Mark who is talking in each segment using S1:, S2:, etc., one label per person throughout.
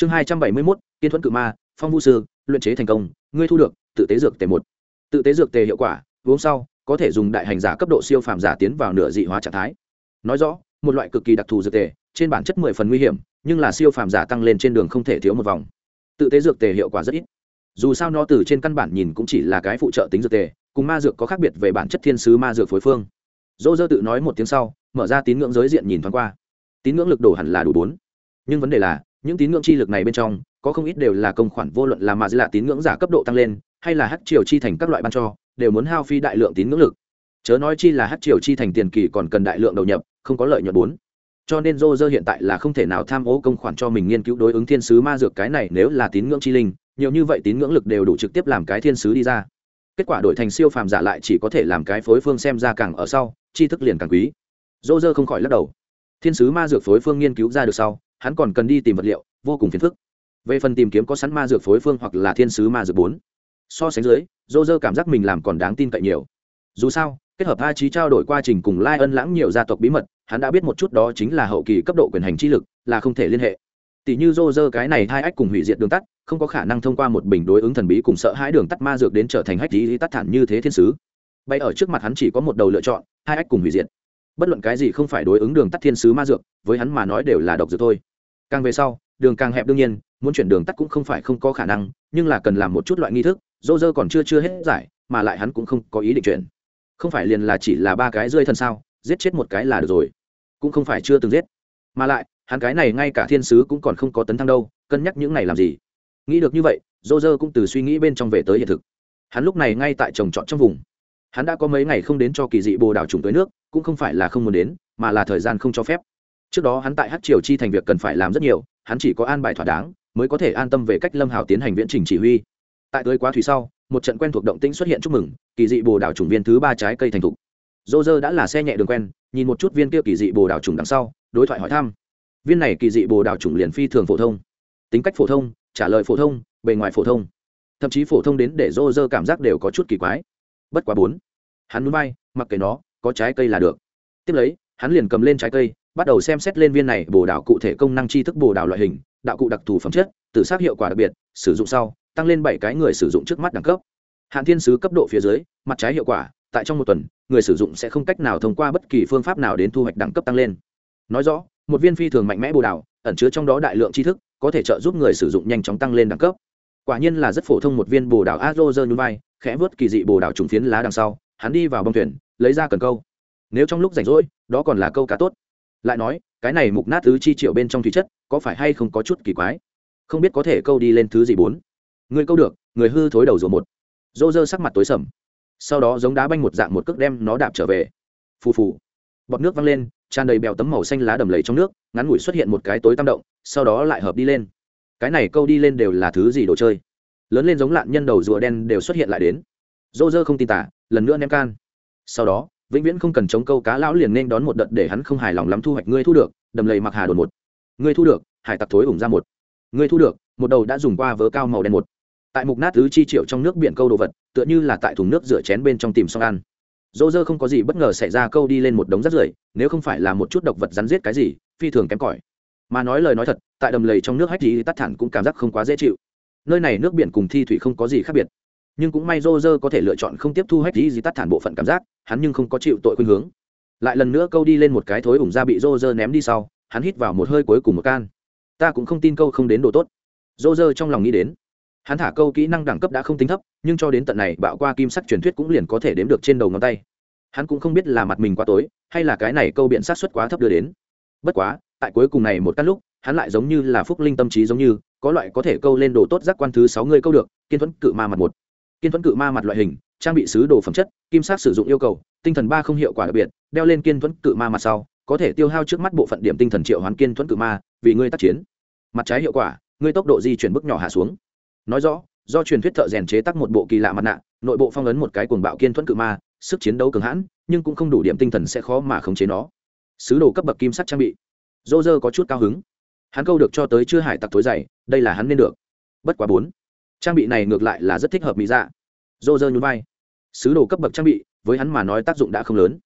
S1: chương hai trăm bảy mươi mốt, kiên thuẫn cự ma, phong vũ sư, luyện chế thành công, ngươi thu được, tự tế dược tề một. Tự tế dược tề hiệu quả, uống sau, có thể dùng đại hành giả cấp độ siêu phàm giả tiến vào nửa dị hóa trạng thái. Nói rõ, một loại cực kỳ đặc thù dược tề, trên bản chất mười phần nguy hiểm, nhưng là siêu phàm giả tăng lên trên đường không thể thiếu một vòng. Tự tế dược tề hiệu quả rất ít. Dù sao nó từ trên căn bản nhìn cũng chỉ là cái phụ trợ tính dược tề, cùng ma dược có khác biệt về bản chất thiên sứ ma dược phối phương. Dô dơ tự nói một tiếng sau, mở ra tín ngưỡng giới diện nhìn thoáng qua. Tín ngưỡng lực đổ hẳn là đủ bốn. Nhưng vấn đề là những tín ngưỡng chi lực này bên trong, có không ít đều là công khoản vô luận là mà là tín ngưỡng giả cấp độ tăng lên, hay là hát triều chi thành các loại ban cho, đều muốn hao phi đại lượng tín ngưỡng lực. Chớ nói chi là hát triều chi thành tiền kỳ còn cần đại lượng đầu nhập, không có lợi nhuận bốn. Cho nên dô dơ hiện tại là không thể nào tham ô công khoản cho mình nghiên cứu đối ứng thiên sứ ma dược cái này nếu là tín ngưỡng chi linh, nhiều như vậy tín ngưỡng lực đều đủ trực tiếp làm cái thiên sứ đi ra. Kết quả đổi thành siêu phàm giả lại chỉ có thể làm cái phối phương xem ra càng ở sau, tri thức liền càng quý. Dô dơ không khỏi lắc đầu. Thiên sứ ma dược phối phương nghiên cứu ra được sau hắn còn cần đi tìm vật liệu, vô cùng phiền phức. Về phần tìm kiếm có sẵn ma dược phối phương hoặc là thiên sứ ma dược bốn. So sánh dưới dô dơ cảm giác mình làm còn đáng tin cậy nhiều. Dù sao, kết hợp a trí trao đổi quá trình cùng lai ân lãng nhiều gia tộc bí mật, hắn đã biết một chút đó chính là hậu kỳ cấp độ quyền hành chi lực, là không thể liên hệ. Tỷ như dô dơ cái này hai ách cùng hủy diệt đường tắt, không có khả năng thông qua một bình đối ứng thần bí cùng sợ hãi đường tắt ma dược đến trở thành hách lý tắt thản như thế thiên sứ. Bay ở trước mặt hắn chỉ có một đầu lựa chọn, hai ách cùng hủy diệt bất luận cái gì không phải đối ứng đường tắt thiên sứ ma dược, với hắn mà nói đều là độc dược thôi. Càng về sau, đường càng hẹp đương nhiên, muốn chuyển đường tắt cũng không phải không có khả năng, nhưng là cần làm một chút loại nghi thức, dô dơ còn chưa chưa hết giải, mà lại hắn cũng không có ý định chuyển. Không phải liền là chỉ là ba cái rơi thân sao, giết chết một cái là được rồi. Cũng không phải chưa từng giết. Mà lại, hắn cái này ngay cả thiên sứ cũng còn không có tấn thăng đâu, cân nhắc những này làm gì? Nghĩ được như vậy, dô dơ cũng từ suy nghĩ bên trong về tới hiện thực. Hắn lúc này ngay tại trồng trọt trong vùng hắn đã có mấy ngày không đến cho kỳ dị bồ đảo trùng tới nước, cũng không phải là không muốn đến, mà là thời gian không cho phép. Trước đó hắn tại hát triều chi thành việc cần phải làm rất nhiều, hắn chỉ có an bài thỏa đáng, mới có thể an tâm về cách lâm hào tiến hành viễn trình chỉ huy. Tại tới quá thủy sau, một trận quen thuộc động tĩnh xuất hiện chúc mừng, kỳ dị bồ đảo trùng viên thứ ba trái cây thành thục. Dô dơ đã là xe nhẹ đường quen, nhìn một chút viên kia kỳ dị bồ đảo trùng đằng sau, đối thoại hỏi thăm. Viên này kỳ dị bồ đảo trùng liền phi thường phổ thông. Tính cách phổ thông, trả lời phổ thông, bề ngoài phổ thông. Thậm chí phổ thông đến để dô dơ cảm giác đều có chút kỳ quái bất quá bốn. Hắn núi bay mặc kệ nó, có trái cây là được. Tiếp lấy, hắn liền cầm lên trái cây, bắt đầu xem xét lên viên này bồ đảo cụ thể công năng tri thức bồ đảo loại hình, đạo cụ đặc thù phẩm chất tự xác hiệu quả đặc biệt, sử dụng sau, tăng lên bảy cái người sử dụng trước mắt đẳng cấp. Hạn thiên sứ cấp độ phía dưới, mặt trái hiệu quả, tại trong một tuần, người sử dụng sẽ không cách nào thông qua bất kỳ phương pháp nào đến thu hoạch đẳng cấp tăng lên. Nói rõ, một viên phi thường mạnh mẽ bồ đảo, ẩn chứa trong đó đại lượng tri thức, có thể trợ giúp người sử dụng nhanh chóng tăng lên đẳng cấp. Quả nhiên là rất phổ thông một viên bồ đảo dô dơ như vai khẽ vớt kỳ dị bồ đảo trùng phiến lá đằng sau, hắn đi vào bông thuyền, lấy ra cần câu. Nếu trong lúc rảnh rỗi, đó còn là câu cá tốt. Lại nói, cái này mục nát thứ chi triệu bên trong thủy chất, có phải hay không có chút kỳ quái? Không biết có thể câu đi lên thứ gì bốn. Người câu được, người hư thối đầu rồi một. Dô dơ sắc mặt tối sầm. Sau đó giống đá banh một dạng một cước đem nó đạp trở về. Phù phù. Bọt nước văng lên, tràn đầy bèo tấm màu xanh lá đầm lầy trong nước, ngắn ngủi xuất hiện một cái tối tam động, sau đó lại hợp đi lên. Cái này câu đi lên đều là thứ gì đồ chơi? Lớn lên giống lạn nhân đầu rùa đen đều xuất hiện lại đến. Dô dơ không tin tả, lần nữa ném can. Sau đó, vĩnh viễn không cần chống câu cá lão liền nên đón một đợt để hắn không hài lòng lắm thu hoạch ngươi thu được, đầm lầy mặc hà đột một. Ngươi thu được, hải tặc thối ủng ra một. Ngươi thu được, một đầu đã dùng qua vớ cao màu đen một. Tại mục nát thứ chi triệu trong nước biển câu đồ vật, tựa như là tại thùng nước rửa chén bên trong tìm xong ăn. Dô dơ không có gì bất ngờ xảy ra câu đi lên một đống rác rưởi, nếu không phải là một chút độc vật rắn giết cái gì, phi thường kém cỏi. Mà nói lời nói thật, tại đầm lầy trong nước hách gì tắt thẳng cũng cảm giác không quá dễ chịu nơi này nước biển cùng thi thủy không có gì khác biệt. Nhưng cũng may rô rơ có thể lựa chọn không tiếp thu hết gì gì tắt thản bộ phận cảm giác, hắn nhưng không có chịu tội khuynh hướng. Lại lần nữa câu đi lên một cái thối ủng ra bị rô rơ ném đi sau, hắn hít vào một hơi cuối cùng một can. Ta cũng không tin câu không đến độ tốt. Rô rơ trong lòng nghĩ đến. Hắn thả câu kỹ năng đẳng cấp đã không tính thấp, nhưng cho đến tận này bạo qua kim sắc truyền thuyết cũng liền có thể đếm được trên đầu ngón tay. Hắn cũng không biết là mặt mình quá tối, hay là cái này câu biện sát xuất quá thấp đưa đến. Bất quá, tại cuối cùng này một cắt lúc, hắn lại giống như là phúc linh tâm trí giống như có loại có thể câu lên đồ tốt giác quan thứ sáu người câu được, kiên thuẫn cự ma mặt một. Kiên thuẫn cự ma mặt loại hình, trang bị sứ đồ phẩm chất, kim sắc sử dụng yêu cầu, tinh thần ba không hiệu quả đặc biệt, đeo lên kiên thuẫn cự ma mặt sau, có thể tiêu hao trước mắt bộ phận điểm tinh thần triệu hoán kiên thuẫn cự ma, vì ngươi tác chiến. Mặt trái hiệu quả, ngươi tốc độ di chuyển bước nhỏ hạ xuống. Nói rõ, do truyền thuyết thợ rèn chế tác một bộ kỳ lạ mặt nạ, nội bộ phong ấn một cái cuồng bạo kiên thuẫn cự ma, sức chiến đấu cường hãn, nhưng cũng không đủ điểm tinh thần sẽ khó mà khống chế nó. Sứ đồ cấp bậc kim sắc trang bị. Dô dơ có chút cao hứng hắn câu được cho tới chưa hải tặc thối dày, đây là hắn nên được. Bất quá bốn. Trang bị này ngược lại là rất thích hợp mỹ dạ. Dô dơ nhún vai. Sứ đồ cấp bậc trang bị, với hắn mà nói tác dụng đã không lớn.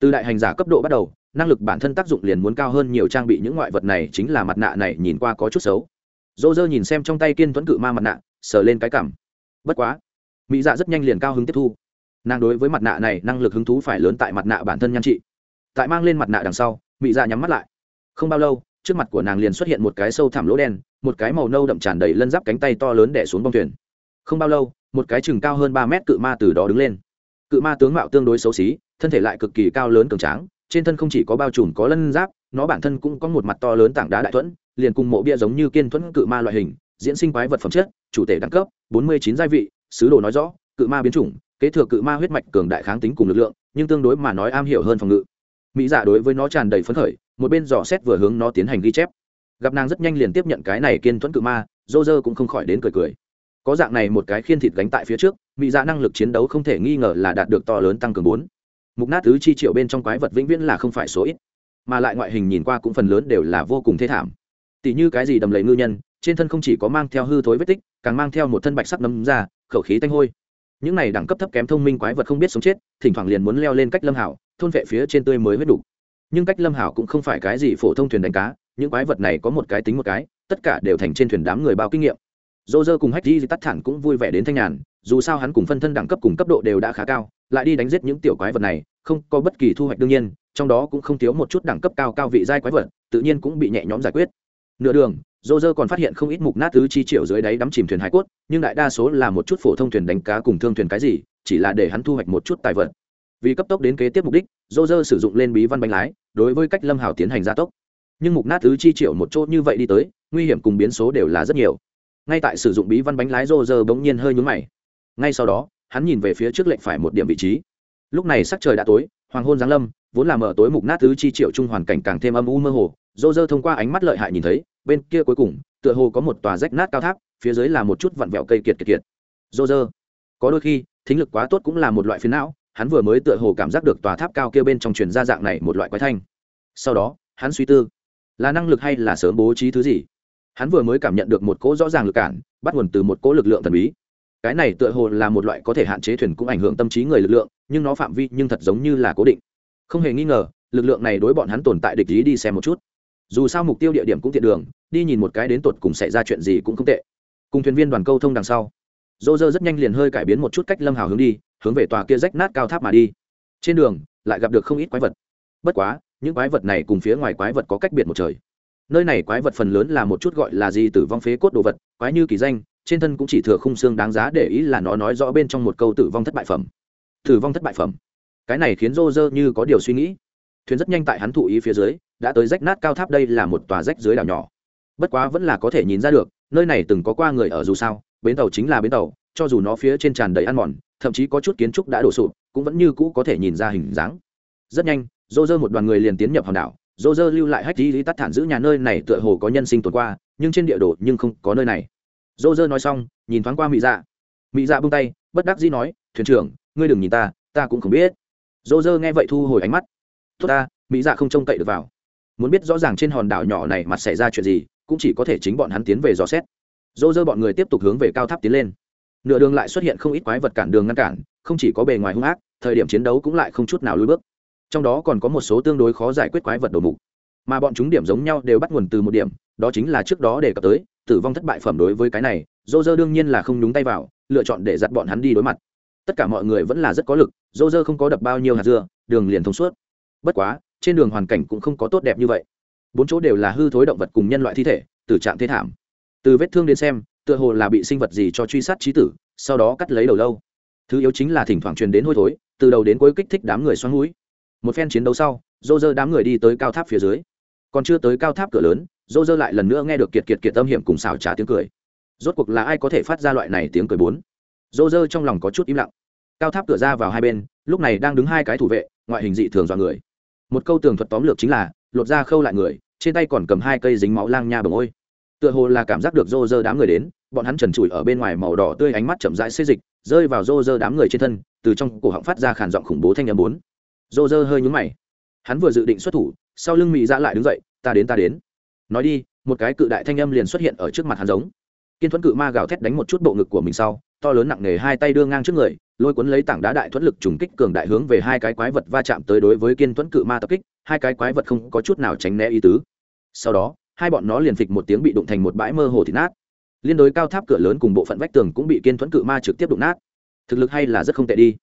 S1: Từ đại hành giả cấp độ bắt đầu, năng lực bản thân tác dụng liền muốn cao hơn nhiều trang bị những ngoại vật này chính là mặt nạ này nhìn qua có chút xấu. Dô dơ nhìn xem trong tay kiên tuấn cự ma mặt nạ, sờ lên cái cảm. Bất quá, mỹ dạ rất nhanh liền cao hứng tiếp thu. Nàng đối với mặt nạ này năng lực hứng thú phải lớn tại mặt nạ bản thân nhan trị. Tại mang lên mặt nạ đằng sau, mỹ dạ nhắm mắt lại. Không bao lâu trước mặt của nàng liền xuất hiện một cái sâu thẳm lỗ đen, một cái màu nâu đậm tràn đầy lân giáp cánh tay to lớn đẻ xuống bông thuyền. Không bao lâu, một cái chừng cao hơn ba mét cự ma từ đó đứng lên. Cự ma tướng mạo tương đối xấu xí, thân thể lại cực kỳ cao lớn cường tráng, trên thân không chỉ có bao trùm có lân giáp, nó bản thân cũng có một mặt to lớn tảng đá đại thuẫn, liền cùng mộ bia giống như kiên thuẫn cự ma loại hình, diễn sinh quái vật phẩm chất, chủ thể đẳng cấp, bốn mươi chín gia vị, sứ đồ nói rõ, cự ma biến chủng, kế thừa cự ma huyết mạch cường đại kháng tính cùng lực lượng, nhưng tương đối mà nói am hiểu hơn phòng ngự mỹ dạ đối với nó tràn đầy phấn khởi, một bên dò xét vừa hướng nó tiến hành ghi chép. Gặp nàng rất nhanh liền tiếp nhận cái này kiên thuẫn cự ma dô dơ cũng không khỏi đến cười cười. Có dạng này một cái khiên thịt gánh tại phía trước, mỹ dạ năng lực chiến đấu không thể nghi ngờ là đạt được to lớn tăng cường bốn. Mục nát thứ chi triệu bên trong quái vật vĩnh viễn là không phải số ít, mà lại ngoại hình nhìn qua cũng phần lớn đều là vô cùng thê thảm. Tỷ như cái gì đầm lầy ngư nhân, trên thân không chỉ có mang theo hư thối vết tích, càng mang theo một thân bạch sắc nấm ra, khẩu khí tanh hôi những này đẳng cấp thấp kém thông minh quái vật không biết sống chết, thỉnh thoảng liền muốn leo lên cách lâm hảo, thôn vệ phía trên tươi mới huyết đủ nhưng cách lâm hảo cũng không phải cái gì phổ thông thuyền đánh cá, những quái vật này có một cái tính một cái, tất cả đều thành trên thuyền đám người bao kinh nghiệm. Dô dơ cùng hách di tắt thản cũng vui vẻ đến thanh nhàn, dù sao hắn cùng phân thân đẳng cấp cùng cấp độ đều đã khá cao, lại đi đánh giết những tiểu quái vật này, không có bất kỳ thu hoạch đương nhiên, trong đó cũng không thiếu một chút đẳng cấp cao cao vị giai quái vật, tự nhiên cũng bị nhẹ nhõm giải quyết. Nửa đường dô dơ còn phát hiện không ít mục nát tứ chi triệu dưới đáy đắm chìm thuyền hải cốt, nhưng đại đa số là một chút phổ thông thuyền đánh cá cùng thương thuyền cái gì, chỉ là để hắn thu hoạch một chút tài vật. Vì cấp tốc đến kế tiếp mục đích, dô dơ sử dụng lên bí văn bánh lái, đối với cách lâm hào tiến hành gia tốc. Nhưng mục nát tứ chi triệu một chỗ như vậy đi tới, nguy hiểm cùng biến số đều là rất nhiều. Ngay tại sử dụng bí văn bánh lái, dô dơ bỗng nhiên hơi nhún mày. Ngay sau đó, hắn nhìn về phía trước lệnh phải một điểm vị trí. Lúc này sắc trời đã tối, hoàng hôn giáng lâm vốn là mở tối mục nát thứ chi triệu trung hoàn cảnh càng thêm âm u mơ hồ, dô dơ thông qua ánh mắt lợi hại nhìn thấy, bên kia cuối cùng, tựa hồ có một tòa rách nát cao tháp, phía dưới là một chút vặn vẹo cây kiệt kiệt kiệt. Dô dơ. Có đôi khi, thính lực quá tốt cũng là một loại phiến não, hắn vừa mới tựa hồ cảm giác được tòa tháp cao kia bên trong truyền ra dạng này một loại quái thanh. Sau đó, hắn suy tư, là năng lực hay là sớm bố trí thứ gì? Hắn vừa mới cảm nhận được một cỗ rõ ràng lực cản, bắt nguồn từ một cỗ lực lượng thần bí. Cái này tựa hồ là một loại có thể hạn chế thuyền cũng ảnh hưởng tâm trí người lực lượng, nhưng nó phạm vi nhưng thật giống như là cố định không hề nghi ngờ, lực lượng này đối bọn hắn tồn tại địch ý đi xem một chút. Dù sao mục tiêu địa điểm cũng tiện đường, đi nhìn một cái đến tột cùng xảy ra chuyện gì cũng không tệ. Cùng thuyền viên đoàn câu thông đằng sau dô dơ rất nhanh liền hơi cải biến một chút cách lâm hào hướng đi, hướng về tòa kia rách nát cao tháp mà đi. Trên đường, lại gặp được không ít quái vật. Bất quá, những quái vật này cùng phía ngoài quái vật có cách biệt một trời. Nơi này quái vật phần lớn là một chút gọi là gì tử vong phế cốt đồ vật, quái như kỳ danh, trên thân cũng chỉ thừa khung xương đáng giá để ý là nó nói rõ bên trong một câu tử vong thất bại phẩm. Tử vong thất bại phẩm cái này khiến rô rơ như có điều suy nghĩ. Thuyền rất nhanh tại hắn thụ ý phía dưới, đã tới rách nát cao tháp đây là một tòa rách dưới đảo nhỏ. Bất quá vẫn là có thể nhìn ra được, nơi này từng có qua người ở dù sao, bến tàu chính là bến tàu, cho dù nó phía trên tràn đầy ăn mòn, thậm chí có chút kiến trúc đã đổ sụp, cũng vẫn như cũ có thể nhìn ra hình dáng. Rất nhanh dô dơ một đoàn người liền tiến nhập hòn đảo dô dơ lưu lại hách đi lý tắt thản giữ nhà nơi này tựa hồ có nhân sinh tồn qua, nhưng trên địa đồ nhưng không có nơi này. Dô dơ nói xong, nhìn thoáng qua mỹ dạ. Mỹ dạ bung tay, bất đắc dĩ nói, thuyền trưởng, ngươi đừng nhìn ta ta cũng không biết dô dơ nghe vậy thu hồi ánh mắt. Tốt ta, mỹ dạ không trông cậy được vào. Muốn biết rõ ràng trên hòn đảo nhỏ này mặt xảy ra chuyện gì, cũng chỉ có thể chính bọn hắn tiến về dò xét. Dô dơ bọn người tiếp tục hướng về cao tháp tiến lên. Nửa đường lại xuất hiện không ít quái vật cản đường ngăn cản, không chỉ có bề ngoài hung ác, thời điểm chiến đấu cũng lại không chút nào lùi bước. Trong đó còn có một số tương đối khó giải quyết quái vật đầu mục. Mà bọn chúng điểm giống nhau đều bắt nguồn từ một điểm, đó chính là trước đó đề cập tới, tử vong thất bại phẩm đối với cái này, dô dơ đương nhiên là không nhúng tay vào, lựa chọn để dắt bọn hắn đi đối mặt tất cả mọi người vẫn là rất có lực dô dơ không có đập bao nhiêu hạt dưa, đường liền thông suốt. Bất quá, trên đường hoàn cảnh cũng không có tốt đẹp như vậy. Bốn chỗ đều là hư thối động vật cùng nhân loại thi thể, từ trạng thế thảm. Từ vết thương đến xem, tựa hồ là bị sinh vật gì cho truy sát trí tử, sau đó cắt lấy đầu lâu. Thứ yếu chính là thỉnh thoảng truyền đến hôi thối, từ đầu đến cuối kích thích đám người xoắn mũi. Một phen chiến đấu sau dô dơ đám người đi tới cao tháp phía dưới. Còn chưa tới cao tháp cửa lớn dô dơ lại lần nữa nghe được kiệt kiệt kiệt tâm hiểm cùng xào trả tiếng cười. Rốt cuộc là ai có thể phát ra loại này tiếng cười bốn? Dô dơ trong lòng có chút im lặng. Cao tháp cửa ra vào hai bên, lúc này đang đứng hai cái thủ vệ, ngoại hình dị thường dọa người. Một câu tường thuật tóm lược chính là, lột ra khâu lại người, trên tay còn cầm hai cây dính máu lang nha bồng ôi tựa hồ là cảm giác được rô rơ đám người đến, bọn hắn trần trụi ở bên ngoài màu đỏ tươi ánh mắt chậm rãi xê dịch, rơi vào rô rơ đám người trên thân, từ trong cổ họng phát ra khản giọng khủng bố thanh âm bốn. Rô rơ hơi nhúng mày. Hắn vừa dự định xuất thủ, sau lưng mị ra lại đứng dậy, ta đến ta đến. Nói đi, một cái cự đại thanh âm liền xuất hiện ở trước mặt hắn giống. Kiên thuẫn cự ma gào thét đánh một chút bộ ngực của mình sau to lớn nặng nề hai tay đưa ngang trước người, lôi cuốn lấy tảng đá đại thuẫn lực trùng kích cường đại hướng về hai cái quái vật va chạm tới đối với kiên thuẫn cự ma tập kích, hai cái quái vật không có chút nào tránh né ý tứ. Sau đó, hai bọn nó liền phịch một tiếng bị đụng thành một bãi mơ hồ thịt nát. Liên đối cao tháp cửa lớn cùng bộ phận vách tường cũng bị kiên thuẫn cự ma trực tiếp đụng nát. Thực lực hay là rất không tệ đi.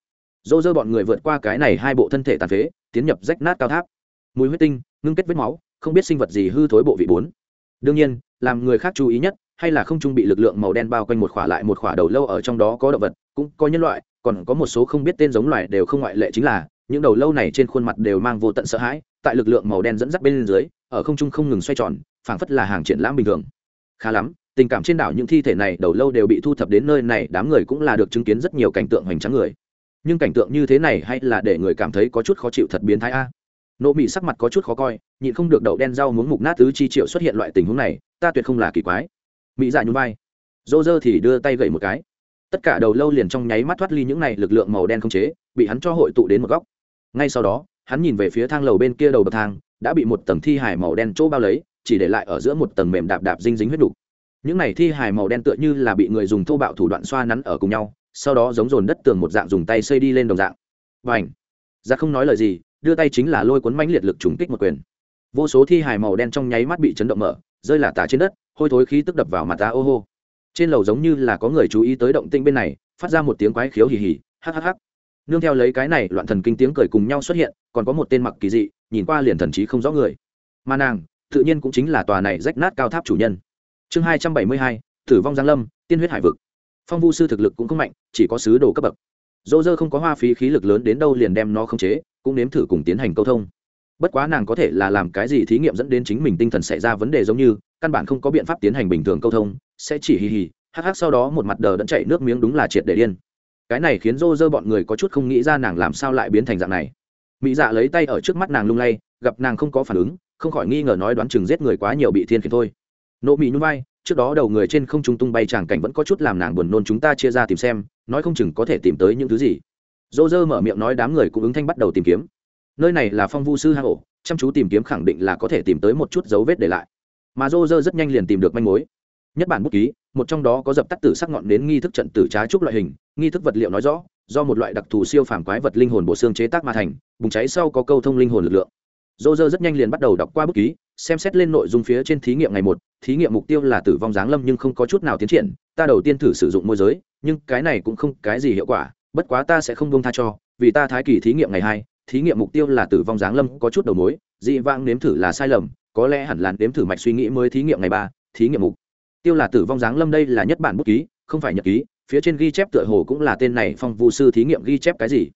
S1: Dô dơ bọn người vượt qua cái này hai bộ thân thể tàn phế, tiến nhập rách nát cao tháp. Mùi huyết tinh, ngưng kết vết máu, không biết sinh vật gì hư thối bộ vị bốn. Đương nhiên, làm người khác chú ý nhất hay là không trung bị lực lượng màu đen bao quanh một khỏa lại một khỏa đầu lâu ở trong đó có động vật, cũng có nhân loại, còn có một số không biết tên giống loài đều không ngoại lệ chính là, những đầu lâu này trên khuôn mặt đều mang vô tận sợ hãi, tại lực lượng màu đen dẫn dắt bên dưới, ở không trung không ngừng xoay tròn, phảng phất là hàng triển lãm bình thường. Khá lắm, tình cảm trên đảo những thi thể này đầu lâu đều bị thu thập đến nơi này, đám người cũng là được chứng kiến rất nhiều cảnh tượng hoành tráng người. Nhưng cảnh tượng như thế này hay là để người cảm thấy có chút khó chịu thật biến thái a. Nộ mị sắc mặt có chút khó coi, nhịn không được đậu đen rau muốn mục nát tứ chi triệu xuất hiện loại tình huống này, ta tuyệt không là kỳ quái mỹ dạ nhún vai. Dô dơ thì đưa tay gậy một cái. Tất cả đầu lâu liền trong nháy mắt thoát ly những này lực lượng màu đen không chế, bị hắn cho hội tụ đến một góc. Ngay sau đó, hắn nhìn về phía thang lầu bên kia đầu bậc thang, đã bị một tầng thi hài màu đen chỗ bao lấy, chỉ để lại ở giữa một tầng mềm đạp đạp dinh dính huyết đục những này thi hài màu đen tựa như là bị người dùng thô bạo thủ đoạn xoa nắn ở cùng nhau, sau đó giống dồn đất tường một dạng dùng tay xây đi lên đồng dạng. Và ảnh ra không nói lời gì, đưa tay chính là lôi cuốn mãnh liệt lực trùng kích một quyền. Vô số thi hài màu đen trong nháy mắt bị chấn động mở, rơi là tả trên đất hôi thối khí tức đập vào mặt ta, ô hô. Trên lầu giống như là có người chú ý tới động tinh bên này, phát ra một tiếng quái khiếu hì hì hhh nương theo lấy cái này loạn thần kinh tiếng cười cùng nhau xuất hiện, còn có một tên mặc kỳ dị, nhìn qua liền thần trí không rõ người. Mà nàng, tự nhiên cũng chính là tòa này rách nát cao tháp chủ nhân. Chương hai trăm bảy mươi hai, tử vong giang lâm, tiên huyết hải vực. Phong vu sư thực lực cũng không mạnh, chỉ có sứ đồ cấp bậc. Dỗ dơ không có hoa phí khí lực lớn đến đâu liền đem nó khống chế, cũng nếm thử cùng tiến hành câu thông. Bất quá nàng có thể là làm cái gì thí nghiệm dẫn đến chính mình tinh thần xảy ra vấn đề giống như căn bản không có biện pháp tiến hành bình thường câu thông, sẽ chỉ hì hì, hắc hắc sau đó một mặt đờ đẫn chạy nước miếng đúng là triệt để điên. Cái này khiến rô rơ bọn người có chút không nghĩ ra nàng làm sao lại biến thành dạng này. Mỹ dạ lấy tay ở trước mắt nàng lung lay, gặp nàng không có phản ứng, không khỏi nghi ngờ nói đoán chừng giết người quá nhiều bị thiên khiến thôi. Nộ mỹ nhún vai, trước đó đầu người trên không trung tung bay tràng cảnh vẫn có chút làm nàng buồn nôn chúng ta chia ra tìm xem, nói không chừng có thể tìm tới những thứ gì. Dô dơ mở miệng nói đám người cũng ứng thanh bắt đầu tìm kiếm. Nơi này là phong vu sư hang ổ, chăm chú tìm kiếm khẳng định là có thể tìm tới một chút dấu vết để lại mà dô dơ rất nhanh liền tìm được manh mối. Nhất bản bút ký, một trong đó có dập tắt tử sắc ngọn đến nghi thức trận tử trá trúc loại hình, nghi thức vật liệu nói rõ, do một loại đặc thù siêu phản quái vật linh hồn bộ xương chế tác mà thành, bùng cháy sau có câu thông linh hồn lực lượng. Dô dơ rất nhanh liền bắt đầu đọc qua bút ký, xem xét lên nội dung phía trên thí nghiệm ngày một, thí nghiệm mục tiêu là tử vong giáng lâm nhưng không có chút nào tiến triển, ta đầu tiên thử sử dụng môi giới, nhưng cái này cũng không cái gì hiệu quả, bất quá ta sẽ không bông tha cho, vì ta thái kỳ thí nghiệm ngày hai, thí nghiệm mục tiêu là tử vong giáng lâm có chút đầu mối, dị vãng nếm thử là sai lầm có lẽ hẳn là đếm thử mạch suy nghĩ mới thí nghiệm ngày ba, thí nghiệm mục. Tiêu là tử vong giáng lâm đây là nhất bản bút ký, không phải nhật ký, phía trên ghi chép tựa hồ cũng là tên này phong vụ sư thí nghiệm ghi chép cái gì.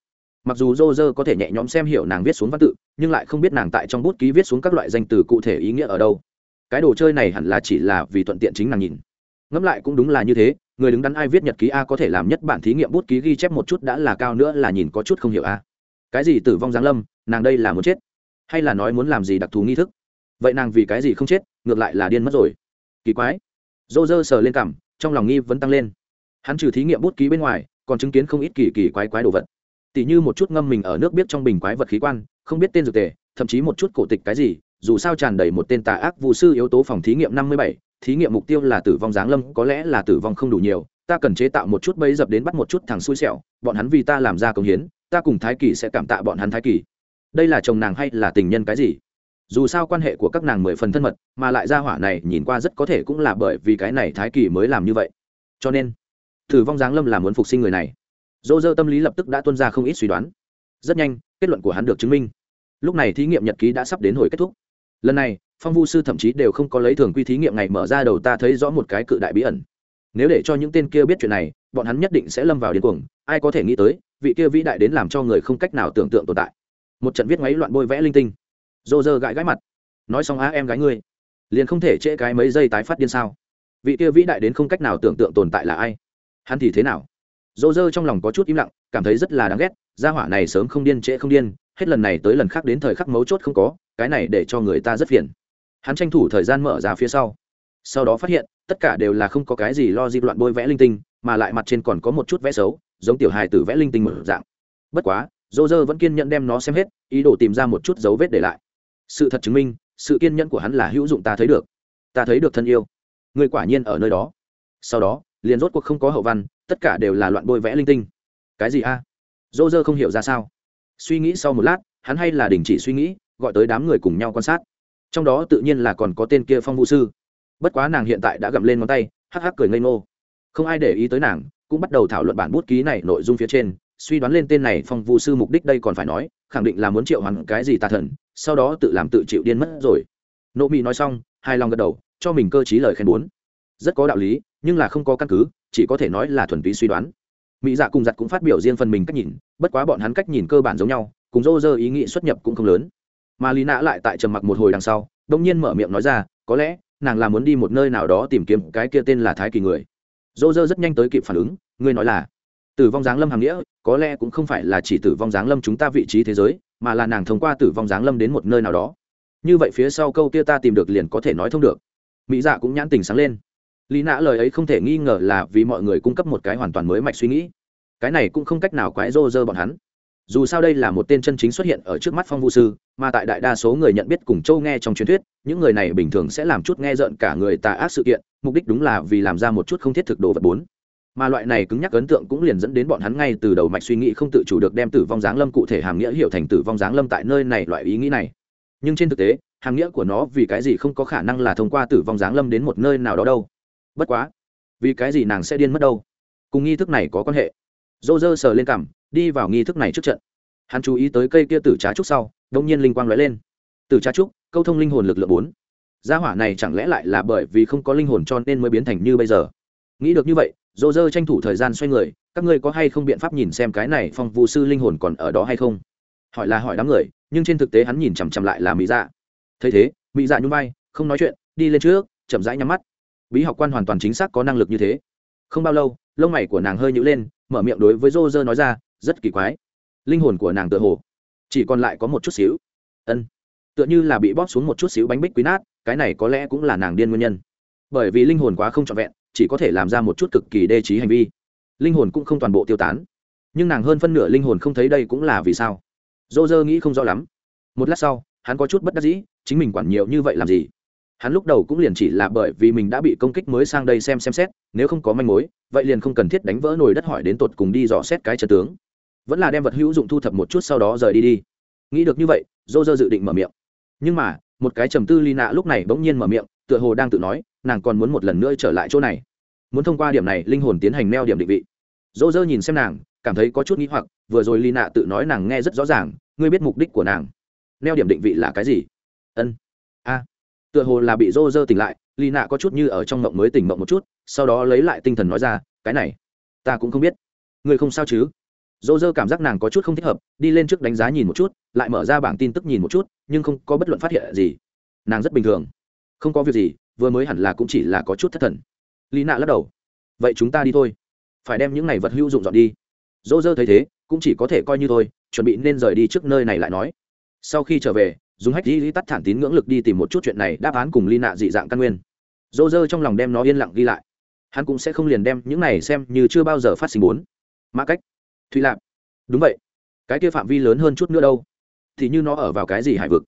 S1: Mặc dù dô dơ có thể nhẹ nhõm xem hiểu nàng viết xuống văn tự, nhưng lại không biết nàng tại trong bút ký viết xuống các loại danh từ cụ thể ý nghĩa ở đâu. Cái đồ chơi này hẳn là chỉ là vì thuận tiện chính nàng nhìn. Ngẫm lại cũng đúng là như thế, người đứng đắn ai viết nhật ký a có thể làm nhất bản thí nghiệm bút ký ghi chép một chút đã là cao nữa là nhìn có chút không hiểu a. Cái gì tử vong giáng lâm, nàng đây là muốn chết. Hay là nói muốn làm gì đặc thù nghi thức? Vậy nàng vì cái gì không chết, ngược lại là điên mất rồi. Kỳ quái. Dô dơ sờ lên cằm, trong lòng nghi vẫn tăng lên. Hắn trừ thí nghiệm bút ký bên ngoài, còn chứng kiến không ít kỳ kỳ quái quái đồ vật. Tỉ như một chút ngâm mình ở nước biết trong bình quái vật khí quan, không biết tên dược tề, thậm chí một chút cổ tịch cái gì, dù sao tràn đầy một tên tà ác vụ sư yếu tố phòng thí nghiệm năm mươi bảy, thí nghiệm mục tiêu là tử vong giáng lâm, có lẽ là tử vong không đủ nhiều, ta cần chế tạo một chút bẫy dập đến bắt một chút thằng xui xẻo, bọn hắn vì ta làm ra công hiến, ta cùng thái kỳ sẽ cảm tạ bọn hắn thái kỳ. Đây là chồng nàng hay là tình nhân cái gì? Dù sao quan hệ của các nàng mười phần thân mật, mà lại ra hỏa này nhìn qua rất có thể cũng là bởi vì cái này thái kỳ mới làm như vậy. Cho nên, thử vong giáng lâm là muốn phục sinh người này. Dô dơ tâm lý lập tức đã tuân ra không ít suy đoán. Rất nhanh, kết luận của hắn được chứng minh. Lúc này thí nghiệm nhật ký đã sắp đến hồi kết thúc. Lần này, phong vu sư thậm chí đều không có lấy thường quy thí nghiệm ngày mở ra đầu ta thấy rõ một cái cự đại bí ẩn. Nếu để cho những tên kia biết chuyện này, bọn hắn nhất định sẽ lâm vào điên cuồng. Ai có thể nghĩ tới, vị kia vĩ đại đến làm cho người không cách nào tưởng tượng tồn tại. Một trận viết ngoáy loạn bôi vẽ linh tinh dô dơ gãi gãi mặt. Nói xong á, em gái ngươi. Liền không thể trễ cái mấy giây tái phát điên sao. Vị kia vĩ đại đến không cách nào tưởng tượng tồn tại là ai. Hắn thì thế nào? Dô dơ trong lòng có chút im lặng, cảm thấy rất là đáng ghét, gia hỏa này sớm không điên trễ không điên, hết lần này tới lần khác đến thời khắc mấu chốt không có, cái này để cho người ta rất phiền. Hắn tranh thủ thời gian mở ra phía sau. Sau đó phát hiện, tất cả đều là không có cái gì lo dịp loạn bôi vẽ linh tinh, mà lại mặt trên còn có một chút vẽ xấu, giống tiểu hài tử vẽ linh tinh mở dạng. Bất quá, dô dơ vẫn kiên nhẫn đem nó xem hết, ý đồ tìm ra một chút dấu vết để lại sự thật chứng minh, sự kiên nhẫn của hắn là hữu dụng ta thấy được. Ta thấy được thân yêu. Người quả nhiên ở nơi đó. Sau đó, liền rốt cuộc không có hậu văn, tất cả đều là loạn bôi vẽ linh tinh. Cái gì a? À? dô dơ không hiểu ra sao. Suy nghĩ sau một lát, hắn hay là đình chỉ suy nghĩ, gọi tới đám người cùng nhau quan sát. Trong đó tự nhiên là còn có tên kia phong vũ sư. Bất quá nàng hiện tại đã gặm lên ngón tay, hắc hắc cười ngây ngô. Không ai để ý tới nàng, cũng bắt đầu thảo luận bản bút ký này nội dung phía trên, suy đoán lên tên này phong vũ sư mục đích đây còn phải nói, khẳng định là muốn triệu hoàn cái gì tà thần sau đó tự làm tự chịu điên mất rồi. Nộ mỹ nói xong hai lòng gật đầu, cho mình cơ t lời khen bốn. Rất có đạo lý, nhưng là không có căn cứ, chỉ có thể nói là thuần túy suy đoán. Mỹ dạ cùng giặt cũng phát biểu riêng phần mình cách nhìn, bất quá bọn hắn cách nhìn cơ bản giống nhau, cùng dô dơ ý nghĩ xuất nhập cũng không lớn. Mà lý nã lại tại trầm mặc một hồi đằng sau đông nhiên mở miệng nói ra, có lẽ, nàng là muốn đi một nơi nào đó tìm kiếm cái kia tên là thái kỳ người. Dô dơ rất nhanh tới kịp phản ứng, ngươi nói là tử vong giáng lâm hàm nghĩa, có lẽ cũng không phải là chỉ tử vong giáng lâm chúng ta vị trí thế giới, mà là nàng thông qua tử vong giáng lâm đến một nơi nào đó. Như vậy phía sau câu kia ta tìm được liền có thể nói thông được. Mỹ dạ cũng nhãn tình sáng lên. Lý nã lời ấy không thể nghi ngờ là vì mọi người cung cấp một cái hoàn toàn mới mạch suy nghĩ. Cái này cũng không cách nào quái rô rơ bọn hắn. Dù sao đây là một tên chân chính xuất hiện ở trước mắt phong vũ sư, mà tại đại đa số người nhận biết cùng châu nghe trong truyền thuyết, những người này bình thường sẽ làm chút nghe rợn cả người tà ác sự kiện, mục đích đúng là vì làm ra một chút không thiết thực đồ vật bốn mà loại này cứng nhắc ấn tượng cũng liền dẫn đến bọn hắn ngay từ đầu mạch suy nghĩ không tự chủ được đem tử vong giáng lâm cụ thể hàm nghĩa hiểu thành tử vong giáng lâm tại nơi này loại ý nghĩ này. Nhưng trên thực tế, hàm nghĩa của nó vì cái gì không có khả năng là thông qua tử vong giáng lâm đến một nơi nào đó đâu? Bất quá, vì cái gì nàng sẽ điên mất đâu? Cùng nghi thức này có quan hệ. Dô dơ sờ lên cằm, đi vào nghi thức này trước trận. Hắn chú ý tới cây kia tử trá trúc sau đông nhiên linh quang lóe lên. Tử trá trúc, câu thông linh hồn lực lượng bốn. Gia hỏa này chẳng lẽ lại là bởi vì không có linh hồn cho nên mới biến thành như bây giờ? Nghĩ được như vậy dô dơ tranh thủ thời gian xoay người, các ngươi có hay không biện pháp nhìn xem cái này phong vụ sư linh hồn còn ở đó hay không? Hỏi là hỏi đám người, nhưng trên thực tế hắn nhìn chằm chằm lại là mỹ dạ. Thấy thế, mỹ dạ nhung vai, không nói chuyện, đi lên trước, chậm rãi nhắm mắt. Bí học quan hoàn toàn chính xác có năng lực như thế. Không bao lâu, lông mày của nàng hơi nhữ lên, mở miệng đối với dô dơ nói ra, rất kỳ quái. Linh hồn của nàng tựa hồ chỉ còn lại có một chút xíu. Ân. Tựa như là bị bóp xuống một chút xíu bánh bích quý nát, cái này có lẽ cũng là nàng điên nguyên nhân bởi vì linh hồn quá không trọn vẹn, chỉ có thể làm ra một chút cực kỳ đê trí hành vi. Linh hồn cũng không toàn bộ tiêu tán. Nhưng nàng hơn phân nửa linh hồn không thấy đây cũng là vì sao? Dô dơ nghĩ không rõ lắm. Một lát sau, hắn có chút bất đắc dĩ, chính mình quản nhiều như vậy làm gì? Hắn lúc đầu cũng liền chỉ là bởi vì mình đã bị công kích mới sang đây xem xem xét, nếu không có manh mối, vậy liền không cần thiết đánh vỡ nồi đất hỏi đến tột cùng đi dò xét cái trận tướng. Vẫn là đem vật hữu dụng thu thập một chút sau đó rời đi đi. Nghĩ được như vậy, dô dơ dự định mở miệng. Nhưng mà, một cái trầm tư ly nạ lúc này bỗng nhiên mở miệng, tựa hồ đang tự nói nàng còn muốn một lần nữa trở lại chỗ này. Muốn thông qua điểm này, linh hồn tiến hành neo điểm định vị. Dỗ dơ nhìn xem nàng, cảm thấy có chút nghĩ hoặc, vừa rồi lì nạ tự nói nàng nghe rất rõ ràng, ngươi biết mục đích của nàng. Neo điểm định vị là cái gì? Ân. A. Tựa hồ là bị dô dơ tỉnh lại lì nạ có chút như ở trong mộng mới tỉnh mộng một chút, sau đó lấy lại tinh thần nói ra, cái này, ta cũng không biết. Ngươi không sao chứ? Dô dơ cảm giác nàng có chút không thích hợp, đi lên trước đánh giá nhìn một chút, lại mở ra bảng tin tức nhìn một chút, nhưng không có bất luận phát hiện gì. Nàng rất bình thường. Không có việc gì vừa mới hẳn là cũng chỉ là có chút thất thần. Lý nạ lắc đầu. Vậy chúng ta đi thôi. Phải đem những này vật hữu dụng dọn đi. Dỗ dơ thấy thế, cũng chỉ có thể coi như thôi, chuẩn bị nên rời đi trước nơi này lại nói. Sau khi trở về, dùng hách di tắt thản tín ngưỡng lực đi tìm một chút chuyện này, đáp án cùng ly nạ dị dạng căn nguyên. Dỗ dơ trong lòng đem nó yên lặng ghi lại. Hắn cũng sẽ không liền đem những này xem như chưa bao giờ phát sinh bốn. Mã cách thùy lạp. Đúng vậy. Cái kia phạm vi lớn hơn chút nữa đâu? Thì như nó ở vào cái gì hải vực?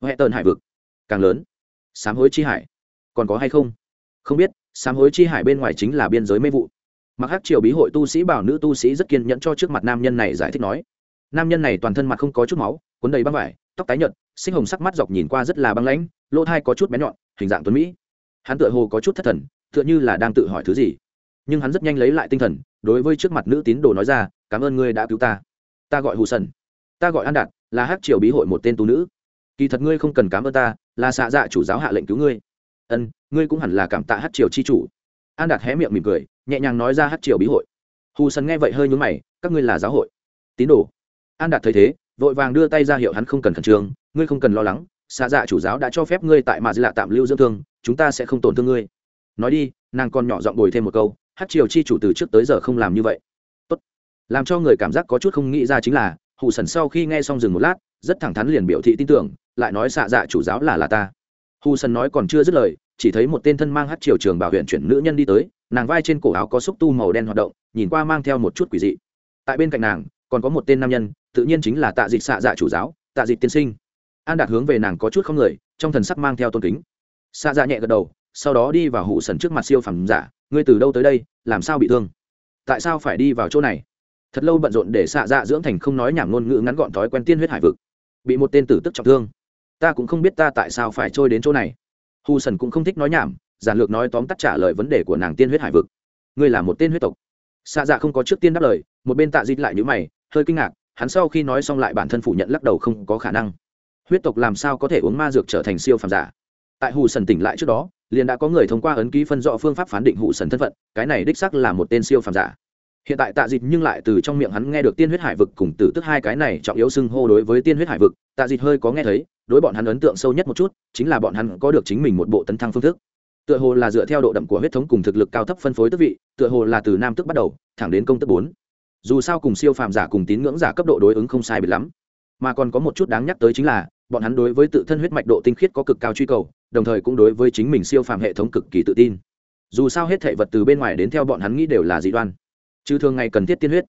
S1: Huệ tần hải vực. Càng lớn. Sám hối chi hải còn có hay không? Không biết, sám hối chi hải bên ngoài chính là biên giới mê vụ. Mặc hát triều bí hội tu sĩ bảo nữ tu sĩ rất kiên nhẫn cho trước mặt nam nhân này giải thích nói. Nam nhân này toàn thân mặt không có chút máu, cuốn đầy băng vải, tóc tái nhợt sinh hồng sắc mắt dọc nhìn qua rất là băng lãnh, lỗ thai có chút bé nhọn, hình dạng tuấn mỹ. Hắn tựa hồ có chút thất thần, tựa như là đang tự hỏi thứ gì. Nhưng hắn rất nhanh lấy lại tinh thần, đối với trước mặt nữ tín đồ nói ra, cảm ơn ngươi đã cứu ta. Ta gọi hù sần. Ta gọi an đạt, là hát triều bí hội một tên tu nữ. Kỳ thật ngươi không cần cảm ơn ta, là xạ dạ chủ giáo hạ lệnh cứu ngươi ân, ngươi cũng hẳn là cảm tạ hát triều chi chủ. An đạt hé miệng mỉm cười, nhẹ nhàng nói ra hát triều bí hội. Hù sần nghe vậy hơi nhúng mày, các ngươi là giáo hội. Tín đồ. An đạt thấy thế, vội vàng đưa tay ra hiệu hắn không cần khẩn trương, ngươi không cần lo lắng xạ dạ chủ giáo đã cho phép ngươi tại mà dư lạ tạm lưu dưỡng thương, chúng ta sẽ không tổn thương ngươi. Nói đi, nàng còn nhỏ giọng bồi thêm một câu, hát triều chi chủ từ trước tới giờ không làm như vậy. Tốt. làm cho người cảm giác có chút không nghĩ ra chính là, hù sần sau khi nghe xong dừng một lát, rất thẳng thắn liền biểu thị tin tưởng, lại nói xạ dạ chủ giáo là là ta hù sần nói còn chưa dứt lời, chỉ thấy một tên thân mang hát triều trường bảo huyện chuyển nữ nhân đi tới, nàng vai trên cổ áo có xúc tu màu đen hoạt động, nhìn qua mang theo một chút quỷ dị. Tại bên cạnh nàng, còn có một tên nam nhân, tự nhiên chính là tạ dịch xạ dạ chủ giáo, tạ dịch tiên sinh. An đạt hướng về nàng có chút không người, trong thần sắc mang theo tôn kính. Xạ dạ nhẹ gật đầu, sau đó đi vào hụ sần trước mặt siêu phẩm giả, ngươi từ đâu tới đây, làm sao bị thương? Tại sao phải đi vào chỗ này? Thật lâu bận rộn để xạ dạ dưỡng thành không nói nhảm ngôn ngữ ngắn gọn thói quen tiên huyết hải vực. Bị một tên tử tức trọng thương ta cũng không biết ta tại sao phải trôi đến chỗ này. Hù sần cũng không thích nói nhảm, giản lược nói tóm tắt trả lời vấn đề của nàng tiên huyết hải vực. Ngươi là một tên huyết tộc. Xạ dạ không có trước tiên đáp lời, một bên tạ dịt lại nhữ mày, hơi kinh ngạc, hắn sau khi nói xong lại bản thân phủ nhận lắc đầu không có khả năng. Huyết tộc làm sao có thể uống ma dược trở thành siêu phàm giả? Tại hù sần tỉnh lại trước đó, liền đã có người thông qua ấn ký phân rõ phương pháp phán định Hù sần thân phận, cái này đích sắc là một tên siêu phàm giả hiện tại tạ dịch nhưng lại từ trong miệng hắn nghe được tiên huyết hải vực cùng tử tức hai cái này trọng yếu xưng hô đối với tiên huyết hải vực, tạ dịch hơi có nghe thấy, đối bọn hắn ấn tượng sâu nhất một chút, chính là bọn hắn có được chính mình một bộ tấn thăng phương thức. Tựa hồ là dựa theo độ đậm của huyết thống cùng thực lực cao thấp phân phối tức vị, tựa hồ là từ nam tức bắt đầu, thẳng đến công tức bốn. Dù sao cùng siêu phàm giả cùng tín ngưỡng giả cấp độ đối ứng không sai biệt lắm. Mà còn có một chút đáng nhắc tới chính là, bọn hắn đối với tự thân huyết mạch độ tinh khiết có cực cao truy cầu, đồng thời cũng đối với chính mình siêu phàm hệ thống cực kỳ tự tin. Dù sao hết thể vật từ bên ngoài đến theo bọn hắn nghĩ đều là dị đoan chứ thường ngày cần thiết tiên huyết.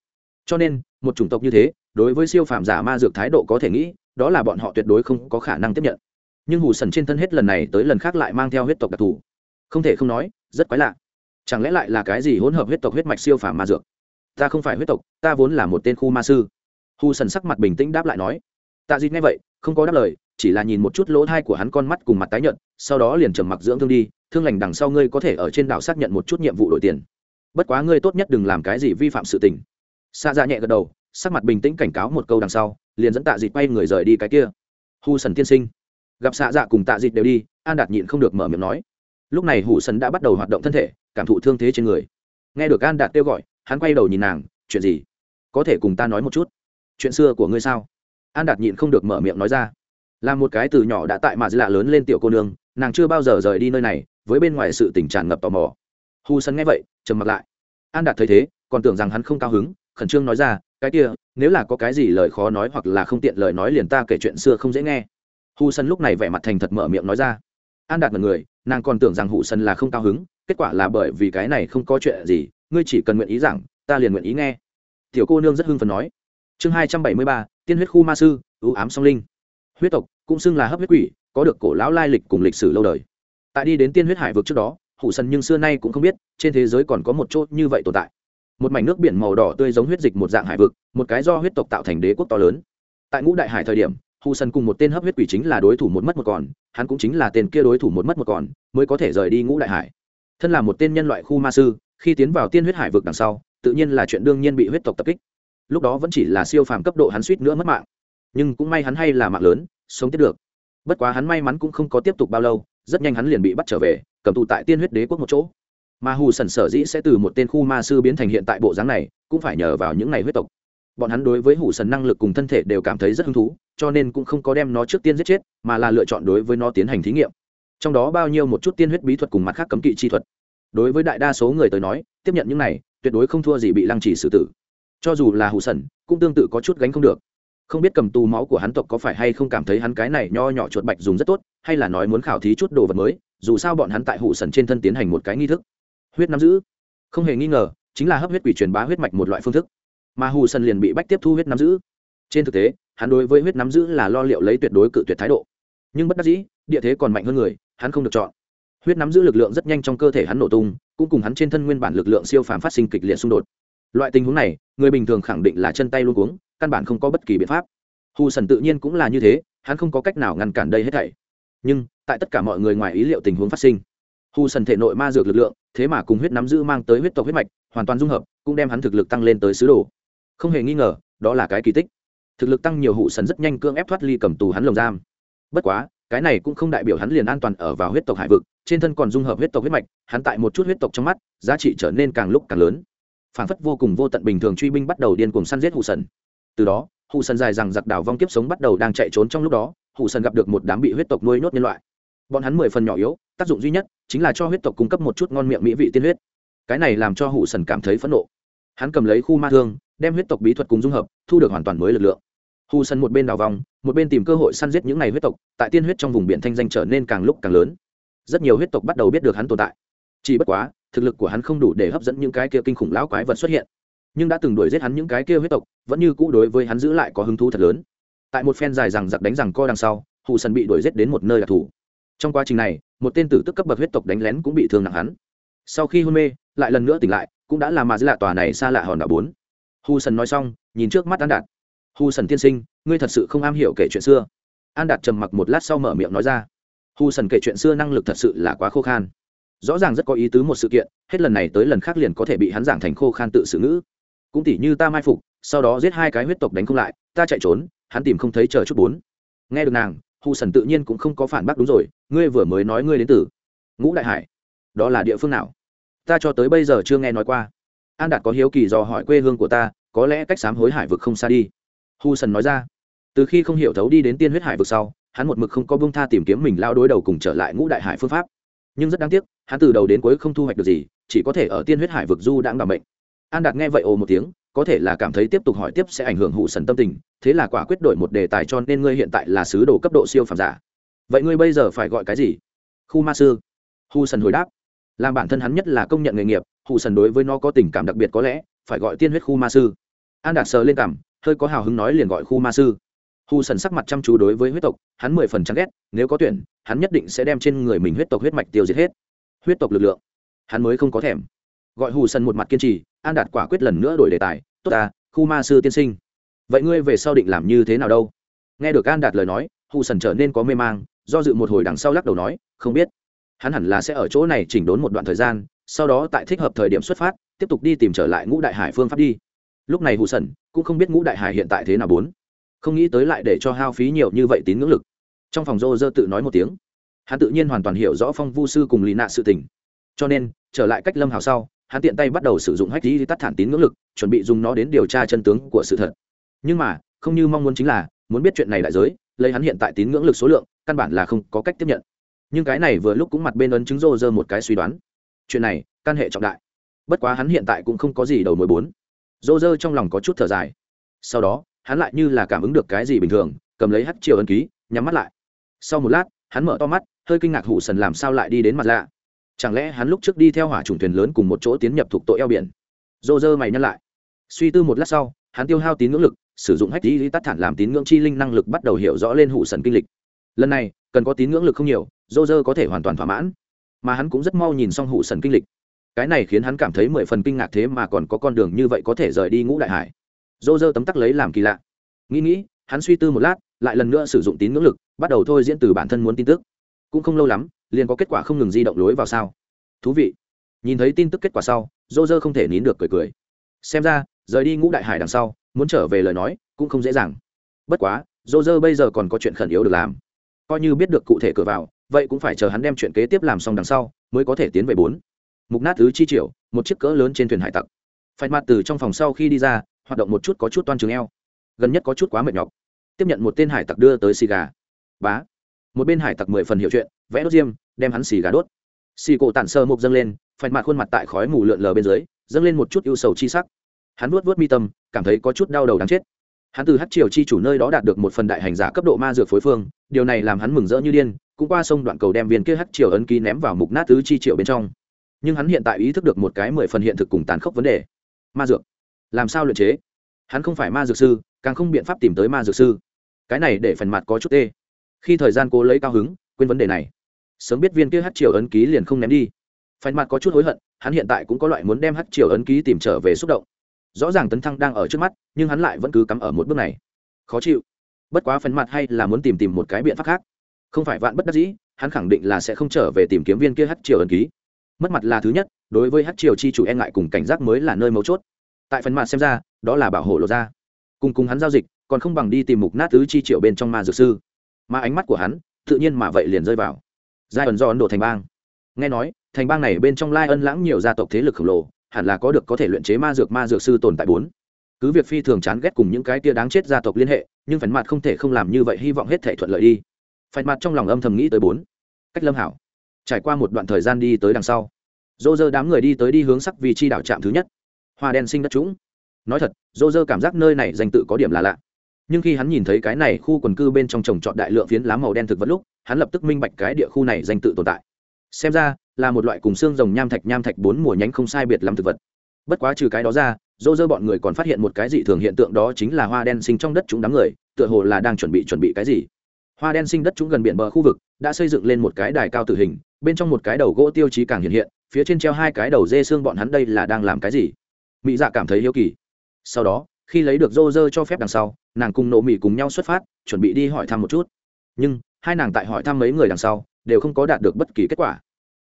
S1: Cho nên, một chủng tộc như thế, đối với siêu phàm giả ma dược thái độ có thể nghĩ, đó là bọn họ tuyệt đối không có khả năng tiếp nhận. Nhưng hù sần trên thân hết lần này tới lần khác lại mang theo huyết tộc đặc thù. Không thể không nói, rất quái lạ. Chẳng lẽ lại là cái gì hỗn hợp huyết tộc huyết mạch siêu phàm ma dược? Ta không phải huyết tộc, ta vốn là một tên khu ma sư. Hù sần sắc mặt bình tĩnh đáp lại nói. Tạ dịt nghe vậy, không có đáp lời, chỉ là nhìn một chút lỗ thai của hắn con mắt cùng mặt tái nhợt, sau đó liền trầm mặc dưỡng thương đi, thương lành đằng sau ngươi có thể ở trên đảo xác nhận một chút nhiệm vụ đổi tiền bất quá ngươi tốt nhất đừng làm cái gì vi phạm sự tình. Xa ra dạ nhẹ gật đầu, sắc mặt bình tĩnh cảnh cáo một câu đằng sau, liền dẫn tạ dịt quay người rời đi cái kia. Hù sần tiên sinh. Gặp xạ dạ cùng tạ dịt đều đi, an đạt nhịn không được mở miệng nói. Lúc này hủ sần đã bắt đầu hoạt động thân thể, cảm thụ thương thế trên người. Nghe được an đạt kêu gọi, hắn quay đầu nhìn nàng, chuyện gì? Có thể cùng ta nói một chút? Chuyện xưa của ngươi sao? An đạt nhịn không được mở miệng nói ra. Là một cái từ nhỏ đã tại mà lạ lớn lên tiểu cô nương, nàng chưa bao giờ rời đi nơi này, với bên ngoài sự tình tràn ngập tò mò hu sân nghe vậy, trầm mặc lại. An đạt thấy thế, còn tưởng rằng hắn không cao hứng, khẩn trương nói ra, cái kia, nếu là có cái gì lời khó nói hoặc là không tiện lời nói liền ta kể chuyện xưa không dễ nghe. Hu sân lúc này vẻ mặt thành thật mở miệng nói ra. An đạt mật người, nàng còn tưởng rằng hù sân là không cao hứng, kết quả là bởi vì cái này không có chuyện gì, ngươi chỉ cần nguyện ý rằng ta liền nguyện ý nghe. Tiểu cô nương rất hưng phần nói. Chương hai trăm bảy mươi ba, tiên huyết khu ma sư, ưu ám song linh. Huyết tộc, cũng xưng là hấp huyết quỷ, có được cổ lão lai lịch cùng lịch sử lâu đời. Tại đi đến tiên huyết hải vực trước đó hủ sần nhưng xưa nay cũng không biết, trên thế giới còn có một chỗ như vậy tồn tại. Một mảnh nước biển màu đỏ tươi giống huyết dịch một dạng hải vực, một cái do huyết tộc tạo thành đế quốc to lớn. Tại ngũ đại hải thời điểm hù sần cùng một tên hấp huyết quỷ chính là đối thủ một mất một còn, hắn cũng chính là tên kia đối thủ một mất một còn, mới có thể rời đi ngũ đại hải. Thân là một tên nhân loại khu ma sư, khi tiến vào tiên huyết hải vực đằng sau, tự nhiên là chuyện đương nhiên bị huyết tộc tập kích. Lúc đó vẫn chỉ là siêu phàm cấp độ hắn suýt nữa mất mạng. Nhưng cũng may hắn hay là mạng lớn, sống tiếp được. Bất quá hắn may mắn cũng không có tiếp tục bao lâu rất nhanh hắn liền bị bắt trở về, cầm tù tại tiên huyết đế quốc một chỗ. Mà hù sần sở dĩ sẽ từ một tên khu ma sư biến thành hiện tại bộ dáng này, cũng phải nhờ vào những ngày huyết tộc. Bọn hắn đối với hủ sần năng lực cùng thân thể đều cảm thấy rất hứng thú, cho nên cũng không có đem nó trước tiên giết chết, mà là lựa chọn đối với nó tiến hành thí nghiệm. Trong đó bao nhiêu một chút tiên huyết bí thuật cùng mặt khác cấm kỵ chi thuật. Đối với đại đa số người tới nói, tiếp nhận những này, tuyệt đối không thua gì bị lăng trì xử tử. Cho dù là hủ sần, cũng tương tự có chút gánh không được không biết cầm tù máu của hắn tộc có phải hay không cảm thấy hắn cái này nho nhỏ chuột bạch dùng rất tốt, hay là nói muốn khảo thí chút đồ vật mới, dù sao bọn hắn tại hụ sần trên thân tiến hành một cái nghi thức. Huyết nắm giữ. Không hề nghi ngờ, chính là hấp huyết quỷ truyền bá huyết mạch một loại phương thức. Mà hù sần liền bị bách tiếp thu huyết nắm giữ. Trên thực tế, hắn đối với huyết nắm giữ là lo liệu lấy tuyệt đối cự tuyệt thái độ. Nhưng bất đắc dĩ, địa thế còn mạnh hơn người, hắn không được chọn. Huyết nắm giữ lực lượng rất nhanh trong cơ thể hắn nổ tung, cũng cùng hắn trên thân nguyên bản lực lượng siêu phàm phát sinh kịch liệt xung đột loại tình huống này, người bình thường khẳng định là chân tay luôn cuống, căn bản không có bất kỳ biện pháp. Hù sần tự nhiên cũng là như thế, hắn không có cách nào ngăn cản đây hết thảy. Nhưng, tại tất cả mọi người ngoài ý liệu tình huống phát sinh hù sần thể nội ma dược lực lượng, thế mà cùng huyết nắm giữ mang tới huyết tộc huyết mạch, hoàn toàn dung hợp, cũng đem hắn thực lực tăng lên tới sứ đồ. Không hề nghi ngờ, đó là cái kỳ tích. Thực lực tăng nhiều hụ sần rất nhanh cưỡng ép thoát ly cầm tù hắn lồng giam. Bất quá, cái này cũng không đại biểu hắn liền an toàn ở vào huyết tộc hải vực, trên thân còn dung hợp huyết tộc huyết mạch, hắn tại một chút huyết tộc trong mắt, giá trị trở nên càng lúc càng lớn phản phất vô cùng vô tận bình thường truy binh bắt đầu điên cuồng săn giết hụ sần. Từ đó hụ sần dài rằng giặc đảo vong kiếp sống bắt đầu đang chạy trốn trong lúc đó hụ sần gặp được một đám bị huyết tộc nuôi nhốt nhân loại. Bọn hắn mười phần nhỏ yếu, tác dụng duy nhất chính là cho huyết tộc cung cấp một chút ngon miệng mỹ vị tiên huyết. Cái này làm cho hụ sần cảm thấy phẫn nộ. Hắn cầm lấy khu ma thương, đem huyết tộc bí thuật cùng dung hợp, thu được hoàn toàn mới lực lượng. Hù sân một bên đào vòng một bên tìm cơ hội săn giết những ngày huyết tộc, tại tiên huyết trong vùng biển thanh danh trở nên càng lúc càng lớn. Rất nhiều huyết tộc bắt đầu biết được hắn tồn tại. Chỉ bất quá thực lực của hắn không đủ để hấp dẫn những cái kia kinh khủng lão quái vật xuất hiện. Nhưng đã từng đuổi giết hắn những cái kia huyết tộc, vẫn như cũ đối với hắn giữ lại có hứng thú thật lớn. Tại một phen dài rằng giặc đánh rằng co đằng sau, hù sần bị đuổi giết đến một nơi đặc thù. Trong quá trình này, một tên tử tức cấp bậc huyết tộc đánh lén cũng bị thương nặng hắn. Sau khi hôn mê, lại lần nữa tỉnh lại, cũng đã làm mà dư lạ tòa này xa lạ hòn đảo bốn. Hu sần nói xong, nhìn trước mắt an đạt. Hu sần tiên sinh, ngươi thật sự không am hiểu kể chuyện xưa. An đạt trầm mặc một lát sau mở miệng nói ra. Hu sần kể chuyện xưa năng lực thật sự là quá khô khan rõ ràng rất có ý tứ một sự kiện, hết lần này tới lần khác liền có thể bị hắn giảng thành khô khan tự xử ngữ. Cũng tỉ như ta mai phục, sau đó giết hai cái huyết tộc đánh không lại, ta chạy trốn, hắn tìm không thấy chờ chút bốn. Nghe được nàng hù sần tự nhiên cũng không có phản bác đúng rồi, ngươi vừa mới nói ngươi đến từ ngũ đại hải, đó là địa phương nào? Ta cho tới bây giờ chưa nghe nói qua. An đạt có hiếu kỳ dò hỏi quê hương của ta, có lẽ cách sám hối hải vực không xa đi. Hu sần nói ra. Từ khi không hiểu thấu đi đến tiên huyết hải vực sau, hắn một mực không có bông tha tìm kiếm mình lao đối đầu cùng trở lại ngũ đại hải phương pháp nhưng rất đáng tiếc, hắn từ đầu đến cuối không thu hoạch được gì, chỉ có thể ở tiên huyết hải vực du đãng bằng bệnh an đạt nghe vậy ồ một tiếng, có thể là cảm thấy tiếp tục hỏi tiếp sẽ ảnh hưởng hụ sần tâm tình, thế là quả quyết đổi một đề tài cho nên ngươi hiện tại là sứ đồ cấp độ siêu phàm giả. Vậy ngươi bây giờ phải gọi cái gì? Khu ma sư. Hu sần hồi đáp. Làm bản thân hắn nhất là công nhận nghề nghiệp, hụ sần đối với nó có tình cảm đặc biệt có lẽ, phải gọi tiên huyết khu ma sư. An đạt sờ lên cảm, hơi có hào hứng nói liền gọi khu ma sư hù sần sắc mặt chăm chú đối với huyết tộc, hắn mười phần chán ghét, nếu có tuyển, hắn nhất định sẽ đem trên người mình huyết tộc huyết mạch tiêu diệt hết. Huyết tộc lực lượng, hắn mới không có thèm. Gọi hù sần một mặt kiên trì, an đạt quả quyết lần nữa đổi đề tài, tốt ta, khu ma sư tiên sinh. Vậy ngươi về sau định làm như thế nào đâu? Nghe được an đạt lời nói hù sần trở nên có mê mang, do dự một hồi đằng sau lắc đầu nói, không biết. Hắn hẳn là sẽ ở chỗ này chỉnh đốn một đoạn thời gian, sau đó tại thích hợp thời điểm xuất phát, tiếp tục đi tìm trở lại ngũ đại hải phương pháp đi. Lúc này hù sần cũng không biết ngũ đại hải hiện tại thế nào bốn không nghĩ tới lại để cho hao phí nhiều như vậy tín ngưỡng lực. Trong phòng rô rơ tự nói một tiếng. Hắn tự nhiên hoàn toàn hiểu rõ phong vu sư cùng lý nạ sự tình. Cho nên, trở lại cách lâm hào sau, hắn tiện tay bắt đầu sử dụng hách lý tắt thản tín ngưỡng lực, chuẩn bị dùng nó đến điều tra chân tướng của sự thật. Nhưng mà, không như mong muốn chính là, muốn biết chuyện này đại giới, lấy hắn hiện tại tín ngưỡng lực số lượng, căn bản là không có cách tiếp nhận. Nhưng cái này vừa lúc cũng mặt bên ấn chứng rô rơ một cái suy đoán. Chuyện này căn hệ trọng đại. Bất quá hắn hiện tại cũng không có gì đầu mối bốn. Rô rơ trong lòng có chút thở dài. Sau đó hắn lại như là cảm ứng được cái gì bình thường, cầm lấy hắt chiều ân ký, nhắm mắt lại. Sau một lát, hắn mở to mắt, hơi kinh ngạc hủ sần làm sao lại đi đến mặt lạ. Chẳng lẽ hắn lúc trước đi theo hỏa trùng thuyền lớn cùng một chỗ tiến nhập thuộc tội eo biển? Dô dơ mày nhăn lại. Suy tư một lát sau, hắn tiêu hao tín ngưỡng lực, sử dụng hách tí tắt thản làm tín ngưỡng chi linh năng lực bắt đầu hiểu rõ lên hủ sần kinh lịch. Lần này, cần có tín ngưỡng lực không nhiều dô dơ có thể hoàn toàn thỏa mãn. Mà hắn cũng rất mau nhìn xong hủ sần kinh lịch. Cái này khiến hắn cảm thấy mười phần kinh ngạc thế mà còn có con đường như vậy có thể rời đi ngũ đại hải dô dơ tấm tắc lấy làm kỳ lạ. Nghĩ nghĩ, hắn suy tư một lát, lại lần nữa sử dụng tín ngưỡng lực, bắt đầu thôi diễn từ bản thân muốn tin tức. Cũng không lâu lắm, liền có kết quả không ngừng di động lối vào sao. Thú vị. Nhìn thấy tin tức kết quả sau, dô dơ không thể nín được cười cười. Xem ra, rời đi ngũ đại hải đằng sau, muốn trở về lời nói, cũng không dễ dàng. Bất quá, dô dơ bây giờ còn có chuyện khẩn yếu được làm. Coi như biết được cụ thể cửa vào, vậy cũng phải chờ hắn đem chuyện kế tiếp làm xong đằng sau, mới có thể tiến về bốn. Mục nát thứ chi triệu, một chiếc cỡ lớn trên thuyền hải tặc. Phạch mặt từ trong phòng sau khi đi ra hoạt động một chút có chút toan trường eo. Gần nhất có chút quá mệt nhọc. Tiếp nhận một tên hải tặc đưa tới xì gà. Bá. Một bên hải tặc mười phần hiểu chuyện, vẽ đốt diêm, đem hắn xì gà đốt. Xì cổ tản sơ mục dâng lên phạch mặt khuôn mặt tại khói mù lượn lờ bên dưới, dâng lên một chút ưu sầu chi sắc. Hắn vuốt vuốt mi tâm, cảm thấy có chút đau đầu đáng chết. Hắn từ hát triều chi chủ nơi đó đạt được một phần đại hành giả cấp độ ma dược phối phương, điều này làm hắn mừng rỡ như điên, cũng qua sông đoạn cầu đem viên kia hát triều ấn ký ném vào mục nát tứ chi triệu bên trong. Nhưng hắn hiện tại ý thức được một cái mười phần hiện thực cùng tàn khốc vấn đề. Ma dược làm sao luyện chế? Hắn không phải ma dược sư, càng không biện pháp tìm tới ma dược sư. Cái này để phần mặt có chút tê. Khi thời gian cố lấy cao hứng, quên vấn đề này. Sớm biết viên kia hát triều ấn ký liền không ném đi. Phần mặt có chút hối hận, hắn hiện tại cũng có loại muốn đem hát triều ấn ký tìm trở về xúc động. Rõ ràng tấn thăng đang ở trước mắt, nhưng hắn lại vẫn cứ cắm ở một bước này. Khó chịu. Bất quá phần mặt hay là muốn tìm tìm một cái biện pháp khác. Không phải vạn bất đắc dĩ, hắn khẳng định là sẽ không trở về tìm kiếm viên kia hát triều ấn ký. Mất mặt là thứ nhất, đối với hát triều chi chủ e ngại cùng cảnh giác mới là nơi mấu chốt tại phần mặt xem ra, đó là bảo hộ lộ ra. Cùng cùng hắn giao dịch, còn không bằng đi tìm mục nát tứ chi triệu bên trong ma dược sư. Mà ánh mắt của hắn, tự nhiên mà vậy liền rơi vào. Giai ẩn do ấn độ thành bang. Nghe nói, thành bang này bên trong lai ân lãng nhiều gia tộc thế lực khổng lồ, hẳn là có được có thể luyện chế ma dược ma dược sư tồn tại bốn. Cứ việc phi thường chán ghét cùng những cái tia đáng chết gia tộc liên hệ, nhưng phần mặt không thể không làm như vậy hy vọng hết thể thuận lợi đi. Phần mặt trong lòng âm thầm nghĩ tới bốn. Cách lâm hảo. Trải qua một đoạn thời gian đi tới đằng sau dô dơ đám người đi tới đi hướng sắc vì chi đảo trạm thứ nhất hoa đen sinh đất trũng. Nói thật, dô dơ cảm giác nơi này danh tự có điểm là lạ. Nhưng khi hắn nhìn thấy cái này khu quần cư bên trong trồng trọt đại lượng phiến lá màu đen thực vật lúc, hắn lập tức minh bạch cái địa khu này danh tự tồn tại. Xem ra, là một loại cùng xương rồng nham thạch nham thạch bốn mùa nhánh không sai biệt lắm thực vật. Bất quá trừ cái đó ra, dô dơ bọn người còn phát hiện một cái dị thường hiện tượng đó chính là hoa đen sinh trong đất chúng đám người, tựa hồ là đang chuẩn bị chuẩn bị cái gì. Hoa đen sinh đất chúng gần biển bờ khu vực, đã xây dựng lên một cái đài cao tử hình, bên trong một cái đầu gỗ tiêu chí càng hiện hiện, phía trên treo hai cái đầu dê xương bọn hắn đây là đang làm cái gì? Mỹ dạ cảm thấy hiếu kỳ. Sau đó, khi lấy được rô rơ cho phép đằng sau, nàng cùng nộ mỹ cùng nhau xuất phát, chuẩn bị đi hỏi thăm một chút. Nhưng, hai nàng tại hỏi thăm mấy người đằng sau, đều không có đạt được bất kỳ kết quả.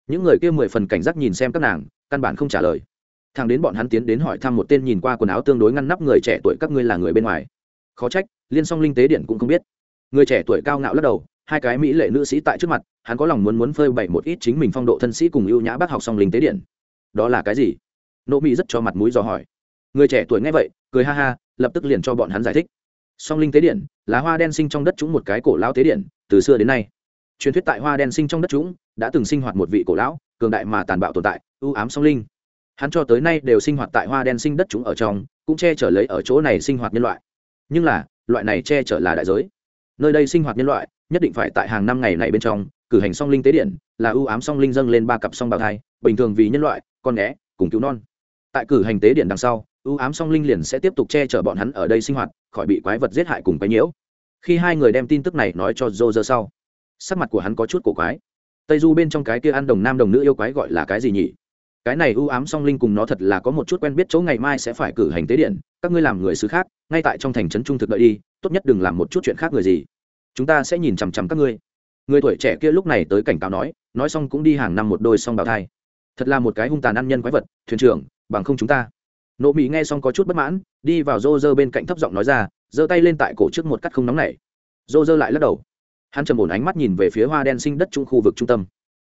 S1: Những người kia mười phần cảnh giác nhìn xem các nàng, căn bản không trả lời. Thằng đến bọn hắn tiến đến hỏi thăm một tên nhìn qua quần áo tương đối ngăn nắp người trẻ tuổi các ngươi là người bên ngoài. Khó trách, liên song linh tế điện cũng không biết. Người trẻ tuổi cao ngạo lắc đầu, hai cái mỹ lệ nữ sĩ tại trước mặt, hắn có lòng muốn muốn phơi bày một ít chính mình phong độ thân sĩ cùng ưu nhã bác học song linh tế điện. Đó là cái gì? Nộ mỹ rất cho mặt mũi dò hỏi. Người trẻ tuổi nghe vậy, cười ha ha, lập tức liền cho bọn hắn giải thích. Song linh tế điện là hoa đen sinh trong đất chúng một cái cổ lão tế điện, từ xưa đến nay. Truyền thuyết tại hoa đen sinh trong đất chúng đã từng sinh hoạt một vị cổ lão, cường đại mà tàn bạo tồn tại, ưu ám song linh. Hắn cho tới nay đều sinh hoạt tại hoa đen sinh đất chúng ở trong, cũng che chở lấy ở chỗ này sinh hoạt nhân loại. Nhưng là, loại này che chở là đại giới. Nơi đây sinh hoạt nhân loại, nhất định phải tại hàng năm ngày này bên trong, cử hành song linh tế điện, là ưu ám song linh dâng lên ba cặp song bào thai, bình thường vì nhân loại, con nghé cùng cứu non tại cử hành tế điện đằng sau, ưu ám song linh liền sẽ tiếp tục che chở bọn hắn ở đây sinh hoạt, khỏi bị quái vật giết hại cùng quái nhiễu. Khi hai người đem tin tức này nói cho dô dơ sau, sắc mặt của hắn có chút cổ quái. Tây du bên trong cái kia ăn đồng nam đồng nữ yêu quái gọi là cái gì nhỉ? Cái này ưu ám song linh cùng nó thật là có một chút quen biết chỗ ngày mai sẽ phải cử hành tế điện các ngươi làm người xứ khác, ngay tại trong thành trấn trung thực đợi đi, tốt nhất đừng làm một chút chuyện khác người gì. Chúng ta sẽ nhìn chằm chằm các ngươi. Người tuổi trẻ kia lúc này tới cảnh cáo nói nói xong cũng đi hàng năm một đôi song bào thai. Thật là một cái hung tàn ăn nhân quái vật, thuyền trưởng bằng không chúng ta. Nộ mỹ nghe xong có chút bất mãn, đi vào rô rơ bên cạnh thấp giọng nói ra, giơ tay lên tại cổ trước một cắt không nóng này rô rơ lại lắc đầu. Hắn trầm ổn ánh mắt nhìn về phía hoa đen sinh đất trung khu vực trung tâm.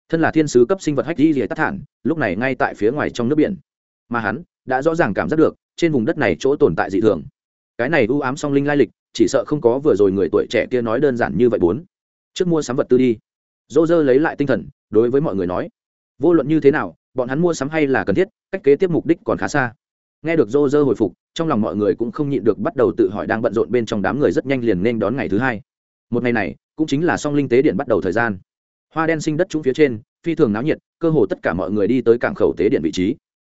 S1: Thân là thiên sứ cấp sinh vật hách di rìa tắt thản lúc này ngay tại phía ngoài trong nước biển. Mà hắn đã rõ ràng cảm giác được, trên vùng đất này chỗ tồn tại dị thường. Cái này u ám song linh lai lịch, chỉ sợ không có vừa rồi người tuổi trẻ kia nói đơn giản như vậy bốn. Trước mua sắm vật tư đi. Dô dơ lấy lại tinh thần, đối với mọi người nói, vô luận như thế nào bọn hắn mua sắm hay là cần thiết, cách kế tiếp mục đích còn khá xa. Nghe được dô dơ hồi phục, trong lòng mọi người cũng không nhịn được bắt đầu tự hỏi đang bận rộn bên trong đám người rất nhanh liền nên đón ngày thứ hai. Một ngày này, cũng chính là song linh tế điện bắt đầu thời gian. Hoa đen sinh đất trúng phía trên, phi thường náo nhiệt, cơ hồ tất cả mọi người đi tới cảng khẩu tế điện vị trí.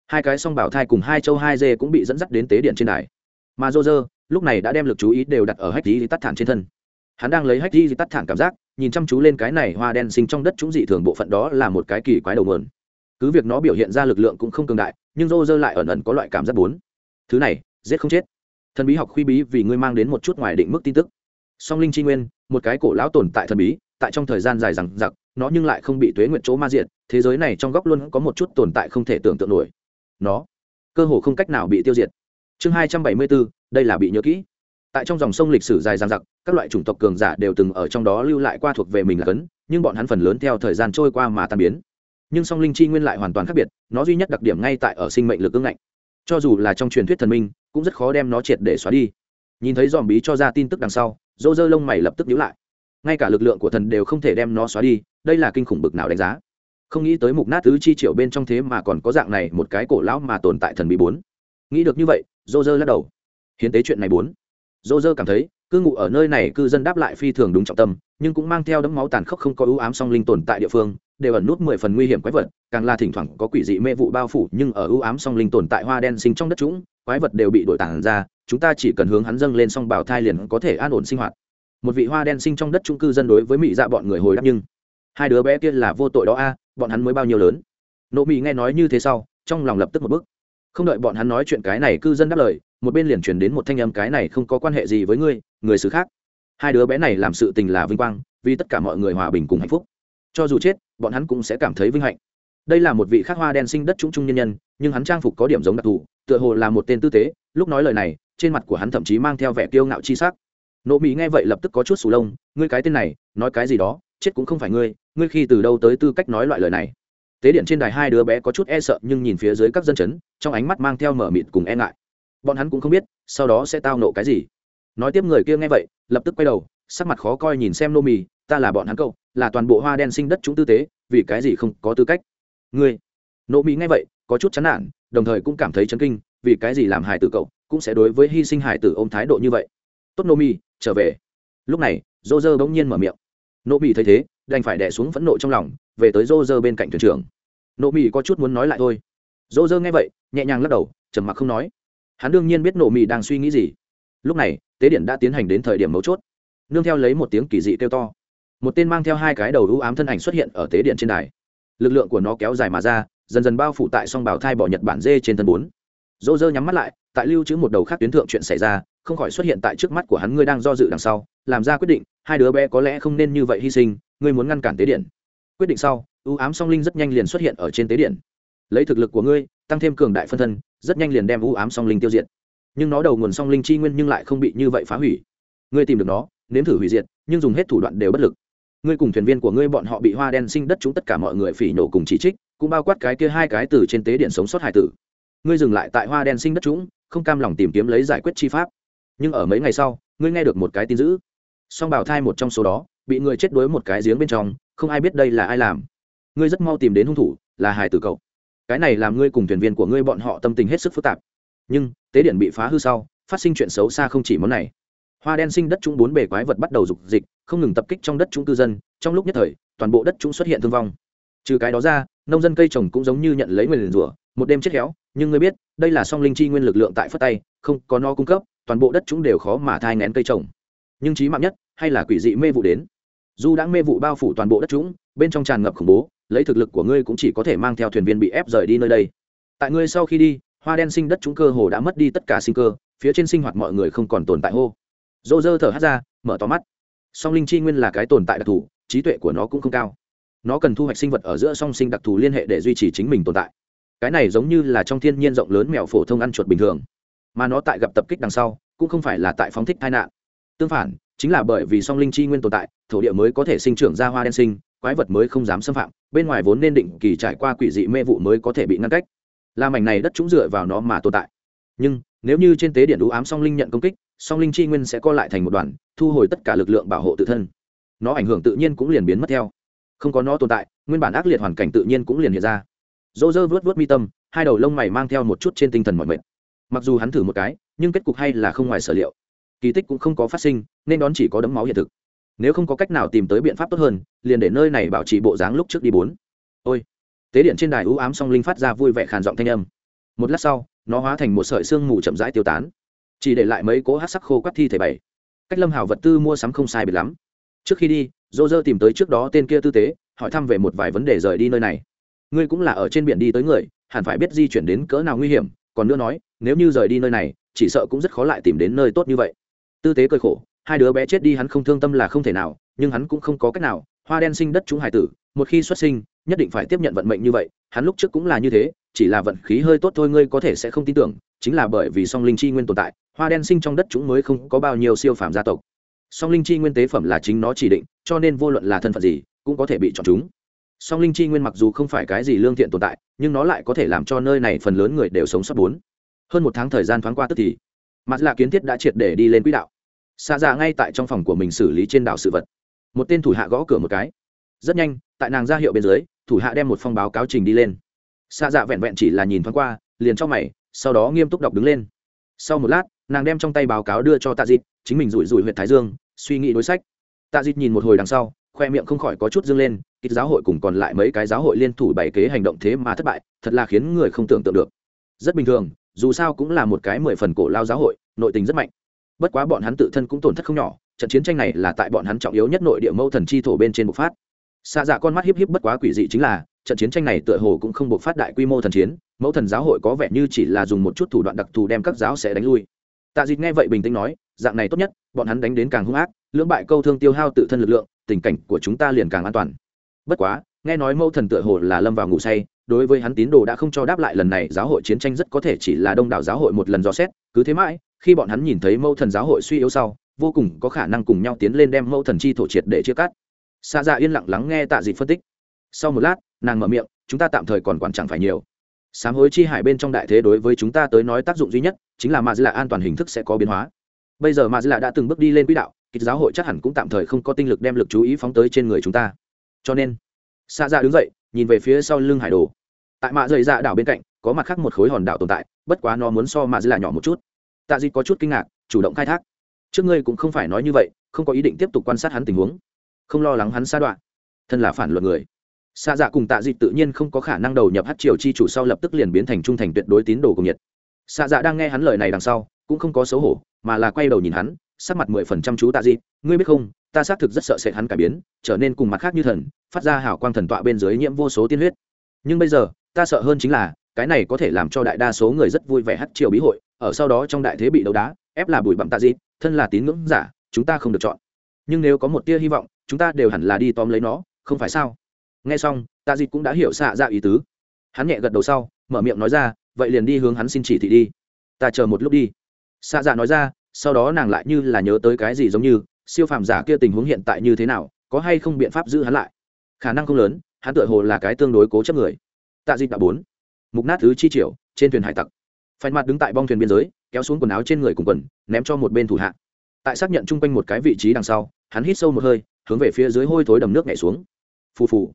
S1: Hai cái song bảo thai cùng hai châu hai dê cũng bị dẫn dắt đến tế điện trên đài. Mà dô dơ lúc này đã đem lực chú ý đều đặt ở hách di tắt thản trên thân. Hắn đang lấy hách di tắt thản cảm giác, nhìn chăm chú lên cái này hoa đen sinh trong đất trúng dị thường, bộ phận đó là một cái kỳ quái đầu mườn cứ việc nó biểu hiện ra lực lượng cũng không cường đại, nhưng rô rơ lại ẩn ẩn có loại cảm giác bốn. Thứ này, giết không chết. Thần bí học khuy bí vì ngươi mang đến một chút ngoài định mức tin tức. Song linh tri nguyên, một cái cổ lão tồn tại thần bí, tại trong thời gian dài rằng giặc nó nhưng lại không bị tuế nguyện chỗ ma diện thế giới này trong góc luôn có một chút tồn tại không thể tưởng tượng nổi. Nó, cơ hồ không cách nào bị tiêu diệt. Chương hai trăm bảy mươi bốn, đây là bị nhớ kỹ. Tại trong dòng sông lịch sử dài dằng dặc các loại chủng tộc cường giả đều từng ở trong đó lưu lại qua thuộc về mình là cấn, nhưng bọn hắn phần lớn theo thời gian trôi qua mà tan biến nhưng song linh chi nguyên lại hoàn toàn khác biệt, nó duy nhất đặc điểm ngay tại ở sinh mệnh lực ưng ngạnh. Cho dù là trong truyền thuyết thần minh, cũng rất khó đem nó triệt để xóa đi. Nhìn thấy dòm bí cho ra tin tức đằng sau dô dơ lông mày lập tức nhíu lại. Ngay cả lực lượng của thần đều không thể đem nó xóa đi, đây là kinh khủng bực nào đánh giá. Không nghĩ tới mục nát tứ chi triệu bên trong thế mà còn có dạng này một cái cổ lão mà tồn tại thần bí bốn. Nghĩ được như vậy dô dơ lắc đầu. Hiến tế chuyện này bốn. Dô dơ cảm thấy cư ngụ ở nơi này cư dân đáp lại phi thường đúng trọng tâm, nhưng cũng mang theo đấm máu tàn khốc không có ưu ám song linh tồn tại địa phương, đều ẩn nút mười phần nguy hiểm quái vật, càng là thỉnh thoảng có quỷ dị mê vụ bao phủ, nhưng ở ưu ám song linh tồn tại hoa đen sinh trong đất trũng, quái vật đều bị đổi tản ra, chúng ta chỉ cần hướng hắn dâng lên song bảo thai liền có thể an ổn sinh hoạt. Một vị hoa đen sinh trong đất trung cư dân đối với mỹ dạ bọn người hồi đáp nhưng, hai đứa bé kia là vô tội đó a, bọn hắn mới bao nhiêu lớn? Nộ mỹ nghe nói như thế sau, trong lòng lập tức một bức không đợi bọn hắn nói chuyện cái này, cư dân đáp lời một bên liền truyền đến một thanh âm cái này không có quan hệ gì với ngươi, người xứ khác. Hai đứa bé này làm sự tình là vinh quang, vì tất cả mọi người hòa bình cùng hạnh phúc. Cho dù chết, bọn hắn cũng sẽ cảm thấy vinh hạnh. Đây là một vị khắc hoa đen sinh đất trung trung nhân nhân, nhưng hắn trang phục có điểm giống đặc thù, tựa hồ là một tên tư tế, lúc nói lời này, trên mặt của hắn thậm chí mang theo vẻ kiêu ngạo chi sắc. Nộ mỹ nghe vậy lập tức có chút sù lông, ngươi cái tên này, nói cái gì đó, chết cũng không phải ngươi ngươi khi từ đâu tới tư cách nói loại lời này? Tế điện trên đài hai đứa bé có chút e sợ, nhưng nhìn phía dưới các dân chấn, trong ánh mắt mang theo mở mịt cùng e ngại bọn hắn cũng không biết, sau đó sẽ tao nộ cái gì. Nói tiếp người kia nghe vậy, lập tức quay đầu, sắc mặt khó coi nhìn xem nô mì, ta là bọn hắn cậu, là toàn bộ hoa đen sinh đất chúng tư tế, vì cái gì không có tư cách? Ngươi? Nô mì nghe vậy, có chút chán nản, đồng thời cũng cảm thấy chấn kinh, vì cái gì làm hài tử cậu, cũng sẽ đối với hy sinh hài tử ôm thái độ như vậy? Tốt nô mì, trở về. Lúc này dô dơ bỗng nhiên mở miệng. Nô mì thấy thế, đành phải đẻ xuống phẫn nộ trong lòng, về tới dô dơ bên cạnh thuyền trưởng. Nô mì có chút muốn nói lại thôi. Dô dơ nghe vậy, nhẹ nhàng lắc đầu, trầm mặc không nói hắn đương nhiên biết nổ mì đang suy nghĩ gì. Lúc này, tế điện đã tiến hành đến thời điểm mấu chốt. Nương theo lấy một tiếng kỳ dị kêu to. Một tên mang theo hai cái đầu ưu ám thân ảnh xuất hiện ở tế điện trên đài. Lực lượng của nó kéo dài mà ra, dần dần bao phủ tại song bảo thai bỏ nhật bản dê trên thân bốn. Dô dơ nhắm mắt lại, tại lưu trữ một đầu khác tuyến thượng chuyện xảy ra, không khỏi xuất hiện tại trước mắt của hắn, ngươi đang do dự đằng sau, làm ra quyết định, hai đứa bé có lẽ không nên như vậy hy sinh, ngươi muốn ngăn cản tế điện. Quyết định sau, ưu ám song linh rất nhanh liền xuất hiện ở trên tế điện. Lấy thực lực của ngươi tăng thêm cường đại phân thân, rất nhanh liền đem u ám song linh tiêu diệt. Nhưng nó đầu nguồn song linh chi nguyên nhưng lại không bị như vậy phá hủy. Ngươi tìm được nó, nếm thử hủy diệt, nhưng dùng hết thủ đoạn đều bất lực. Ngươi cùng thuyền viên của ngươi bọn họ bị hoa đen sinh đất chúng tất cả mọi người phỉ nổ cùng chỉ trích, cũng bao quát cái kia hai cái từ trên tế điện sống sót hải tử. Ngươi dừng lại tại hoa đen sinh đất chúng, không cam lòng tìm kiếm lấy giải quyết chi pháp. Nhưng ở mấy ngày sau, ngươi nghe được một cái tin dữ. Song bảo thai một trong số đó, bị người chết đuối một cái giếng bên trong, không ai biết đây là ai làm. Ngươi rất mau tìm đến hung thủ, là hải tử cậu cái này làm ngươi cùng thuyền viên của ngươi bọn họ tâm tình hết sức phức tạp. Nhưng, tế điện bị phá hư sau, phát sinh chuyện xấu xa không chỉ món này. Hoa đen sinh đất trung bốn bề quái vật bắt đầu dục dịch, không ngừng tập kích trong đất trung cư dân, trong lúc nhất thời, toàn bộ đất trung xuất hiện thương vong. Trừ cái đó ra, nông dân cây trồng cũng giống như nhận lấy nguyền rủa, một đêm chết héo, nhưng ngươi biết, đây là song linh chi nguyên lực lượng tại phất tay, không có no cung cấp, toàn bộ đất chúng đều khó mà thai ngén cây trồng. Nhưng trí mạng nhất, hay là quỷ dị mê vụ đến dù đã mê vụ bao phủ toàn bộ đất trũng bên trong tràn ngập khủng bố, lấy thực lực của ngươi cũng chỉ có thể mang theo thuyền viên bị ép rời đi nơi đây. Tại ngươi sau khi đi, hoa đen sinh đất trũng cơ hồ đã mất đi tất cả sinh cơ, phía trên sinh hoạt mọi người không còn tồn tại hô. Dô dơ thở hát ra, mở to mắt. Song linh chi nguyên là cái tồn tại đặc thù, trí tuệ của nó cũng không cao. Nó cần thu hoạch sinh vật ở giữa song sinh đặc thù liên hệ để duy trì chính mình tồn tại. Cái này giống như là trong thiên nhiên rộng lớn mèo phổ thông ăn chuột bình thường, mà nó tại gặp tập kích đằng sau, cũng không phải là tại phóng thích tai nạn. Tương phản chính là bởi vì song linh chi nguyên tồn tại, thổ địa mới có thể sinh trưởng ra hoa đen sinh, quái vật mới không dám xâm phạm, bên ngoài vốn nên định kỳ trải qua quỷ dị mê vụ mới có thể bị ngăn cách. Là mảnh này đất chúng dựa vào nó mà tồn tại. Nhưng, nếu như trên tế điện đũ ám song linh nhận công kích, song linh chi nguyên sẽ co lại thành một đoàn, thu hồi tất cả lực lượng bảo hộ tự thân. Nó ảnh hưởng tự nhiên cũng liền biến mất theo. Không có nó tồn tại, nguyên bản ác liệt hoàn cảnh tự nhiên cũng liền hiện ra. Dô dơ vớt vớt mi tâm, hai đầu lông mày mang theo một chút trên tinh thần mọi mệt. Mặc dù hắn thử một cái, nhưng kết cục hay là không ngoài sở liệu kỳ tích cũng không có phát sinh, nên đón chỉ có đấm máu hiện thực. Nếu không có cách nào tìm tới biện pháp tốt hơn, liền để nơi này bảo trì bộ dáng lúc trước đi bốn. Ôi, tế điện trên đài ưu ám song linh phát ra vui vẻ khàn giọng thanh âm. Một lát sau, nó hóa thành một sợi xương mù chậm rãi tiêu tán. Chỉ để lại mấy cỗ hát sắc khô quắt thi thể bảy. Cách lâm hảo vật tư mua sắm không sai biệt lắm. Trước khi đi dô dơ tìm tới trước đó tên kia tư tế, hỏi thăm về một vài vấn đề rời đi nơi này. Ngươi cũng là ở trên biển đi tới người, hẳn phải biết di chuyển đến cỡ nào nguy hiểm, còn nữa nói, nếu như rời đi nơi này, chỉ sợ cũng rất khó lại tìm đến nơi tốt như vậy tư tế cười khổ, hai đứa bé chết đi hắn không thương tâm là không thể nào, nhưng hắn cũng không có cách nào, hoa đen sinh đất chúng hải tử, một khi xuất sinh, nhất định phải tiếp nhận vận mệnh như vậy, hắn lúc trước cũng là như thế, chỉ là vận khí hơi tốt thôi, ngươi có thể sẽ không tin tưởng, chính là bởi vì song linh chi nguyên tồn tại, hoa đen sinh trong đất chúng mới không có bao nhiêu siêu phàm gia tộc. Song linh chi nguyên tế phẩm là chính nó chỉ định, cho nên vô luận là thân phận gì, cũng có thể bị chọn chúng. Song linh chi nguyên mặc dù không phải cái gì lương thiện tồn tại, nhưng nó lại có thể làm cho nơi này phần lớn người đều sống sót bốn. Hơn một tháng thời gian thoáng qua tức thì mặt là kiến thiết đã triệt để đi lên quỹ đạo. Xa ra dạ ngay tại trong phòng của mình xử lý trên đảo sự vật. Một tên thủ hạ gõ cửa một cái. Rất nhanh, tại nàng ra hiệu bên dưới, thủ hạ đem một phong báo cáo trình đi lên. Xa dạ vẹn vẹn chỉ là nhìn thoáng qua, liền cho mày, sau đó nghiêm túc đọc đứng lên. Sau một lát, nàng đem trong tay báo cáo đưa cho tạ dịt, chính mình rủi rủi huyện thái dương, suy nghĩ đối sách. Tạ dịt nhìn một hồi đằng sau, khoe miệng không khỏi có chút dâng lên ít giáo hội cùng còn lại mấy cái giáo hội liên thủ bày kế hành động thế mà thất bại, thật là khiến người không tưởng tượng được. Rất bình thường dù sao cũng là một cái mười phần cổ lao giáo hội, nội tình rất mạnh. Bất quá bọn hắn tự thân cũng tổn thất không nhỏ, trận chiến tranh này là tại bọn hắn trọng yếu nhất nội địa mâu thần chi thổ bên trên bộc phát. Xa dạ con mắt hiếp hiếp bất quá quỷ dị chính là, trận chiến tranh này tựa hồ cũng không bộc phát đại quy mô thần chiến, mẫu thần giáo hội có vẻ như chỉ là dùng một chút thủ đoạn đặc thù đem các giáo sẽ đánh lui. Tạ dịt nghe vậy bình tĩnh nói, dạng này tốt nhất, bọn hắn đánh đến càng hung ác, lưỡng bại câu thương tiêu hao tự thân lực lượng, tình cảnh của chúng ta liền càng an toàn. Bất quá, nghe nói mẫu thần tựa hồ là lâm vào ngủ say đối với hắn tín đồ đã không cho đáp lại lần này, giáo hội chiến tranh rất có thể chỉ là đông đảo giáo hội một lần dò xét, cứ thế mãi, khi bọn hắn nhìn thấy mâu thần giáo hội suy yếu sau, vô cùng có khả năng cùng nhau tiến lên đem mâu thần chi thổ triệt để chia cắt. Xa dạ yên lặng lắng nghe tạ dị phân tích. Sau một lát, nàng mở miệng, chúng ta tạm thời còn quản chẳng phải nhiều. Sám hối chi hải bên trong đại thế đối với chúng ta tới nói tác dụng duy nhất chính là mà dư là an toàn hình thức sẽ có biến hóa. Bây giờ mà dư là đã từng bước đi lên quỹ đạo, kịch giáo hội chắc hẳn cũng tạm thời không có tinh lực đem lực chú ý phóng tới trên người chúng ta. Cho nên xa ra dạ đứng dậy, nhìn về phía sau lưng hải đồ tại mạ dày dạ đảo bên cạnh, có mặt khác một khối hòn đảo tồn tại, bất quá nó muốn so mạ dày là nhỏ một chút. Tạ dịt có chút kinh ngạc, chủ động khai thác. Trước ngươi cũng không phải nói như vậy, không có ý định tiếp tục quan sát hắn tình huống. Không lo lắng hắn xa đoạn thân là phản luận người. Xa dạ cùng tạ dịt tự nhiên không có khả năng đầu nhập hát triều chi chủ sau lập tức liền biến thành trung thành tuyệt đối tín đồ cùng nhiệt. Xa dạ đang nghe hắn lời này đằng sau, cũng không có xấu hổ, mà là quay đầu nhìn hắn, sắc mặt mười phần trăm chú tạ dịt ngươi biết không, ta xác thực rất sợ sệt hắn cải biến, trở nên cùng mặt khác như thần, phát ra hào quang thần tọa bên dưới nhiễm vô số tiên huyết nhưng bây giờ, ta sợ hơn chính là, cái này có thể làm cho đại đa số người rất vui vẻ hát triều bí hội, ở sau đó trong đại thế bị đấu đá, ép là bụi bặm tạ Dị, thân là tín ngưỡng giả, chúng ta không được chọn. Nhưng nếu có một tia hy vọng, chúng ta đều hẳn là đi tóm lấy nó, không phải sao? Nghe xong, tạ Dị cũng đã hiểu xạ dạ ý tứ. Hắn nhẹ gật đầu sau, mở miệng nói ra, vậy liền đi hướng hắn xin chỉ thị đi. Ta chờ một lúc đi. Xạ dạ nói ra, sau đó nàng lại như là nhớ tới cái gì giống như, siêu phàm giả kia tình huống hiện tại như thế nào, có hay không biện pháp giữ hắn lại? Khả năng không lớn hắn tựa hồ là cái tương đối cố chấp người. Tạ dịch đã bốn. Mục nát thứ chi triều, trên thuyền hải tặc. Phanh mặt đứng tại bong thuyền biên giới, kéo xuống quần áo trên người cùng quần, ném cho một bên thủ hạ. Tại xác nhận chung quanh một cái vị trí đằng sau, hắn hít sâu một hơi, hướng về phía dưới hôi thối đầm nước nhảy xuống. Phù phù.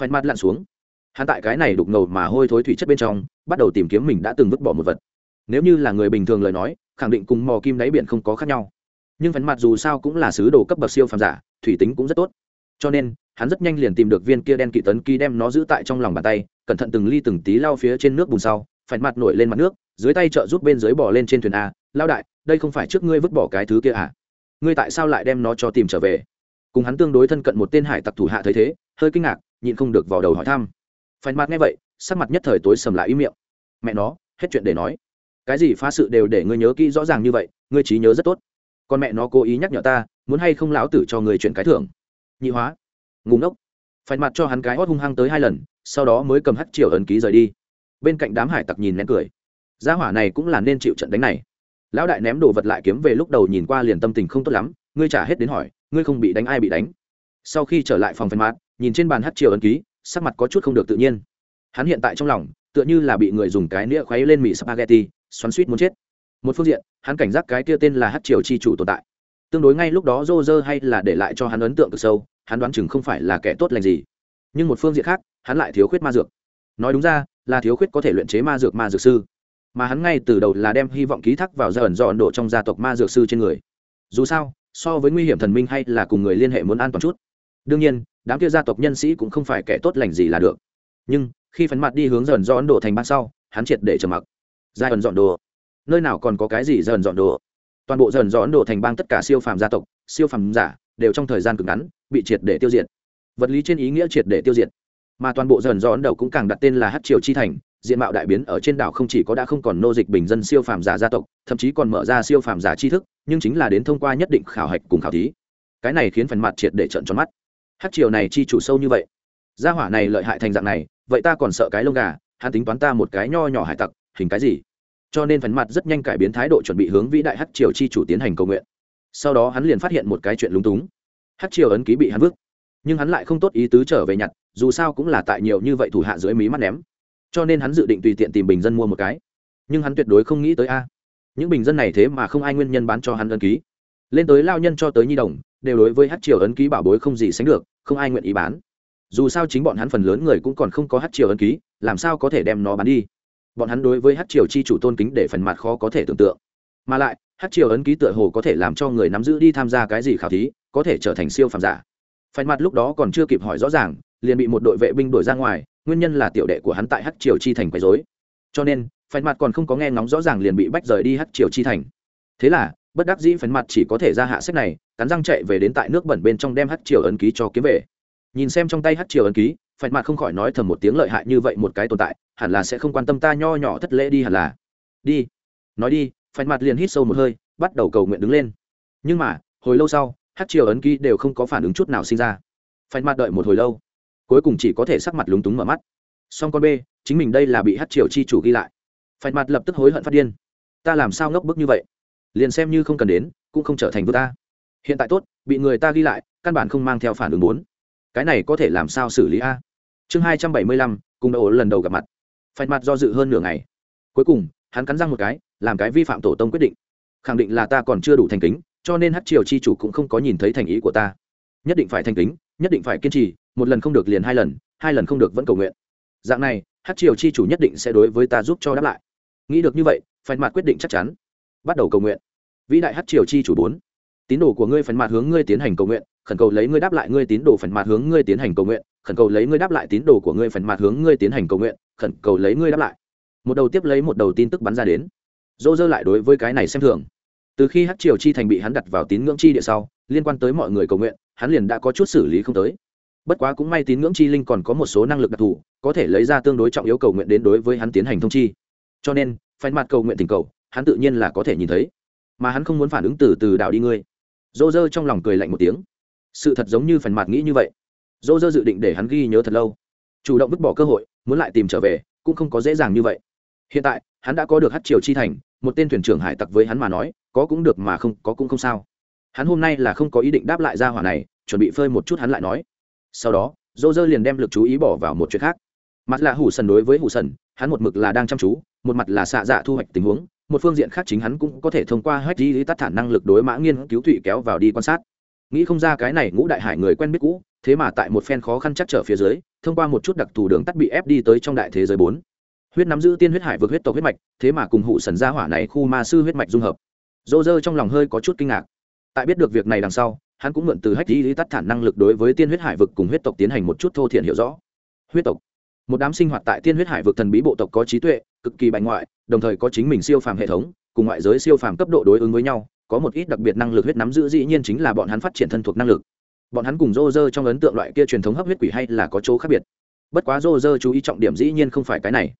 S1: Phanh mặt lặn xuống. Hắn tại cái này đục ngầu mà hôi thối thủy chất bên trong, bắt đầu tìm kiếm mình đã từng vứt bỏ một vật. Nếu như là người bình thường lời nói, khẳng định cùng mò kim đáy biển không có khác nhau. Nhưng phấn mặt dù sao cũng là sứ đồ cấp bậc siêu phàm giả, thủy tính cũng rất tốt cho nên, hắn rất nhanh liền tìm được viên kia đen kỵ tấn ký đem nó giữ tại trong lòng bàn tay, cẩn thận từng ly từng tí lao phía trên nước bùn sau phải mặt nổi lên mặt nước, dưới tay trợ giúp bên dưới bỏ lên trên thuyền a lao đại, đây không phải trước ngươi vứt bỏ cái thứ kia à? Ngươi tại sao lại đem nó cho tìm trở về? Cùng hắn tương đối thân cận một tên hải tặc thủ hạ thấy thế, hơi kinh ngạc, nhịn không được vào đầu hỏi thăm. Phản mặt nghe vậy, sắc mặt nhất thời tối sầm lại ý miệng. Mẹ nó, hết chuyện để nói. Cái gì phá sự đều để ngươi nhớ kỹ rõ ràng như vậy, ngươi trí nhớ rất tốt. Con mẹ nó cố ý nhắc nhở ta, muốn hay không lão tử cho người chuyện cái thưởng? Nhị hóa. Ngủ ngốc. Phải mặt cho hắn cái hót hung hăng tới hai lần, sau đó mới cầm hắt triệu ấn ký rời đi. Bên cạnh đám hải tặc nhìn nén cười. Gia hỏa này cũng là nên chịu trận đánh này. Lão đại ném đồ vật lại kiếm về lúc đầu nhìn qua liền tâm tình không tốt lắm, ngươi trả hết đến hỏi, ngươi không bị đánh ai bị đánh. Sau khi trở lại phòng phân mát nhìn trên bàn hát triều ấn ký, sắc mặt có chút không được tự nhiên. Hắn hiện tại trong lòng, tựa như là bị người dùng cái nĩa khuấy lên mì spaghetti, xoắn suýt muốn chết. Một phương diện, hắn cảnh giác cái kia tên là hát triều chi chủ tồn tại. Tương đối ngay lúc đó rô rơ hay là để lại cho hắn ấn tượng cực sâu hắn đoán chừng không phải là kẻ tốt lành gì. Nhưng một phương diện khác, hắn lại thiếu khuyết ma dược. Nói đúng ra, là thiếu khuyết có thể luyện chế ma dược ma dược sư. Mà hắn ngay từ đầu là đem hy vọng ký thác vào gia ẩn do ấn độ trong gia tộc ma dược sư trên người. Dù sao, so với nguy hiểm thần minh hay là cùng người liên hệ muốn an toàn chút. Đương nhiên, đám kia gia tộc nhân sĩ cũng không phải kẻ tốt lành gì là được. Nhưng, khi phấn mặt đi hướng dần do ấn độ thành ban sau, hắn triệt để trầm mặc. Giai ẩn dọn đồ nơi nào còn có cái gì dần dọn đồ toàn bộ dần dọn đồ thành bang tất cả siêu phàm gia tộc, siêu phàm giả đều trong thời gian cực ngắn, bị triệt để tiêu diệt. Vật lý trên ý nghĩa triệt để tiêu diệt. Mà toàn bộ dần dọn đầu cũng càng đặt tên là hát triều chi thành, diện mạo đại biến ở trên đảo không chỉ có đã không còn nô dịch bình dân siêu phàm giả gia tộc, thậm chí còn mở ra siêu phàm giả tri thức, nhưng chính là đến thông qua nhất định khảo hạch cùng khảo thí. Cái này khiến phần mặt triệt để trận tròn mắt. Hát triều này chi chủ sâu như vậy. Gia hỏa này lợi hại thành dạng này, vậy ta còn sợ cái lông gà, hắn tính toán ta một cái nho nhỏ hải tặc, hình cái gì? Cho nên phần mặt rất nhanh cải biến thái độ chuẩn bị hướng vĩ đại hát triều chi chủ tiến hành cầu nguyện sau đó hắn liền phát hiện một cái chuyện lúng túng. Hát triều ấn ký bị hắn vứt. Nhưng hắn lại không tốt ý tứ trở về nhặt, dù sao cũng là tại nhiều như vậy thủ hạ dưới mí mắt ném. Cho nên hắn dự định tùy tiện tìm bình dân mua một cái. Nhưng hắn tuyệt đối không nghĩ tới a. Những bình dân này thế mà không ai nguyên nhân bán cho hắn ấn ký. Lên tới lao nhân cho tới nhi đồng, đều đối với hát triều ấn ký bảo bối không gì sánh được, không ai nguyện ý bán. Dù sao chính bọn hắn phần lớn người cũng còn không có hát triều ấn ký, làm sao có thể đem nó bán đi? Bọn hắn đối với hát triều chi chủ tôn kính để phần mặt khó có thể tưởng tượng. Mà lại hát triều ấn ký tựa hồ có thể làm cho người nắm giữ đi tham gia cái gì khảo thí, có thể trở thành siêu phàm giả. Phần mặt lúc đó còn chưa kịp hỏi rõ ràng, liền bị một đội vệ binh đuổi ra ngoài, nguyên nhân là tiểu đệ của hắn tại hát triều chi thành quấy dối cho nên phần mặt còn không có nghe ngóng rõ ràng liền bị bách rời đi hát triều chi thành. Thế là, bất đắc dĩ Phấn mặt chỉ có thể ra hạ sách này, cắn răng chạy về đến tại nước bẩn bên trong đem hát triều ấn ký cho kiếm về. Nhìn xem trong tay hát triều ấn ký phạch mặt không khỏi nói thầm một tiếng lợi hại như vậy một cái tồn tại, hẳn là sẽ không quan tâm ta nho nhỏ thất lễ đi hẳn là. Đi. Nói đi phạch mặt liền hít sâu một hơi, bắt đầu cầu nguyện đứng lên. Nhưng mà, hồi lâu sau, hát triều ấn ký đều không có phản ứng chút nào sinh ra. Phạch mặt đợi một hồi lâu, cuối cùng chỉ có thể sắc mặt lúng túng mở mắt. Song con b chính mình đây là bị hát triều chi chủ ghi lại. Phạch mặt lập tức hối hận phát điên. Ta làm sao ngốc bức như vậy? Liền xem như không cần đến, cũng không trở thành vua ta. Hiện tại tốt, bị người ta ghi lại, căn bản không mang theo phản ứng bốn cái này có thể làm sao xử lý a? Chương hai trăm bảy mươi lăm, cùng đội lần đầu gặp mặt. Phạch mặt do dự hơn nửa ngày. Cuối cùng hắn cắn răng một cái, làm cái vi phạm tổ tông quyết định. Khẳng định là ta còn chưa đủ thành kính, cho nên hát triều chi chủ cũng không có nhìn thấy thành ý của ta. Nhất định phải thành kính, nhất định phải kiên trì, một lần không được liền hai lần hai lần không được vẫn cầu nguyện. Dạng này hát triều chi chủ nhất định sẽ đối với ta giúp cho đáp lại. Nghĩ được như vậy phần mặt quyết định chắc chắn. Bắt đầu cầu nguyện. Vĩ đại hát triều chi chủ bốn. Tín đồ của ngươi phần mặt hướng ngươi tiến hành cầu nguyện, khẩn cầu lấy ngươi đáp lại ngươi tín đồ phần mặt hướng ngươi tiến hành cầu nguyện, khẩn cầu lấy ngươi đáp lại tín đồ của ngươi phần mặt hướng ngươi tiến hành cầu nguyện, khẩn cầu lấy ngươi đáp lại một đầu tiếp lấy một đầu tin tức bắn ra đến. Dô dơ lại đối với cái này xem thường. Từ khi hát triều chi thành bị hắn đặt vào tín ngưỡng chi địa sau, liên quan tới mọi người cầu nguyện, hắn liền đã có chút xử lý không tới. Bất quá cũng may tín ngưỡng chi linh còn có một số năng lực đặc thù, có thể lấy ra tương đối trọng yếu cầu nguyện đến đối với hắn tiến hành thông chi. Cho nên phanh mặt cầu nguyện tình cầu, hắn tự nhiên là có thể nhìn thấy. Mà hắn không muốn phản ứng từ từ đảo đi ngươi. Dô dơ trong lòng cười lạnh một tiếng. Sự thật giống như phần mặt nghĩ như vậy. Dô dơ dự định để hắn ghi nhớ thật lâu. Chủ động vứt bỏ cơ hội, muốn lại tìm trở về, cũng không có dễ dàng như vậy hiện tại, hắn đã có được hát triều chi thành, một tên thuyền trưởng hải tặc với hắn mà nói, có cũng được mà không, có cũng không sao. Hắn hôm nay là không có ý định đáp lại ra hỏa này, chuẩn bị phơi một chút hắn lại nói. Sau đó dô dơ liền đem lực chú ý bỏ vào một chuyện khác. Mặt là hủ sần đối với hủ sần, hắn một mực là đang chăm chú, một mặt là xạ dạ thu hoạch tình huống, một phương diện khác chính hắn cũng có thể thông qua hách di tắt thản năng lực đối mã nghiên cứu thụy kéo vào đi quan sát. Nghĩ không ra cái này ngũ đại hải người quen biết cũ, thế mà tại một phen khó khăn chắc trở phía dưới, thông qua một chút đặc thù đường tắt bị ép đi tới trong đại thế giới bốn huyết nắm giữ tiên huyết hải vượt huyết tộc huyết mạch, thế mà cùng hụ sần gia hỏa này khu ma sư huyết mạch dung hợp. Dô dơ trong lòng hơi có chút kinh ngạc. Tại biết được việc này đằng sau, hắn cũng mượn từ hách lý tắt thản năng lực đối với tiên huyết hải vực cùng huyết tộc tiến hành một chút thô thiện hiểu rõ. Huyết tộc. Một đám sinh hoạt tại tiên huyết hải vực thần bí bộ tộc có trí tuệ, cực kỳ bành ngoại, đồng thời có chính mình siêu phàm hệ thống, cùng ngoại giới siêu phàm cấp độ đối ứng với nhau, có một ít đặc biệt năng lực huyết nắm giữ dĩ nhiên chính là bọn hắn phát triển thân thuộc năng lực. Bọn hắn cùng rô rơ trong ấn tượng loại kia truyền thống hấp huyết quỷ hay là có chỗ khác biệt. Bất quá rô rơ chú ý trọng điểm dĩ nhiên không phải cái này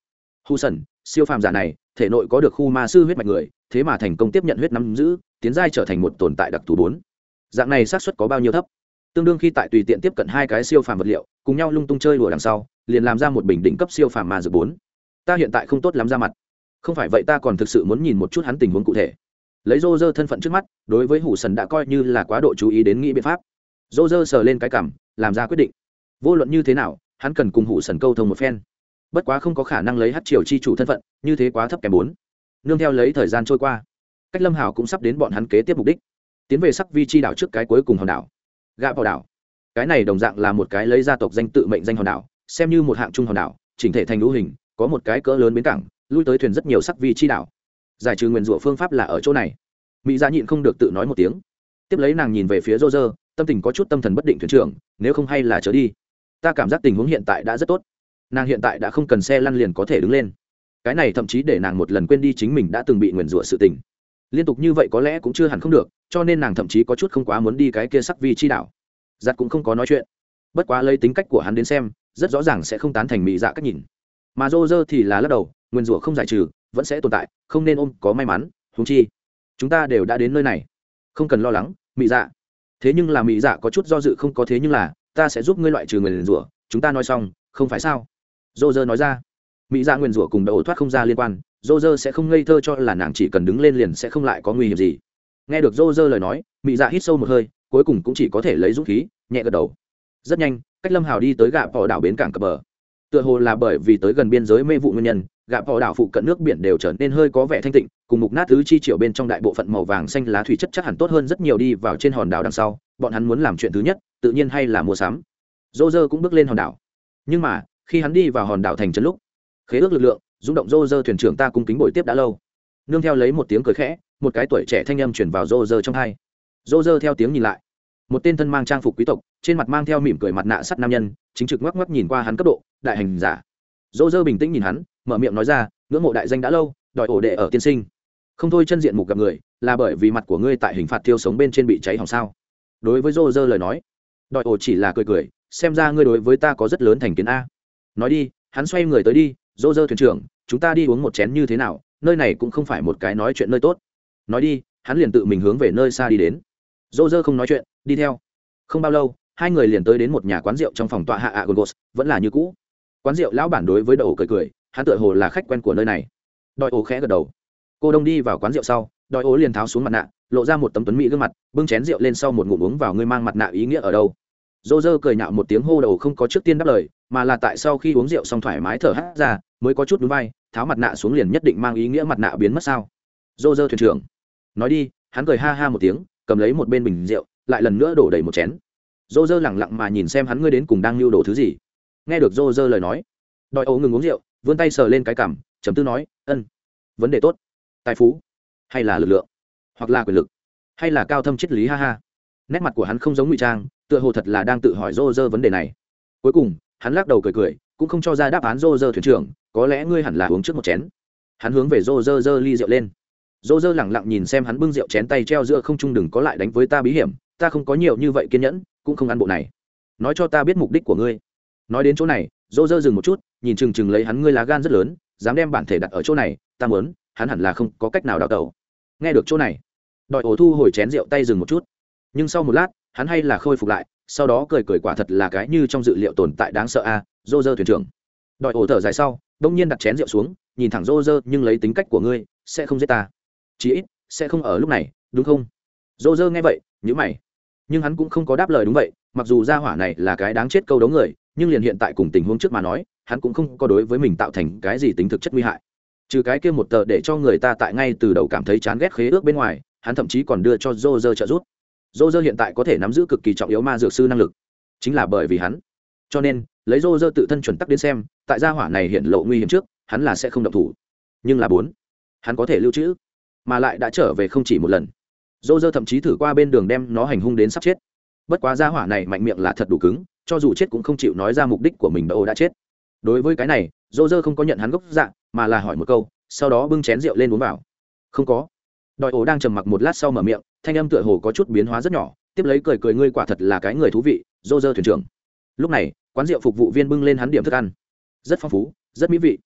S1: hù sần, siêu phàm giả này, thể nội có được khu ma sư huyết mạch người, thế mà thành công tiếp nhận huyết nắm giữ, tiến giai trở thành một tồn tại đặc thù bốn. Dạng này xác suất có bao nhiêu thấp? Tương đương khi tại tùy tiện tiếp cận hai cái siêu phàm vật liệu, cùng nhau lung tung chơi đùa đằng sau, liền làm ra một bình đỉnh cấp siêu phàm ma dược bốn. Ta hiện tại không tốt lắm ra mặt. Không phải vậy ta còn thực sự muốn nhìn một chút hắn tình huống cụ thể. Lấy rô rơ thân phận trước mắt, đối với hủ sần đã coi như là quá độ chú ý đến nghĩ biện pháp. Rô rơ sờ lên cái cảm, làm ra quyết định. Vô luận như thế nào, hắn cần cùng hủ sần câu thông một phen bất quá không có khả năng lấy hát triều chi chủ thân phận, như thế quá thấp kém bốn. Nương theo lấy thời gian trôi qua, cách lâm hảo cũng sắp đến bọn hắn kế tiếp mục đích. Tiến về sắc vi chi đảo trước cái cuối cùng hòn đảo. Gạ vào đảo. Cái này đồng dạng là một cái lấy gia tộc danh tự mệnh danh hòn đảo, xem như một hạng trung hòn đảo, chỉnh thể thành lũ hình, có một cái cỡ lớn bến cảng, lui tới thuyền rất nhiều sắc vi chi đảo. Giải trừ nguyền rủa phương pháp là ở chỗ này. Mỹ gia nhịn không được tự nói một tiếng. Tiếp lấy nàng nhìn về phía rô rơ tâm tình có chút tâm thần bất định thuyền trưởng, nếu không hay là trở đi. Ta cảm giác tình huống hiện tại đã rất tốt nàng hiện tại đã không cần xe lăn liền có thể đứng lên. Cái này thậm chí để nàng một lần quên đi chính mình đã từng bị nguyền rủa sự tình. Liên tục như vậy có lẽ cũng chưa hẳn không được, cho nên nàng thậm chí có chút không quá muốn đi cái kia sắc vi chi đảo. Giặt cũng không có nói chuyện. Bất quá lấy tính cách của hắn đến xem, rất rõ ràng sẽ không tán thành mỹ dạ cách nhìn. Mà dô dơ thì là lắc đầu, nguyền rủa không giải trừ, vẫn sẽ tồn tại, không nên ôm, có may mắn húng chi. Chúng ta đều đã đến nơi này. Không cần lo lắng mỹ dạ. Thế nhưng là mỹ dạ có chút do dự không có thế nhưng là, ta sẽ giúp ngươi loại trừ người nguyền rủa, chúng ta nói xong, không phải sao? Dô dơ nói ra. Mỹ dạ ra nguyền rủa cùng Đậu thoát không ra liên quan, dô dơ sẽ không ngây thơ cho là nàng chỉ cần đứng lên liền sẽ không lại có nguy hiểm gì. Nghe được dô dơ lời nói, mỹ dạ hít sâu một hơi, cuối cùng cũng chỉ có thể lấy dũng khí, nhẹ gật đầu. Rất nhanh, cách lâm hào đi tới gạ bỏ đảo bến cảng cập bờ. Tựa hồ là bởi vì tới gần biên giới mê vụ nguyên nhân, gạ bỏ đảo phụ cận nước biển đều trở nên hơi có vẻ thanh tịnh, cùng mục nát thứ chi triệu bên trong đại bộ phận màu vàng xanh lá thủy chất chắc hẳn tốt hơn rất nhiều đi vào trên hòn đảo đằng sau, bọn hắn muốn làm chuyện thứ nhất, tự nhiên hay là mua sắm. Dô dơ cũng bước lên hòn đảo. Nhưng mà khi hắn đi vào hòn đảo thành trấn lúc, khế ước lực lượng, rung động Rô rơ thuyền trưởng ta cung kính bồi tiếp đã lâu. Nương theo lấy một tiếng cười khẽ, một cái tuổi trẻ thanh âm chuyển vào Rô rơ trong hai. Rô rơ theo tiếng nhìn lại. Một tên thân mang trang phục quý tộc, trên mặt mang theo mỉm cười mặt nạ sắt nam nhân, chính trực ngoắc ngoắc nhìn qua hắn cấp độ, đại hành giả. Rô dơ bình tĩnh nhìn hắn, mở miệng nói ra, ngưỡng mộ đại danh đã lâu, đòi ổ đệ ở tiên sinh. Không thôi, chân diện mục gặp người, là bởi vì mặt của ngươi tại hình phạt thiêu sống bên trên bị cháy hỏng sao? Đối với dô dơ lời nói, đòi ổ chỉ là cười cười, xem ra ngươi đối với ta có rất lớn thành kiến a nói đi, hắn xoay người tới đi, dô dơ thuyền trưởng, chúng ta đi uống một chén như thế nào? Nơi này cũng không phải một cái nói chuyện nơi tốt. Nói đi, hắn liền tự mình hướng về nơi xa đi đến. Dô dơ không nói chuyện, đi theo. Không bao lâu, hai người liền tới đến một nhà quán rượu trong phòng tọa hạ ạ gos vẫn là như cũ. Quán rượu lão bản đối với đậu cười cười, hắn tựa hồ là khách quen của nơi này. Đòi ổ khẽ gật đầu. Cô đông đi vào quán rượu sau, đòi ố liền tháo xuống mặt nạ, lộ ra một tấm tuấn mỹ gương mặt, bưng chén rượu lên sau một ngụm uống vào, ngươi mang mặt nạ ý nghĩa ở đâu? Dô dơ cười nhạo một tiếng hô đầu không có trước tiên đáp lời, mà là tại sau khi uống rượu xong thoải mái thở hát ra, mới có chút núi vai tháo mặt nạ xuống liền nhất định mang ý nghĩa mặt nạ biến mất sao. Dô dơ thuyền trưởng. Nói đi, hắn cười ha ha một tiếng, cầm lấy một bên bình rượu, lại lần nữa đổ đầy một chén. Dô dơ lẳng lặng mà nhìn xem hắn ngươi đến cùng đang lưu đồ thứ gì. Nghe được dô dơ lời nói đòi ấu ngừng uống rượu, vươn tay sờ lên cái cằm chấm tư nói, ân, vấn đề tốt. Tài phú, hay là lực lượng, hoặc là quyền lực, hay là cao thâm triết lý, ha ha. Nét mặt của hắn không giống ngụy trang tựa hồ thật là đang tự hỏi rô rơ vấn đề này. Cuối cùng, hắn lắc đầu cười cười, cũng không cho ra đáp án rô rơ thuyền trưởng, có lẽ ngươi hẳn là uống trước một chén. Hắn hướng về rô rơ rơ ly rượu lên. Rô rơ lẳng lặng nhìn xem hắn bưng rượu chén tay treo giữa không trung đừng có lại đánh với ta bí hiểm, ta không có nhiều như vậy kiên nhẫn, cũng không ăn bộ này. Nói cho ta biết mục đích của ngươi. Nói đến chỗ này, rô rơ dừng một chút, nhìn chừng chừng lấy hắn ngươi lá gan rất lớn, dám đem bản thể đặt ở chỗ này, ta muốn, hắn hẳn là không có cách nào đào tẩu. Nghe được chỗ này đòi ổ thu hồi chén rượu tay dừng một chút. Nhưng sau một lát hắn hay là khôi phục lại, sau đó cười cười quả thật là cái như trong dự liệu tồn tại đáng sợ a dô dơ thuyền trưởng. Đòi ổ thở dài sau đông nhiên đặt chén rượu xuống, nhìn thẳng dô dơ nhưng lấy tính cách của ngươi, sẽ không giết ta. Chí ít, sẽ không ở lúc này, đúng không? Dô dơ nghe vậy nhữ mày. Nhưng hắn cũng không có đáp lời đúng vậy, mặc dù gia hỏa này là cái đáng chết câu đấu người, nhưng liền hiện tại cùng tình huống trước mà nói, hắn cũng không có đối với mình tạo thành cái gì tính thực chất nguy hại. Trừ cái kia một tờ để cho người ta tại ngay từ đầu cảm thấy chán ghét khế ước bên ngoài, hắn thậm chí còn đưa cho dô dơ trợ giúp dô dơ hiện tại có thể nắm giữ cực kỳ trọng yếu ma dược sư năng lực. Chính là bởi vì hắn. Cho nên, lấy dô dơ tự thân chuẩn tắc đến xem, tại gia hỏa này hiện lộ nguy hiểm trước, hắn là sẽ không động thủ. Nhưng là bốn, hắn có thể lưu trữ, mà lại đã trở về không chỉ một lần. Dô dơ thậm chí thử qua bên đường đem nó hành hung đến sắp chết. Bất quá gia hỏa này mạnh miệng là thật đủ cứng, cho dù chết cũng không chịu nói ra mục đích của mình đâu đã chết. Đối với cái này, dô dơ không có nhận hắn gốc dạng mà là hỏi một câu, sau đó bưng chén rượu lên uống vào. Không có. Đòi ổ đang trầm mặc một lát sau mở miệng thanh âm tựa hồ có chút biến hóa rất nhỏ, tiếp lấy cười cười, ngươi quả thật là cái người thú vị dô dơ thuyền trưởng. Lúc này, quán rượu phục vụ viên bưng lên hắn điểm thức ăn. Rất phong phú, rất mỹ vị.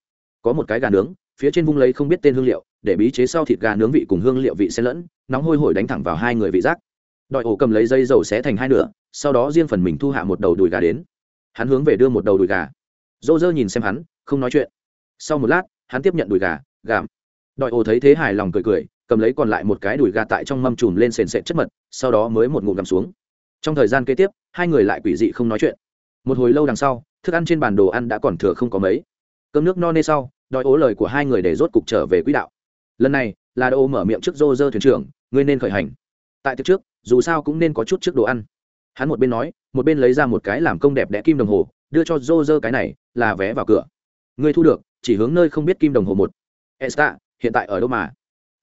S1: Có một cái gà nướng, phía trên vung lấy không biết tên hương liệu, để bí chế sau thịt gà nướng vị cùng hương liệu vị xen lẫn, nóng hôi hổi đánh thẳng vào hai người vị giác. Đòi ổ cầm lấy dây dầu xé thành hai nửa, sau đó riêng phần mình thu hạ một đầu đùi gà đến. Hắn hướng về đưa một đầu đùi gà. Dô dơ nhìn xem hắn, không nói chuyện. Sau một lát, hắn tiếp nhận đùi gà gàm đòi ổ thấy thế hài lòng cười cười cầm lấy còn lại một cái đùi gà tại trong mâm chùm lên sền sệt chất mật, sau đó mới một ngụm gặm xuống. Trong thời gian kế tiếp, hai người lại quỷ dị không nói chuyện. Một hồi lâu đằng sau, thức ăn trên bàn đồ ăn đã còn thừa không có mấy. Cơm nước no nê sau, đòi ố lời của hai người để rốt cục trở về quỹ đạo. Lần này, là đô mở miệng trước rô rơ thuyền trưởng, ngươi nên khởi hành. Tại tiệc trước, dù sao cũng nên có chút trước đồ ăn. Hắn một bên nói, một bên lấy ra một cái làm công đẹp đẽ kim đồng hồ, đưa cho rô rơ cái này, là vé vào cửa. Ngươi thu được, chỉ hướng nơi không biết kim đồng hồ một. Esta, hiện tại ở đâu mà?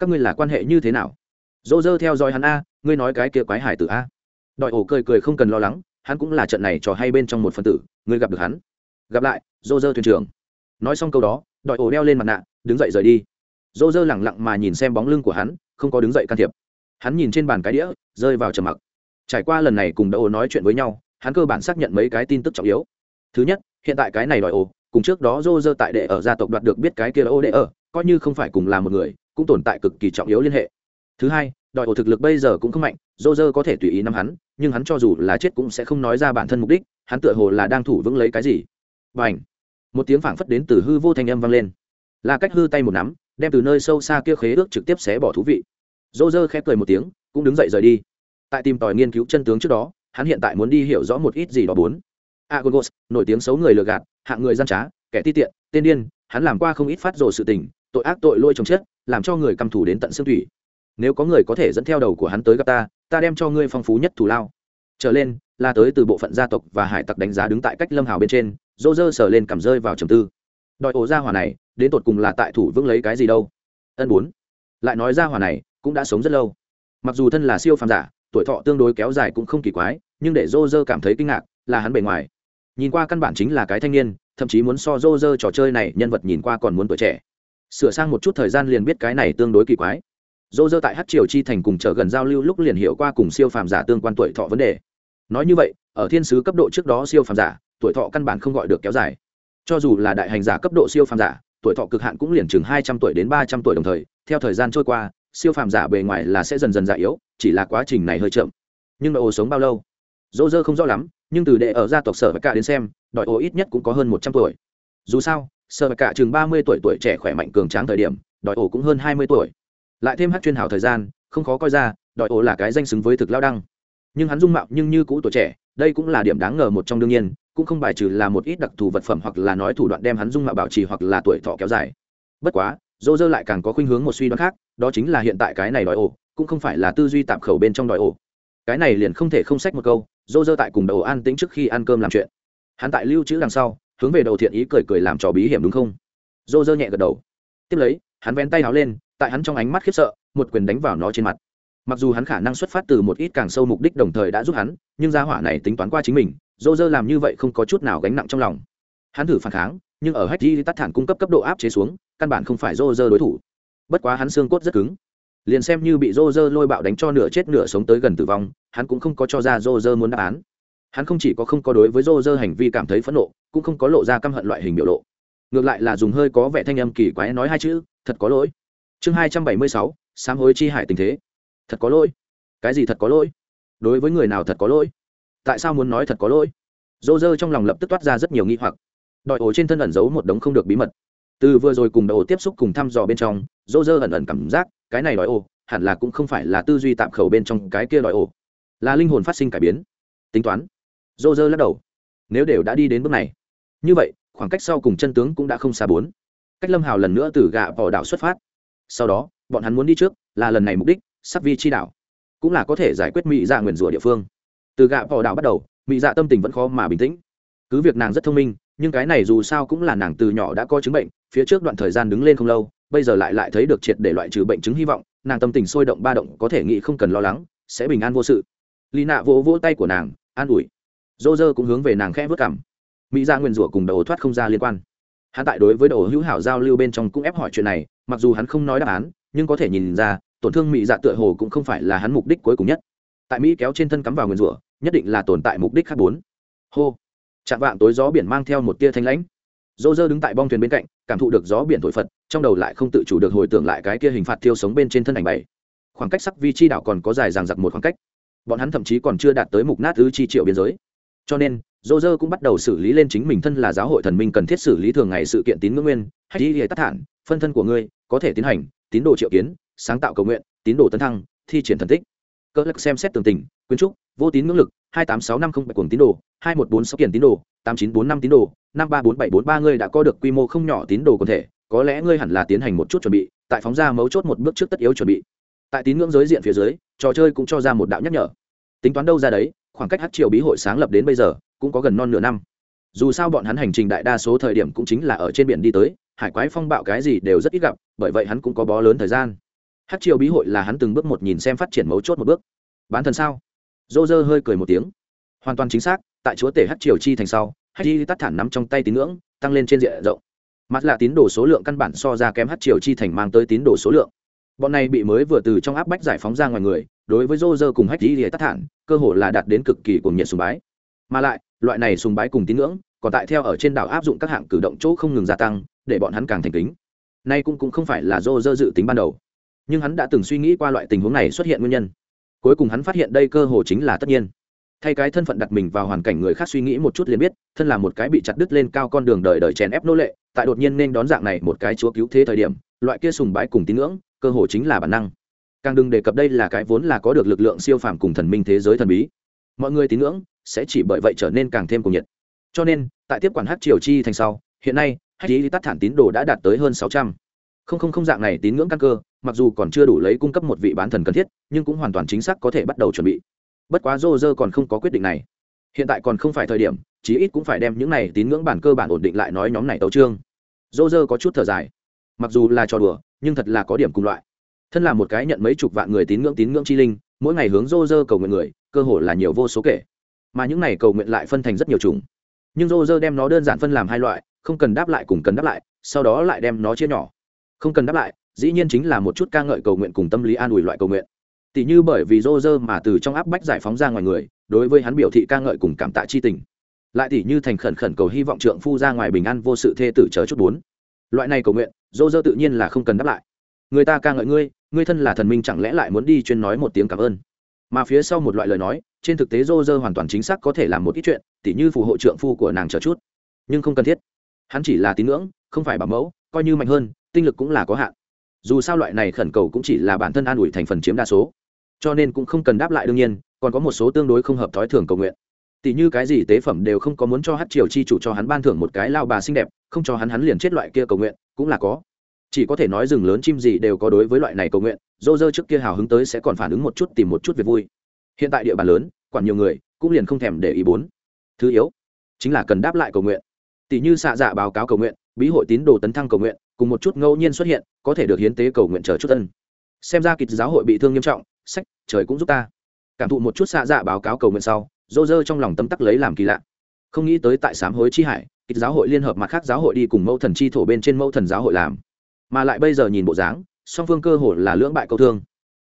S1: Các ngươi là quan hệ như thế nào? Dô dơ theo dõi hắn a, ngươi nói cái kia quái hải tử a. Đòi ổ cười cười không cần lo lắng, hắn cũng là trận này trò hay bên trong một phần tử, ngươi gặp được hắn. Gặp lại dô dơ thuyền trưởng. Nói xong câu đó, đòi ổ đeo lên mặt nạ, đứng dậy rời đi. Dô dơ lẳng lặng mà nhìn xem bóng lưng của hắn, không có đứng dậy can thiệp. Hắn nhìn trên bàn cái đĩa, rơi vào trầm mặc. Trải qua lần này cùng đậu ổ nói chuyện với nhau, hắn cơ bản xác nhận mấy cái tin tức trọng yếu. Thứ nhất, hiện tại cái này đòi ổ, cùng trước đó dô dơ tại đệ ở gia tộc đoạt được biết cái kia là ô đệ ở, coi như không phải cùng là một người cũng tồn tại cực kỳ trọng yếu liên hệ. Thứ hai, đòi ổ thực lực bây giờ cũng không mạnh dô dơ có thể tùy ý nắm hắn, nhưng hắn cho dù là chết cũng sẽ không nói ra bản thân mục đích, hắn tựa hồ là đang thủ vững lấy cái gì. Và một tiếng phảng phất đến từ hư vô thanh âm vang lên. Là cách hư tay một nắm, đem từ nơi sâu xa kia khế ước trực tiếp xé bỏ thú vị. Dô dơ khép cười một tiếng, cũng đứng dậy rời đi. Tại tìm tòi nghiên cứu chân tướng trước đó, hắn hiện tại muốn đi hiểu rõ một ít gì đó bốn. Agogos nổi tiếng xấu người lừa gạt, hạng người gian trá, kẻ ti tiện, tên điên, hắn làm qua không ít phát rồ sự tình, tội ác tội lôi chồng chết làm cho người căm thủ đến tận xương thủy nếu có người có thể dẫn theo đầu của hắn tới gặp ta ta đem cho ngươi phong phú nhất thù lao. Trở lên, là tới từ bộ phận gia tộc và hải tặc đánh giá đứng tại cách lâm hào bên trên dô dơ sờ lên cảm rơi vào trầm tư. Đòi ổ ra hỏa này, đến tột cùng là tại thủ vững lấy cái gì đâu? Ân bốn. Lại nói ra hỏa này, cũng đã sống rất lâu. Mặc dù thân là siêu phàm giả, tuổi thọ tương đối kéo dài cũng không kỳ quái, nhưng để dô dơ cảm thấy kinh ngạc, là hắn bề ngoài. Nhìn qua căn bản chính là cái thanh niên, thậm chí muốn so dô dơ trò chơi này nhân vật nhìn qua còn muốn tuổi trẻ sửa sang một chút thời gian liền biết cái này tương đối kỳ quái. Dô dơ tại hát triều chi thành cùng chờ gần giao lưu lúc liền hiểu qua cùng siêu phàm giả tương quan tuổi thọ vấn đề. Nói như vậy, ở thiên sứ cấp độ trước đó siêu phàm giả, tuổi thọ căn bản không gọi được kéo dài. Cho dù là đại hành giả cấp độ siêu phàm giả, tuổi thọ cực hạn cũng liền chừng hai trăm tuổi đến ba trăm tuổi đồng thời, theo thời gian trôi qua, siêu phàm giả bề ngoài là sẽ dần dần già yếu, chỉ là quá trình này hơi chậm. Nhưng đội ô sống bao lâu? Dô dơ không rõ lắm, nhưng từ đệ ở gia tộc sở và cả đến xem đội ô ít nhất cũng có hơn một trăm tuổi. Dù sao sợ và cả chừng ba mươi tuổi tuổi trẻ khỏe mạnh cường tráng thời điểm đội ổ cũng hơn hai mươi tuổi. Lại thêm hát chuyên hảo thời gian, không khó coi ra đội ổ là cái danh xứng với thực lao đăng. Nhưng hắn dung mạo nhưng như cũ tuổi trẻ, đây cũng là điểm đáng ngờ một trong đương nhiên, cũng không bài trừ là một ít đặc thù vật phẩm hoặc là nói thủ đoạn đem hắn dung mạo bảo trì hoặc là tuổi thọ kéo dài. Bất quá, dô dơ lại càng có khuynh hướng một suy đoán khác, đó chính là hiện tại cái này đòi ổ, cũng không phải là tư duy tạm khẩu bên trong đòi ổ. Cái này liền không thể không sách một câu, dô dơ tại cùng đầu an tĩnh trước khi ăn cơm làm chuyện. Hắn tại lưu trữ đằng sau hướng về đầu thiện ý cười cười làm trò bí hiểm đúng không? Dô dơ nhẹ gật đầu. Tiếp lấy, hắn vén tay áo lên, tại hắn trong ánh mắt khiếp sợ, một quyền đánh vào nó trên mặt. Mặc dù hắn khả năng xuất phát từ một ít càng sâu mục đích đồng thời đã giúp hắn, nhưng gia hỏa này tính toán qua chính mình dô dơ làm như vậy không có chút nào gánh nặng trong lòng. Hắn thử phản kháng, nhưng ở hách di tắt thản cung cấp cấp độ áp chế xuống, căn bản không phải dô dơ đối thủ. Bất quá hắn xương cốt rất cứng. Liền xem như bị dô dơ lôi bạo đánh cho nửa chết nửa sống tới gần tử vong, hắn cũng không có cho ra dô dơ muốn đáp án hắn không chỉ có không có đối với rô rơ hành vi cảm thấy phẫn nộ, cũng không có lộ ra căm hận loại hình biểu lộ. Ngược lại là dùng hơi có vẻ thanh âm kỳ quái nói hai chữ, thật có lỗi. Chương hai trăm bảy mươi sáu, sám hối chi hải tình thế. Thật có lỗi. Cái gì thật có lỗi? Đối với người nào thật có lỗi? Tại sao muốn nói thật có lỗi? Rô rơ trong lòng lập tức toát ra rất nhiều nghi hoặc. Đòi ổ trên thân ẩn giấu một đống không được bí mật. Từ vừa rồi cùng đầu tiếp xúc cùng thăm dò bên trong rô rơ ẩn ẩn cảm giác, cái này đòi ổ hẳn là cũng không phải là tư duy tạm khẩu bên trong cái kia đòi ổ, là linh hồn phát sinh cải biến, tính toán dô dơ lắc đầu. Nếu đều đã đi đến bước này. Như vậy, khoảng cách sau cùng chân tướng cũng đã không xa bốn. Cách lâm hào lần nữa từ gạ vào đảo xuất phát. Sau đó, bọn hắn muốn đi trước, là lần này mục đích, sắc vi chi đảo. Cũng là có thể giải quyết mỹ dạ nguyền rủa địa phương. Từ gạ vào đảo bắt đầu mỹ dạ tâm tình vẫn khó mà bình tĩnh. Cứ việc nàng rất thông minh, nhưng cái này dù sao cũng là nàng từ nhỏ đã có chứng bệnh, phía trước đoạn thời gian đứng lên không lâu, bây giờ lại lại thấy được triệt để loại trừ bệnh chứng hy vọng, nàng tâm tình sôi động ba động, có thể nghĩ không cần lo lắng, sẽ bình an vô sự. Lì nạ vỗ vỗ tay của nàng, an ủi dô dơ cũng hướng về nàng khẽ vớt cảm. Mỹ ra nguyên rủa cùng đầu thoát không ra liên quan. Hắn tại đối với đầu hữu hảo giao lưu bên trong cũng ép hỏi chuyện này, mặc dù hắn không nói đáp án, nhưng có thể nhìn ra, tổn thương mỹ dạ tựa hồ cũng không phải là hắn mục đích cuối cùng nhất. Tại mỹ kéo trên thân cắm vào nguyên rủa, nhất định là tồn tại mục đích khác bốn. Hô. Chạm vạng tối gió biển mang theo một tia thanh lãnh. Dô dơ đứng tại bong thuyền bên cạnh, cảm thụ được gió biển thổi phật, trong đầu lại không tự chủ được hồi tưởng lại cái kia hình phạt thiêu sống bên trên thân ảnh bảy. Khoảng cách sắc vi chi đảo còn có dài ràng giặc một khoảng cách. Bọn hắn thậm chí còn chưa đạt tới mục nát thứ chi triệu biên giới cho nên, dô dơ cũng bắt đầu xử lý lên chính mình thân là giáo hội thần minh cần thiết xử lý thường ngày sự kiện tín ngưỡng nguyên, hay đi hệ tắc thản, phân thân của ngươi, có thể tiến hành, tín đồ triệu kiến, sáng tạo cầu nguyện, tín đồ tấn thăng, thi triển thần tích. Cơ lắc xem xét tường tình, quyến trúc, vô tín ngưỡng lực, hai tám sáu năm không bảy cuồng tín đồ, hai một bốn sáu kiện tín đồ, tám chín bốn năm tín đồ, năm ba bốn bảy bốn ba ngươi đã có được quy mô không nhỏ tín đồ quần thể, có lẽ ngươi hẳn là tiến hành một chút chuẩn bị, tại phóng ra mấu chốt một bước trước tất yếu chuẩn bị. Tại tín ngưỡng giới diện phía dưới, trò chơi cũng cho ra một đạo nhắc nhở. Tính toán đâu ra đấy khoảng cách hát triều bí hội sáng lập đến bây giờ cũng có gần non nửa năm. Dù sao bọn hắn hành trình đại đa số thời điểm cũng chính là ở trên biển đi tới, hải quái phong bạo cái gì đều rất ít gặp, bởi vậy hắn cũng có bó lớn thời gian. Hát triều bí hội là hắn từng bước một nhìn xem phát triển mấu chốt một bước. Bán thần sao? Dô dơ hơi cười một tiếng. Hoàn toàn chính xác, tại chúa tể hát triều chi thành sau hát di tắt thản nắm trong tay tín ngưỡng, tăng lên trên diện rộng. Mặt là tín đồ số lượng căn bản so ra kém hát triều chi thành mang tới tín đồ số lượng bọn này bị mới vừa từ trong áp bách giải phóng ra ngoài người, đối với dô dơ cùng hách thì tắt thản, cơ hồ là đạt đến cực kỳ cùng nhiệt sùng bái. Mà lại, loại này sùng bái cùng tín ngưỡng, còn tại theo ở trên đảo áp dụng các hạng cử động chỗ không ngừng gia tăng, để bọn hắn càng thành kính. Nay cũng cũng không phải là dô dơ dự tính ban đầu. Nhưng hắn đã từng suy nghĩ qua loại tình huống này xuất hiện nguyên nhân. Cuối cùng hắn phát hiện đây cơ hồ chính là tất nhiên thay cái thân phận đặt mình vào hoàn cảnh người khác suy nghĩ một chút liền biết, thân là một cái bị chặt đứt lên cao con đường đời đời chèn ép nô lệ, tại đột nhiên nên đón dạng này một cái chúa cứu thế thời điểm, loại kia sùng bái cùng tín ngưỡng, cơ hồ chính là bản năng. Càng đừng đề cập đây là cái vốn là có được lực lượng siêu phàm cùng thần minh thế giới thần bí. Mọi người tín ngưỡng sẽ chỉ bởi vậy trở nên càng thêm cuồng nhiệt. Cho nên, tại tiếp quản hát triều chi thành sau, hiện nay hát lý tắt thản tín đồ đã đạt tới hơn sáu trăm. Không không không dạng này tín ngưỡng căn cơ, mặc dù còn chưa đủ lấy cung cấp một vị bán thần cần thiết, nhưng cũng hoàn toàn chính xác có thể bắt đầu chuẩn bị bất quá rô rơ còn không có quyết định này. Hiện tại còn không phải thời điểm, chí ít cũng phải đem những này tín ngưỡng bản cơ bản ổn định lại nói nhóm này tấu trương. Rô rơ có chút thở dài. Mặc dù là trò đùa, nhưng thật là có điểm cùng loại. Thân là một cái nhận mấy chục vạn người tín ngưỡng tín ngưỡng chi linh, mỗi ngày hướng rô rơ cầu nguyện người, cơ hội là nhiều vô số kể. Mà những này cầu nguyện lại phân thành rất nhiều chủng. Nhưng rô rơ đem nó đơn giản phân làm hai loại, không cần đáp lại cùng cần đáp lại, sau đó lại đem nó chia nhỏ. Không cần đáp lại, dĩ nhiên chính là một chút ca ngợi cầu nguyện cùng tâm lý an ủi loại cầu nguyện tỷ như bởi vì rô rơ mà từ trong áp bách giải phóng ra ngoài người, đối với hắn biểu thị ca ngợi cùng cảm tạ chi tình. Lại tỷ như thành khẩn khẩn cầu hy vọng trượng phu ra ngoài bình an vô sự thê tử chờ chút bốn. Loại này cầu nguyện rô rơ tự nhiên là không cần đáp lại. Người ta ca ngợi ngươi ngươi thân là thần minh chẳng lẽ lại muốn đi chuyên nói một tiếng cảm ơn? Mà phía sau một loại lời nói, trên thực tế rô rơ hoàn toàn chính xác có thể làm một ít chuyện, tỉ như phù hộ trượng phu của nàng chờ chút. Nhưng không cần thiết. Hắn chỉ là tín ngưỡng, không phải bảo mẫu, coi như mạnh hơn, tinh lực cũng là có hạn. Dù sao loại này khẩn cầu cũng chỉ là bản thân an ủi thành phần chiếm đa số cho nên cũng không cần đáp lại đương nhiên, còn có một số tương đối không hợp thói thường cầu nguyện. Tỷ như cái gì tế phẩm đều không có muốn cho hát triều chi chủ cho hắn ban thưởng một cái lao bà xinh đẹp, không cho hắn hắn liền chết loại kia cầu nguyện, cũng là có. Chỉ có thể nói rừng lớn chim gì đều có đối với loại này cầu nguyện, dô dơ trước kia hào hứng tới sẽ còn phản ứng một chút tìm một chút việc vui. Hiện tại địa bàn lớn, quản nhiều người, cũng liền không thèm để ý bốn. Thứ yếu, chính là cần đáp lại cầu nguyện. Tỷ như xạ dạ báo cáo cầu nguyện, bí hội tín đồ tấn thăng cầu nguyện, cùng một chút ngẫu nhiên xuất hiện, có thể được hiến tế cầu nguyện chờ chút tân xem ra kịch giáo hội bị thương nghiêm trọng sách, trời cũng giúp ta. Cảm thụ một chút xạ dạ báo cáo cầu nguyện sau, dô dơ trong lòng tâm tắc lấy làm kỳ lạ. Không nghĩ tới tại sám hối chi hải, kịch giáo hội liên hợp mặt khác giáo hội đi cùng mẫu thần chi thổ bên trên mẫu thần giáo hội làm. Mà lại bây giờ nhìn bộ dáng, song phương cơ hồ là lưỡng bại câu thương.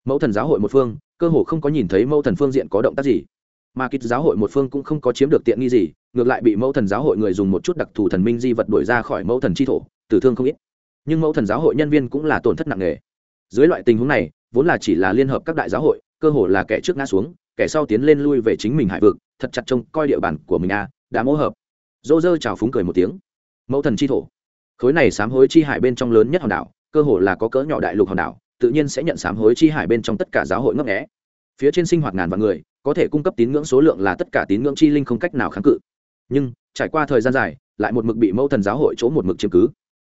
S1: Mẫu thần giáo hội một phương, cơ hồ không có nhìn thấy mẫu thần phương diện có động tác gì. Mà kịch giáo hội một phương cũng không có chiếm được tiện nghi gì, ngược lại bị mẫu thần giáo hội người dùng một chút đặc thù thần minh di vật đuổi ra khỏi mẫu thần chi thổ, tử thương không ít. Nhưng mẫu thần giáo hội nhân viên cũng là tổn thất nặng nề. Dưới loại tình huống này vốn là chỉ là liên hợp các đại giáo hội, cơ hồ là kẻ trước ngã xuống, kẻ sau tiến lên lui về chính mình hải vực, thật chặt trông coi địa bàn của mình a, đã mỗ hợp. Dô dơ chào phúng cười một tiếng. Mẫu thần chi thổ. Khối này sám hối chi hải bên trong lớn nhất hòn đảo, cơ hồ là có cỡ nhỏ đại lục hòn đảo, tự nhiên sẽ nhận sám hối chi hải bên trong tất cả giáo hội ngấp nghẽ phía trên sinh hoạt ngàn vạn người, có thể cung cấp tín ngưỡng số lượng là tất cả tín ngưỡng chi linh không cách nào kháng cự. Nhưng, trải qua thời gian dài, lại một mực bị mẫu thần giáo hội chỗ một mực chiếm cứ.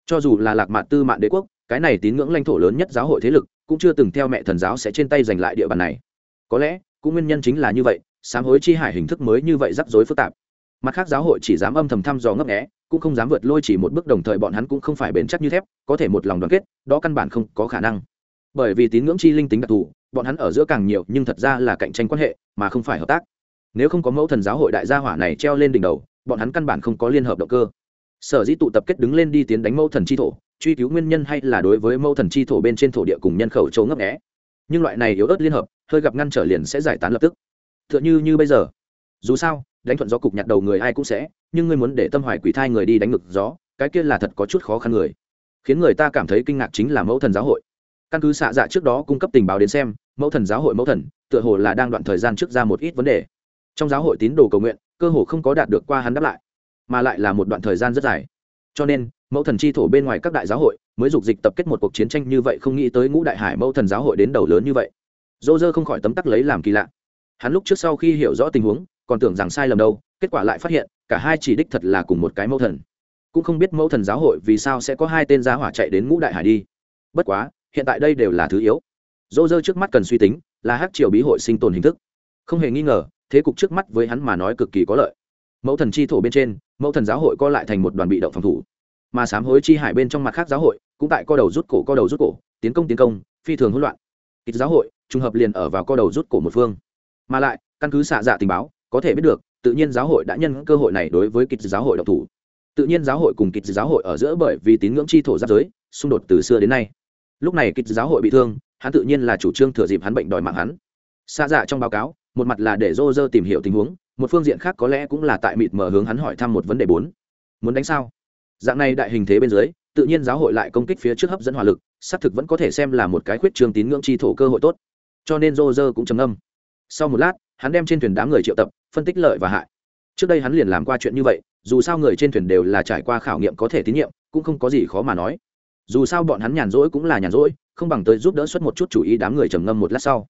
S1: Cho dù là lạc mạn tư mạn đế quốc, cái này tín ngưỡng lãnh thổ lớn nhất giáo hội thế lực cũng chưa từng theo mẹ thần giáo sẽ trên tay giành lại địa bàn này. Có lẽ, cũng nguyên nhân chính là như vậy, sám hối chi hải hình thức mới như vậy rắc rối phức tạp. Mặt khác giáo hội chỉ dám âm thầm thăm dò ngấp nghẽ cũng không dám vượt lôi chỉ một bước đồng thời bọn hắn cũng không phải bền chắc như thép, có thể một lòng đoàn kết, đó căn bản không có khả năng. Bởi vì tín ngưỡng chi linh tính đặc thù, bọn hắn ở giữa càng nhiều, nhưng thật ra là cạnh tranh quan hệ, mà không phải hợp tác. Nếu không có mẫu thần giáo hội đại gia hỏa này treo lên đỉnh đầu, bọn hắn căn bản không có liên hợp động cơ. Sở dĩ tụ tập kết đứng lên đi tiến đánh mẫu thần chi thổ truy cứu nguyên nhân hay là đối với mâu thần chi thổ bên trên thổ địa cùng nhân khẩu châu ngấp nghẽ nhưng loại này yếu ớt liên hợp, hơi gặp ngăn trở liền sẽ giải tán lập tức. T h ư ợ n h ư như bây giờ, dù sao, đánh thuận gió cục nhặt đầu người ai cũng sẽ, nhưng ngươi muốn để tâm hoài quỷ thai người đi đánh ngực gió, cái kia là thật có chút khó khăn người. Khiến người ta cảm thấy kinh ngạc chính là mẫu thần giáo hội. Căn cứ xạ dạ trước đó cung cấp tình báo đến xem, mẫu thần giáo hội mẫu thần, tựa hồ là đang đoạn thời gian trước ra một ít vấn đề. Trong giáo hội tín đồ cầu nguyện, cơ hồ không có đạt được qua hắn đáp lại, mà lại là một đoạn thời gian rất dài. Cho nên mẫu thần chi thổ bên ngoài các đại giáo hội mới dục dịch tập kết một cuộc chiến tranh như vậy, không nghĩ tới ngũ đại hải mẫu thần giáo hội đến đầu lớn như vậy. Dô dơ không khỏi tấm tắc lấy làm kỳ lạ. Hắn lúc trước sau khi hiểu rõ tình huống, còn tưởng rằng sai lầm đâu, kết quả lại phát hiện, cả hai chỉ đích thật là cùng một cái mẫu thần. Cũng không biết mẫu thần giáo hội vì sao sẽ có hai tên giá hỏa chạy đến ngũ đại hải đi. Bất quá, hiện tại đây đều là thứ yếu. Dô dơ trước mắt cần suy tính, là hát triều bí hội sinh tồn hình thức. Không hề nghi ngờ, thế cục trước mắt với hắn mà nói cực kỳ có lợi. Mẫu thần chi thổ bên trên, mẫu thần giáo hội co lại thành một đoàn bị động phòng thủ mà sám hối chi hải bên trong mặt khác giáo hội, cũng tại co đầu rút cổ, co đầu rút cổ, tiến công tiến công, phi thường hỗn loạn. Ít giáo hội, trùng hợp liền ở vào co đầu rút cổ một phương. Mà lại, căn cứ xạ dạ tình báo, có thể biết được, tự nhiên giáo hội đã nhân cơ hội này đối với kịch giáo hội độc thủ. Tự nhiên giáo hội cùng kịch giáo hội ở giữa bởi vì tín ngưỡng chi thổ giáp giới, xung đột từ xưa đến nay. Lúc này kịch giáo hội bị thương, hắn tự nhiên là chủ trương thừa dịp hắn bệnh đòi mạng hắn. Xạ dạ trong báo cáo, một mặt là để dô dơ tìm hiểu tình huống, một phương diện khác có lẽ cũng là tại mịt mở hướng hắn hỏi thăm một vấn đề bốn. Muốn đánh sao? Dạng này đại hình thế bên dưới, tự nhiên giáo hội lại công kích phía trước hấp dẫn hỏa lực, xác thực vẫn có thể xem là một cái khuyết trường tín ngưỡng chi thổ cơ hội tốt. Cho nên dô dơ cũng trầm âm sau một lát, hắn đem trên thuyền đám người triệu tập, phân tích lợi và hại. Trước đây hắn liền làm qua chuyện như vậy, dù sao người trên thuyền đều là trải qua khảo nghiệm có thể tín nhiệm, cũng không có gì khó mà nói. Dù sao bọn hắn nhàn rỗi cũng là nhàn rỗi, không bằng tới giúp đỡ xuất một chút chủ ý đám người trầm ngâm một lát sau.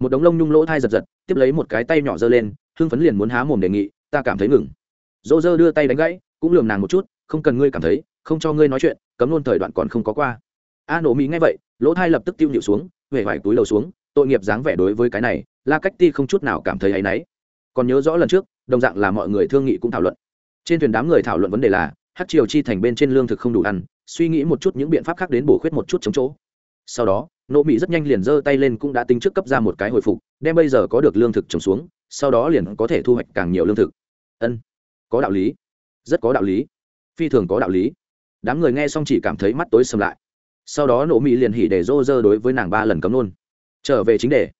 S1: Một đống lông nhung lỗ thai giật giật, tiếp lấy một cái tay nhỏ giơ lên, hưng phấn liền muốn há mồm đề nghị, ta cảm thấy ngừng. Dỗ dơ đưa tay đánh gãy, cũng lườm nàng một chút không cần ngươi cảm thấy, không cho ngươi nói chuyện, cấm luôn thời đoạn còn không có qua. A nổ mỹ nghe vậy, lỗ thai lập tức tiêu nhịu xuống huệ vải túi đầu xuống, tội nghiệp dáng vẻ đối với cái này, la cách ti không chút nào cảm thấy áy náy. Còn nhớ rõ lần trước, đồng dạng là mọi người thương nghị cũng thảo luận. Trên thuyền đám người thảo luận vấn đề là hát triều chi thành bên trên lương thực không đủ ăn, suy nghĩ một chút những biện pháp khác đến bổ khuyết một chút chống chỗ. Sau đó nỗ mỹ rất nhanh liền giơ tay lên cũng đã tính trước cấp ra một cái hồi phục, đem bây giờ có được lương thực trồng xuống, sau đó liền có thể thu hoạch càng nhiều lương thực. Ân, có đạo lý. Rất có đạo lý phi thường có đạo lý. Đám người nghe xong chỉ cảm thấy mắt tối sầm lại. Sau đó nỗ mỹ liền hỉ để rô rơ đối với nàng ba lần cấm nôn trở về chính đề.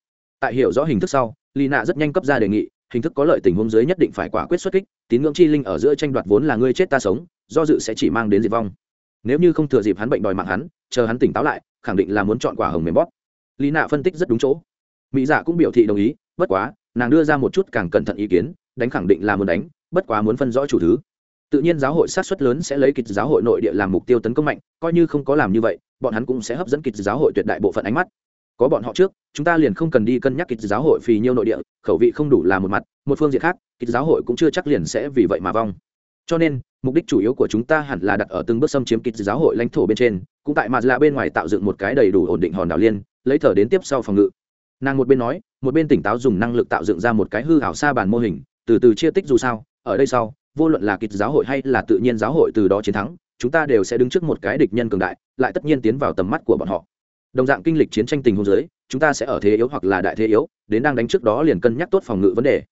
S1: Tại hiểu rõ hình thức sau lì nạ rất nhanh cấp ra đề nghị, hình thức có lợi tình huống dưới nhất định phải quả quyết xuất kích, tín ngưỡng chi linh ở giữa tranh đoạt vốn là ngươi chết ta sống, do dự sẽ chỉ mang đến diệt vong. Nếu như không thừa dịp hắn bệnh đòi mạng hắn, chờ hắn tỉnh táo lại, khẳng định là muốn chọn quả hồng mềm bóp. Lý nạ phân tích rất đúng chỗ. Mỹ giả cũng biểu thị đồng ý, bất quá, nàng đưa ra một chút càng cẩn thận ý kiến, đánh khẳng định là muốn đánh, bất quá muốn phân rõ chủ thứ tự nhiên giáo hội sát xuất lớn sẽ lấy kịch giáo hội nội địa làm mục tiêu tấn công mạnh, coi như không có làm như vậy, bọn hắn cũng sẽ hấp dẫn kịch giáo hội tuyệt đại bộ phận ánh mắt. Có bọn họ trước, chúng ta liền không cần đi cân nhắc kịch giáo hội phì nhiêu nội địa, khẩu vị không đủ là một mặt, một phương diện khác, kịch giáo hội cũng chưa chắc liền sẽ vì vậy mà vong. Cho nên, mục đích chủ yếu của chúng ta hẳn là đặt ở từng bước xâm chiếm kịch giáo hội lãnh thổ bên trên, cũng tại mặt lạ bên ngoài tạo dựng một cái đầy đủ ổn định hòn đảo liên, lấy thở đến tiếp sau phòng ngự. Nàng một bên nói, một bên tỉnh táo dùng năng lực tạo dựng ra một cái hư hảo xa bản mô hình, từ từ chia tích dù sao, ở đây sau vô luận là kịch giáo hội hay là tự nhiên giáo hội từ đó chiến thắng, chúng ta đều sẽ đứng trước một cái địch nhân cường đại, lại tất nhiên tiến vào tầm mắt của bọn họ. Đồng dạng kinh lịch chiến tranh tình hôn giới chúng ta sẽ ở thế yếu hoặc là đại thế yếu, đến đang đánh trước đó liền cân nhắc tốt phòng ngự vấn đề.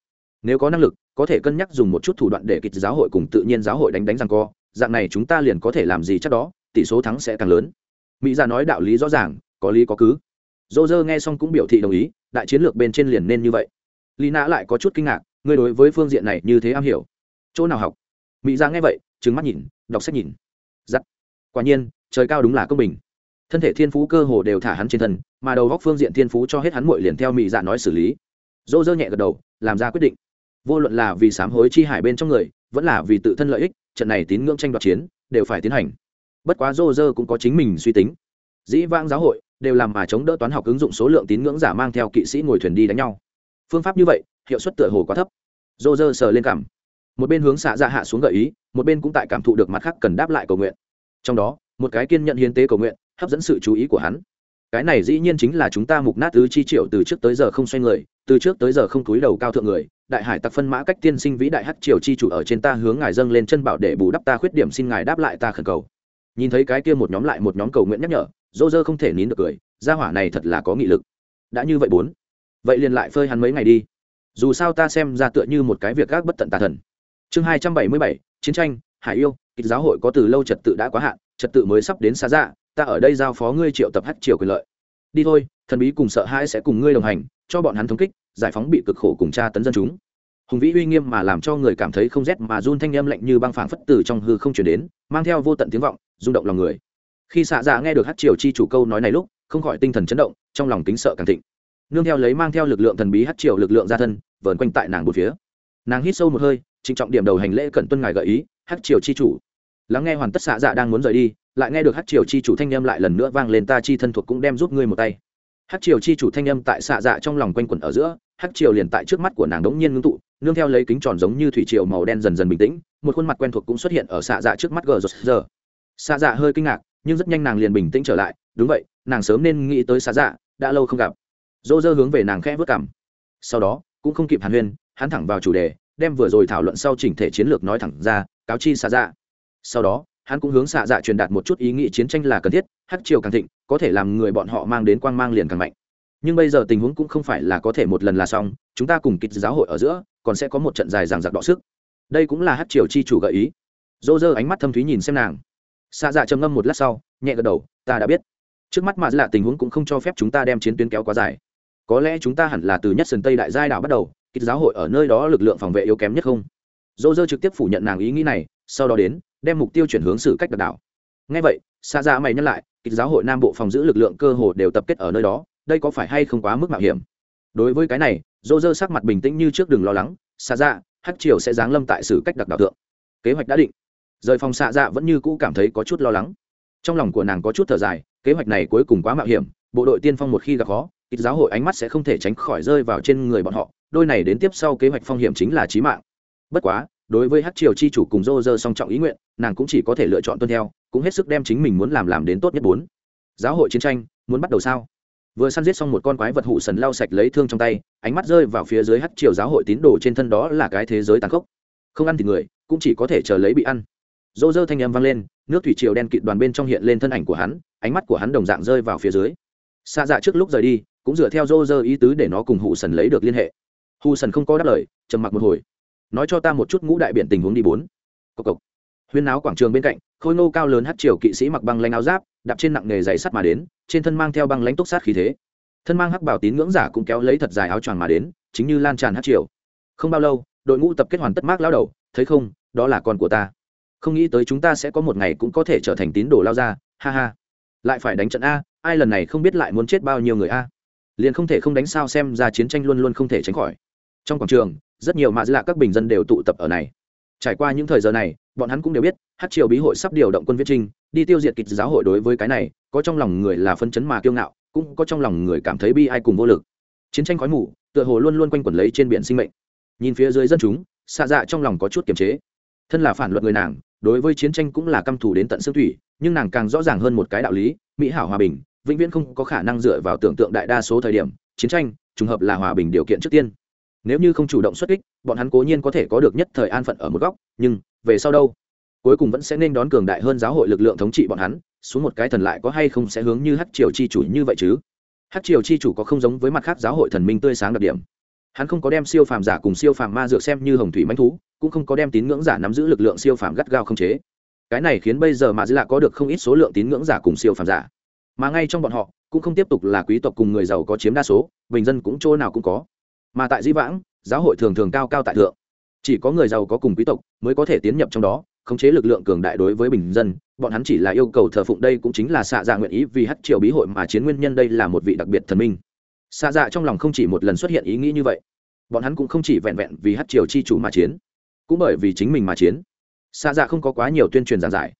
S1: Nếu có năng lực, có thể cân nhắc dùng một chút thủ đoạn để kịch giáo hội cùng tự nhiên giáo hội đánh đánh rằng co, dạng này chúng ta liền có thể làm gì chắc đó, tỷ số thắng sẽ càng lớn. Mỹ ra nói đạo lý rõ ràng, có lý có cứ. Dô dơ nghe xong cũng biểu thị đồng ý, đại chiến lược bên trên liền nên như vậy. Lina lại có chút kinh ngạc, ngươi đối với phương diện này như thế am hiểu chỗ nào học? Mỹ ra dạ nghe vậy, trừng mắt nhìn, đọc sách nhìn. Giắt quả nhiên, trời cao đúng là công bình. Thân thể thiên phú cơ hồ đều thả hắn trên thân, mà đầu góc phương diện thiên phú cho hết hắn muội liền theo mỹ dạ nói xử lý. Dô dơ nhẹ gật đầu, làm ra quyết định. Vô luận là vì sám hối chi hải bên trong người, vẫn là vì tự thân lợi ích, trận này tín ngưỡng tranh đoạt chiến, đều phải tiến hành. Bất quá dô dơ cũng có chính mình suy tính. Dĩ vãng giáo hội, đều làm mà chống đỡ toán học ứng dụng số lượng tín ngưỡng giả mang theo kỵ sĩ ngồi thuyền đi đánh nhau. Phương pháp như vậy, hiệu suất tựa hồ quá thấp. Dô dơ sờ lên cảm một bên hướng xạ dạ hạ xuống gợi ý, một bên cũng tại cảm thụ được mặt khác cần đáp lại cầu nguyện. Trong đó, một cái kiên nhận hiến tế cầu nguyện, hấp dẫn sự chú ý của hắn. Cái này dĩ nhiên chính là chúng ta mục nát tứ chi triệu từ trước tới giờ không xoay người, từ trước tới giờ không túi đầu cao thượng người, đại hải tặc phân mã cách tiên sinh vĩ đại hắc triều chi chủ ở trên ta hướng ngài dâng lên chân bảo để bù đắp ta khuyết điểm xin ngài đáp lại ta khẩn cầu. Nhìn thấy cái kia một nhóm lại một nhóm cầu nguyện nhắc nhở, dô dơ không thể nín được cười, gia hỏa này thật là có nghị lực. Đã như vậy bốn, vậy liền lại phơi hắn mấy ngày đi. Dù sao ta xem ra tựa như một cái việc gác bất tận tà thần chương hai trăm bảy mươi bảy, chiến tranh, hải yêu, kịch giáo hội có từ lâu trật tự đã quá hạn, trật tự mới sắp đến xa dạ ta ở đây giao phó ngươi triệu tập hát triều quyền lợi. Đi thôi, thần bí cùng sợ hãi sẽ cùng ngươi đồng hành, cho bọn hắn thống kích, giải phóng bị cực khổ cùng tra tấn dân chúng. Hùng vĩ uy nghiêm mà làm cho người cảm thấy không rét mà run thanh âm lạnh như băng phảng phất từ trong hư không chuyển đến, mang theo vô tận tiếng vọng, rung động lòng người. Khi xạ dạ nghe được hát triều chi chủ câu nói này lúc, không khỏi tinh thần chấn động, trong lòng kính sợ càng thịnh. Nương theo lấy mang theo lực lượng thần bí hát triều lực lượng ra thân, vờn quanh tại nàng một phía. Nàng hít sâu một hơi trịnh trọng điểm đầu hành lễ cẩn tuân ngài gợi ý hát triều chi chủ. Lắng nghe hoàn tất xạ dạ đang muốn rời đi, lại nghe được hát triều chi chủ thanh âm lại lần nữa vang lên, ta chi thân thuộc cũng đem giúp ngươi một tay. Hát triều chi chủ thanh âm tại xạ dạ trong lòng quanh quẩn ở giữa hát triều liền tại trước mắt của nàng đống nhiên ngưng tụ, nương theo lấy kính tròn giống như thủy triều màu đen dần dần bình tĩnh, một khuôn mặt quen thuộc cũng xuất hiện ở xạ dạ trước mắt gờ rột giờ. Xạ dạ hơi kinh ngạc, nhưng rất nhanh nàng liền bình tĩnh trở lại, đúng vậy, nàng sớm nên nghĩ tới xạ dạ đã lâu không gặp. Dô dơ hướng về nàng khẽ vớt cảm sau đó, cũng không kịp hàn huyên, hắn thẳng vào chủ đề đem vừa rồi thảo luận sau chỉnh thể chiến lược nói thẳng ra, cáo chi xạ dạ. Sau đó, hắn cũng hướng xạ dạ truyền đạt một chút ý nghĩ chiến tranh là cần thiết, hắc triều càng thịnh, có thể làm người bọn họ mang đến quang mang liền càng mạnh. Nhưng bây giờ tình huống cũng không phải là có thể một lần là xong, chúng ta cùng kịch giáo hội ở giữa, còn sẽ có một trận dài dằng giặc đọ sức. Đây cũng là hắc triều chi chủ gợi ý. Dô dơ ánh mắt thâm thúy nhìn xem nàng. Xạ dạ trầm ngâm một lát sau, nhẹ gật đầu, ta đã biết. Trước mắt mà là tình huống cũng không cho phép chúng ta đem chiến tuyến kéo quá dài. Có lẽ chúng ta hẳn là từ nhất sườn tây đại giai đảo bắt đầu kịch giáo hội ở nơi đó lực lượng phòng vệ yếu kém nhất không? Dô dơ trực tiếp phủ nhận nàng ý nghĩ này, sau đó đến, đem mục tiêu chuyển hướng xử cách đặc đảo. Ngay vậy xa ra dạ mày nhắc lại kịch giáo hội nam bộ phòng giữ lực lượng cơ hồ đều tập kết ở nơi đó, đây có phải hay không quá mức mạo hiểm? Đối với cái này dô dơ sắc mặt bình tĩnh như trước đừng lo lắng xa ra dạ, hắc triều sẽ giáng lâm tại xử cách đặc đảo tượng kế hoạch đã định. Rời phòng xạ dạ vẫn như cũ cảm thấy có chút lo lắng. Trong lòng của nàng có chút thở dài, kế hoạch này cuối cùng quá mạo hiểm, bộ đội tiên phong một khi gặp khó ít giáo hội ánh mắt sẽ không thể tránh khỏi rơi vào trên người bọn họ, đôi này đến tiếp sau kế hoạch phong hiểm chính là trí mạng. Bất quá, đối với hát triều chi chủ cùng dô dơ song trọng ý nguyện, nàng cũng chỉ có thể lựa chọn tuân theo, cũng hết sức đem chính mình muốn làm làm đến tốt nhất bốn. Giáo hội chiến tranh, muốn bắt đầu sao? Vừa săn giết xong một con quái vật hụ sần lau sạch lấy thương trong tay, ánh mắt rơi vào phía dưới hát triều giáo hội tín đồ trên thân đó là cái thế giới tàn khốc. Không ăn thì người, cũng chỉ có thể chờ lấy bị ăn. Dô dơ thanh âm vang lên, nước thủy triều đen kịt đoàn bên trong hiện lên thân ảnh của hắn, ánh mắt của hắn đồng dạng rơi vào phía dưới. Xa dạ trước lúc rời đi cũng dựa theo dô dơ ý tứ để nó cùng hụ sần lấy được liên hệ. Hụ sần không có đáp lời, trầm mặc một hồi. Nói cho ta một chút ngũ đại biện tình huống đi bốn. Cộc cộc. Huyên náo quảng trường bên cạnh, khôi ngô cao lớn hát triều kỵ sĩ mặc băng lanh áo giáp, đạp trên nặng nghề dày sắt mà đến, trên thân mang theo băng lãnh túc sát khí thế. Thân mang hắc bảo tín ngưỡng giả cũng kéo lấy thật dài áo choàng mà đến, chính như lan tràn hát triều. Không bao lâu, đội ngũ tập kết hoàn tất mác lao đầu, thấy không, đó là con của ta. Không nghĩ tới chúng ta sẽ có một ngày cũng có thể trở thành tín đồ lao ra, ha ha. Lại phải đánh trận a, ai lần này không biết lại muốn chết bao nhiêu người a liền không thể không đánh sao xem ra chiến tranh luôn luôn không thể tránh khỏi. Trong quảng trường, rất nhiều mạ lạ các bình dân đều tụ tập ở này. Trải qua những thời giờ này, bọn hắn cũng đều biết, hát triều bí hội sắp điều động quân viết trinh, đi tiêu diệt kịch giáo hội đối với cái này, có trong lòng người là phân chấn mà kiêu ngạo, cũng có trong lòng người cảm thấy bi ai cùng vô lực. Chiến tranh khói mù, tựa hồ luôn luôn quanh quẩn lấy trên biển sinh mệnh. Nhìn phía dưới dân chúng, xạ dạ trong lòng có chút kiềm chế. Thân là phản luận người nàng, đối với chiến tranh cũng là căm thù đến tận xương thủy, nhưng nàng càng rõ ràng hơn một cái đạo lý, mỹ hảo hòa bình vĩnh viễn không có khả năng dựa vào tưởng tượng đại đa số thời điểm, chiến tranh, trùng hợp là hòa bình điều kiện trước tiên. Nếu như không chủ động xuất kích, bọn hắn cố nhiên có thể có được nhất thời an phận ở một góc, nhưng về sau đâu? Cuối cùng vẫn sẽ nên đón cường đại hơn giáo hội lực lượng thống trị bọn hắn, xuống một cái thần lại có hay không sẽ hướng như hát triều chi chủ như vậy chứ? Hát triều chi chủ có không giống với mặt khác giáo hội thần minh tươi sáng đặc điểm. Hắn không có đem siêu phàm giả cùng siêu phàm ma dược xem như hồng thủy manh thú, cũng không có đem tín ngưỡng giả nắm giữ lực lượng siêu phàm gắt gao không chế. Cái này khiến bây giờ mà dư lạ có được không ít số lượng tín ngưỡng giả cùng siêu phàm giả mà ngay trong bọn họ cũng không tiếp tục là quý tộc cùng người giàu có chiếm đa số, bình dân cũng chỗ nào cũng có. Mà tại di vãng, giáo hội thường thường cao cao tại thượng. Chỉ có người giàu có cùng quý tộc mới có thể tiến nhập trong đó, khống chế lực lượng cường đại đối với bình dân, bọn hắn chỉ là yêu cầu thờ phụng đây cũng chính là xạ dạ nguyện ý vì hát triều bí hội mà chiến nguyên nhân đây là một vị đặc biệt thần minh. Xạ dạ trong lòng không chỉ một lần xuất hiện ý nghĩ như vậy, bọn hắn cũng không chỉ vẹn vẹn vì hát triều chi chủ mà chiến, cũng bởi vì chính mình mà chiến. Xạ dạ không có quá nhiều tuyên truyền giảng giải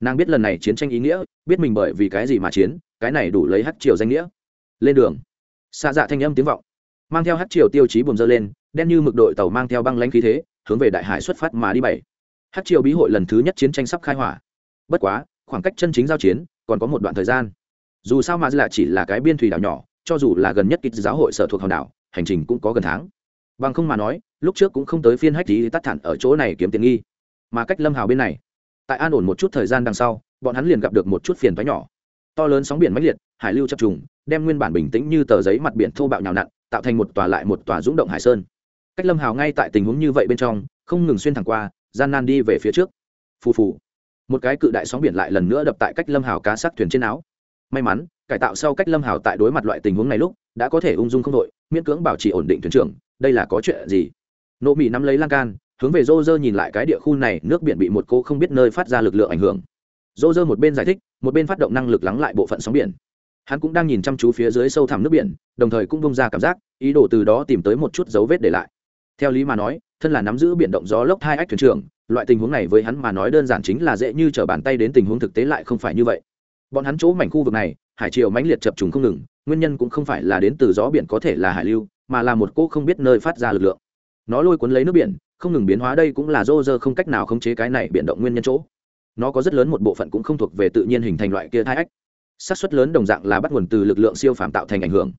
S1: nàng biết lần này chiến tranh ý nghĩa, biết mình bởi vì cái gì mà chiến, cái này đủ lấy hát triều danh nghĩa. Lên đường. Xa dạ thanh âm tiếng vọng. Mang theo hát triều tiêu chí buồm dơ lên, đen như mực đội tàu mang theo băng lãnh khí thế, hướng về đại hải xuất phát mà đi bảy. Hát triều bí hội lần thứ nhất chiến tranh sắp khai hỏa. Bất quá, khoảng cách chân chính giao chiến, còn có một đoạn thời gian. Dù sao mà là chỉ là cái biên thủy đảo nhỏ, cho dù là gần nhất kịch giáo hội sở thuộc hòn đảo, hành trình cũng có gần tháng. Bằng không mà nói, lúc trước cũng không tới phiên hách tí tắt thản ở chỗ này kiếm tiền nghi. Mà cách lâm hào bên này tại an ổn một chút thời gian đằng sau, bọn hắn liền gặp được một chút phiền thoái nhỏ. To lớn sóng biển mãnh liệt, hải lưu chập trùng, đem nguyên bản bình tĩnh như tờ giấy mặt biển thô bạo nhào nặn, tạo thành một tòa lại một tòa rúng động hải sơn. Cách lâm hào ngay tại tình huống như vậy bên trong, không ngừng xuyên thẳng qua, gian nan đi về phía trước. Phù phù. Một cái cự đại sóng biển lại lần nữa đập tại cách lâm hào cá sắc thuyền trên áo. May mắn, cải tạo sau cách lâm hào tại đối mặt loại tình huống này lúc, đã có thể ung dung không đội, miễn cưỡng bảo trì ổn định thuyền trưởng, đây là có chuyện gì? Nộ mỹ nắm lấy lan can hướng về rô rơ nhìn lại cái địa khu này, nước biển bị một cô không biết nơi phát ra lực lượng ảnh hưởng. Rô rơ một bên giải thích, một bên phát động năng lực lắng lại bộ phận sóng biển. Hắn cũng đang nhìn chăm chú phía dưới sâu thẳm nước biển, đồng thời cũng bông ra cảm giác, ý đồ từ đó tìm tới một chút dấu vết để lại. Theo lý mà nói, thân là nắm giữ biển động gió lốc hai ách thuyền trưởng, loại tình huống này với hắn mà nói đơn giản chính là dễ như t r ở bàn tay đến tình huống thực tế lại không phải như vậy. Bọn hắn chỗ mảnh khu vực này, hải triều mãnh liệt chập trùng không ngừng, nguyên nhân cũng không phải là đến từ gió biển có thể là hải lưu, mà là một cô không biết nơi phát ra lực lượng. Nó lôi cuốn lấy nước biển không ngừng biến hóa đây cũng là rô rơ không cách nào khống chế cái này biến động nguyên nhân chỗ. Nó có rất lớn một bộ phận cũng không thuộc về tự nhiên hình thành loại kia thai ách. Xác suất lớn đồng dạng là bắt nguồn từ lực lượng siêu phàm tạo thành ảnh hưởng.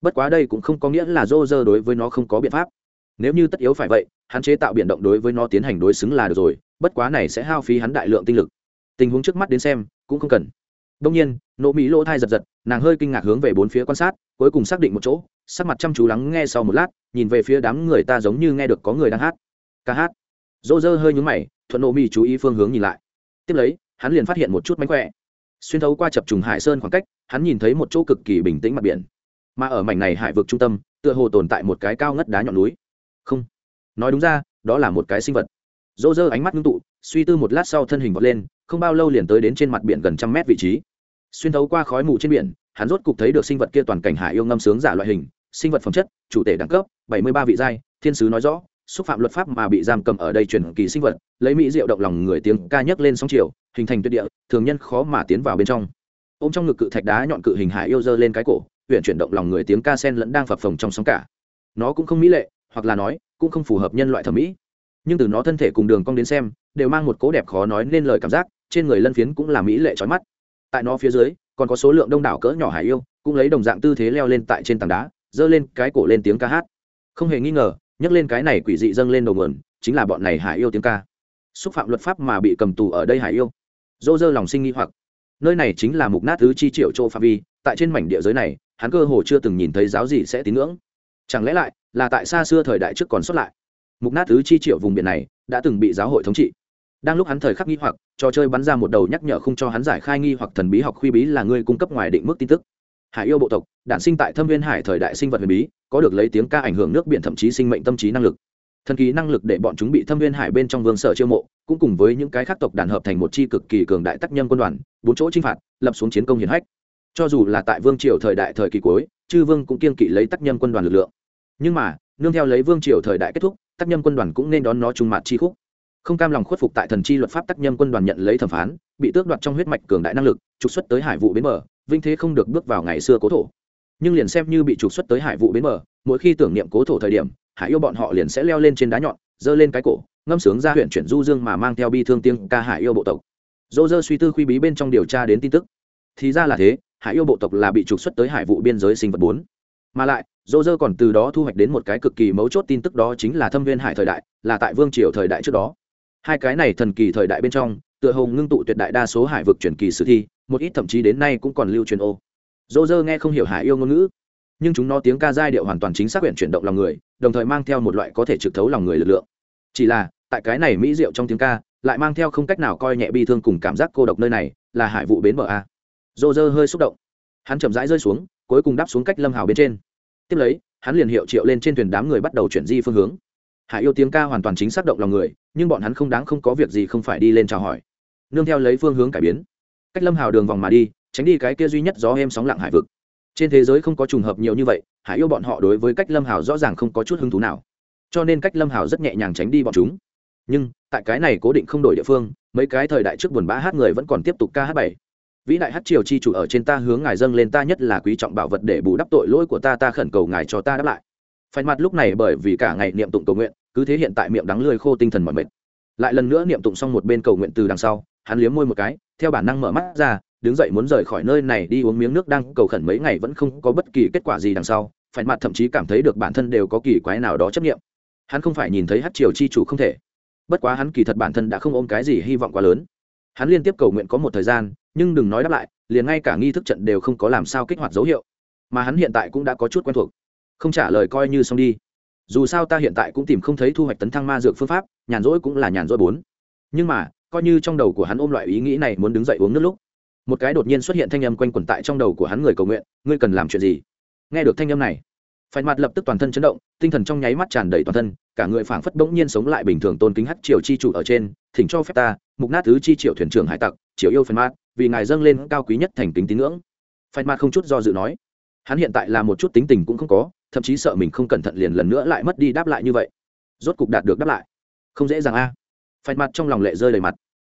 S1: Bất quá đây cũng không có nghĩa là rô rơ đối với nó không có biện pháp. Nếu như tất yếu phải vậy, hắn chế tạo biển động đối với nó tiến hành đối xứng là được rồi, bất quá này sẽ hao phí hắn đại lượng tinh lực. Tình huống trước mắt đến xem, cũng không cần. Đông nhiên, Nỗ mỹ lỗ thai giật giật, nàng hơi kinh ngạc hướng về bốn phía quan sát, cuối cùng xác định một chỗ, sắc mặt chăm chú lắng nghe sau một lát, nhìn về phía đám người ta giống như nghe được có người đang hát ca hát. Dô dơ hơi nhúng mày, thuận nộ mi chú ý phương hướng nhìn lại. Tiếp lấy, hắn liền phát hiện một chút mánh khỏe. Xuyên thấu qua chập trùng hải sơn khoảng cách, hắn nhìn thấy một chỗ cực kỳ bình tĩnh mặt biển. Mà ở mảnh này hải vực trung tâm, tựa hồ tồn tại một cái cao ngất đá nhọn núi. Không. Nói đúng ra, đó là một cái sinh vật. Dô dơ ánh mắt ngưng tụ, suy tư một lát sau thân hình vọt lên, không bao lâu liền tới đến trên mặt biển gần trăm mét vị trí. Xuyên thấu qua khói mù trên biển, hắn rốt cục thấy được sinh vật kia toàn cảnh hải yêu ngâm sướng giả loại hình, sinh vật phẩm chất, chủ thể đẳng cấp, bảy mươi ba vị giai, thiên sứ nói rõ xúc phạm luật pháp mà bị giam cầm ở đây truyền kỳ sinh vật, lấy mỹ diệu động lòng người tiếng ca nhấc lên sóng chiều, hình thành tuyệt địa, thường nhân khó mà tiến vào bên trong. Ô m trong ngực cự thạch đá nhọn cự hình hải yêu dơ lên cái cổ huyện chuyển động lòng người tiếng ca sen lẫn đang phập phồng trong sóng cả. Nó cũng không mỹ lệ, hoặc là nói, cũng không phù hợp nhân loại thẩm mỹ. Nhưng từ nó thân thể cùng đường cong đến xem, đều mang một cố đẹp khó nói nên lời cảm giác, trên người lân phiến cũng là mỹ lệ trói mắt. Tại nó phía dưới, còn có số lượng đông đảo cỡ nhỏ hải yêu, cũng lấy đồng dạng tư thế leo lên tại trên tảng đá giơ lên cái cổ lên tiếng ca hát. Không hề nghi ngờ nhắc lên cái này quỷ dị dâng lên đầu nguồn chính là bọn này hải yêu tiếng ca. Xúc phạm luật pháp mà bị cầm tù ở đây hải yêu. Dô dơ lòng sinh nghi hoặc. Nơi này chính là mục nát thứ chi triệu chỗ phạm vi, tại trên mảnh địa giới này, hắn cơ hồ chưa từng nhìn thấy giáo gì sẽ tín ngưỡng. Chẳng lẽ lại là tại xa xưa thời đại trước còn xuất lại? Mục nát thứ chi triệu vùng biển này đã từng bị giáo hội thống trị. Đang lúc hắn thời khắc nghi hoặc, trò chơi bắn ra một đầu nhắc nhở không cho hắn giải khai nghi hoặc thần bí học khuy bí là người cung cấp ngoài định mức tin tức. Hải yêu bộ tộc, đản sinh tại thâm viên hải thời đại sinh vật huyền bí có được lấy tiếng ca ảnh hưởng nước biển thậm chí sinh mệnh tâm trí năng lực. Thần kỳ năng lực để bọn chúng bị thâm viên hải bên trong vương sở chiêu mộ, cũng cùng với những cái khác tộc đàn hợp thành một chi cực kỳ cường đại tác nhân quân đoàn, bốn chỗ chinh phạt, lập xuống chiến công hiển hách. Cho dù là tại vương triều thời đại thời kỳ cuối, chư vương cũng kiên kỵ lấy tác nhân quân đoàn lực lượng. Nhưng mà, nương theo lấy vương triều thời đại kết thúc, tác nhân quân đoàn cũng nên đón nó trung mặt chi khúc. Không cam lòng khuất phục tại thần chi luật pháp tác nhân quân đoàn nhận lấy thẩm phán, bị tước đoạt trong huyết mạch cường đại năng lực, trục xuất tới hải vụ bến mở vinh thế không được bước vào ngày xưa cố thổ nhưng liền xem như bị trục xuất tới hải vụ bến bờ, mỗi khi tưởng niệm cố thổ thời điểm, hải yêu bọn họ liền sẽ leo lên trên đá nhọn, giơ lên cái cổ, ngâm sướng ra huyện chuyển du dương mà mang theo bi thương tiếng ca hải yêu bộ tộc. Dô dơ suy tư khuy bí bên trong điều tra đến tin tức. Thì ra là thế, hải yêu bộ tộc là bị trục xuất tới hải vụ biên giới sinh vật bốn. Mà lại, dô dơ còn từ đó thu hoạch đến một cái cực kỳ mấu chốt tin tức đó chính là thâm viên hải thời đại, là tại vương triều thời đại trước đó. Hai cái này thần kỳ thời đại bên trong, tựa hồ ngưng tụ tuyệt đại đa số hải vực truyền kỳ sử thi, một ít thậm chí đến nay cũng còn lưu truyền ô dô dơ nghe không hiểu hải yêu ngôn ngữ, nhưng chúng nó tiếng ca giai điệu hoàn toàn chính xác quyển chuyển động lòng người, đồng thời mang theo một loại có thể trực thấu lòng người lực lượng. Chỉ là, tại cái này mỹ diệu trong tiếng ca, lại mang theo không cách nào coi nhẹ bi thương cùng cảm giác cô độc nơi này, là hải vụ bến bờ a. Dô dơ hơi xúc động. Hắn chậm rãi rơi xuống, cuối cùng đáp xuống cách lâm hào bên trên. Tiếp lấy, hắn liền hiệu triệu lên trên thuyền đám người bắt đầu chuyển di phương hướng. Hải yêu tiếng ca hoàn toàn chính xác động lòng người, nhưng bọn hắn không đáng không có việc gì không phải đi lên chào hỏi. Nương theo lấy phương hướng cải biến. Cách lâm hào đường vòng mà đi tránh đi cái kia duy nhất gió êm sóng lặng hải vực. Trên thế giới không có trùng hợp nhiều như vậy, hải yêu bọn họ đối với cách lâm hào rõ ràng không có chút hứng thú nào. Cho nên cách lâm hào rất nhẹ nhàng tránh đi bọn chúng. Nhưng, tại cái này cố định không đổi địa phương, mấy cái thời đại trước buồn bã hát người vẫn còn tiếp tục ca hát bảy. Vĩ đại hát triều chi chủ ở trên ta hướng ngài dâng lên ta nhất là quý trọng bảo vật để bù đắp tội lỗi của ta ta khẩn cầu ngài cho ta đáp lại. Phải mặt lúc này bởi vì cả ngày niệm tụng cầu nguyện, cứ thế hiện tại miệng đắng lười khô tinh thần mọi mệt. Lại lần nữa niệm tụng xong một bên cầu nguyện từ đằng sau, hắn liếm môi một cái theo bản năng mở mắt ra, đứng dậy muốn rời khỏi nơi này đi uống miếng nước đang cầu khẩn mấy ngày vẫn không có bất kỳ kết quả gì đằng sau phải mặt thậm chí cảm thấy được bản thân đều có kỳ quái nào đó chấp nghiệm hắn không phải nhìn thấy hát triều chi chủ không thể. Bất quá hắn kỳ thật bản thân đã không ôm cái gì hy vọng quá lớn. Hắn liên tiếp cầu nguyện có một thời gian, nhưng đừng nói đáp lại, liền ngay cả nghi thức trận đều không có làm sao kích hoạt dấu hiệu. Mà hắn hiện tại cũng đã có chút quen thuộc. Không trả lời coi như xong đi. Dù sao ta hiện tại cũng tìm không thấy thu hoạch tấn thăng ma dược phương pháp, nhàn rỗi cũng là nhàn rỗi bốn. Nhưng mà coi như trong đầu của hắn ôm loại ý nghĩ này muốn đứng dậy uống nước lúc, một cái đột nhiên xuất hiện thanh âm quanh quẩn tại trong đầu của hắn người cầu nguyện, ngươi cần làm chuyện gì? Nghe được thanh âm này phải mặt lập tức toàn thân chấn động, tinh thần trong nháy mắt tràn đầy toàn thân, cả người phảng phất bỗng nhiên sống lại bình thường tôn kính hắc triều chi chủ ở trên, thỉnh cho phép ta, mục nát thứ chi triệu thuyền trưởng hải tặc triều yêu phần mát vì ngài dâng lên cao quý nhất thành kính tín ngưỡng. Phải mặt không chút do dự nói, hắn hiện tại là một chút tính tình cũng không có, thậm chí sợ mình không cẩn thận liền lần nữa lại mất đi đáp lại như vậy. Rốt cục đạt được đáp lại. Không dễ dàng a. À. mặt trong lòng lệ rơi đầy mặt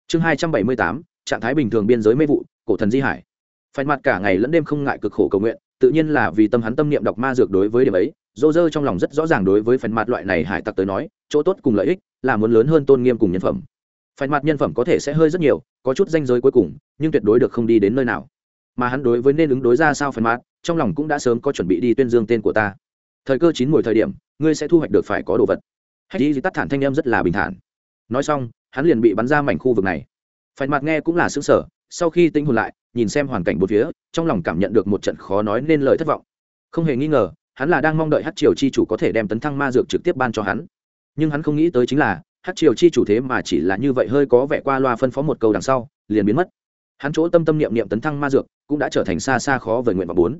S1: chương hai trăm bảy mươi tám, trạng thái bình thường biên giới mê vụ, cổ thần di hải. Phải mặt cả ngày lẫn đêm không ngại cực khổ cầu nguyện, tự nhiên là vì tâm hắn tâm niệm đọc ma dược đối với điểm ấy, dô dơ trong lòng rất rõ ràng đối với phần mặt loại này hải tặc tới nói, chỗ tốt cùng lợi ích là muốn lớn hơn tôn nghiêm cùng nhân phẩm. Phần mặt nhân phẩm có thể sẽ hơi rất nhiều, có chút danh giới cuối cùng, nhưng tuyệt đối được không đi đến nơi nào. Mà hắn đối với nên ứng đối ra sao phần mặt, trong lòng cũng đã sớm có chuẩn bị đi tuyên dương tên của ta. Thời cơ chín mùi thời điểm, ngươi sẽ thu hoạch được phải có đồ vật. Hay đi tắt thản thanh em rất là bình thản. Nói xong hắn liền bị bắn ra mảnh khu vực này. Phải mặt nghe cũng là xứng sở sau khi tinh hồn lại, nhìn xem hoàn cảnh bốn phía, trong lòng cảm nhận được một trận khó nói nên lời thất vọng. Không hề nghi ngờ, hắn là đang mong đợi hát triều chi chủ có thể đem tấn thăng ma dược trực tiếp ban cho hắn. Nhưng hắn không nghĩ tới chính là hát triều chi chủ thế mà chỉ là như vậy hơi có vẻ qua loa phân phó một câu đằng sau, liền biến mất. Hắn chỗ tâm tâm niệm niệm tấn thăng ma dược, cũng đã trở thành xa xa khó vời nguyện vọng bốn.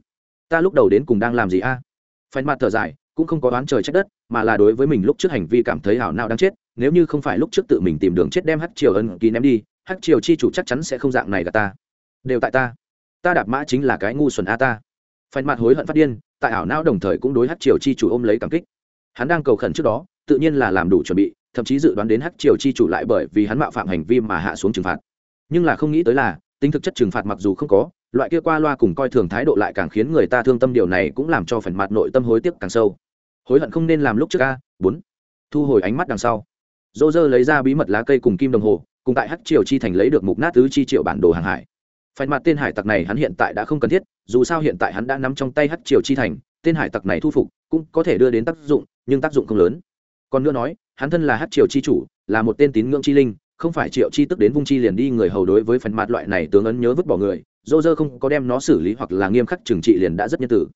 S1: Ta lúc đầu đến cùng đang làm gì a? À? mặt thở dài, cũng không có đoán trời trách đất, mà là đối với mình lúc trước hành vi cảm thấy hảo nào đáng chết nếu như không phải lúc trước tự mình tìm đường chết đem Hắc triều ân ký ném đi Hắc triều chi chủ chắc chắn sẽ không dạng này cả ta. Đều tại ta. Ta đạp mã chính là cái ngu xuẩn a ta. Phanh mặt hối hận phát điên, tại ảo não đồng thời cũng đối Hắc triều chi chủ ôm lấy cảm kích. Hắn đang cầu khẩn trước đó, tự nhiên là làm đủ chuẩn bị, thậm chí dự đoán đến Hắc triều chi chủ lại bởi vì hắn mạo phạm hành vi mà hạ xuống trừng phạt. Nhưng là không nghĩ tới là, tính thực chất trừng phạt mặc dù không có, loại kia qua loa cùng coi thường thái độ lại càng khiến người ta thương tâm điều này cũng làm cho phần mặt nội tâm hối tiếc càng sâu. Hối hận không nên làm lúc trước a, bốn. Thu hồi ánh mắt đằng sau dô dơ lấy ra bí mật lá cây cùng kim đồng hồ, cùng tại Hắc triều chi thành lấy được mục nát tứ chi triệu bản đồ hàng hải. Phải mặt tên hải tặc này hắn hiện tại đã không cần thiết, dù sao hiện tại hắn đã nắm trong tay Hắc triều chi thành, tên hải tặc này thu phục cũng có thể đưa đến tác dụng, nhưng tác dụng không lớn. Còn nữa nói, hắn thân là Hắc triều chi chủ, là một tên tín ngưỡng chi linh, không phải triệu chi tức đến vung chi liền đi người hầu đối với phần mặt loại này tướng ấn nhớ vứt bỏ người dô dơ không có đem nó xử lý hoặc là nghiêm khắc trừng trị liền đã rất nhân tử.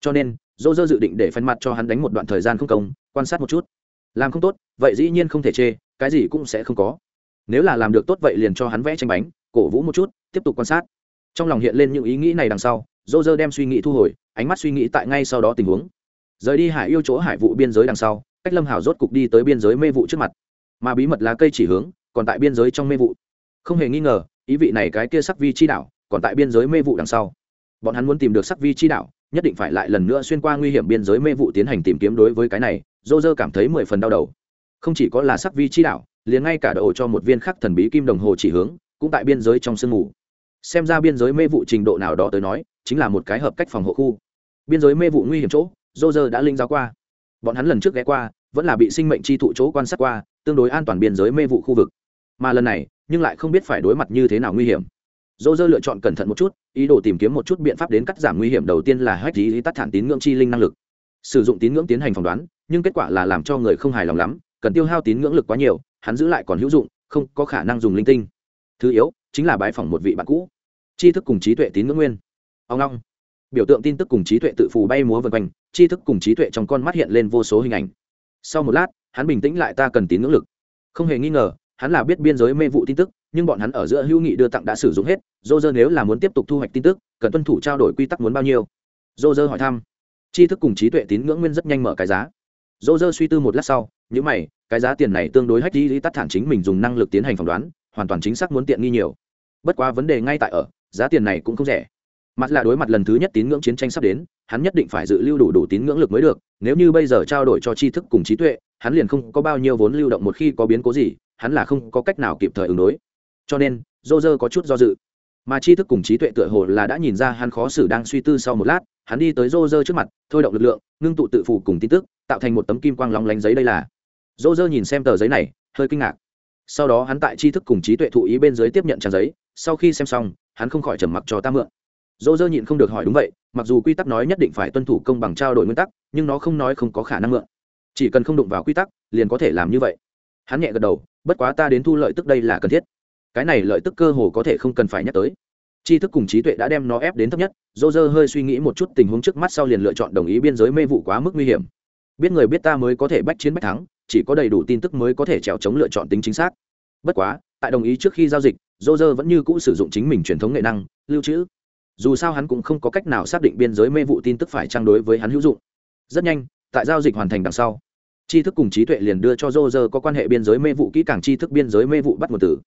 S1: Cho nên dô dơ dự định để phần mặt cho hắn đánh một đoạn thời gian không công, quan sát một chút làm không tốt, vậy dĩ nhiên không thể chê, cái gì cũng sẽ không có. Nếu là làm được tốt vậy liền cho hắn vẽ tranh bánh, cổ vũ một chút, tiếp tục quan sát. Trong lòng hiện lên những ý nghĩ này đằng sau dô dơ đem suy nghĩ thu hồi, ánh mắt suy nghĩ tại ngay sau đó tình huống. Rời đi hải yêu chỗ hải vụ biên giới đằng sau, cách lâm hảo rốt cục đi tới biên giới mê vụ trước mặt. Mà bí mật lá cây chỉ hướng, còn tại biên giới trong mê vụ. Không hề nghi ngờ, ý vị này cái kia sắc vi chi đạo còn tại biên giới mê vụ đằng sau. Bọn hắn muốn tìm được sắc vi chi đạo, nhất định phải lại lần nữa xuyên qua nguy hiểm biên giới mê vụ tiến hành tìm kiếm đối với cái này dô dơ cảm thấy mười phần đau đầu. Không chỉ có là sắc vi chi đạo, liền ngay cả đậu cho một viên khắc thần bí kim đồng hồ chỉ hướng, cũng tại biên giới trong sương mù. Xem ra biên giới mê vụ trình độ nào đó tới nói, chính là một cái hợp cách phòng hộ khu. Biên giới mê vụ nguy hiểm chỗ, dô dơ đã linh giáo qua. Bọn hắn lần trước ghé qua, vẫn là bị sinh mệnh chi thụ chỗ quan sát qua, tương đối an toàn biên giới mê vụ khu vực. Mà lần này, nhưng lại không biết phải đối mặt như thế nào nguy hiểm. Dô dơ lựa chọn cẩn thận một chút, ý đồ tìm kiếm một chút biện pháp đến cắt giảm nguy hiểm đầu tiên là hách lý tắt thản tín ngưỡng chi linh năng lực sử dụng tín ngưỡng tiến hành phỏng đoán, nhưng kết quả là làm cho người không hài lòng lắm, cần tiêu hao tín ngưỡng lực quá nhiều, hắn giữ lại còn hữu dụng, không có khả năng dùng linh tinh. Thứ yếu, chính là bãi phỏng một vị bạn cũ. Tri thức cùng trí tuệ tín ngưỡng nguyên. Ông long. Biểu tượng tin tức cùng trí tuệ tự phù bay múa vân quanh, tri thức cùng trí tuệ trong con mắt hiện lên vô số hình ảnh. Sau một lát, hắn bình tĩnh lại ta cần tín ngưỡng lực. Không hề nghi ngờ, hắn là biết biên giới mê vụ tin tức, nhưng bọn hắn ở giữa hữu nghị đưa tặng đã sử dụng hết. Dô dơ nếu là muốn tiếp tục thu hoạch tin tức, cần tuân thủ trao đổi quy tắc muốn bao nhiêu? Dô dơ hỏi thăm tri thức cùng trí tuệ tín ngưỡng nguyên rất nhanh mở cái giá. Dỗ dơ suy tư một lát sau những mày, cái giá tiền này tương đối hách đi, tắt thản chính mình dùng năng lực tiến hành phỏng đoán, hoàn toàn chính xác muốn tiện nghi nhiều. Bất quá vấn đề ngay tại ở, giá tiền này cũng không rẻ. Mặt là đối mặt lần thứ nhất tín ngưỡng chiến tranh sắp đến, hắn nhất định phải dự lưu đủ đủ tín ngưỡng lực mới được, nếu như bây giờ trao đổi cho tri thức cùng trí tuệ, hắn liền không có bao nhiêu vốn lưu động một khi có biến cố gì, hắn là không có cách nào kịp thời ứng đối. Cho nên dô dơ có chút do dự mà tri thức cùng trí tuệ tựa hồ là đã nhìn ra hắn khó xử đang suy tư sau một lát, hắn đi tới rô rơ trước mặt, thôi động lực lượng, ngưng tụ tự phủ cùng tin tức, tạo thành một tấm kim quang lóng lánh giấy đây là. Rô rơ nhìn xem tờ giấy này, hơi kinh ngạc. Sau đó hắn tại tri thức cùng trí tuệ thụ ý bên dưới tiếp nhận trang giấy, sau khi xem xong, hắn không khỏi trầm mặc cho ta mượn. Dô dơ nhịn không được hỏi đúng vậy, mặc dù quy tắc nói nhất định phải tuân thủ công bằng trao đổi nguyên tắc, nhưng nó không nói không có khả năng mượn. Chỉ cần không đụng vào quy tắc, liền có thể làm như vậy. Hắn nhẹ gật đầu, bất quá ta đến thu lợi tức đây là cần thiết cái này lợi tức cơ hồ có thể không cần phải nhắc tới. Tri thức cùng trí tuệ đã đem nó ép đến thấp nhất dô dơ hơi suy nghĩ một chút tình huống trước mắt sau liền lựa chọn đồng ý biên giới mê vụ quá mức nguy hiểm. Biết người biết ta mới có thể bách chiến bách thắng, chỉ có đầy đủ tin tức mới có thể trèo chống lựa chọn tính chính xác. Bất quá, tại đồng ý trước khi giao dịch dô dơ vẫn như cũ sử dụng chính mình truyền thống nghệ năng, lưu trữ. Dù sao hắn cũng không có cách nào xác định biên giới mê vụ tin tức phải trang đối với hắn hữu dụng. Rất nhanh, tại giao dịch hoàn thành đằng sau, tri thức cùng trí tuệ liền đưa cho dô dơ có quan hệ biên giới mê vụ kỹ càng tri thức biên giới mê vụ bắt một tử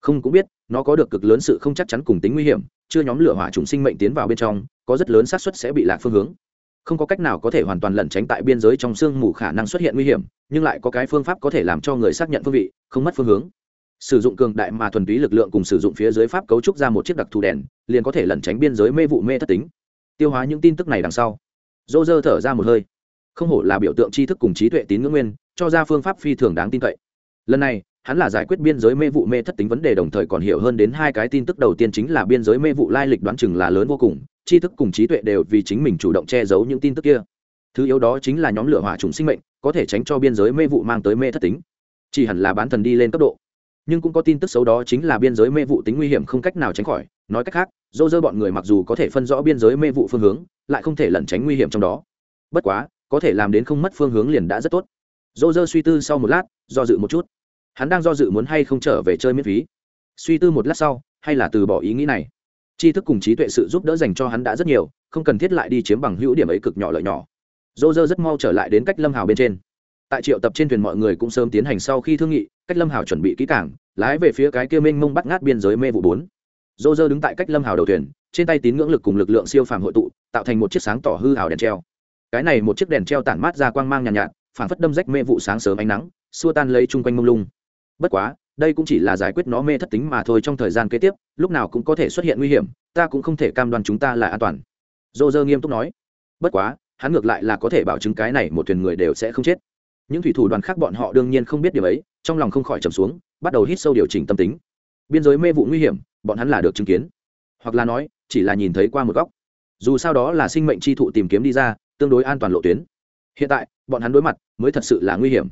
S1: không cũng biết, nó có được cực lớn sự không chắc chắn cùng tính nguy hiểm, chưa nhóm lửa hỏa trùng sinh mệnh tiến vào bên trong, có rất lớn xác suất sẽ bị lạc phương hướng. Không có cách nào có thể hoàn toàn lẩn tránh tại biên giới trong sương mù khả năng xuất hiện nguy hiểm, nhưng lại có cái phương pháp có thể làm cho người xác nhận phương vị, không mất phương hướng. Sử dụng cường đại mà thuần túy lực lượng cùng sử dụng phía dưới pháp cấu trúc ra một chiếc đặc thù đèn, liền có thể lẩn tránh biên giới mê vụ mê thất tính. Tiêu hóa những tin tức này đằng sau. Dô dơ thở ra một hơi. Không hổ là biểu tượng tri thức cùng trí tuệ tín ngưỡng nguyên, cho ra phương pháp phi thường đáng tin cậy. Lần này hắn là giải quyết biên giới mê vụ mê thất tính vấn đề đồng thời còn hiểu hơn đến hai cái tin tức đầu tiên chính là biên giới mê vụ lai lịch đoán chừng là lớn vô cùng, tri thức cùng trí tuệ đều vì chính mình chủ động che giấu những tin tức kia. Thứ yếu đó chính là nhóm lửa hỏa trùng sinh mệnh, có thể tránh cho biên giới mê vụ mang tới mê thất tính. Chỉ hẳn là bán thần đi lên cấp độ. Nhưng cũng có tin tức xấu đó chính là biên giới mê vụ tính nguy hiểm không cách nào tránh khỏi. Nói cách khác, dô dơ bọn người mặc dù có thể phân rõ biên giới mê vụ phương hướng, lại không thể lẩn tránh nguy hiểm trong đó. Bất quá, có thể làm đến không mất phương hướng liền đã rất tốt. Dô dơ suy tư sau một lát, do dự một chút hắn đang do dự muốn hay không trở về chơi miễn phí. Suy tư một lát sau hay là từ bỏ ý nghĩ này. Tri thức cùng trí tuệ sự giúp đỡ dành cho hắn đã rất nhiều không cần thiết lại đi chiếm bằng hữu điểm ấy cực nhỏ lợi nhỏ. Dô dơ rất mau trở lại đến cách lâm hào bên trên. Tại triệu tập trên thuyền mọi người cũng sớm tiến hành sau khi thương nghị cách lâm hào chuẩn bị kỹ cảng lái về phía cái kia mênh mông bắt ngát biên giới mê vụ bốn. Dô dơ đứng tại cách lâm hào đầu thuyền trên tay tín ngưỡng lực cùng lực lượng siêu phàm hội tụ tạo thành một chiếc sáng tỏ hư hào đèn treo. Cái này một chiếc đèn treo tản mát ra quang mang nhàn nhạt, nhạt phản phất đâm rách mê vụ sáng sớm ánh nắng xua tan lấy chung quanh mông lung bất quá, đây cũng chỉ là giải quyết nó mê thất tính mà thôi trong thời gian kế tiếp, lúc nào cũng có thể xuất hiện nguy hiểm, ta cũng không thể cam đoan chúng ta là an toàn. Dô dơ nghiêm túc nói. Bất quá, hắn ngược lại là có thể bảo chứng cái này một thuyền người đều sẽ không chết. Những thủy thủ đoàn khác bọn họ đương nhiên không biết điều ấy, trong lòng không khỏi trầm xuống, bắt đầu hít sâu điều chỉnh tâm tính. Biên giới mê vụ nguy hiểm, bọn hắn là được chứng kiến. Hoặc là nói, chỉ là nhìn thấy qua một góc. Dù sao đó là sinh mệnh chi thụ tìm kiếm đi ra, tương đối an toàn lộ tuyến. Hiện tại, bọn hắn đối mặt, mới thật sự là nguy hiểm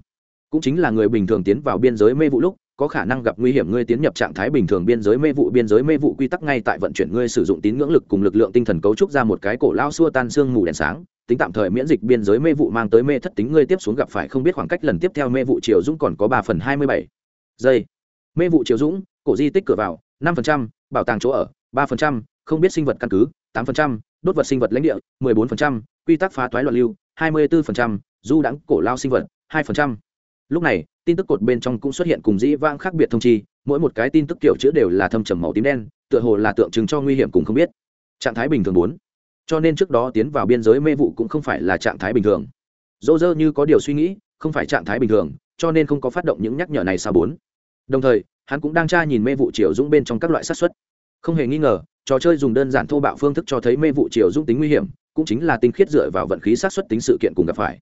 S1: cũng chính là người bình thường tiến vào biên giới mê vụ lúc, có khả năng gặp nguy hiểm ngươi tiến nhập trạng thái bình thường biên giới mê vụ. Biên giới mê vụ quy tắc ngay tại vận chuyển ngươi sử dụng tín ngưỡng lực cùng lực lượng tinh thần cấu trúc ra một cái cổ lao xua tan xương mù đèn sáng. Tính tạm thời miễn dịch biên giới mê vụ mang tới mê thất tính ngươi tiếp xuống gặp phải không biết khoảng cách lần tiếp theo mê vụ triều dũng còn có ba phần hai mươi bảy giây. Mê vụ triều dũng, cổ di tích cửa vào, năm phần trăm, bảo tàng chỗ ở, ba phần trăm, không biết sinh vật căn cứ, tám phần trăm, đốt vật sinh vật lãnh địa, mười bốn phần trăm, quy tắc phá toái loạn lưu, hai mươi bốn phần trăm, du đãng cổ lao sinh vật, hai phần trăm lúc này, tin tức cột bên trong cũng xuất hiện cùng dĩ vãng khác biệt thông chi, mỗi một cái tin tức kiểu chữ đều là thâm trầm màu tím đen, tựa hồ là tượng trưng cho nguy hiểm cùng không biết. Trạng thái bình thường bốn. Cho nên trước đó tiến vào biên giới mê vụ cũng không phải là trạng thái bình thường. Dỗ dơ như có điều suy nghĩ, không phải trạng thái bình thường, cho nên không có phát động những nhắc nhở này sao bốn. Đồng thời, hắn cũng đang tra nhìn mê vụ triều dũng bên trong các loại sát xuất không hề nghi ngờ, trò chơi dùng đơn giản thô bạo phương thức cho thấy mê vụ triều dũng tính nguy hiểm, cũng chính là tinh khiết dựa vào vận khí sát xuất tính sự kiện cùng gặp phải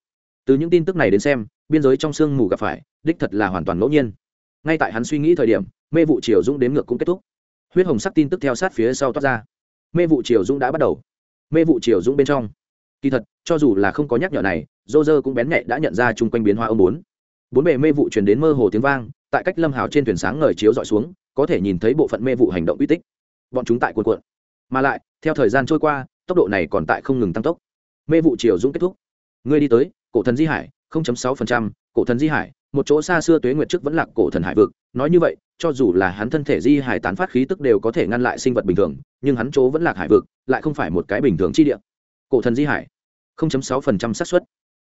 S1: từ những tin tức này đến xem, biên giới trong sương mù gặp phải, đích thật là hoàn toàn ngẫu nhiên. Ngay tại hắn suy nghĩ thời điểm, mê vụ triều dũng đến ngược cũng kết thúc. Huyết hồng sắc tin tức theo sát phía sau toát ra. Mê vụ triều dũng đã bắt đầu. Mê vụ triều dũng bên trong. Kỳ thật, cho dù là không có nhắc nhở này dô dơ cũng bén nhạy đã nhận ra chung quanh biến hoa ông bốn. Bốn bề mê vụ truyền đến mơ hồ tiếng vang, tại cách lâm hào trên thuyền sáng ngời chiếu dọi xuống, có thể nhìn thấy bộ phận mê vụ hành động uy tích. Bọn chúng tại cuộn cuộn. Mà lại, theo thời gian trôi qua, tốc độ này còn tại không ngừng tăng tốc. Mê vụ triều dũng kết thúc. Ngươi đi tới cổ thần di hải 0.6%, cổ thần di hải một chỗ xa xưa tuế nguyệt trước vẫn là cổ thần hải vực. Nói như vậy cho dù là hắn thân thể di hải tán phát khí tức đều có thể ngăn lại sinh vật bình thường nhưng hắn chỗ vẫn là hải vực lại không phải một cái bình thường chi địa. Cổ thần di hải 0.6% xác suất.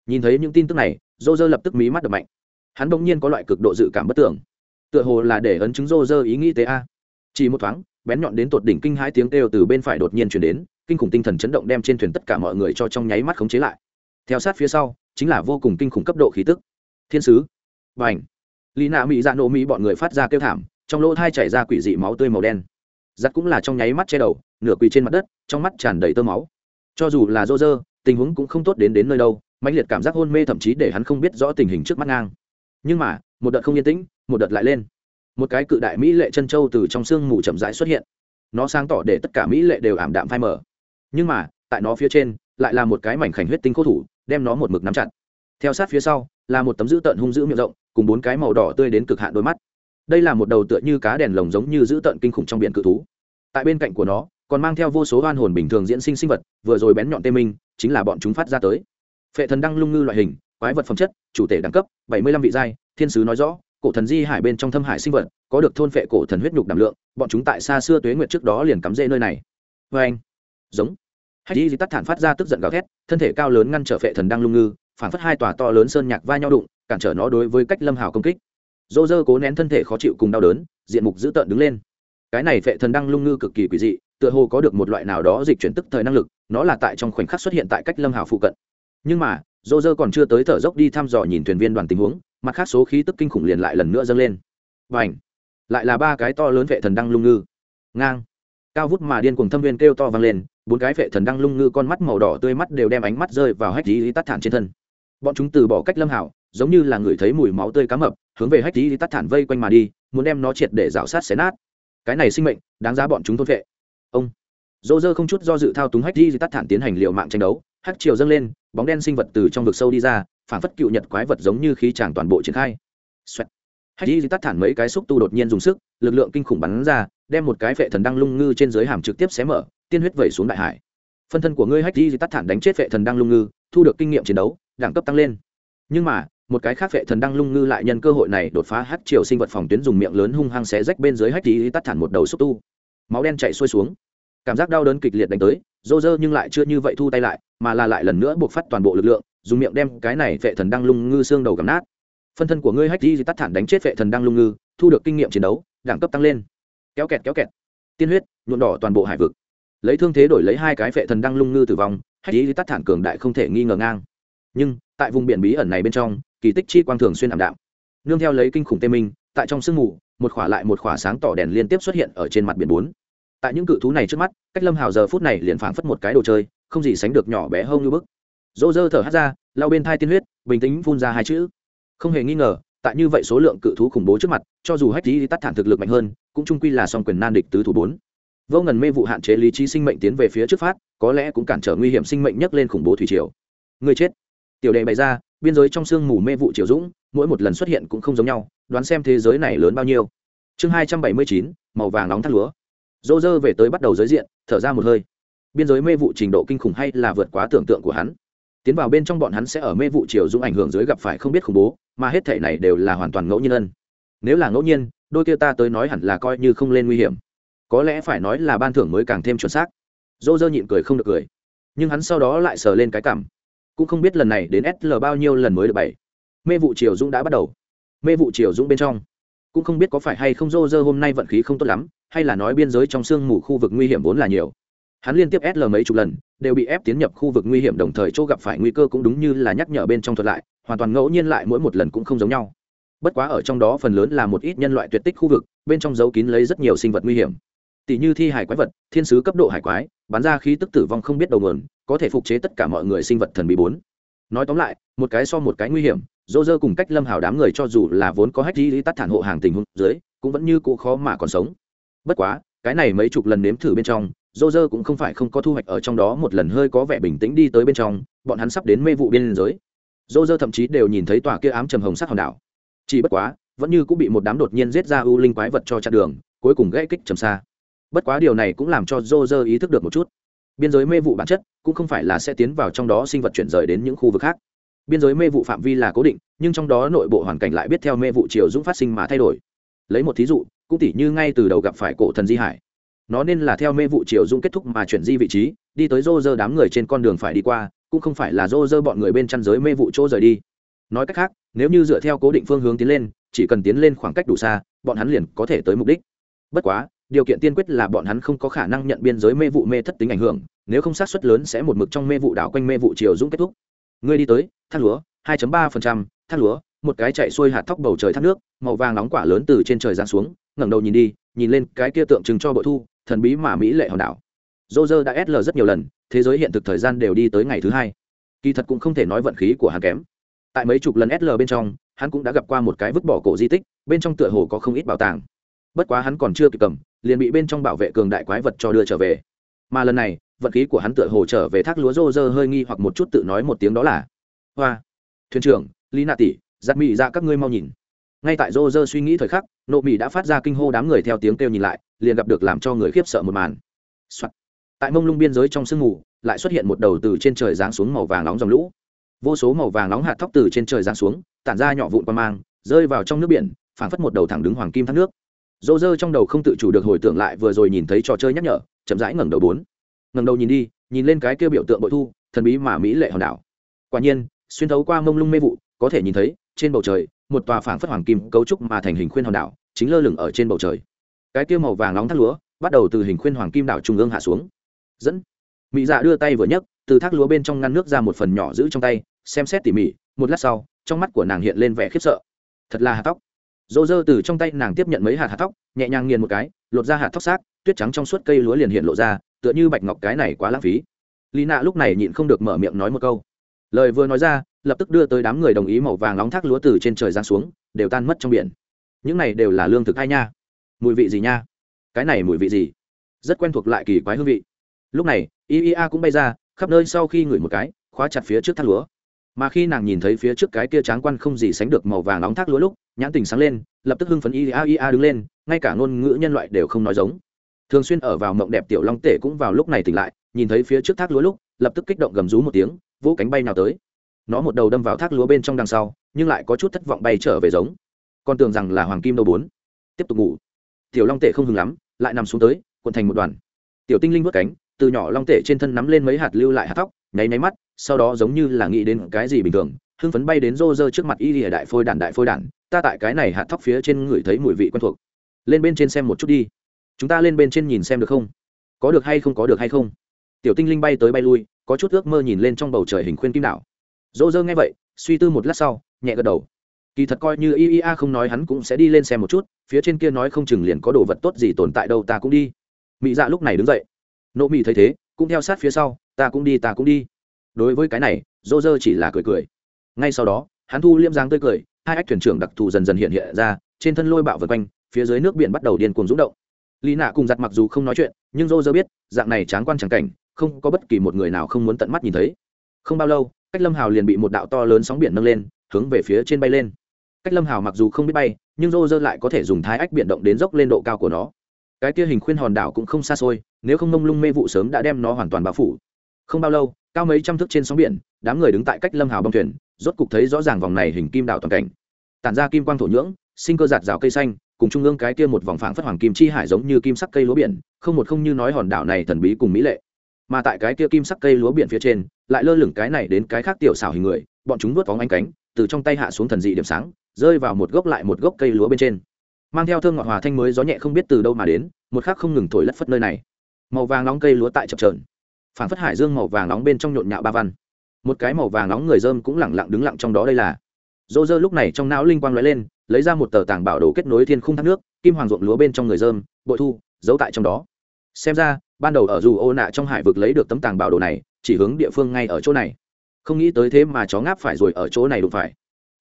S1: Nhìn thấy những tin tức này dô dơ lập tức mí mắt đập mạnh. Hắn bỗng nhiên có loại cực độ dự cảm bất tưởng. Tựa hồ là để ấn chứng dô dơ ý nghĩ tế a. Chỉ một thoáng bén nhọn đến tột đỉnh kinh hai tiếng kêu từ bên phải đột nhiên chuyển đến kinh khủng tinh thần chấn động đem trên thuyền tất cả mọi người cho trong nháy mắt khống chế lại. Theo sát phía sau chính là vô cùng kinh khủng cấp độ khí tức. Thiên sứ. B à n h lì nạ mỹ dạ nổ mỹ bọn người phát ra kêu thảm, trong lỗ thai chảy ra quỷ dị máu tươi màu đen. Giặt cũng là trong nháy mắt che đầu, nửa quỳ trên mặt đất, trong mắt tràn đầy tơ máu. Cho dù là dô tình huống cũng không tốt đến đến nơi đâu, mãnh liệt cảm giác hôn mê thậm chí để hắn không biết rõ tình hình trước mắt ngang. Nhưng mà, một đợt không yên tĩnh, một đợt lại lên. Một cái cự đại mỹ lệ chân châu từ trong sương mù chậm rãi xuất hiện. Nó sáng tỏ để tất cả mỹ lệ đều ảm đạm phai mờ. Nhưng mà, tại nó phía trên, lại là một cái mảnh khảnh huyết tinh cố thủ đem nó một mực nắm chặt. Theo sát phía sau, là một tấm dữ tợn hung dữ miệng rộng, cùng bốn cái màu đỏ tươi đến cực hạn đôi mắt. Đây là một đầu tựa như cá đèn lồng giống như dữ tợn kinh khủng trong biển cự thú. Tại bên cạnh của nó, còn mang theo vô số oan hồn bình thường diễn sinh sinh vật, vừa rồi bén nhọn tê minh, chính là bọn chúng phát ra tới. Phệ thần đăng lung ngư loại hình, quái vật phẩm chất, chủ thể đẳng cấp, bảy mươi lăm vị giai, thiên sứ nói rõ, cổ thần di hải bên trong thâm hải sinh vật, có được thôn phệ cổ thần huyết nhục đảm lượng, bọn chúng tại xa xưa tuế nguyệt trước đó liền cắm rễ nơi này. Vê anh giống hay đi di tắt thản phát ra tức giận gào thét, thân thể cao lớn ngăn trở phệ thần đang lung ngư, phản phất hai tòa to lớn sơn nhạc va nhau đụng, cản trở nó đối với cách lâm hào công kích. Dô dơ cố nén thân thể khó chịu cùng đau đớn, diện mục dữ tợn đứng lên. Cái này phệ thần đăng lung ngư cực kỳ quỷ dị, tựa hồ có được một loại nào đó dịch chuyển tức thời năng lực, nó là tại trong khoảnh khắc xuất hiện tại cách lâm hào phụ cận. Nhưng mà, dô dơ còn chưa tới thở dốc đi thăm dò nhìn thuyền viên đoàn tình huống, mặt khác số khí tức kinh khủng liền lại lần nữa dâng lên. Và ảnh lại là ba cái to lớn vệ thần đăng lung ngư. Ngang! Cao vút mà điên cùng thâm viên kêu to vang lên bốn cái vệ thần đang lung ngư con mắt màu đỏ tươi mắt đều đem ánh mắt rơi vào hách lý tắt thản trên thân. Bọn chúng từ bỏ cách lâm hảo giống như là người thấy mùi máu tươi cá mập hướng về hách lý tắt thản vây quanh mà đi muốn đem nó triệt để rào sát xé nát. Cái này sinh mệnh đáng giá bọn chúng thôn vệ. Ông. Dỗ dơ không chút do dự thao túng hách lý tắt thản tiến hành liệu mạng tranh đấu hắc chiều dâng lên bóng đen sinh vật từ trong vực sâu đi ra phản phất cựu nhật quái vật giống như khí tràng toàn bộ triển khai. Xoẹt. Hách lý tắt thản mấy cái xúc tu đột nhiên dùng sức, lực lượng kinh khủng bắn ra, đem một cái vệ thần đăng lung ngư trên dưới hàm trực tiếp xé mở, tiên huyết vẩy xuống đại hải. Phân thân của ngươi Hách Di tắt thản đánh chết vệ thần đăng lung ngư, thu được kinh nghiệm chiến đấu, đẳng cấp tăng lên. Nhưng mà, một cái khác vệ thần đăng lung ngư lại nhân cơ hội này đột phá hắc triều sinh vật phòng tuyến dùng miệng lớn hung hăng xé rách bên dưới Hách Di tắt thản một đầu xúc tu. Máu đen chảy xuôi xuống. Cảm giác đau đớn kịch liệt đánh tới, dô Rơ nhưng lại chưa như vậy thu tay lại, mà là lại lần nữa buộc phát toàn bộ lực lượng, dùng miệng đem cái này vệ thần đăng lung ngư xương đầu gầm nát phân thân của ngươi hách di tắt thản đánh chết vệ thần đăng lung ngư thu được kinh nghiệm chiến đấu đẳng cấp tăng lên kéo kẹt kéo kẹt. Tiên huyết, nhuộm đỏ toàn bộ hải vực. Lấy thương thế đổi lấy hai cái vệ thần đăng lung ngư tử vong hay lý tắt thản cường đại không thể nghi ngờ ngang. Nhưng, tại vùng biển bí ẩn này bên trong, kỳ tích chi quang thường xuyên ảm đạm. Nương theo lấy kinh khủng tê minh, tại trong sương mù, một khỏa lại một khỏa sáng tỏ đèn liên tiếp xuất hiện ở trên mặt biển bốn. Tại những cự thú này trước mắt, cách lâm hào giờ phút này liền phảng phất một cái đồ chơi, không gì sánh được nhỏ bé hơn như bức. Dỗ dơ thở hắt ra, lao bên thai tiên huyết, bình tĩnh phun ra hai chữ. Không hề nghi ngờ, tại như vậy số lượng cự thú khủng bố trước mặt, cho dù hách tí tắt thản thực lực mạnh hơn cũng trung quy là song quyền nan địch tứ thủ bốn. Vô ngần mê vụ hạn chế lý trí sinh mệnh tiến về phía trước phát, có lẽ cũng cản trở nguy hiểm sinh mệnh nhấc lên khủng bố thủy triều. Người chết. Tiểu đề bày ra, biên giới trong sương mù mê vụ triều dũng, mỗi một lần xuất hiện cũng không giống nhau, đoán xem thế giới này lớn bao nhiêu. Chương hai trăm bảy mươi chín, màu vàng nóng thắt lúa. Dô dơ về tới bắt đầu giới diện, thở ra một hơi. Biên giới mê vụ trình độ kinh khủng hay là vượt quá tưởng tượng của hắn? Tiến vào bên trong bọn hắn sẽ ở mê vụ triều dũng ảnh hưởng dưới gặp phải không biết khủng bố, mà hết thể này đều là hoàn toàn ngẫu nhiên ân. Nếu là ngẫu nhiên đôi kia ta tới nói hẳn là coi như không lên nguy hiểm. Có lẽ phải nói là ban thưởng mới càng thêm chuẩn xác. Dô dơ nhịn cười không được cười. Nhưng hắn sau đó lại sờ lên cái cảm. Cũng không biết lần này đến sl bao nhiêu lần mới được bảy. Mê vụ triều dũng đã bắt đầu. Mê vụ triều dũng bên trong. Cũng không biết có phải hay không dô dơ hôm nay vận khí không tốt lắm, hay là nói biên giới trong sương mù khu vực nguy hiểm vốn là nhiều. Hắn liên tiếp sl mấy chục lần, đều bị ép tiến nhập khu vực nguy hiểm đồng thời chỗ gặp phải nguy cơ cũng đúng như là nhắc nhở bên trong thuật lại, hoàn toàn ngẫu nhiên lại mỗi một lần cũng không giống nhau bất quá ở trong đó phần lớn là một ít nhân loại tuyệt tích khu vực, bên trong giấu kín lấy rất nhiều sinh vật nguy hiểm. Tỷ như thi hải quái vật, thiên sứ cấp độ hải quái, bắn ra khí tức tử vong không biết đầu nguồn, có thể phục chế tất cả mọi người sinh vật thần bí bốn. Nói tóm lại, một cái so một cái nguy hiểm, dô dơ cùng cách lâm hào đám người cho dù là vốn có hách di tắt thản hộ hàng tình huống dưới, cũng vẫn như cũ khó mà còn sống. Bất quá, cái này mấy chục lần nếm thử bên trong, dô dơ cũng không phải không có thu hoạch ở trong đó một lần hơi có vẻ bình tĩnh đi tới bên trong, bọn hắn sắp đến mê vụ biên giới. Dô dơ thậm chí đều nhìn thấy tòa kia ám trầm hồng sắc hòn đảo chỉ bất quá, vẫn như cũng bị một đám đột nhiên giết ra ưu linh quái vật cho chặn đường, cuối cùng gãy kích trầm xa. Bất quá điều này cũng làm cho dô dơ ý thức được một chút. Biên giới mê vụ bản chất cũng không phải là sẽ tiến vào trong đó sinh vật chuyển rời đến những khu vực khác. Biên giới mê vụ phạm vi là cố định, nhưng trong đó nội bộ hoàn cảnh lại biết theo mê vụ chiều dũng phát sinh mà thay đổi. Lấy một thí dụ, cũng tỉ như ngay từ đầu gặp phải cổ thần di hải. Nó nên là theo mê vụ chiều dung kết thúc mà chuyển di vị trí, đi tới rô rơ đám người trên con đường phải đi qua, cũng không phải là rô rơ bọn người bên chăn giới mê vụ chỗ rời đi nói cách khác nếu như dựa theo cố định phương hướng tiến lên chỉ cần tiến lên khoảng cách đủ xa bọn hắn liền có thể tới mục đích. Bất quá điều kiện tiên quyết là bọn hắn không có khả năng nhận biên giới mê vụ mê thất tính ảnh hưởng nếu không sát xuất lớn sẽ một mực trong mê vụ đảo quanh mê vụ chiều dũng kết thúc. Ngươi đi tới thác lúa 2.3%, thác lúa một cái chạy xuôi hạt thóc bầu trời thác nước màu vàng nóng quả lớn từ trên trời giáng xuống ngẩng đầu nhìn đi nhìn lên cái kia tượng trưng cho bội thu thần bí mà mỹ lệ hòn đảo. Dô dơ đã sl rất nhiều lần thế giới hiện thực thời gian đều đi tới ngày thứ hai. Kỳ thật cũng không thể nói vận khí của hắn kém tại mấy chục lần sl bên trong, hắn cũng đã gặp qua một cái vứt bỏ cổ di tích, bên trong tựa hồ có không ít bảo tàng. Bất quá hắn còn chưa kịp cầm, liền bị bên trong bảo vệ cường đại quái vật cho đưa trở về. Mà lần này, vật khí của hắn tựa hồ trở về thác lúa rô rơ hơi nghi hoặc một chút tự nói một tiếng đó là, hoa, thuyền trưởng, lý nạ tỷ giặc mỹ ra các ngươi mau nhìn. Ngay tại rô rơ suy nghĩ thời khắc, nộ mỹ đã phát ra kinh hô đám người theo tiếng kêu nhìn lại, liền gặp được làm cho người khiếp sợ một màn、Soạn. tại mông lung biên giới trong sương mù, lại xuất hiện một đầu từ trên trời giáng xuống màu vàng nóng dòng lũ vô số màu vàng nóng hạt thóc từ trên trời giáng xuống, tản ra nhỏ vụn qua mang, rơi vào trong nước biển, phảng phất một đầu thẳng đứng hoàng kim thác nước. Dô dơ trong đầu không tự chủ được hồi tưởng lại vừa rồi nhìn thấy trò chơi nhắc nhở, chậm rãi ngẩng đầu bốn. Ngẩng đầu nhìn đi, nhìn lên cái kia biểu tượng bội thu, thần bí mà mỹ lệ hòn đảo. Quả nhiên, xuyên thấu qua mông lung mê vụ, có thể nhìn thấy, trên bầu trời, một tòa phảng phất hoàng kim cấu trúc mà thành hình khuyên hòn đảo, chính lơ lửng ở trên bầu trời. Cái kia màu vàng nóng thác lúa, bắt đầu từ hình khuyên hoàng kim đảo trung ương hạ xuống. Dẫn. Mỹ dạ đưa tay vừa nhấc từ thác lúa bên trong ngăn nước ra một phần nhỏ giữ trong tay, xem xét tỉ mỉ, một lát sau, trong mắt của nàng hiện lên vẻ khiếp sợ. Thật là hạt tóc dỗ dơ từ trong tay nàng tiếp nhận mấy hạt hạt tóc nhẹ nhàng nghiền một cái, lột ra hạt tóc xác, tuyết trắng trong suốt cây lúa liền hiện lộ ra, tựa như bạch ngọc cái này quá lãng phí. Lý nạ lúc này nhịn không được mở miệng nói một câu. Lời vừa nói ra, lập tức đưa tới đám người đồng ý màu vàng nóng thác lúa từ trên trời giáng xuống, đều tan mất trong biển. Những này đều là lương thực hay nha? Mùi vị gì nha? Cái này mùi vị gì? Rất quen thuộc lại kỳ quái hương vị. Lúc này iea cũng bay ra khắp nơi sau khi ngửi một cái, khóa chặt phía trước thác lúa. Mà khi nàng nhìn thấy phía trước cái kia tráng quan không gì sánh được màu vàng nóng thác lúa lúc, nhãn tình sáng lên, lập tức hưng phấn ia ia đứng lên, ngay cả ngôn ngữ nhân loại đều không nói giống. Thường xuyên ở vào mộng đẹp tiểu long tể cũng vào lúc này tỉnh lại, nhìn thấy phía trước thác lúa lúc, lập tức kích động gầm rú một tiếng, vỗ cánh bay nào tới. Nó một đầu đâm vào thác lúa bên trong đằng sau, nhưng lại có chút thất vọng bay trở về giống. Con tưởng rằng là hoàng kim đâu bốn. Tiếp tục ngủ. Tiểu long tể không hừng lắm, lại nằm xuống tới, cuộn thành một đoàn. Tiểu tinh linh vớt cánh từ nhỏ long tể trên thân nắm lên mấy hạt lưu lại hạt tóc nháy nháy mắt, sau đó giống như là nghĩ đến cái gì bình thường, hưng phấn bay đến rô rơ trước mặt y lìa đại phôi đản đại phôi đản, ta tại cái này hạt tóc phía trên người thấy mùi vị quen thuộc. Lên bên trên xem một chút đi. Chúng ta lên bên trên nhìn xem được không? Có được hay không, có được hay không? Tiểu tinh linh bay tới bay lui, có chút ước mơ nhìn lên trong bầu trời hình khuyên kim đảo. Dỗ dơ nghe vậy, suy tư một lát sau, nhẹ gật đầu. Kỳ thật coi như iea không nói hắn cũng sẽ đi lên xem một chút, phía trên kia nói không chừng liền có đồ vật tốt gì tồn tại đâu, ta cũng đi. Mỹ dạ lúc này đứng dậy nỗ mỹ thấy thế, cũng theo sát phía sau, ta cũng đi, ta cũng đi. Đối với cái này dô dơ chỉ là cười cười. Ngay sau đó, hắn thu liêm giang tươi cười, hai ách thuyền trưởng đặc thù dần dần hiện hiện ra, trên thân lôi bạo vật quanh, phía dưới nước biển bắt đầu điên cuồng rúng động. Lý nạ cùng giặt mặc dù không nói chuyện, nhưng dô dơ biết, dạng này tráng quan tràng cảnh, không có bất kỳ một người nào không muốn tận mắt nhìn thấy. Không bao lâu, cách lâm hào liền bị một đạo to lớn sóng biển nâng lên, hướng về phía trên bay lên. Cách lâm hào mặc dù không biết bay, nhưng dô dơ lại có thể dùng thái ách biển động đến dốc lên độ cao của nó cái kia hình khuyên hòn đảo cũng không xa xôi, nếu không mông lung mê vụ sớm đã đem nó hoàn toàn bao phủ. Không bao lâu, cao mấy trăm thước trên sóng biển, đám người đứng tại cách lâm hào bong thuyền, rốt cục thấy rõ ràng vòng này hình kim đảo toàn cảnh. Tản ra kim quang thổ nhưỡng, sinh cơ giạt rào cây xanh, cùng trung ương cái kia một vòng phảng phất hoàng kim chi hải giống như kim sắc cây lúa biển, không một không như nói hòn đảo này thần bí cùng mỹ lệ. Mà tại cái kia kim sắc cây lúa biển phía trên, lại lơ lửng cái này đến cái khác tiểu xảo hình người, bọn chúng vớt vóng ánh cánh, từ trong tay hạ xuống thần dị điểm sáng, rơi vào một gốc lại một gốc cây lúa bên trên mang theo thương ngọt hòa thanh mới gió nhẹ không biết từ đâu mà đến, một khắc không ngừng thổi lất phất nơi này. Màu vàng nóng cây lúa tại chập trờn phản phất hải dương màu vàng nóng bên trong nhộn nhạo ba văn. Một cái màu vàng nóng người dơm cũng lẳng lặng đứng lặng trong đó đây là. Dô dơ lúc này trong não linh quang lóe lên, lấy ra một tờ tảng bảo đồ kết nối thiên khung thác nước, kim hoàng ruộng lúa bên trong người dơm, bội thu, giấu tại trong đó. Xem ra, ban đầu ở dù ô nạ trong hải vực lấy được tấm tàng bảo đồ này, chỉ hướng địa phương ngay ở chỗ này. Không nghĩ tới thế mà chó ngáp phải rồi ở chỗ này đụng phải.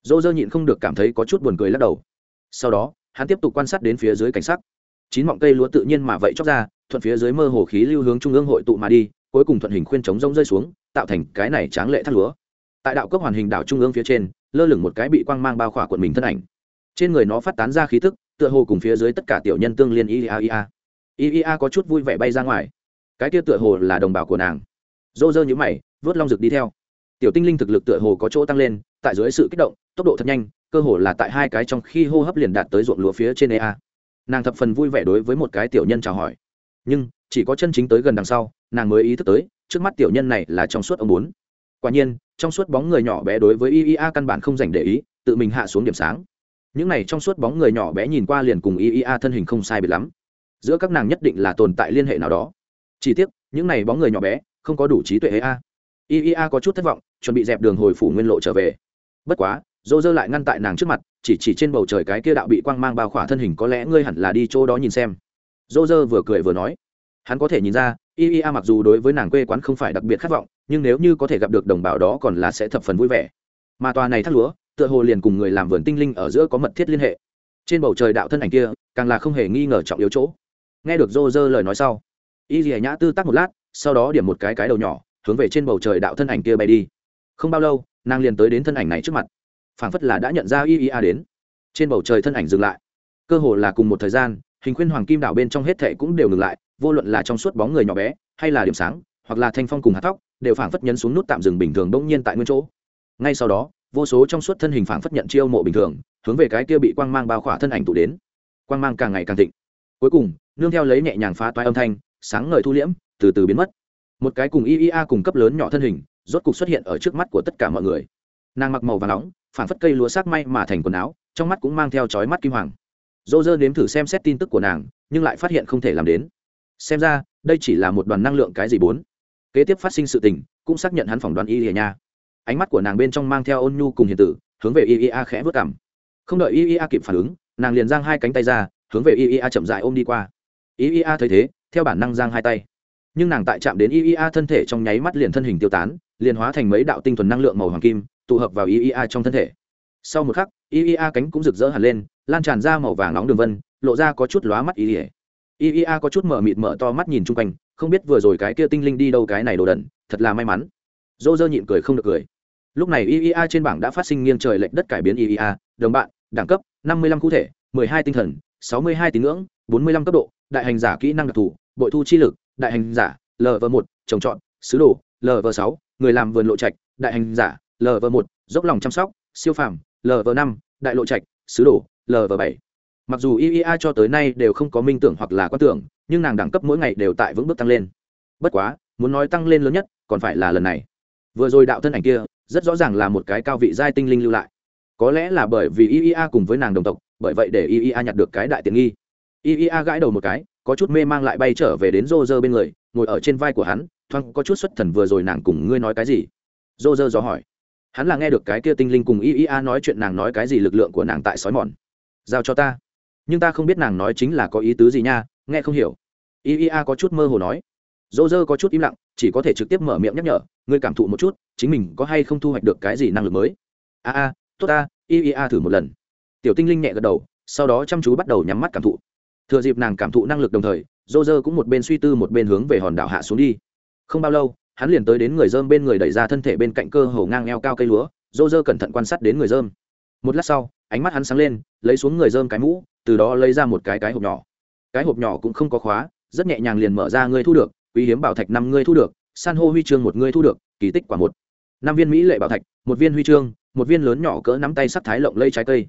S1: Dô dơ nhịn không được cảm thấy có chút buồn cười lắc đầu. Sau đó hắn tiếp tục quan sát đến phía dưới cảnh sắc. Chín mọng cây lúa tự nhiên mà vậy chóc ra, thuận phía dưới mơ hồ khí lưu hướng trung ương hội tụ mà đi, cuối cùng thuận hình khuyên chống rông rơi xuống, tạo thành cái này tráng lệ thác lúa. Tại đạo cấp hoàn hình đảo trung ương phía trên, lơ lửng một cái bị quang mang bao khỏa quần mình thân ảnh. Trên người nó phát tán ra khí tức, tựa hồ cùng phía dưới tất cả tiểu nhân tương liên ia ia. Ia có chút vui vẻ bay ra ngoài. Cái kia tựa hồ là đồng bào của nàng. Dô dơ nhữ mày, vớt long rực đi theo. Tiểu tinh linh thực lực tựa hồ có chỗ tăng lên, tại dưới sự kích động, tốc độ thật nhanh cơ hồ là tại hai cái trong khi hô hấp liền đạt tới ruộng lúa phía trên ea nàng thập phần vui vẻ đối với một cái tiểu nhân chào hỏi. Nhưng, chỉ có chân chính tới gần đằng sau, nàng mới ý thức tới, trước mắt tiểu nhân này là trong suốt ông bốn. Quả nhiên, trong suốt bóng người nhỏ bé đối với iea căn bản không dành để ý, tự mình hạ xuống điểm sáng. Những này trong suốt bóng người nhỏ bé nhìn qua liền cùng iea thân hình không sai biệt lắm. Giữa các nàng nhất định là tồn tại liên hệ nào đó. Chỉ tiếc, những này bóng người nhỏ bé, không có đủ trí tuệ hệ a. Iea có chút thất vọng, chuẩn bị dẹp đường hồi phủ nguyên lộ trở về. Bất quá dô dơ lại ngăn tại nàng trước mặt, chỉ chỉ trên bầu trời cái kia đạo bị quang mang bao khỏa thân hình, có lẽ ngươi hẳn là đi chỗ đó nhìn xem. Dô dơ vừa cười vừa nói. Hắn có thể nhìn ra iea mặc dù đối với nàng quê quán không phải đặc biệt khát vọng, nhưng nếu như có thể gặp được đồng bào đó còn là sẽ thập phần vui vẻ. Mà tòa này thắt lúa, tựa hồ liền cùng người làm vườn tinh linh ở giữa có mật thiết liên hệ. Trên bầu trời đạo thân ảnh kia, càng là không hề nghi ngờ trọng yếu chỗ. Nghe được dô dơ lời nói sau y dì nhã tư tắc một lát, sau đó điểm một cái cái đầu nhỏ, hướng về trên bầu trời đạo thân ảnh kia bay đi. Không bao lâu, nàng liền tới đến thân ảnh này trước mặt phảng phất là đã nhận ra iea đến. Trên bầu trời thân ảnh dừng lại. Cơ hồ là cùng một thời gian, hình khuyên hoàng kim đảo bên trong hết thệ cũng đều ngừng lại, vô luận là trong suốt bóng người nhỏ bé, hay là điểm sáng, hoặc là thanh phong cùng hạt tóc đều phảng phất nhấn xuống nút tạm dừng bình thường bỗng nhiên tại nguyên chỗ. Ngay sau đó, vô số trong suốt thân hình phảng phất nhận chiêu mộ bình thường, hướng về cái kia bị quang mang bao khỏa thân ảnh tụ đến. Quang mang càng ngày càng thịnh. Cuối cùng, nương theo lấy nhẹ nhàng phá toái âm thanh, sáng ngời thu liễm, từ từ biến mất. Một cái cùng iea cùng cấp lớn nhỏ thân hình, rốt cục xuất hiện ở trước mắt của tất cả mọi người nàng mặc màu và nóng phản phất cây lúa sắc may mà thành quần áo, trong mắt cũng mang theo chói mắt kim hoàng. Dô dơ nếm thử xem xét tin tức của nàng, nhưng lại phát hiện không thể làm đến. Xem ra, đây chỉ là một đoàn năng lượng cái gì bốn. Kế tiếp phát sinh sự tình, cũng xác nhận hắn phỏng đoán y lìa nha. Ánh mắt của nàng bên trong mang theo ôn nhu cùng hiền tử, hướng về iea khẽ vớt cảm. Không đợi iea kịp phản ứng, nàng liền giang hai cánh tay ra, hướng về iea chậm dại ôm đi qua. Iea thấy thế, theo bản năng giang hai tay. Nhưng nàng tại chạm đến iea thân thể trong nháy mắt liền thân hình tiêu tán, liền hóa thành mấy đạo tinh thuần năng lượng màu hoàng kim tụ hợp vào iea trong thân thể. Sau một khắc iea cánh cũng rực rỡ hẳn lên, lan tràn ra màu vàng nóng đường vân, lộ ra có chút lóa mắt iea iea có chút mở mịt mở to mắt nhìn chung quanh, không biết vừa rồi cái kia tinh linh đi đâu cái này đồ đần, thật là may mắn. Dô dơ nhịn cười không được cười. Lúc này iea trên bảng đã phát sinh nghiêng trời lệch đất cải biến iea đồng bạn, đẳng cấp 55 cụ thể 12 tinh thần 62 tín ngưỡng 45 cấp độ, đại hành giả kỹ năng đặc thù, bội thu chi lực, đại hành giả lv một, trồng trọt, sứ đồ lv sáu, người làm vườn lộ trạch, đại hành giả lv một, dốc lòng chăm sóc, siêu phàm lv năm, đại lộ trạch, sứ đồ lv bảy. Mặc dù iea cho tới nay đều không có minh tưởng hoặc là quan tưởng, nhưng nàng đẳng cấp mỗi ngày đều tại vững bước tăng lên. Bất quá, muốn nói tăng lên lớn nhất, còn phải là lần này. Vừa rồi đạo thân ảnh kia, rất rõ ràng là một cái cao vị giai tinh linh lưu lại. Có lẽ là bởi vì iea cùng với nàng đồng tộc, bởi vậy để iea nhặt được cái đại tiện nghi. Iea gãi đầu một cái, có chút mê mang lại bay trở về đến rô rơ bên người, ngồi ở trên vai của hắn, thoáng có chút xuất thần vừa rồi nàng cùng ngươi nói cái gì. Rô rơ dò hỏi hắn là nghe được cái kia tinh linh cùng iea nói chuyện nàng nói cái gì lực lượng của nàng tại sói mòn. Giao cho ta. Nhưng ta không biết nàng nói chính là có ý tứ gì nha, nghe không hiểu. Iea có chút mơ hồ nói. Dô dơ có chút im lặng, chỉ có thể trực tiếp mở miệng nhắc nhở, ngươi cảm thụ một chút, chính mình có hay không thu hoạch được cái gì năng lực mới? A a, tốt ta iea thử một lần. Tiểu tinh linh nhẹ gật đầu, sau đó chăm chú bắt đầu nhắm mắt cảm thụ. Thừa dịp nàng cảm thụ năng lực đồng thời dô dơ cũng một bên suy tư một bên hướng về hòn đảo hạ xuống đi. Không bao lâu hắn liền tới đến người dơm bên người đẩy ra thân thể bên cạnh cơ hồ ngang eo cao cây lúa dô dơ cẩn thận quan sát đến người dơm. Một lát sau, ánh mắt hắn sáng lên, lấy xuống người dơm cái mũ, từ đó lấy ra một cái cái hộp nhỏ. Cái hộp nhỏ cũng không có khóa, rất nhẹ nhàng liền mở ra ngươi thu được, quý hiếm bảo thạch năm ngươi thu được, san hô huy chương một ngươi thu được, kỳ tích quả một. Năm viên mỹ lệ bảo thạch, một viên huy chương, một viên lớn nhỏ cỡ nắm tay sắc thái lộng lây trái cây.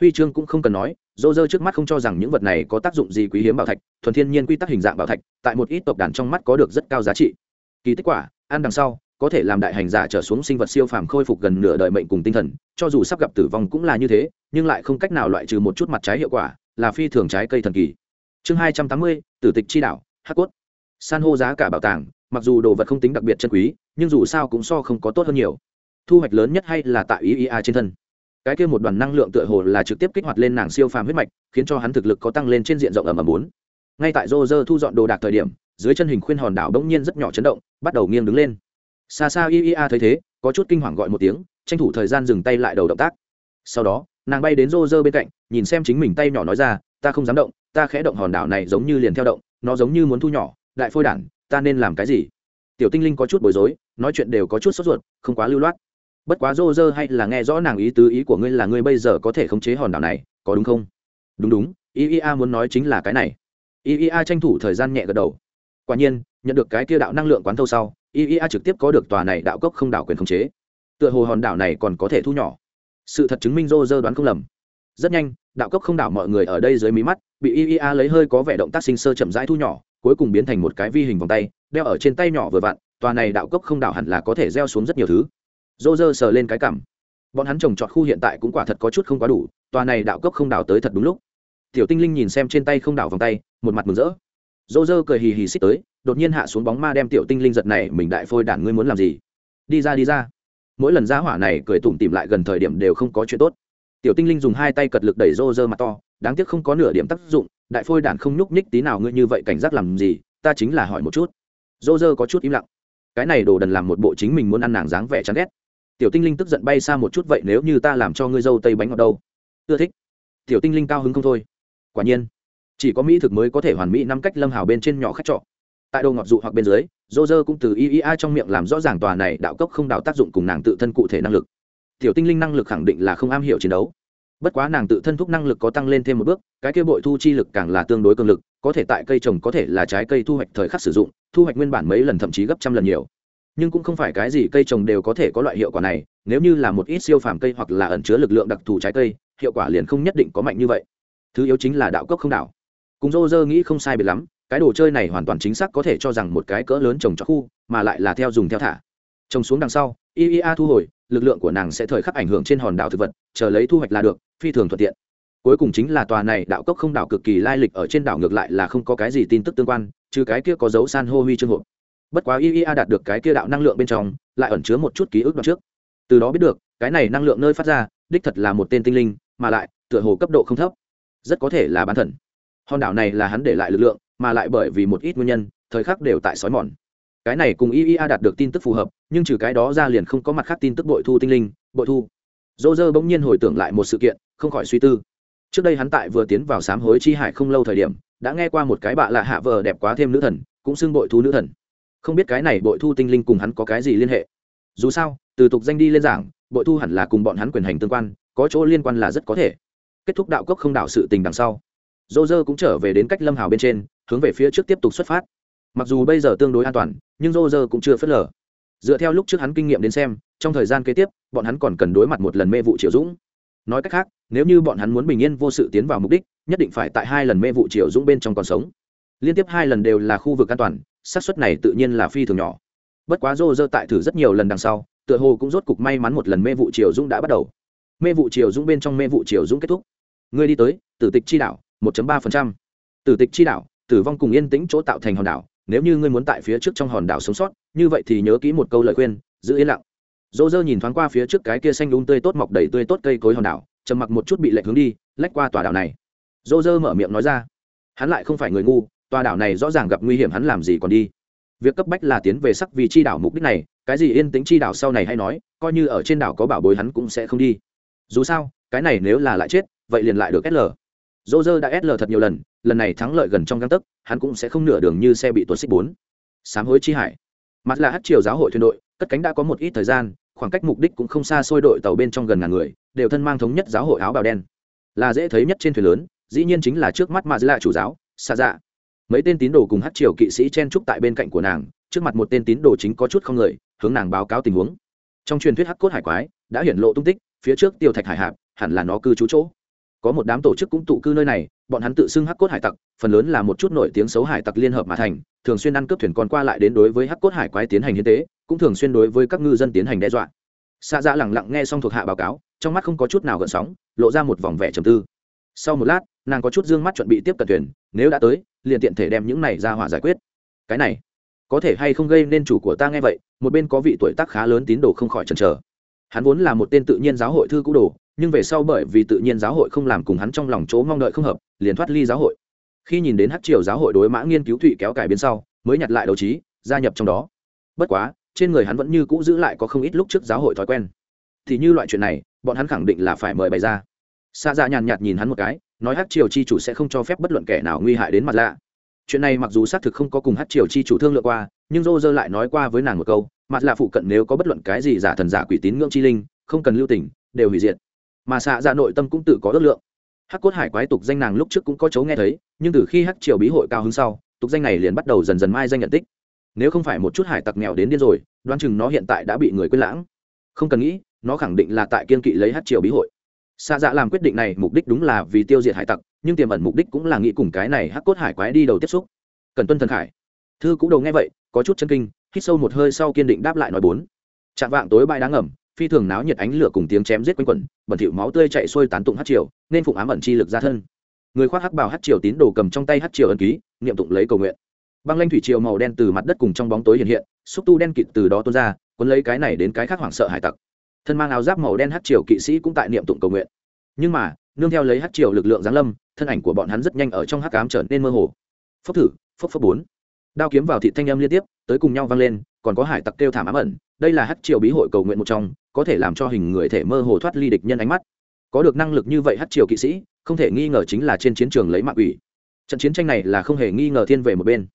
S1: Huy chương cũng không cần nói dô dơ trước mắt không cho rằng những vật này có tác dụng gì quý hiếm bảo thạch, thuần thiên nhiên quy tắc hình dạng bảo thạch, tại một ít tộc đàn trong mắt có được rất cao giá trị kỳ tích quả, ăn đằng sau, có thể làm đại hành giả trở xuống sinh vật siêu phàm khôi phục gần nửa đời mệnh cùng tinh thần, cho dù sắp gặp tử vong cũng là như thế, nhưng lại không cách nào loại trừ một chút mặt trái hiệu quả, là phi thường trái cây thần kỳ. Chương hai trăm tám mươi, tử tịch chi đảo hắc cốt. San hô giá cả bảo tàng, mặc dù đồ vật không tính đặc biệt chân quý, nhưng dù sao cũng so không có tốt hơn nhiều. Thu hoạch lớn nhất hay là tại ý ý a trên thân. Cái kia một đoàn năng lượng tựa hồ là trực tiếp kích hoạt lên nàng siêu phàm huyết mạch, khiến cho hắn thực lực có tăng lên trên diện rộng ầm ầm bốn. Ngay tại rô rơ thu dọn đồ đạc thời điểm dưới chân hình khuyên hòn đảo bỗng nhiên rất nhỏ chấn động, bắt đầu nghiêng đứng lên. Xa xa iea thấy thế, có chút kinh hoàng gọi một tiếng, tranh thủ thời gian dừng tay lại đầu động tác. Sau đó, nàng bay đến rô rơ bên cạnh, nhìn xem chính mình tay nhỏ nói ra, ta không dám động, ta khẽ động hòn đảo này giống như liền theo động, nó giống như muốn thu nhỏ, đại phôi đản, ta nên làm cái gì? Tiểu tinh linh có chút bối rối, nói chuyện đều có chút sốt ruột, không quá lưu loát. Bất quá rô rơ hay là nghe rõ nàng ý tứ, ý của ngươi là ngươi bây giờ có thể khống chế hòn đảo này, có đúng không? Đúng đúng iea muốn nói chính là cái này. Iea tranh thủ thời gian nhẹ gật đầu quả nhiên, nhận được cái kia đạo năng lượng quán thâu sau iea trực tiếp có được tòa này đạo cốc không đảo quyền khống chế. Tựa hồ hòn đảo này còn có thể thu nhỏ. Sự thật chứng minh rô rơ đoán không lầm. Rất nhanh, đạo cốc không đảo mọi người ở đây dưới mí mắt, bị iea lấy hơi có vẻ động tác sinh sơ chậm rãi thu nhỏ, cuối cùng biến thành một cái vi hình vòng tay, đeo ở trên tay nhỏ vừa vặn, tòa này đạo cốc không đảo hẳn là có thể gieo xuống rất nhiều thứ. Rô rơ sờ lên cái cảm. Bọn hắn trồng trọt khu hiện tại cũng quả thật có chút không quá đủ, tòa này đạo cốc không đảo tới thật đúng lúc. Tiểu tinh linh nhìn xem trên tay không đảo vòng tay, một mặt mừng rỡ dô dơ cười hì hì xích tới, đột nhiên hạ xuống bóng ma đem tiểu tinh linh giật này, mình đại phôi đản ngươi muốn làm gì? Đi ra đi ra. Mỗi lần ra hỏa này cười tủm tìm lại gần thời điểm đều không có chuyện tốt. Tiểu tinh linh dùng hai tay cật lực đẩy rô rơ mặt to, đáng tiếc không có nửa điểm tác dụng, đại phôi đản không nhúc nhích tí nào ngươi như vậy cảnh giác làm gì, ta chính là hỏi một chút. Rô rơ có chút im lặng. Cái này đồ đần làm một bộ chính mình muốn ăn nàng dáng vẻ chán ghét. Tiểu tinh linh tức giận bay xa một chút, vậy nếu như ta làm cho ngươi dâu tây bánh ngọt đâu? Ưa thích. Tiểu tinh linh cao hứng không thôi. Quả nhiên chỉ có mỹ thực mới có thể hoàn mỹ năm cách lâm hào bên trên nhỏ khách trọ. Tại đồ ngọt dụ hoặc bên dưới, dô dơ cũng từ iea trong miệng làm rõ ràng tòa này đạo cốc không đạo tác dụng cùng nàng tự thân cụ thể năng lực. Tiểu tinh linh năng lực khẳng định là không am hiểu chiến đấu. Bất quá nàng tự thân thúc năng lực có tăng lên thêm một bước, cái kia bội thu chi lực càng là tương đối cường lực, có thể tại cây trồng có thể là trái cây thu hoạch thời khắc sử dụng, thu hoạch nguyên bản mấy lần thậm chí gấp trăm lần nhiều. Nhưng cũng không phải cái gì cây trồng đều có thể có loại hiệu quả này, nếu như là một ít siêu phàm cây hoặc là ẩn chứa lực lượng đặc thù trái cây, hiệu quả liền không nhất định có mạnh như vậy. Thứ yếu chính là đạo cốc không đảo cùng rô rơ nghĩ không sai biệt lắm, cái đồ chơi này hoàn toàn chính xác có thể cho rằng một cái cỡ lớn trồng cho khu, mà lại là theo dùng theo thả. Trồng xuống đằng sau iea thu hồi, lực lượng của nàng sẽ thời khắc ảnh hưởng trên hòn đảo thực vật, chờ lấy thu hoạch là được, phi thường thuận tiện. Cuối cùng chính là tòa này đạo cốc không đảo cực kỳ lai lịch ở trên đảo ngược lại là không có cái gì tin tức tương quan, trừ cái kia có dấu san hô huy chương hộp. Bất quá iea đạt được cái kia đạo năng lượng bên trong, lại ẩn chứa một chút ký ức đoạn trước. Từ đó biết được, cái này năng lượng nơi phát ra, đích thật là một tên tinh linh, mà lại, tựa hồ cấp độ không thấp. Rất có thể là bán thần hòn đảo này là hắn để lại lực lượng, mà lại bởi vì một ít nguyên nhân, thời khắc đều tại sói mòn. Cái này cùng iea đạt được tin tức phù hợp, nhưng trừ cái đó ra liền không có mặt khác tin tức bội thu tinh linh, bội thu. Dô dơ bỗng nhiên hồi tưởng lại một sự kiện, không khỏi suy tư. Trước đây hắn tại vừa tiến vào sám hối chi hải không lâu thời điểm, đã nghe qua một cái bạ lạ hạ vờ đẹp quá thêm nữ thần, cũng xưng bội thu nữ thần. Không biết cái này bội thu tinh linh cùng hắn có cái gì liên hệ? Dù sao, từ tục danh đi lên giảng, bội thu hẳn là cùng bọn hắn quyền hành tương quan, có chỗ liên quan là rất có thể. Kết thúc đạo cốc không đạo sự tình đằng sau dô dơ cũng trở về đến cách lâm hào bên trên, hướng về phía trước tiếp tục xuất phát. Mặc dù bây giờ tương đối an toàn, nhưng dô dơ cũng chưa phớt lờ. Dựa theo lúc trước hắn kinh nghiệm đến xem, trong thời gian kế tiếp, bọn hắn còn cần đối mặt một lần mê vụ triều dũng. Nói cách khác, nếu như bọn hắn muốn bình yên vô sự tiến vào mục đích, nhất định phải tại hai lần mê vụ triều dũng bên trong còn sống. Liên tiếp hai lần đều là khu vực an toàn, xác suất này tự nhiên là phi thường nhỏ. Bất quá dô dơ tại thử rất nhiều lần đằng sau, tựa hồ cũng rốt cục may mắn một lần mê vụ triều dũng đã bắt đầu. Mê vụ triều dũng bên trong mê vụ triều dũng kết thúc. Người đi tới, tử tịch chi đạo. 1.3%. tử tịch chi đảo, tử vong cùng yên tĩnh chỗ tạo thành hòn đảo, nếu như ngươi muốn tại phía trước trong hòn đảo sống sót, như vậy thì nhớ kỹ một câu lời khuyên, giữ yên lặng. Dỗ dơ nhìn thoáng qua phía trước cái kia xanh um tươi tốt mọc đầy tươi tốt cây cối hòn đảo, trầm mặc một chút bị lệch hướng đi, lách qua tòa đảo này. Dỗ dơ mở miệng nói ra, hắn lại không phải người ngu, tòa đảo này rõ ràng gặp nguy hiểm hắn làm gì còn đi. Việc cấp bách là tiến về sắc vì chi đảo mục đích này, cái gì yên tĩnh chi đảo sau này hay nói, coi như ở trên đảo có bảo bối hắn cũng sẽ không đi. Dù sao, cái này nếu là lại chết, vậy liền lại được sl dô dơ đã sl thật nhiều lần lần này thắng lợi gần trong găng tấc, hắn cũng sẽ không nửa đường như xe bị tuột xích bốn. Sám hối chi hải. Mặt là hát triều giáo hội thuyền đội, cất cánh đã có một ít thời gian, khoảng cách mục đích cũng không xa xôi đội tàu bên trong gần ngàn người, đều thân mang thống nhất giáo hội áo bào đen. Là dễ thấy nhất trên thuyền lớn, dĩ nhiên chính là trước mắt mà là chủ giáo xa dạ. Mấy tên tín đồ cùng hát triều kỵ sĩ chen trúc tại bên cạnh của nàng, trước mặt một tên tín đồ chính có chút không người, hướng nàng báo cáo tình huống. Trong truyền thuyết hắc cốt hải quái, đã hiển lộ tung tích, phía trước tiêu thạch hải hạp, hẳn là nó cư trú chỗ có một đám tổ chức cũng tụ cư nơi này, bọn hắn tự xưng hắc cốt hải tặc, phần lớn là một chút nổi tiếng xấu hải tặc liên hợp mà thành, thường xuyên ăn cướp thuyền còn qua lại đến đối với hắc cốt hải quái tiến hành hiến tế, cũng thường xuyên đối với các ngư dân tiến hành đe dọa. Xa dạ lẳng lặng nghe xong thuộc hạ báo cáo, trong mắt không có chút nào gợn sóng, lộ ra một vòng vẻ trầm tư. Sau một lát, nàng có chút d ư ơ n g mắt chuẩn bị tiếp cận thuyền, nếu đã tới, liền tiện thể đem những này ra hỏa giải quyết. Cái này, có thể hay không gây nên chủ của ta nghe vậy, một bên có vị tuổi tác khá lớn tín đồ không khỏi chần chờ. Hắn vốn là một tên tự nhiên giáo hội thư cũ đồ nhưng về sau bởi vì tự nhiên giáo hội không làm cùng hắn trong lòng chỗ mong đợi không hợp, liền thoát ly giáo hội. Khi nhìn đến hát triều giáo hội đối mã nghiên cứu thụy kéo cải biến sau, mới nhặt lại đấu trí, gia nhập trong đó. Bất quá, trên người hắn vẫn như cũ giữ lại có không ít lúc trước giáo hội thói quen. Thì như loại chuyện này, bọn hắn khẳng định là phải mời bày ra. Xa ra dạ nhàn nhạt nhìn hắn một cái, nói hát triều chi chủ sẽ không cho phép bất luận kẻ nào nguy hại đến mặt lạ. Chuyện này mặc dù xác thực không có cùng hát triều chi chủ thương lượng qua, nhưng dô dơ lại nói qua với nàng một câu, mặt lạ phụ cận nếu có bất luận cái gì giả thần giả quỷ tín ngưỡng chi linh, không cần lưu tình, đều hủy diệt mà xạ dạ nội tâm cũng tự có ước lượng. Hắc cốt hải quái tục danh nàng lúc trước cũng có chấu nghe thấy, nhưng từ khi hắc triều bí hội cao hứng sau, tục danh này liền bắt đầu dần dần mai danh nhận tích. Nếu không phải một chút hải tặc nghèo đến điên rồi, đoán chừng nó hiện tại đã bị người quên lãng. Không cần nghĩ, nó khẳng định là tại kiên kỵ lấy hắc triều bí hội. Xạ dạ làm quyết định này mục đích đúng là vì tiêu diệt hải tặc, nhưng tiềm ẩn mục đích cũng là nghĩ cùng cái này hắc cốt hải quái đi đầu tiếp xúc. Cần tuân thần khải. Thư cũng đầu nghe vậy, có chút chân kinh, hít sâu một hơi sau kiên định đáp lại nói bốn. Chạm vạng tối bãi đá ngầm phi thường náo nhiệt ánh lửa cùng tiếng chém giết quanh quẩn, bẩn thỉu máu tươi chạy xuôi tán tụng hát triều, nên phụng ám ẩn chi lực ra thân. Người khoác hắc bào hát triều tín đồ cầm trong tay hát triều ẩn ký, niệm tụng lấy cầu nguyện. Băng lanh thủy triều màu đen từ mặt đất cùng trong bóng tối hiện hiện, xúc tu đen kịt từ đó tuôn ra, cuốn lấy cái này đến cái khác hoảng sợ hải tặc. Thân mang áo giáp màu đen hát triều kỵ sĩ cũng tại niệm tụng cầu nguyện. Nhưng mà, nương theo lấy hát triều lực lượng giáng lâm, thân ảnh của bọn hắn rất nhanh ở trong hát cám trở nên mơ hồ. Phốc thử, phốc phốc bốn. Đao kiếm vào thị thanh âm liên tiếp, tới cùng nhau vang lên, còn có hải tặc kêu thảm ám ẩn, đây là hát triều bí hội cầu nguyện một trong có thể làm cho hình người thể mơ hồ thoát ly địch nhân ánh mắt. Có được năng lực như vậy hát triều kỵ sĩ, không thể nghi ngờ chính là trên chiến trường lấy mạng ủy trận chiến tranh này là không hề nghi ngờ thiên về một bên.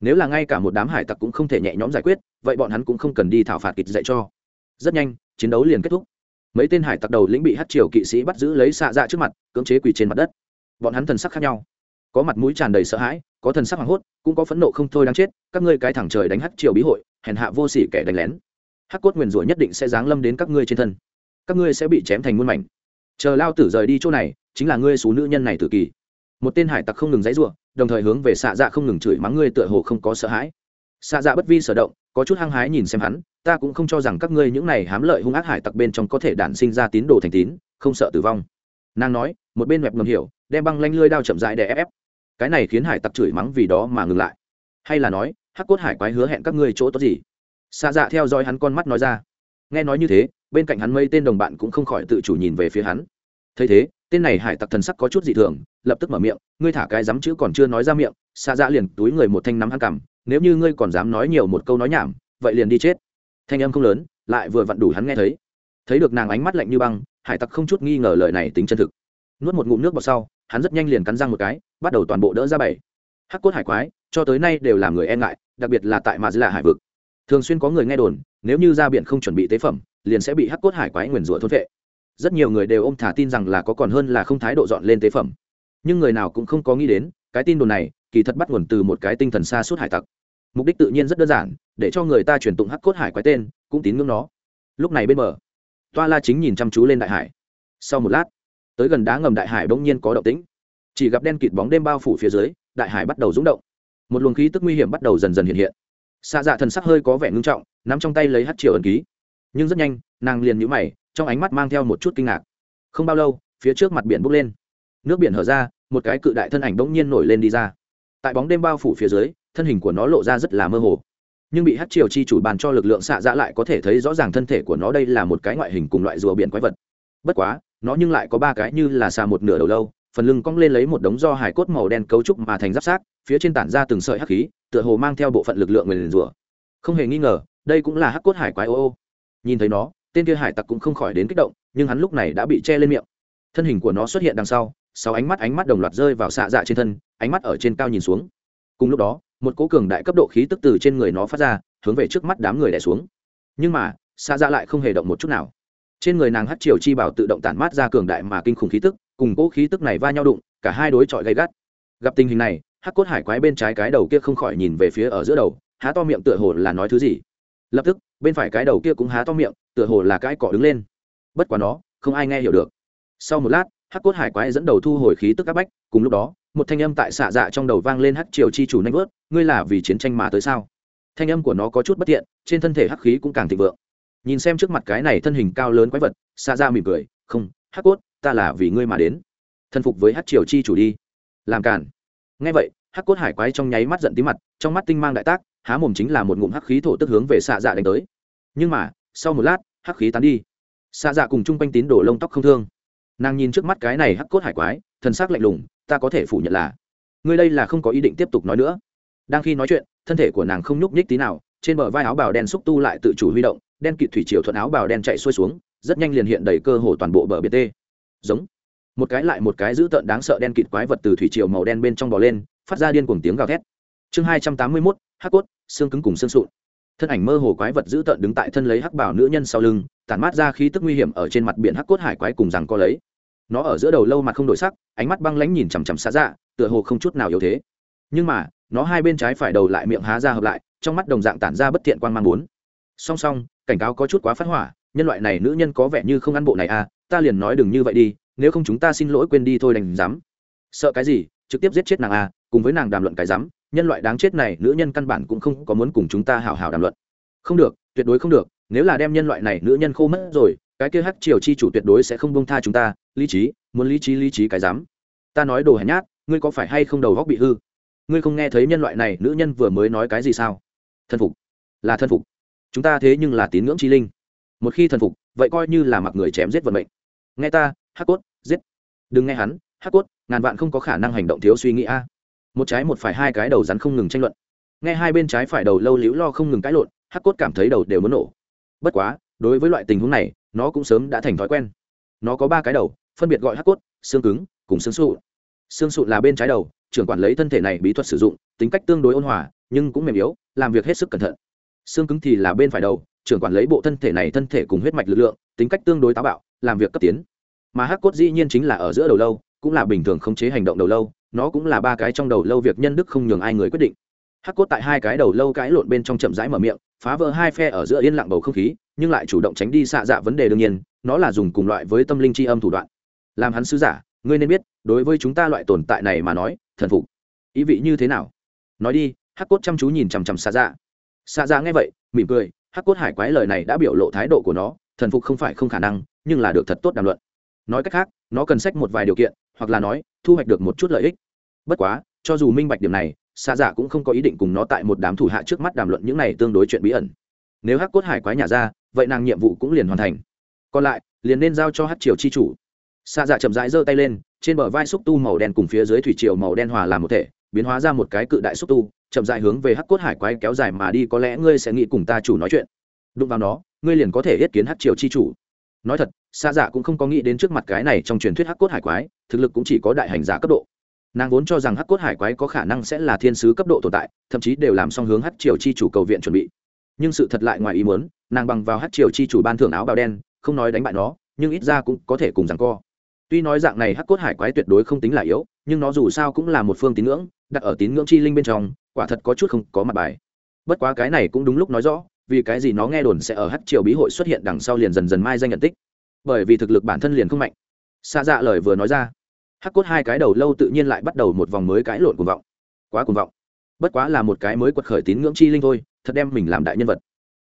S1: Nếu là ngay cả một đám hải tặc cũng không thể nhẹ nhõm giải quyết, vậy bọn hắn cũng không cần đi thảo phạt kịch dạy cho. Rất nhanh, chiến đấu liền kết thúc. Mấy tên hải tặc đầu lĩnh bị hát triều kỵ sĩ bắt giữ lấy xạ dạ trước mặt, cưỡng chế quỳ trên mặt đất. Bọn hắn thần sắc khác nhau. Có mặt mũi tràn đầy sợ hãi, có thần sắc hoảng hốt, cũng có phẫn nộ không thôi đáng chết. Các ngươi cái thẳng trời đánh hát triều bí hội, hèn hạ vô sỉ kẻ đánh lén hắc cốt nguyền rủa nhất định sẽ giáng lâm đến các ngươi trên thân. Các ngươi sẽ bị chém thành muôn mảnh. Chờ lao tử rời đi chỗ này, chính là ngươi số nữ nhân này tự kỳ. Một tên hải tặc không ngừng dãy rủa, đồng thời hướng về xạ dạ không ngừng chửi mắng ngươi tựa hồ không có sợ hãi. Xạ dạ bất vi sở động, có chút hăng hái nhìn xem hắn, ta cũng không cho rằng các ngươi những này hám lợi hung ác hải tặc bên trong có thể đản sinh ra tín đồ thành tín, không sợ tử vong. Nàng nói, một bên mẹp ngầm hiểu, đem băng lanh lưới đao chậm dại để ép ép. Cái này khiến hải tặc chửi mắng vì đó mà ngừng lại. Hay là nói, hắc cốt hải quái hứa hẹn các ngươi chỗ tốt gì? Xa dạ theo dõi hắn con mắt nói ra. Nghe nói như thế, bên cạnh hắn mấy tên đồng bạn cũng không khỏi tự chủ nhìn về phía hắn. Thấy thế, tên này hải tặc thần sắc có chút dị thường, lập tức mở miệng, ngươi thả cái dám chữ còn chưa nói ra miệng xa dạ liền túi người một thanh nắm hắn cằm, nếu như ngươi còn dám nói nhiều một câu nói nhảm, vậy liền đi chết. Thanh âm không lớn, lại vừa vặn đủ hắn nghe thấy. Thấy được nàng ánh mắt lạnh như băng, hải tặc không chút nghi ngờ lời này tính chân thực. Nuốt một ngụm nước vào sau, hắn rất nhanh liền cắn răng một cái, bắt đầu toàn bộ đỡ ra bảy hắc cốt hải quái, cho tới nay đều làm người e ngại, đặc biệt là tại mà là hải vực thường xuyên có người nghe đồn, nếu như ra biển không chuẩn bị tế phẩm, liền sẽ bị hắc cốt hải quái nguyền rủa thốt vệ. Rất nhiều người đều ôm thả tin rằng là có còn hơn là không thái độ dọn lên tế phẩm. Nhưng người nào cũng không có nghĩ đến, cái tin đồn này, kỳ thật bắt nguồn từ một cái tinh thần xa suốt hải tặc. Mục đích tự nhiên rất đơn giản, để cho người ta truyền tụng hắc cốt hải quái tên, cũng tín ngưỡng nó. Lúc này bên bờ, toa la chính nhìn chăm chú lên đại hải. Sau một lát, tới gần đá ngầm đại hải bỗng nhiên có động tĩnh. Chỉ gặp đen kịt bóng đêm bao phủ phía dưới, đại hải bắt đầu rúng động. Một luồng khí tức nguy hiểm bắt đầu dần dần hiện hiện xạ dạ thần sắc hơi có vẻ ngưng trọng, nắm trong tay lấy hát triệu ẩn ký. Nhưng rất nhanh, nàng liền nhũ mày, trong ánh mắt mang theo một chút kinh ngạc. Không bao lâu, phía trước mặt biển bốc lên. Nước biển hở ra, một cái cự đại thân ảnh bỗng nhiên nổi lên đi ra. Tại bóng đêm bao phủ phía dưới, thân hình của nó lộ ra rất là mơ hồ. Nhưng bị hát triều chi chủ bàn cho lực lượng xạ dạ lại có thể thấy rõ ràng thân thể của nó đây là một cái ngoại hình cùng loại rùa biển quái vật. Bất quá, nó nhưng lại có ba cái như là xà một nửa đầu lâu phần lưng cong lên lấy một đống do hải cốt màu đen cấu trúc mà thành giáp sát, phía trên tản ra từng sợi hắc khí, tựa hồ mang theo bộ phận lực lượng người liền rùa không hề nghi ngờ, đây cũng là hắc cốt hải quái ô ô. Nhìn thấy nó, tên kia hải tặc cũng không khỏi đến kích động, nhưng hắn lúc này đã bị che lên miệng. Thân hình của nó xuất hiện đằng sau sáu ánh mắt ánh mắt đồng loạt rơi vào xạ dạ trên thân, ánh mắt ở trên cao nhìn xuống. Cùng lúc đó, một cố cường đại cấp độ khí tức từ trên người nó phát ra, hướng về trước mắt đám người đẻ xuống. Nhưng mà, xạ dạ lại không hề động một chút nào. Trên người nàng hắt triều chi bảo tự động tản mát ra cường đại mà kinh khủng khí tức cùng cố khí tức này va nhau đụng, cả hai đối chọi gay gắt. Gặp tình hình này, hắc cốt hải quái bên trái cái đầu kia không khỏi nhìn về phía ở giữa đầu, há to miệng tựa hồ là nói thứ gì. Lập tức, bên phải cái đầu kia cũng há to miệng, tựa hồ là cái cỏ đứng lên. Bất quá nó, không ai nghe hiểu được. Sau một lát, hắc cốt hải quái dẫn đầu thu hồi khí tức áp bách, cùng lúc đó, một thanh âm tại xạ dạ trong đầu vang lên hắc triều chi chủ nanh vớt, ngươi là vì chiến tranh mà tới sao? Thanh âm của nó có chút bất tiện, trên thân thể hắc khí cũng càng thịnh vượng. Nhìn xem trước mặt cái này thân hình cao lớn quái vật, xạ dạ mỉm cười, không, hắc cốt ta là vì ngươi mà đến. Thân phục với hắc triều chi chủ đi. Làm cản. Ngay vậy, hắc cốt hải quái trong nháy mắt giận tí mặt, trong mắt tinh mang đại tác, há mồm chính là một ngụm hắc khí thổ tức hướng về xạ dạ đánh tới. Nhưng mà, sau một lát, hắc khí tán đi. Xạ dạ cùng chung quanh tín đổ lông tóc không thương. Nàng nhìn trước mắt cái này hắc cốt hải quái, thần s ắ c lạnh lùng, ta có thể phủ nhận là, ngươi đây là không có ý định tiếp tục nói nữa. Đang khi nói chuyện, thân thể của nàng không nhúc nhích tí nào, trên bờ vai áo bào đen xúc tu lại tự chủ huy động, đen kịt thủy chiều thuận áo bào đen chạy xuôi xuống, rất nhanh liền hiện đầy cơ hồ toàn bộ bờ biển tê giống. Một cái lại một cái dữ tợn đáng sợ đen kịt quái vật từ thủy triều màu đen bên trong bò lên, phát ra điên cuồng tiếng gào thét. Chương hai trăm tám mươi mốt, hắc cốt, xương cứng cùng xương sụn. Thân ảnh mơ hồ quái vật dữ tợn đứng tại thân lấy hắc bảo nữ nhân sau lưng, tản mát ra khí tức nguy hiểm ở trên mặt biển hắc cốt hải quái cùng rằng co lấy. Nó ở giữa đầu lâu mặt không đổi sắc, ánh mắt băng lãnh nhìn chằm chằm xa dạ tựa hồ không chút nào yếu thế. Nhưng mà, nó hai bên trái phải đầu lại miệng há ra hợp lại, trong mắt đồng dạng tản ra bất thiện quan mang muốn song song, cảnh cáo có chút quá phát hỏa nhân loại này nữ nhân có vẻ như không ăn bộ này à ta liền nói đừng như vậy đi, nếu không chúng ta xin lỗi quên đi thôi đành dám. Sợ cái gì, trực tiếp giết chết nàng à cùng với nàng đàm luận cái dám, nhân loại đáng chết này nữ nhân căn bản cũng không có muốn cùng chúng ta hào hào đàm luận. Không được, tuyệt đối không được, nếu là đem nhân loại này nữ nhân khô mất rồi, cái kia hắc triều chi chủ tuyệt đối sẽ không bông tha chúng ta, lý trí, muốn lý trí lý trí cái dám. Ta nói đồ hèn nhát, ngươi có phải hay không đầu góc bị hư? Ngươi không nghe thấy nhân loại này nữ nhân vừa mới nói cái gì sao? Thân phục, là thân phục. Chúng ta thế nhưng là tín ngưỡng chi linh một khi thần phục, vậy coi như là mặc người chém giết vận mệnh. Nghe ta, hắc cốt, giết. Đừng nghe hắn, hắc cốt, ngàn vạn không có khả năng hành động thiếu suy nghĩ a. Một trái một phải hai cái đầu rắn không ngừng tranh luận. Nghe hai bên trái phải đầu lâu liễu lo không ngừng cãi lộn, hắc cốt cảm thấy đầu đều muốn nổ. Bất quá, đối với loại tình huống này, nó cũng sớm đã thành thói quen. Nó có ba cái đầu, phân biệt gọi hắc cốt, xương cứng, cùng xương sụ xương sụ là bên trái đầu, trưởng quản lấy thân thể này bí thuật sử dụng, tính cách tương đối ôn hòa, nhưng cũng mềm yếu, làm việc hết sức cẩn thận. Xương cứng thì là bên phải đầu trưởng quản lấy bộ thân thể này thân thể cùng huyết mạch lực lượng, tính cách tương đối táo bạo, làm việc cấp tiến. Mà hắc cốt dĩ nhiên chính là ở giữa đầu lâu, cũng là bình thường khống chế hành động đầu lâu, nó cũng là ba cái trong đầu lâu việc nhân đức không nhường ai người quyết định. Hắc cốt tại hai cái đầu lâu cãi lộn bên trong chậm rãi mở miệng, phá vỡ hai phe ở giữa yên lặng bầu không khí, nhưng lại chủ động tránh đi xạ dạ vấn đề đương nhiên, nó là dùng cùng loại với tâm linh tri âm thủ đoạn. Làm hắn sứ giả, ngươi nên biết, đối với chúng ta loại tồn tại này mà nói, thần phục. Ý vị như thế nào? Nói đi, hắc cốt chăm chú nhìn chằm chằm xạ dạ. Xạ dạ nghe vậy, mỉm cười hắc cốt hải quái lời này đã biểu lộ thái độ của nó, thần phục không phải không khả năng, nhưng là được thật tốt đàm luận. Nói cách khác, nó cần sách một vài điều kiện, hoặc là nói, thu hoạch được một chút lợi ích. Bất quá, cho dù minh bạch điểm này xa dạ cũng không có ý định cùng nó tại một đám thủ hạ trước mắt đàm luận những này tương đối chuyện bí ẩn. Nếu hắc cốt hải quái nhà ra, vậy nàng nhiệm vụ cũng liền hoàn thành. Còn lại, liền nên giao cho hát triều chi chủ. Xa dạ chậm rãi giơ tay lên, trên bờ vai xúc tu màu đen cùng phía dưới thủy triều màu đen hòa làm một thể, biến hóa ra một cái cự đại xúc tu chậm rãi hướng về hắc cốt hải quái kéo dài mà đi, có lẽ ngươi sẽ nghĩ cùng ta chủ nói chuyện. Đụng vào nó, ngươi liền có thể yết kiến Hắc triều chi chủ. Nói thật xa dạ cũng không có nghĩ đến trước mặt cái này trong truyền thuyết hắc cốt hải quái, thực lực cũng chỉ có đại hành giả cấp độ. Nàng vốn cho rằng hắc cốt hải quái có khả năng sẽ là thiên sứ cấp độ tồn tại, thậm chí đều làm xong hướng hắc triều chi chủ cầu viện chuẩn bị. Nhưng sự thật lại ngoài ý muốn, nàng bằng vào hắc triều chi chủ ban thưởng áo bào đen, không nói đánh bại nó, nhưng ít ra cũng có thể cùng rằng co. Tuy nói dạng này hắc cốt hải quái tuyệt đối không tính là yếu, nhưng nó dù sao cũng là một phương tín ngưỡng đặt ở tín ngưỡng chi linh bên trong, quả thật có chút không có mặt bài. Bất quá cái này cũng đúng lúc nói rõ, vì cái gì nó nghe đồn sẽ ở hắc triều bí hội xuất hiện đằng sau liền dần dần mai danh nhận tích. Bởi vì thực lực bản thân liền không mạnh. Xa dạ lời vừa nói ra, hắc cốt hai cái đầu lâu tự nhiên lại bắt đầu một vòng mới cãi lộn cuồng vọng. Quá cuồng vọng. Bất quá là một cái mới quật khởi tín ngưỡng chi linh thôi, thật đem mình làm đại nhân vật.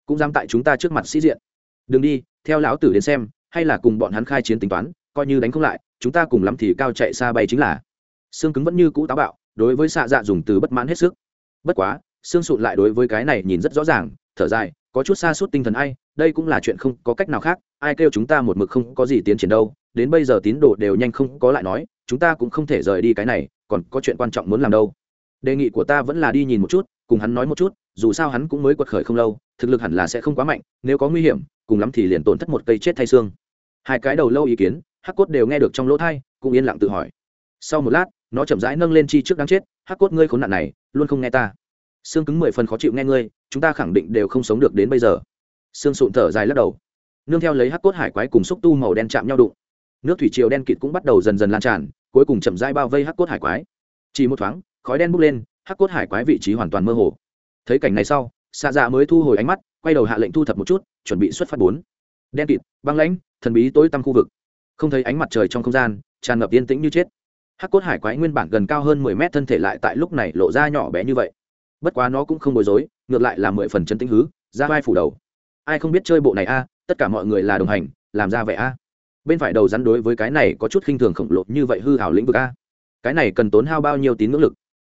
S1: Cũng dám tại chúng ta trước mặt sĩ diện. Đừng đi, theo lão tử đến xem, hay là cùng bọn hắn khai chiến tính toán, coi như đánh không lại, chúng ta cùng lắm thì cao chạy xa bay chính là. Xương cứng vẫn như cũ táo bạo đối với xạ dạ dùng từ bất mãn hết sức. Bất quá, xương sụn lại đối với cái này nhìn rất rõ ràng, thở dài, có chút xa suốt tinh thần ai, đây cũng là chuyện không có cách nào khác, ai kêu chúng ta một mực không có gì tiến triển đâu, đến bây giờ tín đồ đều nhanh không có lại nói, chúng ta cũng không thể rời đi cái này, còn có chuyện quan trọng muốn làm đâu. Đề nghị của ta vẫn là đi nhìn một chút, cùng hắn nói một chút, dù sao hắn cũng mới quật khởi không lâu, thực lực hẳn là sẽ không quá mạnh, nếu có nguy hiểm, cùng lắm thì liền tổn thất một cây chết thay xương. Hai cái đầu lâu ý kiến, hắc cốt đều nghe được trong lỗ thai cũng yên lặng tự hỏi. Sau một lát nó chậm rãi nâng lên chi trước đáng chết, hắc cốt ngươi khốn nạn này, luôn không nghe ta. Xương cứng mười phần khó chịu nghe ngươi, chúng ta khẳng định đều không sống được đến bây giờ. Xương sụn thở dài lắc đầu. Nương theo lấy hắc cốt hải quái cùng xúc tu màu đen chạm nhau đụng. Nước thủy triều đen kịt cũng bắt đầu dần dần lan tràn, cuối cùng chậm rãi bao vây hắc cốt hải quái. Chỉ một thoáng, khói đen bốc lên, hắc cốt hải quái vị trí hoàn toàn mơ hồ. Thấy cảnh này sau xạ dạ mới thu hồi ánh mắt, quay đầu hạ lệnh thu thập một chút, chuẩn bị xuất phát bốn. Đen kịt, băng lãnh, thần bí tối tăm khu vực. Không thấy ánh mặt trời trong không gian, tràn ngập yên tĩnh như chết hắc cốt hải quái nguyên bản gần cao hơn mười mét thân thể lại tại lúc này lộ ra nhỏ bé như vậy. Bất quá nó cũng không bối rối, ngược lại là mười phần chân tĩnh hứ, ra vai phủ đầu. Ai không biết chơi bộ này a, tất cả mọi người là đồng hành, làm ra vẻ a. Bên phải đầu rắn đối với cái này có chút khinh thường khổng lồ như vậy hư hảo lĩnh vực a. Cái này cần tốn hao bao nhiêu tín ngưỡng lực?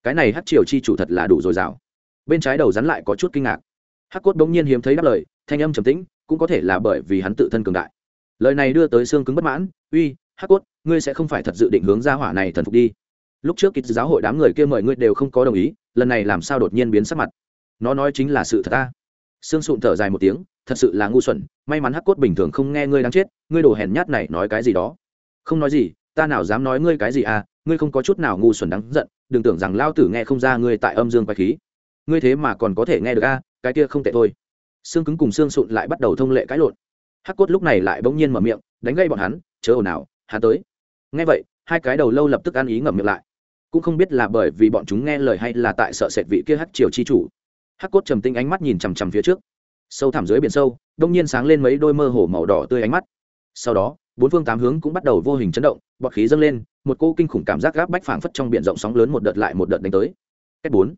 S1: Cái này hát triều chi chủ thật là đủ dồi dào. Bên trái đầu rắn lại có chút kinh ngạc. Hắc cốt bỗng nhiên hiếm thấy đáp lời, thanh âm trầm tĩnh, cũng có thể là bởi vì hắn tự thân cường đại. Lời này đưa tới xương cứng bất mãn, uy, hắc cốt ngươi sẽ không phải thật dự định hướng ra hỏa này thần phục đi. Lúc trước kịch giáo hội đám người kia mời ngươi đều không có đồng ý, lần này làm sao đột nhiên biến sắc mặt? Nó nói chính là sự thật ta. Sương sụn thở dài một tiếng, thật sự là ngu xuẩn, may mắn hắc cốt bình thường không nghe ngươi đang chết, ngươi đồ hèn nhát này nói cái gì đó. Không nói gì, ta nào dám nói ngươi cái gì à ngươi không có chút nào ngu xuẩn đáng giận, đừng tưởng rằng lao tử nghe không ra ngươi tại âm dương quái khí. Ngươi thế mà còn có thể nghe được a cái kia không tệ thôi. Xương cứng cùng xương sụn lại bắt đầu thông lệ cãi lộn. Hắc cốt lúc này lại bỗng nhiên mở miệng, đánh gây bọn hắn, chớ ồn ào, hắn tới nghe vậy, hai cái đầu lâu lập tức ăn ý ngậm miệng lại. Cũng không biết là bởi vì bọn chúng nghe lời hay là tại sợ sệt vị kia hắc triều chi chủ. Hắc cốt trầm tinh ánh mắt nhìn chằm chằm phía trước. Sâu thẳm dưới biển sâu, đông nhiên sáng lên mấy đôi mơ hồ màu đỏ tươi ánh mắt. Sau đó, bốn phương tám hướng cũng bắt đầu vô hình chấn động, bọt khí dâng lên, một cô kinh khủng cảm giác gáp bách phảng phất trong biển rộng sóng lớn một đợt lại một đợt đánh tới. Cách bốn.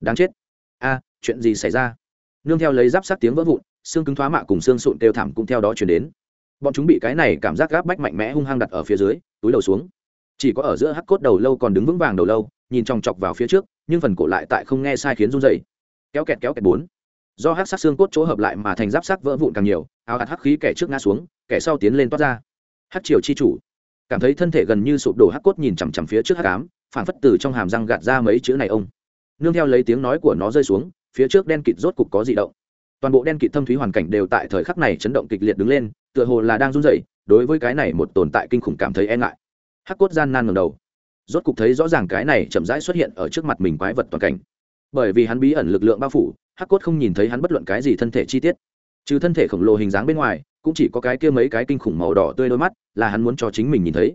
S1: Đáng chết. A, chuyện gì xảy ra? Nương theo lấy giáp sát tiếng vỡ vụn, xương cứng thoá mạ cùng xương sụn kêu thảm cũng theo đó chuyển đến bọn chúng bị cái này cảm giác gáp bách mạnh mẽ hung hăng đặt ở phía dưới, túi đầu xuống. Chỉ có ở giữa hắc cốt đầu lâu còn đứng vững vàng đầu lâu, nhìn chòng chọc vào phía trước, nhưng phần cổ lại tại không nghe sai khiến run dày kéo kẹt kéo kẹt bốn. Do hắc sắc xương cốt chỗ hợp lại mà thành giáp sắc vỡ vụn càng nhiều, áo hạt hắc khí kẻ trước ngã xuống, kẻ sau tiến lên toát ra. Hắc triều chi chủ. Cảm thấy thân thể gần như sụp đổ hắc cốt nhìn chằm chằm phía trước hắc ám phản phất từ trong hàm răng gạt ra mấy chữ này ông. Nương theo lấy tiếng nói của nó rơi xuống, phía trước đen kịt rốt cục có dị động. Toàn bộ đen kịt thâm thúy hoàn cảnh đều tại thời khắc này chấn động kịch liệt đứng lên tựa hồ là đang run rẩy, đối với cái này một tồn tại kinh khủng cảm thấy e ngại. Hắc cốt gian nan ngầm đầu. Rốt cục thấy rõ ràng cái này chậm rãi xuất hiện ở trước mặt mình quái vật toàn cảnh. Bởi vì hắn bí ẩn lực lượng bao phủ, hắc cốt không nhìn thấy hắn bất luận cái gì thân thể chi tiết. Trừ thân thể khổng lồ hình dáng bên ngoài, cũng chỉ có cái kia mấy cái kinh khủng màu đỏ tươi đôi mắt là hắn muốn cho chính mình nhìn thấy.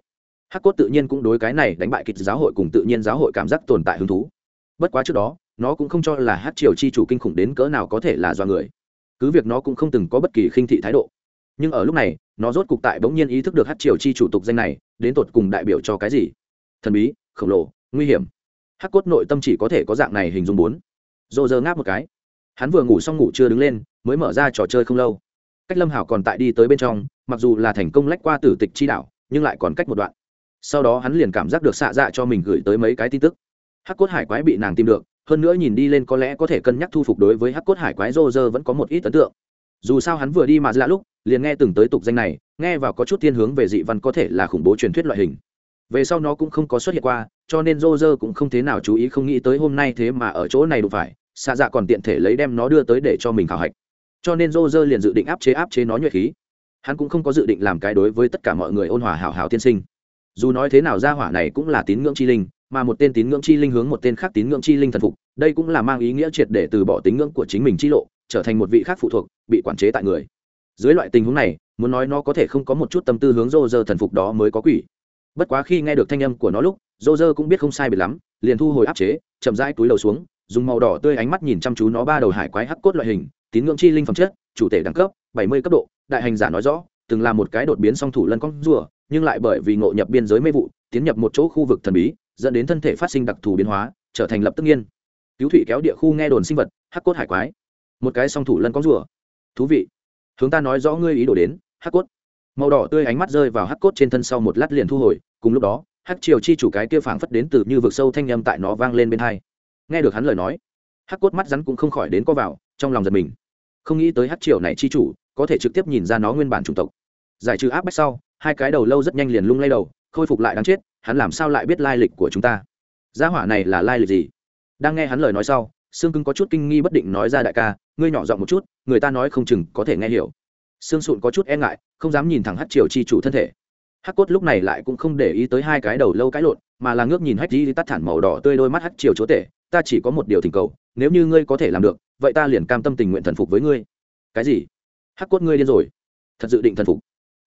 S1: Hắc cốt tự nhiên cũng đối cái này đánh bại kịch giáo hội cùng tự nhiên giáo hội cảm giác tồn tại hứng thú. Bất quá trước đó, nó cũng không cho là hát triều chi chủ kinh khủng đến cỡ nào có thể là do người. Cứ việc nó cũng không từng có bất kỳ khinh thị thái độ nhưng ở lúc này, nó rốt cục tại bỗng nhiên ý thức được hát triều chi chủ tục danh này, đến tột cùng đại biểu cho cái gì? Thần bí, khổng lồ, nguy hiểm. Hắc cốt nội tâm chỉ có thể có dạng này hình dung bốn. Dồ dơ ngáp một cái. Hắn vừa ngủ xong ngủ chưa đứng lên, mới mở ra trò chơi không lâu. Cách lâm hảo còn tại đi tới bên trong, mặc dù là thành công lách qua tử tịch chi đạo, nhưng lại còn cách một đoạn. Sau đó hắn liền cảm giác được xạ dạ cho mình gửi tới mấy cái tin tức. Hắc cốt hải quái bị nàng tìm được, hơn nữa nhìn đi lên có lẽ có thể cân nhắc thu phục đối với hắc cốt hải quái rô rơ vẫn có một ít ấn tượng. Dù sao hắn vừa đi mà ra lúc liền nghe từng tới tục danh này, nghe vào có chút thiên hướng về dị văn có thể là khủng bố truyền thuyết loại hình. Về sau nó cũng không có xuất hiện qua, cho nên rô rơ cũng không thế nào chú ý, không nghĩ tới hôm nay thế mà ở chỗ này đủ phải xạ dạ còn tiện thể lấy đem nó đưa tới để cho mình khảo hạch. Cho nên rô rơ liền dự định áp chế áp chế nó nhuệ khí. Hắn cũng không có dự định làm cái đối với tất cả mọi người ôn hòa hảo hảo tiên sinh. Dù nói thế nào ra hỏa này cũng là tín ngưỡng chi linh, mà một tên tín ngưỡng chi linh hướng một tên khác tín ngưỡng chi linh thần phục, đây cũng là mang ý nghĩa triệt để từ bỏ tín ngưỡng của chính mình chi lộ, trở thành một vị khác phụ thuộc, bị quản chế tại người dưới loại tình huống này, muốn nói nó có thể không có một chút tâm tư hướng rô rơ thần phục đó mới có quỷ. Bất quá khi nghe được thanh âm của nó lúc, rô rơ cũng biết không sai biệt lắm, liền thu hồi áp chế, chậm rãi túi đầu xuống, dùng màu đỏ tươi ánh mắt nhìn chăm chú nó ba đầu hải quái hắc cốt loại hình, tín ngưỡng chi linh phẩm chất, chủ thể đẳng cấp, bảy mươi cấp độ, đại hành giả nói rõ, từng là một cái đột biến song thủ lân con rùa, nhưng lại bởi vì ngộ nhập biên giới mê vụ, tiến nhập một chỗ khu vực thần bí, dẫn đến thân thể phát sinh đặc thù biến hóa, trở thành lập tức nhiên cứu thủy kéo địa khu nghe đồn sinh vật, hắc cốt hải quái. Một cái song thủ lân con rùa. Thú vị hướng ta nói rõ ngươi ý đồ đến, hắc cốt. Màu đỏ tươi ánh mắt rơi vào hắc cốt trên thân sau một lát liền thu hồi, cùng lúc đó, hắc triều chi chủ cái kia phảng phất đến từ như vực sâu thanh â m tại nó vang lên bên hai. Nghe được hắn lời nói, hắc cốt mắt rắn cũng không khỏi đến có vào, trong lòng giật mình. Không nghĩ tới hắc triều này chi chủ, có thể trực tiếp nhìn ra nó nguyên bản chủng tộc. Giải trừ áp bách sau, hai cái đầu lâu rất nhanh liền lung lay đầu, khôi phục lại đáng chết, hắn làm sao lại biết lai lịch của chúng ta? Gia hỏa này là lai lịch gì? Đang nghe hắn lời nói sau xương cưng có chút kinh nghi bất định nói ra đại ca, ngươi nhỏ giọng một chút, người ta nói không chừng có thể nghe hiểu. Xương sụn có chút e ngại, không dám nhìn thẳng hát triều chi chủ thân thể. Hắc cốt lúc này lại cũng không để ý tới hai cái đầu lâu cãi lộn, mà là ngước nhìn hách di tắt thản màu đỏ tươi đôi mắt hắc triều chúa tể, ta chỉ có một điều thỉnh cầu, nếu như ngươi có thể làm được, vậy ta liền cam tâm tình nguyện thần phục với ngươi. Cái gì? Hắc cốt ngươi điên rồi. Thật dự định thần phục.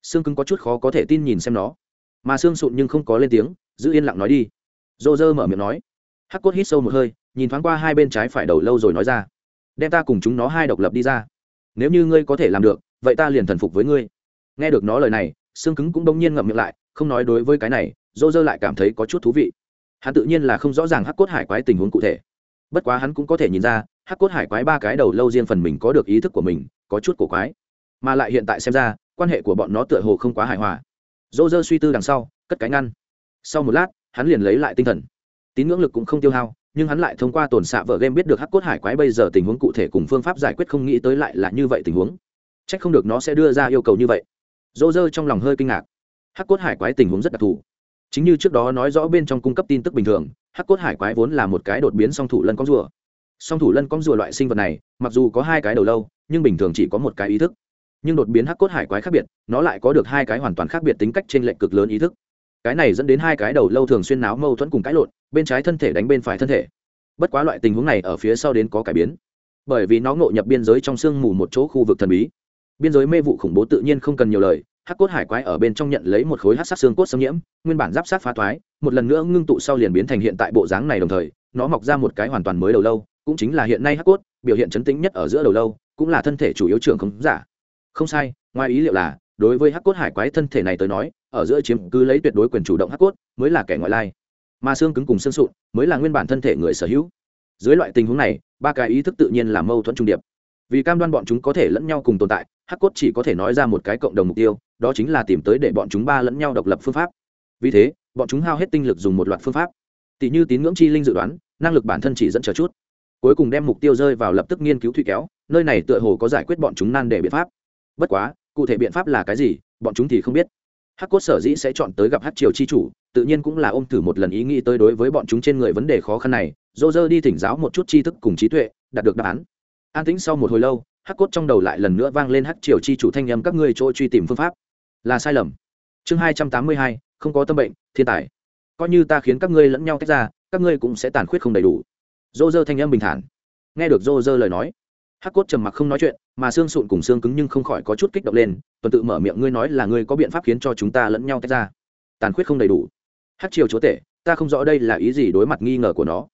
S1: Xương cứng có chút khó có thể tin nhìn xem nó. Mà xương sụn nhưng không có lên tiếng, giữ yên lặng nói đi. Dô dơ mở miệng nói. Hắc cốt hít sâu một hơi nhìn thoáng qua hai bên trái phải đầu lâu rồi nói ra, đem ta cùng chúng nó hai độc lập đi ra. Nếu như ngươi có thể làm được, vậy ta liền thần phục với ngươi. Nghe được nó lời này xương cứng cũng đông nhiên ngậm miệng lại, không nói đối với cái này, dô dơ lại cảm thấy có chút thú vị. Hắn tự nhiên là không rõ ràng hắc cốt hải quái tình huống cụ thể. Bất quá hắn cũng có thể nhìn ra, hắc cốt hải quái ba cái đầu lâu riêng phần mình có được ý thức của mình, có chút cổ quái. Mà lại hiện tại xem ra, quan hệ của bọn nó tựa hồ không quá hài hòa. Dô dơ suy tư đằng sau, cất cái ngăn. Sau một lát, hắn liền lấy lại tinh thần. Tín ngưỡng lực cũng không tiêu hao nhưng hắn lại thông qua tồn xạ vợ game biết được hắc cốt hải quái bây giờ tình huống cụ thể cùng phương pháp giải quyết không nghĩ tới lại là như vậy tình huống. C h ắ c không được nó sẽ đưa ra yêu cầu như vậy. Dô dơ trong lòng hơi kinh ngạc. Hắc cốt hải quái tình huống rất đặc thù. Chính như trước đó nói rõ bên trong cung cấp tin tức bình thường, hắc cốt hải quái vốn là một cái đột biến song thủ lân con rùa. Song thủ lân con rùa loại sinh vật này, mặc dù có hai cái đầu lâu, nhưng bình thường chỉ có một cái ý thức. Nhưng đột biến hắc cốt hải quái khác biệt, nó lại có được hai cái hoàn toàn khác biệt tính cách trên lệnh cực lớn ý thức cái này dẫn đến hai cái đầu lâu thường xuyên náo mâu thuẫn cùng cãi lộn, bên trái thân thể đánh bên phải thân thể. Bất quá loại tình huống này ở phía sau đến có cải biến. Bởi vì nó ngộ nhập biên giới trong sương mù một chỗ khu vực thần bí. Biên giới mê vụ khủng bố tự nhiên không cần nhiều lời, hắc cốt hải quái ở bên trong nhận lấy một khối hắc sát xương cốt xâm nhiễm, nguyên bản giáp sát phá thoái một lần nữa ngưng tụ sau liền biến thành hiện tại bộ dáng này đồng thời, nó mọc ra một cái hoàn toàn mới đầu lâu, cũng chính là hiện nay hắc cốt, biểu hiện chấn tĩnh nhất ở giữa đầu lâu, cũng là thân thể chủ yếu trưởng không giả. Không sai, ngoài ý liệu là đối với hắc cốt hải quái thân thể này tới nói, ở giữa chiếm cứ lấy tuyệt đối quyền chủ động hắc cốt, mới là kẻ ngoại lai. Mà xương cứng cùng xương sụn, mới là nguyên bản thân thể người sở hữu. Dưới loại tình huống này, ba cái ý thức tự nhiên là mâu thuẫn trung điệp. Vì cam đoan bọn chúng có thể lẫn nhau cùng tồn tại, hắc cốt chỉ có thể nói ra một cái cộng đồng mục tiêu, đó chính là tìm tới để bọn chúng ba lẫn nhau độc lập phương pháp. Vì thế, bọn chúng hao hết tinh lực dùng một loạt phương pháp. Tỷ như tín ngưỡng chi linh dự đoán, năng lực bản thân chỉ dẫn chờ chút. Cuối cùng đem mục tiêu rơi vào lập tức nghiên cứu thủy kéo, nơi này tựa hồ có giải quyết bọn chúng nan để biện pháp. Bất quá cụ thể biện pháp là cái gì, bọn chúng thì không biết. Hắc cốt sở dĩ sẽ chọn tới gặp hắc triều chi chủ, tự nhiên cũng là ôm thử một lần ý nghĩ tới đối với bọn chúng trên người vấn đề khó khăn này, dô dơ đi thỉnh giáo một chút tri thức cùng trí tuệ, đạt được đáp án. An tĩnh sau một hồi lâu, hắc cốt trong đầu lại lần nữa vang lên hắc triều chi chủ thanh nhầm các ngươi chỗ truy tìm phương pháp. Là sai lầm. Chương hai trăm tám mươi hai, không có tâm bệnh, thiên tài. Coi như ta khiến các ngươi lẫn nhau tách ra, các ngươi cũng sẽ tàn khuyết không đầy đủ. Dô dơ thanh âm bình thản. Nghe được dô dơ lời nói hắc cốt trầm mặc không nói chuyện, mà xương sụn cùng xương cứng nhưng không khỏi có chút kích động lên, tuần tự mở miệng ngươi nói là ngươi có biện pháp khiến cho chúng ta lẫn nhau tách ra. Tàn khuyết không đầy đủ. Hắc triều chúa tể, ta không rõ đây là ý gì đối mặt nghi ngờ của nó.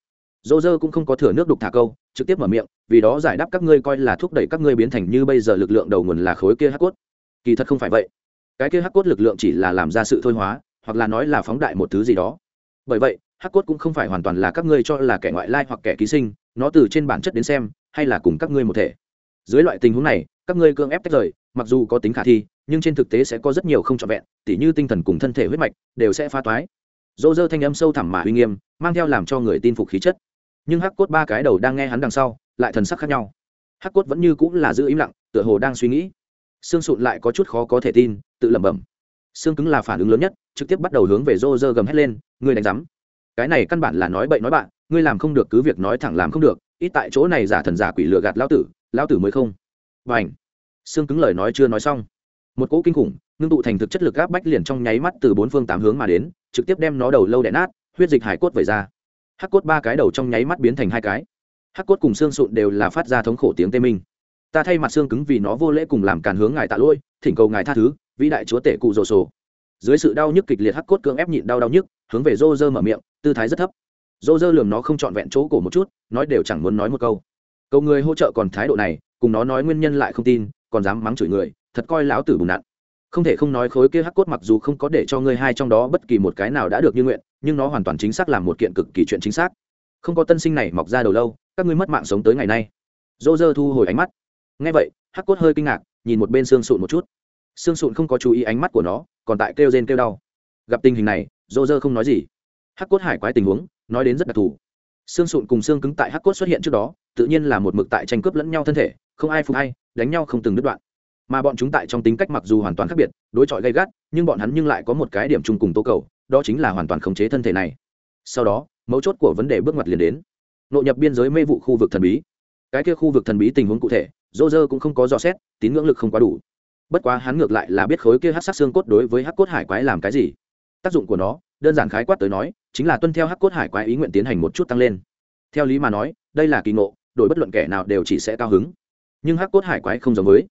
S1: Dô dơ cũng không có thừa nước đục thả câu, trực tiếp mở miệng, vì đó giải đáp các ngươi coi là thúc đẩy các ngươi biến thành như bây giờ lực lượng đầu nguồn là khối kia hắc cốt. Kỳ thật không phải vậy. Cái kia hắc cốt lực lượng chỉ là làm ra sự thôi hóa, hoặc là nói là phóng đại một thứ gì đó. Bởi vậy, hắc cốt cũng không phải hoàn toàn là các ngươi cho là kẻ ngoại lai hoặc kẻ ký sinh, nó từ trên bản chất đến xem hay là cùng các ngươi một thể? Dưới loại tình huống này, các ngươi cưỡng ép tách rời, mặc dù có tính khả thi, nhưng trên thực tế sẽ có rất nhiều không trọn vẹn, tỉ như tinh thần cùng thân thể huyết mạch đều sẽ pha toái. Dỗ dơ thanh âm sâu thẳm mà uy nghiêm, mang theo làm cho người tin phục khí chất. Nhưng hắc cốt ba cái đầu đang nghe hắn đằng sau, lại thần sắc khác nhau. Hắc cốt vẫn như cũng là giữ im lặng, tựa hồ đang suy nghĩ. Xương sụn lại có chút khó có thể tin, tự lẩm bẩm. Xương cứng là phản ứng lớn nhất, trực tiếp bắt đầu hướng về rô gầm hét lên, ngươi đánh rắm cái này căn bản là nói bậy nói bạn, ngươi làm không được cứ việc nói thẳng làm không được ít tại chỗ này giả thần giả quỷ lừa gạt lão tử lão tử mới không. Và ảnh xương cứng lời nói chưa nói xong. Một cỗ kinh khủng, ngưng tụ thành thực chất lực áp bách liền trong nháy mắt từ bốn phương tám hướng mà đến, trực tiếp đem nó đầu lâu đẻ nát, huyết dịch hải cốt vẩy ra. Hắc cốt ba cái đầu trong nháy mắt biến thành hai cái. Hắc cốt cùng xương sụn đều là phát ra thống khổ tiếng tê minh. Ta thay mặt xương cứng vì nó vô lễ cùng làm càn hướng ngài tạ lỗi, thỉnh cầu ngài tha thứ, vĩ đại chúa tể cụ rồ sổ dưới sự đau nhức kịch liệt hắc cốt cưỡng ép nhịn đau đau nhức, hướng về rô rơ mở miệng, tư thái rất thấp dô dơ lường nó không trọn vẹn chỗ cổ một chút, nói đều chẳng muốn nói một câu. Câu người hỗ trợ còn thái độ này, cùng nó nói nguyên nhân lại không tin, còn dám mắng chửi người, thật coi lão tử bùn nặn. Không thể không nói khối kia hắc cốt mặc dù không có để cho ngươi hai trong đó bất kỳ một cái nào đã được như nguyện, nhưng nó hoàn toàn chính xác làm một kiện cực kỳ chuyện chính xác. Không có tân sinh này mọc ra đầu lâu, các ngươi mất mạng sống tới ngày nay. Dô dơ thu hồi ánh mắt. Ngay vậy, hắc cốt hơi kinh ngạc, nhìn một bên xương sụn một chút. Xương sụn không có chú ý ánh mắt của nó, còn tại kêu rên kêu đau. Gặp tình hình này, dô dơ không nói gì hắc cốt hải quái tình huống, nói đến rất đặc thù. Xương sụn cùng xương cứng tại hắc cốt xuất hiện trước đó, tự nhiên là một mực tại tranh cướp lẫn nhau thân thể, không ai phục hay đánh nhau không từng đứt đoạn. Mà bọn chúng tại trong tính cách mặc dù hoàn toàn khác biệt, đối chọi gay gắt, nhưng bọn hắn nhưng lại có một cái điểm chung cùng tố cầu, đó chính là hoàn toàn khống chế thân thể này. Sau đó, mấu chốt của vấn đề bước ngoặt liền đến. Nội nhập biên giới mê vụ khu vực thần bí. Cái kia khu vực thần bí tình huống cụ thể dô dơ cũng không có dò xét, tín ngưỡng lực không quá đủ. Bất quá hắn ngược lại là biết khối kia hát sắc xương cốt đối với hát cốt hải quái làm cái gì. Tác dụng của nó, đơn giản khái quát tới nói chính là tuân theo Hắc cốt hải quái ý nguyện tiến hành một chút tăng lên. Theo lý mà nói, đây là kỳ ngộ, đổi bất luận kẻ nào đều chỉ sẽ cao hứng. Nhưng hắc cốt hải quái không giống với.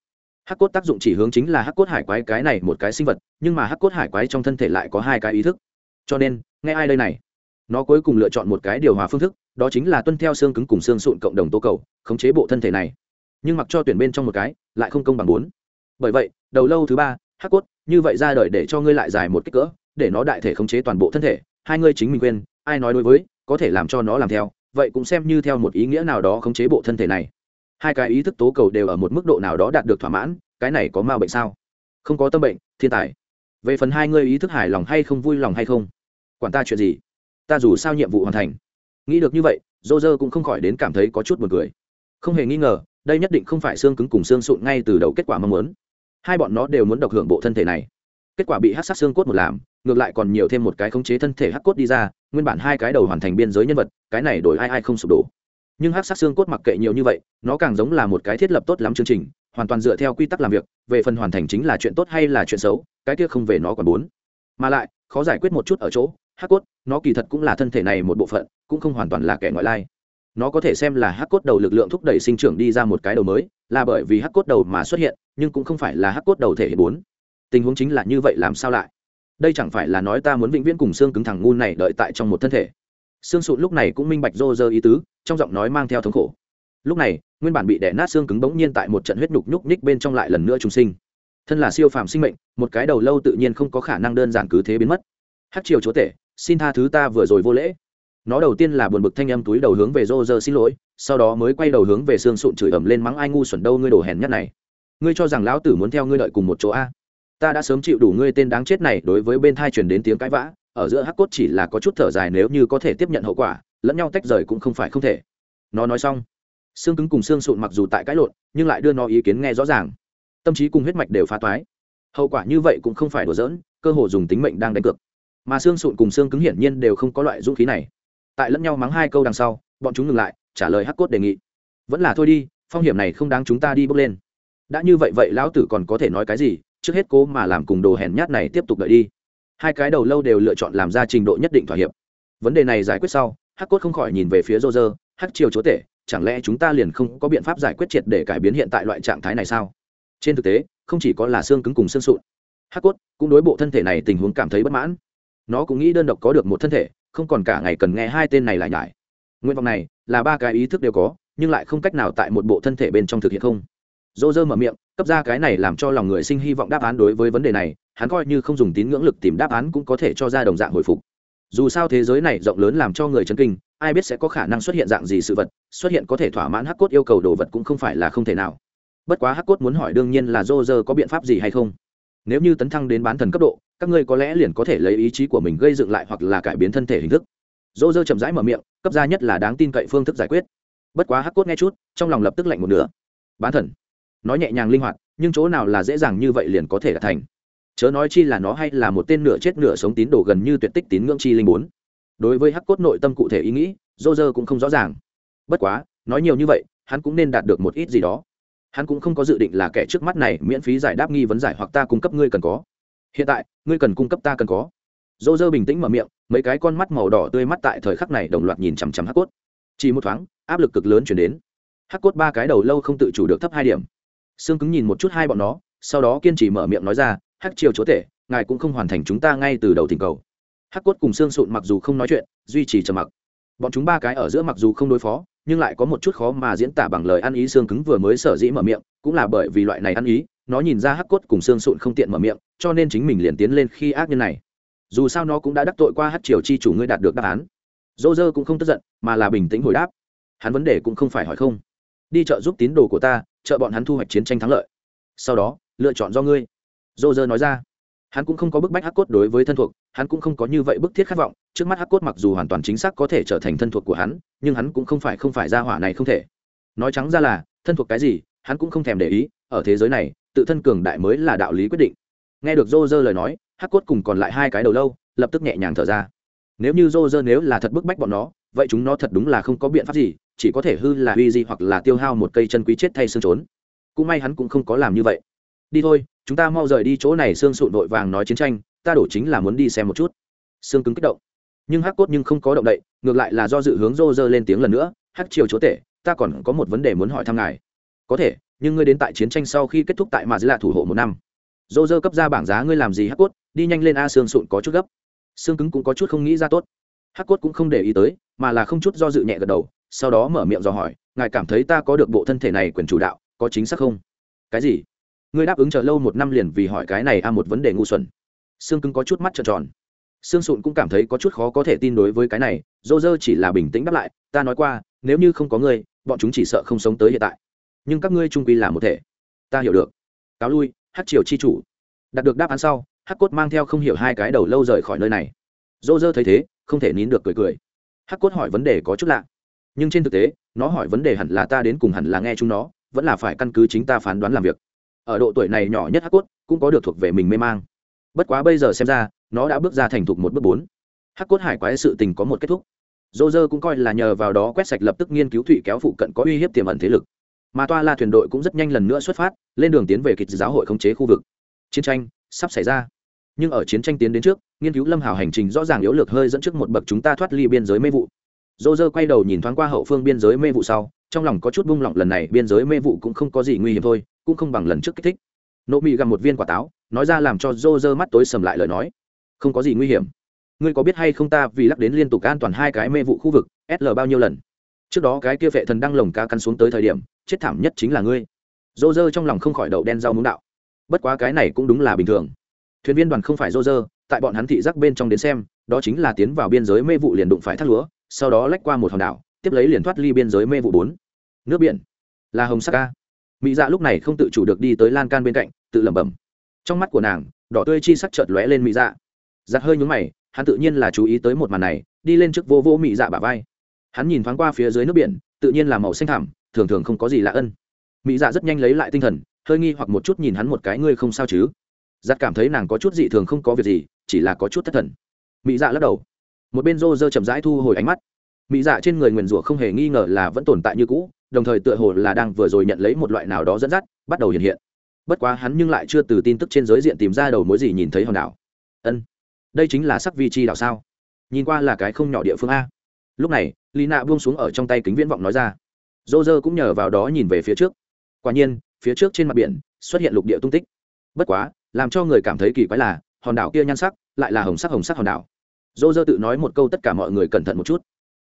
S1: Hắc cốt tác dụng chỉ hướng chính là hắc cốt hải quái cái này một cái sinh vật, nhưng mà hắc cốt hải quái trong thân thể lại có hai cái ý thức. Cho nên, nghe ai đây này? Nó cuối cùng lựa chọn một cái điều hòa phương thức, đó chính là tuân theo xương cứng cùng xương sụn cộng đồng tố cầu, khống chế bộ thân thể này. Nhưng mặc cho tuyển bên trong một cái, lại không công bằng bốn. Bởi vậy, đầu lâu thứ ba, hắc cốt, như vậy ra đời để cho ngươi lại dài một kích cỡ, để nó đại thể khống chế toàn bộ thân thể hai ngươi chính mình quên, ai nói đối với, có thể làm cho nó làm theo, vậy cũng xem như theo một ý nghĩa nào đó khống chế bộ thân thể này. Hai cái ý thức tố cầu đều ở một mức độ nào đó đạt được thỏa mãn, cái này có ma bệnh sao? Không có tâm bệnh, thiên tài. Về phần hai ngươi ý thức hài lòng hay không, vui lòng hay không? Quản ta chuyện gì? Ta dù sao nhiệm vụ hoàn thành. Nghĩ được như vậy, dô dơ cũng không khỏi đến cảm thấy có chút buồn cười. Không hề nghi ngờ, đây nhất định không phải xương cứng cùng xương sụn ngay từ đầu kết quả mong muốn. Hai bọn nó đều muốn độc hưởng bộ thân thể này kết quả bị hát sát xương cốt một làm, ngược lại còn nhiều thêm một cái khống chế thân thể hắc cốt đi ra, nguyên bản hai cái đầu hoàn thành biên giới nhân vật, cái này đổi ai ai không sụp đổ. Nhưng hắc sát xương cốt mặc kệ nhiều như vậy, nó càng giống là một cái thiết lập tốt lắm chương trình, hoàn toàn dựa theo quy tắc làm việc, về phần hoàn thành chính là chuyện tốt hay là chuyện xấu, cái kia không về nó còn muốn. Mà lại, khó giải quyết một chút ở chỗ hắc cốt, nó kỳ thật cũng là thân thể này một bộ phận, cũng không hoàn toàn là kẻ ngoại lai. Nó có thể xem là hắc cốt đầu lực lượng thúc đẩy sinh trưởng đi ra một cái đầu mới, là bởi vì hắc cốt đầu mà xuất hiện, nhưng cũng không phải là hắc cốt đầu thể hiện bốn tình huống chính là như vậy làm sao lại? Đây chẳng phải là nói ta muốn vĩnh viễn cùng xương cứng thằng ngu này đợi tại trong một thân thể. Xương sụn lúc này cũng minh bạch rô rơ ý tứ, trong giọng nói mang theo thống khổ. Lúc này, nguyên bản bị đẻ nát xương cứng bỗng nhiên tại một trận huyết nhục nhúc nhích bên trong lại lần nữa trùng sinh. Thân là siêu phàm sinh mệnh, một cái đầu lâu tự nhiên không có khả năng đơn giản cứ thế biến mất. Hát triều chúa tể, xin tha thứ ta vừa rồi vô lễ. Nó đầu tiên là buồn bực thanh âm túi đầu hướng về rô rơ xin lỗi, sau đó mới quay đầu hướng về xương sụn chửi ầm lên mắng ai ngu xuẩn đâu ngươi đổ hèn nhất này. Ngươi cho rằng lão tử muốn theo ngươi đợi cùng một chỗ a? Ta đã sớm chịu đủ ngươi tên đáng chết này đối với bên thai truyền đến tiếng cãi vã, ở giữa hắc cốt chỉ là có chút thở dài nếu như có thể tiếp nhận hậu quả, lẫn nhau tách rời cũng không phải không thể. Nó nói xong, xương cứng cùng xương sụn mặc dù tại cãi lộn, nhưng lại đưa nó ý kiến nghe rõ ràng. Tâm trí cùng huyết mạch đều phá toái. Hậu quả như vậy cũng không phải đùa giỡn, cơ hồ dùng tính mệnh đang đánh cược. Mà xương sụn cùng xương cứng hiển nhiên đều không có loại dũng khí này. Tại lẫn nhau mắng hai câu đằng sau, bọn chúng ngừng lại, trả lời hắc cốt đề nghị. Vẫn là thôi đi, phong hiểm này không đáng chúng ta đi bước lên. Đã như vậy vậy lão tử còn có thể nói cái gì? Trước hết cố mà làm cùng đồ hèn nhát này tiếp tục đợi đi. Hai cái đầu lâu đều lựa chọn làm ra trình độ nhất định thỏa hiệp. Vấn đề này giải quyết sau, hắc cốt không khỏi nhìn về phía rô rơ hắc triều chúa tể, chẳng lẽ chúng ta liền không có biện pháp giải quyết triệt để cải biến hiện tại loại trạng thái này sao? Trên thực tế, không chỉ có là xương cứng cùng xương sụn. Hắc cốt cũng đối bộ thân thể này tình huống cảm thấy bất mãn. Nó cũng nghĩ đơn độc có được một thân thể, không còn cả ngày cần nghe hai tên này lại nhải. Nguyện vọng này là ba cái ý thức đều có, nhưng lại không cách nào tại một bộ thân thể bên trong thực hiện không dô dơ mở miệng, cấp ra cái này làm cho lòng người sinh hy vọng đáp án đối với vấn đề này, hắn coi như không dùng tín ngưỡng lực tìm đáp án cũng có thể cho ra đồng dạng hồi phục. Dù sao thế giới này rộng lớn làm cho người chấn kinh, ai biết sẽ có khả năng xuất hiện dạng gì sự vật, xuất hiện có thể thỏa mãn hắc cốt yêu cầu đồ vật cũng không phải là không thể nào. Bất quá hắc cốt muốn hỏi đương nhiên là dô dơ có biện pháp gì hay không. Nếu như tấn thăng đến bán thần cấp độ, các ngươi có lẽ liền có thể lấy ý chí của mình gây dựng lại hoặc là cải biến thân thể hình thức. Dô dơ chậm rãi mở miệng, cấp ra nhất là đáng tin cậy phương thức giải quyết. Bất quá hắc cốt nghe chút, trong lòng lập tức lạnh một nửa. Bán thần nói nhẹ nhàng linh hoạt, nhưng chỗ nào là dễ dàng như vậy liền có thể đạt thành. Chớ nói chi là nó hay là một tên nửa chết nửa sống tín đồ gần như tuyệt tích tín ngưỡng chi linh bốn. Đối với hắc cốt nội tâm cụ thể ý nghĩ dô dơ cũng không rõ ràng. Bất quá, nói nhiều như vậy, hắn cũng nên đạt được một ít gì đó. Hắn cũng không có dự định là kẻ trước mắt này miễn phí giải đáp nghi vấn giải hoặc ta cung cấp ngươi cần có. Hiện tại, ngươi cần cung cấp ta cần có. Dô dơ bình tĩnh mở miệng, mấy cái con mắt màu đỏ tươi mắt tại thời khắc này đồng loạt nhìn chằm chằm hắc cốt. Chỉ một thoáng, áp lực cực lớn chuyển đến. Hắc cốt ba cái đầu lâu không tự chủ được thấp hai điểm xương cứng nhìn một chút hai bọn nó, sau đó kiên trì mở miệng nói ra, hắc triều chúa tể, ngài cũng không hoàn thành chúng ta ngay từ đầu thỉnh cầu. Hắc cốt cùng xương sụn mặc dù không nói chuyện, duy trì trầm mặc. Bọn chúng ba cái ở giữa mặc dù không đối phó, nhưng lại có một chút khó mà diễn tả bằng lời ăn ý xương cứng vừa mới sở dĩ mở miệng, cũng là bởi vì loại này ăn ý, nó nhìn ra hắc cốt cùng xương sụn không tiện mở miệng, cho nên chính mình liền tiến lên khi ác nhân này. Dù sao nó cũng đã đắc tội qua hắc triều chi chủ ngươi đạt được đáp án. Dô dơ cũng không tức giận, mà là bình tĩnh hồi đáp. Hắn vấn đề cũng không phải hỏi không. Đi chợ giúp tín đồ của ta trợ bọn hắn thu hoạch chiến tranh thắng lợi. Sau đó, lựa chọn do ngươi. Dô dơ nói ra. Hắn cũng không có bức bách hắc cốt đối với thân thuộc, hắn cũng không có như vậy bức thiết khát vọng. Trước mắt hắc cốt mặc dù hoàn toàn chính xác có thể trở thành thân thuộc của hắn, nhưng hắn cũng không phải không phải ra hỏa này không thể. Nói trắng ra là, thân thuộc cái gì, hắn cũng không thèm để ý. Ở thế giới này, tự thân cường đại mới là đạo lý quyết định. Nghe được dô dơ lời nói, hắc cốt cùng còn lại hai cái đầu lâu, lập tức nhẹ nhàng thở ra. Nếu như dô dơ nếu là thật bức bách bọn nó, vậy chúng nó thật đúng là không có biện pháp gì chỉ có thể hư là uy di hoặc là tiêu hao một cây chân quý chết thay xương trốn. Cũng may hắn cũng không có làm như vậy. Đi thôi, chúng ta mau rời đi chỗ này xương sụn vội vàng nói chiến tranh, ta đổ chính là muốn đi xem một chút. Xương cứng kích động. Nhưng hắc cốt nhưng không có động đậy, ngược lại là do dự hướng rô rơ lên tiếng lần nữa, hắc triều chúa tể, ta còn có một vấn đề muốn hỏi thăm ngài. Có thể, nhưng ngươi đến tại chiến tranh sau khi kết thúc tại mà dưới là thủ hộ một năm. Rô rơ cấp ra bảng giá, ngươi làm gì hắc cốt? Đi nhanh lên a, xương sụn có chút gấp. Xương cứng cũng có chút không nghĩ ra tốt. Hắc cốt cũng không để ý tới, mà là không chút do dự nhẹ gật đầu sau đó mở miệng dò hỏi, ngài cảm thấy ta có được bộ thân thể này quyền chủ đạo, có chính xác không? Cái gì? Ngươi đáp ứng chờ lâu một năm liền vì hỏi cái này a một vấn đề ngu xuẩn. Xương cứng có chút mắt trợn tròn. Xương sụn cũng cảm thấy có chút khó có thể tin đối với cái này, dô dơ chỉ là bình tĩnh đáp lại, ta nói qua, nếu như không có ngươi, bọn chúng chỉ sợ không sống tới hiện tại. Nhưng các ngươi trung quy là một thể. Ta hiểu được. Cáo lui, hát triều chi chủ. Đạt được đáp án sau, hát cốt mang theo không hiểu hai cái đầu lâu rời khỏi nơi này. Dô dơ thấy thế, không thể nín được cười cười. Hát cốt hỏi vấn đề có chút lạ nhưng trên thực tế, nó hỏi vấn đề hẳn là ta đến cùng hẳn là nghe chúng nó, vẫn là phải căn cứ chính ta phán đoán làm việc. Ở độ tuổi này nhỏ nhất hắc cốt cũng có được thuộc về mình mê mang. Bất quá bây giờ xem ra, nó đã bước ra thành thục một bước bốn. Hắc cốt hải quái sự tình có một kết thúc. Dô dơ cũng coi là nhờ vào đó quét sạch lập tức nghiên cứu thụy kéo phụ cận có uy hiếp tiềm ẩn thế lực. Mà toa la thuyền đội cũng rất nhanh lần nữa xuất phát, lên đường tiến về kịch giáo hội khống chế khu vực. Chiến tranh sắp xảy ra. Nhưng ở chiến tranh tiến đến trước, nghiên cứu lâm hào hành trình rõ ràng yếu lược hơi dẫn trước một bậc chúng ta thoát ly biên giới mê vụ dô dơ quay đầu nhìn thoáng qua hậu phương biên giới mê vụ sau, trong lòng có chút bung lỏng lần này biên giới mê vụ cũng không có gì nguy hiểm thôi, cũng không bằng lần trước kích thích. Nộ mị gặm một viên quả táo, nói ra làm cho dô dơ mắt tối sầm lại lời nói. Không có gì nguy hiểm. Ngươi có biết hay không ta vì lắc đến liên tục an toàn hai cái mê vụ khu vực sl bao nhiêu lần? Trước đó cái kia vệ thần đang lồng ca căn xuống tới thời điểm, chết thảm nhất chính là ngươi. Dô dơ trong lòng không khỏi đậu đen rau muống đạo. Bất quá cái này cũng đúng là bình thường. Thuyền viên đoàn không phải dô dơ, tại bọn hắn thị giác bên trong đến xem, đó chính là tiến vào biên giới mê vụ liền đụng phải thác lúa sau đó lách qua một hòn đảo, tiếp lấy liền thoát ly biên giới mê vụ bốn. Nước biển. Là hồng sắc ca mỹ dạ lúc này không tự chủ được đi tới lan can bên cạnh, tự lẩm bẩm. Trong mắt của nàng, đỏ tươi chi sắc chợt lóe lên mỹ dạ. Giặt hơi nhúng mày, hắn tự nhiên là chú ý tới một màn này, đi lên trước vô vô mỹ dạ bả vai. Hắn nhìn thoáng qua phía dưới nước biển, tự nhiên là màu xanh thẳm, thường thường không có gì lạ ân. Mỹ dạ rất nhanh lấy lại tinh thần, hơi nghi hoặc một chút nhìn hắn một cái, ngươi không sao chứ? Giặt cảm thấy nàng có chút dị thường không có việc gì, chỉ là có chút thất thần. Mỹ dạ lắc đầu một bên rô rơ chậm rãi thu hồi ánh mắt. Mỹ dạ trên người nguyền rủa không hề nghi ngờ là vẫn tồn tại như cũ, đồng thời tựa hồ là đang vừa rồi nhận lấy một loại nào đó dẫn dắt, bắt đầu hiện hiện. Bất quá hắn nhưng lại chưa từ tin tức trên giới diện tìm ra đầu mối gì nhìn thấy hòn đảo. Ân, đây chính là sắc vi chi đảo sao? Nhìn qua là cái không nhỏ địa phương a. Lúc này lì nạ buông xuống ở trong tay kính viễn vọng nói ra. Dô dơ cũng nhờ vào đó nhìn về phía trước. Quả nhiên, phía trước trên mặt biển xuất hiện lục địa tung tích. Bất quá, làm cho người cảm thấy kỳ quái là, hòn đảo kia nhan sắc lại là hồng sắc hồng sắc hòn đảo dô dơ tự nói một câu tất cả mọi người cẩn thận một chút.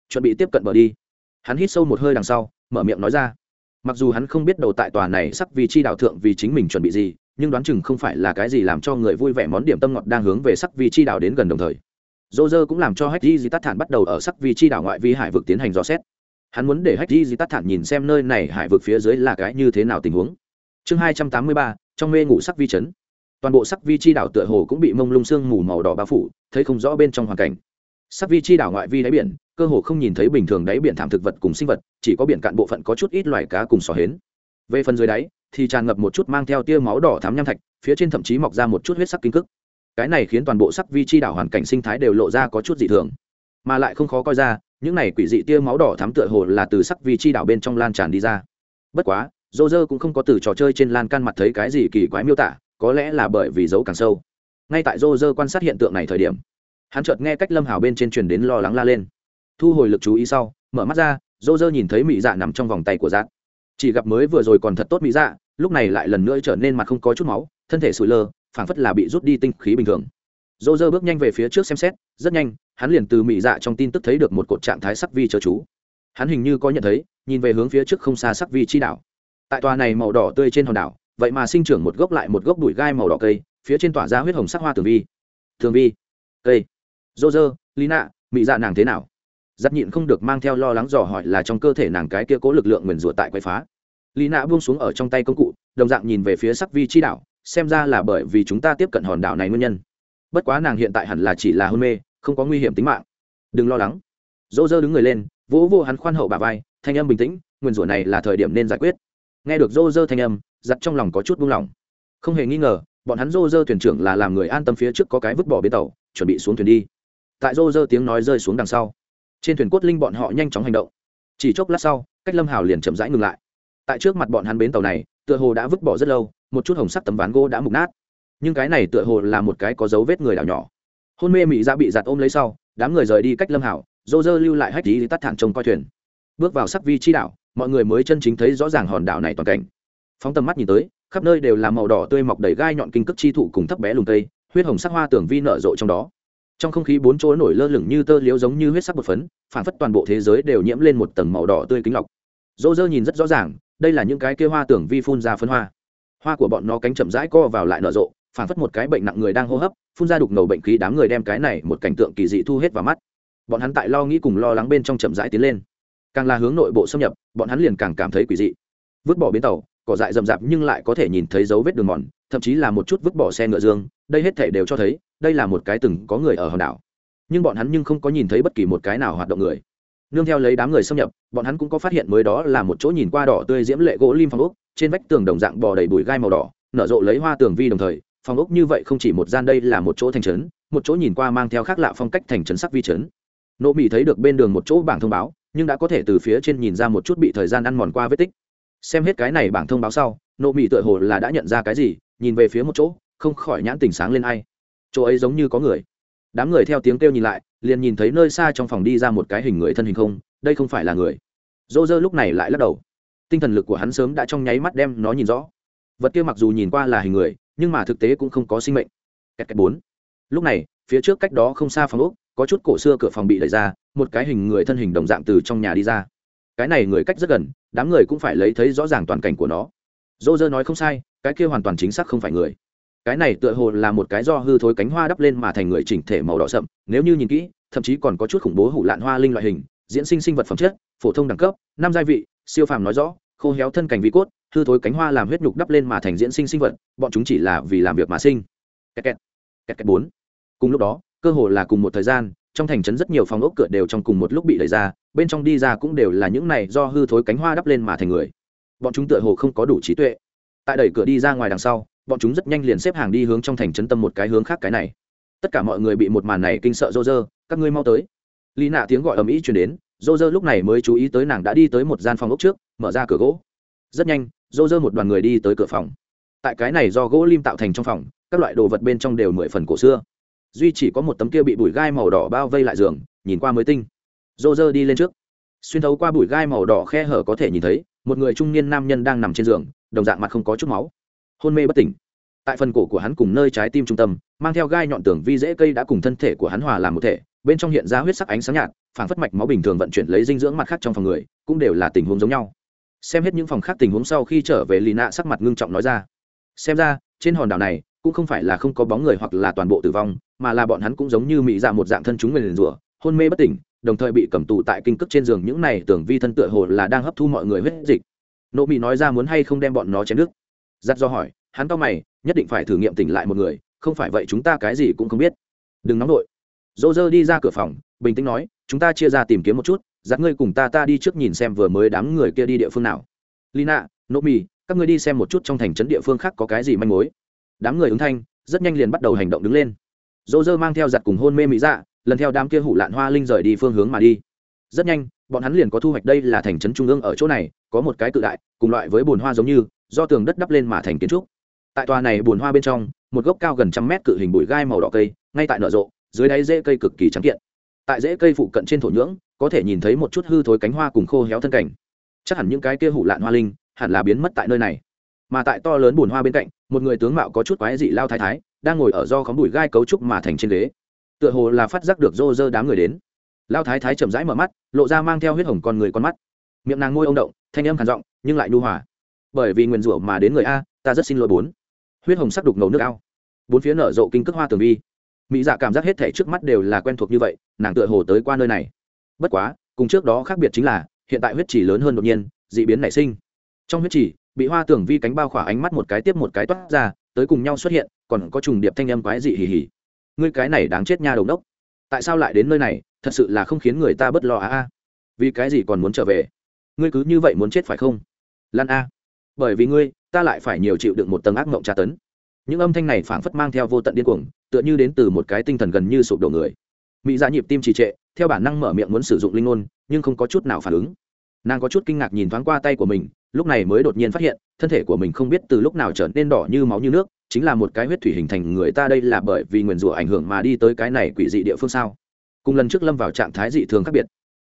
S1: Chuẩn bị tiếp cận bờ đi. Hắn hít sâu một hơi đằng sau, mở miệng nói ra. Mặc dù hắn không biết đầu tại tòa này sắc vì chi đạo thượng vì chính mình chuẩn bị gì, nhưng đoán chừng không phải là cái gì làm cho người vui vẻ món điểm tâm ngọt đang hướng về sắc vì chi đạo đến gần đồng thời. Dô dơ cũng làm cho hách di di tát thản bắt đầu ở sắc vì chi đảo ngoại vi hải vực tiến hành dò xét. Hắn muốn để hách di di tát thản nhìn xem nơi này hải vực phía dưới là cái như thế nào tình huống. Chương hai trăm tám mươi ba, trong mê ngủ sắc vi chấn toàn bộ sắc vi chi đảo tựa hồ cũng bị mông lung sương mù màu đỏ bao phủ, thấy không rõ bên trong hoàn cảnh. Sắc vi chi đảo ngoại vi đáy biển, cơ hồ không nhìn thấy bình thường đáy biển thảm thực vật cùng sinh vật, chỉ có biển cạn bộ phận có chút ít loài cá cùng sò hến. Về phần dưới đáy, thì tràn ngập một chút mang theo tia máu đỏ thám nham thạch, phía trên thậm chí mọc ra một chút huyết sắc kinh cức cái này khiến toàn bộ sắc vi chi đảo hoàn cảnh sinh thái đều lộ ra có chút dị thường. Mà lại không khó coi ra, những này quỷ dị tia máu đỏ thắm tựa hồ là từ sắc vi chi đảo bên trong lan tràn đi ra. Bất quá dô dơ cũng không có từ trò chơi trên lan can mặt thấy cái gì kỳ quái miêu tả có lẽ là bởi vì dấu càng sâu. Ngay tại Rô dơ quan sát hiện tượng này thời điểm, hắn chợt nghe cách lâm hào bên trên truyền đến lo lắng la lên. Thu hồi lực chú ý sau, mở mắt ra Rô dơ nhìn thấy mỹ dạ nằm trong vòng tay của giác chỉ gặp mới vừa rồi còn thật tốt mỹ dạ lúc này lại lần nữa trở nên mặt không có chút máu, thân thể sụi lơ, phảng phất là bị rút đi tinh khí bình thường. Rô dơ bước nhanh về phía trước xem xét, rất nhanh, hắn liền từ mỹ dạ trong tin tức thấy được một cột trạng thái sắc vi chớ chú. Hắn hình như có nhận thấy, nhìn về hướng phía trước không xa sắc vi chi đảo tại tòa này màu đỏ tươi trên hòn đảo vậy mà sinh trưởng một gốc lại một gốc đùi gai màu đỏ cây, phía trên tỏa ra huyết hồng sắc hoa tường vi. Tường vi? Cây. Dô dơ lina mị dạ nàng thế nào? Giáp nhịn không được mang theo lo lắng dò hỏi là trong cơ thể nàng cái kia cố lực lượng nguyền rủa tại quậy phá. Lina buông xuống ở trong tay công cụ, đồng dạng nhìn về phía sắc vi chi đảo xem ra là bởi vì chúng ta tiếp cận hòn đảo này nguyên nhân. Bất quá nàng hiện tại hẳn là chỉ là hôn mê, không có nguy hiểm tính mạng. Đừng lo lắng. Dỗ dơ đứng người lên, vỗ vô hắn khoan hậu bà vai, thanh âm bình tĩnh, nguyền rủa này là thời điểm nên giải quyết nghe được rô rơ thanh âm giặt trong lòng có chút buông lỏng. Không hề nghi ngờ, bọn hắn rô rơ thuyền trưởng là làm người an tâm phía trước có cái vứt bỏ bến tàu, chuẩn bị xuống thuyền đi. Tại rô rơ tiếng nói rơi xuống đằng sau, trên thuyền cốt linh bọn họ nhanh chóng hành động. Chỉ chốc lát sau, cách lâm hào liền chậm rãi ngừng lại. Tại trước mặt bọn hắn bến tàu này, tựa hồ đã vứt bỏ rất lâu, một chút hồng sắc tấm ván gỗ đã mục nát. Nhưng cái này tựa hồ là một cái có dấu vết người đảo nhỏ. Hôn mê mị ra bị giặt ôm lấy sau, đám người rời đi cách lâm hảo dô dơ lưu lại hách lý tắt thản trông coi thuyền. Bước vào sắc vi chi đảo mọi người mới chân chính thấy rõ ràng hòn đảo này toàn cảnh. Phóng tầm mắt nhìn tới, khắp nơi đều là màu đỏ tươi mọc đầy gai nhọn kinh cước chi thụ cùng thấp bé lùng tây huyết hồng sắc hoa tưởng vi nở rộ trong đó. Trong không khí bốn chỗ nổi lơ lửng như tơ liếu giống như huyết sắc bột phấn phản phất toàn bộ thế giới đều nhiễm lên một tầng màu đỏ tươi kính lọc. Dỗ dơ nhìn rất rõ ràng, đây là những cái kia hoa tưởng vi phun ra phân hoa. Hoa của bọn nó cánh chậm rãi co vào lại nở rộ phản phất một cái bệnh nặng người đang hô hấp, phun ra đục ngầu bệnh khí đám người đem cái này một cảnh tượng kỳ dị thu hết vào mắt. Bọn hắn tại lo nghĩ cùng lo lắng bên trong chậm rãi tiến lên càng là hướng nội bộ xâm nhập, bọn hắn liền càng cảm thấy quỷ dị. Vứt bỏ bến tàu, cỏ dại rậm rạp nhưng lại có thể nhìn thấy dấu vết đường mòn, thậm chí là một chút vứt bỏ xe ngựa dương, đây hết thể đều cho thấy, đây là một cái từng có người ở hòn đảo. Nhưng bọn hắn nhưng không có nhìn thấy bất kỳ một cái nào hoạt động người. Nương theo lấy đám người xâm nhập, bọn hắn cũng có phát hiện mới đó là một chỗ nhìn qua đỏ tươi diễm lệ gỗ lim phong ốc, trên vách tường đồng dạng bò đầy bụi gai màu đỏ, nở rộ lấy hoa tường vi đồng thời, phong ốc như vậy không chỉ một gian đây là một chỗ thành trấn, một chỗ nhìn qua mang theo khác lạ phong cách thành trấn sắc vi trấn. Nỗ mỹ thấy được bên đường một chỗ bảng thông báo nhưng đã có thể từ phía trên nhìn ra một chút bị thời gian ăn mòn qua vết tích. Xem hết cái này bảng thông báo sau, nộ mỹ tựa hồ là đã nhận ra cái gì, nhìn về phía một chỗ, không khỏi nhãn tình sáng lên ai. Chỗ ấy giống như có người. Đám người theo tiếng kêu nhìn lại, liền nhìn thấy nơi xa trong phòng đi ra một cái hình người thân hình không, đây không phải là người. Dô dơ lúc này lại lắc đầu. Tinh thần lực của hắn sớm đã trong nháy mắt đem nó nhìn rõ. Vật kia mặc dù nhìn qua là hình người, nhưng mà thực tế cũng không có sinh mệnh. Kẹt kẹt bốn. Lúc này, phía trước cách đó không xa phòng úc có chút cổ xưa cửa phòng bị đẩy ra một cái hình người thân hình đồng dạng từ trong nhà đi ra. Cái này người cách rất gần, đám người cũng phải lấy thấy rõ ràng toàn cảnh của nó. Dô dơ nói không sai, cái kia hoàn toàn chính xác không phải người. Cái này tựa hồ là một cái do hư thối cánh hoa đắp lên mà thành người chỉnh thể màu đỏ sậm, nếu như nhìn kỹ, thậm chí còn có chút khủng bố hủ lạn hoa linh loại hình, diễn sinh sinh vật phẩm chất, phổ thông đẳng cấp, năm gia vị, siêu phàm nói rõ, khô héo thân cảnh vi cốt, hư thối cánh hoa làm huyết nhục đắp lên mà thành diễn sinh sinh vật, bọn chúng chỉ là vì làm việc mà sinh. Kẹt kẹt kẹt kẹt bốn. Cùng lúc đó, cơ hồ là cùng một thời gian trong thành trấn rất nhiều phòng ốc cửa đều trong cùng một lúc bị đẩy ra, bên trong đi ra cũng đều là những này do hư thối cánh hoa đắp lên mà thành người. Bọn chúng tựa hồ không có đủ trí tuệ. Tại đẩy cửa đi ra ngoài đằng sau, bọn chúng rất nhanh liền xếp hàng đi hướng trong thành trấn tâm một cái hướng khác cái này. Tất cả mọi người bị một màn này kinh sợ rô rơ, các ngươi mau tới. Lý nạ tiếng gọi ầm ĩ chuyển đến, rô rơ lúc này mới chú ý tới nàng đã đi tới một gian phòng ốc trước, mở ra cửa gỗ. Rất nhanh, rô rơ một đoàn người đi tới cửa phòng. Tại cái này do gỗ lim tạo thành trong phòng, các loại đồ vật bên trong đều mười phần cổ xưa duy chỉ có một tấm kia bị bụi gai màu đỏ bao vây lại giường, nhìn qua mới tinh. Rô rơ đi lên trước. Xuyên thấu qua bụi gai màu đỏ khe hở có thể nhìn thấy, một người trung niên nam nhân đang nằm trên giường, đồng dạng mặt không có chút máu. Hôn mê bất tỉnh. Tại phần cổ của hắn cùng nơi trái tim trung tâm, mang theo gai nhọn tường vi dễ cây đã cùng thân thể của hắn hòa làm một thể, bên trong hiện ra huyết sắc ánh sáng nhạt phản phất mạch máu bình thường vận chuyển lấy dinh dưỡng mặt khác trong phòng người, cũng đều là tình huống giống nhau. Xem hết những phòng khác tình huống sau khi trở về lì nạ sắc mặt ngưng trọng nói ra xem ra, trên hòn đảo này, cũng không phải là không có bóng người hoặc là toàn bộ tử vong, mà là bọn hắn cũng giống như mỹ dạ một dạng thân chúng nguyền rủa, hôn mê bất tỉnh, đồng thời bị cầm tù tại kinh cước trên giường. Những này tưởng vi thân tựa hồ là đang hấp thu mọi người huyết dịch. Nộ mỹ nói ra muốn hay không đem bọn nó chém nước giặt do hỏi, hắn to mày, nhất định phải thử nghiệm tỉnh lại một người, không phải vậy chúng ta cái gì cũng không biết. Đừng nóng đội dô dơ đi ra cửa phòng, bình tĩnh nói, chúng ta chia ra tìm kiếm một chút, giặt ngươi cùng ta ta đi trước nhìn xem vừa mới đám người kia đi địa phương nào. Lina, nộ mỹ các ngươi đi xem một chút trong thành trấn địa phương khác có cái gì manh mối. Đám người ứng thanh, rất nhanh liền bắt đầu hành động đứng lên. Dô dơ mang theo giặt cùng hôn mê mỹ dạ lần theo đám kia hủ lạn hoa linh rời đi phương hướng mà đi. Rất nhanh, bọn hắn liền có thu hoạch đây là thành trấn trung ương ở chỗ này, có một cái cự đại, cùng loại với bồn hoa giống như, do tường đất đắp lên mà thành kiến trúc. Tại tòa này bồn hoa bên trong, một gốc cao gần trăm mét cự hình bụi gai màu đỏ cây, ngay tại nở rộ, dưới đáy rễ cây cực kỳ trắng kiện. Tại rễ cây phụ cận trên thổ nhưỡng, có thể nhìn thấy một chút hư thối cánh hoa cùng khô héo thân cảnh. Chắc hẳn những cái kia hủ lạn hoa linh hẳn là biến mất tại nơi này. Mà tại to lớn bùn hoa bên cạnh, một người tướng mạo có chút quái dị lao thái thái, đang ngồi ở do khóm bụi gai cấu trúc mà thành trên ghế. Tựa hồ là phát giác được rô rơ đám người đến. Lao thái thái chậm rãi mở mắt, lộ ra mang theo huyết hồng con người con mắt. Miệng nàng ngôi ông động, thanh âm khàn giọng, nhưng lại nhu hòa. Bởi vì nguyền rủa mà đến người a, ta rất xin lỗi bốn. Huyết hồng sắc đục ngầu nước ao. Bốn phía nở rộ kinh cước hoa tường vi. Mỹ dạ cảm giác hết thể trước mắt đều là quen thuộc như vậy, nàng tựa hồ tới qua nơi này. Bất quá, cùng trước đó khác biệt chính là, hiện tại huyết chỉ lớn hơn đột nhiên d ị biến nảy sinh trong huyết chỉ bị hoa tưởng vi cánh bao khỏa ánh mắt một cái tiếp một cái toát ra, tới cùng nhau xuất hiện, còn có trùng điệp thanh âm quái dị hì hì. Ngươi cái này đáng chết nha đầu đốc tại sao lại đến nơi này, thật sự là không khiến người ta bất lo à a. Vì cái gì còn muốn trở về? Ngươi cứ như vậy muốn chết phải không? Lan a. Bởi vì ngươi, ta lại phải nhiều chịu đựng một tầng ác mộng tra tấn. Những âm thanh này phảng phất mang theo vô tận điên cuồng, tựa như đến từ một cái tinh thần gần như sụp đổ người. Mỹ ra nhịp tim trì trệ, theo bản năng mở miệng muốn sử dụng linh ngôn, nhưng không có chút nào phản ứng nàng có chút kinh ngạc nhìn thoáng qua tay của mình, lúc này mới đột nhiên phát hiện, thân thể của mình không biết từ lúc nào trở nên đỏ như máu như nước, chính là một cái huyết thủy hình thành người ta đây là bởi vì nguyền rủa ảnh hưởng mà đi tới cái này quỷ dị địa phương sao? Cùng lần trước lâm vào trạng thái dị thường khác biệt.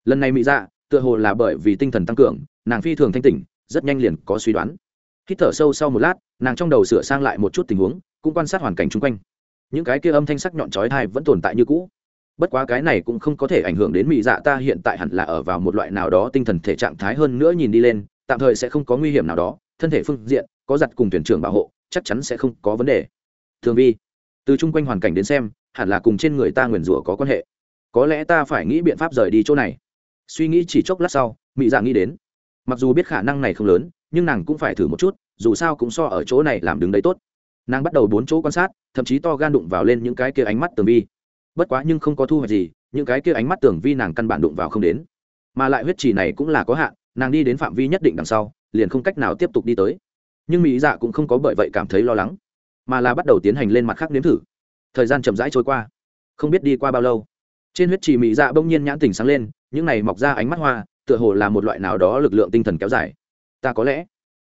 S1: Lần này mỹ dạ tựa hồ là bởi vì tinh thần tăng cường, nàng phi thường thanh tỉnh, rất nhanh liền có suy đoán. Hít thở sâu sau một lát, nàng trong đầu sửa sang lại một chút tình huống, cũng quan sát hoàn cảnh chung quanh. Những cái kia âm thanh sắc nhọn chói tai vẫn tồn tại như cũ bất quá cái này cũng không có thể ảnh hưởng đến mỹ dạ ta hiện tại hẳn là ở vào một loại nào đó tinh thần thể trạng thái hơn nữa nhìn đi lên, tạm thời sẽ không có nguy hiểm nào đó, thân thể phương diện, có giặt cùng thuyền trưởng bảo hộ, chắc chắn sẽ không có vấn đề. Thường vi, từ chung quanh hoàn cảnh đến xem, hẳn là cùng trên người ta nguyền rủa có quan hệ. Có lẽ ta phải nghĩ biện pháp rời đi chỗ này. Suy nghĩ chỉ chốc lát sau mỹ dạ nghĩ đến. Mặc dù biết khả năng này không lớn, nhưng nàng cũng phải thử một chút, dù sao cũng so ở chỗ này làm đứng đấy tốt. Nàng bắt đầu bốn chỗ quan sát, thậm chí to gan đụng vào lên những cái kia ánh mắt tường vi bất quá nhưng không có thu hoạch gì, những cái kia ánh mắt tưởng vi nàng căn bản đụng vào không đến. Mà lại huyết trì này cũng là có hạn, nàng đi đến phạm vi nhất định đằng sau, liền không cách nào tiếp tục đi tới. Nhưng mỹ dạ cũng không có bởi vậy cảm thấy lo lắng, mà là bắt đầu tiến hành lên mặt khác nếm thử. Thời gian chậm rãi trôi qua, không biết đi qua bao lâu, trên huyết trì mỹ dạ bỗng nhiên nhãn tỉnh sáng lên, những này mọc ra ánh mắt hoa, tựa hồ là một loại nào đó lực lượng tinh thần kéo dài. Ta có lẽ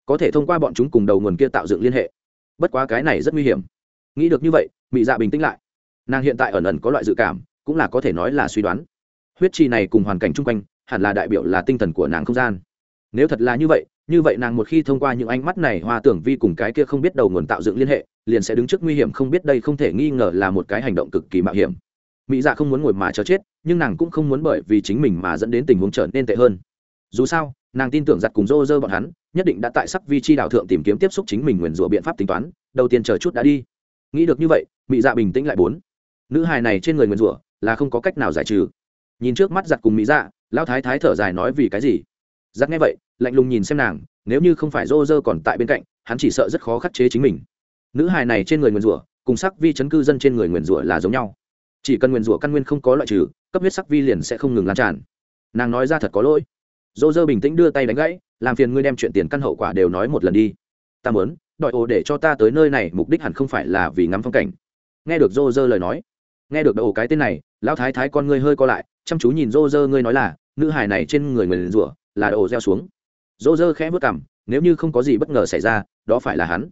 S1: có thể thông qua bọn chúng cùng đầu nguồn kia tạo dựng liên hệ. Bất quá cái này rất nguy hiểm. Nghĩ được như vậy, mỹ dạ bình tĩnh lại nàng hiện tại ẩn ẩn có loại dự cảm, cũng là có thể nói là suy đoán. Huyết trì này cùng hoàn cảnh chung quanh, hẳn là đại biểu là tinh thần của nàng không gian. Nếu thật là như vậy như vậy nàng một khi thông qua những ánh mắt này hoa tưởng vi cùng cái kia không biết đầu nguồn tạo dựng liên hệ, liền sẽ đứng trước nguy hiểm không biết đây không thể nghi ngờ là một cái hành động cực kỳ mạo hiểm. Mỹ dạ không muốn ngồi mà chờ chết, nhưng nàng cũng không muốn bởi vì chính mình mà dẫn đến tình huống trở nên tệ hơn. Dù sao, nàng tin tưởng giặt cùng rô rơ bọn hắn, nhất định đã tại sắc vi chi đạo thượng tìm kiếm tiếp xúc chính mình nguyền rủa biện pháp tính toán, đầu tiên chờ chút đã đi. Nghĩ được như vậy, mỹ dạ bình tĩnh lại bốn nữ hài này trên người nguyền rủa là không có cách nào giải trừ. Nhìn trước mắt giặt cùng mỹ dạ lao thái thái thở dài nói vì cái gì? Giặt nghe vậy, lạnh lùng nhìn xem nàng, nếu như không phải rô rơ còn tại bên cạnh, hắn chỉ sợ rất khó khắc chế chính mình. Nữ hài này trên người nguyền rủa, cùng sắc vi chấn cư dân trên người nguyền rủa là giống nhau. Chỉ cần nguyền rủa căn nguyên không có loại trừ, cấp huyết sắc vi liền sẽ không ngừng lan tràn. Nàng nói ra thật có lỗi. Dô dơ bình tĩnh đưa tay đánh gãy, làm phiền ngươi đem chuyện tiền căn hậu quả đều nói một lần đi. Ta muốn, đòi ồ để cho ta tới nơi này, mục đích hẳn không phải là vì ngắm phong cảnh. Nghe được dô dơ lời nói nghe được ồ cái tên này, lão thái thái con ngươi hơi co lại, chăm chú nhìn rô rơ, ngươi nói là, nữ hài này trên người người liền rủa, là ồ gieo xuống. Rô rơ khẽ vớt cảm nếu như không có gì bất ngờ xảy ra, đó phải là hắn.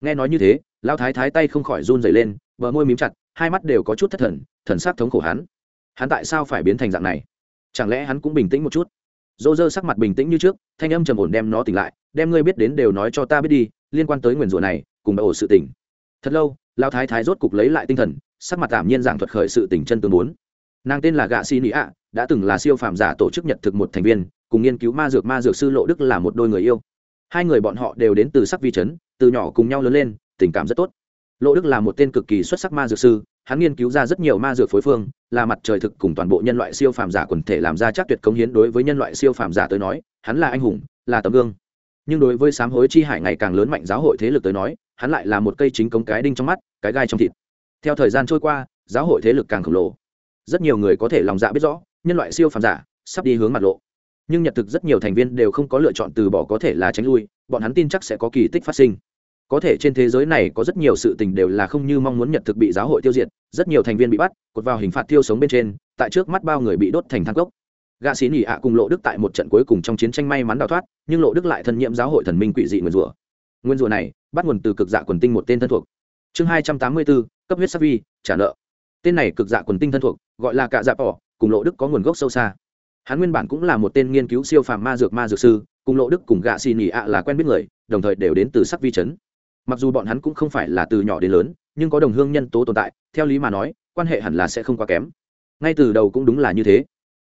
S1: Nghe nói như thế, lão thái thái tay không khỏi run dày lên, bờ môi mím chặt, hai mắt đều có chút thất thần thần sắc thống khổ hắn. Hắn tại sao phải biến thành dạng này? Chẳng lẽ hắn cũng bình tĩnh một chút? Dô dơ sắc mặt bình tĩnh như trước, thanh âm trầm ổn đem nó tỉnh lại, đem ngươi biết đến đều nói cho ta biết đi, liên quan tới nguyền rủa này, cùng ổ sự tỉnh thật lâu lao thái thái rốt cục lấy lại tinh thần sắc mặt tạm nhiên giảng thuật khởi sự tình chân tương bốn. Nàng tên là gạ xi nị ạ, đã từng là siêu phàm giả tổ chức nhật thực một thành viên, cùng nghiên cứu ma dược ma dược sư lộ đức là một đôi người yêu. Hai người bọn họ đều đến từ sắc vi trấn từ nhỏ cùng nhau lớn lên, tình cảm rất tốt. Lộ đức là một tên cực kỳ xuất sắc ma dược sư, hắn nghiên cứu ra rất nhiều ma dược phối phương, là mặt trời thực cùng toàn bộ nhân loại siêu phàm giả quần thể làm ra chắc tuyệt cống hiến đối với nhân loại siêu phàm giả tới nói, hắn là anh hùng, là tấm gương. Nhưng đối với sám hối chi hải ngày càng lớn mạnh giáo hội thế lực tới nói, hắn lại là một cây chính cống cái đinh trong mắt, cái gai trong thịt theo thời gian trôi qua, giáo hội thế lực càng khổng lồ. Rất nhiều người có thể lòng dạ biết rõ, nhân loại siêu phàm giả, sắp đi hướng mặt lộ. Nhưng nhật thực rất nhiều thành viên đều không có lựa chọn từ bỏ có thể là tránh lui, bọn hắn tin chắc sẽ có kỳ tích phát sinh. Có thể trên thế giới này có rất nhiều sự tình đều là không như mong muốn nhật thực bị giáo hội tiêu diệt, rất nhiều thành viên bị bắt, cột vào hình phạt tiêu sống bên trên, tại trước mắt bao người bị đốt thành thang cốc. Gạ xí nỉ ạ cùng lộ đức tại một trận cuối cùng trong chiến tranh may mắn đào thoát, nhưng lộ đức lại thân nhiệm giáo hội thần minh quỷ dị nguyên rủa. Nguyên rủa này, bắt nguồn từ cực dạ quần tinh một tên thân thuộc. Chương hai trăm tám mươi bốn cấp huyết sắc vi, trả nợ. Tên này cực dạ quần tinh thân thuộc, gọi là cạ dạ bỏ cùng lộ đức có nguồn gốc sâu xa. Hắn nguyên bản cũng là một tên nghiên cứu siêu phàm ma dược ma dược sư, cùng lộ đức cùng gạ xì nỉ ạ là quen biết người, đồng thời đều đến từ sắc vi chấn. Mặc dù bọn hắn cũng không phải là từ nhỏ đến lớn, nhưng có đồng hương nhân tố tồn tại, theo lý mà nói, quan hệ hẳn là sẽ không quá kém. Ngay từ đầu cũng đúng là như thế.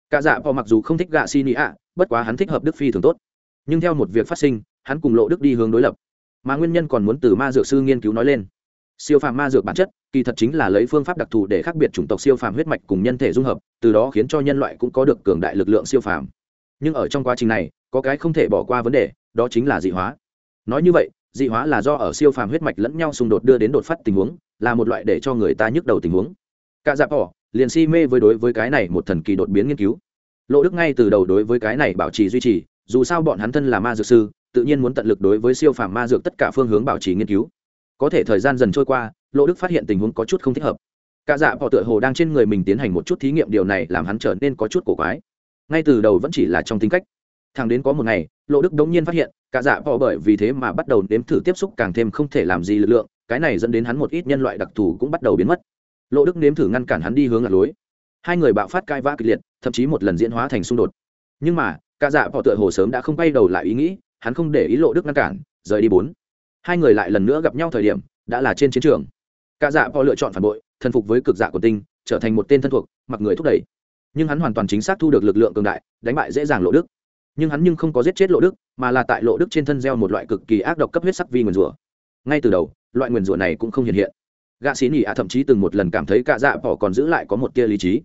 S1: Cả dạ bỏ mặc dù không thích gạ xì nị ạ, bất quá hắn thích hợp đức phi thường tốt. Nhưng theo một việc phát sinh, hắn cùng lộ đức đi hướng đối lập. Mà nguyên nhân còn muốn từ ma dược sư nghiên cứu nói lên siêu phàm ma dược bản chất, kỳ thật chính là lấy phương pháp đặc thù để khác biệt chủng tộc siêu phàm huyết mạch cùng nhân thể dung hợp, từ đó khiến cho nhân loại cũng có được cường đại lực lượng siêu phàm. Nhưng ở trong quá trình này, có cái không thể bỏ qua vấn đề, đó chính là dị hóa. Nói như vậy, dị hóa là do ở siêu phàm huyết mạch lẫn nhau xung đột đưa đến đột phát tình huống, là một loại để cho người ta nhức đầu tình huống. Cả dạp bỏ, liền si mê với đối với cái này một thần kỳ đột biến nghiên cứu. Lộ đức ngay từ đầu đối với cái này bảo trì duy trì, dù sao bọn hắn thân là ma dược sư, tự nhiên muốn tận lực đối với siêu phàm ma dược tất cả phương hướng bảo trì nghiên cứu có thể thời gian dần trôi qua Lỗ đức phát hiện tình huống có chút không thích hợp. Cả dạ bọ tựa hồ đang trên người mình tiến hành một chút thí nghiệm, điều này làm hắn trở nên có chút cổ quái. Ngay từ đầu vẫn chỉ là trong tính cách. Thằng đến có một ngày Lỗ đức đống nhiên phát hiện, cả dạ bọ bởi vì thế mà bắt đầu nếm thử tiếp xúc càng thêm không thể làm gì lực lượng, cái này dẫn đến hắn một ít nhân loại đặc thù cũng bắt đầu biến mất. Lỗ đức nếm thử ngăn cản hắn đi hướng lạc lối. Hai người bạo phát cai vã kịch liệt, thậm chí một lần diễn hóa thành xung đột. Nhưng mà, cả dạ bọ tựa hồ sớm đã không bay đầu lại ý nghĩ, hắn không để ý lộ đức ngăn cản, rời đi bốn hai người lại lần nữa gặp nhau thời điểm, đã là trên chiến trường. Cả dạ bỏ lựa chọn phản bội, thần phục với cực dạ của tinh, trở thành một tên thân thuộc, mặc người thúc đẩy. Nhưng hắn hoàn toàn chính xác thu được lực lượng cường đại, đánh bại dễ dàng lộ đức. Nhưng hắn nhưng không có giết chết lộ đức, mà là tại lộ đức trên thân gieo một loại cực kỳ ác độc cấp huyết sắc vi nguyền rủa. Ngay từ đầu, loại nguyền rủa này cũng không hiện hiện. Gạ xí nỉ ạ thậm chí từng một lần cảm thấy Cả dạ bỏ còn giữ lại có một tia lý trí.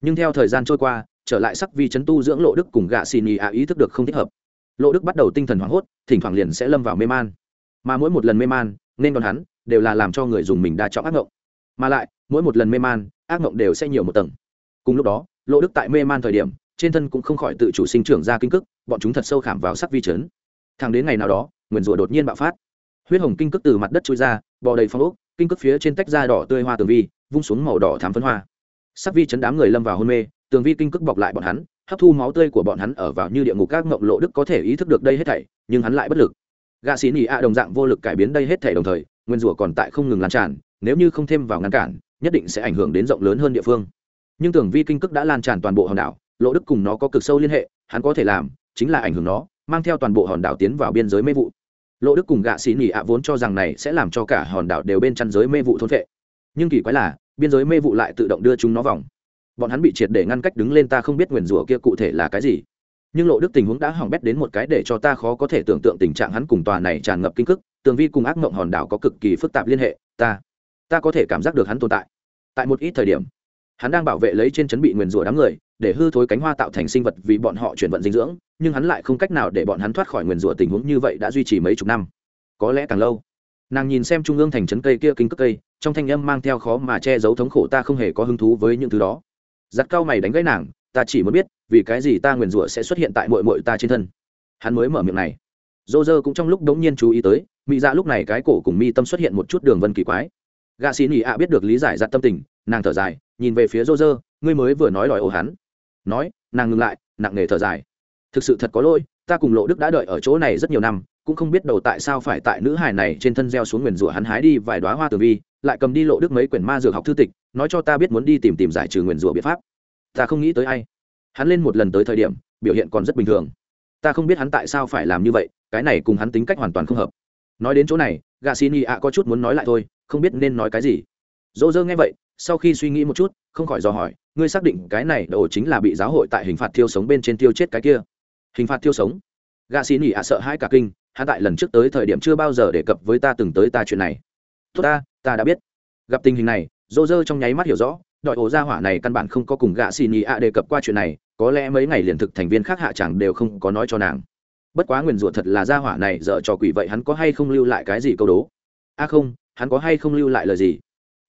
S1: Nhưng theo thời gian trôi qua, trở lại sắc vi chấn tu dưỡng lộ đức cùng gạ xì nỉ ạ ý thức được không thích hợp. Lộ đức bắt đầu tinh thần hoảng hốt, thỉnh thoảng liền sẽ lâm vào mê man mà mỗi một lần mê man, nên còn hắn, đều là làm cho người dùng mình đa trọng ác mộng mà lại, mỗi một lần mê man, ác mộng đều sẽ nhiều một tầng. Cùng lúc đó lộ đức tại mê man thời điểm, trên thân cũng không khỏi tự chủ sinh trưởng ra kinh cức, bọn chúng thật sâu khảm vào sắc vi chấn. Thẳng đến ngày nào đó, nguyền rủa đột nhiên bạo phát. Huyết hồng kinh cức từ mặt đất trôi ra, bò đầy phong ốc, kinh cức phía trên tách da đỏ tươi hoa tường vi, vung xuống màu đỏ thám phấn hoa. Sắc vi chấn đám người lâm vào hôn mê, tường vi kinh cức bọc lại bọn hắn, hấp thu máu tươi của bọn hắn ở vào như địa ngục các ngộng lộ đức có thể ý thức được đây hết thảy, nhưng hắn lại bất lực gạ xì nỉ ạ đồng dạng vô lực cải biến đây hết thảy đồng thời, nguyên rủa còn tại không ngừng lan tràn, nếu như không thêm vào ngăn cản, nhất định sẽ ảnh hưởng đến rộng lớn hơn địa phương. Nhưng tưởng vi kinh cước đã lan tràn toàn bộ hòn đảo Lỗ đức cùng nó có cực sâu liên hệ, hắn có thể làm chính là ảnh hưởng nó, mang theo toàn bộ hòn đảo tiến vào biên giới mê vụ. Lỗ đức cùng gạ xì nỉ ạ vốn cho rằng này sẽ làm cho cả hòn đảo đều bên chăn giới mê vụ thôn vệ nhưng kỳ quái là, biên giới mê vụ lại tự động đưa chúng nó vòng. Bọn hắn bị triệt để ngăn cách đứng lên ta không biết nguyền rủa kia cụ thể là cái gì nhưng lộ đức tình huống đã hỏng bét đến một cái để cho ta khó có thể tưởng tượng tình trạng hắn cùng tòa này tràn ngập kinh cức tường vi cùng ác mộng hòn đảo có cực kỳ phức tạp liên hệ, ta ta có thể cảm giác được hắn tồn tại. Tại một ít thời điểm, hắn đang bảo vệ lấy trên chấn bị nguyền rủa đám người, để hư thối cánh hoa tạo thành sinh vật vì bọn họ chuyển vận dinh dưỡng, nhưng hắn lại không cách nào để bọn hắn thoát khỏi nguyền rủa tình huống như vậy đã duy trì mấy chục năm. Có lẽ càng lâu, nàng nhìn xem trung ương thành trấn cây kia kinh cước cây, trong thanh âm mang theo khó mà che giấu thống khổ ta không hề có hứng thú với những thứ đó. Giặt cao mày đánh gãy nàng, ta chỉ muốn biết vì cái gì ta nguyền rủa sẽ xuất hiện tại mội mội ta trên thân? Hắn mới mở miệng này. Dô dơ cũng trong lúc đống nhiên chú ý tới mỹ dạ lúc này cái cổ cùng mi tâm xuất hiện một chút đường vân kỳ quái. Gạ xì nỉ ạ biết được lý giải giặt tâm tình, nàng thở dài, nhìn về phía dô dơ, ngươi mới vừa nói đòi ô hắn. Nói, nàng ngừng lại, nặng nề thở dài. Thực sự thật có lỗi, ta cùng lộ đức đã đợi ở chỗ này rất nhiều năm, cũng không biết đầu tại sao phải tại nữ hài này trên thân gieo xuống nguyền rủa hắn hái đi vài đoá hoa tử vi, lại cầm đi lộ đức mấy quyển ma dược học thư tịch, nói cho ta biết muốn đi tìm tìm giải trừ nguyền rủa biện pháp. Ta không nghĩ tới ai hắn lên một lần tới thời điểm, biểu hiện còn rất bình thường. Ta không biết hắn tại sao phải làm như vậy, cái này cùng hắn tính cách hoàn toàn không hợp. Nói đến chỗ này gà xin y ạ có chút muốn nói lại thôi, không biết nên nói cái gì. Dỗ dơ nghe vậy, sau khi suy nghĩ một chút, không khỏi dò hỏi, ngươi xác định cái này đồ chính là bị giáo hội tại hình phạt thiêu sống bên trên tiêu chết cái kia? Hình phạt thiêu sống? Gà xin y ạ sợ hãi cả kinh, hắn tại lần trước tới thời điểm chưa bao giờ đề cập với ta từng tới ta chuyện này. Tốt ta ta đã biết. Gặp tình hình này, dỗ dơ trong nháy mắt hiểu rõ đòi ổ gia hỏa này căn bản không có cùng gạ xì nhì ạ đề cập qua chuyện này, có lẽ mấy ngày liền thực thành viên khác hạ chẳng đều không có nói cho nàng. Bất quá nguyền rủa thật là gia hỏa này dợ cho quỷ vậy hắn có hay không lưu lại cái gì câu đố? A không, hắn có hay không lưu lại lời gì?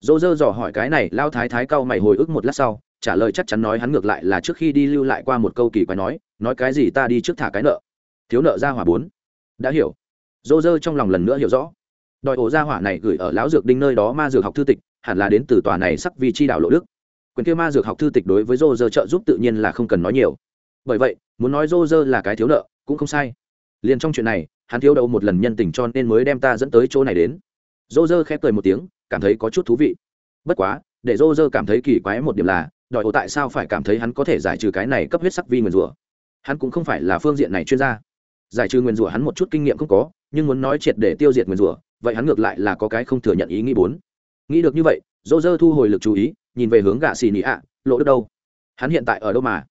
S1: Dỗ dơ dò hỏi cái này, lao thái thái cau mày hồi ức một lát sau, trả lời chắc chắn nói hắn ngược lại là trước khi đi lưu lại qua một câu kỳ quái nói nói cái gì ta đi trước thả cái nợ. Thiếu nợ gia hỏa bốn. Đã hiểu. Dỗ dơ trong lòng lần nữa hiểu rõ. Đòi ổ gia hỏa này gửi ở lão dược đinh nơi đó ma dược học thư tịch hẳn là đến từ tòa này sắc vì chi đạo lộ đức. Quyền kia ma dược học thư tịch đối với dô dơ trợ giúp tự nhiên là không cần nói nhiều. Bởi vậy, muốn nói dô dơ là cái thiếu nợ cũng không sai. Liền trong chuyện này, hắn thiếu đầu một lần nhân tình cho nên mới đem ta dẫn tới chỗ này đến. Dô dơ khép cười một tiếng, cảm thấy có chút thú vị. Bất quá, để dô dơ cảm thấy kỳ quái một điểm là, đòi ổ tại sao phải cảm thấy hắn có thể giải trừ cái này cấp huyết sắc vi nguyền rủa? Hắn cũng không phải là phương diện này chuyên gia. Giải trừ nguyền rủa hắn một chút kinh nghiệm không có, nhưng muốn nói triệt để tiêu diệt nguyền rủa, vậy hắn ngược lại là có cái không thừa nhận ý nghĩ bốn nghĩ được như vậy dô dơ thu hồi lực chú ý, nhìn về hướng gạ xì nị ạ, lộ đức đâu? Hắn hiện tại ở đâu mà?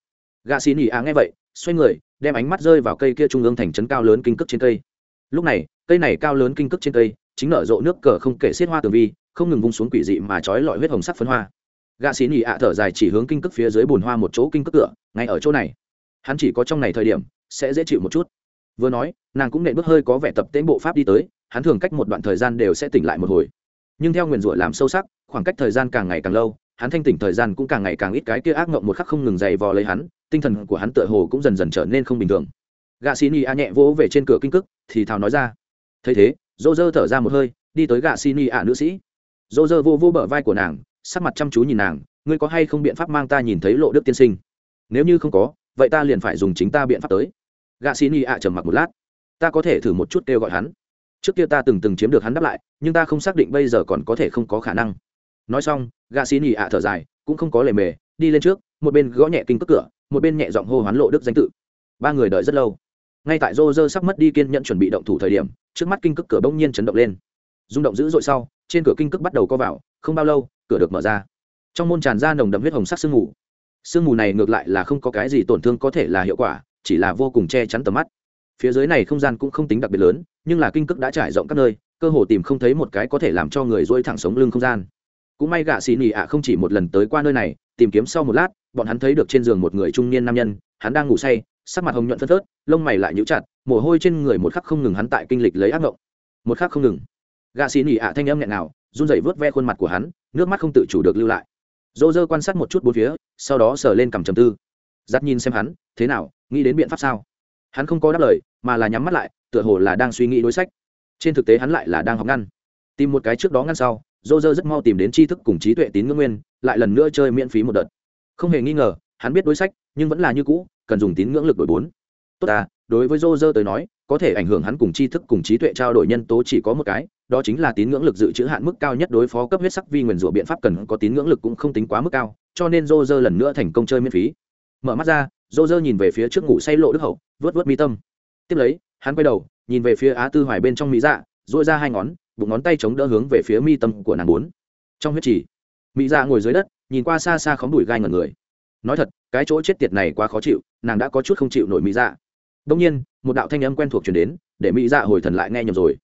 S1: Gạ xì nị ạ nghe vậy, xoay người, đem ánh mắt rơi vào cây kia trung ương thành trấn cao lớn kinh cước trên cây. Lúc này, cây này cao lớn kinh cước trên cây, chính nở rộ nước cờ không kể xiết hoa tường vi, không ngừng vung xuống quỷ dị mà trói lọi huyết hồng sắc phấn hoa. Gạ xì nị ạ thở dài chỉ hướng kinh cước phía dưới bùn hoa một chỗ kinh cước cửa, ngay ở chỗ này. Hắn chỉ có trong này thời điểm, sẽ dễ chịu một chút. Vừa nói, nàng cũng nện bước hơi có vẻ tập tễnh bộ pháp đi tới, hắn thường cách một đoạn thời gian đều sẽ tỉnh lại một hồi nhưng theo nguyền rủa làm sâu sắc, khoảng cách thời gian càng ngày càng lâu, hắn thanh tỉnh thời gian cũng càng ngày càng ít, cái kia ác mộng một khắc không ngừng dày vò lấy hắn, tinh thần của hắn tựa hồ cũng dần dần trở nên không bình thường. Gạ xì ni a nhẹ vỗ về trên cửa kinh cức thì thào nói ra. Thấy thế dô dơ thở ra một hơi, đi tới gạ xì ni a nữ sĩ. Dô dơ vô vô bờ vai của nàng, sắc mặt chăm chú nhìn nàng, ngươi có hay không biện pháp mang ta nhìn thấy lộ đức tiên sinh? Nếu như không có, vậy ta liền phải dùng chính ta biện pháp tới. Gạ xì ni a trầm mặc một lát, ta có thể thử một chút kêu gọi hắn trước kia ta từng từng chiếm được hắn đáp lại, nhưng ta không xác định bây giờ còn có thể không có khả năng. Nói xong gà xì nỉ ạ thở dài, cũng không có lề mề, đi lên trước, một bên gõ nhẹ kinh cất cửa, một bên nhẹ giọng hô hoán lộ đức danh tự. Ba người đợi rất lâu. Ngay tại rô rơ sắp mất đi kiên nhận chuẩn bị động thủ thời điểm, trước mắt kinh cước cửa bỗng nhiên chấn động lên. Rung động dữ dội sau, trên cửa kinh cước bắt đầu co vào, không bao lâu, cửa được mở ra. Trong môn tràn ra nồng đậm huyết hồng sắc sương mù. Sương mù này ngược lại là không có cái gì tổn thương có thể là hiệu quả, chỉ là vô cùng che chắn tầm mắt phía dưới này không gian cũng không tính đặc biệt lớn, nhưng là kinh cước đã trải rộng các nơi, cơ hồ tìm không thấy một cái có thể làm cho người dỗi thẳng sống lưng không gian. Cũng may gạ xì nỉ ạ không chỉ một lần tới qua nơi này, tìm kiếm sau một lát, bọn hắn thấy được trên giường một người trung niên nam nhân, hắn đang ngủ say, sắc mặt hồng nhuận phân phớt, lông mày lại nhũ chặt, mồ hôi trên người một khắc không ngừng hắn tại kinh lịch lấy ác mộng một khắc không ngừng, gạ xì nỉ ạ thanh âm nghẹn nào, run rẩy vớt ve khuôn mặt của hắn, nước mắt không tự chủ được lưu lại. Dô dơ quan sát một chút bốn phía, sau đó sờ lên cằm trầm tư. Giắt nhìn xem hắn, thế nào, nghĩ đến biện pháp sao? Hắn không có đáp lời mà là nhắm mắt lại, tựa hồ là đang suy nghĩ đối sách. Trên thực tế hắn lại là đang học ngăn. Tìm một cái trước đó ngăn sau dô dơ rất mau tìm đến tri thức cùng trí tuệ tín ngưỡng nguyên, lại lần nữa chơi miễn phí một đợt. Không hề nghi ngờ, hắn biết đối sách, nhưng vẫn là như cũ, cần dùng tín ngưỡng lực đổi bốn. Tốt à đối với dô dơ tới nói, có thể ảnh hưởng hắn cùng tri thức cùng trí tuệ trao đổi nhân tố chỉ có một cái, đó chính là tín ngưỡng lực dự trữ hạn mức cao nhất đối phó cấp huyết sắc vi nguyền rủa biện pháp cần có tín ngưỡng lực cũng không tính quá mức cao, cho nên dô dơ lần nữa thành công chơi miễn phí. Mở mắt ra dô dơ nhìn về phía trước ngủ say lộ đức hậu, vớt vớt mi tâm tiếp lấy, hắn quay đầu, nhìn về phía á tư hoài bên trong mỹ dạ dội ra hai ngón, bụng ngón tay chống đỡ hướng về phía mi tâm của nàng bốn. Trong huyết trì, mỹ dạ ngồi dưới đất, nhìn qua xa xa khóm đùi gai ngần người. Nói thật, cái chỗ chết tiệt này quá khó chịu, nàng đã có chút không chịu nổi mỹ dạ. Đông nhiên, một đạo thanh âm quen thuộc chuyển đến, để mỹ dạ hồi thần lại nghe nhầm rồi.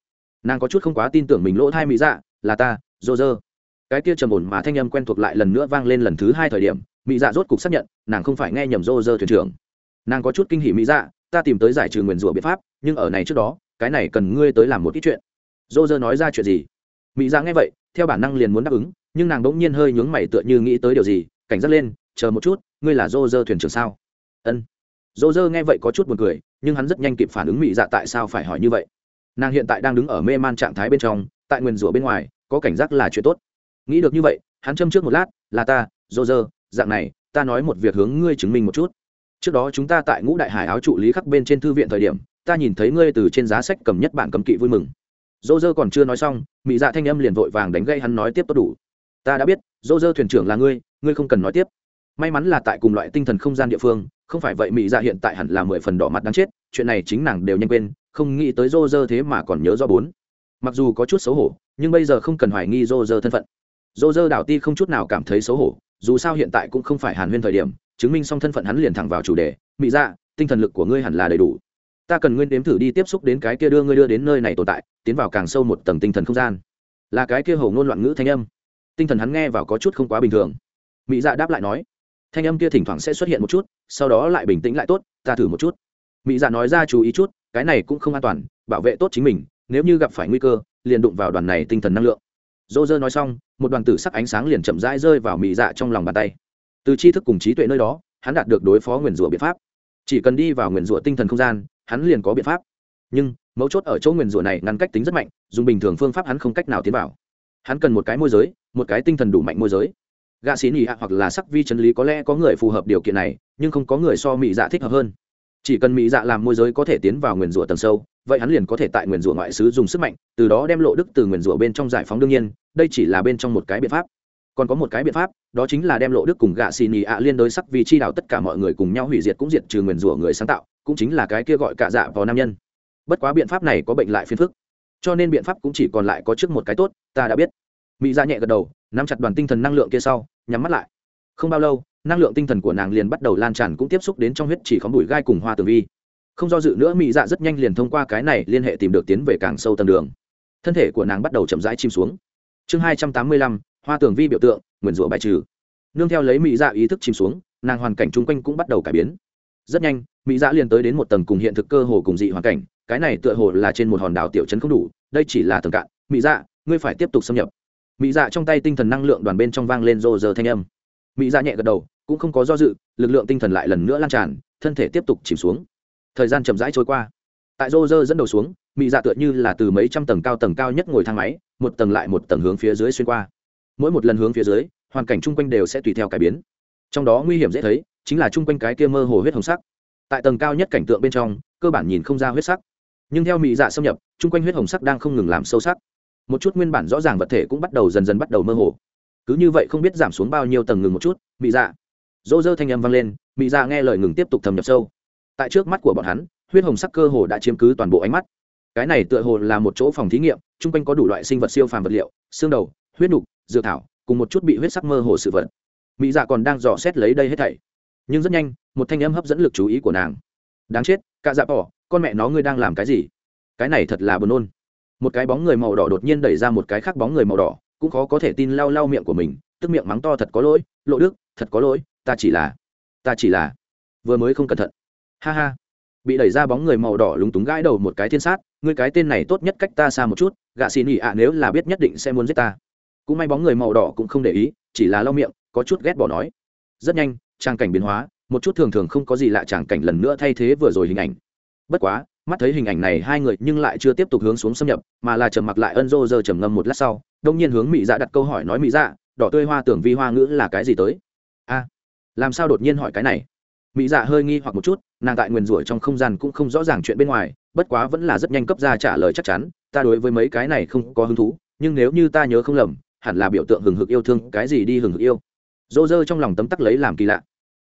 S1: Nàng có chút không quá tin tưởng mình lỗ thai mỹ dạ là ta dô dơ cái kia trầm ổn mà thanh âm quen thuộc lại lần nữa vang lên lần thứ hai thời điểm, mỹ dạ rốt cục xác nhận, nàng không phải nghe nhầm dô dơ thuyền trưởng. Nàng có chút kinh hỉ mỹ dạ ta tìm tới giải trừ nguyền rủa biện pháp, nhưng ở này trước đó, cái này cần ngươi tới làm một ít chuyện. Dô dơ nói ra chuyện gì? Mỹ ra nghe vậy, theo bản năng liền muốn đáp ứng, nhưng nàng đỗng nhiên hơi nhướng mày tựa như nghĩ tới điều gì, cảnh giác lên, chờ một chút, ngươi là dô dơ thuyền trưởng sao? Ân. Dô dơ nghe vậy có chút buồn cười, nhưng hắn rất nhanh kịp phản ứng mị dạ tại sao phải hỏi như vậy. Nàng hiện tại đang đứng ở mê man trạng thái bên trong, tại nguyền rủa bên ngoài, có cảnh giác là chuyện tốt. Nghĩ được như vậy, hắn châm trước một lát, là ta dô dơ dạng này, ta nói một việc hướng ngươi chứng minh một chút trước đó chúng ta tại ngũ đại hải áo trụ lý khắc bên trên thư viện thời điểm, ta nhìn thấy ngươi từ trên giá sách cầm nhất bản cấm kỵ vui mừng. Dô dơ còn chưa nói xong mỹ dạ thanh âm liền vội vàng đánh gây hắn nói tiếp tốt đủ. Ta đã biết dô dơ thuyền trưởng là ngươi ngươi không cần nói tiếp. May mắn là tại cùng loại tinh thần không gian địa phương, không phải vậy mỹ dạ hiện tại hẳn là mười phần đỏ mặt đáng chết, chuyện này chính nàng đều nhanh quên, không nghĩ tới dô dơ thế mà còn nhớ do bốn. Mặc dù có chút xấu hổ, nhưng bây giờ không cần hoài nghi dô dơ thân phận. Dô dơ đảo ti không chút nào cảm thấy xấu hổ, dù sao hiện tại cũng không phải hàn huyên thời điểm chứng minh xong thân phận hắn liền thẳng vào chủ đề mỹ dạ tinh thần lực của ngươi hẳn là đầy đủ. Ta cần nguyên đếm thử đi tiếp xúc đến cái kia đưa ngươi đưa đến nơi này tồn tại, tiến vào càng sâu một tầng tinh thần không gian. Là cái kia hầu ngôn loạn ngữ thanh âm. Tinh thần hắn nghe vào có chút không quá bình thường. Mỹ dạ đáp lại nói, thanh âm kia thỉnh thoảng sẽ xuất hiện một chút, sau đó lại bình tĩnh lại tốt, ta thử một chút. Mỹ dạ nói ra chú ý chút, cái này cũng không an toàn, bảo vệ tốt chính mình, nếu như gặp phải nguy cơ, liền đụng vào đoàn này tinh thần năng lượng. Dô dơ nói xong, một đoàn tử sắc ánh sáng liền chậm rãi rơi vào mỹ dạ trong lòng bàn tay từ tri thức cùng trí tuệ nơi đó, hắn đạt được đối phó nguyền rủa biện pháp. Chỉ cần đi vào nguyền rủa tinh thần không gian, hắn liền có biện pháp. Nhưng, mấu chốt ở chỗ nguyền rủa này ngăn cách tính rất mạnh, dùng bình thường phương pháp hắn không cách nào tiến vào. Hắn cần một cái môi giới, một cái tinh thần đủ mạnh môi giới. Gạ xí nhị hạ hoặc là sắc vi chân lý có lẽ có người phù hợp điều kiện này, nhưng không có người so mỹ dạ thích hợp hơn. Chỉ cần mỹ dạ làm môi giới có thể tiến vào nguyền rủa tầng sâu, vậy hắn liền có thể tại nguyền rủa ngoại sứ dùng sức mạnh, từ đó đem lộ đức từ nguyền rủa bên trong giải phóng đương nhiên, đây chỉ là bên trong một cái biện pháp còn có một cái biện pháp, đó chính là đem lộ đức cùng gạ xì nì ạ liên đối sắc vì chi đạo tất cả mọi người cùng nhau hủy diệt cũng diệt trừ nguyền rủa người sáng tạo, cũng chính là cái kia gọi cả dạ vào nam nhân. Bất quá biện pháp này có bệnh lại phiền phức. Cho nên biện pháp cũng chỉ còn lại có trước một cái tốt, ta đã biết. Mỹ ra dạ nhẹ gật đầu, nắm chặt đoàn tinh thần năng lượng kia sau, nhắm mắt lại. Không bao lâu, năng lượng tinh thần của nàng liền bắt đầu lan tràn cũng tiếp xúc đến trong huyết chỉ khóm bụi gai cùng hoa tường vi. Không do dự nữa mỹ dạ rất nhanh liền thông qua cái này liên hệ tìm được tiến về càng sâu tầng đường. Thân thể của nàng bắt đầu chậm rãi chìm xuống. Chương hai trăm tám mươi lăm hoa tường vi biểu tượng, nguyền rủa bài trừ. Nương theo lấy mỹ dạ ý thức chìm xuống, nàng hoàn cảnh chung quanh cũng bắt đầu cải biến. Rất nhanh, mỹ dạ liền tới đến một tầng cùng hiện thực cơ hồ cùng dị hoàn cảnh, cái này tựa hồ là trên một hòn đảo tiểu trấn không đủ, đây chỉ là tầng cạn. Mỹ dạ ngươi phải tiếp tục xâm nhập. Mỹ dạ trong tay tinh thần năng lượng đoàn bên trong vang lên rô rơ thanh âm. Mỹ dạ nhẹ gật đầu, cũng không có do dự, lực lượng tinh thần lại lần nữa lan tràn, thân thể tiếp tục chìm xuống. Thời gian chậm rãi trôi qua. Tại rô rơ dẫn đầu xuống, mỹ dạ tựa như là từ mấy trăm tầng cao tầng cao nhất ngồi thang máy, một tầng lại một tầng hướng phía dưới xuyên qua mỗi một lần hướng phía dưới, hoàn cảnh chung quanh đều sẽ tùy theo cải biến. Trong đó nguy hiểm dễ thấy, chính là chung quanh cái kia mơ hồ huyết hồng sắc. Tại tầng cao nhất cảnh tượng bên trong, cơ bản nhìn không ra huyết sắc. Nhưng theo mỹ dạ xâm nhập, chung quanh huyết hồng sắc đang không ngừng làm sâu sắc. Một chút nguyên bản rõ ràng vật thể cũng bắt đầu dần dần bắt đầu mơ hồ. Cứ như vậy không biết giảm xuống bao nhiêu tầng ngừng một chút mỹ dạ. Dỗ dơ thanh âm vang lên mỹ dạ nghe lời ngừng tiếp tục thâm nhập sâu. Tại trước mắt của bọn hắn, huyết hồng sắc cơ hồ đã chiếm cứ toàn bộ ánh mắt. Cái này tựa hồ là một chỗ phòng thí nghiệm, chung quanh có đủ loại sinh vật siêu phàm vật liệu, xương đầu, huyết nục dược thảo, cùng một chút bị huyết sắc mơ hồ sự vật. Mỹ dạ còn đang dò xét lấy đây hết thảy. Nhưng rất nhanh, một thanh âm hấp dẫn lực chú ý của nàng. Đáng chết, cả dạ bỏ, con mẹ nó ngươi đang làm cái gì? Cái này thật là buồn nôn. Một cái bóng người màu đỏ đột nhiên đẩy ra một cái khác bóng người màu đỏ, cũng khó có thể tin lau lau miệng của mình, tức miệng mắng to thật có lỗi, lộ đức, thật có lỗi, ta chỉ là, ta chỉ là vừa mới không cẩn thận. Ha ha. Bị đẩy ra bóng người màu đỏ lúng túng gãi đầu một cái thiên sát, ngươi cái tên này tốt nhất cách ta xa một chút, gạ xì nỉ ạ, nếu là biết nhất định sẽ muốn giết ta cũng may bóng người màu đỏ cũng không để ý, chỉ là lau miệng, có chút ghét bỏ nói. Rất nhanh trang cảnh biến hóa, một chút thường thường không có gì lạ tràng cảnh lần nữa thay thế vừa rồi hình ảnh. Bất quá, mắt thấy hình ảnh này hai người nhưng lại chưa tiếp tục hướng xuống xâm nhập, mà là trầm mặc lại ân rô giờ trầm ngâm một lát sau, đông nhiên hướng mỹ dạ đặt câu hỏi nói mỹ dạ đỏ tươi hoa tưởng vi hoa ngữ là cái gì tới? A, làm sao đột nhiên hỏi cái này? Mỹ dạ hơi nghi hoặc một chút, nàng tại nguyền rủa trong không gian cũng không rõ ràng chuyện bên ngoài, bất quá vẫn là rất nhanh cấp ra trả lời chắc chắn, ta đối với mấy cái này không có hứng thú, nhưng nếu như ta nhớ không lầm hẳn là biểu tượng hừng hực yêu thương cái gì đi hừng hực yêu. Dô dơ trong lòng tấm tắc lấy làm kỳ lạ.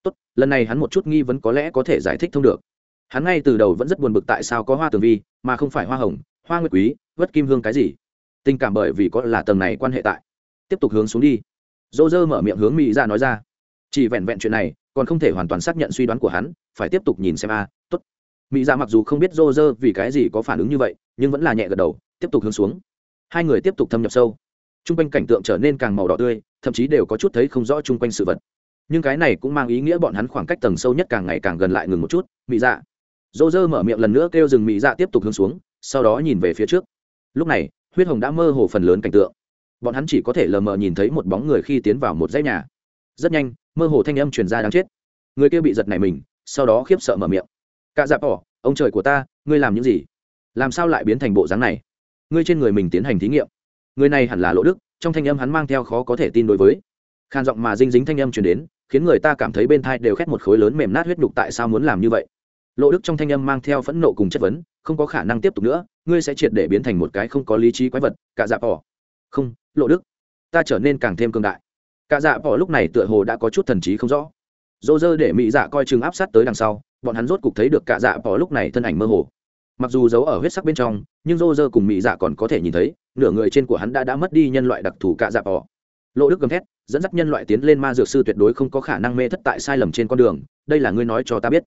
S1: Tốt lần này hắn một chút nghi vấn có lẽ có thể giải thích thông được. Hắn ngay từ đầu vẫn rất buồn bực tại sao có hoa tường vi mà không phải hoa hồng hoa nguyệt quý vất kim hương cái gì. Tình cảm bởi vì có là tầng này quan hệ tại. Tiếp tục hướng xuống đi. Dô dơ mở miệng hướng mỹ ra nói ra. Chỉ vẹn vẹn chuyện này còn không thể hoàn toàn xác nhận suy đoán của hắn phải tiếp tục nhìn xem a à, tốt. Mỹ ra mặc dù không biết dô dơ vì cái gì có phản ứng như vậy nhưng vẫn là nhẹ gật đầu tiếp tục hướng xuống. Hai người tiếp tục thâm nhập sâu t r u n g quanh cảnh tượng trở nên càng màu đỏ tươi, thậm chí đều có chút thấy không rõ chung quanh sự vật. Nhưng cái này cũng mang ý nghĩa bọn hắn khoảng cách tầng sâu nhất càng ngày càng gần lại ngừng một chút mỹ dạ. Dô dơ mở miệng lần nữa kêu rừng mỹ dạ tiếp tục hướng xuống, sau đó nhìn về phía trước. Lúc này, huyết hồng đã mơ hồ phần lớn cảnh tượng. Bọn hắn chỉ có thể lờ mờ nhìn thấy một bóng người khi tiến vào một dãy nhà. Rất nhanh, mơ hồ thanh âm truyền ra đáng chết. Người kia bị giật nảy mình, sau đó khiếp sợ mở miệng. Cạ dạp ỏ ông trời của ta, ngươi làm những gì? Làm sao lại biến thành bộ dáng này? Ngươi trên người mình tiến hành thí nghiệm người này hẳn là lỗ đức, trong thanh âm hắn mang theo khó có thể tin đối với. Khan giọng mà dinh dính thanh âm truyền đến, khiến người ta cảm thấy bên thai đều khét một khối lớn mềm nát huyết nhục tại sao muốn làm như vậy. Lộ đức trong thanh âm mang theo phẫn nộ cùng chất vấn, không có khả năng tiếp tục nữa, ngươi sẽ triệt để biến thành một cái không có lý trí quái vật cả dạ bỏ không, lộ đức, ta trở nên càng thêm cương đại. Cả dạ bỏ lúc này tựa hồ đã có chút thần trí không rõ. Dô dơ để mỹ dạ coi chừng áp sát tới đằng sau, bọn hắn rốt cục thấy được cả dạ bỏ lúc này thân ảnh mơ hồ mặc dù giấu ở huyết sắc bên trong, nhưng rô rơ cùng mỹ dạ còn có thể nhìn thấy, nửa người trên của hắn đã đã mất đi nhân loại đặc thù cạ dạ bỏ lộ đức gầm thét, dẫn dắt nhân loại tiến lên ma dược sư tuyệt đối không có khả năng mê thất tại sai lầm trên con đường, đây là ngươi nói cho ta biết.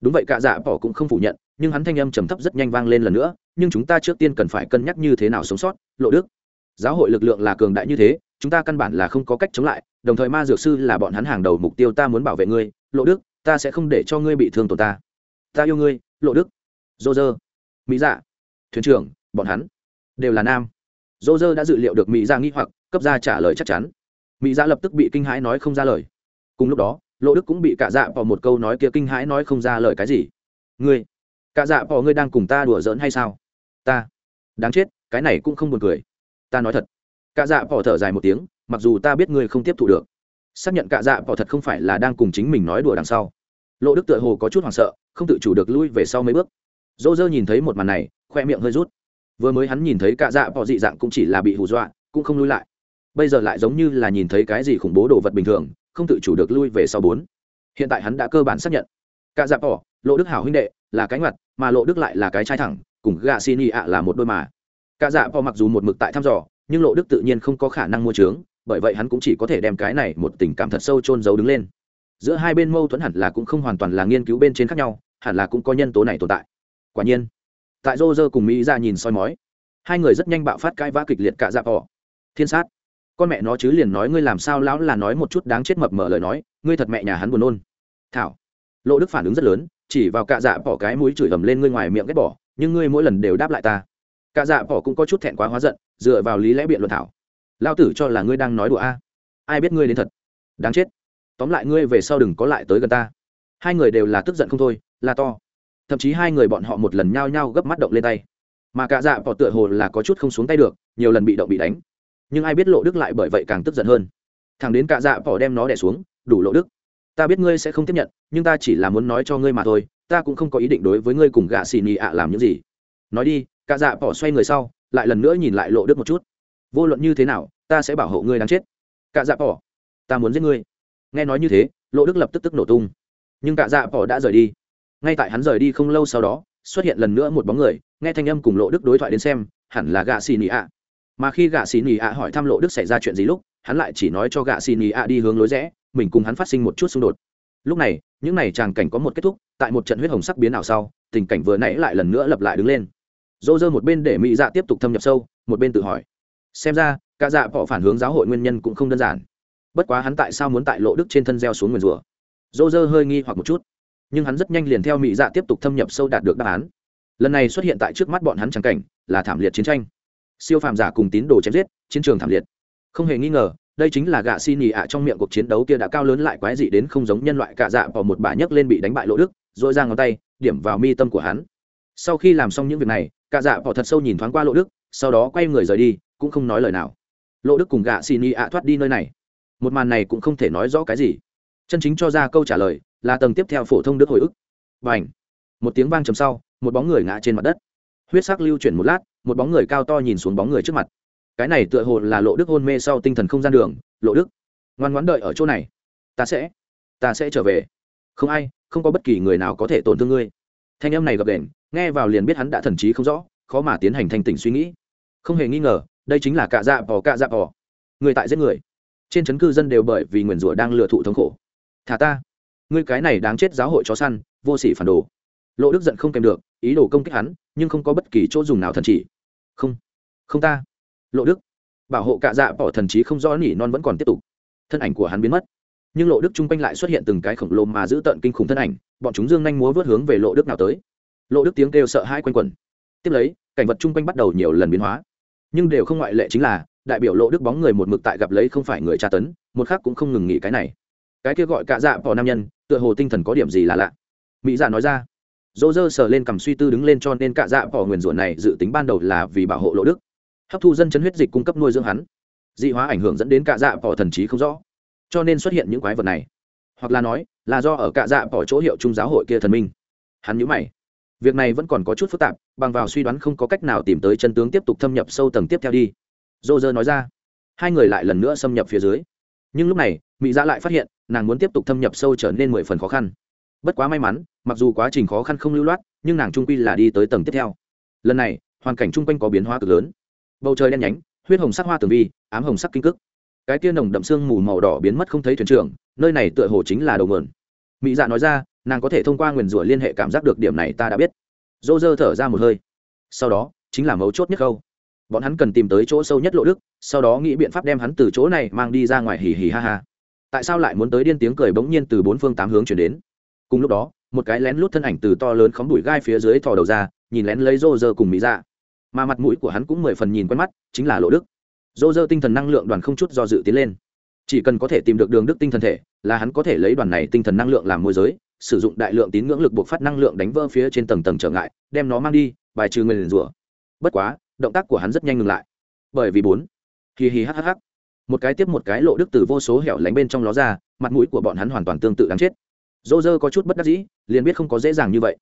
S1: Đúng vậy, cạ dạ bỏ cũng không phủ nhận, nhưng hắn thanh âm trầm thấp rất nhanh vang lên lần nữa, nhưng chúng ta trước tiên cần phải cân nhắc như thế nào sống sót, lộ đức. Giáo hội lực lượng là cường đại như thế, chúng ta căn bản là không có cách chống lại, đồng thời ma dược sư là bọn hắn hàng đầu mục tiêu ta muốn bảo vệ ngươi, lộ đức, ta sẽ không để cho ngươi bị thương tổn ta. Ta yêu ngươi, lộ đức. Dô dơ mỹ dạ thuyền trưởng, bọn hắn đều là nam. Dô dơ đã dự liệu được mỹ dạ nghi hoặc, cấp ra trả lời chắc chắn. Mỹ dạ lập tức bị kinh hãi nói không ra lời. Cùng lúc đó lộ đức cũng bị cả dạ bỏ một câu nói kia kinh hãi nói không ra lời cái gì. Ngươi cả dạ bỏ ngươi đang cùng ta đùa giỡn hay sao? Ta. Đáng chết, cái này cũng không buồn cười. Ta nói thật. Cả dạ bỏ thở dài một tiếng, mặc dù ta biết ngươi không tiếp thu được, xác nhận cả dạ bỏ thật không phải là đang cùng chính mình nói đùa đằng sau. Lộ đức tựa hồ có chút hoảng sợ, không tự chủ được lui về sau mấy bước dô dơ nhìn thấy một màn này, khoe miệng hơi rút. Vừa mới hắn nhìn thấy cả dạ bỏ dị dạng cũng chỉ là bị hù dọa, cũng không lui lại. Bây giờ lại giống như là nhìn thấy cái gì khủng bố đồ vật bình thường, không tự chủ được lui về sau bốn. Hiện tại hắn đã cơ bản xác nhận. Cả dạ bỏ lộ đức hảo huynh đệ, là cái ngoặt, mà lộ đức lại là cái trai thẳng, cùng gà xin y ạ là một đôi mà. Cả dạ bỏ mặc dù một mực tại thăm dò, nhưng lộ đức tự nhiên không có khả năng mua trướng bởi vậy hắn cũng chỉ có thể đem cái này một tình cảm thật sâu chôn giấu đứng lên. Giữa hai bên mâu thuẫn hẳn là cũng không hoàn toàn là nghiên cứu bên trên khác nhau, hẳn là cũng có nhân tố này tồn tại quả nhiên, tại rô rơ cùng mỹ ra nhìn soi mói, hai người rất nhanh bạo phát cãi vã kịch liệt cả dạp họ thiên sát, con mẹ nó chứ liền nói ngươi làm sao lão là nói một chút đáng chết mập mở lời nói, ngươi thật mẹ nhà hắn buồn nôn. Thảo, lộ đức phản ứng rất lớn, chỉ vào cạ dạ bỏ cái mũi chửi ầm lên ngươi ngoài miệng ghét bỏ, nhưng ngươi mỗi lần đều đáp lại ta. Cạ dạ bỏ cũng có chút thẹn quá hóa giận, dựa vào lý lẽ biện luận thảo. Lao tử cho là ngươi đang nói đùa a. Ai biết ngươi đến thật? Đáng chết. Tóm lại ngươi về sau đừng có lại tới gần ta. Hai người đều là tức giận không thôi là to thậm chí hai người bọn họ một lần nhao nhao gấp mắt động lên tay. Mà cả dạ bỏ tựa hồ là có chút không xuống tay được, nhiều lần bị động bị đánh. Nhưng ai biết lộ đức lại bởi vậy càng tức giận hơn. Thằng đến cả dạ bỏ đem nó đẻ xuống, đủ lộ đức, ta biết ngươi sẽ không tiếp nhận, nhưng ta chỉ là muốn nói cho ngươi mà thôi, ta cũng không có ý định đối với ngươi cùng gạ xì nhì ạ làm những gì. Nói đi, cả dạ bỏ xoay người sau, lại lần nữa nhìn lại lộ đức một chút. Vô luận như thế nào, ta sẽ bảo hộ ngươi đáng chết. Cả dạ bỏ ta muốn giết ngươi. Nghe nói như thế, lộ đức lập tức tức nổ tung. Nhưng cả dạ bỏ đã rời đi ngay tại hắn rời đi không lâu sau đó, xuất hiện lần nữa một bóng người, nghe thanh âm cùng lộ đức đối thoại đến xem, hẳn là gạ xì nị ạ. Mà khi gạ xì nị ạ hỏi thăm lộ đức xảy ra chuyện gì lúc, hắn lại chỉ nói cho gạ xì nị ạ đi hướng lối rẽ, mình cùng hắn phát sinh một chút xung đột. Lúc này, những n à y tràng cảnh có một kết thúc, tại một trận huyết hồng sắc biến ảo sau, tình cảnh vừa nãy lại lần nữa lập lại đứng lên. Dô dơ một bên để mỹ dạ tiếp tục thâm nhập sâu, một bên tự hỏi. Xem ra cả dạ bỏ phản hướng giáo hội nguyên nhân cũng không đơn giản. Bất quá hắn tại sao muốn tại lộ đức trên thân gieo xuống nguyền rủa? Dô dơ hơi nghi hoặc một chút nhưng hắn rất nhanh liền theo mỹ dạ tiếp tục thâm nhập sâu đạt được đáp án. Lần này xuất hiện tại trước mắt bọn hắn trắng cảnh, là thảm liệt chiến tranh. Siêu phàm giả cùng tín đồ chém giết, chiến trường thảm liệt. Không hề nghi ngờ, đây chính là gạ xi nhì ạ trong miệng cuộc chiến đấu kia đã cao lớn lại quái dị đến không giống nhân loại cả dạ bỏ một bà nhấc lên bị đánh bại lỗ đức dội ra ngón tay, điểm vào mi tâm của hắn. Sau khi làm xong những việc này cả dạ bỏ thật sâu nhìn thoáng qua lỗ đức, sau đó quay người rời đi, cũng không nói lời nào. Lỗ đức cùng gạ xi nhì ạ thoát đi nơi này. Một màn này cũng không thể nói rõ cái gì. Chân chính cho ra câu trả lời là tầng tiếp theo phổ thông đức hồi ức. Và một tiếng vang chầm sau, một bóng người ngã trên mặt đất. Huyết sắc lưu chuyển một lát, một bóng người cao to nhìn xuống bóng người trước mặt. Cái này tựa hồ là lộ đức hôn mê sau tinh thần không gian đường. Lộ đức, ngoan ngoãn đợi ở chỗ này. Ta sẽ ta sẽ trở về. Không ai, không có bất kỳ người nào có thể tổn thương ngươi. Thanh em này gặp đền nghe vào liền biết hắn đã thần trí không rõ, khó mà tiến hành thanh tỉnh suy nghĩ. Không hề nghi ngờ, đây chính là cạ dạ bò, cạ dạ bò. Người tại giết người. Trên chấn cư dân đều bởi vì nguyền rủa đang lừa thụ thống khổ. Thả ta ngươi cái này đáng chết giáo hội chó săn, vô sỉ phản đồ. Lộ đức giận không kèm được, ý đồ công kích hắn, nhưng không có bất kỳ chỗ dùng nào thần chỉ. Không không ta. Lộ đức bảo hộ cạ dạ bỏ thần trí không rõ nỉ non vẫn còn tiếp tục. Thân ảnh của hắn biến mất. Nhưng lộ đức chung quanh lại xuất hiện từng cái khổng lồ mà giữ tợn kinh khủng thân ảnh, bọn chúng dương nhanh múa vớt hướng về lộ đức nào tới. Lộ đức tiếng kêu sợ hãi quanh quẩn. Tiếp lấy, cảnh vật chung quanh bắt đầu nhiều lần biến hóa. Nhưng đều không ngoại lệ chính là, đại biểu lộ đức bóng người một mực tại gặp lấy không phải người tra tấn, một khác cũng không ngừng nghĩ cái này. Cái kia gọi cạ dạ bỏ nam nhân tựa hồ tinh thần có điểm gì là lạ. Mỹ dạ nói ra. Dỗ dơ sờ lên cầm suy tư đứng lên cho nên cạ dạ bỏ nguyền rủa này dự tính ban đầu là vì bảo hộ lộ đức. Hấp thu dân chấn huyết dịch cung cấp nuôi dưỡng hắn. Dị hóa ảnh hưởng dẫn đến cạ dạ bỏ thần trí không rõ. Cho nên xuất hiện những quái vật này. Hoặc là nói, là do ở cạ dạ bỏ chỗ hiệu trung giáo hội kia thần minh. Hắn nhữ mày. Việc này vẫn còn có chút phức tạp, bằng vào suy đoán không có cách nào tìm tới chân tướng tiếp tục thâm nhập sâu tầng tiếp theo đi. Dô dơ nói ra. Hai người lại lần nữa xâm nhập phía dưới. Nhưng lúc này, mỹ dạ lại phát hiện nàng muốn tiếp tục thâm nhập sâu trở nên mười phần khó khăn. Bất quá may mắn, mặc dù quá trình khó khăn không lưu loát, nhưng nàng trung quy là đi tới tầng tiếp theo. Lần này, hoàn cảnh chung quanh có biến hóa cực lớn. Bầu trời đen nhánh, huyết hồng sắc hoa tường vi, ám hồng sắc kinh cức cái tia nồng đậm sương mù màu đỏ biến mất không thấy thuyền trưởng, nơi này tựa hồ chính là đầu nguồn. Mỹ dạ nói ra, nàng có thể thông qua nguyền rủa liên hệ cảm giác được điểm này ta đã biết. Dô dơ thở ra một hơi. Sau đó, chính là mấu chốt nhất khâu bọn hắn cần tìm tới chỗ sâu nhất lộ đức, sau đó nghĩ biện pháp đem hắn từ chỗ này mang đi ra ngoài hì hì ha ha tại sao lại muốn tới điên tiếng cười bỗng nhiên từ bốn phương tám hướng chuyển đến? Cùng lúc đó, một cái lén lút thân ảnh từ to lớn khóm đùi gai phía dưới thò đầu ra, nhìn lén lấy rô rơ cùng mỹ ra mà mặt mũi của hắn cũng mười phần nhìn quen mắt, chính là lộ đức. Rô rơ tinh thần năng lượng đoàn không chút do dự tiến lên. Chỉ cần có thể tìm được đường đức tinh thần thể, là hắn có thể lấy đoàn này tinh thần năng lượng làm môi giới, sử dụng đại lượng tín ngưỡng lực buộc phát năng lượng đánh vỡ phía trên tầng tầng trở ngại, đem nó mang đi, bài trừ người liền rủa. Bất quá, động tác của hắn rất nhanh ngừng lại. Bởi vì bốn. Hì hì hhh một cái tiếp một cái lộ đức từ vô số hẻo lánh bên trong ló ra, mặt mũi của bọn hắn hoàn toàn tương tự đáng chết. Dô dơ có chút bất đắc dĩ, liền biết không có dễ dàng như vậy.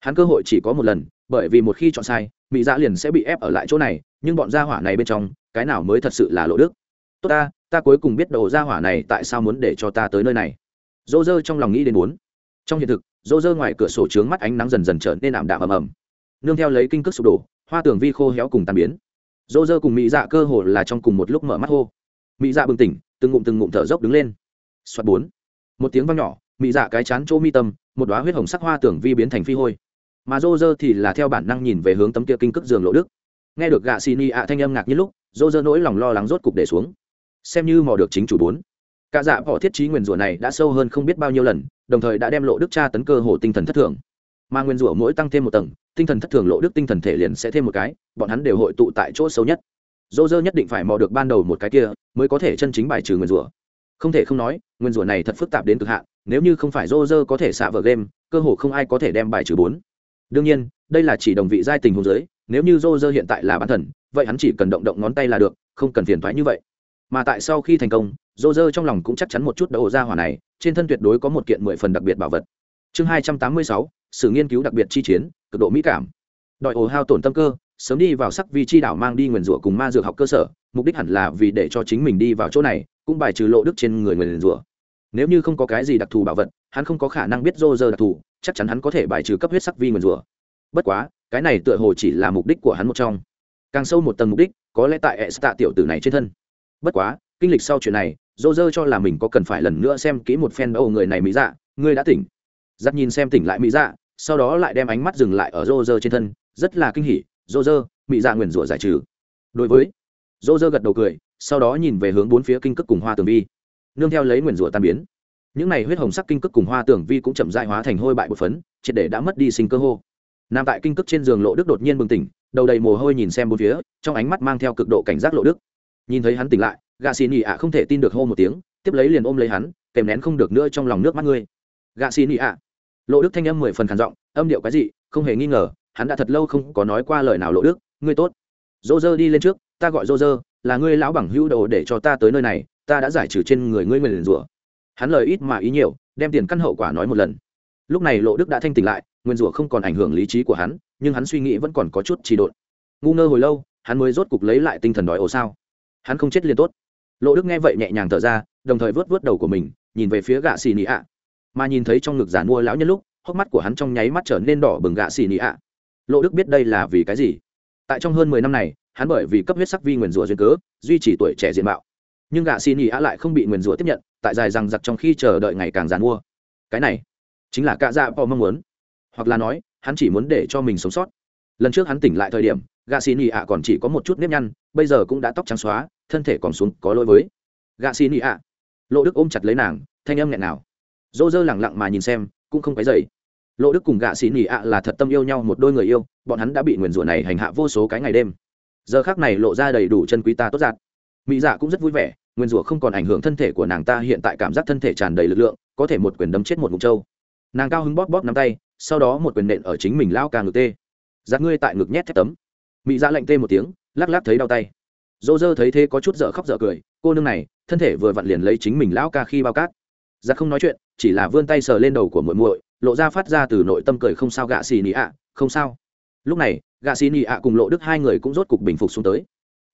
S1: Hắn cơ hội chỉ có một lần, bởi vì một khi chọn sai mỹ dạ liền sẽ bị ép ở lại chỗ này, nhưng bọn gia hỏa này bên trong, cái nào mới thật sự là lộ đức? Tốt ta ta cuối cùng biết đồ gia hỏa này tại sao muốn để cho ta tới nơi này. Dô dơ trong lòng nghĩ đến bốn trong hiện thực dô dơ ngoài cửa sổ trướng mắt ánh nắng dần dần trở nên ảm đạm ầm ầm. Nương theo lấy kinh cước sụp đổ, hoa tường vi khô héo cùng tàn biến. Dô dơ cùng mỹ dạ cơ hồ là trong cùng một lúc mở mắt hô mỹ dạ bừng tỉnh, từng ngụm từng ngụm thở dốc đứng lên. Xoát bốn. Một tiếng vang nhỏ mỹ dạ cái chán chỗ mi tâm, một đoá huyết hồng sắc hoa tưởng vi biến thành phi hôi. Mà dô dơ thì là theo bản năng nhìn về hướng tấm kia kinh cước giường lộ đức. Nghe được gạ xì ni ạ thanh âm ngạc như lúc dô dơ nỗi lòng lo lắng rốt cục để xuống. Xem như mò được chính chủ bốn. Cả dạ bỏ thiết trí nguyền rủa này đã sâu hơn không biết bao nhiêu lần, đồng thời đã đem lộ đức tra tấn cơ hồ tinh thần thất thường. Mà nguyên rủa mỗi tăng thêm một tầng, tinh thần thất thường lộ đức tinh thần thể liền sẽ thêm một cái, bọn hắn đều hội tụ tại chỗ xấu nhất dô dơ nhất định phải mò được ban đầu một cái kia, mới có thể chân chính bài trừ nguyên rủa. Không thể không nói, nguyên rủa này thật phức tạp đến cực hạn, nếu như không phải dô dơ có thể xạ vở game, cơ hồ không ai có thể đem bài trừ bốn. Đương nhiên, đây là chỉ đồng vị giai tình hồ giới, nếu như dô dơ hiện tại là bán thần, vậy hắn chỉ cần động động ngón tay là được, không cần phiền thoái như vậy. Mà tại sau khi thành công, dô dơ trong lòng cũng chắc chắn một chút đậu ra hỏa này, trên thân tuyệt đối có một kiện mười phần đặc biệt bảo vật. Chương hai trăm tám mươi sáu, sự nghiên cứu đặc biệt chi chiến, cực độ mỹ cảm. Đòi ồ hao tổn tâm cơ sớm đi vào sắc vi chi đảo mang đi nguyền rủa cùng ma dược học cơ sở, mục đích hẳn là vì để cho chính mình đi vào chỗ này, cũng bài trừ lộ đức trên người nguyền rủa. Nếu như không có cái gì đặc thù bảo vật, hắn không có khả năng biết Rô Rơ đặc thù, chắc chắn hắn có thể bài trừ cấp huyết sắc vi nguyền rủa. Bất quá, cái này tựa hồ chỉ là mục đích của hắn một trong. Càng sâu một tầng mục đích, có lẽ tại hệ tạ tiểu tử này trên thân. Bất quá, kinh lịch sau chuyện này dô dơ cho là mình có cần phải lần nữa xem kỹ một phen âu người này mỹ dạ ngươi đã tỉnh. Giặc nhìn xem tỉnh lại mỹ dạ sau đó lại đem ánh mắt dừng lại ở dô dơ trên thân, rất là kinh hỉ dô dơ bị dạ nguyền rủa giải trừ. Đối với, dô dơ gật đầu cười, sau đó nhìn về hướng bốn phía kinh cước cùng hoa tường vi. Nương theo lấy nguyền rủa tan biến. Những này huyết hồng sắc kinh cước cùng hoa tường vi cũng chậm dại hóa thành hôi bại bột phấn, triệt để đã mất đi sinh cơ hô. Nằm tại kinh cước trên giường lộ đức đột nhiên bừng tỉnh, đầu đầy mồ hôi nhìn xem bốn phía, trong ánh mắt mang theo cực độ cảnh giác lộ đức. Nhìn thấy hắn tỉnh lại gạ xì nị ạ không thể tin được hô một tiếng, tiếp lấy liền ôm lấy hắn, kèm nén không được nữa trong lòng nước mắt ngươi. Gạ xì nị ạ. Lộ đức thanh âm mười phần khản giọng, âm điệu cái gì không hề nghi ngờ hắn đã thật lâu không có nói qua lời nào lộ đức, ngươi tốt. Dô dơ đi lên trước, ta gọi dô dơ là ngươi lão bằng hữu đồ để cho ta tới nơi này, ta đã giải trừ trên người ngươi nguyền rủa. Hắn lời ít mà ý nhiều, đem tiền căn hậu quả nói một lần. Lúc này lộ đức đã thanh tỉnh lại nguyên rủa không còn ảnh hưởng lý trí của hắn, nhưng hắn suy nghĩ vẫn còn có chút trì độn. Ngu ngơ hồi lâu, hắn mới rốt cục lấy lại tinh thần đói ồ sao. Hắn không chết liền tốt. Lộ đức nghe vậy nhẹ nhàng thở ra, đồng thời vớt vớt đầu của mình, nhìn về phía gạ xì nị ạ. Mà nhìn thấy trong ngực giàn mua lão nhân lúc, hốc mắt của hắn trong nháy mắt trở nên đỏ bừng gạ xì nị ạ lộ đức biết đây là vì cái gì? Tại trong hơn mười năm này, hắn bởi vì cấp huyết sắc vi nguyền rủa duyên cớ, duy trì tuổi trẻ diện mạo. Nhưng gạ xin ý á lại không bị nguyền rủa tiếp nhận, tại dài rằng giặc trong khi chờ đợi ngày càng dàn mua. Cái này, chính là cạ dạ po mong muốn. Hoặc là nói, hắn chỉ muốn để cho mình sống sót. Lần trước hắn tỉnh lại thời điểm, gạ xin ý ạ còn chỉ có một chút nếp nhăn, bây giờ cũng đã tóc trắng xóa, thân thể còn xuống, có lỗi với. Gạ xin ý ạ lộ đức ôm chặt lấy nàng, thanh âm nghẹn nào dô dơ lẳng lặng mà nhìn xem, cũng không cái dày lộ đức cùng gạ xì nỉ ạ là thật tâm yêu nhau một đôi người yêu, bọn hắn đã bị nguyền rủa này hành hạ vô số cái ngày đêm. Giờ khác này lộ ra đầy đủ chân quý ta tốt giạt mỹ dạ cũng rất vui vẻ nguyên rủa không còn ảnh hưởng thân thể của nàng ta hiện tại cảm giác thân thể tràn đầy lực lượng, có thể một quyền đấm chết một mục trâu nàng cao hứng bóp bóp nắm tay, sau đó một quyền nện ở chính mình lao càng ngực tê. Giặc ngươi tại ngực nhét thép tấm. Mỹ dạ lạnh tê một tiếng, lắc lắc thấy đau tay. Dô dơ thấy thế có chút dở khóc dở cười, cô nương này, thân thể vừa vặn liền lấy chính mình lão ca khi bao cát. Giặc không nói chuyện, chỉ là vươn tay sờ lên đầu của muội muội lộ ra phát ra từ nội tâm cười không sao gạ xì nị ạ, không sao. Lúc này, gạ xì nị ạ cùng lộ đức hai người cũng rốt cục bình phục xuống tới.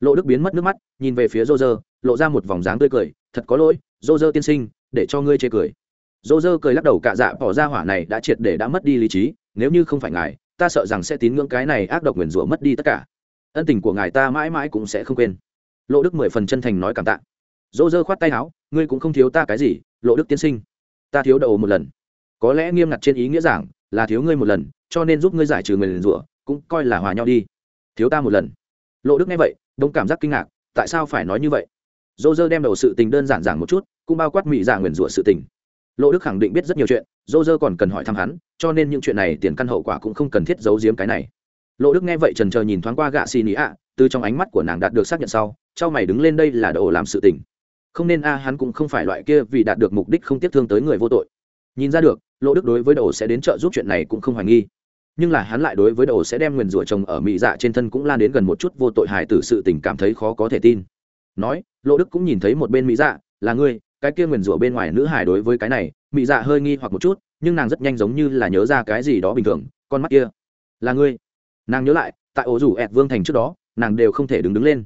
S1: Lộ đức biến mất nước mắt, nhìn về phía rô rơ lộ ra một vòng dáng tươi cười, thật có lỗi rô rơ tiên sinh, để cho ngươi chê cười. Rô rơ cười lắc đầu cạ dạ bỏ ra hỏa này đã triệt để đã mất đi lý trí, nếu như không phải ngài, ta sợ rằng sẽ tín ngưỡng cái này ác độc nguyền rủa mất đi tất cả. Ân tình của ngài ta mãi mãi cũng sẽ không quên. Lộ đức mười phần chân thành nói cảm tạ. Dỗ dơ khoát tay áo, ngươi cũng không thiếu ta cái gì, lộ đức tiên sinh. Ta thiếu đầu một lần có lẽ nghiêm ngặt trên ý nghĩa giảng là thiếu ngươi một lần, cho nên giúp ngươi giải trừ người liền rủa, cũng coi là hòa nhau đi. Thiếu ta một lần. Lộ đức nghe vậy, đông cảm giác kinh ngạc, tại sao phải nói như vậy? Dô dơ đem đầu sự tình đơn giản giảng một chút, cũng bao quát mỹ giả dạ nguyền rủa sự tình. Lộ đức khẳng định biết rất nhiều chuyện dô dơ còn cần hỏi thăm hắn, cho nên những chuyện này tiền căn hậu quả cũng không cần thiết giấu giếm cái này. Lộ đức nghe vậy trần trờ nhìn thoáng qua gạ xì nỉ ạ, từ trong ánh mắt của nàng đạt được xác nhận sau cho mày đứng lên đây là đồ làm sự tình. Không nên a, hắn cũng không phải loại kia vì đạt được mục đích không tiếp thương tới người vô tội. Nhìn ra được lộ đức đối với đồ sẽ đến trợ giúp chuyện này cũng không hoài nghi. Nhưng là hắn lại đối với đồ sẽ đem nguyền rủa chồng ở mỹ dạ trên thân cũng lan đến gần một chút vô tội hài tử sự tình cảm thấy khó có thể tin. Nói lộ đức cũng nhìn thấy một bên mỹ dạ là ngươi, cái kia nguyền rủa bên ngoài nữ hài đối với cái này. Mỹ dạ hơi nghi hoặc một chút, nhưng nàng rất nhanh giống như là nhớ ra cái gì đó bình thường, con mắt kia. Là ngươi. Nàng nhớ lại, tại ổ rủ ẹt vương thành trước đó, nàng đều không thể đứng đứng lên.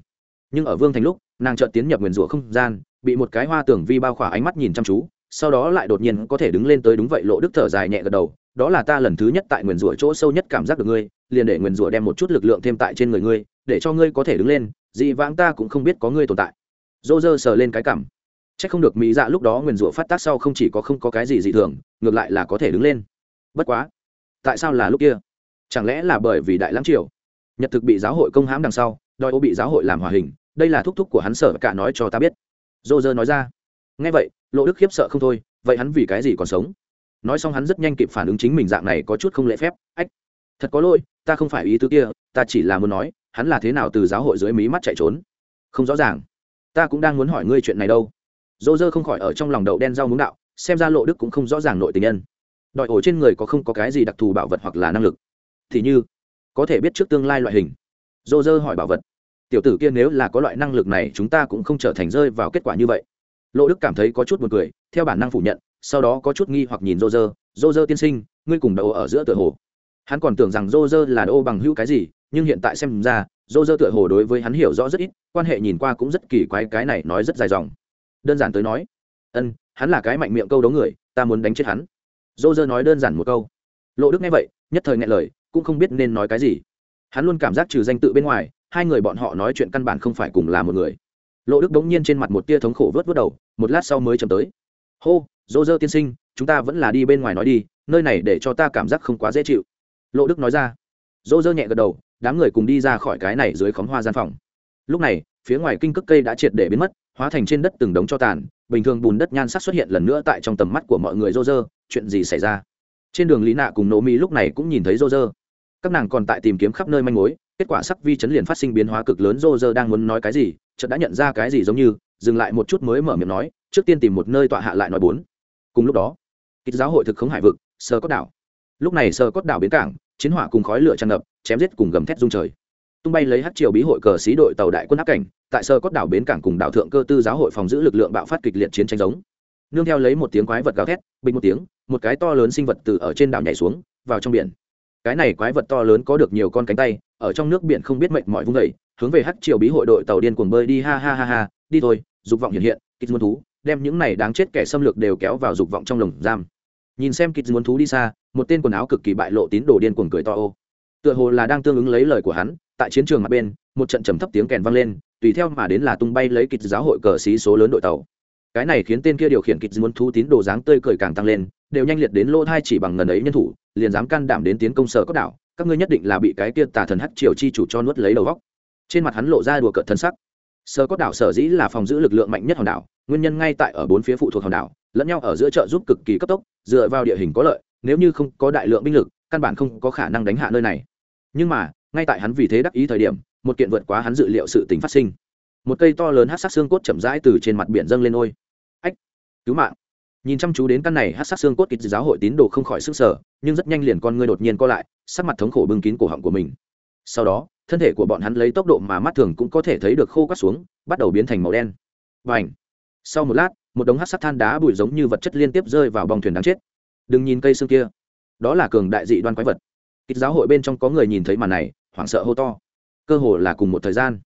S1: Nhưng ở vương thành lúc, nàng chợt tiến nhập nguyền rủa không gian, bị một cái hoa tưởng vi bao khỏa ánh mắt nhìn chăm chú sau đó lại đột nhiên có thể đứng lên tới đúng vậy, lộ đức thở dài nhẹ gật đầu, đó là ta lần thứ nhất tại nguyền rủa chỗ sâu nhất cảm giác được ngươi, liền để nguyền rủa đem một chút lực lượng thêm tại trên người ngươi, để cho ngươi có thể đứng lên, dị vãng ta cũng không biết có ngươi tồn tại. Dô dơ sờ lên cái cảm. C h ắ c không được mỹ dạ lúc đó nguyền rủa phát tác sau không chỉ có không có cái gì dị thường, ngược lại là có thể đứng lên. Bất quá, tại sao là lúc kia? Chẳng lẽ là bởi vì đại lãng triều? Nhật thực bị giáo hội công hãm đằng sau, đòi ô bị giáo hội làm hòa hình, đây là thúc thúc của hắn sở cả nói cho ta biết. Dô dơ nói ra nghe vậy, lộ đức khiếp sợ không thôi, vậy hắn vì cái gì còn sống? Nói xong hắn rất nhanh kịp phản ứng chính mình dạng này có chút không lễ phép. Ách, thật có lỗi, ta không phải ý tứ kia, ta chỉ là muốn nói, hắn là thế nào từ giáo hội dưới mí mắt chạy trốn? Không rõ ràng. Ta cũng đang muốn hỏi ngươi chuyện này đâu. Dô dơ không khỏi ở trong lòng đậu đen rau muống đạo, xem ra lộ đức cũng không rõ ràng nội tình nhân. Đòi ổ trên người có không có cái gì đặc thù bảo vật hoặc là năng lực? Thì như, có thể biết trước tương lai loại hình. Dô dơ hỏi bảo vật. Tiểu tử kia nếu là có loại năng lực này, chúng ta cũng không trở thành rơi vào kết quả như vậy lộ đức cảm thấy có chút b u ồ n cười, theo bản năng phủ nhận, sau đó có chút nghi hoặc nhìn rô rơ. Rô rơ tiên sinh, ngươi cùng đậu ở giữa tựa hồ. Hắn còn tưởng rằng rô rơ là đô bằng hữu cái gì, nhưng hiện tại xem ra, rô rơ tựa hồ đối với hắn hiểu rõ rất ít, quan hệ nhìn qua cũng rất kỳ quái, cái này nói rất dài dòng. Đơn giản tới nói, ân, hắn là cái mạnh miệng câu đấu người, ta muốn đánh chết hắn. Dô dơ nói đơn giản một câu. Lộ đức nghe vậy, nhất thời nghe lời, cũng không biết nên nói cái gì. Hắn luôn cảm giác trừ danh tự bên ngoài, hai người bọn họ nói chuyện căn bản không phải cùng là một người lộ đức đống nhiên trên mặt một tia thống khổ vớt vớt đầu, một lát sau mới chầm tới. Hô, dô dơ tiên sinh, chúng ta vẫn là đi bên ngoài nói đi, nơi này để cho ta cảm giác không quá dễ chịu. Lộ đức nói ra. Dô dơ nhẹ gật đầu, đám người cùng đi ra khỏi cái này dưới khóm hoa gian phòng. Lúc này, phía ngoài kinh cước cây đã triệt để biến mất, hóa thành trên đất từng đống cho tàn, bình thường bùn đất nhan sắc xuất hiện lần nữa tại trong tầm mắt của mọi người dô dơ, chuyện gì xảy ra? Trên đường lý nạ cùng nỗ mỹ lúc này cũng nhìn thấy dô dơ. Các nàng còn tại tìm kiếm khắp nơi manh mối kết quả sắc vi chấn liền phát sinh biến hóa cực lớn rô rơ đang muốn nói cái gì, chợt đã nhận ra cái gì giống như, dừng lại một chút mới mở miệng nói, trước tiên tìm một nơi tọa hạ lại nói bốn. Cùng lúc đó, kịch giáo hội thực khống hải vực, sơ cốt đảo. Lúc này sơ cốt đảo bến cảng, chiến hỏa cùng khói lửa tràn ngập, chém giết cùng gầm thét rung trời. Tung bay lấy hát triều bí hội cờ xí đội tàu đại quân áp cảnh, tại sơ cốt đảo bến cảng cùng đảo thượng cơ tư giáo hội phòng giữ lực lượng bạo phát kịch liệt chiến tranh giống. Nương theo lấy một tiếng quái vật gào thét, bình một tiếng, một cái to lớn sinh vật từ ở trên đảo nhảy xuống, vào trong biển. Cái này quái vật to lớn có được nhiều con cánh tay ở trong nước biển không biết mệnh mọi vung vẩy hướng về hắt triều bí hội đội tàu điên cuồng bơi đi, ha ha ha ha, đi thôi, dục vọng hiện hiện kịch muốn thú, đem những này đáng chết kẻ xâm lược đều kéo vào dục vọng trong lồng giam. Nhìn xem kịch muốn thú đi xa, một tên quần áo cực kỳ bại lộ tín đồ điên cuồng cười to ô. Tựa hồ là đang tương ứng lấy lời của hắn, tại chiến trường mặt bên, một trận trầm thấp tiếng kèn vang lên, tùy theo mà đến là tung bay lấy kịch giáo hội cờ xí số lớn đội tàu. Cái này khiến tên kia điều khiển kịch muốn thú tín đồ dáng tươi cười càng tăng lên, đều nhanh liệt đến lỗ thai chỉ bằng ngần ấy nhân thủ, liền dám can đảm đến tiến công sở cốt đảo các ngươi nhất định là bị cái kia tà thần hắc triều chi chủ cho nuốt lấy đầu góc. Trên mặt hắn lộ ra đùa cợt thân sắc. Sơ cốt đảo sở dĩ là phòng giữ lực lượng mạnh nhất hòn đảo, nguyên nhân ngay tại ở bốn phía phụ thuộc hòn đảo, lẫn nhau ở giữa trợ giúp cực kỳ cấp tốc, dựa vào địa hình có lợi, nếu như không có đại lượng binh lực, căn bản không có khả năng đánh hạ nơi này. Nhưng mà, ngay tại hắn vì thế đắc ý thời điểm, một kiện vượt quá hắn dự liệu sự tình phát sinh. Một cây to lớn hát sắc xương cốt chậm rãi từ trên mặt biển dâng lên ôi. Ách, cứu mạng nhìn chăm chú đến căn này hát sát xương cốt kịch giáo hội tín đồ không khỏi sức sở nhưng rất nhanh liền con ngươi đột nhiên co lại, sắc mặt thống khổ bưng kín cổ họng của mình. Sau đó, thân thể của bọn hắn lấy tốc độ mà mắt thường cũng có thể thấy được khô cắt xuống, bắt đầu biến thành màu đen. Và ảnh sau một lát, một đống hát sát than đá bụi giống như vật chất liên tiếp rơi vào bong thuyền đáng chết. Đừng nhìn cây xương kia. Đó là cường đại dị đoan quái vật. Kịch giáo hội bên trong có người nhìn thấy màn này, hoảng sợ hô to. Cơ hồ là cùng một thời gian.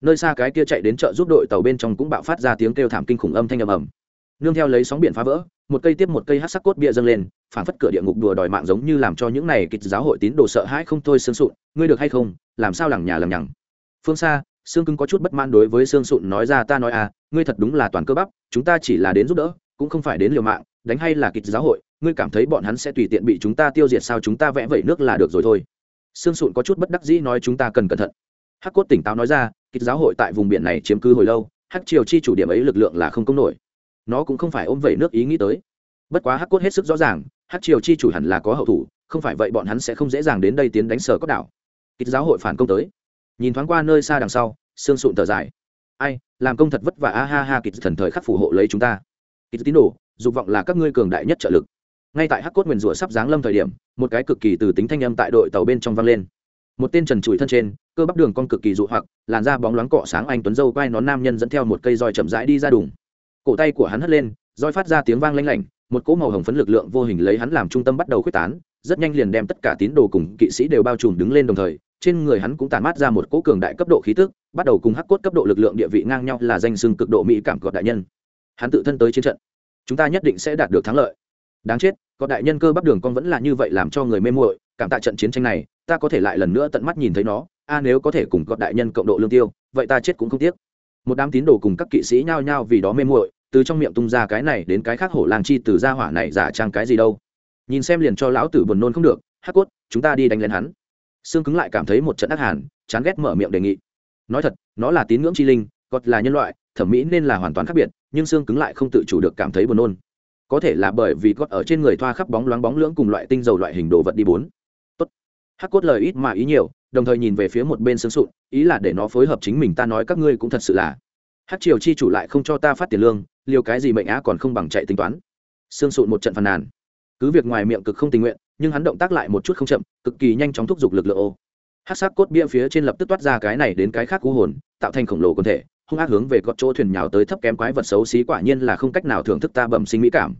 S1: Nơi xa cái kia chạy đến chợ giúp đội tàu bên trong cũng bạo phát ra tiếng kêu thảm kinh khủng âm thanh ầm ầm nương theo lấy sóng biển phá vỡ, một cây tiếp một cây hát sắc cốt bia dâng lên phản phất cửa địa ngục đùa đòi mạng giống như làm cho những này kịch giáo hội tín đồ sợ hãi không thôi xương sụn, ngươi được hay không? Làm sao lằng nhà lằng nhằng? Phương xa xương cưng có chút bất mãn đối với xương sụn nói ra, ta nói à ngươi thật đúng là toàn cơ bắp, chúng ta chỉ là đến giúp đỡ, cũng không phải đến liều mạng, đánh hay là kịch giáo hội, ngươi cảm thấy bọn hắn sẽ tùy tiện bị chúng ta tiêu diệt sao, chúng ta vẽ vẩy nước là được rồi thôi. Xương sụn có chút bất đắc dĩ nói, chúng ta cần cẩn thận. Hắc cốt tỉnh táo nói ra, kịch giáo hội tại vùng biển này chiếm cứ hồi lâu, hắc triều chi chủ điểm ấy lực lượng là không công nổi nó cũng không phải ôm vẩy nước ý nghĩ tới. Bất quá hắc cốt hết sức rõ ràng, hắc triều chi chủ hẳn là có hậu thủ, không phải vậy bọn hắn sẽ không dễ dàng đến đây tiến đánh sở cốt đảo. Kịch giáo hội phản công tới. Nhìn thoáng qua nơi xa đằng sau xương sụn thở dài. Ai, làm công thật vất vả, a ha ha, kịch thần thời khắc phù hộ lấy chúng ta. Kịch tín đồ, dục vọng là các ngươi cường đại nhất trợ lực. Ngay tại hắc cốt nguyền rủa sắp giáng lâm thời điểm, một cái cực kỳ từ tính thanh âm tại đội tàu bên trong vang lên. Một tên trần trụi thân trên, cơ bắp đường con cực kỳ dụ hoặc, làn da bóng loáng cọ sáng anh tuấn dâu quai nón nam nhân dẫn theo một cây roi chậm rãi đi ra đùng cổ tay của hắn hất lên, roi phát ra tiếng vang lanh lảnh, một cỗ màu hồng phấn lực lượng vô hình lấy hắn làm trung tâm bắt đầu khuếch tán, rất nhanh liền đem tất cả tín đồ cùng kỵ sĩ đều bao trùm đứng lên đồng thời, trên người hắn cũng tàn mát ra một cỗ cường đại cấp độ khí tức, bắt đầu cùng hắc cốt cấp độ lực lượng địa vị ngang nhau là danh sưng cực độ mỹ cảm cọt đại nhân. Hắn tự thân tới chiến trận, chúng ta nhất định sẽ đạt được thắng lợi. Đáng chết, cọt đại nhân cơ bắp đường con vẫn là như vậy làm cho người mê muội, cảm tạ trận chiến tranh này, ta có thể lại lần nữa tận mắt nhìn thấy nó, a à, nếu có thể cùng cọt đại nhân cộng độ lương tiêu, vậy ta chết cũng không tiếc. Một đám tín đồ cùng các kỵ sĩ nhao nhao vì đó mê muội từ trong miệng tung ra cái này đến cái khác hổ làng chi từ gia hỏa này giả trang cái gì đâu. Nhìn xem liền cho lão tử buồn nôn không được, hắc cốt, chúng ta đi đánh lên hắn. Xương cứng lại cảm thấy một trận ác hàn, chán ghét mở miệng đề nghị. Nói thật, nó là tín ngưỡng chi linh gọt là nhân loại, thẩm mỹ nên là hoàn toàn khác biệt, nhưng xương cứng lại không tự chủ được cảm thấy buồn nôn. Có thể là bởi vì cọt ở trên người thoa khắp bóng loáng bóng lưỡng cùng loại tinh dầu loại hình đồ vật đi bốn. Tốt. Hắc cốt lời ít mà ý nhiều, đồng thời nhìn về phía một bên xương sụn, ý là để nó phối hợp chính mình, ta nói các ngươi cũng thật sự là. Hắc triều chi chủ lại không cho ta phát tiền lương liều cái gì mệnh á còn không bằng chạy tính toán. Xương sụn một trận phàn nàn. Cứ việc ngoài miệng cực không tình nguyện, nhưng hắn động tác lại một chút không chậm, cực kỳ nhanh chóng thúc giục lực lượng ô. Hát sắc cốt bia phía trên lập tức toát ra cái này đến cái khác cú hồn, tạo thành khổng lồ quần thể, hung ác hướng về gót chỗ thuyền nhào tới thấp kém quái vật xấu xí quả nhiên là không cách nào thưởng thức ta bẩm sinh mỹ cảm.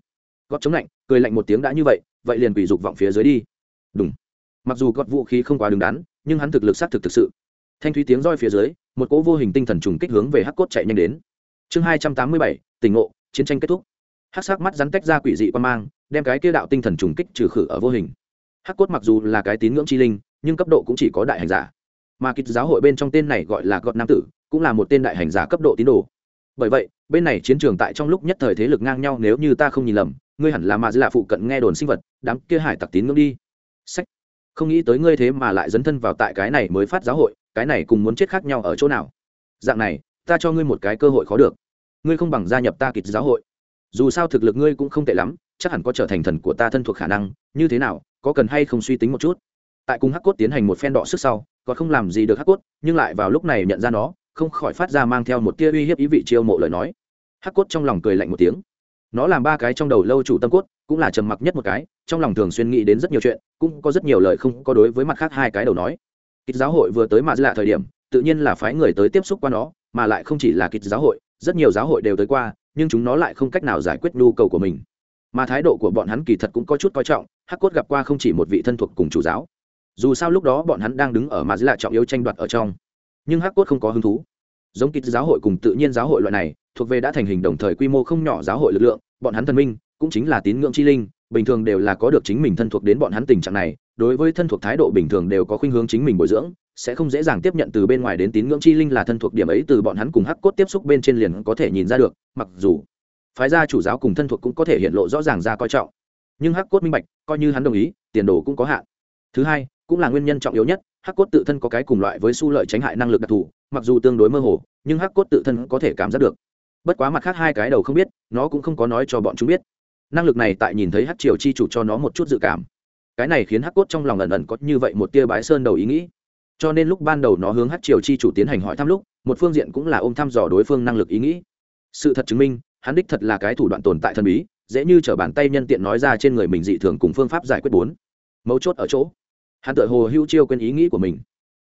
S1: Gót chống lạnh, cười lạnh một tiếng đã như vậy vậy liền quỷ dục vọng phía dưới đi. Đúng mặc dù gót vũ khí không quá đứng đắn, nhưng hắn thực lực xác thực thực sự. Thanh thúy tiếng roi phía dưới, một cỗ vô hình tinh thần trùng kích hướng về hắc cốt chạy nhanh đến chương hai trăm tám mươi bảy, tỉnh ngộ, chiến tranh kết thúc. Hắc sắc mắt rắn tách ra quỷ dị quan mang, đem cái kia đạo tinh thần trùng kích trừ khử ở vô hình. Hắc cốt mặc dù là cái tín ngưỡng chi linh, nhưng cấp độ cũng chỉ có đại hành giả. Mà kịch giáo hội bên trong tên này gọi là gọt nam tử, cũng là một tên đại hành giả cấp độ tín đồ. Bởi vậy, bên này chiến trường tại trong lúc nhất thời thế lực ngang nhau nếu như ta không nhìn lầm, ngươi hẳn là mà là phụ cận nghe đồn sinh vật, đám kia hải tặc tín ngưỡng đi. Sách. Không nghĩ tới ngươi thế mà lại dấn thân vào tại cái này mới phát giáo hội, cái này cùng muốn chết khác nhau ở chỗ nào? Dạng này ta cho ngươi một cái cơ hội khó được. Ngươi không bằng gia nhập ta kịch giáo hội. Dù sao thực lực ngươi cũng không tệ lắm, chắc hẳn có trở thành thần của ta thân thuộc khả năng, như thế nào, có cần hay không suy tính một chút? Tại cùng hắc cốt tiến hành một phen đọ sức sau còn không làm gì được hắc cốt, nhưng lại vào lúc này nhận ra nó, không khỏi phát ra mang theo một tia uy hiếp ý vị chiêu mộ lời nói. Hắc cốt trong lòng cười lạnh một tiếng. Nó làm ba cái trong đầu lâu chủ tâm cốt, cũng là trầm mặc nhất một cái, trong lòng thường xuyên nghĩ đến rất nhiều chuyện, cũng có rất nhiều lời không có đối với mặt khác hai cái đầu nói. Kịch giáo hội vừa tới mà lạ thời điểm, tự nhiên là phái người tới tiếp xúc qua nó mà lại không chỉ là kịch giáo hội, rất nhiều giáo hội đều tới qua, nhưng chúng nó lại không cách nào giải quyết nhu cầu của mình. Mà thái độ của bọn hắn kỳ thật cũng có chút coi trọng, hắc cốt gặp qua không chỉ một vị thân thuộc cùng chủ giáo. Dù sao lúc đó bọn hắn đang đứng ở mà dưới là trọng yếu tranh đoạt ở trong. Nhưng hắc cốt không có hứng thú. Giống kịch giáo hội cùng tự nhiên giáo hội loại này, thuộc về đã thành hình đồng thời quy mô không nhỏ giáo hội lực lượng, bọn hắn thần minh, cũng chính là tín ngưỡng chi linh, bình thường đều là có được chính mình thân thuộc đến bọn hắn tình trạng này đối với thân thuộc thái độ bình thường đều có khuynh hướng chính mình bồi dưỡng, sẽ không dễ dàng tiếp nhận từ bên ngoài đến tín ngưỡng chi linh là thân thuộc điểm ấy từ bọn hắn cùng hắc cốt tiếp xúc bên trên liền có thể nhìn ra được, mặc dù phái gia chủ giáo cùng thân thuộc cũng có thể hiện lộ rõ ràng ra coi trọng. Nhưng hắc cốt minh bạch, coi như hắn đồng ý, tiền đồ cũng có hạn. Thứ hai, cũng là nguyên nhân trọng yếu nhất, hắc cốt tự thân có cái cùng loại với su lợi tránh hại năng lực đặc thù, mặc dù tương đối mơ hồ, nhưng hắc cốt tự thân có thể cảm giác được. Bất quá mặt khác hai cái đầu không biết, nó cũng không có nói cho bọn chúng biết. Năng lực này tại nhìn thấy hắc triều chi chủ cho nó một chút dự cảm cái này khiến hắc cốt trong lòng ẩn ẩn có như vậy một tia bái sơn đầu ý nghĩ. Cho nên lúc ban đầu nó hướng hát triều chi chủ tiến hành hỏi thăm lúc, một phương diện cũng là ôm thăm dò đối phương năng lực ý nghĩ. Sự thật chứng minh, hắn đích thật là cái thủ đoạn tồn tại thần bí, dễ như t bàn tay nhân tiện nói ra trên người mình dị thường cùng phương pháp giải quyết bốn. Mấu chốt ở chỗ, hắn tự hồ hữu chiêu quên ý nghĩ của mình,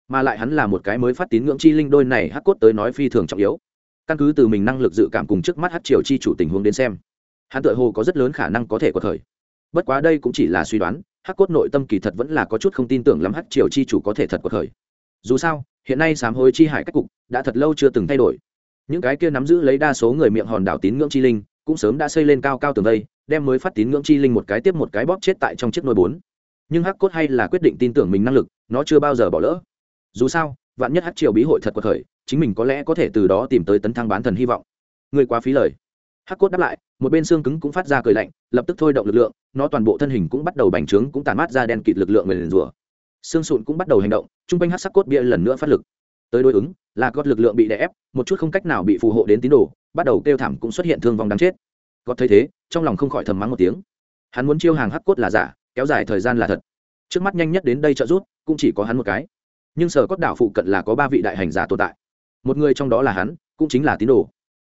S1: mà lại hắn là một cái mới phát tín ngưỡng chi linh đôi này hắc cốt tới nói phi thường trọng yếu. Căn cứ từ mình năng lực dự cảm cùng trước mắt hát triều chi chủ tình huống đến xem, hắn tự hồ có rất lớn khả năng có thể có thời bất quá đây cũng chỉ là suy đoán hắc cốt nội tâm kỳ thật vẫn là có chút không tin tưởng lắm Hắc triều chi chủ có thể thật cuộc thời dù sao hiện nay sám hối chi hải cách cục đã thật lâu chưa từng thay đổi. Những cái kia nắm giữ lấy đa số người miệng hòn đảo tín ngưỡng chi linh cũng sớm đã xây lên cao cao tường đây, đem mới phát tín ngưỡng chi linh một cái tiếp một cái bóp chết tại trong chiếc nôi bốn. Nhưng hắc cốt hay là quyết định tin tưởng mình năng lực nó chưa bao giờ bỏ lỡ. Dù sao vạn nhất hắc triều bí hội thật cuộc khởi chính mình có lẽ có thể từ đó tìm tới tấn thăng bán thần hy vọng. Người quá phí lời hắc cốt đáp lại, một bên xương cứng cũng phát ra cười lạnh, lập tức thôi động lực lượng, nó toàn bộ thân hình cũng bắt đầu bành trướng cũng tàn mát ra đen kịt lực lượng người liền rùa xương sụn cũng bắt đầu hành động chung quanh hát sắc cốt bia lần nữa phát lực. Tới đối ứng, là gót lực lượng bị đè ép, một chút không cách nào bị phù hộ đến tín đồ, bắt đầu kêu thảm cũng xuất hiện thương vong đáng chết. Gót thấy thế, trong lòng không khỏi thầm mắng một tiếng. Hắn muốn chiêu hàng hắc cốt là giả, kéo dài thời gian là thật. Trước mắt nhanh nhất đến đây trợ rút cũng chỉ có hắn một cái. Nhưng sở cốt đảo phụ cận là có ba vị đại hành giả tồn tại. Một người trong đó là hắn, cũng chính là tín đồ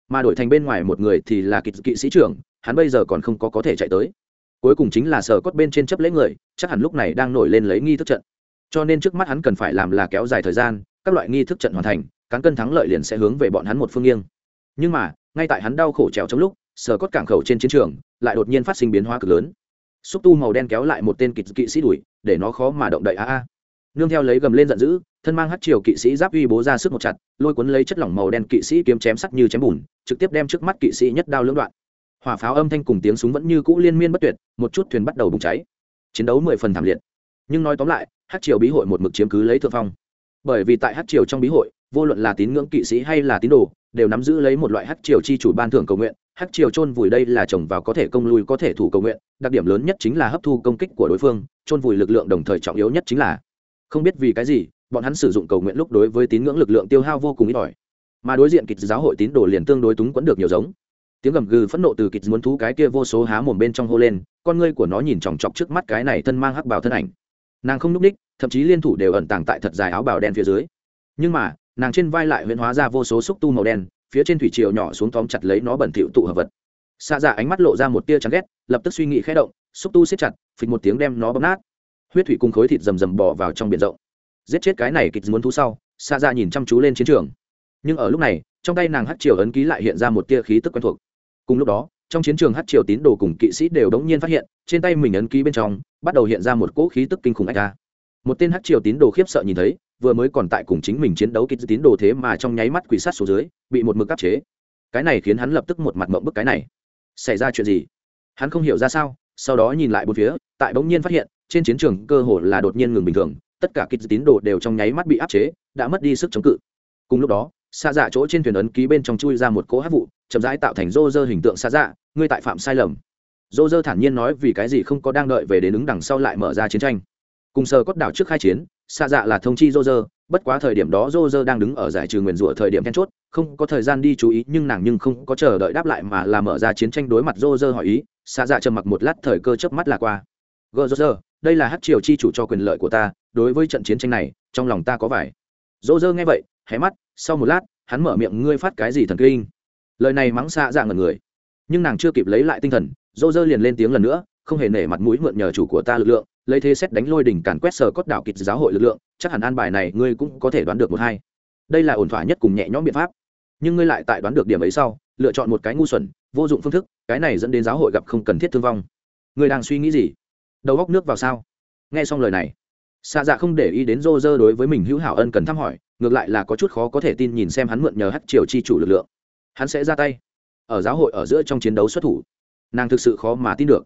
S1: mà đổi thành bên ngoài một người thì là kỵ, kỵ sĩ trưởng hắn bây giờ còn không có có thể chạy tới. Cuối cùng chính là sở cốt bên trên chấp lễ người chắc hẳn lúc này đang nổi lên lấy nghi thức trận. Cho nên trước mắt hắn cần phải làm là kéo dài thời gian các loại nghi thức trận hoàn thành cán cân thắng lợi liền sẽ hướng về bọn hắn một phương nghiêng. Nhưng mà ngay tại hắn đau khổ trèo trong lúc sở cốt cảng khẩu trên chiến trường lại đột nhiên phát sinh biến hóa cực lớn. Xúc tu màu đen kéo lại một tên kỵ, kỵ sĩ đuổi để nó khó mà động đậy a a. Nương theo lấy gầm lên giận dữ thân mang hát triều kỵ sĩ giáp uy bố ra sức một chặt, lôi cuốn lấy chất lỏng màu đen kỵ sĩ kiếm chém sắc như chém bùn, trực tiếp đem trước mắt kỵ sĩ nhất đao lưỡng đoạn. Hỏa pháo âm thanh cùng tiếng súng vẫn như cũ liên miên bất tuyệt, một chút thuyền bắt đầu bùng cháy. Chiến đấu mười phần thảm liệt. Nhưng nói tóm lại, hát triều bí hội một mực chiếm cứ lấy thượng phong. Bởi vì tại hát triều trong bí hội, vô luận là tín ngưỡng kỵ sĩ hay là tín đồ, đều nắm giữ lấy một loại hát triều chi chủ ban thưởng cầu nguyện. Hát triều chôn vùi đây là trồng vào có thể công lui có thể thủ cầu nguyện, đặc điểm lớn nhất chính là hấp thu công kích của đối phương, chôn vùi lực lượng đồng thời trọng yếu nhất chính là không biết vì cái gì bọn hắn sử dụng cầu nguyện lúc đối với tín ngưỡng lực lượng tiêu hao vô cùng ít ỏi. Mà đối diện kịch giáo hội tín đồ liền tương đối túng quẫn được nhiều giống. Tiếng gầm gừ phẫn nộ từ kịch muốn thú cái kia vô số há mồm bên trong hô lên, con ngươi của nó nhìn chòng chọc trước mắt cái này thân mang hắc bào thân ảnh. Nàng không núp ních, thậm chí liên thủ đều ẩn tàng tại thật dài áo bào đen phía dưới. Nhưng mà, nàng trên vai lại huyễn hóa ra vô số xúc tu màu đen, phía trên thủy triều nhỏ xuống tóm chặt lấy nó bẩn thỉu tụ hợp vật. Xa dạ ánh mắt lộ ra một tia chán ghét, lập tức suy nghĩ khẽ động, xúc tu siết chặt, phịch một tiếng đem nó bấm nát. Huyết thủy cùng khối thịt rầm rầm bỏ vào trong biển rộng giết chết cái này kịch muốn thú sau xa ra dạ nhìn chăm chú lên chiến trường. Nhưng ở lúc này, trong tay nàng hát triều ấn ký lại hiện ra một tia khí tức quen thuộc. Cùng lúc đó, trong chiến trường hát triều tín đồ cùng kỵ sĩ đều đống nhiên phát hiện, trên tay mình ấn ký bên trong, bắt đầu hiện ra một cỗ khí tức kinh khủng ách ra một tên hát triều tín đồ khiếp sợ nhìn thấy, vừa mới còn tại cùng chính mình chiến đấu kịch tín đồ thế mà trong nháy mắt quỷ sát số dưới, bị một mực áp chế. Cái này khiến hắn lập tức một mặt mộng bức cái này. Xảy ra chuyện gì? Hắn không hiểu ra sao, sau đó nhìn lại bốn phía, tại bỗng nhiên phát hiện, trên chiến trường cơ hồ là đột nhiên ngừng bình thường tất cả kích tín đồ đều trong nháy mắt bị áp chế, đã mất đi sức chống cự. Cùng lúc đó xa dạ chỗ trên thuyền ấn ký bên trong chui ra một cỗ hát vụ, chậm rãi tạo thành rô rơ hình tượng xa dạ ngươi tại phạm sai lầm. Rô rơ thản nhiên nói vì cái gì không có đang đợi về đến ứng đằng sau lại mở ra chiến tranh. Cùng sờ cốt đảo trước khai chiến xa dạ là thông chi rô rơ, bất quá thời điểm đó rô rơ đang đứng ở giải trừ nguyền rủa thời điểm then chốt, không có thời gian đi chú ý, nhưng nàng nhưng không có chờ đợi đáp lại mà là mở ra chiến tranh đối mặt rô rơ hỏi ý xa dạ trầm mặc một lát thời cơ chớp mắt là qua. Gờ rô rơ, đây là hát triều chi chủ cho quyền lợi của ta đối với trận chiến tranh này, trong lòng ta có vải dỗ dơ nghe vậy, hé mắt, sau một lát, hắn mở miệng, ngươi phát cái gì thần kinh? Lời này mắng xạ dạng ngần người. Nhưng nàng chưa kịp lấy lại tinh thần, dỗ dơ liền lên tiếng lần nữa, không hề nể mặt mũi mượn nhờ chủ của ta lực lượng, lấy thế xét đánh lôi đỉnh càn quét sờ cốt đảo kịch giáo hội lực lượng, chắc hẳn an bài này ngươi cũng có thể đoán được một hai. Đây là ổn thỏa nhất cùng nhẹ nhõm biện pháp. Nhưng ngươi lại tại đoán được điểm ấy sau, lựa chọn một cái ngu xuẩn, vô dụng phương thức, cái này dẫn đến giáo hội gặp không cần thiết thương vong. Ngươi đang suy nghĩ gì? Đầu góc nước vào sao? Nghe xong lời này xạ dạ không để ý đến rô rơ đối với mình hữu hảo ân cần thăm hỏi, ngược lại là có chút khó có thể tin nhìn xem hắn mượn nhờ hát triều chi chủ lực lượng. Hắn sẽ ra tay. Ở giáo hội ở giữa trong chiến đấu xuất thủ, nàng thực sự khó mà tin được.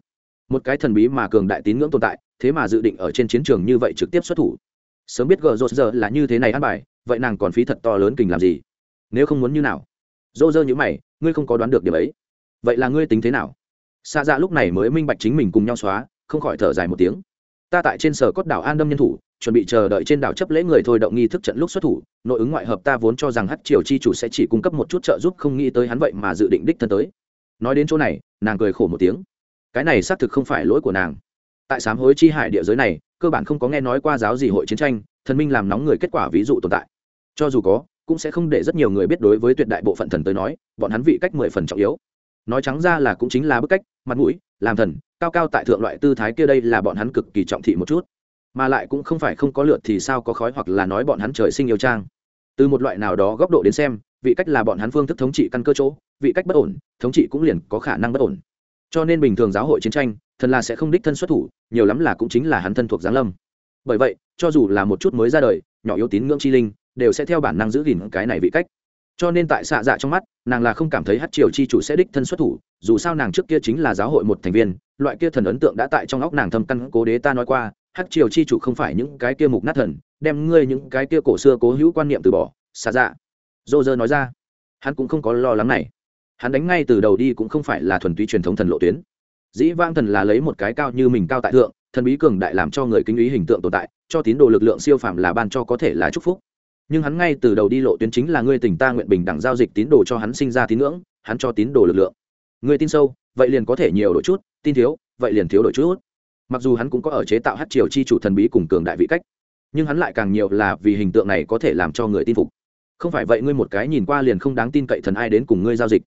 S1: Một cái thần bí mà cường đại tín ngưỡng tồn tại, thế mà dự định ở trên chiến trường như vậy trực tiếp xuất thủ. Sớm biết gờ rô rơ là như thế này ăn bài, vậy nàng còn phí thật to lớn kình làm gì? Nếu không muốn như nào? Rô rơ nhữ mày, ngươi không có đoán được điểm ấy. Vậy là ngươi tính thế nào? Xa dạ lúc này mới minh bạch chính mình cùng nhau xóa, không khỏi thở dài một tiếng ta tại trên sở cốt đảo an đâm nhân thủ, chuẩn bị chờ đợi trên đảo chấp lễ người thôi động nghi thức trận lúc xuất thủ, nội ứng ngoại hợp ta vốn cho rằng hát triều chi chủ sẽ chỉ cung cấp một chút trợ giúp không nghĩ tới hắn vậy mà dự định đích thân tới. Nói đến chỗ này, nàng cười khổ một tiếng. Cái này xác thực không phải lỗi của nàng. Tại sám hối chi hải địa giới này, cơ bản không có nghe nói qua giáo gì hội chiến tranh, thần minh làm nóng người kết quả ví dụ tồn tại. Cho dù có, cũng sẽ không để rất nhiều người biết đối với tuyệt đại bộ phận thần tới nói, bọn hắn vị cách mười phần trọng yếu nói trắng ra là cũng chính là bức cách, mặt mũi, làm thần, cao cao tại thượng loại tư thái kia đây là bọn hắn cực kỳ trọng thị một chút. Mà lại cũng không phải không có lượt thì sao có khói hoặc là nói bọn hắn trời sinh yêu trang. Từ một loại nào đó góc độ đến xem, vị cách là bọn hắn phương thức thống trị căn cơ chỗ, vị cách bất ổn, thống trị cũng liền có khả năng bất ổn. Cho nên bình thường giáo hội chiến tranh, thần là sẽ không đích thân xuất thủ, nhiều lắm là cũng chính là hắn thân thuộc giáng lâm. Bởi vậy, cho dù là một chút mới ra đời, nhỏ yếu tín ngưỡng chi linh, đều sẽ theo bản năng giữ gìn cái này vị cách cho nên tại xạ dạ trong mắt, nàng là không cảm thấy hát triều chi chủ sẽ đích thân xuất thủ, dù sao nàng trước kia chính là giáo hội một thành viên, loại kia thần ấn tượng đã tại trong óc nàng thâm căn cố đế ta nói qua, hát triều chi chủ không phải những cái kia mục nát thần, đem ngươi những cái kia cổ xưa cố hữu quan niệm từ bỏ, xạ dạ. Dô dơ nói ra. Hắn cũng không có lo lắng này. Hắn đánh ngay từ đầu đi cũng không phải là thuần túy truyền thống thần lộ tuyến. Dĩ vang thần là lấy một cái cao như mình cao tại thượng, thần bí cường đại làm cho người kính ý hình tượng tồn tại, cho tín đồ lực lượng siêu phàm là ban cho có thể là chúc phúc nhưng hắn ngay từ đầu đi lộ tuyến chính là ngươi tình ta nguyện bình đẳng giao dịch tín đồ cho hắn sinh ra tín ngưỡng, hắn cho tín đồ lực lượng. Ngươi tin sâu, vậy liền có thể nhiều đổi chút, tin thiếu, vậy liền thiếu đổi chút. Mặc dù hắn cũng có ở chế tạo hát triều chi chủ thần bí cùng cường đại vị cách, nhưng hắn lại càng nhiều là vì hình tượng này có thể làm cho người tin phục. Không phải vậy ngươi một cái nhìn qua liền không đáng tin cậy thần ai đến cùng ngươi giao dịch.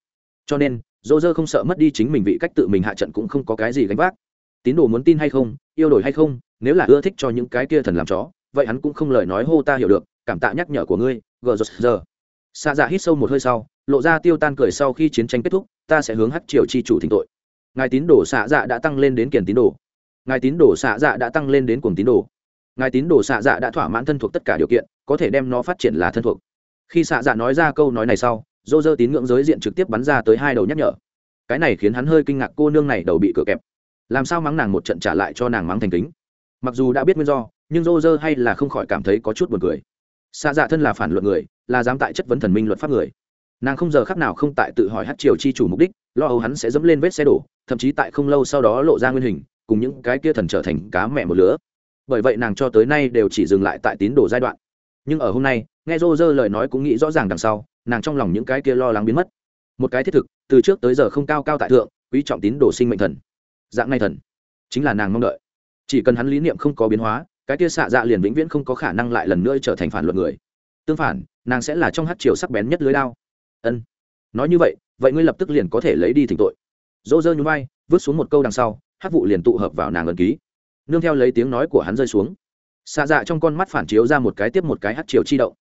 S1: Cho nên, dô dơ không sợ mất đi chính mình vị cách tự mình hạ trận cũng không có cái gì gánh vác. Tín đồ muốn tin hay không, yêu đổi hay không, nếu là ưa thích cho những cái kia thần làm chó, vậy hắn cũng không lời nói hô ta hiểu được cảm tạ nhắc nhở của ngươi, gờ giờ giờ. Xa dạ hít sâu một hơi sau, lộ ra tiêu tan cười sau khi chiến tranh kết thúc, ta sẽ hướng hát triều chi chủ thỉnh tội. Ngài tín đồ xạ dạ đã tăng lên đến kiền tín đồ. Ngài tín đồ xạ dạ đã tăng lên đến cuồng tín đồ. Ngài tín đồ xạ dạ đã thỏa mãn thân thuộc tất cả điều kiện, có thể đem nó phát triển là thân thuộc. Khi xạ dạ nói ra câu nói này sau, dô dơ tín ngưỡng giới diện trực tiếp bắn ra tới hai đầu nhắc nhở. Cái này khiến hắn hơi kinh ngạc cô nương này đầu bị cửa kẹp. Làm sao mắng nàng một trận trả lại cho nàng mắng thành kính? Mặc dù đã biết nguyên do, nhưng dô dơ hay là không khỏi cảm thấy có chút buồn cười xa dạ thân là phản luận người, là dám tại chất vấn thần minh luật pháp người. Nàng không giờ khác nào không tại tự hỏi hát triều chi chủ mục đích, lo âu hắn sẽ dẫm lên vết xe đổ, thậm chí tại không lâu sau đó lộ ra nguyên hình, cùng những cái kia thần trở thành cá mẹ một lứa. Bởi vậy nàng cho tới nay đều chỉ dừng lại tại tín đồ giai đoạn. Nhưng ở hôm nay, nghe rô rơ lời nói cũng nghĩ rõ ràng đằng sau, nàng trong lòng những cái kia lo lắng biến mất. Một cái thiết thực, từ trước tới giờ không cao cao tại thượng, quý trọng tín đồ sinh mệnh thần. Dạng này thần, chính là nàng mong đợi. Chỉ cần hắn lý niệm không có biến hóa cái kia xạ dạ liền vĩnh viễn không có khả năng lại lần nữa trở thành phản luận người. Tương phản, nàng sẽ là trong hát chiều sắc bén nhất lưới đao. Ân. Nói như vậy vậy ngươi lập tức liền có thể lấy đi thỉnh tội. Dỗ dơ nhún vai, vứt xuống một câu đằng sau, hát vụ liền tụ hợp vào nàng ẩn ký. Nương theo lấy tiếng nói của hắn rơi xuống. Xạ dạ trong con mắt phản chiếu ra một cái tiếp một cái hát chiều chi động.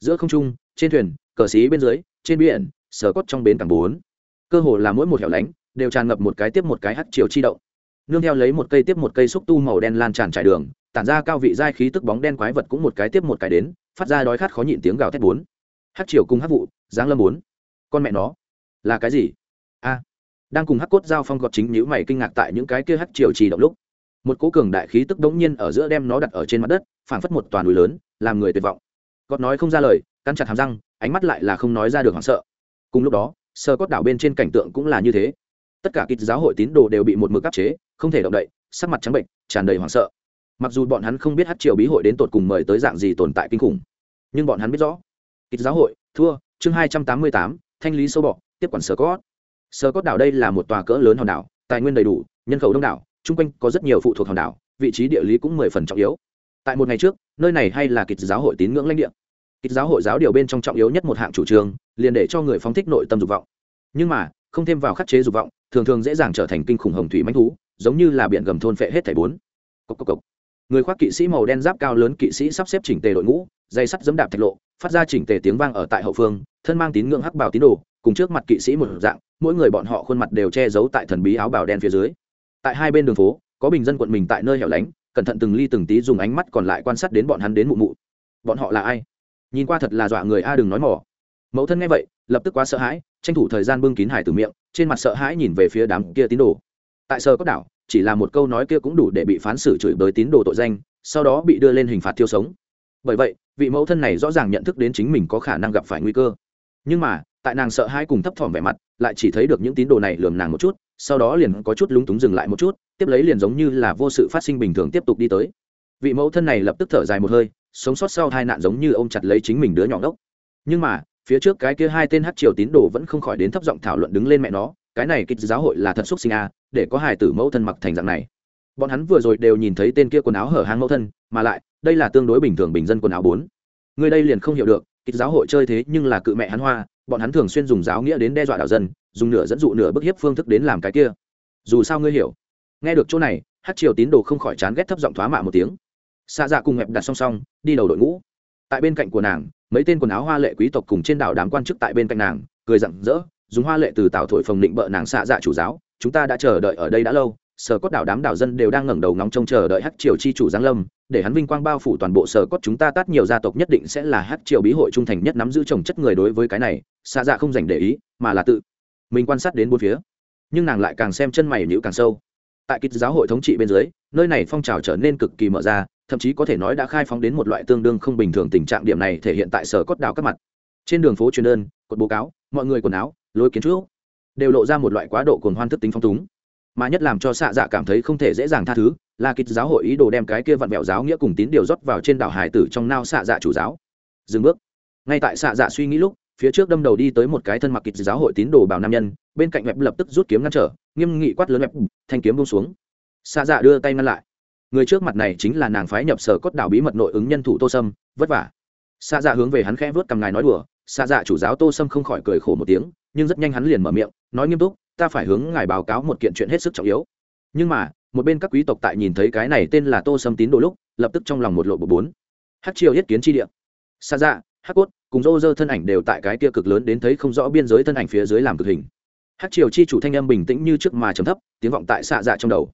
S1: Giữa không trung, trên thuyền, cờ xí bên dưới, trên biển, sờ cốt trong bến cảng bốn. Cơ hồ là mỗi một hẻo lánh, đều tràn ngập một cái tiếp một cái hát chiều chi động nương theo lấy một cây tiếp một cây xúc tu màu đen lan tràn trải đường, tản ra cao vị dai khí tức bóng đen quái vật cũng một cái tiếp một cái đến, phát ra đói khát khó nhịn tiếng gào thét bốn. Hát chiều cùng hát vụ, giáng lâm bốn. Con mẹ nó, là cái gì? A. Đang cùng hát cốt giao phong gọt chính nhữ mày kinh ngạc tại những cái kia hát chiều trì động lúc, một cố cường đại khí tức đống nhiên ở giữa đem nó đặt ở trên mặt đất, phảng phất một toàn núi lớn, làm người tuyệt vọng. Gọt nói không ra lời căn chặt hàm răng, ánh mắt lại là không nói ra được hoảng sợ. Cùng lúc đó, sơ cốt đảo bên trên cảnh tượng cũng là như thế. Tất cả kịch giáo hội tín đồ đều bị một mực áp chế không thể động đậy, sắc mặt trắng bệnh, tràn đầy hoảng sợ. Mặc dù bọn hắn không biết hát triều bí hội đến tột cùng mời tới dạng gì tồn tại kinh khủng, nhưng bọn hắn biết rõ. Kịch giáo hội, thua, chương hai trăm tám mươi tám, thanh lý sâu bọ, tiếp quản sơ cốt. Sơ cốt đảo đây là một tòa cỡ lớn hòn đảo, tài nguyên đầy đủ, nhân khẩu đông đảo, chung quanh có rất nhiều phụ thuộc hòn đảo, vị trí địa lý cũng mười phần trọng yếu. Tại một ngày trước, nơi này hay là kịch giáo hội tín ngưỡng lãnh địa. Kịch giáo hội giáo điều bên trong trọng yếu nhất một hạng chủ trương, liền để cho người phóng thích nội tâm dục vọng. Nhưng mà, không thêm vào khắc chế dục vọng, thường thường dễ dàng trở thành kinh khủng hồng thủy manh thú giống như là biển gầm thôn phệ hết thảy bốn. Cốc cốc cốc. người khoác kỵ sĩ màu đen giáp cao lớn kỵ sĩ sắp xếp chỉnh tề đội ngũ, dây sắt dẫm đạp thạch lộ, phát ra chỉnh tề tiếng vang ở tại hậu phương, thân mang tín ngưỡng hắc bảo tín đồ, cùng trước mặt kỵ sĩ một dạng, mỗi người bọn họ khuôn mặt đều che giấu tại thần bí áo bào đen phía dưới. Tại hai bên đường phố, có bình dân quận mình tại nơi hẻo lánh, cẩn thận từng ly từng tí dùng ánh mắt còn lại quan sát đến bọn hắn đến mụ mụ. Bọn họ là ai? Nhìn qua thật là dọa người a, đừng nói mỏ mẫu thân nghe vậy, lập tức quá sợ hãi, tranh thủ thời gian bưng kín hải từ miệng, trên mặt sợ hãi nhìn về phía đám kia tín đồ tại sơ có đảo, chỉ là một câu nói kia cũng đủ để bị phán xử chửi bới tín đồ tội danh, sau đó bị đưa lên hình phạt thiêu sống. Bởi vậy, vị mẫu thân này rõ ràng nhận thức đến chính mình có khả năng gặp phải nguy cơ. Nhưng mà, tại nàng sợ hãi cùng thấp thỏm vẻ mặt, lại chỉ thấy được những tín đồ này lườm nàng một chút, sau đó liền có chút lúng túng dừng lại một chút, tiếp lấy liền giống như là vô sự phát sinh bình thường tiếp tục đi tới. Vị mẫu thân này lập tức thở dài một hơi, sống sót sau hai nạn giống như ôm chặt lấy chính mình đứa nhỏ ngốc. Nhưng mà, phía trước cái kia hai tên hát triều tín đồ vẫn không khỏi đến thấp giọng thảo luận đứng lên mẹ nó cái này kịch giáo hội là thật xúc sinh a để có hài tử mẫu thân mặc thành dạng này. Bọn hắn vừa rồi đều nhìn thấy tên kia quần áo hở hang mẫu thân, mà lại, đây là tương đối bình thường bình dân quần áo bốn. Người đây liền không hiểu được, kịch giáo hội chơi thế nhưng là cự mẹ hắn hoa, bọn hắn thường xuyên dùng giáo nghĩa đến đe dọa đạo dân, dùng nửa dẫn dụ nửa bức hiếp phương thức đến làm cái kia. Dù sao ngươi hiểu. Nghe được chỗ này, hát triều tín đồ không khỏi chán ghét thấp giọng thoá mạ một tiếng. Xa dạ cùng hẹp đặt song song, đi đầu đội ngũ. Tại bên cạnh của nàng, mấy tên quần áo hoa lệ quý tộc cùng trên đảo đám quan chức tại bên cạnh nàng, cười rặng rỡ dùng hoa lệ từ tạo thổi phồng định bợ nàng xạ dạ chủ giáo, chúng ta đã chờ đợi ở đây đã lâu, sở cốt đảo đám đảo dân đều đang ngẩng đầu ngóng trông chờ đợi hắc triều chi chủ giáng lâm, để hắn vinh quang bao phủ toàn bộ sở cốt chúng ta tát nhiều gia tộc nhất định sẽ là hắc triều bí hội trung thành nhất nắm giữ trồng chất người đối với cái này, xạ dạ không dành để ý, mà là tự mình quan sát đến bốn phía. Nhưng nàng lại càng xem chân mày nhữ càng sâu. Tại kịch giáo hội thống trị bên dưới, nơi này phong trào trở nên cực kỳ mở ra, thậm chí có thể nói đã khai phóng đến một loại tương đương không bình thường tình trạng điểm này thể hiện tại sở cốt đảo các mặt. Trên đường phố truyền đơn, cột bố cáo, mọi người quần áo lối kiến trúc, đều lộ ra một loại quá độ cồn hoan thức tính phong túng. Mà nhất làm cho xạ dạ cảm thấy không thể dễ dàng tha thứ, là kịch giáo hội ý đồ đem cái kia vặn vẹo giáo nghĩa cùng tín điều rót vào trên đảo hải tử trong nao xạ dạ chủ giáo. Dừng bước. Ngay tại xạ dạ suy nghĩ lúc, phía trước đâm đầu đi tới một cái thân mặc kịch giáo hội tín đồ bảo nam nhân, bên cạnh web lập tức rút kiếm ngăn trở, nghiêm nghị quát lớn web thanh kiếm bông xuống. Xạ dạ đưa tay ngăn lại. Người trước mặt này chính là nàng phái nhập sở cốt đảo bí mật nội ứng nhân thủ tô sâm, vất vả. Xạ dạ hướng về hắn khẽ vớt cầm ngài nói đùa, xạ dạ chủ giáo tô sâm không khỏi cười khổ một tiếng nhưng rất nhanh hắn liền mở miệng, nói nghiêm túc, ta phải hướng ngài báo cáo một kiện chuyện hết sức trọng yếu. Nhưng mà, một bên các quý tộc tại nhìn thấy cái này tên là tô sâm tín đồ lúc, lập tức trong lòng một lộ bộ bốn. Hát triều yết kiến tri địa. Xa dạ hát cốt, cùng rô rơ thân ảnh đều tại cái kia cực lớn đến thấy không rõ biên giới thân ảnh phía dưới làm cực hình. Hát triều chi chủ thanh âm bình tĩnh như trước mà trầm thấp, tiếng vọng tại xạ dạ trong đầu.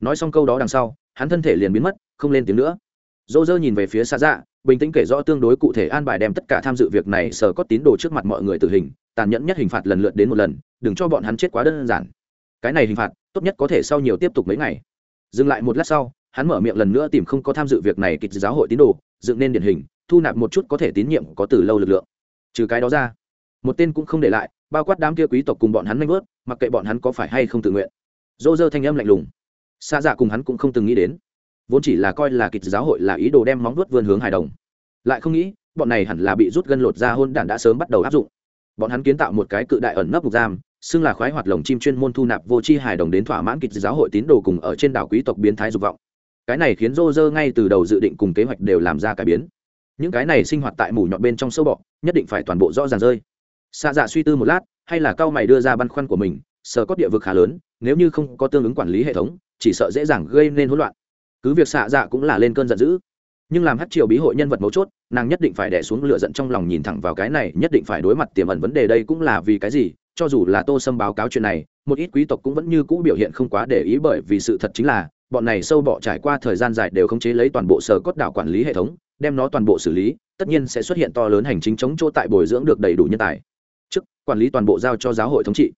S1: Nói xong câu đó đằng sau, hắn thân thể liền biến mất, không lên tiếng nữa. Dô dơ nhìn về phía xa dạ bình tĩnh kể rõ tương đối cụ thể an bài đem tất cả tham dự việc này sở có tín đồ trước mặt mọi người tử hình tàn nhẫn nhất hình phạt lần lượt đến một lần, đừng cho bọn hắn chết quá đơn giản. Cái này hình phạt, tốt nhất có thể sau nhiều tiếp tục mấy ngày. Dừng lại một lát sau, hắn mở miệng lần nữa tìm không có tham dự việc này kịch giáo hội tín đồ, dựng nên điển hình, thu nạp một chút có thể tín nhiệm có từ lâu lực lượng. Trừ cái đó ra, một tên cũng không để lại, bao quát đám kia quý tộc cùng bọn hắn nanh vớt, mặc kệ bọn hắn có phải hay không tự nguyện. Dô dơ thanh âm lạnh lùng. Xa dạ cùng hắn cũng không từng nghĩ đến. Vốn chỉ là coi là kịch giáo hội là ý đồ đem móng vuốt vươn hướng hài đồng. Lại không nghĩ, bọn này hẳn là bị rút gân lột ra hôn đản đã sớm bắt đầu áp dụng bọn hắn kiến tạo một cái cự đại ẩn nấp mục giam, xưng là khoái hoạt lồng chim chuyên môn thu nạp vô c h i hài đồng đến thỏa mãn kịch giáo hội tín đồ cùng ở trên đảo quý tộc biến thái dục vọng. Cái này khiến rô rơ ngay từ đầu dự định cùng kế hoạch đều làm ra cải biến. Những cái này sinh hoạt tại mủ nhọn bên trong sâu bọ, nhất định phải toàn bộ rõ ràng rơi. Xa dạ suy tư một lát, hay là cao mày đưa ra băn khoăn của mình, sở có địa vực khá lớn, nếu như không có tương ứng quản lý hệ thống, chỉ sợ dễ dàng gây nên hỗn loạn. Cứ việc xạ dạ cũng là lên cơn giận dữ nhưng làm hát triều bí hội nhân vật mấu chốt, nàng nhất định phải đẻ xuống lựa giận trong lòng nhìn thẳng vào cái này, nhất định phải đối mặt tiềm ẩn vấn đề đây cũng là vì cái gì, cho dù là tô sâm báo cáo chuyện này, một ít quý tộc cũng vẫn như cũ biểu hiện không quá để ý bởi vì sự thật chính là, bọn này sâu bọ trải qua thời gian dài đều khống chế lấy toàn bộ sở cốt đảo quản lý hệ thống, đem nó toàn bộ xử lý, tất nhiên sẽ xuất hiện to lớn hành chính chống chỗ tại bồi dưỡng được đầy đủ nhân tài. Chức quản lý toàn bộ giao cho giáo hội thống trị.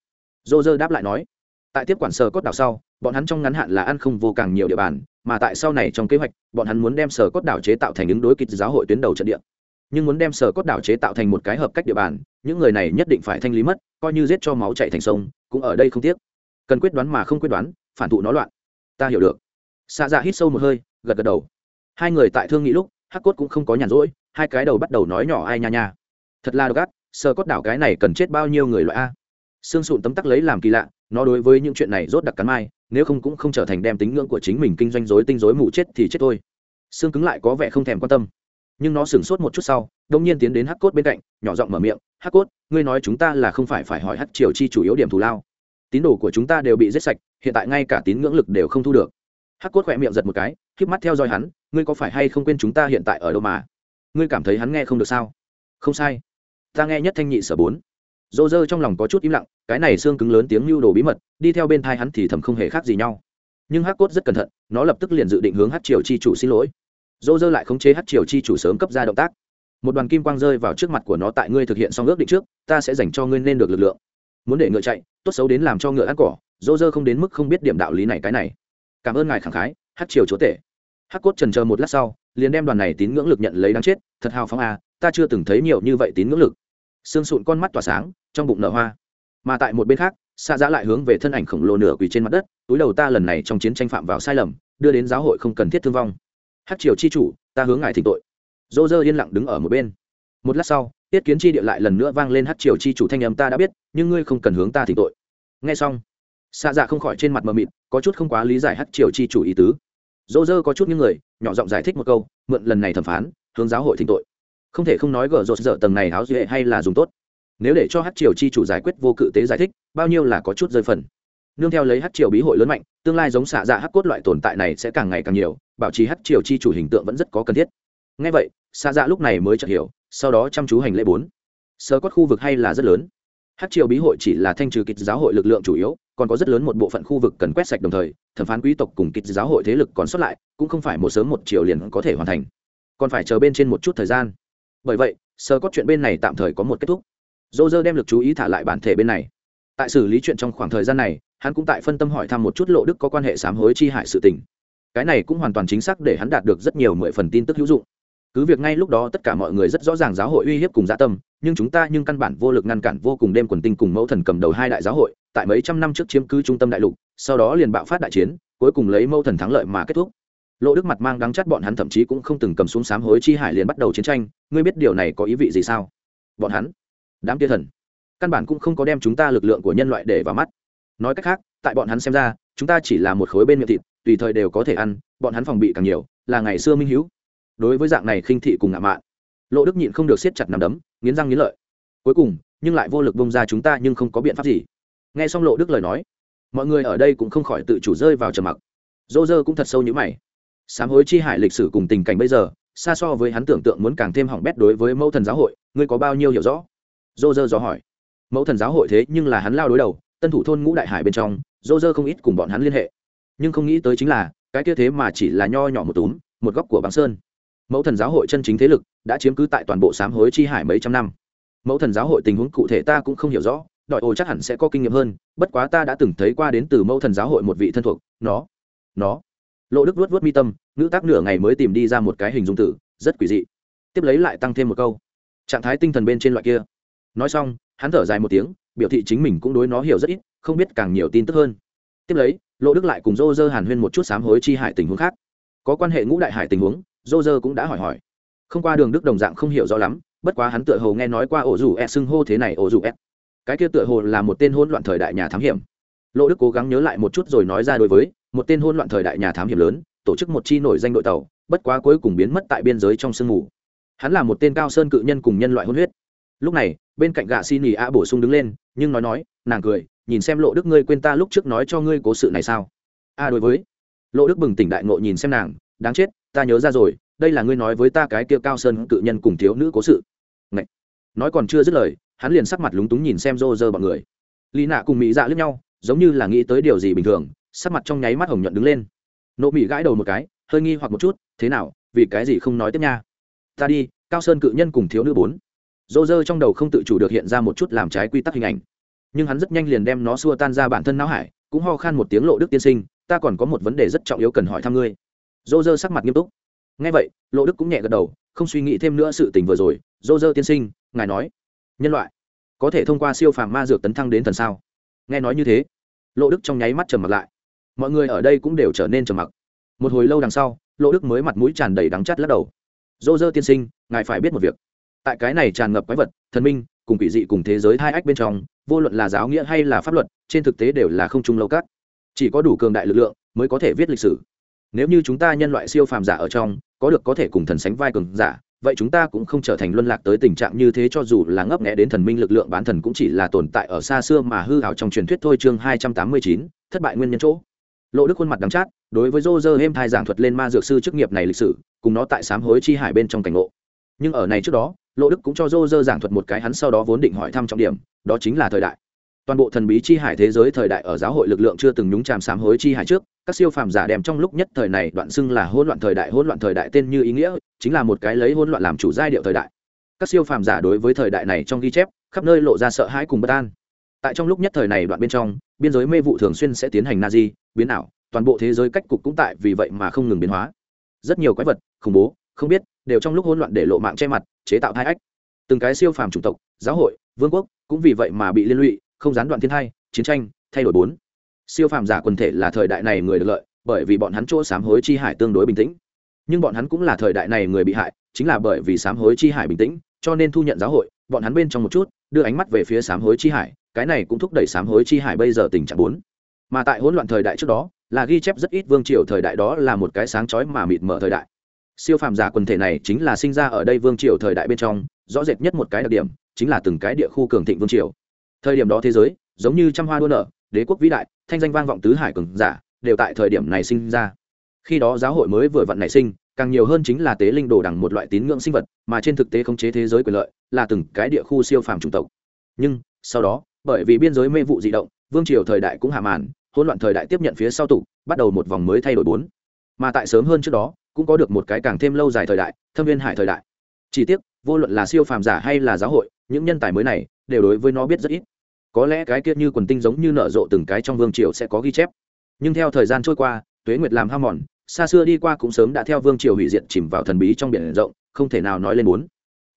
S1: Dô dơ đáp lại nói, tại tiếp quản sở cốt đảo sau, bọn hắn trong ngắn hạn là ăn không vô càng nhiều địa bàn mà tại sau này trong kế hoạch, bọn hắn muốn đem sở cốt đảo chế tạo thành ứng đối kịch giáo hội tuyến đầu trận địa. Nhưng muốn đem sở cốt đảo chế tạo thành một cái hợp cách địa bàn, những người này nhất định phải thanh lý mất, coi như giết cho máu chạy thành sông, cũng ở đây không tiếc. Cần quyết đoán mà không quyết đoán, phản thụ nó loạn. Ta hiểu được. Xa dạ hít sâu một hơi, gật gật đầu. Hai người tại thương nghĩ lúc, hắc cốt cũng không có nhàn rỗi, hai cái đầu bắt đầu nói nhỏ ai nha nha. Thật là gắt sơ cốt đảo cái này cần chết bao nhiêu người loại a? Xương sụn tấm tắc lấy làm kỳ lạ, nó đối với những chuyện này rốt đặc cắn mai nếu không cũng không trở thành đem tính ngưỡng của chính mình kinh doanh dối tinh dối mù chết thì chết thôi. Xương cứng lại có vẻ không thèm quan tâm. Nhưng nó sửng sốt một chút sau đông nhiên tiến đến hắc cốt bên cạnh, nhỏ giọng mở miệng, hắc cốt, ngươi nói chúng ta là không phải phải hỏi hắc triều chi chủ yếu điểm thù lao. Tín đồ của chúng ta đều bị giết sạch, hiện tại ngay cả tín ngưỡng lực đều không thu được. Hắc cốt khỏe miệng giật một cái k mắt theo dõi hắn, ngươi có phải hay không quên chúng ta hiện tại ở đâu mà? Ngươi cảm thấy hắn nghe không được sao? Không sai. Ta nghe nhất thanh nhị sở bốn dô dơ trong lòng có chút im lặng, cái này xương cứng lớn tiếng lưu đồ bí mật, đi theo bên thai hắn thì thầm không hề khác gì nhau. Nhưng hắc cốt rất cẩn thận, nó lập tức liền dự định hướng hát triều chi chủ xin lỗi. Dô dơ lại khống chế hát triều chi chủ sớm cấp ra động tác. Một đoàn kim quang rơi vào trước mặt của nó tại ngươi thực hiện xong ước định trước, ta sẽ dành cho ngươi nên được lực lượng. Muốn để ngựa chạy, tốt xấu đến làm cho ngựa ăn cỏ, dô dơ không đến mức không biết điểm đạo lý này cái này. Cảm ơn ngài khẳng khái hát triều chúa tể. Hắc cốt trần chờ một lát sau, liền đem đoàn này tín ngưỡng lực nhận lấy đáng chết, thật hào phóng à ta chưa từng thấy nhiều như vậy tín ngưỡng lực xương sụn con mắt tỏa sáng, trong bụng nở hoa. Mà tại một bên khác xa giã lại hướng về thân ảnh khổng lồ nửa quỳ trên mặt đất, túi đầu ta lần này trong chiến tranh phạm vào sai lầm, đưa đến giáo hội không cần thiết thương vong. Hát triều chi chủ, ta hướng ngài thỉnh tội. Dô dơ yên lặng đứng ở một bên. Một lát sau, tiết kiến chi địa lại lần nữa vang lên hát triều chi chủ thanh âm ta đã biết, nhưng ngươi không cần hướng ta thỉnh tội. Nghe xong xa dạ không khỏi trên mặt mờ mịt, có chút không quá lý giải hát triều chi chủ ý tứ. Dô dơ có chút những người, nhỏ giọng giải thích một câu, mượn lần này thẩm phán, hướng giáo hội thỉnh tội không thể không nói gờ rột dở tầng này áo duệ hay là dùng tốt. Nếu để cho hát triều chi chủ giải quyết vô cự tế giải thích, bao nhiêu là có chút rơi phần. Nương theo lấy hát triều bí hội lớn mạnh, tương lai giống xạ dạ hát cốt loại tồn tại này sẽ càng ngày càng nhiều, bảo trì hát triều chi chủ hình tượng vẫn rất có cần thiết. Ngay vậy, xạ dạ lúc này mới chợt hiểu, sau đó chăm chú hành lễ bốn. Sơ cốt khu vực hay là rất lớn? Hát triều bí hội chỉ là thanh trừ kịch giáo hội lực lượng chủ yếu, còn có rất lớn một bộ phận khu vực cần quét sạch đồng thời, thẩm phán quý tộc cùng kịch giáo hội thế lực còn xuất lại, cũng không phải một sớm một chiều liền có thể hoàn thành. Còn phải chờ bên trên một chút thời gian bởi vậy, sơ cốt chuyện bên này tạm thời có một kết thúc. Dô dơ đem lực chú ý thả lại bản thể bên này. Tại xử lý chuyện trong khoảng thời gian này, hắn cũng tại phân tâm hỏi thăm một chút lộ đức có quan hệ sám hối chi hại sự tình. Cái này cũng hoàn toàn chính xác để hắn đạt được rất nhiều mười phần tin tức hữu dụng. Cứ việc ngay lúc đó tất cả mọi người rất rõ ràng giáo hội uy hiếp cùng gia tâm, nhưng chúng ta nhưng căn bản vô lực ngăn cản vô cùng đêm quần tinh cùng mẫu thần cầm đầu hai đại giáo hội, tại mấy trăm năm trước chiếm cứ trung tâm đại lục, sau đó liền bạo phát đại chiến, cuối cùng lấy mẫu thần thắng lợi mà kết thúc lộ đức mặt mang đắng chắt bọn hắn thậm chí cũng không từng cầm xuống sám hối chi hải liền bắt đầu chiến tranh, ngươi biết điều này có ý vị gì sao? Bọn hắn, đám tia thần, căn bản cũng không có đem chúng ta lực lượng của nhân loại để vào mắt. Nói cách khác, tại bọn hắn xem ra, chúng ta chỉ là một khối bên miệng thịt, tùy thời đều có thể ăn, bọn hắn phòng bị càng nhiều, là ngày xưa minh hữu. Đối với dạng này khinh thị cùng ngạo mạn, lộ đức nhịn không được siết chặt nằm đấm, nghiến răng nghiến lợi. Cuối cùng, nhưng lại vô lực bông ra chúng ta nhưng không có biện pháp gì. Nghe xong lộ đức lời nói, mọi người ở đây cũng không khỏi tự chủ rơi vào trầm mặc. Dô dơ cũng thật sâu như mày sám hối chi hải lịch sử cùng tình cảnh bây giờ, xa so với hắn tưởng tượng muốn càng thêm hỏng bét đối với mẫu thần giáo hội, ngươi có bao nhiêu hiểu rõ? Dô dơ dò hỏi. Mẫu thần giáo hội thế nhưng là hắn lao đối đầu, tân thủ thôn ngũ đại hải bên trong, dô dơ không ít cùng bọn hắn liên hệ. Nhưng không nghĩ tới chính là, cái kia thế mà chỉ là nho nhỏ một túm, một góc của băng sơn. Mẫu thần giáo hội chân chính thế lực đã chiếm cứ tại toàn bộ sám hối chi hải mấy trăm năm. Mẫu thần giáo hội tình huống cụ thể ta cũng không hiểu rõ, đòi ồ chắc hẳn sẽ có kinh nghiệm hơn, bất quá ta đã từng thấy qua đến từ mẫu thần giáo hội một vị thân thuộc, nó nó lộ đức vuốt vuốt mi tâm, ngữ tác nửa ngày mới tìm đi ra một cái hình dung tử, rất quỷ dị. Tiếp lấy lại tăng thêm một câu. Trạng thái tinh thần bên trên loại kia. Nói xong, hắn thở dài một tiếng, biểu thị chính mình cũng đối nó hiểu rất ít, không biết càng nhiều tin tức hơn. Tiếp lấy, lộ đức lại cùng dô dơ hàn huyên một chút sám hối chi hại tình huống khác. Có quan hệ ngũ đại hải tình huống, dô dơ cũng đã hỏi hỏi. Không qua đường đức đồng dạng không hiểu rõ lắm, bất quá hắn tựa hồ nghe nói qua ổ rủ e xưng hô thế này ổ rủ e cái kia tựa hồ là một tên hôn loạn thời đại nhà thám hiểm. Lộ đức cố gắng nhớ lại một chút rồi nói ra đối với một tên hôn loạn thời đại nhà thám hiểm lớn, tổ chức một chi nổi danh đội tàu, bất quá cuối cùng biến mất tại biên giới trong sương mù. Hắn là một tên cao sơn cự nhân cùng nhân loại hôn huyết. Lúc này, bên cạnh gạ xin ỉ a bổ sung đứng lên, nhưng nói nói, nàng cười, nhìn xem lộ đức ngươi quên ta lúc trước nói cho ngươi cố sự này sao? A đối với. Lộ đức bừng tỉnh đại ngộ nhìn xem nàng, đáng chết, ta nhớ ra rồi, đây là ngươi nói với ta cái kia cao sơn cự nhân cùng thiếu nữ cố sự. Ngậy. nói còn chưa dứt lời, hắn liền sắc mặt lúng túng nhìn xem rô rơ bọn người. Lý nạ cùng mỹ dạ lướt nhau, giống như là nghĩ tới điều gì bình thường sắc mặt trong nháy mắt hồng nhuận đứng lên. Nộ mỹ gãi đầu một cái, hơi nghi hoặc một chút, thế nào, vì cái gì không nói tiếp nha? Ta đi, cao sơn cự nhân cùng thiếu nữ bốn. Dô dơ trong đầu không tự chủ được hiện ra một chút làm trái quy tắc hình ảnh. Nhưng hắn rất nhanh liền đem nó xua tan ra bản thân não hải, cũng ho khan một tiếng lộ đức tiên sinh, ta còn có một vấn đề rất trọng yếu cần hỏi thăm ngươi. Dô dơ sắc mặt nghiêm túc. Ngay vậy, lộ đức cũng nhẹ gật đầu, không suy nghĩ thêm nữa sự tình vừa rồi. Dô dơ tiên sinh, ngài nói. Nhân loại, có thể thông qua siêu phàm ma dược tấn thăng đến thần sao? Nghe nói như thế, lộ đức trong nháy mắt trầm mặt lại mọi người ở đây cũng đều trở nên trầm mặc. Một hồi lâu đằng sau Lỗ đức mới mặt mũi tràn đầy đắng chắt lắc đầu. Dô dơ tiên sinh, ngài phải biết một việc. Tại cái này tràn ngập quái vật, thần minh, cùng quỷ dị cùng thế giới hai ách bên trong, vô luận là giáo nghĩa hay là pháp luật, trên thực tế đều là không chung lâu cắt chỉ có đủ cường đại lực lượng mới có thể viết lịch sử. Nếu như chúng ta nhân loại siêu phàm giả ở trong, có được có thể cùng thần sánh vai cường giả, vậy chúng ta cũng không trở thành luân lạc tới tình trạng như thế cho dù là ngấp nghẽ đến thần minh lực lượng bán thần cũng chỉ là tồn tại ở xa xưa mà hư hào trong truyền thuyết thôi chương hai trăm tám mươi chín, thất bại nguyên nhân chỗ lộ đức khuôn mặt đắng chát, đối với dô dơ êm thai giảng thuật lên ma dược sư chức nghiệp này lịch sử, cùng nó tại sám hối chi hải bên trong cảnh ngộ. Nhưng ở này trước đó, lộ đức cũng cho dô dơ giảng thuật một cái hắn sau đó vốn định hỏi thăm trọng điểm, đó chính là thời đại. Toàn bộ thần bí chi hải thế giới thời đại ở giáo hội lực lượng chưa từng nhúng chàm sám hối chi hải trước, các siêu phàm giả đem trong lúc nhất thời này đoạn xưng là hỗn loạn thời đại, hỗn loạn thời đại tên như ý nghĩa, chính là một cái lấy hỗn loạn làm chủ giai điệu thời đại. Các siêu phàm giả đối với thời đại này trong ghi chép, khắp nơi lộ ra sợ hãi cùng bất an. Tại trong lúc nhất thời này đoạn bên trong biên giới mê vụ thường xuyên sẽ tiến hành na di biến ảo, toàn bộ thế giới cách cục cũng tại vì vậy mà không ngừng biến hóa. Rất nhiều quái vật, khủng bố, không biết, đều trong lúc hỗn loạn để lộ mạng che mặt, chế tạo hai ách. Từng cái siêu phàm chủng tộc, giáo hội, vương quốc cũng vì vậy mà bị liên lụy, không gián đoạn thiên hai chiến tranh, thay đổi bốn. Siêu phàm giả quần thể là thời đại này người được lợi, bởi vì bọn hắn chỗ sám hối chi hải tương đối bình tĩnh. Nhưng bọn hắn cũng là thời đại này người bị hại, chính là bởi vì sám hối chi hải bình tĩnh, cho nên thu nhận giáo hội, bọn hắn bên trong một chút, đưa ánh mắt về phía sám hối chi hải cái này cũng thúc đẩy sám hối chi hải bây giờ tình trạng bốn. Mà tại hỗn loạn thời đại trước đó, là ghi chép rất ít vương triều thời đại đó là một cái sáng chói mà mịt mở thời đại. Siêu phàm giả quần thể này chính là sinh ra ở đây vương triều thời đại bên trong, rõ rệt nhất một cái đặc điểm, chính là từng cái địa khu cường thịnh vương triều. Thời điểm đó thế giới, giống như trăm hoa đua nở, đế quốc vĩ đại, thanh danh vang vọng tứ hải cường giả, đều tại thời điểm này sinh ra. Khi đó giáo hội mới vừa vặn nảy sinh, càng nhiều hơn chính là tế linh đồ đằng một loại tín ngưỡng sinh vật, mà trên thực tế khống chế thế giới quyền lợi, là từng cái địa khu siêu phàm chủng tộc. Nhưng, sau đó bởi vì biên giới mê vụ di động, vương triều thời đại cũng hạ màn, hỗn loạn thời đại tiếp nhận phía sau tục, bắt đầu một vòng mới thay đổi bốn. Mà tại sớm hơn trước đó, cũng có được một cái càng thêm lâu dài thời đại, thâm viên hải thời đại. Chỉ tiếc, vô luận là siêu phàm giả hay là giáo hội, những nhân tài mới này, đều đối với nó biết rất ít. Có lẽ cái kia như quần tinh giống như nở rộ từng cái trong vương triều sẽ có ghi chép. Nhưng theo thời gian trôi qua, tuế nguyệt làm ham mòn, xa xưa đi qua cũng sớm đã theo vương triều hủy diệt chìm vào thần bí trong biển rộng, không thể nào nói lên muốn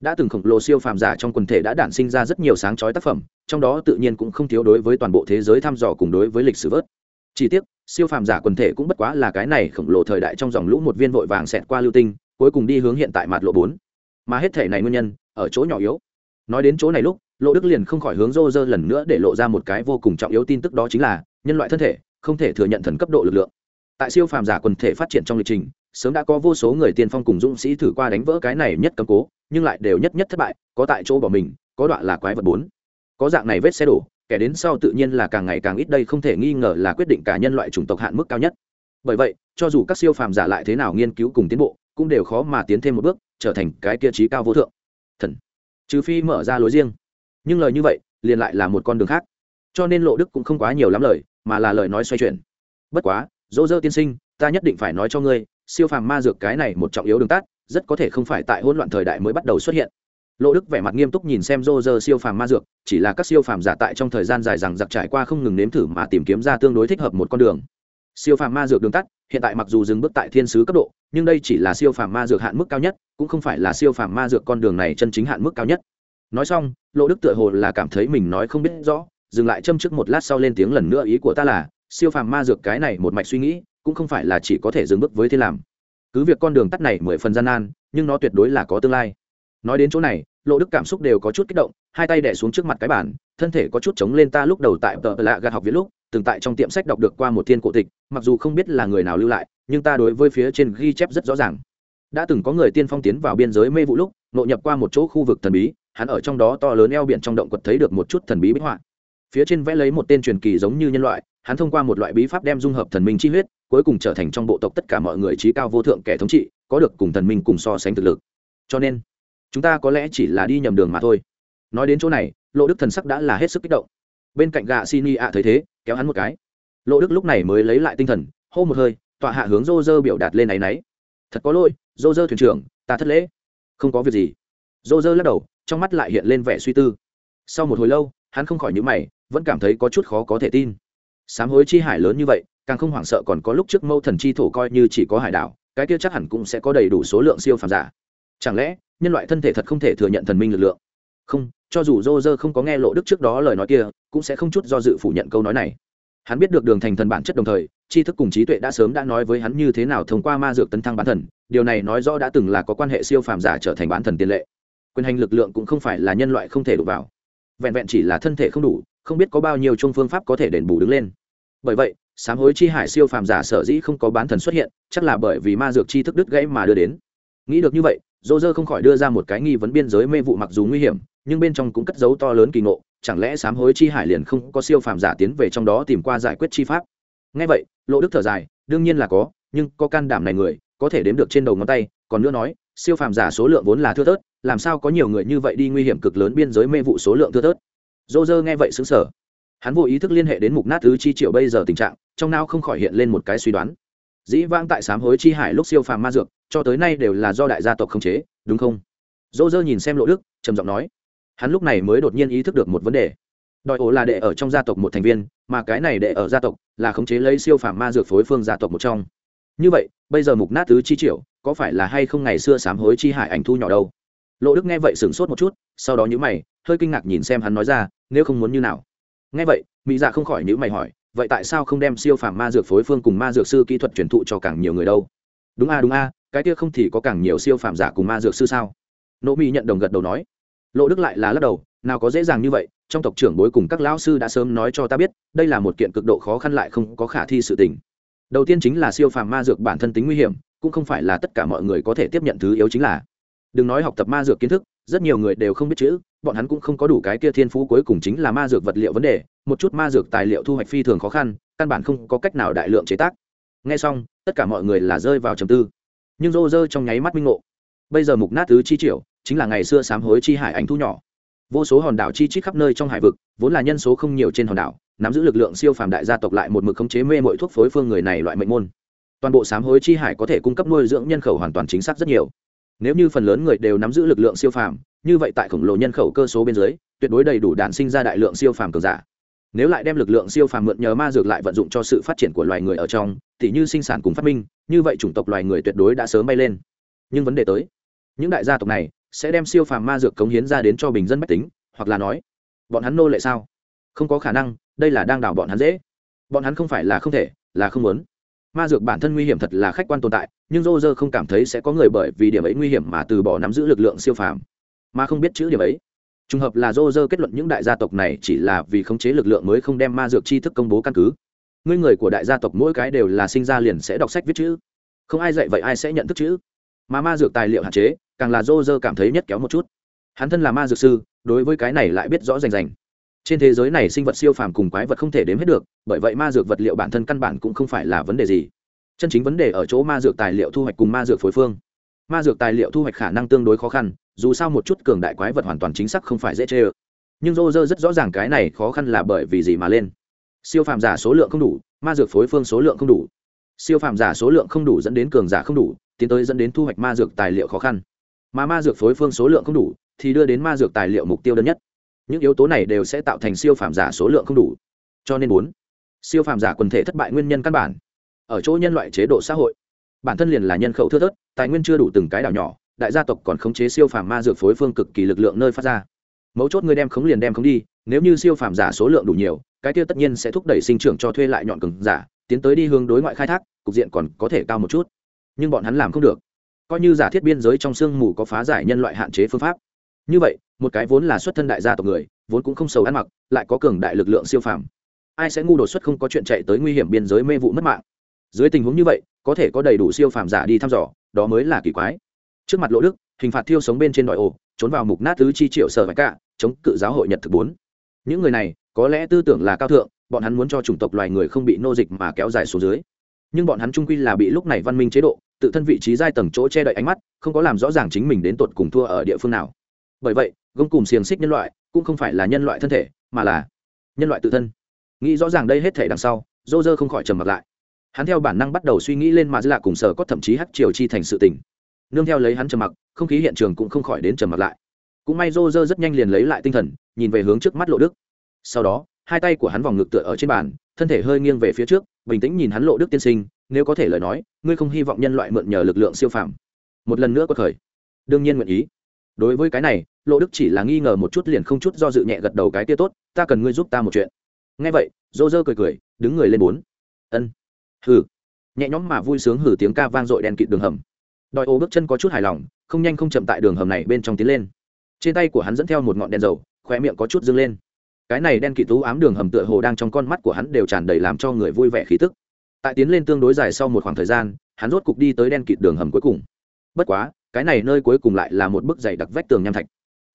S1: đã từng khổng lồ siêu phàm giả trong quần thể đã đản sinh ra rất nhiều sáng chói tác phẩm trong đó tự nhiên cũng không thiếu đối với toàn bộ thế giới thăm dò cùng đối với lịch sử vớt. Chỉ tiếc, siêu phàm giả quần thể cũng bất quá là cái này khổng lồ thời đại trong dòng lũ một viên vội vàng xẹt qua lưu tinh, cuối cùng đi hướng hiện tại mặt lộ bốn. Mà hết thể này nguyên nhân, ở chỗ nhỏ yếu. Nói đến chỗ này lúc, lộ đức liền không khỏi hướng rô rơ lần nữa để lộ ra một cái vô cùng trọng yếu tin tức đó chính là, nhân loại thân thể, không thể thừa nhận thần cấp độ lực lượng. Tại siêu phàm giả quần thể phát triển trong lịch trình, sớm đã có vô số người tiên phong cùng dũng sĩ thử qua đánh vỡ cái này nhất cầm cố, nhưng lại đều nhất nhất thất bại, có tại chỗ bỏ mình, có đoạn là quái vật bốn có dạng này vết xe đổ kẻ đến sau tự nhiên là càng ngày càng ít đây không thể nghi ngờ là quyết định cả nhân loại chủng tộc hạn mức cao nhất. Bởi vậy cho dù các siêu phàm giả lại thế nào nghiên cứu cùng tiến bộ cũng đều khó mà tiến thêm một bước trở thành cái kia trí cao vô thượng. Thần. Trừ phi mở ra lối riêng. Nhưng lời như vậy liền lại là một con đường khác. Cho nên lộ đức cũng không quá nhiều lắm lời mà là lời nói xoay chuyển. Bất quá dỗ dơ tiên sinh ta nhất định phải nói cho ngươi siêu phàm ma dược cái này một trọng yếu đường tắt, rất có thể không phải tại hỗn loạn thời đại mới bắt đầu xuất hiện lộ đức vẻ mặt nghiêm túc nhìn xem rô rơ siêu phàm ma dược, chỉ là các siêu phàm giả tại trong thời gian dài rằng giặc trải qua không ngừng nếm thử mà tìm kiếm ra tương đối thích hợp một con đường. Siêu phàm ma dược đường tắt, hiện tại mặc dù dừng bước tại thiên sứ cấp độ, nhưng đây chỉ là siêu phàm ma dược hạn mức cao nhất, cũng không phải là siêu phàm ma dược con đường này chân chính hạn mức cao nhất. Nói xong lộ đức tựa hồ là cảm thấy mình nói không biết rõ, dừng lại châm trước một lát sau lên tiếng lần nữa ý của ta là, siêu phàm ma dược cái này một mạch suy nghĩ, cũng không phải là chỉ có thể dừng bước với thiên làm. Cứ việc con đường tắt này mười phần gian nan, nhưng nó tuyệt đối là có tương lai. Nói đến chỗ này lộ đức cảm xúc đều có chút kích động, hai tay đẻ xuống trước mặt cái bản thân thể có chút chống lên ta lúc đầu tại tờ lạ gạt học viết lúc, từng tại trong tiệm sách đọc được qua một thiên cổ tịch, mặc dù không biết là người nào lưu lại, nhưng ta đối với phía trên ghi chép rất rõ ràng. Đã từng có người tiên phong tiến vào biên giới mê vụ lúc, nội nhập qua một chỗ khu vực thần bí, hắn ở trong đó to lớn eo biển trong động quật thấy được một chút thần bí bích họa. Phía trên vẽ lấy một tên truyền kỳ giống như nhân loại, hắn thông qua một loại bí pháp đem dung hợp thần minh chi huyết, cuối cùng trở thành trong bộ tộc tất cả mọi người trí cao vô thượng kẻ thống trị, có được cùng thần minh cùng so sánh thực lực. Cho nên chúng ta có lẽ chỉ là đi nhầm đường mà thôi. Nói đến chỗ này, lộ đức thần sắc đã là hết sức kích động. Bên cạnh gạ xin y ạ thấy thế, kéo hắn một cái. Lộ đức lúc này mới lấy lại tinh thần, hô một hơi, tọa hạ hướng rô dơ biểu đạt lên áy náy. Thật có lỗi rô dơ thuyền trưởng, ta thất lễ. Không có việc gì. Rô dơ lắc đầu, trong mắt lại hiện lên vẻ suy tư. Sau một hồi lâu, hắn không khỏi nhữ mày, vẫn cảm thấy có chút khó có thể tin. Sám hối chi hải lớn như vậy, càng không hoảng sợ còn có lúc trước mâu thần chi thổ coi như chỉ có hải đảo, cái kia chắc hẳn cũng sẽ có đầy đủ số lượng siêu phàm giả chẳng lẽ, nhân loại thân thể thật không thể thừa nhận thần minh lực lượng? Không, cho dù dô dơ không có nghe lộ đức trước đó lời nói kia, cũng sẽ không chút do dự phủ nhận câu nói này. Hắn biết được đường thành thần bản chất đồng thời, tri thức cùng trí tuệ đã sớm đã nói với hắn như thế nào thông qua ma dược tấn thăng bán thần, điều này nói rõ đã từng là có quan hệ siêu phàm giả trở thành bán thần tiền lệ. Quyền hành lực lượng cũng không phải là nhân loại không thể đụng vào. Vẹn vẹn chỉ là thân thể không đủ, không biết có bao nhiêu chung phương pháp có thể đền bù đứng lên. Bởi vậy, sám hối chi hải siêu phàm giả sở dĩ không có bán thần xuất hiện, chắc là bởi vì ma dược chi thức đứt gãy mà đưa đến. Nghĩ được như vậy dô dơ không khỏi đưa ra một cái nghi vấn biên giới mê vụ mặc dù nguy hiểm, nhưng bên trong cũng cất dấu to lớn kỳ ngộ, chẳng lẽ sám hối chi hải liền không có siêu phàm giả tiến về trong đó tìm qua giải quyết chi pháp? Ngay vậy, lộ đức thở dài, đương nhiên là có, nhưng có can đảm này người, có thể đếm được trên đầu ngón tay, còn nữa nói, siêu phàm giả số lượng vốn là thưa thớt, làm sao có nhiều người như vậy đi nguy hiểm cực lớn biên giới mê vụ số lượng thưa thớt? Dô dơ nghe vậy xứng sở hắn vô ý thức liên hệ đến mục nát thứ chi triệu bây giờ tình trạng, trong não không khỏi hiện lên một cái suy đoán dĩ vãng tại sám hối chi hải lúc siêu phàm ma dược, cho tới nay đều là do đại gia tộc khống chế, đúng không? Dỗ dơ nhìn xem lộ đức, trầm giọng nói. Hắn lúc này mới đột nhiên ý thức được một vấn đề. Đòi ổ là đệ ở trong gia tộc một thành viên, mà cái này đệ ở gia tộc là khống chế lấy siêu phàm ma dược phối phương gia tộc một trong. Như vậy, bây giờ mục nát tứ chi triệu có phải là hay không ngày xưa sám hối chi hải ảnh thu nhỏ đâu? Lộ đức nghe vậy sửng sốt một chút, sau đó nhữ mày, hơi kinh ngạc nhìn xem hắn nói ra, nếu không muốn như nào? Nghe vậy mỹ dạ không khỏi nhữ mày hỏi vậy tại sao không đem siêu phàm ma dược phối phương cùng ma dược sư kỹ thuật truyền thụ cho càng nhiều người đâu? Đúng a đúng a, cái kia không thì có càng nhiều siêu phàm giả cùng ma dược sư sao? Nỗ mỹ nhận đồng gật đầu nói. Lộ đức lại là lắc đầu, nào có dễ dàng như vậy, trong tộc trưởng bối cùng các lão sư đã sớm nói cho ta biết, đây là một kiện cực độ khó khăn lại không có khả thi sự tình. Đầu tiên chính là siêu phàm ma dược bản thân tính nguy hiểm, cũng không phải là tất cả mọi người có thể tiếp nhận thứ yếu chính là. Đừng nói học tập ma dược kiến thức rất nhiều người đều không biết chữ, bọn hắn cũng không có đủ cái kia thiên phú cuối cùng chính là ma dược vật liệu vấn đề, một chút ma dược tài liệu thu hoạch phi thường khó khăn, căn bản không có cách nào đại lượng chế tác. Ngay xong, tất cả mọi người là rơi vào trầm tư. Nhưng rô rơ trong nháy mắt minh ngộ. Bây giờ mục nát tứ chi triệu chính là ngày xưa sám hối chi hải ảnh thu nhỏ. Vô số hòn đảo chi chít khắp nơi trong hải vực, vốn là nhân số không nhiều trên hòn đảo, nắm giữ lực lượng siêu phàm đại gia tộc lại một mực khống chế mê mọi thuốc phối phương người này loại mệnh môn. Toàn bộ sám hối chi hải có thể cung cấp nuôi dưỡng nhân khẩu hoàn toàn chính xác rất nhiều nếu như phần lớn người đều nắm giữ lực lượng siêu phàm, như vậy tại khổng lồ nhân khẩu cơ số bên dưới, tuyệt đối đầy đủ đạn sinh ra đại lượng siêu phàm cường giả. Nếu lại đem lực lượng siêu phàm mượn nhờ ma dược lại vận dụng cho sự phát triển của loài người ở trong thì như sinh sản cùng phát minh, như vậy chủng tộc loài người tuyệt đối đã sớm bay lên. Nhưng vấn đề tới, những đại gia tộc này sẽ đem siêu phàm ma dược cống hiến ra đến cho bình dân mách tính, hoặc là nói, bọn hắn nô lệ sao? Không có khả năng, đây là đang đào bọn hắn dễ. Bọn hắn không phải là không thể, là không muốn ma dược bản thân nguy hiểm thật là khách quan tồn tại, nhưng dô dơ không cảm thấy sẽ có người bởi vì điểm ấy nguy hiểm mà từ bỏ nắm giữ lực lượng siêu phàm, mà không biết chữ điểm ấy. Trùng hợp là dô dơ kết luận những đại gia tộc này chỉ là vì khống chế lực lượng mới không đem ma dược tri thức công bố căn cứ. Ngươi người của đại gia tộc mỗi cái đều là sinh ra liền sẽ đọc sách viết chữ. Không ai dạy vậy ai sẽ nhận thức chữ. Mà ma dược tài liệu hạn chế, càng là dô dơ cảm thấy nhất kéo một chút. Hắn thân là ma dược sư, đối với cái này lại biết rõ rành rành trên thế giới này sinh vật siêu phàm cùng quái vật không thể đếm hết được, bởi vậy ma dược vật liệu bản thân căn bản cũng không phải là vấn đề gì. Chân chính vấn đề ở chỗ ma dược tài liệu thu hoạch cùng ma dược phối phương. Ma dược tài liệu thu hoạch khả năng tương đối khó khăn, dù sao một chút cường đại quái vật hoàn toàn chính xác không phải dễ chê ơ. Nhưng rô rơ rất rõ ràng cái này khó khăn là bởi vì gì mà lên. Siêu phàm giả số lượng không đủ, ma dược phối phương số lượng không đủ. Siêu phàm giả số lượng không đủ dẫn đến cường giả không đủ, tiến tới dẫn đến thu hoạch ma dược tài liệu khó khăn. Mà ma dược phối phương số lượng không đủ, thì đưa đến ma dược tài liệu mục tiêu đơn nhất những yếu tố này đều sẽ tạo thành siêu phàm giả số lượng không đủ. Cho nên bốn siêu phàm giả quần thể thất bại nguyên nhân căn bản. Ở chỗ nhân loại chế độ xã hội, bản thân liền là nhân khẩu thưa thớt, tài nguyên chưa đủ từng cái đảo nhỏ, đại gia tộc còn khống chế siêu phàm ma dược phối phương cực kỳ lực lượng nơi phát ra. Mấu chốt người đem khống liền đem khống đi, nếu như siêu phàm giả số lượng đủ nhiều, cái tiêu tất nhiên sẽ thúc đẩy sinh trưởng cho thuê lại nhọn cứng giả, tiến tới đi hướng đối ngoại khai thác, cục diện còn có thể cao một chút. Nhưng bọn hắn làm không được. Coi như giả thiết biên giới trong sương mù có phá giải nhân loại hạn chế phương pháp như vậy, một cái vốn là xuất thân đại gia tộc người, vốn cũng không sầu ăn mặc, lại có cường đại lực lượng siêu phàm. Ai sẽ ngu đột xuất không có chuyện chạy tới nguy hiểm biên giới mê vụ mất mạng? Dưới tình huống như vậy, có thể có đầy đủ siêu phàm giả đi thăm dò, đó mới là kỳ quái. Trước mặt lỗ đức, hình phạt thiêu sống bên trên đòi ổ, trốn vào mục nát tứ chi triệu sở vạch cả chống cự giáo hội nhật thực bốn. Những người này, có lẽ tư tưởng là cao thượng, bọn hắn muốn cho chủng tộc loài người không bị nô dịch mà kéo dài xuống dưới. Nhưng bọn hắn trung quy là bị lúc này văn minh chế độ, tự thân vị trí giai tầng chỗ che đậy ánh mắt, không có làm rõ ràng chính mình đến tột cùng thua ở địa phương nào bởi vậy, gông cùng xiềng xích nhân loại cũng không phải là nhân loại thân thể, mà là nhân loại tự thân. Nghĩ rõ ràng đây hết thể đằng sau dô dơ không khỏi trầm mặt lại. Hắn theo bản năng bắt đầu suy nghĩ lên mà dư lạc cùng sở có thậm chí hát triều chi thành sự tình. Nương theo lấy hắn trầm mặc, không khí hiện trường cũng không khỏi đến trầm mặc lại. Cũng may dô dơ rất nhanh liền lấy lại tinh thần, nhìn về hướng trước mắt lộ đức. Sau đó, hai tay của hắn vòng ngực tựa ở trên bàn, thân thể hơi nghiêng về phía trước, bình tĩnh nhìn hắn lộ đức tiên sinh, nếu có thể lời nói, ngươi không hy vọng nhân loại mượn nhờ lực lượng siêu phàm. Một lần nữa có khởi đương nhiên nguyện ý đối với cái này, lộ đức chỉ là nghi ngờ một chút liền không chút do dự nhẹ gật đầu cái tia tốt, ta cần ngươi giúp ta một chuyện. Ngay vậy dô dơ cười cười, đứng người lên bốn. Ân. Hừ. Nhẹ nhõm mà vui sướng hử tiếng ca vang dội đèn kịt đường hầm. Đòi ô bước chân có chút hài lòng, không nhanh không chậm tại đường hầm này bên trong tiến lên. Trên tay của hắn dẫn theo một ngọn đèn dầu khoe miệng có chút dâng lên. Cái này đen kịt tú ám đường hầm tựa hồ đang trong con mắt của hắn đều tràn đầy làm cho người vui vẻ khí tức. Tại tiến lên tương đối dài sau một khoảng thời gian, hắn rốt cục đi tới đen kịt đường hầm cuối cùng. Bất quá cái này nơi cuối cùng lại là một bức dày đặc vách tường nham thạch.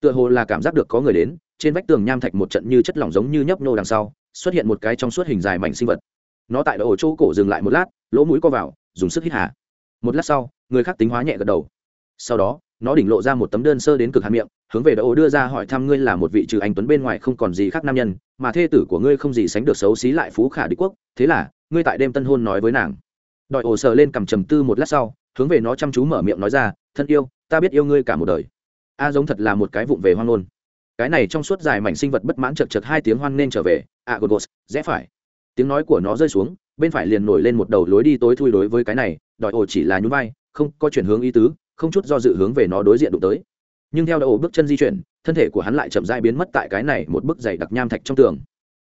S1: Tựa hồ là cảm giác được có người đến, trên vách tường nham thạch một trận như chất lỏng giống như nhấp nhô đằng sau, xuất hiện một cái trong suốt hình dài mảnh sinh vật. Nó tại ổ chỗ cổ dừng lại một lát, lỗ mũi co vào, dùng sức hít hà. Một lát sau, người khác tính hóa nhẹ gật đầu. Sau đó, nó đỉnh lộ ra một tấm đơn sơ đến cực hạt miệng, hướng về ổ đưa ra hỏi thăm ngươi là một vị trừ anh tuấn bên ngoài không còn gì khác nam nhân, mà thê tử của ngươi không gì sánh được xấu xí lại phú khả đế quốc, thế là, ngươi tại đêm tân hôn nói với nàng. Đòi ổ sờ lên cầm trầm tư một lát sau, hướng về nó chăm chú mở miệng nói ra thân yêu, ta biết yêu ngươi cả một đời. A giống thật là một cái vụng về hoang ngôn. Cái này trong suốt dài mảnh sinh vật bất mãn chật chật hai tiếng hoan nên trở về, a gột gột rẽ phải. Tiếng nói của nó rơi xuống, bên phải liền nổi lên một đầu lối đi tối thui đối với cái này, đòi ổ chỉ là nhún vai, không có chuyển hướng ý tứ, không chút do dự hướng về nó đối diện đụng tới. Nhưng theo đầu bước chân di chuyển, thân thể của hắn lại chậm dai biến mất tại cái này một bức dày đặc nham thạch trong tường.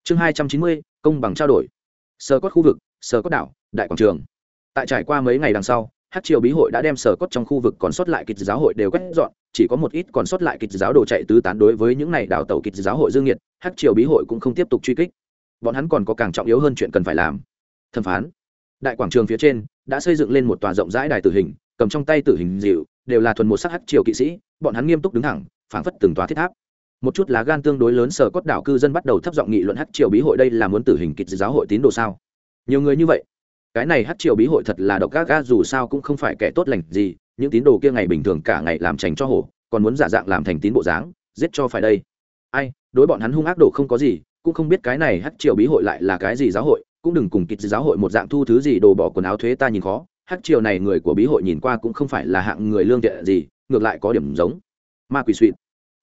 S1: Chương hai trăm chín mươi, công bằng trao đổi. Sơ cót khu vực, sơ cót đảo, đại quảng trường. Tại trải qua mấy ngày đằng sau hát triều bí hội đã đem sở cốt trong khu vực còn sót lại kịch giáo hội đều quét dọn, chỉ có một ít còn sót lại kịch giáo đồ chạy tứ tán đối với những này đào tàu kịch giáo hội dương nhiệt, hát triều bí hội cũng không tiếp tục truy kích. Bọn hắn còn có càng trọng yếu hơn chuyện cần phải làm. Thẩm phán, đại quảng trường phía trên đã xây dựng lên một tòa rộng rãi đài tử hình, cầm trong tay tử hình dịu, đều là thuần một sắc hắc triều kỵ sĩ, bọn hắn nghiêm túc đứng thẳng, phảng phất từng tòa thiết tháp. Một chút lá gan tương đối lớn sở cốt đảo cư dân bắt đầu thấp giọng nghị luận hắc triều bí hội đây là muốn tử hình kịch giáo hội tín đồ sao? Nhiều người như vậy cái này hát triều bí hội thật là độc gác ga dù sao cũng không phải kẻ tốt lành gì, những tín đồ kia ngày bình thường cả ngày làm trành cho hổ, còn muốn giả dạng làm thành tín bộ dáng, giết cho phải đây. Ai, đối bọn hắn hung ác đồ không có gì, cũng không biết cái này hát triều bí hội lại là cái gì giáo hội, cũng đừng cùng kịch giáo hội một dạng thu thứ gì đồ bỏ quần áo thuế ta nhìn khó. Hát triều này người của bí hội nhìn qua cũng không phải là hạng người lương thiện gì, ngược lại có điểm giống. Ma quỷ suỵt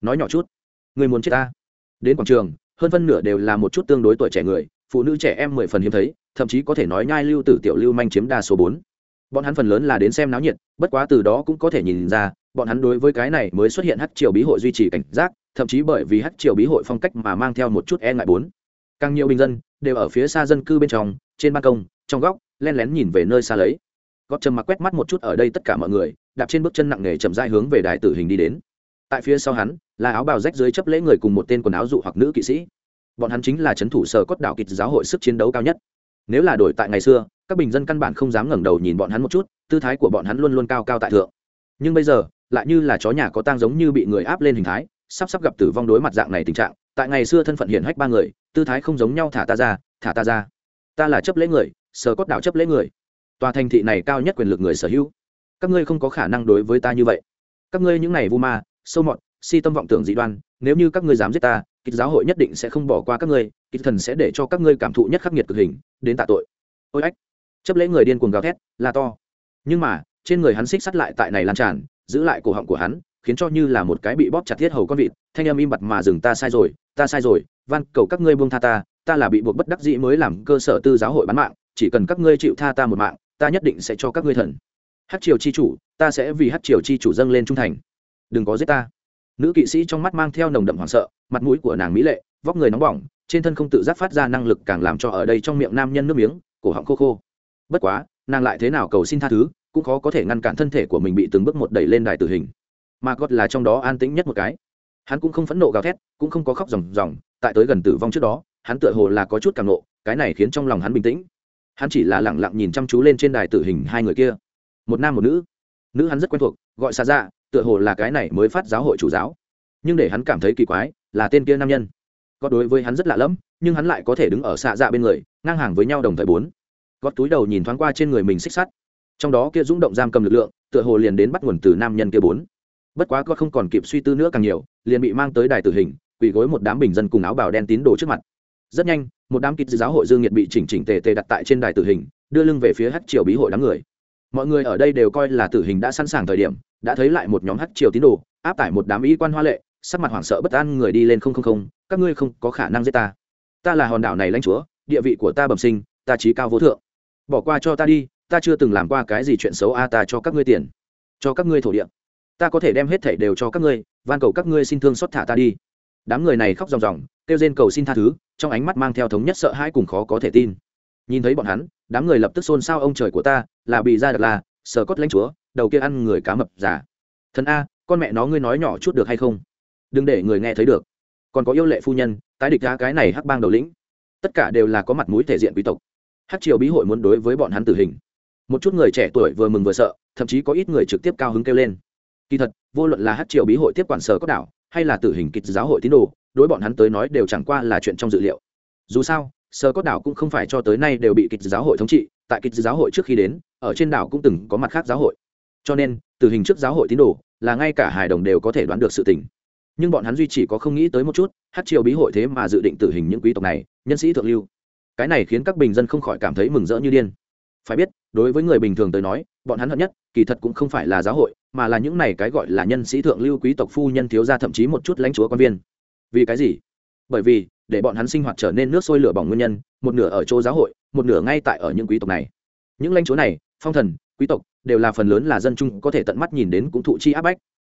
S1: nói nhỏ chút. Người muốn chết ta. Đến quảng trường, hơn phân nửa đều là một chút tương đối tuổi trẻ người, phụ nữ trẻ em mười phần hiếm thấy thậm chí có thể nói nhai lưu tử tiểu lưu manh chiếm đa số bốn. Bọn hắn phần lớn là đến xem náo nhiệt, bất quá từ đó cũng có thể nhìn ra, bọn hắn đối với cái này mới xuất hiện hắc triều bí hội duy trì cảnh giác, thậm chí bởi vì hắc triều bí hội phong cách mà mang theo một chút e ngại bốn. Càng nhiều bình dân đều ở phía xa dân cư bên trong, trên ban công, trong góc, len lén nhìn về nơi xa lấy. Gót trầm mặc quét mắt một chút ở đây tất cả mọi người, đạp trên bước chân nặng nề chậm dai hướng về đài tử hình đi đến. Tại phía sau hắn, là áo bào rách dưới chấp lễ người cùng một tên quần áo dụ hoặc nữ kỵ sĩ. Bọn hắn chính là c h ấ n thủ sở cốt đạo kịch giáo hội sức chiến đấu cao nhất nếu là đổi tại ngày xưa, các bình dân căn bản không dám ngẩng đầu nhìn bọn hắn một chút, tư thái của bọn hắn luôn luôn cao cao tại thượng. Nhưng bây giờ, lại như là chó nhà có tang giống như bị người áp lên hình thái, sắp sắp gặp tử vong đối mặt dạng này tình trạng, tại ngày xưa thân phận hiển hách ba người, tư thái không giống nhau thả ta ra, thả ta ra. Ta là chấp lễ người, sở cốt đảo chấp lễ người. Tòa thành thị này cao nhất quyền lực người sở hữu. Các ngươi không có khả năng đối với ta như vậy. Các ngươi những này vu ma, sâu mọt, si tâm vọng tưởng dị đoan, nếu như các ngươi dám giết ta, kịch giáo hội nhất định sẽ không bỏ qua các ngươi kịch thần sẽ để cho các ngươi cảm thụ nhất khắc nghiệt cực hình, đến tạ tội. Ôi ách, chấp lễ người điên cuồng gào thét, là to. Nhưng mà, trên người hắn xích sắt lại tại này lan tràn, giữ lại cổ họng của hắn, khiến cho như là một cái bị bóp chặt thiết hầu con vịt, thanh âm im bặt mà dừng, ta sai rồi, ta sai rồi, van, cầu các ngươi buông tha ta ta là bị buộc bất đắc dĩ mới làm cơ sở tư giáo hội bán mạng, chỉ cần các ngươi chịu tha ta một mạng, ta nhất định sẽ cho các ngươi thần. Hát triều chi chủ, ta sẽ vì hát triều chi chủ dâng lên trung thành. Đừng có giết ta. Nữ kỵ sĩ trong mắt mang theo nồng đậm hoảng sợ, mặt mũi của nàng mỹ lệ, vóc người nóng bỏng trên thân không tự giác phát ra năng lực càng làm cho ở đây trong miệng nam nhân nước miếng, cổ họng khô khô. Bất quá, nàng lại thế nào cầu xin tha thứ, cũng khó có thể ngăn cản thân thể của mình bị từng bước một đẩy lên đài tử hình. Mà gót là trong đó an tĩnh nhất một cái. Hắn cũng không phẫn nộ gào thét, cũng không có khóc ròng ròng, tại tới gần tử vong trước đó, hắn tựa hồ là có chút càng nộ, cái này khiến trong lòng hắn bình tĩnh. Hắn chỉ là lẳng lặng nhìn chăm chú lên trên đài tử hình hai người kia. Một nam một nữ. Nữ hắn rất quen thuộc, gọi xa ra dạ, tựa hồ là cái này mới phát giáo hội chủ giáo. Nhưng để hắn cảm thấy kỳ quái, là tên kia nam nhân gót đối với hắn rất lạ lẫm, nhưng hắn lại có thể đứng ở xạ dạ bên người, ngang hàng với nhau đồng thời bốn. Gót túi đầu nhìn thoáng qua trên người mình xích sắt. Trong đó kia rung động giam cầm lực lượng, tựa hồ liền đến bắt nguồn từ nam nhân kia bốn. Bất quá gót không còn kịp suy tư nữa càng nhiều, liền bị mang tới đài tử hình, quỳ gối một đám bình dân cùng áo bào đen tín đồ trước mặt. Rất nhanh, một đám kịch giáo hội dương nhiệt bị chỉnh chỉnh tề tề đặt tại trên đài tử hình, đưa lưng về phía hát triều bí hội đám người. Mọi người ở đây đều coi là tử hình đã sẵn sàng thời điểm, đã thấy lại một nhóm hát triều tín đồ, áp tải một đám ý quan hoa lệ sắc mặt hoảng sợ bất an người đi lên không không không, các ngươi không có khả năng giết ta. Ta là hòn đảo này lãnh chúa, địa vị của ta bẩm sinh, ta trí cao vô thượng. Bỏ qua cho ta đi, ta chưa từng làm qua cái gì chuyện xấu a, ta cho các ngươi tiền, cho các ngươi thổ địa. Ta có thể đem hết thảy đều cho các ngươi, van cầu các ngươi xin thương xót thả ta đi. Đám người này khóc ròng ròng, kêu rên cầu xin tha thứ, trong ánh mắt mang theo thống nhất sợ hãi cùng khó có thể tin. Nhìn thấy bọn hắn, đám người lập tức xôn xao ông trời của ta, là bị ra đặt là sờ cốt lãnh chúa, đầu kia ăn người cá mập giả thần a, con mẹ nó ngươi nói nhỏ chút được hay không? Đừng để người nghe thấy được. Còn có yêu lệ phu nhân, tái địch ra cái này hắc bang đầu lĩnh. Tất cả đều là có mặt mũi thể diện quý tộc. Hắc triều bí hội muốn đối với bọn hắn tử hình. Một chút người trẻ tuổi vừa mừng vừa sợ, thậm chí có ít người trực tiếp cao hứng kêu lên. Kỳ thật, vô luận là hắc triều bí hội tiếp quản sở cốc đảo, hay là tử hình kịch giáo hội tín đồ, đối bọn hắn tới nói đều chẳng qua là chuyện trong dự liệu. Dù sao, sở cốt đảo cũng không phải cho tới nay đều bị kịch giáo hội thống trị, tại kịch giáo hội trước khi đến, ở trên đảo cũng từng có mặt khác giáo hội. Cho nên, tử hình trước giáo hội tín đồ là ngay cả hài đồng đều có thể đoán được sự tình nhưng bọn hắn duy chỉ có không nghĩ tới một chút, hát triều bí hội thế mà dự định tử hình những quý tộc này, nhân sĩ thượng lưu. Cái này khiến các bình dân không khỏi cảm thấy mừng rỡ như điên. Phải biết, đối với người bình thường tới nói, bọn hắn hận nhất, kỳ thật cũng không phải là giáo hội, mà là những này cái gọi là nhân sĩ thượng lưu quý tộc phu nhân thiếu gia thậm chí một chút lãnh chúa quan viên. Vì cái gì? Bởi vì, để bọn hắn sinh hoạt trở nên nước sôi lửa bỏng nguyên nhân, một nửa ở chỗ giáo hội, một nửa ngay tại ở những quý tộc này. Những lãnh chúa này, phong thần, quý tộc, đều là phần lớn là dân chung có thể tận mắt nhìn đến cũng thụ chi áp bách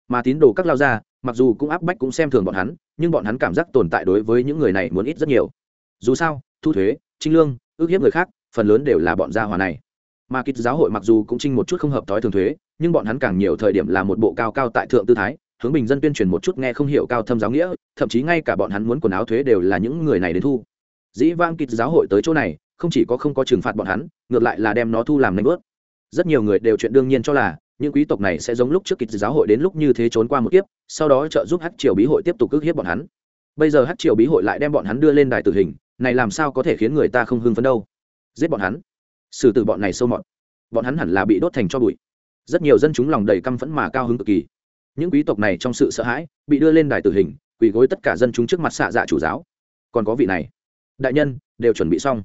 S1: mà tín đồ các lao gia, mặc dù cũng áp bách cũng xem thường bọn hắn, nhưng bọn hắn cảm giác tồn tại đối với những người này muốn ít rất nhiều. Dù sao, thu thuế, trinh lương, ước hiếp người khác, phần lớn đều là bọn gia hòa này. Mà kích giáo hội mặc dù cũng trinh một chút không hợp thói thường thuế, nhưng bọn hắn càng nhiều thời điểm là một bộ cao cao tại thượng tư thái, hướng bình dân tuyên truyền một chút nghe không hiểu cao thâm giáo nghĩa, thậm chí ngay cả bọn hắn muốn quần áo thuế đều là những người này đến thu. Dĩ vang kích giáo hội tới chỗ này, không chỉ có không có trừng phạt bọn hắn, ngược lại là đem nó thu làm nanh bớt. Rất nhiều người đều chuyện đương nhiên cho là những quý tộc này sẽ giống lúc trước kịch giáo hội đến lúc như thế trốn qua một kiếp, sau đó trợ giúp hát triều bí hội tiếp tục ức hiếp bọn hắn. Bây giờ hát triều bí hội lại đem bọn hắn đưa lên đài tử hình, này làm sao có thể khiến người ta không hưng phấn đâu? Giết bọn hắn. Xử tử bọn này sâu mọt. Bọn hắn hẳn là bị đốt thành cho bụi. Rất nhiều dân chúng lòng đầy căm phẫn mà cao hứng cực kỳ. Những quý tộc này trong sự sợ hãi, bị đưa lên đài tử hình, quỳ gối tất cả dân chúng trước mặt xạ dạ chủ giáo. Còn có vị này. Đại nhân, đều chuẩn bị xong.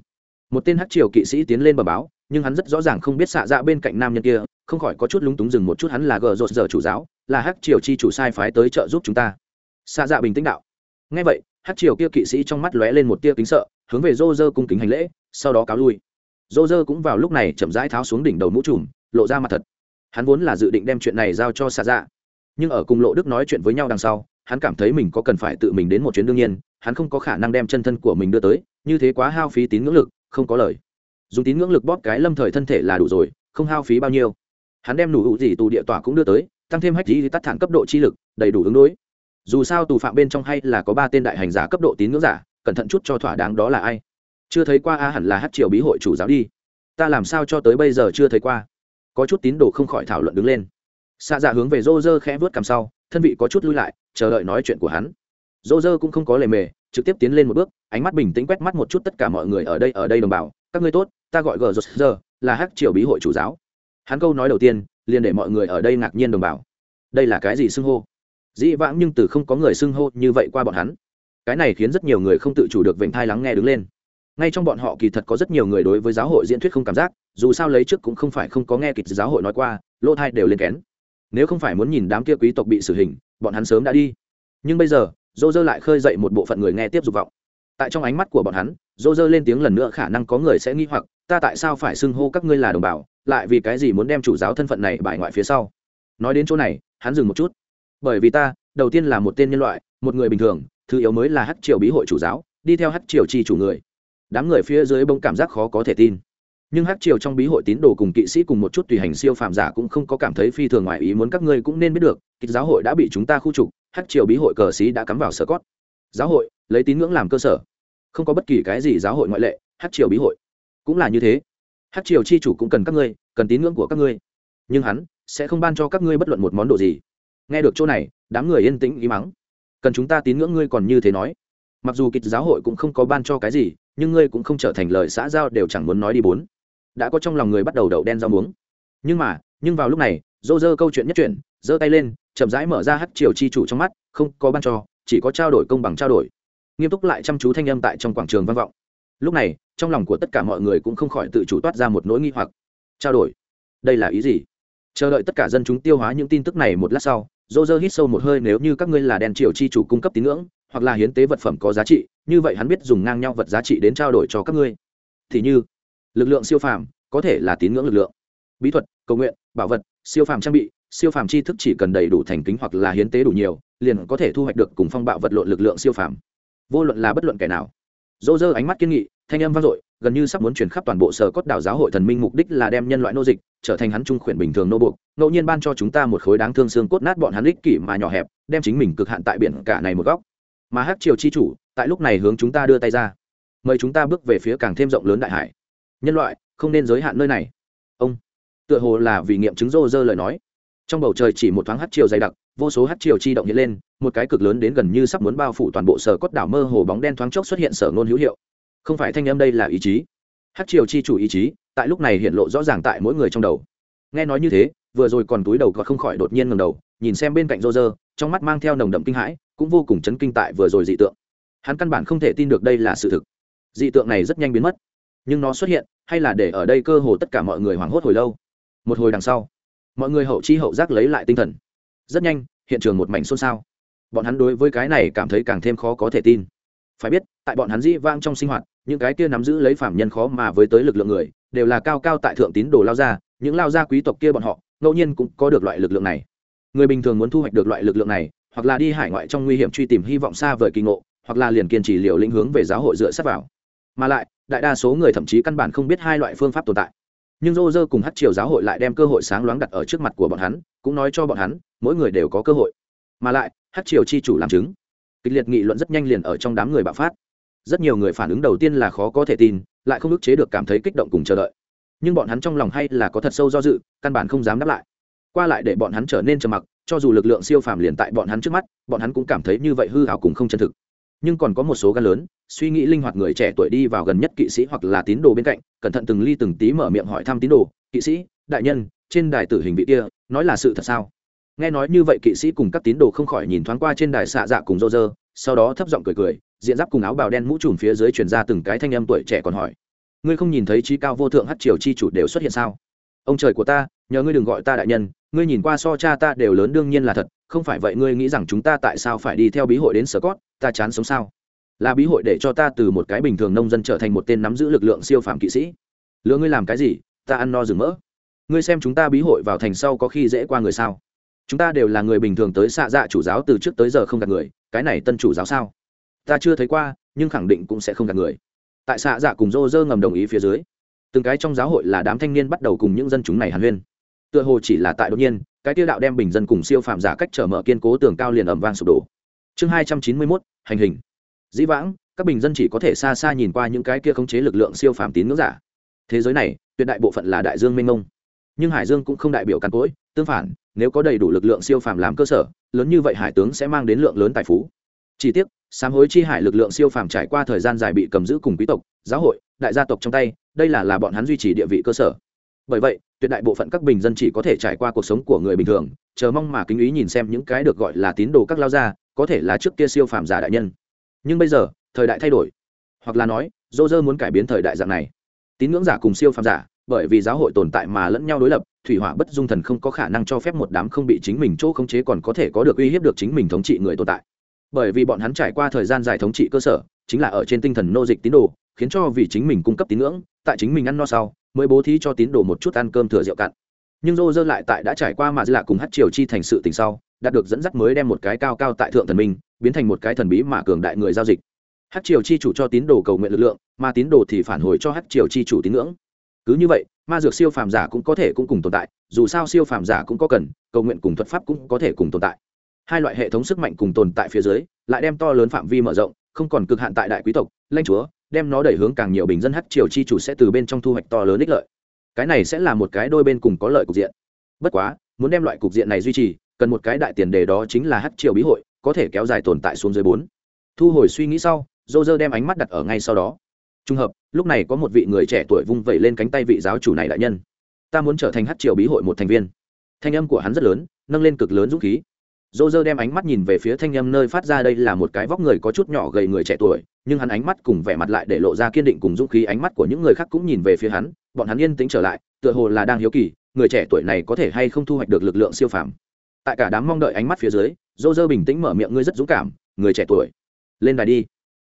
S1: Một tên hát triều kỵ sĩ tiến lên bờ báo, nhưng hắn rất rõ ràng không biết xạ dạ bên cạnh nam nhân kia không khỏi có chút lúng túng dừng một chút hắn là gờ rột giờ chủ giáo, là Hắc triều chi chủ sai phái tới trợ giúp chúng ta. Xa dạ bình tĩnh đạo. Ngay vậy Hắc triều kia kỵ sĩ trong mắt lóe lên một tia kính sợ, hướng về rô rơ cung kính hành lễ, sau đó cáo lui. Rô rơ cũng vào lúc này chậm rãi tháo xuống đỉnh đầu mũ trùm, lộ ra mặt thật. Hắn vốn là dự định đem chuyện này giao cho xa dạ. Nhưng ở cùng lộ đức nói chuyện với nhau đằng sau, hắn cảm thấy mình có cần phải tự mình đến một chuyến đương nhiên, hắn không có khả năng đem chân thân của mình đưa tới, như thế quá hao phí tín ngưỡng lực, không có lời. Dùng tín ngưỡng lực bóp cái lâm thời thân thể là đủ rồi, không hao phí bao nhiêu hắn đem đủ hữu gì tù địa tỏa cũng đưa tới, tăng thêm hách gì tắt thẳng cấp độ chi lực, đầy đủ ứng đối. Dù sao tù phạm bên trong hay là có ba tên đại hành giả cấp độ tín ngưỡng giả, cẩn thận chút cho thỏa đáng đó là ai. Chưa thấy qua a hẳn là hát triều bí hội chủ giáo đi. Ta làm sao cho tới bây giờ chưa thấy qua. Có chút tín đồ không khỏi thảo luận đứng lên. Xạ dạ hướng về rô rơ khẽ vớt cằm sau, thân vị có chút lui lại, chờ đợi nói chuyện của hắn. Rô rơ cũng không có lề mề, trực tiếp tiến lên một bước, ánh mắt bình tĩnh quét mắt một chút tất cả mọi người ở đây ở đây đồng bào. Các ngươi tốt, ta gọi gờ rô rơ là hát triều bí hội chủ giáo hắn câu nói đầu tiên, liền để mọi người ở đây ngạc nhiên đồng bào. Đây là cái gì xưng hô? Dĩ vãng nhưng từ không có người xưng hô như vậy qua bọn hắn. Cái này khiến rất nhiều người không tự chủ được vểnh thai lắng nghe đứng lên. Ngay trong bọn họ kỳ thật có rất nhiều người đối với giáo hội diễn thuyết không cảm giác, dù sao lấy trước cũng không phải không có nghe kịch giáo hội nói qua, lỗ thai đều lên kén. Nếu không phải muốn nhìn đám kia quý tộc bị xử hình, bọn hắn sớm đã đi. Nhưng bây giờ dô dơ lại khơi dậy một bộ phận người nghe tiếp dục vọng. Tại trong ánh mắt của bọn hắn dô dơ lên tiếng lần nữa khả năng có người sẽ nghi hoặc, ta tại sao phải xưng hô các ngươi là đồng bào? Lại vì cái gì muốn đem chủ giáo thân phận này bại ngoại phía sau? Nói đến chỗ này, hắn dừng một chút. Bởi vì ta, đầu tiên là một tên nhân loại, một người bình thường, thứ yếu mới là hát triều bí hội chủ giáo, đi theo hát triều chi chủ người. Đám người phía dưới bông cảm giác khó có thể tin. Nhưng hát triều trong bí hội tín đồ cùng kỵ sĩ cùng một chút tùy hành siêu phàm giả cũng không có cảm thấy phi thường ngoài ý muốn các ngươi cũng nên biết được kịch giáo hội đã bị chúng ta khu trục hát triều bí hội cờ sĩ đã cắm vào sở cót giáo hội, lấy tín ngưỡng làm cơ sở. Không có bất kỳ cái gì giáo hội ngoại lệ hát triều bí hội. Cũng là như thế hát triều chi chủ cũng cần các ngươi, cần tín ngưỡng của các ngươi. Nhưng hắn sẽ không ban cho các ngươi bất luận một món đồ gì. Nghe được chỗ này, đám người yên tĩnh ý mắng. Cần chúng ta tín ngưỡng ngươi còn như thế nói. Mặc dù kịch giáo hội cũng không có ban cho cái gì, nhưng ngươi cũng không trở thành lời xã giao đều chẳng muốn nói đi bốn. Đã có trong lòng người bắt đầu đậu đen rau muống. Nhưng mà, nhưng vào lúc này, dô dơ câu chuyện nhất chuyển, giơ tay lên, chậm rãi mở ra hát triều chi chủ trong mắt, không có ban cho, chỉ có trao đổi công bằng trao đổi. Nghiêm túc lại chăm chú thanh âm tại trong quảng trường vang vọng lúc này, trong lòng của tất cả mọi người cũng không khỏi tự chủ toát ra một nỗi nghi hoặc. Trao đổi. Đây là ý gì? Chờ đợi tất cả dân chúng tiêu hóa những tin tức này một lát sau dô dơ hít sâu một hơi nếu như các ngươi là đèn triều chi chủ cung cấp tín ngưỡng, hoặc là hiến tế vật phẩm có giá trị, như vậy hắn biết dùng ngang nhau vật giá trị đến trao đổi cho các ngươi. Thì như, lực lượng siêu phàm có thể là tín ngưỡng lực lượng. Bí thuật, cầu nguyện, bảo vật, siêu phàm trang bị, siêu phàm tri thức chỉ cần đầy đủ thành kính hoặc là hiến tế đủ nhiều, liền có thể thu hoạch được cùng phong bạo vật lộn lực lượng siêu phàm. Vô luận là bất luận kẻ nào dô dơ ánh mắt kiên nghị, thanh âm vang dội, gần như sắp muốn chuyển khắp toàn bộ sở cốt đảo giáo hội thần minh mục đích là đem nhân loại nô dịch, trở thành hắn trung khuyển bình thường nô buộc, ngẫu nhiên ban cho chúng ta một khối đáng thương xương cốt nát bọn hắn ích kỷ mà nhỏ hẹp, đem chính mình cực hạn tại biển cả này một góc. Mà hát triều chi chủ, tại lúc này hướng chúng ta đưa tay ra. Mời chúng ta bước về phía càng thêm rộng lớn đại hải. Nhân loại, không nên giới hạn nơi này. Ông, tựa hồ là vì nghiệm chứng rô rơ lời nói. Trong bầu trời chỉ một thoáng hát triều dày đặc vô số hát triều chi động hiện lên, một cái cực lớn đến gần như sắp muốn bao phủ toàn bộ sở cốt đảo mơ hồ bóng đen thoáng chốc xuất hiện sở ngôn hữu hiệu. Không phải thanh âm đây là ý chí. Hát triều chi chủ ý chí, tại lúc này hiện lộ rõ ràng tại mỗi người trong đầu. Nghe nói như thế, vừa rồi còn túi đầu và không khỏi đột nhiên ngầm đầu, nhìn xem bên cạnh rô rơ trong mắt mang theo nồng đậm kinh hãi, cũng vô cùng chấn kinh tại vừa rồi dị tượng. Hắn căn bản không thể tin được đây là sự thực. Dị tượng này rất nhanh biến mất. Nhưng nó xuất hiện, hay là để ở đây cơ hồ tất cả mọi người hoảng hốt hồi lâu. Một hồi đằng sau, mọi người hậu chi hậu giác lấy lại tinh thần rất nhanh, hiện trường một mảnh xôn xao. Bọn hắn đối với cái này cảm thấy càng thêm khó có thể tin. Phải biết, tại bọn hắn dĩ vang trong sinh hoạt, những cái kia nắm giữ lấy phạm nhân khó mà với tới lực lượng người, đều là cao cao tại thượng tín đồ lao gia, những lao gia quý tộc kia bọn họ, ngẫu nhiên cũng có được loại lực lượng này. Người bình thường muốn thu hoạch được loại lực lượng này, hoặc là đi hải ngoại trong nguy hiểm truy tìm hy vọng xa vời kỳ ngộ, hoặc là liền kiên trì liều lĩnh hướng về giáo hội dựa sát vào. Mà lại, đại đa số người thậm chí căn bản không biết hai loại phương pháp tồn tại nhưng rô rơ cùng hát triều giáo hội lại đem cơ hội sáng loáng đặt ở trước mặt của bọn hắn, cũng nói cho bọn hắn, mỗi người đều có cơ hội. Mà lại, hát triều chi chủ làm chứng. Kịch liệt nghị luận rất nhanh liền ở trong đám người bạo phát. Rất nhiều người phản ứng đầu tiên là khó có thể tin, lại không ức chế được cảm thấy kích động cùng chờ đợi. Nhưng bọn hắn trong lòng hay là có thật sâu do dự, căn bản không dám đáp lại. Qua lại để bọn hắn trở nên trầm mặc, cho dù lực lượng siêu phàm liền tại bọn hắn trước mắt, bọn hắn cũng cảm thấy như vậy hư hảo cùng không chân thực nhưng còn có một số gan lớn, suy nghĩ linh hoạt người trẻ tuổi đi vào gần nhất kỵ sĩ hoặc là tín đồ bên cạnh, cẩn thận từng ly từng tí mở miệng hỏi thăm tín đồ, kỵ sĩ, đại nhân, trên đài tử hình vị kia, nói là sự thật sao? Nghe nói như vậy kỵ sĩ cùng các tín đồ không khỏi nhìn thoáng qua trên đài xạ dạ cùng rô rơ, sau đó thấp giọng cười cười, diện giáp cùng áo bào đen mũ trùm phía dưới truyền ra từng cái thanh âm tuổi trẻ còn hỏi, ngươi không nhìn thấy trí cao vô thượng hát triều chi chủ đều xuất hiện sao? Ông trời của ta, nhờ ngươi đừng gọi ta đại nhân, ngươi nhìn qua so cha ta đều lớn đương nhiên là thật, không phải vậy ngươi nghĩ rằng chúng ta tại sao phải đi theo bí hội đến sở cót ta chán sống sao? Là bí hội để cho ta từ một cái bình thường nông dân trở thành một tên nắm giữ lực lượng siêu phàm kỵ sĩ. Lựa ngươi làm cái gì, ta ăn no rừng mỡ. Ngươi xem chúng ta bí hội vào thành sau có khi dễ qua người sao? Chúng ta đều là người bình thường tới xạ dạ chủ giáo từ trước tới giờ không gặp người, cái này tân chủ giáo sao? Ta chưa thấy qua, nhưng khẳng định cũng sẽ không gặp người. Tại xạ dạ cùng dô dơ ngầm đồng ý phía dưới từng cái trong giáo hội là đám thanh niên bắt đầu cùng những dân chúng này hàn huyên. Tựa hồ chỉ là tại đột nhiên, cái tiêu đạo đem bình dân cùng siêu phạm giả cách trở mở kiên cố tường cao liền ẩm vang sụp đổ. Chương hai trăm chín mươi mốt, hành hình. Dĩ vãng, các bình dân chỉ có thể xa xa nhìn qua những cái kia khống chế lực lượng siêu phạm tín ngưỡng giả. Thế giới này, tuyệt đại bộ phận là đại dương mênh mông. Nhưng hải dương cũng không đại biểu càn cỗi, tương phản, nếu có đầy đủ lực lượng siêu phàm làm cơ sở, lớn như vậy hải tướng sẽ mang đến lượng lớn tài phú. Chỉ tiếc, sám hối chi hải lực lượng siêu phàm trải qua thời gian dài bị cầm giữ cùng quý tộc, giáo hội, đại gia tộc trong tay đây là là bọn hắn duy trì địa vị cơ sở. Bởi vậy, tuyệt đại bộ phận các bình dân chỉ có thể trải qua cuộc sống của người bình thường, chờ mong mà kính ý nhìn xem những cái được gọi là tín đồ các lao gia, có thể là trước kia siêu phàm giả đại nhân. Nhưng bây giờ, thời đại thay đổi. Hoặc là nói, dô dơ muốn cải biến thời đại dạng này. Tín ngưỡng giả cùng siêu phàm giả, bởi vì giáo hội tồn tại mà lẫn nhau đối lập, thủy hỏa bất dung thần không có khả năng cho phép một đám không bị chính mình chỗ khống chế còn có thể có được uy hiếp được chính mình thống trị người tồn tại. Bởi vì bọn hắn trải qua thời gian dài thống trị cơ sở chính là ở trên tinh thần nô dịch tín đồ, khiến cho vì chính mình cung cấp tín ngưỡng, tại chính mình ăn no sau, mới bố thí cho tín đồ một chút ăn cơm thừa rượu cạn. Nhưng rô rơ lại tại đã trải qua mà dư lạ cùng hát triều chi thành sự tình sau, đạt được dẫn dắt mới đem một cái cao cao tại thượng thần minh, biến thành một cái thần bí mà cường đại người giao dịch. Hát triều chi chủ cho tín đồ cầu nguyện lực lượng, mà tín đồ thì phản hồi cho hát triều chi chủ tín ngưỡng. Cứ như vậy, ma dược siêu phàm giả cũng có thể cũng cùng tồn tại, dù sao siêu phàm giả cũng có cần, cầu nguyện cùng thuật pháp cũng có thể cùng tồn tại. Hai loại hệ thống sức mạnh cùng tồn tại phía dưới, lại đem to lớn phạm vi mở rộng không còn cực hạn tại đại quý tộc lanh chúa, đem nó đẩy hướng càng nhiều bình dân hắc triều chi chủ sẽ từ bên trong thu hoạch to lớn ích lợi. Cái này sẽ là một cái đôi bên cùng có lợi cục diện. Bất quá, muốn đem loại cục diện này duy trì, cần một cái đại tiền đề đó chính là hắc triều bí hội, có thể kéo dài tồn tại xuống dưới bốn. Thu hồi suy nghĩ sau dô dơ đem ánh mắt đặt ở ngay sau đó. Trùng hợp, lúc này có một vị người trẻ tuổi vung vẩy lên cánh tay vị giáo chủ này đại nhân. Ta muốn trở thành hát triều bí hội một thành viên. Thanh âm của hắn rất lớn, nâng lên cực lớn dũng khí dô dơ đem ánh mắt nhìn về phía thanh âm nơi phát ra đây là một cái vóc người có chút nhỏ gầy người trẻ tuổi, nhưng hắn ánh mắt cùng vẻ mặt lại để lộ ra kiên định cùng dũng khí, ánh mắt của những người khác cũng nhìn về phía hắn, bọn hắn yên tĩnh trở lại, tựa hồ là đang hiếu kỳ, người trẻ tuổi này có thể hay không thu hoạch được lực lượng siêu phàm. Tại cả đám mong đợi ánh mắt phía dưới, dô dơ bình tĩnh mở miệng, ngươi rất dũng cảm, người trẻ tuổi. Lên đài đi.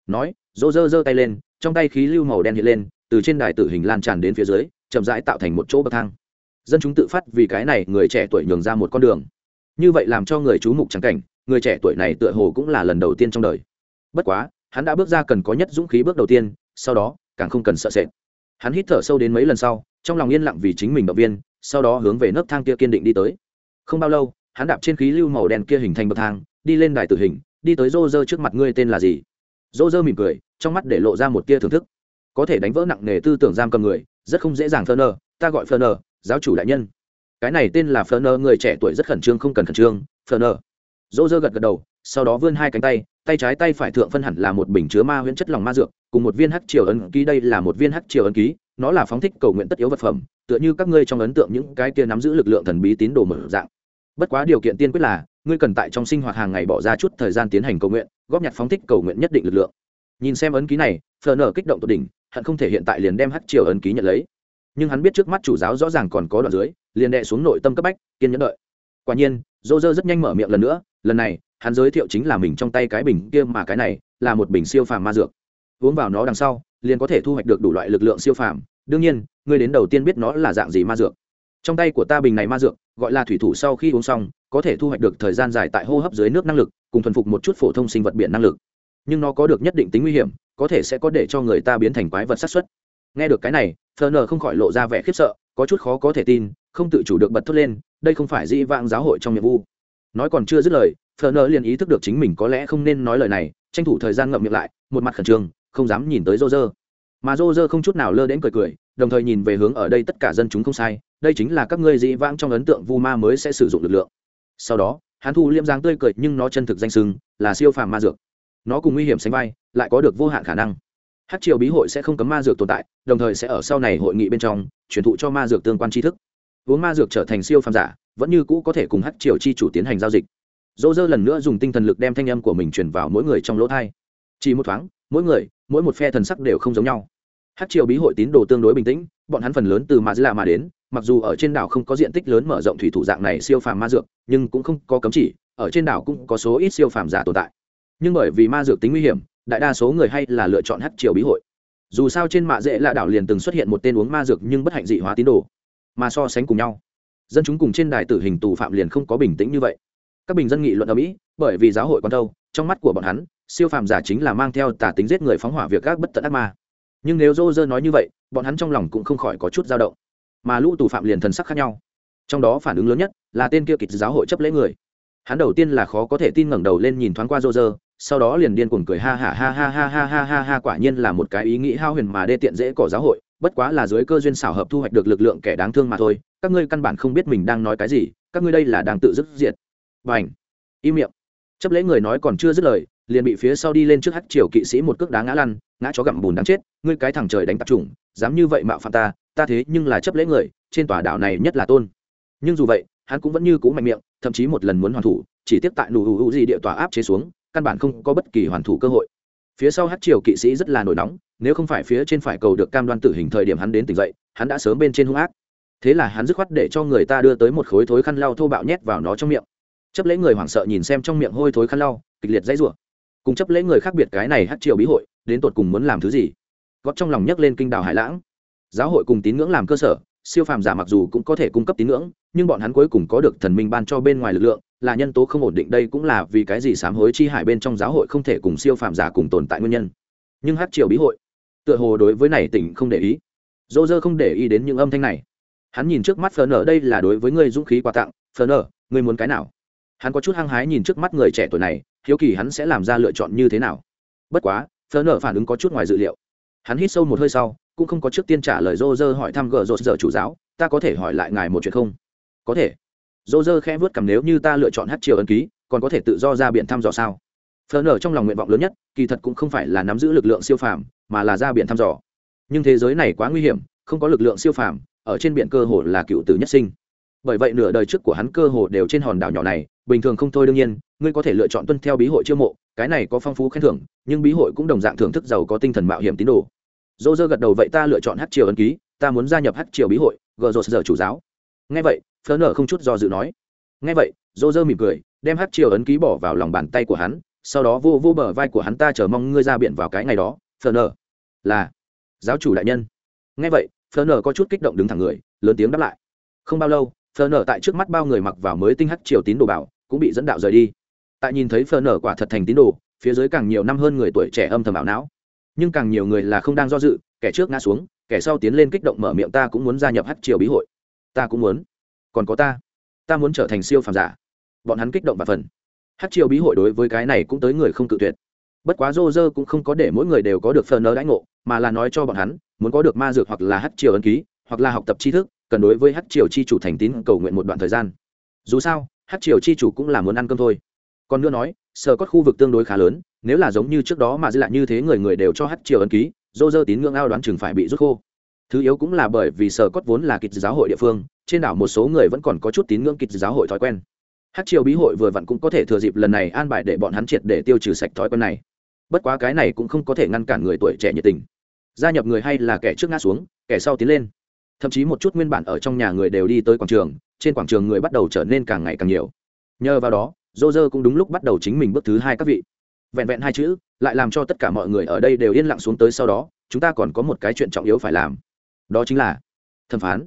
S1: Nói, dô dơ giơ tay lên, trong tay khí lưu màu đen hiện lên, từ trên đài tử hình lan tràn đến phía dưới, chậm rãi tạo thành một chỗ bậc thang. Dân chúng tự phát vì cái này người trẻ tuổi nhường ra một con đường như vậy làm cho người chú mục trắng cảnh, người trẻ tuổi này tựa hồ cũng là lần đầu tiên trong đời. Bất quá, hắn đã bước ra cần có nhất dũng khí bước đầu tiên, sau đó, càng không cần sợ sệt. Hắn hít thở sâu đến mấy lần sau, trong lòng yên lặng vì chính mình động viên, sau đó hướng về nấc thang kia kiên định đi tới. Không bao lâu, hắn đạp trên khí lưu màu đen kia hình thành bậc thang, đi lên đài tử hình, đi tới rô rơ trước mặt ngươi tên là gì? Rô rơ mỉm cười, trong mắt để lộ ra một tia thưởng thức. Có thể đánh vỡ nặng nề tư tưởng giam cầm người, rất không dễ dàng phơ nơ ta gọi phơ nơ giáo chủ đại nhân cái này tên là phơ nơ người trẻ tuổi rất khẩn trương, không cần khẩn trương phơ nơ dỗ dơ gật gật đầu, sau đó vươn hai cánh tay tay trái tay phải thượng phân hẳn là một bình chứa ma huyễn chất lòng ma dược, cùng một viên hắc triều ấn ký, đây là một viên hắc triều ấn ký, nó là phóng thích cầu nguyện tất yếu vật phẩm, tựa như các ngươi trong ấn tượng những cái kia nắm giữ lực lượng thần bí tín đồ mở dạng. Bất quá điều kiện tiên quyết là, ngươi cần tại trong sinh hoạt hàng ngày bỏ ra chút thời gian tiến hành cầu nguyện, góp nhặt phóng thích cầu nguyện nhất định lực lượng. Nhìn xem ấn ký này phờ nở kích động tột đỉnh, hận không thể hiện tại liền đem hắc triều ấn ký nhận lấy. Nhưng hắn biết trước mắt chủ giáo rõ ràng còn có đoạn dưới liền đệ xuống nội tâm cấp bách, kiên nhẫn đợi. Quả nhiên dô dơ rất nhanh mở miệng lần nữa, lần này, hắn giới thiệu chính là mình trong tay cái bình kia mà cái này là một bình siêu phàm ma dược. Uống vào nó đằng sau, liền có thể thu hoạch được đủ loại lực lượng siêu phàm. Đương nhiên, ngươi đến đầu tiên biết nó là dạng gì ma dược. Trong tay của ta bình này ma dược, gọi là thủy thủ sau khi uống xong, có thể thu hoạch được thời gian dài tại hô hấp dưới nước năng lực, cùng thuần phục một chút phổ thông sinh vật biển năng lực. Nhưng nó có được nhất định tính nguy hiểm, có thể sẽ có để cho người ta biến thành quái vật sát xuất nghe được cái này thờ nờ không khỏi lộ ra vẻ khiếp sợ, có chút khó có thể tin không tự chủ được bật thốt lên, đây không phải dĩ vãng giáo hội trong nhiệm vụ nói còn chưa dứt lời phờ nơ liền ý thức được chính mình có lẽ không nên nói lời này, tranh thủ thời gian ngậm miệng lại, một mặt khẩn trương, không dám nhìn tới rô rơ mà rô rơ không chút nào lơ đến cười cười, đồng thời nhìn về hướng ở đây tất cả dân chúng không sai, đây chính là các ngươi dĩ vãng trong ấn tượng vu ma mới sẽ sử dụng lực lượng. Sau đó, hắn thu liêm dáng tươi cười nhưng nó chân thực danh sưng là siêu phàm ma dược. Nó cùng nguy hiểm sánh vai, lại có được vô hạn khả năng. Hát triều bí hội sẽ không cấm ma dược tồn tại, đồng thời sẽ ở sau này hội nghị bên trong truyền thụ cho ma dược tương quan tri thức uống ma dược trở thành siêu phàm giả, vẫn như cũ có thể cùng hát triều chi chủ tiến hành giao dịch. Dỗ dơ lần nữa dùng tinh thần lực đem thanh âm của mình truyền vào mỗi người trong lỗ thai chỉ một thoáng, mỗi người, mỗi một phe thần sắc đều không giống nhau. Hát triều bí hội tín đồ tương đối bình tĩnh, bọn hắn phần lớn từ ma dila mà đến, mặc dù ở trên đảo không có diện tích lớn mở rộng thủy thủ dạng này siêu phàm ma dược, nhưng cũng không có cấm chỉ, ở trên đảo cũng có số ít siêu phàm giả tồn tại. Nhưng bởi vì ma dược tính nguy hiểm, đại đa số người hay là lựa chọn hát triều bí hội. Dù sao trên mạ dễ là đảo liền từng xuất hiện một tên uống ma dược nhưng bất hạnh dị hóa tín đồ mà so sánh cùng nhau. Dân chúng cùng trên đài tử hình tù phạm liền không có bình tĩnh như vậy. Các bình dân nghị luận ở mỹ, bởi vì giáo hội quan đâu trong mắt của bọn hắn, siêu phàm giả chính là mang theo tà tính giết người phóng hỏa việc các bất tận ác ma. Nhưng nếu dô dơ nói như vậy, bọn hắn trong lòng cũng không khỏi có chút dao động. Mà lũ tù phạm liền thần sắc khác nhau. Trong đó phản ứng lớn nhất là tên kia kịch giáo hội chấp lễ người. Hắn đầu tiên là khó có thể tin ngẩng đầu lên nhìn thoáng qua dô dơ sau đó liền điên cuồng cười ha ha ha ha ha ha ha ha ha, quả nhiên là một cái ý nghĩ hao huyền mà đê tiện dễ cỏ giáo hội bất quá là dưới cơ duyên xảo hợp thu hoạch được lực lượng kẻ đáng thương mà thôi, các ngươi căn bản không biết mình đang nói cái gì, các ngươi đây là đang tự dứt diệt. Và ảnh im miệng. Chấp lễ người nói còn chưa dứt lời, liền bị phía sau đi lên trước Hắc triều kỵ sĩ một cước đá ngã lăn, ngã chó gặm bùn đáng chết, ngươi cái thằng trời đánh tạp trùng dám như vậy mạo phạm ta ta thế nhưng là chấp lễ người, trên tòa đảo này nhất là tôn. Nhưng dù vậy, hắn cũng vẫn như cũ mạnh miệng, thậm chí một lần muốn hoàn thủ, chỉ tiếp tại nụ hữu gì địa tòa áp chế xuống, căn bản không có bất kỳ hoàn thủ cơ hội. Phía sau hát triều kỵ sĩ rất là nổi nóng nếu không phải phía trên phải cầu được cam đoan tử hình thời điểm hắn đến tỉnh dậy, hắn đã sớm bên trên hung ác. Thế là hắn dứt khoát để cho người ta đưa tới một khối thối khăn lau thô bạo nhét vào nó trong miệng. Chấp lễ người hoảng sợ nhìn xem trong miệng hôi thối khăn lau, kịch liệt dãy rủa. Cùng chấp lễ người khác biệt cái này hát triều bí hội, đến tột cùng muốn làm thứ gì? Gót trong lòng nhấc lên kinh đảo hải lãng. Giáo hội cùng tín ngưỡng làm cơ sở, siêu phàm giả mặc dù cũng có thể cung cấp tín ngưỡng, nhưng bọn hắn cuối cùng có được thần minh ban cho bên ngoài lực lượng, là nhân tố không ổn định đây cũng là vì cái gì sám hối chi hải bên trong giáo hội không thể cùng siêu phàm giả cùng tồn tại nguyên nhân. Nhưng hát triều bí hội tựa hồ đối với này tỉnh không để ý. Dô dơ không để ý đến những âm thanh này. Hắn nhìn trước mắt phờ nở đây là đối với ngươi dũng khí quà tặng. Phờ nở ngươi muốn cái nào? Hắn có chút hăng hái nhìn trước mắt người trẻ tuổi này, hiếu kỳ hắn sẽ làm ra lựa chọn như thế nào. Bất quá phờ nở phản ứng có chút ngoài dự liệu. Hắn hít sâu một hơi sau, cũng không có trước tiên trả lời dô dơ hỏi thăm gờ rột giờ chủ giáo, ta có thể hỏi lại ngài một chuyện không? Có thể. Dô dơ khẽ vớt cầm nếu như ta lựa chọn hát triều ấn ký, còn có thể tự do ra biển thăm dò sao? Phở nở trong lòng nguyện vọng lớn nhất, kỳ thật cũng không phải là nắm giữ lực lượng siêu phàm, mà là ra biển thăm dò. Nhưng thế giới này quá nguy hiểm, không có lực lượng siêu phàm, ở trên biển cơ hồ là cựu tử nhất sinh. Bởi vậy nửa đời trước của hắn cơ hồ đều trên hòn đảo nhỏ này, bình thường không thôi đương nhiên, ngươi có thể lựa chọn tuân theo bí hội chiêu mộ, cái này có phong phú khen thưởng, nhưng bí hội cũng đồng dạng thưởng thức giàu có tinh thần mạo hiểm tín đồ. Dô dơ gật đầu vậy ta lựa chọn hát triều ấn ký, ta muốn gia nhập hát triều bí hội, gờ rột giờ chủ giáo. Ngay vậy phớ nở không chút do dự nói. Ngay vậy, dô dơ mỉm cười, đem hát triều ấn ký bỏ vào lòng bàn tay của hắn sau đó vô vô bờ vai của hắn ta chờ mong ngươi ra biển vào cái ngày đó, phờ nở là, giáo chủ đại nhân. Ngay vậy, phờ nở có chút kích động đứng thẳng người, lớn tiếng đáp lại. Không bao lâu, phờ nở tại trước mắt bao người mặc vào mới tinh hắc triều tín đồ bảo, cũng bị dẫn đạo rời đi. Tại nhìn thấy phờ nở quả thật thành tín đồ, phía dưới càng nhiều năm hơn người tuổi trẻ âm thầm ảo não. Nhưng càng nhiều người là không đang do dự, kẻ trước ngã xuống, kẻ sau tiến lên kích động mở miệng ta cũng muốn gia nhập hắc triều bí hội. Ta cũng muốn. Còn có ta. Ta muốn trở thành siêu phàm giả. Bọn hắn kích động và phần hát triều bí hội đối với cái này cũng tới người không cự tuyệt. Bất quá rô rơ cũng không có để mỗi người đều có được phờ nơ đãi ngộ, mà là nói cho bọn hắn, muốn có được ma dược hoặc là hát triều ấn ký, hoặc là học tập tri thức, cần đối với hát triều chi chủ thành tín cầu nguyện một đoạn thời gian. Dù sao, hát triều chi chủ cũng là muốn ăn cơm thôi. Còn nữa nói, sở có khu vực tương đối khá lớn, nếu là giống như trước đó mà dư lại như thế người người đều cho hát triều ấn ký dô dơ tín ngưỡng ao đoán chừng phải bị rút khô. Thứ yếu cũng là bởi vì sở cốt vốn là kịch giáo hội địa phương, trên đảo một số người vẫn còn có chút tín ngưỡng kịch giáo hội thói quen hát triều bí hội vừa vặn cũng có thể thừa dịp lần này an bài để bọn hắn triệt để tiêu trừ sạch thói quen này. Bất quá cái này cũng không có thể ngăn cản người tuổi trẻ nhiệt tình. Gia nhập người hay là kẻ trước ngã xuống, kẻ sau tiến lên. Thậm chí một chút nguyên bản ở trong nhà người đều đi tới quảng trường, trên quảng trường người bắt đầu trở nên càng ngày càng nhiều. Nhờ vào đó dô dơ cũng đúng lúc bắt đầu chính mình bước thứ hai các vị. Vẹn vẹn hai chữ, lại làm cho tất cả mọi người ở đây đều yên lặng xuống tới sau đó, chúng ta còn có một cái chuyện trọng yếu phải làm. Đó chính là thẩm phán.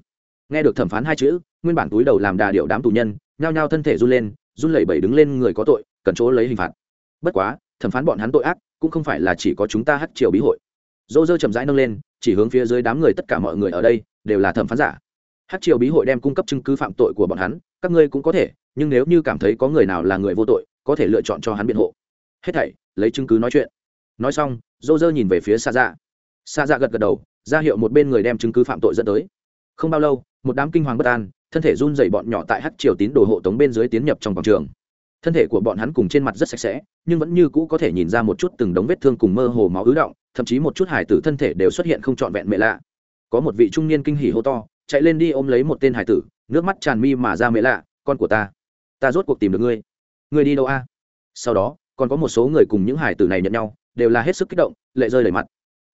S1: Nghe được thẩm phán hai chữ, nguyên bản túi đầu làm đà điệu đám tù nhân nhao nhao thân thể run lên, run lẩy bẩy đứng lên người có tội, cần chỗ lấy hình phạt. Bất quá, thẩm phán bọn hắn tội ác, cũng không phải là chỉ có chúng ta hắc triều bí hội. Dô dơ chậm rãi nâng lên, chỉ hướng phía dưới đám người tất cả mọi người ở đây, đều là thẩm phán giả. Hát triều bí hội đem cung cấp chứng cứ phạm tội của bọn hắn, các ngươi cũng có thể, nhưng nếu như cảm thấy có người nào là người vô tội, có thể lựa chọn cho hắn biện hộ. Hết thảy, lấy chứng cứ nói chuyện. Nói xong, dô dơ nhìn về phía xa dạ. Xa dạ gật gật đầu, ra hiệu một bên người đem chứng cứ phạm tội dẫn tới. Không bao lâu, một đám kinh hoàng bất an thân thể run dày bọn nhỏ tại hát triều tín đồ hộ tống bên dưới tiến nhập trong quảng trường. Thân thể của bọn hắn cùng trên mặt rất sạch sẽ, nhưng vẫn như cũ có thể nhìn ra một chút từng đống vết thương cùng mơ hồ máu ứ động, thậm chí một chút hải tử thân thể đều xuất hiện không trọn vẹn mẹ lạ. Có một vị trung niên kinh hỉ hô to, chạy lên đi ôm lấy một tên hải tử, nước mắt tràn mi mà ra mẹ lạ, con của ta ta rốt cuộc tìm được ngươi. Ngươi đi đâu a? Sau đó, còn có một số người cùng những hải tử này nhận nhau, đều là hết sức kích động, lệ rơi đầy mặt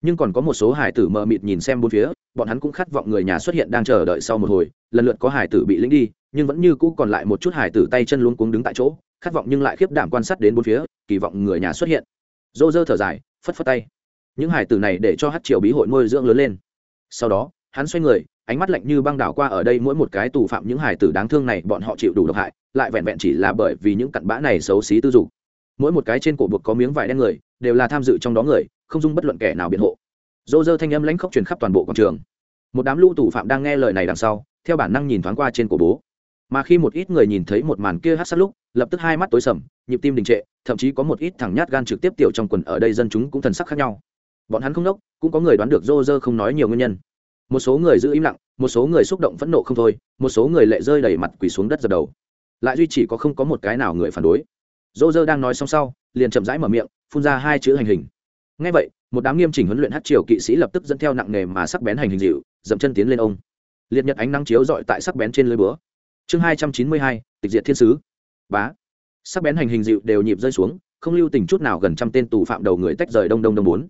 S1: nhưng còn có một số hải tử mờ mịt nhìn xem bốn phía, bọn hắn cũng khát vọng người nhà xuất hiện đang chờ đợi sau một hồi, lần lượt có hải tử bị lính đi, nhưng vẫn như cũ còn lại một chút hải tử tay chân luống cuống đứng tại chỗ, khát vọng nhưng lại khiếp đảm quan sát đến bốn phía, kỳ vọng người nhà xuất hiện. Dô dơ thở dài, phất phất tay. Những hải tử này để cho hát triều bí hội nuôi dưỡng lớn lên. Sau đó, hắn xoay người, ánh mắt lạnh như băng đảo qua ở đây mỗi một cái tù phạm những hải tử đáng thương này, bọn họ chịu đủ độc hại, lại vẹn vẹn chỉ là bởi vì những cặn bã này xấu xí tư dục. Mỗi một cái trên cổ buộc có miếng vải đen người, đều là tham dự trong đó người không dung bất luận kẻ nào biện hộ. Dô dơ thanh âm lãnh khốc truyền khắp toàn bộ quảng trường. Một đám lũ tù phạm đang nghe lời này đằng sau, theo bản năng nhìn thoáng qua trên cổ bố. Mà khi một ít người nhìn thấy một màn kia hát sát lúc, lập tức hai mắt tối sầm, nhịp tim đình trệ, thậm chí có một ít thằng nhát gan trực tiếp tiểu trong quần ở đây dân chúng cũng thần sắc khác nhau. Bọn hắn không đốc, cũng có người đoán được dô dơ không nói nhiều nguyên nhân. Một số người giữ im lặng, một số người xúc động phẫn nộ không thôi, một số người lệ rơi đầy mặt quỳ xuống đất dập đầu. Lại duy chỉ có không có một cái nào người phản đối. Dô dơ đang nói xong sau, liền chậm rãi mở miệng, phun ra hai chữ hành hình ngay vậy, một đám nghiêm chỉnh huấn luyện hát triều kỵ sĩ lập tức dẫn theo nặng nề mà sắc bén hành hình dịu, dậm chân tiến lên ông. Liệt nhật ánh nắng chiếu dọi tại sắc bén trên lưới búa. Chương hai trăm chín mươi hai, tịch diệt thiên sứ. Bá. Sắc bén hành hình dịu đều nhịp rơi xuống, không lưu tình chút nào gần trăm tên tù phạm đầu người tách rời đông đông đông bốn.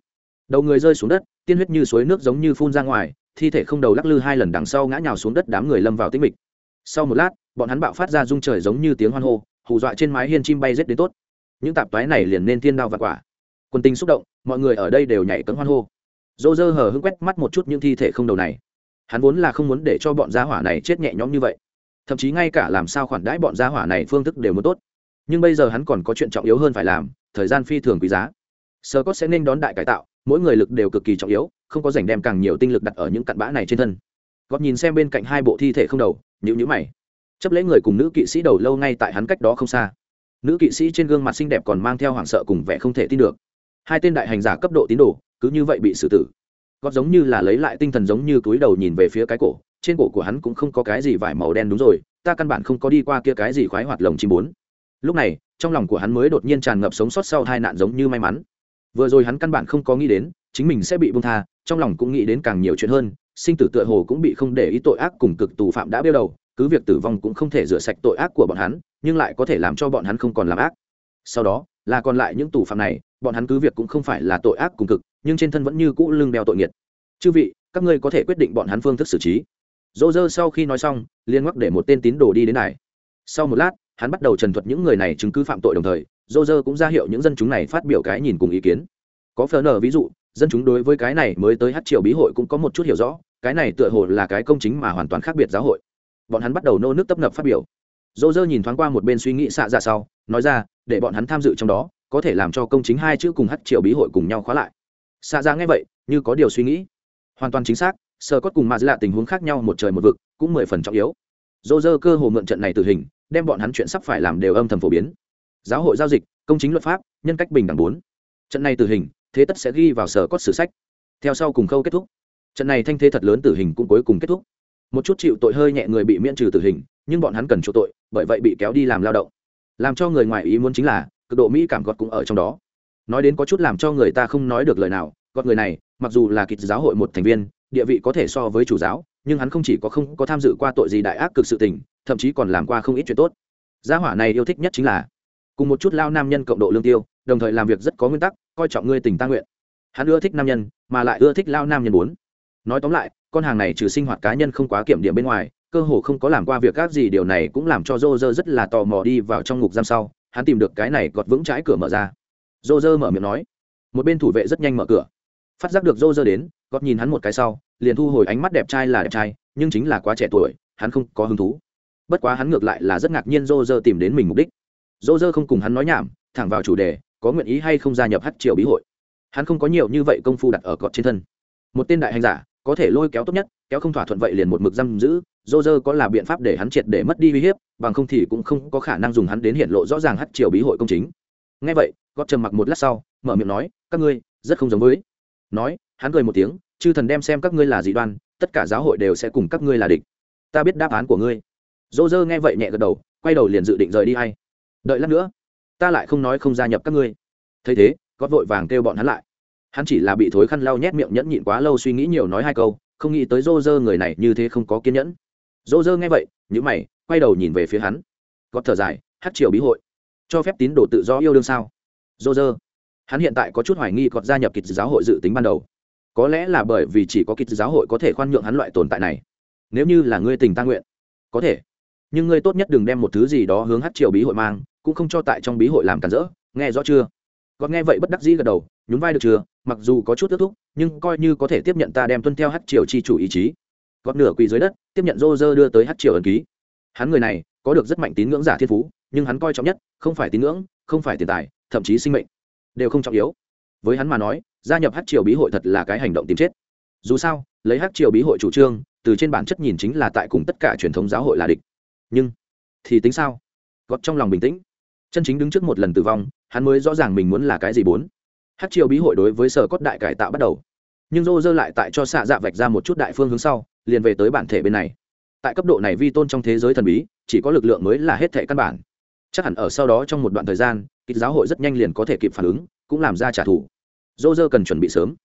S1: Đầu người rơi xuống đất, tiên huyết như suối nước giống như phun ra ngoài, thi thể không đầu lắc lư hai lần đằng sau ngã nhào xuống đất đám người lâm vào tĩnh mịch. Sau một lát, bọn hắn bạo phát ra rung trời giống như tiếng hoan hô, hù dọa trên mái hiên chim bay rết đến tốt. Những tạp toái này liền nên thiên đao và quả. Quân tình xúc động mọi người ở đây đều nhảy cấm hoan hô. Dô dơ hờ hưng quét mắt một chút những thi thể không đầu này. Hắn vốn là không muốn để cho bọn gia hỏa này chết nhẹ nhõm như vậy. Thậm chí ngay cả làm sao khoản đãi bọn gia hỏa này phương thức đều muốn tốt. Nhưng bây giờ hắn còn có chuyện trọng yếu hơn phải làm, thời gian phi thường quý giá. Sơ cốt sẽ nên đón đại cải tạo, mỗi người lực đều cực kỳ trọng yếu, không có dành đem càng nhiều tinh lực đặt ở những cặn bã này trên thân. Góp nhìn xem bên cạnh hai bộ thi thể không đầu nhữ nhữ mày. Chấp lấy người cùng nữ kỵ sĩ đầu lâu ngay tại hắn cách đó không xa. Nữ kỵ sĩ trên gương mặt xinh đẹp còn mang theo hoảng sợ cùng vẻ không thể tin được hai tên đại hành giả cấp độ tín đồ, cứ như vậy bị xử tử. Gót giống như là lấy lại tinh thần giống như túi đầu nhìn về phía cái cổ, trên cổ của hắn cũng không có cái gì vải màu đen đúng rồi, ta căn bản không có đi qua kia cái gì khoái hoạt lồng chim bốn. Lúc này, trong lòng của hắn mới đột nhiên tràn ngập sống sót sau hai nạn giống như may mắn. Vừa rồi hắn căn bản không có nghĩ đến, chính mình sẽ bị bung tha, trong lòng cũng nghĩ đến càng nhiều chuyện hơn, sinh tử tựa hồ cũng bị không để ý tội ác cùng cực tù phạm đã bêu đầu, cứ việc tử vong cũng không thể rửa sạch tội ác của bọn hắn, nhưng lại có thể làm cho bọn hắn không còn làm ác. Sau đó là còn lại những tù phạm này, bọn hắn cứ việc cũng không phải là tội ác cùng cực, nhưng trên thân vẫn như cũ lưng đeo tội nghiệt. Chư vị, các ngươi có thể quyết định bọn hắn phương thức xử trí. Dỗ dơ sau khi nói xong liên ngoắc để một tên tín đồ đi đến này sau một lát, hắn bắt đầu trần thuật những người này chứng cứ phạm tội đồng thời dô dơ cũng ra hiệu những dân chúng này phát biểu cái nhìn cùng ý kiến. Có phờ nờ ví dụ, dân chúng đối với cái này mới tới hát triều bí hội cũng có một chút hiểu rõ, cái này tựa hồ là cái công chính mà hoàn toàn khác biệt giáo hội. Bọn hắn bắt đầu nô nước tấp nập phát biểu. Dô dơ nhìn thoáng qua một bên suy nghĩ xạ ra dạ sau nói ra, để bọn hắn tham dự trong đó, có thể làm cho công chính hai chữ cùng hát triều bí hội cùng nhau khóa lại. Xạ ra nghe vậy, như có điều suy nghĩ. Hoàn toàn chính xác sơ cốt cùng mà lạ dạ tình huống khác nhau một trời một vực, cũng mười phần trọng yếu. Dô dơ cơ hồ mượn trận này tử hình, đem bọn hắn chuyện sắp phải làm đều âm thầm phổ biến. Giáo hội giao dịch, công chính luật pháp, nhân cách bình đẳng bốn. Trận này tử hình, thế tất sẽ ghi vào sở cốt sử sách. Theo sau cùng khâu kết thúc. Trận này thanh thế thật lớn tử hình cũng cuối cùng kết thúc. Một chút chịu tội hơi nhẹ người bị miễn trừ tử hình, nhưng bọn hắn cần chỗ tội, bởi vậy bị kéo đi làm lao động làm cho người ngoài ý muốn chính là, cực độ mỹ cảm gọt cũng ở trong đó. Nói đến có chút làm cho người ta không nói được lời nào, gọt người này, mặc dù là kịch giáo hội một thành viên, địa vị có thể so với chủ giáo, nhưng hắn không chỉ có không có tham dự qua tội gì đại ác cực sự tình, thậm chí còn làm qua không ít chuyện tốt. Gia hỏa này yêu thích nhất chính là, cùng một chút lao nam nhân cộng độ lương tiêu, đồng thời làm việc rất có nguyên tắc, coi trọng ngươi tình ta nguyện. Hắn ưa thích nam nhân, mà lại ưa thích lao nam nhân bốn. Nói tóm lại, con hàng này trừ sinh hoạt cá nhân không quá kiểm điểm bên ngoài cơ hồ không có làm qua việc các gì, điều này cũng làm cho dô dơ rất là tò mò đi vào trong ngục giam sau. Hắn tìm được cái này gọt vững trái cửa mở ra. Dô dơ mở miệng nói. Một bên thủ vệ rất nhanh mở cửa. Phát giác được dô dơ đến gọt nhìn hắn một cái sau, liền thu hồi ánh mắt đẹp trai là đẹp trai, nhưng chính là quá trẻ tuổi, hắn không có hứng thú. Bất quá hắn ngược lại là rất ngạc nhiên dô dơ tìm đến mình mục đích. Dô dơ không cùng hắn nói nhảm, thẳng vào chủ đề, có nguyện ý hay không gia nhập hát triều bí hội. Hắn không có nhiều như vậy công phu đặt ở cọt trên thân. Một tên đại hành giả có thể lôi kéo tốt nhất, kéo không thỏa thuận vậy liền một mực giam giữ dô dơ có là biện pháp để hắn triệt để mất đi uy hiếp, bằng không thì cũng không có khả năng dùng hắn đến hiện lộ rõ ràng hát triều bí hội công chính. Ngay vậy gót trầm mặc một lát sau, mở miệng nói, các ngươi, rất không giống với. Nói, hắn cười một tiếng, chư thần đem xem các ngươi là dị đoan, tất cả giáo hội đều sẽ cùng các ngươi là địch. Ta biết đáp án của ngươi. Dô dơ nghe vậy nhẹ gật đầu, quay đầu liền dự định rời đi hay. Đợi lát nữa, ta lại không nói không gia nhập các ngươi. Thấy thế gót vội vàng kêu bọn hắn lại hắn chỉ là bị thối khăn lau nhét miệng nhẫn nhịn quá lâu suy nghĩ nhiều nói hai câu, không nghĩ tới rô rơ người này như thế không có kiên nhẫn. Rô rơ nghe vậy nhữ mày, quay đầu nhìn về phía hắn. Gót thở dài, hát triều bí hội. Cho phép tín đồ tự do yêu đương sao? Rô rơ hắn hiện tại có chút hoài nghi gọt gia nhập kịch giáo hội dự tính ban đầu. Có lẽ là bởi vì chỉ có kịch giáo hội có thể khoan nhượng hắn loại tồn tại này. Nếu như là ngươi tình ta nguyện, có thể. Nhưng ngươi tốt nhất đừng đem một thứ gì đó hướng hát triều bí hội mang, cũng không cho tại trong bí hội làm cản rỡ, nghe rõ chưa? Còn nghe vậy bất đắc dĩ gật đầu, nhún vai được chưa? Mặc dù có chút ước thúc, nhưng coi như có thể tiếp nhận ta đem tuân theo hát triều chi chủ ý chí. Gót nửa quỳ dưới đất, tiếp nhận rô rơ đưa tới hát triều ẩn ký. Hắn người này, có được rất mạnh tín ngưỡng giả thiên phú, nhưng hắn coi trọng nhất, không phải tín ngưỡng, không phải tiền tài, thậm chí sinh mệnh, đều không trọng yếu. Với hắn mà nói, gia nhập hát triều bí hội thật là cái hành động tìm chết. Dù sao, lấy hát triều bí hội chủ trương, từ trên bản chất nhìn chính là tại cùng tất cả truyền thống giáo hội là địch. Nhưng, thì tính sao? Gót trong lòng bình tĩnh. Chân chính đứng trước một lần tử vong hắn mới rõ ràng mình muốn là cái gì bốn. Hát triều bí hội đối với sở cốt đại cải tạo bắt đầu. Nhưng dô dơ lại tại cho xạ dạ vạch ra một chút đại phương hướng sau, liền về tới bản thể bên này. Tại cấp độ này vi tôn trong thế giới thần bí, chỉ có lực lượng mới là hết thể căn bản. Chắc hẳn ở sau đó trong một đoạn thời gian, kịch giáo hội rất nhanh liền có thể kịp phản ứng, cũng làm ra trả thù. Dô dơ cần chuẩn bị sớm.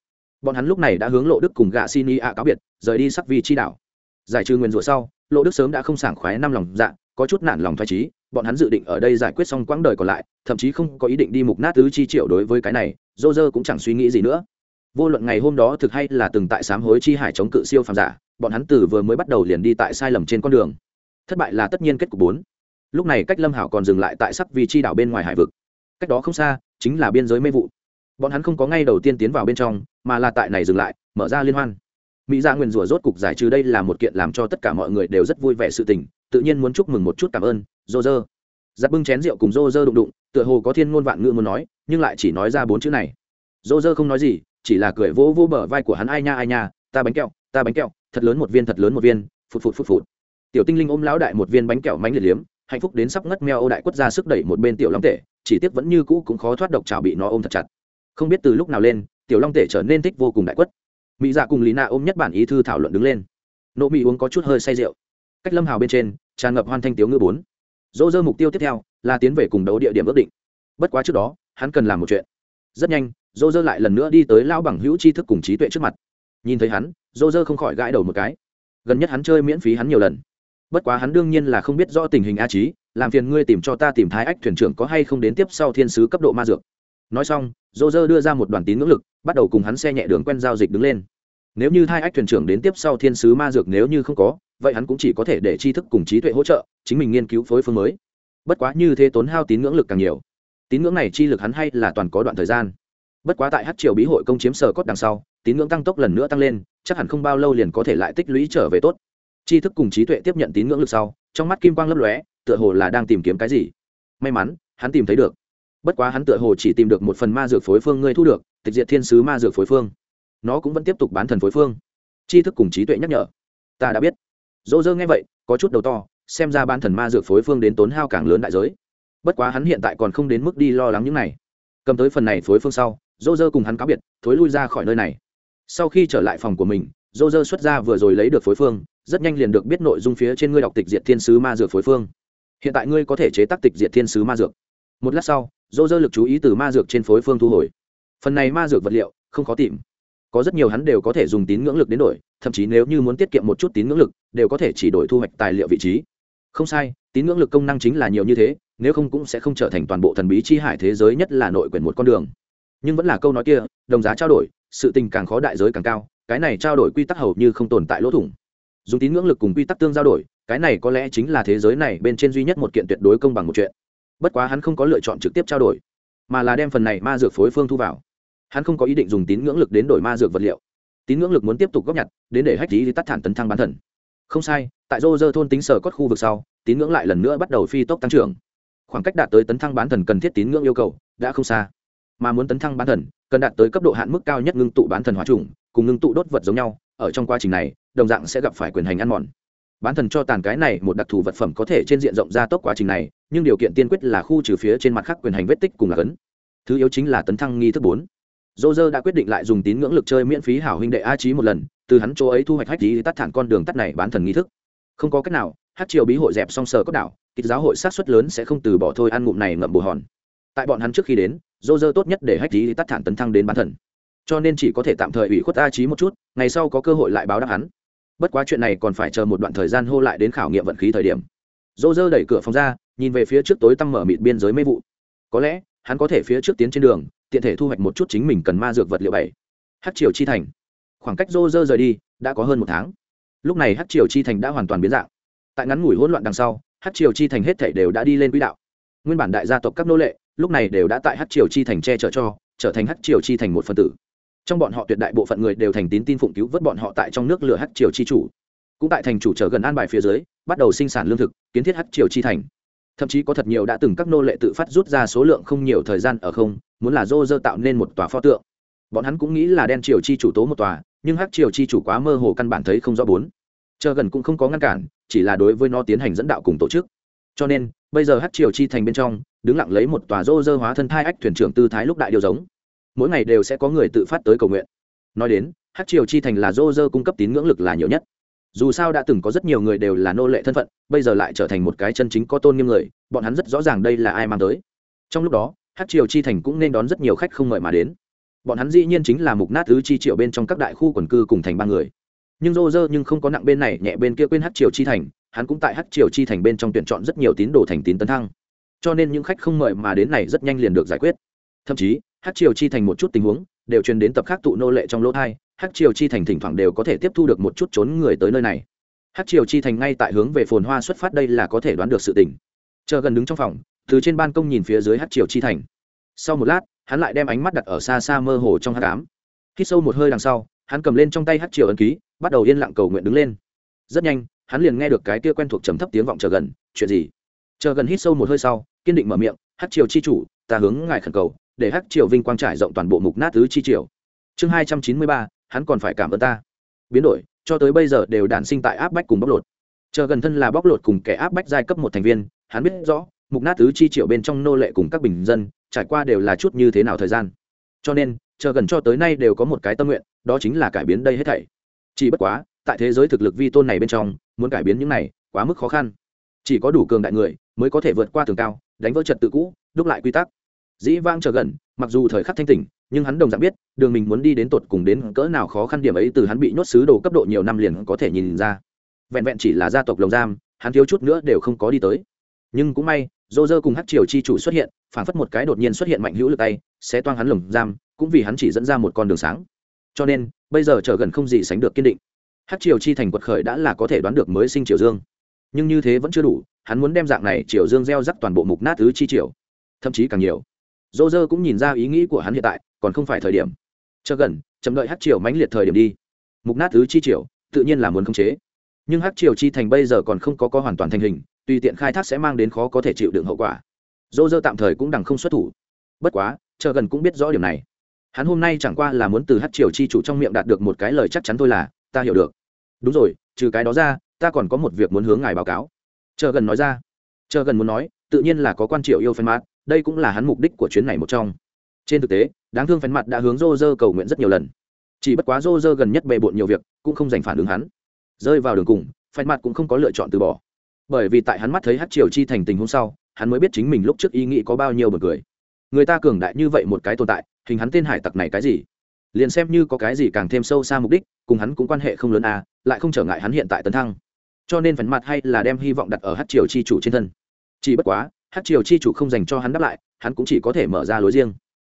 S1: Bọn hắn lúc này đã hướng lộ đức cùng gạ xin y ạ cáo biệt, rời đi sắc vi chi đảo. Giải trừ nguyên rủa sau, lộ đức sớm đã không sảng khoái năm lòng dạ có chút nản lòng thoải trí bọn hắn dự định ở đây giải quyết xong quãng đời còn lại, thậm chí không có ý định đi mục nát tứ chi triệu đối với cái này dô dơ cũng chẳng suy nghĩ gì nữa. Vô luận ngày hôm đó thực hay là từng tại sám hối chi hải chống cự siêu phàm giả, bọn hắn từ vừa mới bắt đầu liền đi tại sai lầm trên con đường. Thất bại là tất nhiên kết cục bốn. Lúc này cách lâm hảo còn dừng lại tại sắc vì chi đảo bên ngoài hải vực. Cách đó không xa, chính là biên giới mê vụ. Bọn hắn không có ngay đầu tiên tiến vào bên trong, mà là tại này dừng lại, mở ra liên hoan mỹ dạ nguyền rủa rốt cục giải trừ đây là một kiện làm cho tất cả mọi người đều rất vui vẻ sự tình, tự nhiên muốn chúc mừng một chút cảm ơn dô dơ giặt bưng chén rượu cùng dô dơ đụng đụng, tựa hồ có thiên ngôn vạn ngữ muốn nói, nhưng lại chỉ nói ra bốn chữ này. Dô dơ không nói gì, chỉ là cười vỗ vỗ bờ vai của hắn, ai nha ai nha, ta bánh kẹo, ta bánh kẹo, thật lớn một viên, thật lớn một viên, phụt phụt phụt phụt. Tiểu tinh linh ôm lão đại một viên bánh kẹo mánh liệt liếm, hạnh phúc đến sắp ngất meo ô đại quất ra sức đẩy một bên tiểu long tể, chỉ tiếc vẫn như cũ cũng khó thoát độc chảo bị nó ôm thật chặt. Không biết từ lúc nào lên, tiểu long tể trở nên thích vô cùng đại quất mỹ dạ cùng lý nạ ôm nhất bản ý thư thảo luận đứng lên. Nộ mỹ uống có chút hơi say rượu. Cách lâm hào bên trên, tràn ngập hoan thanh tiếu ngư bốn. Dỗ dơ mục tiêu tiếp theo là tiến về cùng đấu địa điểm ước định. Bất quá trước đó, hắn cần làm một chuyện. Rất nhanh, dỗ dơ lại lần nữa đi tới lão bằng hữu tri thức cùng trí tuệ trước mặt. Nhìn thấy hắn, dỗ dơ không khỏi gãi đầu một cái. Gần nhất hắn chơi miễn phí hắn nhiều lần. Bất quá hắn đương nhiên là không biết rõ tình hình a trí làm phiền ngươi tìm cho ta tìm thái ách thuyền trưởng có hay không đến tiếp sau thiên sứ cấp độ ma dược. Nói xong, dỗ dơ đưa ra một đoàn tín ngưỡng lực bắt đầu cùng hắn xe nhẹ đường quen giao dịch đứng lên. Nếu như thái ách thuyền trưởng đến tiếp sau thiên sứ ma dược nếu như không có, vậy hắn cũng chỉ có thể để tri thức cùng trí tuệ hỗ trợ, chính mình nghiên cứu phối phương mới. Bất quá như thế tốn hao tín ngưỡng lực càng nhiều. Tín ngưỡng này chi lực hắn hay là toàn có đoạn thời gian. Bất quá tại hát triều bí hội công chiếm sở cốt đằng sau, tín ngưỡng tăng tốc lần nữa tăng lên, chắc hẳn không bao lâu liền có thể lại tích lũy trở về tốt. Tri thức cùng trí tuệ tiếp nhận tín ngưỡng lực sau, trong mắt kim quang lấp lóe, tựa hồ là đang tìm kiếm cái gì. May mắn, hắn tìm thấy được bất quá hắn tựa hồ chỉ tìm được một phần ma dược phối phương ngươi thu được, tịch diệt thiên sứ ma dược phối phương. Nó cũng vẫn tiếp tục bán thần phối phương. Tri thức cùng trí tuệ nhắc nhở. Ta đã biết. Dỗ dơ nghe vậy, có chút đầu to, xem ra ban thần ma dược phối phương đến tốn hao càng lớn đại giới. Bất quá hắn hiện tại còn không đến mức đi lo lắng những này. Cầm tới phần này phối phương sau, dỗ dơ cùng hắn cáo biệt, thối lui ra khỏi nơi này. Sau khi trở lại phòng của mình, dỗ dơ xuất ra vừa rồi lấy được phối phương, rất nhanh liền được biết nội dung phía trên ngươi đọc tịch diệt thiên sứ ma dược phối phương. Hiện tại ngươi có thể chế tác tịch diệt thiên sứ ma dược. Một lát sau dô dơ lực chú ý từ ma dược trên phối phương thu hồi. Phần này ma dược vật liệu, không khó tìm. Có rất nhiều hắn đều có thể dùng tín ngưỡng lực đến đổi, thậm chí nếu như muốn tiết kiệm một chút tín ngưỡng lực, đều có thể chỉ đổi thu hoạch tài liệu vị trí. Không sai, tín ngưỡng lực công năng chính là nhiều như thế, nếu không cũng sẽ không trở thành toàn bộ thần bí chi hải thế giới nhất là nội quyền một con đường. Nhưng vẫn là câu nói kia, đồng giá trao đổi, sự tình càng khó đại giới càng cao, cái này trao đổi quy tắc hầu như không tồn tại lỗ thủng. Dùng tín ngưỡng lực cùng quy tắc tương giao đổi, cái này có lẽ chính là thế giới này bên trên duy nhất một kiện tuyệt đối công bằng một chuyện bất quá hắn không có lựa chọn trực tiếp trao đổi, mà là đem phần này ma dược phối phương thu vào. Hắn không có ý định dùng tín ngưỡng lực đến đổi ma dược vật liệu. Tín ngưỡng lực muốn tiếp tục góp nhặt, đến để hách lý tắt thản tấn thăng bán thần. Không sai, tại rô rơ thôn tính sở cốt khu vực sau, tín ngưỡng lại lần nữa bắt đầu phi tốc tăng trưởng. Khoảng cách đạt tới tấn thăng bán thần cần thiết tín ngưỡng yêu cầu đã không xa. Mà muốn tấn thăng bán thần, cần đạt tới cấp độ hạn mức cao nhất ngưng tụ bán thần hóa trùng cùng ngưng tụ đốt vật giống nhau, ở trong quá trình này, đồng dạng sẽ gặp phải quyền hành ăn mòn bán thần cho tàn cái này một đặc thù vật phẩm có thể trên diện rộng ra tốc quá trình này, nhưng điều kiện tiên quyết là khu trừ phía trên mặt khác quyền hành vết tích cùng là cấn. Thứ yếu chính là tấn thăng nghi thức bốn. Dô dơ đã quyết định lại dùng tín ngưỡng lực chơi miễn phí hảo huynh đệ a trí một lần, từ hắn chỗ ấy thu hoạch hách tí tắt thản con đường tắt này bán thần nghi thức. Không có cách nào, hát triều bí hội dẹp song sờ cốc đảo, kịch giáo hội sát xuất lớn sẽ không từ bỏ thôi ăn ngụm này ngậm bồ hòn. Tại bọn hắn trước khi đến dô dơ tốt nhất để hách tí tắt thản tấn thăng đến bán thần. Cho nên chỉ có thể tạm thời ủy khuất a trí một chút, ngày sau có cơ hội lại báo đáp hắn bất quá chuyện này còn phải chờ một đoạn thời gian hô lại đến khảo nghiệm vận khí thời điểm. Dô dơ đẩy cửa phòng ra, nhìn về phía trước tối tăm mở mịt biên giới mê vụ. Có lẽ, hắn có thể phía trước tiến trên đường, tiện thể thu hoạch một chút chính mình cần ma dược vật liệu bảy. Hát triều chi thành. Khoảng cách dô dơ rời đi, đã có hơn một tháng. Lúc này hát triều chi thành đã hoàn toàn biến dạng. Tại ngắn ngủi hỗn loạn đằng sau hát triều chi thành hết thể đều đã đi lên quỹ đạo. Nguyên bản đại gia tộc các nô lệ, lúc này đều đã tại hát triều chi thành che chở cho, trở thành hát triều chi thành một phần tử trong bọn họ tuyệt đại bộ phận người đều thành tín tin phụng cứu vớt bọn họ tại trong nước lửa hát triều chi chủ. Cũng tại thành chủ trở gần an bài phía dưới, bắt đầu sinh sản lương thực, kiến thiết hát triều chi thành. Thậm chí có thật nhiều đã từng các nô lệ tự phát rút ra số lượng không nhiều thời gian ở không, muốn là dô dơ tạo nên một tòa pho tượng. Bọn hắn cũng nghĩ là đen triều chi chủ tố một tòa, nhưng hắc triều chi chủ quá mơ hồ căn bản thấy không rõ bốn. Chờ gần cũng không có ngăn cản, chỉ là đối với nó tiến hành dẫn đạo cùng tổ chức. Cho nên, bây giờ hắc triều chi thành bên trong, đứng lặng lấy một tòa dô dơ hóa thân thai ách thuyền trưởng tư thái lúc đại điều giống mỗi ngày đều sẽ có người tự phát tới cầu nguyện. Nói đến hắc triều chi thành là dô dơ cung cấp tín ngưỡng lực là nhiều nhất. Dù sao đã từng có rất nhiều người đều là nô lệ thân phận, bây giờ lại trở thành một cái chân chính có tôn nghiêm người, bọn hắn rất rõ ràng đây là ai mang tới. Trong lúc đó, hát triều chi thành cũng nên đón rất nhiều khách không mời mà đến. Bọn hắn dĩ nhiên chính là mục nát thứ chi triệu bên trong các đại khu quần cư cùng thành ba người. Nhưng rô rơ nhưng không có nặng bên này, nhẹ bên kia quên hát triều chi thành, hắn cũng tại hát triều chi thành bên trong tuyển chọn rất nhiều tín đồ thành tín tấn thăng. Cho nên những khách không mời mà đến này rất nhanh liền được giải quyết. Thậm chí hát triều chi thành một chút tình huống, đều truyền đến tập khác tụ nô lệ trong lỗ thai, hát triều chi thành thỉnh thoảng đều có thể tiếp thu được một chút trốn người tới nơi này. Hát triều chi thành ngay tại hướng về phồn hoa xuất phát đây là có thể đoán được sự tình. Chờ gần đứng trong phòng, từ trên ban công nhìn phía dưới hát triều chi thành. Sau một lát, hắn lại đem ánh mắt đặt ở xa xa mơ hồ trong hát cám hít sâu một hơi đằng sau, hắn cầm lên trong tay hát triều ấn ký, bắt đầu yên lặng cầu nguyện đứng lên. Rất nhanh, hắn liền nghe được cái kia quen thuộc trầm thấp tiếng vọng chờ gần, chuyện gì? Chờ gần hít sâu một hơi sau, kiên định mở miệng, hát triều chi chủ, ta hướng ngài khẩn cầu để hắc triều vinh quang trải rộng toàn bộ mục nát tứ chi triều. Chương hai trăm chín mươi ba, hắn còn phải cảm ơn ta. Biến đổi, cho tới bây giờ đều đản sinh tại áp bách cùng bóc lột. Chờ gần thân là bóc lột cùng kẻ áp bách giai cấp một thành viên, hắn biết rõ, mục nát tứ chi triệu bên trong nô lệ cùng các bình dân, trải qua đều là chút như thế nào thời gian. Cho nên, chờ gần cho tới nay đều có một cái tâm nguyện, đó chính là cải biến đây hết thảy. Chỉ bất quá, tại thế giới thực lực vi tôn này bên trong, muốn cải biến những này, quá mức khó khăn. Chỉ có đủ cường đại người, mới có thể vượt qua tường cao, đánh vỡ trật tự cũ, đúc lại quy tắc dĩ vang chờ gần, mặc dù thời khắc thanh tỉnh, nhưng hắn đồng dạng biết, đường mình muốn đi đến tột cùng đến cỡ nào khó khăn điểm ấy từ hắn bị nhốt xứ đồ cấp độ nhiều năm liền có thể nhìn ra. Vẹn vẹn chỉ là gia tộc lồng giam, hắn thiếu chút nữa đều không có đi tới. Nhưng cũng may, dô dơ cùng hát triều chi chủ xuất hiện phản phất một cái đột nhiên xuất hiện mạnh hữu lực tay, sẽ toang hắn lồng giam, cũng vì hắn chỉ dẫn ra một con đường sáng. Cho nên, bây giờ chờ gần không gì sánh được kiên định. Hát triều chi thành quật khởi đã là có thể đoán được mới sinh triều dương. Nhưng như thế vẫn chưa đủ, hắn muốn đem dạng này triều dương gieo rắc toàn bộ mục nát thứ chi triều. Thậm chí càng nhiều dô dơ cũng nhìn ra ý nghĩ của hắn hiện tại, còn không phải thời điểm. Chờ gần, chậm đợi hát triều mãnh liệt thời điểm đi. Mục nát thứ chi triều, tự nhiên là muốn khống chế. Nhưng hát triều chi thành bây giờ còn không có có hoàn toàn thành hình tùy tiện khai thác sẽ mang đến khó có thể chịu đựng hậu quả. Dô dơ tạm thời cũng đằng không xuất thủ. Bất quá chờ gần cũng biết rõ điểm này. Hắn hôm nay chẳng qua là muốn từ hát triều chi chủ trong miệng đạt được một cái lời chắc chắn thôi là, ta hiểu được. Đúng rồi, trừ cái đó ra, ta còn có một việc muốn hướng ngài báo cáo. Chờ gần nói ra. Chờ gần muốn nói, tự nhiên là có quan triệu yêu phen mát đây cũng là hắn mục đích của chuyến này một trong. Trên thực tế, đáng thương phèn mặt đã hướng rô rơ cầu nguyện rất nhiều lần. Chỉ bất quá rô rơ gần nhất bề bộn nhiều việc, cũng không dành phản ứng hắn. Rơi vào đường cùng, phèn mặt cũng không có lựa chọn từ bỏ. Bởi vì tại hắn mắt thấy hát triều chi thành tình hôm sau, hắn mới biết chính mình lúc trước ý nghĩ có bao nhiêu bật cười. Người ta cường đại như vậy một cái tồn tại, hình hắn tên hải tặc này cái gì? Liền xem như có cái gì càng thêm sâu xa mục đích, cùng hắn cũng quan hệ không lớn à lại không trở ngại hắn hiện tại tấn thăng. Cho nên phấn mặt hay là đem hy vọng đặt ở hát triều chi chủ trên thân. Chỉ bất quá hát triều chi chủ không dành cho hắn đáp lại, hắn cũng chỉ có thể mở ra lối riêng.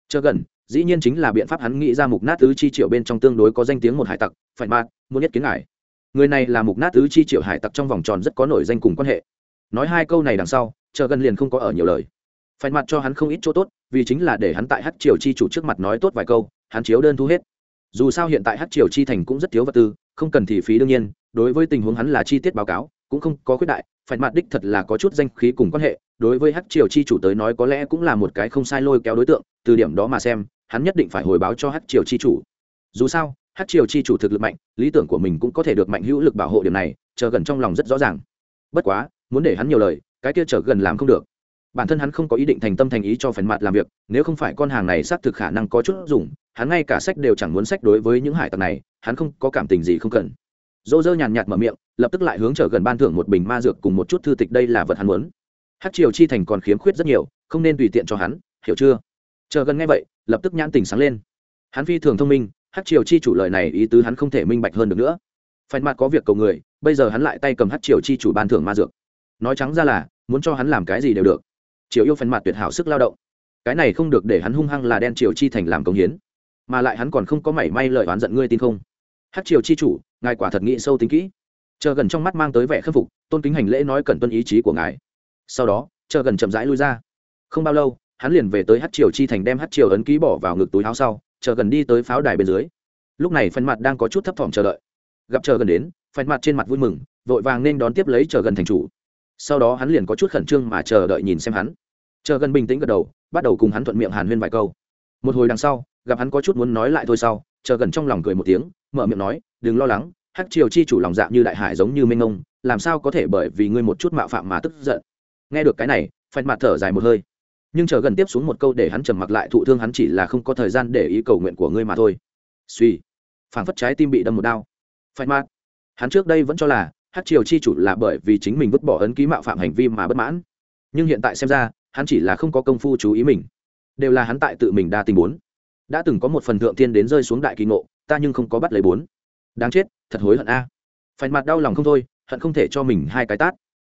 S1: Chờ gần, dĩ nhiên chính là biện pháp hắn nghĩ ra mục nát tứ chi triệu bên trong tương đối có danh tiếng một hải tặc, phải mạt muốn nhất kiến ngài. Người này là mục nát tứ chi triệu hải tặc trong vòng tròn rất có nổi danh cùng quan hệ. Nói hai câu này đằng sau, chờ gần liền không có ở nhiều lời. Phải mặt cho hắn không ít chỗ tốt, vì chính là để hắn tại hát triều chi chủ trước mặt nói tốt vài câu, hắn chiếu đơn thu hết. Dù sao hiện tại hát triều chi thành cũng rất thiếu vật tư, không cần thì phí đương nhiên, đối với tình huống hắn là chi tiết báo cáo, cũng không có khuyết đại phải mặt đích thật là có chút danh khí cùng quan hệ, đối với hát triều chi chủ tới nói có lẽ cũng là một cái không sai lôi kéo đối tượng, từ điểm đó mà xem, hắn nhất định phải hồi báo cho hát triều chi chủ. Dù sao hát triều chi chủ thực lực mạnh, lý tưởng của mình cũng có thể được mạnh hữu lực bảo hộ điểm này, chờ gần trong lòng rất rõ ràng. Bất quá, muốn để hắn nhiều lời, cái kia chờ gần làm không được. Bản thân hắn không có ý định thành tâm thành ý cho phần mặt làm việc, nếu không phải con hàng này xác thực khả năng có chút dùng, hắn ngay cả sách đều chẳng muốn sách đối với những hải tặc này, hắn không có cảm tình gì không cần dô dơ nhàn nhạt mở miệng, lập tức lại hướng trở gần ban thưởng một bình ma dược cùng một chút thư tịch đây là vật hắn muốn. Hát triều chi thành còn khiếm khuyết rất nhiều, không nên tùy tiện cho hắn, hiểu chưa? Chờ gần nghe vậy, lập tức nhãn tình sáng lên. Hắn phi thường thông minh hát triều chi chủ lời này ý tứ hắn không thể minh bạch hơn được nữa. Phải mặt có việc cầu người, bây giờ hắn lại tay cầm hát triều chi chủ ban thưởng ma dược. Nói trắng ra là, muốn cho hắn làm cái gì đều được. Triều yêu phần mặt tuyệt hảo sức lao động. Cái này không được để hắn hung hăng là đen triều chi thành làm công hiến. Mà lại hắn còn không có mảy may lời oán giận ngươi tin không? Hát triều chi chủ, ngài quả thật nghĩ sâu tính kỹ. Chờ gần trong mắt mang tới vẻ khâm phục, tôn kính hành lễ nói cần tuân ý chí của ngài. Sau đó, chờ gần chậm rãi lui ra. Không bao lâu, hắn liền về tới hát triều chi thành đem hát triều ấn ký bỏ vào ngực túi áo sau, chờ gần đi tới pháo đài bên dưới. Lúc này phần mặt đang có chút thấp thỏm chờ đợi. Gặp chờ gần đến phần mặt trên mặt vui mừng, vội vàng nên đón tiếp lấy chờ gần thành chủ. Sau đó hắn liền có chút khẩn trương mà chờ đợi nhìn xem hắn. Chờ gần bình tĩnh gật đầu, bắt đầu cùng hắn thuận miệng hàn huyên vài câu. Một hồi đằng sau, gặp hắn có chút muốn nói lại thôi sau chờ gần trong lòng cười một tiếng, mở miệng nói, đừng lo lắng, hắc triều chi chủ lòng dạ như đại hải giống như minh ông làm sao có thể bởi vì ngươi một chút mạo phạm mà tức giận? Nghe được cái này phạch mặt thở dài một hơi. Nhưng chờ gần tiếp xuống một câu để hắn trầm mặc lại thụ thương hắn chỉ là không có thời gian để ý cầu nguyện của ngươi mà thôi. Suy. Phảng phất trái tim bị đâm một đau. Phạch mặt hắn trước đây vẫn cho là hát triều chi chủ là bởi vì chính mình vứt bỏ ấn ký mạo phạm hành vi mà bất mãn. Nhưng hiện tại xem ra, hắn chỉ là không có công phu chú ý mình. Đều là hắn tại tự mình đa tình bốn đã từng có một phần thượng tiên đến rơi xuống đại kỳ ngộ, ta nhưng không có bắt lấy bốn. Đáng chết, thật hối hận a. À. phải mặt đau lòng không thôi, hận không thể cho mình hai cái tát.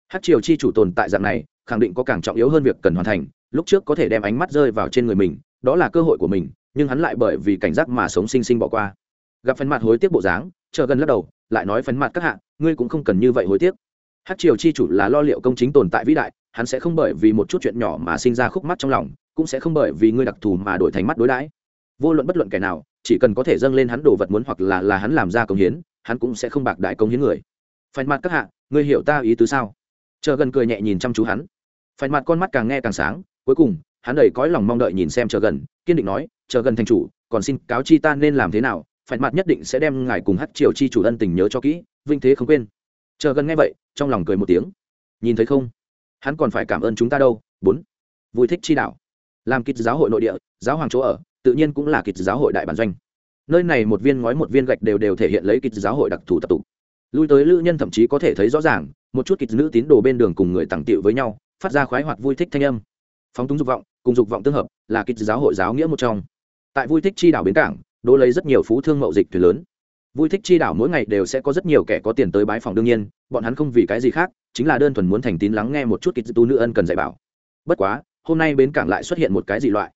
S1: Hát triều chi chủ tồn tại dạng này, khẳng định có càng trọng yếu hơn việc cần hoàn thành, lúc trước có thể đem ánh mắt rơi vào trên người mình, đó là cơ hội của mình, nhưng hắn lại bởi vì cảnh giác mà sống sinh sinh bỏ qua. Gặp phần mặt hối tiếc bộ dáng, chờ gần lắc đầu, lại nói phần mặt các hạ, ngươi cũng không cần như vậy hối tiếc. Hát triều chi chủ là lo liệu công chính tồn tại vĩ đại, hắn sẽ không bởi vì một chút chuyện nhỏ mà sinh ra khúc mắt trong lòng, cũng sẽ không bởi vì ngươi đặc thù mà đổi thành mắt đối đãi vô luận bất luận kẻ nào, chỉ cần có thể dâng lên hắn đồ vật muốn hoặc là là hắn làm ra công hiến, hắn cũng sẽ không bạc đại công hiến người. Phanh mặt các hạ, ngươi hiểu ta ý tứ sao? Chờ gần cười nhẹ nhìn chăm chú hắn. Phanh mặt con mắt càng nghe càng sáng, cuối cùng, hắn đầy cõi lòng mong đợi nhìn xem chờ gần, kiên định nói, chờ gần thành chủ, còn xin cáo chi ta nên làm thế nào? Phản mặt nhất định sẽ đem ngài cùng hát triều chi chủ ân tình nhớ cho kỹ, vinh thế không quên. Chờ gần nghe vậy, trong lòng cười một tiếng. Nhìn thấy không? Hắn còn phải cảm ơn chúng ta đâu, bốn. Vui thích chi đạo. Làm kịch giáo hội nội địa, giáo hoàng chỗ ở tự nhiên cũng là kịch giáo hội đại bản doanh. Nơi này một viên ngói, một viên gạch đều đều thể hiện lấy kịch giáo hội đặc thù tập tục. Lui tới lữ nhân thậm chí có thể thấy rõ ràng, một chút kịch nữ tín đồ bên đường cùng người tặng tiệu với nhau, phát ra khoái hoạt vui thích thanh âm. Phóng túng dục vọng, cùng dục vọng tương hợp, là kịch giáo hội giáo nghĩa một trong. Tại vui thích chi đảo bến cảng đỗ lấy rất nhiều phú thương mậu dịch thuyền lớn. Vui thích chi đảo mỗi ngày đều sẽ có rất nhiều kẻ có tiền tới bái phòng đương nhiên, bọn hắn không vì cái gì khác, chính là đơn thuần muốn thành tín lắng nghe một chút kịch tu nữ ân cần dạy bảo. Bất quá, hôm nay bến cảng lại xuất hiện một cái dị loại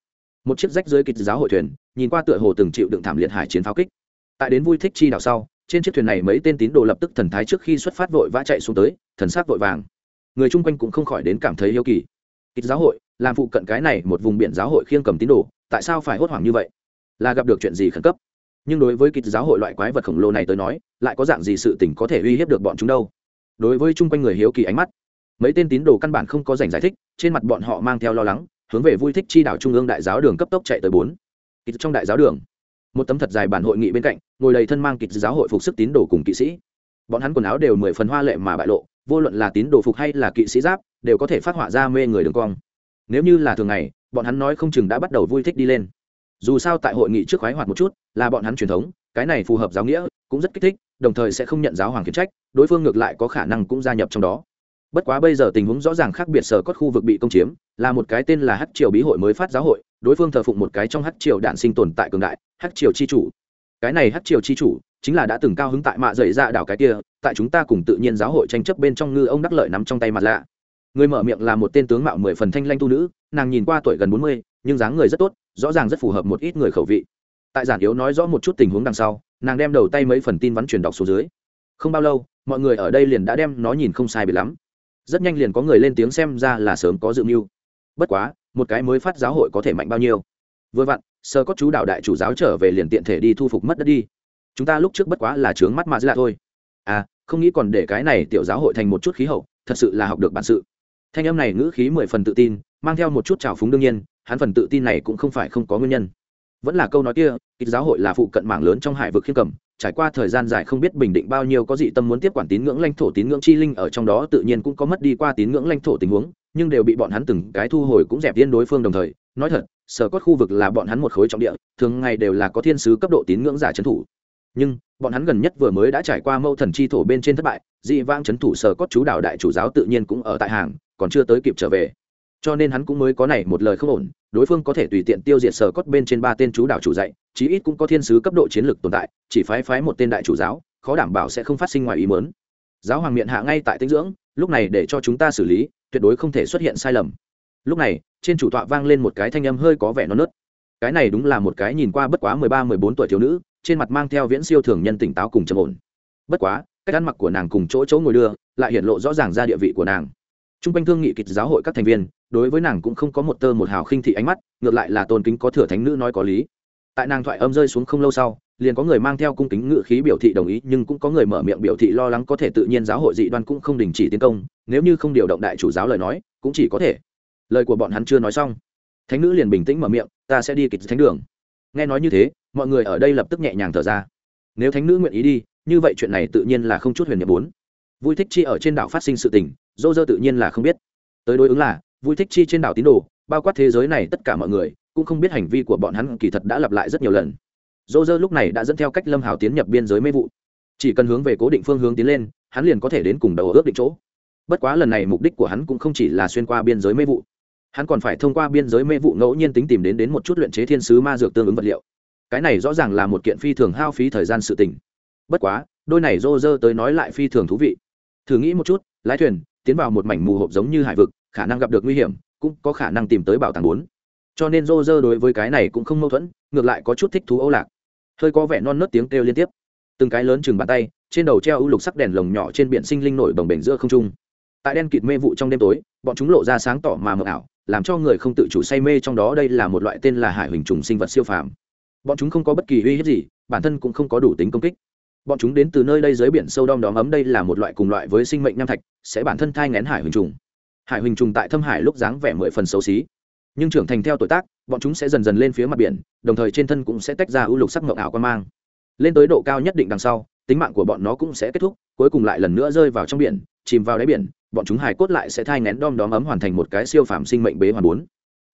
S1: một chiếc rách dưới kịch giáo hội thuyền, nhìn qua tựa hồ từng chịu đựng thảm liệt hải chiến pháo kích. Tại đến vui thích chi đảo sau, trên chiếc thuyền này mấy tên tín đồ lập tức thần thái trước khi xuất phát vội vã chạy xuống tới, thần sát vội vàng. Người chung quanh cũng không khỏi đến cảm thấy yêu kỳ. Kịch giáo hội, làm phụ cận cái này một vùng biển giáo hội khiêng cầm tín đồ, tại sao phải hốt hoảng như vậy? Là gặp được chuyện gì khẩn cấp? Nhưng đối với kịch giáo hội loại quái vật khổng lồ này tới nói, lại có dạng gì sự tình có thể uy hiếp được bọn chúng đâu? Đối với chung quanh người hiếu kỳ ánh mắt, mấy tên tín đồ căn bản không có dành giải thích, trên mặt bọn họ mang theo lo lắng hướng về vui thích chi đảo trung ương đại giáo đường cấp tốc chạy tới bốn. Kịch trong đại giáo đường. Một tấm thật dài bản hội nghị bên cạnh, ngồi đầy thân mang kịch giáo hội phục sức tín đồ cùng kỵ sĩ. Bọn hắn quần áo đều mười phần hoa lệ mà bại lộ, vô luận là tín đồ phục hay là kỵ sĩ giáp, đều có thể phát họa ra mê người đường cong. Nếu như là thường ngày, bọn hắn nói không chừng đã bắt đầu vui thích đi lên. Dù sao tại hội nghị trước khoái hoạt một chút, là bọn hắn truyền thống, cái này phù hợp giáo nghĩa, cũng rất kích thích, đồng thời sẽ không nhận giáo hoàng khiển trách, đối phương ngược lại có khả năng cũng gia nhập trong đó bất quá bây giờ tình huống rõ ràng khác biệt sở cốt khu vực bị công chiếm, là một cái tên là hát triều bí hội mới phát giáo hội, đối phương thờ phụng một cái trong hát triều đạn sinh tồn tại cường đại hát triều chi chủ. Cái này hát triều chi chủ chính là đã từng cao hứng tại mạ dậy ra đảo cái kia, tại chúng ta cùng tự nhiên giáo hội tranh chấp bên trong ngư ông đắc lợi nắm trong tay mặt lạ. Người mở miệng là một tên tướng mạo mười phần thanh lanh tu nữ, nàng nhìn qua tuổi gần bốn mươi, nhưng dáng người rất tốt, rõ ràng rất phù hợp một ít người khẩu vị. Tại giản yếu nói rõ một chút tình huống đằng sau, nàng đem đầu tay mấy phần tin vắn truyền đọc xuống dưới. Không bao lâu, mọi người ở đây liền đã đem nó nhìn không sai bị lắm rất nhanh liền có người lên tiếng xem ra là sớm có dự mưu. Bất quá, một cái mới phát giáo hội có thể mạnh bao nhiêu? Vừa vặn, sơ có chú đạo đại chủ giáo trở về liền tiện thể đi thu phục mất đất đi. Chúng ta lúc trước bất quá là trướng mắt mà dạ thôi. À không nghĩ còn để cái này tiểu giáo hội thành một chút khí hậu, thật sự là học được bản sự. Thanh âm này ngữ khí mười phần tự tin, mang theo một chút trào phúng đương nhiên, hắn phần tự tin này cũng không phải không có nguyên nhân. Vẫn là câu nói kia ít giáo hội là phụ cận mạng lớn trong hải vực khiêm cầm trải qua thời gian dài không biết bình định bao nhiêu có dị tâm muốn tiếp quản tín ngưỡng lãnh thổ tín ngưỡng chi linh ở trong đó tự nhiên cũng có mất đi qua tín ngưỡng lãnh thổ tình huống, nhưng đều bị bọn hắn từng cái thu hồi cũng dẹp yên đối phương đồng thời. Nói thật, sở cốt khu vực là bọn hắn một khối trọng địa, thường ngày đều là có thiên sứ cấp độ tín ngưỡng giả trấn thủ. Nhưng, bọn hắn gần nhất vừa mới đã trải qua mâu thần chi thổ bên trên thất bại, dị vang trấn thủ sở cốt chú đạo đại chủ giáo tự nhiên cũng ở tại hàng, còn chưa tới kịp trở về. Cho nên hắn cũng mới có này một lời không ổn đối phương có thể tùy tiện tiêu diệt sở cốt bên trên ba tên chú đạo chủ dạy, chí ít cũng có thiên sứ cấp độ chiến lược tồn tại, chỉ phái phái một tên đại chủ giáo, khó đảm bảo sẽ không phát sinh ngoài ý mớn giáo hoàng miệng hạ ngay tại tinh dưỡng, lúc này để cho chúng ta xử lý, tuyệt đối không thể xuất hiện sai lầm. Lúc này, trên chủ tọa vang lên một cái thanh âm hơi có vẻ non nớt. Cái này đúng là một cái nhìn qua bất quá mười ba, mười bốn tuổi thiếu nữ, trên mặt mang theo viễn siêu thường nhân tỉnh táo cùng trầm ổn. Bất quá, cách ăn mặc của nàng cùng chỗ chỗ ngồi đưa, lại hiện lộ rõ ràng ra địa vị của nàng t r u n g quanh thương nghị kịch giáo hội các thành viên, đối với nàng cũng không có một tơ một hào khinh thị ánh mắt, ngược lại là tôn kính có thừa thánh nữ nói có lý. Tại nàng thoại âm rơi xuống không lâu sau, liền có người mang theo cung kính ngự khí biểu thị đồng ý, nhưng cũng có người mở miệng biểu thị lo lắng có thể tự nhiên giáo hội dị đoan cũng không đình chỉ tiến công, nếu như không điều động đại chủ giáo lời nói, cũng chỉ có thể. Lời của bọn hắn chưa nói xong. Thánh nữ liền bình tĩnh mở miệng, ta sẽ đi kịch thánh đường. Nghe nói như thế, mọi người ở đây lập tức nhẹ nhàng thở ra. Nếu thánh nữ nguyện ý đi, như vậy chuyện này tự nhiên là không chút huyền nhiệm bốn. Vui thích chi ở trên đảo phát sinh sự tình dô dơ tự nhiên là không biết. Tới đối ứng là, vui thích chi trên đảo tín đồ, bao quát thế giới này tất cả mọi người, cũng không biết hành vi của bọn hắn kỳ thật đã lặp lại rất nhiều lần. Dô dơ lúc này đã dẫn theo cách lâm hào tiến nhập biên giới mê vụ. Chỉ cần hướng về cố định phương hướng tiến lên, hắn liền có thể đến cùng đầu ước định chỗ. Bất quá lần này mục đích của hắn cũng không chỉ là xuyên qua biên giới mê vụ. Hắn còn phải thông qua biên giới mê vụ ngẫu nhiên tính tìm đến đến một chút luyện chế thiên sứ ma dược tương ứng vật liệu. Cái này rõ ràng là một kiện phi thường hao phí thời gian sự tình. Bất quá, đôi này rô rơ tới nói lại phi thường thú vị. Thử nghĩ một chút, lái thuyền tiến vào một mảnh mù hộp giống như hải vực, khả năng gặp được nguy hiểm, cũng có khả năng tìm tới bảo tàng bốn. Cho nên rô rơ đối với cái này cũng không mâu thuẫn, ngược lại có chút thích thú âu lạc. Hơi có vẻ non nớt tiếng kêu liên tiếp. Từng cái lớn chừng bàn tay, trên đầu treo ưu lục sắc đèn lồng nhỏ trên biển sinh linh nổi bồng bềnh giữa không trung. Tại đen kịt mê vụ trong đêm tối, bọn chúng lộ ra sáng tỏ mà mờ ảo, làm cho người không tự chủ say mê trong đó đây là một loại tên là hải huỳnh trùng sinh vật siêu phàm. Bọn chúng không có bất kỳ uy hiếp gì, bản thân cũng không có đủ tính công kích bọn chúng đến từ nơi đây dưới biển sâu đom đóm ấm đây là một loại cùng loại với sinh mệnh nam thạch, sẽ bản thân thai ngén hải huỳnh trùng. Hải huỳnh trùng tại thâm hải lúc dáng vẻ mười phần xấu xí. Nhưng trưởng thành theo tuổi tác, bọn chúng sẽ dần dần lên phía mặt biển, đồng thời trên thân cũng sẽ tách ra ưu lục sắc mộng ảo quan mang. Lên tới độ cao nhất định đằng sau, tính mạng của bọn nó cũng sẽ kết thúc, cuối cùng lại lần nữa rơi vào trong biển, chìm vào đáy biển, bọn chúng hải cốt lại sẽ thai ngén đom đóm ấm hoàn thành một cái siêu phàm sinh mệnh bế hoàn bốn.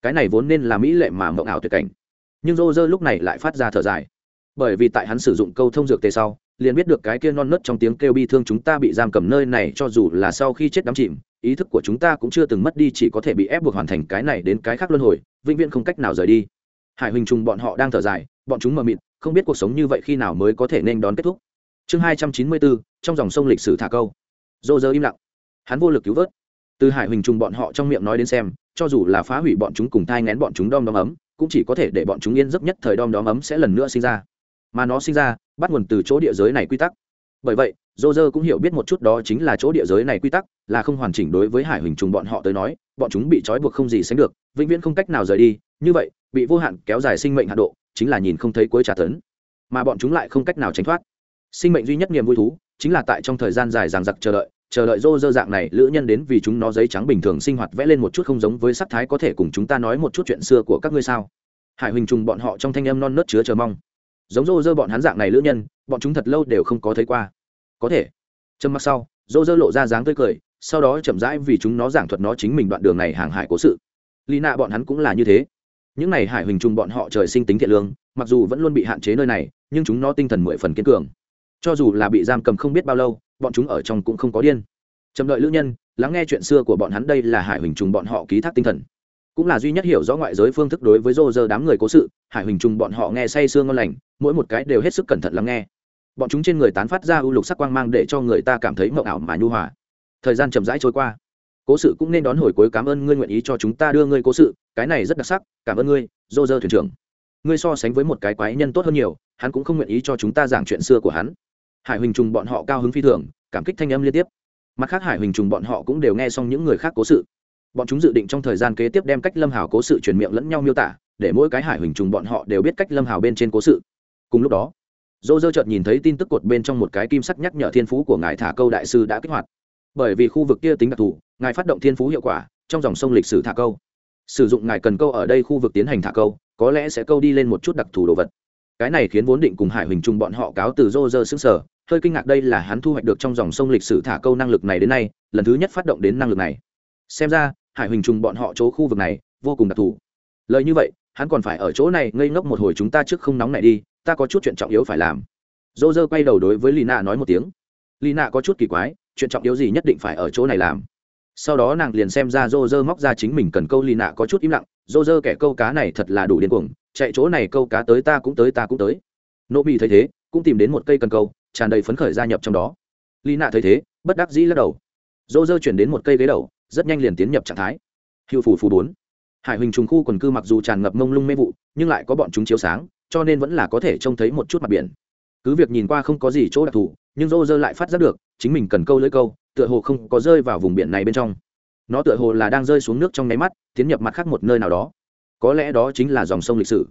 S1: Cái này vốn nên là mỹ lệ mà mộng ảo tuyệt cảnh. Nhưng rô rơ lúc này lại phát ra thở dài. Bởi vì tại hắn sử dụng câu thông dược tề sau liền biết được cái kia non nớt trong tiếng kêu bi thương chúng ta bị giam cầm nơi này cho dù là sau khi chết đắm chìm, ý thức của chúng ta cũng chưa từng mất đi, chỉ có thể bị ép buộc hoàn thành cái này đến cái khác luân hồi, vĩnh viễn không cách nào rời đi. Hải huỳnh trùng bọn họ đang thở dài, bọn chúng mờ mịt, không biết cuộc sống như vậy khi nào mới có thể nên đón kết thúc. Chương hai trăm chín mươi bốn, trong dòng sông lịch sử thả câu. Dô dơ im lặng. Hắn vô lực cứu vớt. Từ hải huỳnh trùng bọn họ trong miệng nói đến xem, cho dù là phá hủy bọn chúng cùng thai ngén bọn chúng đom đóm ấm, cũng chỉ có thể để bọn chúng yên giấc nhất thời đom đóm ấm sẽ lần nữa sinh ra. Mà nó sinh ra bắt nguồn từ chỗ địa giới này quy tắc. Bởi vậy dô dơ cũng hiểu biết một chút đó chính là chỗ địa giới này quy tắc, là không hoàn chỉnh đối với hải huỳnh trùng bọn họ tới nói, bọn chúng bị trói buộc không gì sánh được, vĩnh viễn không cách nào rời đi, như vậy, bị vô hạn kéo dài sinh mệnh hạ độ, chính là nhìn không thấy cuối trả tấn. Mà bọn chúng lại không cách nào tránh thoát. Sinh mệnh duy nhất niềm vui thú, chính là tại trong thời gian dài ràng giặc chờ đợi chờ đợi rô dạng này lữ nhân đến vì chúng nó giấy trắng bình thường sinh hoạt vẽ lên một chút không giống với sắc thái có thể cùng chúng ta nói một chút chuyện xưa của các ngươi sao? Hải huỳnh trùng bọn họ trong thanh âm non nớt chứa chờ mong giống rô rơ bọn hắn dạng này lữ nhân, bọn chúng thật lâu đều không có thấy qua. Có thể. Trầm mặc sau, rô rơ lộ ra dáng tươi cười, sau đó chậm rãi vì chúng nó giảng thuật nó chính mình đoạn đường này hàng hải cố sự. Lì nạ bọn hắn cũng là như thế. Những n à y hải huỳnh trùng bọn họ trời sinh tính thiện lương, mặc dù vẫn luôn bị hạn chế nơi này, nhưng chúng nó tinh thần mười phần kiên cường. Cho dù là bị giam cầm không biết bao lâu, bọn chúng ở trong cũng không có điên. Chậm đợi lữ nhân, lắng nghe chuyện xưa của bọn hắn đây là hải huỳnh trùng bọn họ ký thác tinh thần cũng là duy nhất hiểu rõ ngoại giới phương thức đối với rô rơ đám người cố sự, hải huỳnh trùng bọn họ nghe say sương ngon lành, mỗi một cái đều hết sức cẩn thận lắng nghe. Bọn chúng trên người tán phát ra ưu lục sắc quang mang để cho người ta cảm thấy mộng ảo mà nhu hòa. Thời gian chậm rãi trôi qua. Cố sự cũng nên đón hồi cuối, cảm ơn ngươi nguyện ý cho chúng ta đưa ngươi cố sự, cái này rất đặc sắc, cảm ơn ngươi rô rơ thuyền trưởng. Ngươi so sánh với một cái quái nhân tốt hơn nhiều, hắn cũng không nguyện ý cho chúng ta giảng chuyện xưa của hắn. Hải huỳnh trùng bọn họ cao hứng phi thường, cảm kích thanh âm liên tiếp. Mặt khác, hải huỳnh trùng bọn họ cũng đều nghe xong những người khác cố sự bọn chúng dự định trong thời gian kế tiếp đem cách lâm hào cố sự truyền miệng lẫn nhau miêu tả, để mỗi cái hải huỳnh trùng bọn họ đều biết cách lâm hào bên trên cố sự. Cùng lúc đó, dô dơ chợt nhìn thấy tin tức cột bên trong một cái kim sắc nhắc nhở thiên phú của ngài thả câu đại sư đã kích hoạt. Bởi vì khu vực kia tính đặc thù, ngài phát động thiên phú hiệu quả, trong dòng sông lịch sử thả câu. Sử dụng ngài cần câu ở đây khu vực tiến hành thả câu, có lẽ sẽ câu đi lên một chút đặc thù đồ vật. Cái này khiến vốn định cùng hải huỳnh trùng bọn họ cáo từ rô dơ xứng sở hơi kinh ngạc đây là hắn thu hoạch được trong dòng sông lịch sử thả câu năng lực này đến nay, lần thứ nhất phát động đến năng lực này. Xem ra hải huỳnh trùng bọn họ chỗ khu vực này, vô cùng đặc thù. Lời như vậy, hắn còn phải ở chỗ này ngây ngốc một hồi chúng ta trước không nóng này đi, ta có chút chuyện trọng yếu phải làm. Dô dơ quay đầu đối với lì nạ nói một tiếng. Lì nạ có chút kỳ quái, chuyện trọng yếu gì nhất định phải ở chỗ này làm. Sau đó nàng liền xem ra dô dơ móc ra chính mình cần câu lì nạ có chút im lặng, dô dơ kẻ câu cá này thật là đủ điên cuồng, chạy chỗ này câu cá tới ta cũng tới, ta cũng tới. Nô bị thấy thế, cũng tìm đến một cây cần câu, tràn đầy phấn khởi gia nhập trong đó. Lì nạ thấy thế, bất đắc dĩ lắc đầu. Dô dơ chuyển đến một cây ghế đầu rất nhanh liền tiến nhập trạng thái. Hiệu phủ phù bốn. Hải huỳnh trùng khu quần cư mặc dù tràn ngập mông lung mê vụ, nhưng lại có bọn chúng chiếu sáng, cho nên vẫn là có thể trông thấy một chút mặt biển. Cứ việc nhìn qua không có gì chỗ đặc thù, nhưng rô rơ lại phát giác được, chính mình cần câu lưỡi câu, tựa hồ không có rơi vào vùng biển này bên trong. Nó tựa hồ là đang rơi xuống nước trong nháy mắt, tiến nhập mặt khác một nơi nào đó. Có lẽ đó chính là dòng sông lịch sử.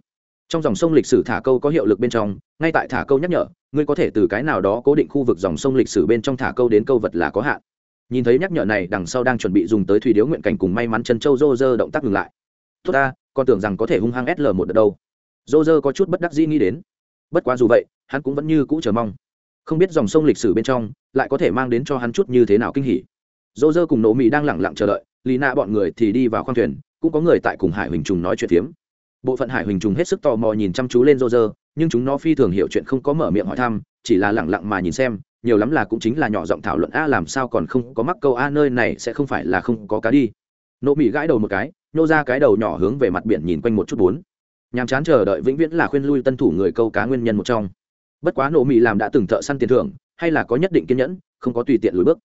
S1: Trong dòng sông lịch sử thả câu có hiệu lực bên trong, ngay tại thả câu nhắc nhở, ngươi có thể từ cái nào đó cố định khu vực dòng sông lịch sử bên trong thả câu đến câu vật là có hạn nhìn thấy nhắc nhở này, đằng sau đang chuẩn bị dùng tới thủy điếu nguyện cảnh cùng may mắn chân châu rô rơ động tác ngừng lại. Tốt ta còn tưởng rằng có thể hung hăng sl một đợt đâu. Rô rơ có chút bất đắc dĩ nghĩ đến. Bất quá dù vậy, hắn cũng vẫn như cũ chờ mong. Không biết dòng sông lịch sử bên trong, lại có thể mang đến cho hắn chút như thế nào kinh hỉ. Dô dơ cùng nổ mỹ đang lẳng lặng chờ đợi lì nạ bọn người thì đi vào khoang thuyền, cũng có người tại cùng hải huỳnh trùng nói chuyện phiếm. Bộ phận hải huỳnh trùng hết sức tò mò nhìn chăm chú lên dô dơ nhưng chúng nó phi thường hiểu chuyện không có mở miệng hỏi thăm, chỉ là lẳng lặng mà nhìn xem nhiều lắm là cũng chính là nhỏ giọng thảo luận, a, làm sao còn không có mắc câu? A, nơi này sẽ không phải là không có cá đi. Nộ mỹ gãi đầu một cái, nhô ra cái đầu nhỏ hướng về mặt biển nhìn quanh một chút bốn. Nhàm chán chờ đợi vĩnh viễn là khuyên lui tân thủ người câu cá nguyên nhân một trong. Bất quá nộ mỹ làm đã từng thợ săn tiền thưởng, hay là có nhất định kiên nhẫn, không có tùy tiện lùi bước.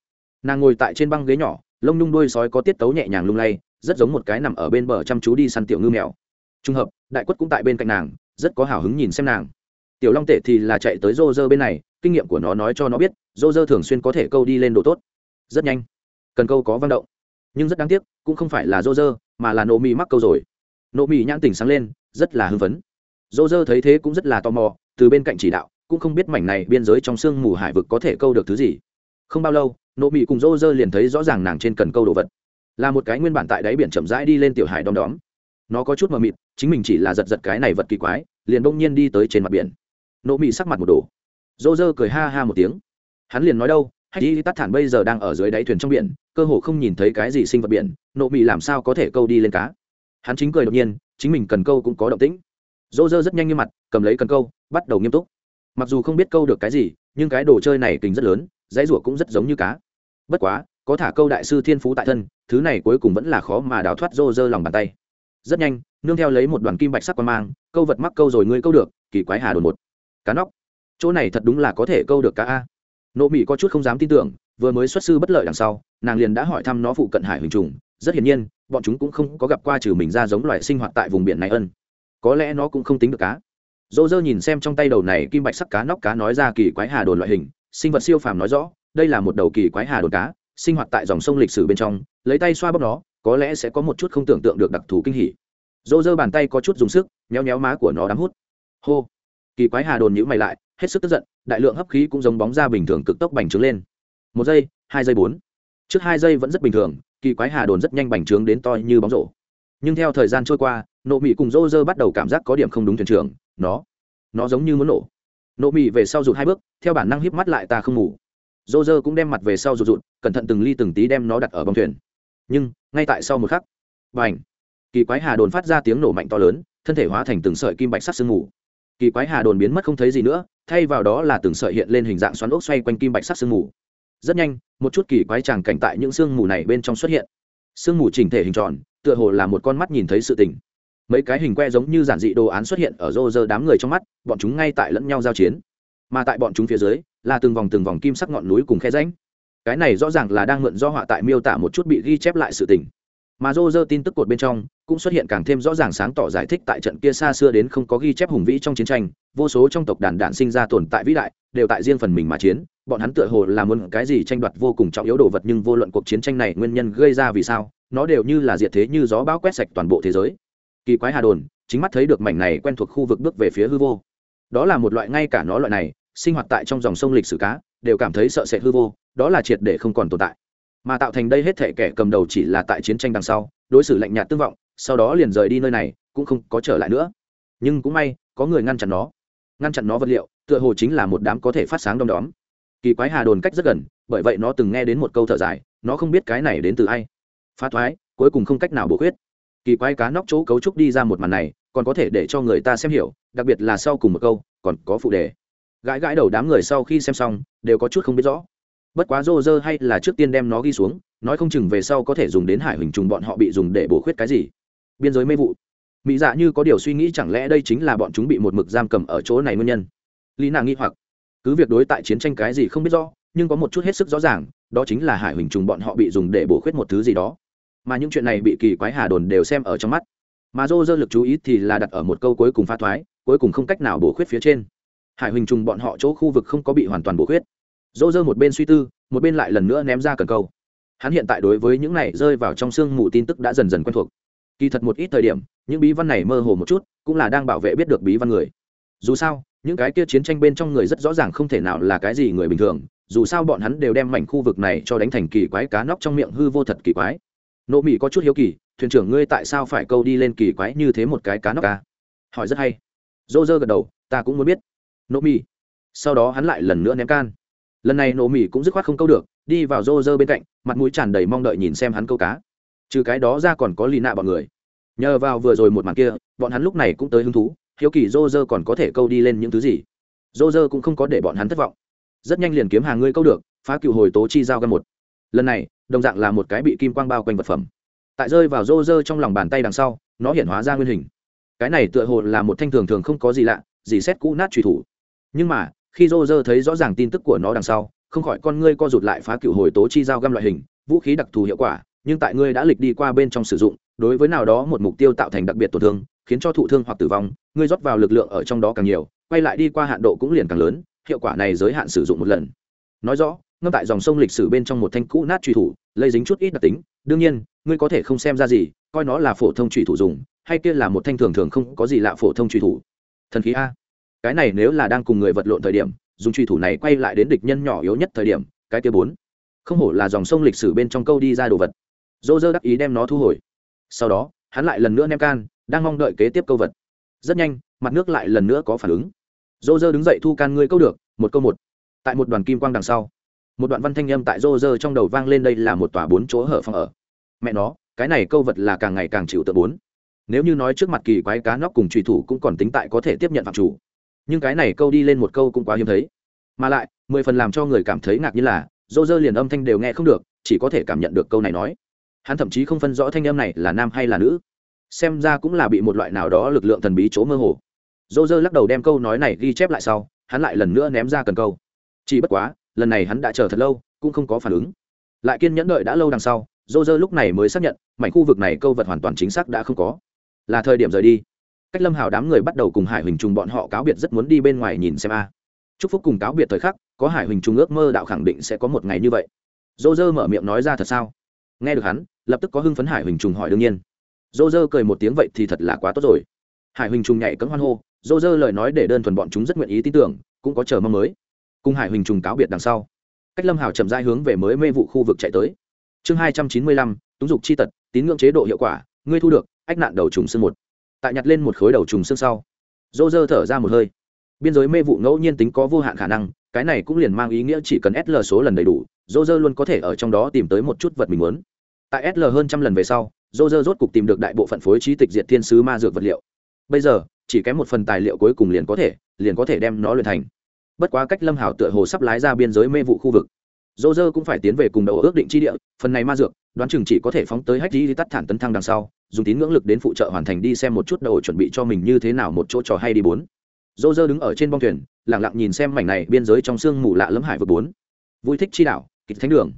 S1: Nàng ngồi tại trên băng ghế nhỏ, lông nhung đuôi sói có tiết tấu nhẹ nhàng lung lay, rất giống một cái nằm ở bên bờ chăm chú đi săn tiểu ngư mèo. Trùng hợp, đại quất cũng tại bên cạnh nàng, rất có hào hứng nhìn xem nàng. Tiểu long tể thì là chạy tới rô rơ bên này kinh nghiệm của nó nói cho nó biết dô dơ thường xuyên có thể câu đi lên đồ tốt. Rất nhanh. Cần câu có văn động. Nhưng rất đáng tiếc, cũng không phải là dô dơ mà là nộ mì mắc câu rồi. Nộ mì nhãn tình sáng lên, rất là hưng phấn. Dô dơ thấy thế cũng rất là tò mò, từ bên cạnh chỉ đạo, cũng không biết mảnh này biên giới trong sương mù hải vực có thể câu được thứ gì. Không bao lâu, nộ mì cùng dô dơ liền thấy rõ ràng nàng trên cần câu đồ vật. Là một cái nguyên bản tại đáy biển chậm rãi đi lên tiểu hải đom đóm. Nó có chút mờ mịt, chính mình chỉ là giật giật cái này vật kỳ quái, liền bỗng nhiên đi tới trên mặt biển. Nộ mỹ sắc mặt một đồ rô dơ cười ha ha một tiếng. Hắn liền nói đâu, hay đi tắt thản bây giờ đang ở dưới đáy thuyền trong biển, cơ hồ không nhìn thấy cái gì sinh vật biển, nộ mị làm sao có thể câu đi lên cá? Hắn chính cười đột nhiên, chính mình cần câu cũng có động tĩnh. Rô dơ rất nhanh như mặt, cầm lấy cần câu, bắt đầu nghiêm túc. Mặc dù không biết câu được cái gì, nhưng cái đồ chơi này kính rất lớn, dãy rủa cũng rất giống như cá. Bất quá, có thả câu đại sư thiên phú tại thân, thứ này cuối cùng vẫn là khó mà đào thoát rô rơ lòng bàn tay. Rất nhanh, nương theo lấy một đoàn kim bạch sắc quan mang, câu vật mắc câu rồi ngươi câu được, kỳ quái hà đồn một. Cá nóc chỗ này thật đúng là có thể câu được cá a. Nộ mỹ có chút không dám tin tưởng, vừa mới xuất sư bất lợi đằng sau, nàng liền đã hỏi thăm nó phụ cận hải huỳnh trùng. Rất hiển nhiên, bọn chúng cũng không có gặp qua trừ mình ra giống loài sinh hoạt tại vùng biển này ân. Có lẽ nó cũng không tính được cá. Dỗ dơ nhìn xem trong tay đầu này kim bạch sắc cá nóc cá nói ra kỳ quái hà đồn loại hình, sinh vật siêu phàm nói rõ, đây là một đầu kỳ quái hà đồn cá, sinh hoạt tại dòng sông lịch sử bên trong, lấy tay xoa bóp nó, có lẽ sẽ có một chút không tưởng tượng được đặc thù kinh hỉ. Dỗ dơ bàn tay có chút dùng sức nhéo nhéo má của nó đắm hút. Hô. Kỳ quái hà đồn nhữ mày lại hết sức tức giận, đại lượng hấp khí cũng giống bóng ra bình thường cực tốc bành trướng lên. Một giây, hai giây bốn. Trước hai giây vẫn rất bình thường, kỳ quái hà đồn rất nhanh bành trướng đến to như bóng rổ. Nhưng theo thời gian trôi qua, nộ mị cùng rô rơ bắt đầu cảm giác có điểm không đúng thuyền trưởng, nó nó giống như muốn nổ. Nộ mị về sau rụt hai bước, theo bản năng híp mắt lại ta không ngủ. Rô rơ cũng đem mặt về sau rụt rụt, cẩn thận từng ly từng tí đem nó đặt ở bông thuyền. Nhưng, ngay tại sau một khắc b à n h kỳ quái hà đồn phát ra tiếng nổ mạnh to lớn, thân thể hóa thành từng sợi kim bạch sắc sương mù. Kỳ quái hà đồn biến mất không thấy gì nữa thay vào đó là từng sợi hiện lên hình dạng xoắn ốc xoay quanh kim bạch sắc sương mù. Rất nhanh, một chút kỳ quái tràng cảnh tại những sương mù này bên trong xuất hiện. Sương mù chỉnh thể hình tròn, tựa hồ là một con mắt nhìn thấy sự tình. Mấy cái hình que giống như giản dị đồ án xuất hiện ở rô rơ đám người trong mắt, bọn chúng ngay tại lẫn nhau giao chiến. Mà tại bọn chúng phía dưới, là từng vòng từng vòng kim sắc ngọn núi cùng khe ránh cái này rõ ràng là đang mượn do họa tại miêu tả một chút bị ghi chép lại sự tình mà rô rơ tin tức cột bên trong cũng xuất hiện càng thêm rõ ràng sáng tỏ giải thích tại trận kia xa xưa đến không có ghi chép hùng vĩ trong chiến tranh, vô số trong tộc đàn đạn sinh ra tồn tại vĩ đại, đều tại riêng phần mình mà chiến, bọn hắn tựa hồ là muốn cái gì tranh đoạt vô cùng trọng yếu đồ vật nhưng vô luận cuộc chiến tranh này nguyên nhân gây ra vì sao, nó đều như là diệt thế như gió bão quét sạch toàn bộ thế giới. Kỳ quái hà đồn, chính mắt thấy được mảnh này quen thuộc khu vực bước về phía hư vô. Đó là một loại ngay cả nó loại này, sinh hoạt tại trong dòng sông lịch sử cá, đều cảm thấy sợ sệt hư vô, đó là triệt để không còn tồn tại mà tạo thành đây hết thể kẻ cầm đầu chỉ là tại chiến tranh đằng sau, đối xử lạnh nhạt tương vọng, sau đó liền rời đi nơi này, cũng không có trở lại nữa. Nhưng cũng may, có người ngăn chặn nó. Ngăn chặn nó vật liệu, tựa hồ chính là một đám có thể phát sáng đom đóm. Kỳ quái hà đồn cách rất gần, bởi vậy nó từng nghe đến một câu thở dài, nó không biết cái này đến từ ai. Phá thoái, cuối cùng không cách nào bổ khuyết. Kỳ quái cá nóc chỗ cấu trúc đi ra một màn này, còn có thể để cho người ta xem hiểu, đặc biệt là sau cùng một câu, còn có phụ đề. Gãi gãi đầu đám người sau khi xem xong, đều có chút không biết rõ bất quá rô rơ hay là trước tiên đem nó ghi xuống, nói không chừng về sau có thể dùng đến hải huỳnh trùng bọn họ bị dùng để bổ khuyết cái gì. Biên giới mê vụ. Mỹ dạ như có điều suy nghĩ chẳng lẽ đây chính là bọn chúng bị một mực giam cầm ở chỗ này nguyên nhân? Lý nàng nghi hoặc. Cứ việc đối tại chiến tranh cái gì không biết rõ, nhưng có một chút hết sức rõ ràng, đó chính là hải huỳnh trùng bọn họ bị dùng để bổ khuyết một thứ gì đó. Mà những chuyện này bị kỳ quái hà đồn đều xem ở trong mắt. Mà dô dơ lực chú ý thì là đặt ở một câu cuối cùng pha thoái, cuối cùng không cách nào bổ khuyết phía trên. Hải huỳnh trùng bọn họ chỗ khu vực không có bị hoàn toàn bổ khuyết dỗ dơ một bên suy tư, một bên lại lần nữa ném ra cần câu. Hắn hiện tại đối với những này rơi vào trong sương mù tin tức đã dần dần quen thuộc. Kỳ thật một ít thời điểm, những bí văn này mơ hồ một chút, cũng là đang bảo vệ biết được bí văn người. Dù sao, những cái kia chiến tranh bên trong người rất rõ ràng không thể nào là cái gì người bình thường, dù sao bọn hắn đều đem mảnh khu vực này cho đánh thành kỳ quái cá nóc trong miệng hư vô thật kỳ quái. Nộ mỹ có chút hiếu kỳ, thuyền trưởng ngươi tại sao phải câu đi lên kỳ quái như thế một cái cá nóc ca hỏi rất hay. Dô dơ gật đầu, ta cũng muốn biết. Nộ mỹ sau đó hắn lại lần nữa ném can lần này nổ mỹ cũng dứt khoát không câu được, đi vào rô rơ bên cạnh, mặt mũi tràn đầy mong đợi nhìn xem hắn câu cá. Trừ cái đó ra còn có lì nạ bọn người. Nhờ vào vừa rồi một màn kia, bọn hắn lúc này cũng tới hứng thú, hiếu kỳ rô rơ còn có thể câu đi lên những thứ gì. Rô rơ cũng không có để bọn hắn thất vọng. Rất nhanh liền kiếm hàng ngươi câu được, phá cựu hồi tố chi giao găm một. Lần này, đồng dạng là một cái bị kim quang bao quanh vật phẩm. Tại rơi vào rô rơ trong lòng bàn tay đằng sau, nó hiện hóa ra nguyên hình. Cái này tựa hồ là một thanh thường thường không có gì lạ, gì xét cũ nát trùy thủ. Nhưng mà khi rô rơ thấy rõ ràng tin tức của nó đằng sau, không khỏi con ngươi co rụt lại phá cựu hồi tố chi giao găm loại hình, vũ khí đặc thù hiệu quả, nhưng tại ngươi đã lịch đi qua bên trong sử dụng, đối với nào đó một mục tiêu tạo thành đặc biệt tổn thương, khiến cho thụ thương hoặc tử vong, ngươi rót vào lực lượng ở trong đó càng nhiều, quay lại đi qua hạn độ cũng liền càng lớn, hiệu quả này giới hạn sử dụng một lần. Nói rõ, ngâm tại dòng sông lịch sử bên trong một thanh cũ nát truy thủ lây dính chút ít đặc tính, đương nhiên, ngươi có thể không xem ra gì, coi nó là phổ thông truy thủ dùng, hay kia là một thanh thường thường không có gì lạ phổ thông truy thủ. Thần khí a cái này nếu là đang cùng người vật lộn thời điểm, dùng truy thủ này quay lại đến địch nhân nhỏ yếu nhất thời điểm, cái kia bốn. Không hổ là dòng sông lịch sử bên trong câu đi ra đồ vật. Dô dơ đắc ý đem nó thu hồi. Sau đó, hắn lại lần nữa nem can, đang mong đợi kế tiếp câu vật. Rất nhanh, mặt nước lại lần nữa có phản ứng. Dô dơ đứng dậy thu can ngươi câu được, một câu một. Tại một đoàn kim quang đằng sau, một đoạn văn thanh âm tại dô dơ trong đầu vang lên đây là một tòa bốn chỗ hở phòng ở. Mẹ nó, cái này câu vật là càng ngày càng chịu tự bốn. Nếu như nói trước mặt kỳ quái cá nóc cùng trùy thủ cũng còn tính tại có thể tiếp nhận phạm chủ nhưng cái này câu đi lên một câu cũng quá hiếm thấy. Mà lại, mười phần làm cho người cảm thấy ngạc như là, dô dơ liền âm thanh đều nghe không được, chỉ có thể cảm nhận được câu này nói. Hắn thậm chí không phân rõ thanh âm này là nam hay là nữ. Xem ra cũng là bị một loại nào đó lực lượng thần bí chỗ mơ hồ. Dô dơ lắc đầu đem câu nói này ghi chép lại sau, hắn lại lần nữa ném ra cần câu. Chỉ bất quá, lần này hắn đã chờ thật lâu, cũng không có phản ứng. Lại kiên nhẫn đợi đã lâu đằng sau, dô dơ lúc này mới xác nhận, mảnh khu vực này câu vật hoàn toàn chính xác đã không có. Là thời điểm rời đi cách lâm hào đám người bắt đầu cùng hải huỳnh trùng bọn họ cáo biệt rất muốn đi bên ngoài nhìn xem a chúc phúc cùng cáo biệt thời khắc có hải huỳnh trùng ước mơ đạo khẳng định sẽ có một ngày như vậy dô dơ mở miệng nói ra thật sao nghe được hắn lập tức có hưng phấn hải huỳnh trùng hỏi đương nhiên dô dơ cười một tiếng vậy thì thật là quá tốt rồi hải huỳnh trùng nhảy cấm hoan hô dô dơ lời nói để đơn thuần bọn chúng rất nguyện ý tin tưởng cũng có chờ mong mới cùng hải huỳnh trùng cáo biệt đằng sau cách lâm hào chậm rãi hướng về mới mê vụ khu vực chạy tới chương hai trăm chín mươi lăm, túng dục chi tật, tín ngưỡng chế độ hiệu quả, ngươi thu được, ách nạn đầu trùng xương một tại nhặt lên một khối đầu trùng xương sau. Dô dơ thở ra một hơi. Biên giới mê vụ ngẫu nhiên tính có vô hạn khả năng, cái này cũng liền mang ý nghĩa chỉ cần sl số lần đầy đủ dô dơ luôn có thể ở trong đó tìm tới một chút vật mình muốn. Tại sl hơn trăm lần về sau dô dơ rốt cục tìm được đại bộ phận phối trí tịch diệt thiên sứ ma dược vật liệu. Bây giờ, chỉ kém một phần tài liệu cuối cùng liền có thể, liền có thể đem nó luyện thành. Bất quá cách lâm hảo tựa hồ sắp lái ra biên giới mê vụ khu vực dô dơ cũng phải tiến về cùng đầu ước định chi địa, phần này ma dược, đoán chừng chỉ có thể phóng tới hách đi tắt thản tấn thăng đằng sau, dùng tín ngưỡng lực đến phụ trợ hoàn thành đi xem một chút đầu chuẩn bị cho mình như thế nào một chỗ trò hay đi bốn. Dô dơ đứng ở trên bong thuyền lẳng lặng nhìn xem mảnh này biên giới trong sương mù lạ lẫm hải vực bốn. Vui thích chi đạo kịch thánh đường.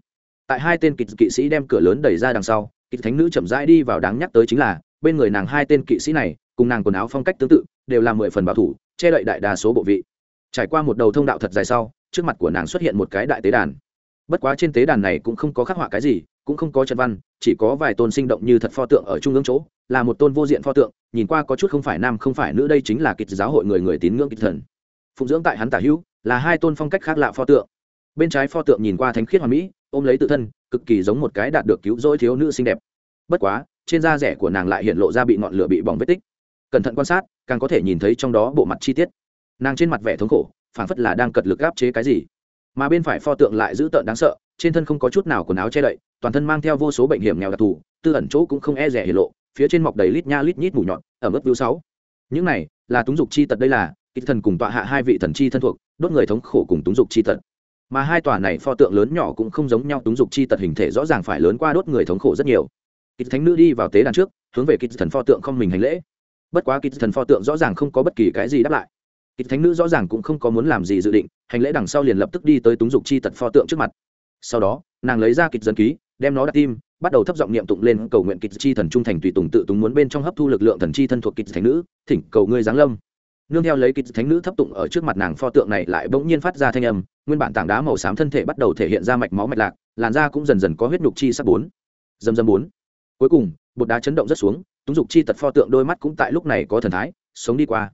S1: Tại hai tên kịch kỵ sĩ đem cửa lớn đẩy ra đằng sau kịch thánh nữ chậm rãi đi vào đáng nhắc tới chính là, bên người nàng hai tên kỵ sĩ này, cùng nàng quần áo phong cách tương tự, đều là mười phần bảo thủ, che đậy đại đa số bộ vị. Trải qua một đầu thông đạo thật dài sau, trước mặt của nàng xuất hiện một cái đại tế đàn bất quá trên tế đàn này cũng không có khắc họa cái gì, cũng không có chân văn, chỉ có vài tôn sinh động như thật pho tượng ở trung ương chỗ, là một tôn vô diện pho tượng, nhìn qua có chút không phải nam không phải nữ, đây chính là kịch giáo hội người người tín ngưỡng kịch thần. Phụng dưỡng tại hắn tả hữu, là hai tôn phong cách khác lạ pho tượng. Bên trái pho tượng nhìn qua thánh khiết hoàn mỹ, ôm lấy tự thân, cực kỳ giống một cái đạt được cứu rỗi thiếu nữ xinh đẹp. Bất quá, trên da rẻ của nàng lại hiện lộ ra bị ngọn lửa bị bỏng vết tích. Cẩn thận quan sát, càng có thể nhìn thấy trong đó bộ mặt chi tiết. Nàng trên mặt vẻ thống khổ, phảng phất là đang cật lực gáp chế cái gì mà bên phải pho tượng lại dữ tợn đáng sợ, trên thân không có chút nào quần áo che đậy, toàn thân mang theo vô số bệnh hiểm nghèo đặc thù, tư ẩn chỗ cũng không e rẻ hiển lộ, phía trên mọc đầy lít nha lít nhít mù nhọn ở mức view sáu. Những này là túng dục chi tật đây là, kích thần cùng tọa hạ hai vị thần chi thân thuộc, đốt người thống khổ cùng túng dục chi tật. Mà hai tòa này pho tượng lớn nhỏ cũng không giống nhau, túng dục chi tật hình thể rõ ràng phải lớn qua đốt người thống khổ rất nhiều. Kịch thánh nữ đi vào tế đàn trước, hướng về kịch thần pho tượng không mình hành lễ. Bất quá kịch thần pho tượng rõ ràng không có bất kỳ cái gì đáp lại. Kịch thánh nữ rõ ràng cũng không có muốn làm gì dự định hành lễ đằng sau liền lập tức đi tới túng dục chi tật pho tượng trước mặt. Sau đó, nàng lấy ra kịch dân ký, đem nó đặt tim, bắt đầu thấp giọng niệm tụng lên cầu nguyện kịch chi thần trung thành tùy tùng tự túng muốn bên trong hấp thu lực lượng thần chi thân thuộc kịch thánh nữ, thỉnh cầu ngươi giáng lâm. Nương theo lấy kịch thánh nữ thấp tụng ở trước mặt nàng pho tượng này lại bỗng nhiên phát ra thanh âm, nguyên bản tảng đá màu xám thân thể bắt đầu thể hiện ra mạch máu mạch lạc, làn da cũng dần dần có huyết nhục chi sắc bốn. Dầm dầm bốn. Cuối cùng, bột đá chấn động rất xuống, túng dục chi tật pho tượng đôi mắt cũng tại lúc này có thần thái, sống đi qua.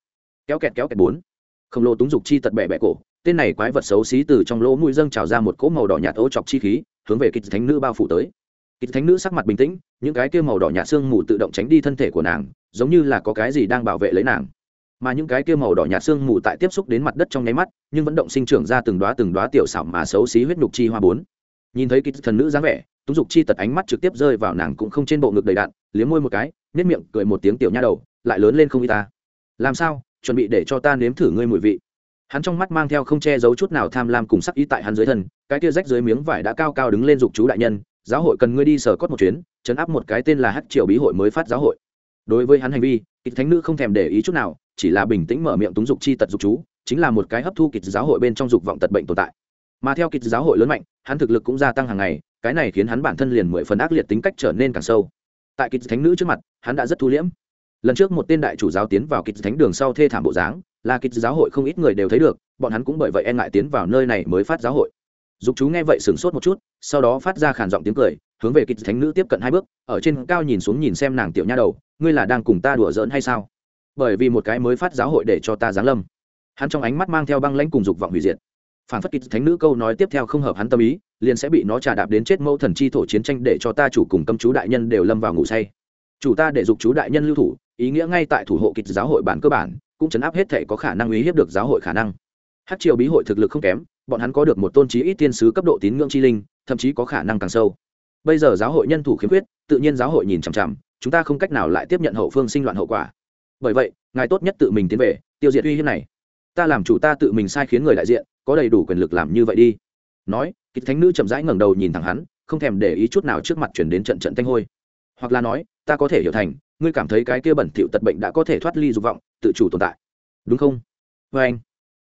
S1: Kéo kẹt kéo kẹt bốn. Khổng lồ túng dục chi tật bẻ bẻ cổ tên này quái vật xấu xí từ trong lỗ mũi dâng trào ra một cỗ màu đỏ nhạt ô chọc chi khí, hướng về kịch thánh nữ bao phủ tới. Kịch thánh nữ sắc mặt bình tĩnh, những cái kia màu đỏ nhạt xương mù tự động tránh đi thân thể của nàng, giống như là có cái gì đang bảo vệ lấy nàng. Mà những cái kia màu đỏ nhạt xương mù tại tiếp xúc đến mặt đất trong nháy mắt, nhưng vẫn động sinh trưởng ra từng đoá từng đoá tiểu xảo mà xấu xí huyết nhục chi hoa bốn. Nhìn thấy kịch thần nữ dáng vẻ, túng dục chi tật ánh mắt trực tiếp rơi vào nàng cũng không trên bộ ngực đầy đạn, liếm môi một cái nếp miệng cười một tiếng tiểu nha đầu, lại lớn lên không y ta. Làm sao? Chuẩn bị để cho ta nếm thử ngươi mùi vị hắn trong mắt mang theo không che giấu chút nào tham lam cùng sắc ý tại hắn dưới thân, cái kia rách dưới miếng vải đã cao cao đứng lên dục chú đại nhân, giáo hội cần ngươi đi sở cốt một chuyến chấn áp một cái tên là hát triều bí hội mới phát giáo hội. Đối với hắn hành vi, kịch thánh nữ không thèm để ý chút nào, chỉ là bình tĩnh mở miệng túng dục chi tật dục chú, chính là một cái hấp thu kịch giáo hội bên trong dục vọng tật bệnh tồn tại. Mà theo kịch giáo hội lớn mạnh, hắn thực lực cũng gia tăng hàng ngày, cái này khiến hắn bản thân liền mười phần ác liệt tính cách trở nên càng sâu. Tại kịch thánh nữ trước mặt, hắn đã rất thu liễm lần trước một tên đại chủ giáo tiến vào kịch thánh đường sau thê thảm bộ dáng, là kịch giáo hội không ít người đều thấy được, bọn hắn cũng bởi vậy e ngại tiến vào nơi này mới phát giáo hội. Dục chú nghe vậy sửng sốt một chút, sau đó phát ra khản giọng tiếng cười, hướng về kịch thánh nữ tiếp cận hai bước, ở trên cao nhìn xuống nhìn xem nàng tiểu nha đầu, ngươi là đang cùng ta đùa giỡn hay sao? Bởi vì một cái mới phát giáo hội để cho ta giáng lâm. Hắn trong ánh mắt mang theo băng lãnh cùng dục vọng hủy diệt. Phản phất kịch thánh nữ câu nói tiếp theo không hợp hắn tâm ý, liền sẽ bị nó trà đạp đến chết mẫu thần chi thổ chiến tranh để cho ta chủ cùng tâm chú đại nhân đều lâm vào ngủ say chủ ta để dục chú đại nhân lưu thủ, ý nghĩa ngay tại thủ hộ kịch giáo hội bản cơ bản, cũng chấn áp hết thể có khả năng uy hiếp được giáo hội khả năng. Hát triều bí hội thực lực không kém, bọn hắn có được một tôn trí ít tiên sứ cấp độ tín ngưỡng chi linh, thậm chí có khả năng càng sâu. Bây giờ giáo hội nhân thủ khiếm khuyết, tự nhiên giáo hội nhìn chằm chằm, chúng ta không cách nào lại tiếp nhận hậu phương sinh loạn hậu quả. Bởi vậy, ngài tốt nhất tự mình tiến về, tiêu diệt uy hiếp này. Ta làm chủ ta tự mình sai khiến người đại diện, có đầy đủ quyền lực làm như vậy đi. Nói, kịch thánh nữ chậm rãi ngẩng đầu nhìn thẳng hắn, không thèm để ý chút nào trước mặt chuyển đến trận trận thanh hôi. Hoặc là nói ta có thể hiểu thành, ngươi cảm thấy cái kia bẩn thỉu tật bệnh đã có thể thoát ly dục vọng, tự chủ tồn tại. Đúng không? Vê anh,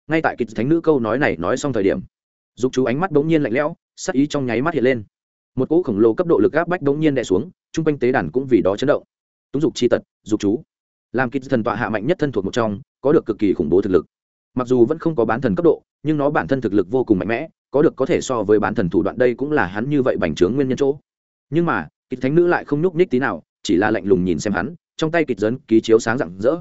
S1: ngay tại kịch thánh nữ câu nói này nói xong thời điểm, dục chú ánh mắt bỗng nhiên lạnh lẽo sắc ý trong nháy mắt hiện lên. Một cỗ khổng lồ cấp độ lực áp bách bỗng nhiên đè xuống, chung quanh tế đàn cũng vì đó chấn động. Túng dục chi tật, dục chú. Làm kịch thần tọa hạ mạnh nhất thân thuộc một trong, có được cực kỳ khủng bố thực lực. Mặc dù vẫn không có bán thần cấp độ, nhưng nó bản thân thực lực vô cùng mạnh mẽ, có được có thể so với bán thần thủ đoạn đây cũng là hắn như vậy bành trướng nguyên nhân chỗ. Nhưng mà, kịch thánh nữ lại không nhúc nhích tí nào chỉ là lạnh lùng nhìn xem hắn, trong tay kịch dấn ký chiếu sáng rạng rỡ.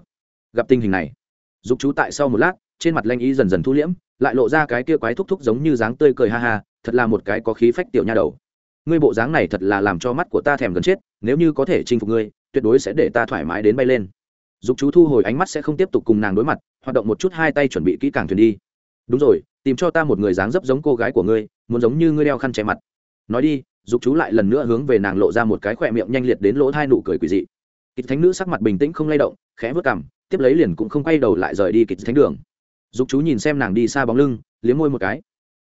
S1: Gặp tình hình này, dục chú tại sau một lát, trên mặt lanh ý dần dần thu liễm, lại lộ ra cái kia quái thúc thúc giống như dáng tươi cười ha ha, thật là một cái có khí phách tiểu nha đầu. Ngươi bộ dáng này thật là làm cho mắt của ta thèm gần chết, nếu như có thể chinh phục ngươi, tuyệt đối sẽ để ta thoải mái đến bay lên. Dục chú thu hồi ánh mắt sẽ không tiếp tục cùng nàng đối mặt, hoạt động một chút hai tay chuẩn bị kỹ càng thuyền đi. Đúng rồi, tìm cho ta một người dáng dấp giống cô gái của ngươi, muốn giống như ngươi đeo khăn che mặt. Nói đi dục chú lại lần nữa hướng về nàng lộ ra một cái khỏe miệng nhanh liệt đến lỗ hai nụ cười quỳ dị. Kịch thánh nữ sắc mặt bình tĩnh không lay động, khẽ vớt cằm, tiếp lấy liền cũng không quay đầu lại rời đi kịch thánh đường. Dục chú nhìn xem nàng đi xa bóng lưng, liếm môi một cái.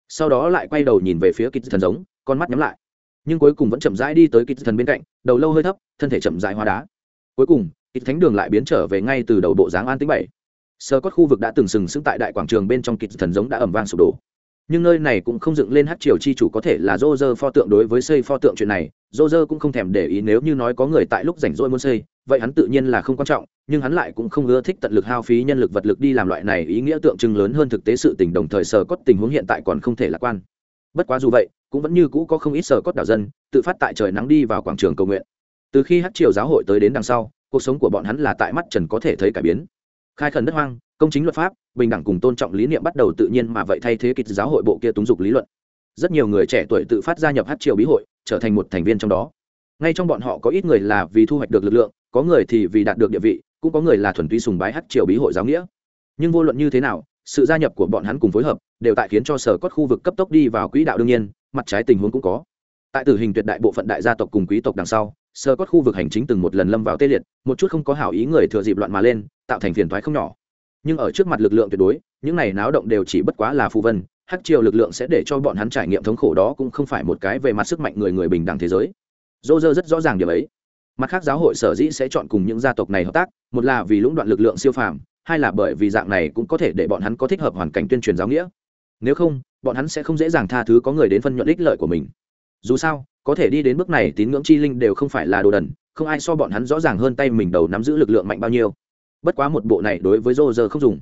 S1: Sau đó lại quay đầu nhìn về phía kịch thần giống, con mắt nhắm lại. Nhưng cuối cùng vẫn chậm rãi đi tới kịch thần bên cạnh, đầu lâu hơi thấp, thân thể chậm rãi hóa đá. Cuối cùng, kịch thánh đường lại biến trở về ngay từ đầu bộ dáng an tính bảy. Sơ cốt khu vực đã từng sừng sững tại đại quảng trường bên trong kịch thần giống đã ẩm vang sụp đổ nhưng nơi này cũng không dựng lên hát triều chi chủ có thể là dô dơ pho tượng đối với xây pho tượng chuyện này dô dơ cũng không thèm để ý nếu như nói có người tại lúc rảnh rỗi muốn xây, vậy hắn tự nhiên là không quan trọng, nhưng hắn lại cũng không ưa thích tận lực hao phí nhân lực vật lực đi làm loại này ý nghĩa tượng trưng lớn hơn thực tế sự tình, đồng thời sờ cốt tình huống hiện tại còn không thể lạc quan. Bất quá dù vậy, cũng vẫn như cũ có không ít sờ cốt đảo dân tự phát tại trời nắng đi vào quảng trường cầu nguyện. Từ khi hát triều giáo hội tới đến đằng sau, cuộc sống của bọn hắn là tại mắt trần có thể thấy cải biến. Khai khẩn đất hoang công chính luật pháp, bình đẳng cùng tôn trọng lý niệm bắt đầu tự nhiên mà vậy thay thế kịch giáo hội bộ kia túng dục lý luận. Rất nhiều người trẻ tuổi tự phát gia nhập hát triều bí hội, trở thành một thành viên trong đó. Ngay trong bọn họ có ít người là vì thu hoạch được lực lượng, có người thì vì đạt được địa vị, cũng có người là thuần túy sùng bái hát triều bí hội giáo nghĩa. Nhưng vô luận như thế nào, sự gia nhập của bọn hắn cùng phối hợp, đều tại khiến cho sở cốt khu vực cấp tốc đi vào quỹ đạo đương nhiên, mặt trái tình huống cũng có. Tại tử hình tuyệt đại bộ phận đại gia tộc cùng quý tộc đằng sau sơ cốt khu vực hành chính từng một lần lâm vào tê liệt, một chút không có hảo ý người thừa dịp loạn mà lên, tạo thành phiền thoái không nhỏ nhưng ở trước mặt lực lượng tuyệt đối, những này náo động đều chỉ bất quá là phù vân, hắc triều lực lượng sẽ để cho bọn hắn trải nghiệm thống khổ đó cũng không phải một cái về mặt sức mạnh người người bình đẳng thế giới. Dô dơ rất rõ ràng điều ấy. Mặt khác giáo hội sở dĩ sẽ chọn cùng những gia tộc này hợp tác, một là vì lũng đoạn lực lượng siêu phàm, hai là bởi vì dạng này cũng có thể để bọn hắn có thích hợp hoàn cảnh tuyên truyền giáo nghĩa. Nếu không, bọn hắn sẽ không dễ dàng tha thứ có người đến phân nhuận ích lợi của mình. Dù sao, có thể đi đến bước này tín ngưỡng chi linh đều không phải là đồ đần, không ai so bọn hắn rõ ràng hơn tay mình đầu nắm giữ lực lượng mạnh bao nhiêu bất quá một bộ này đối với rô rơ không dùng.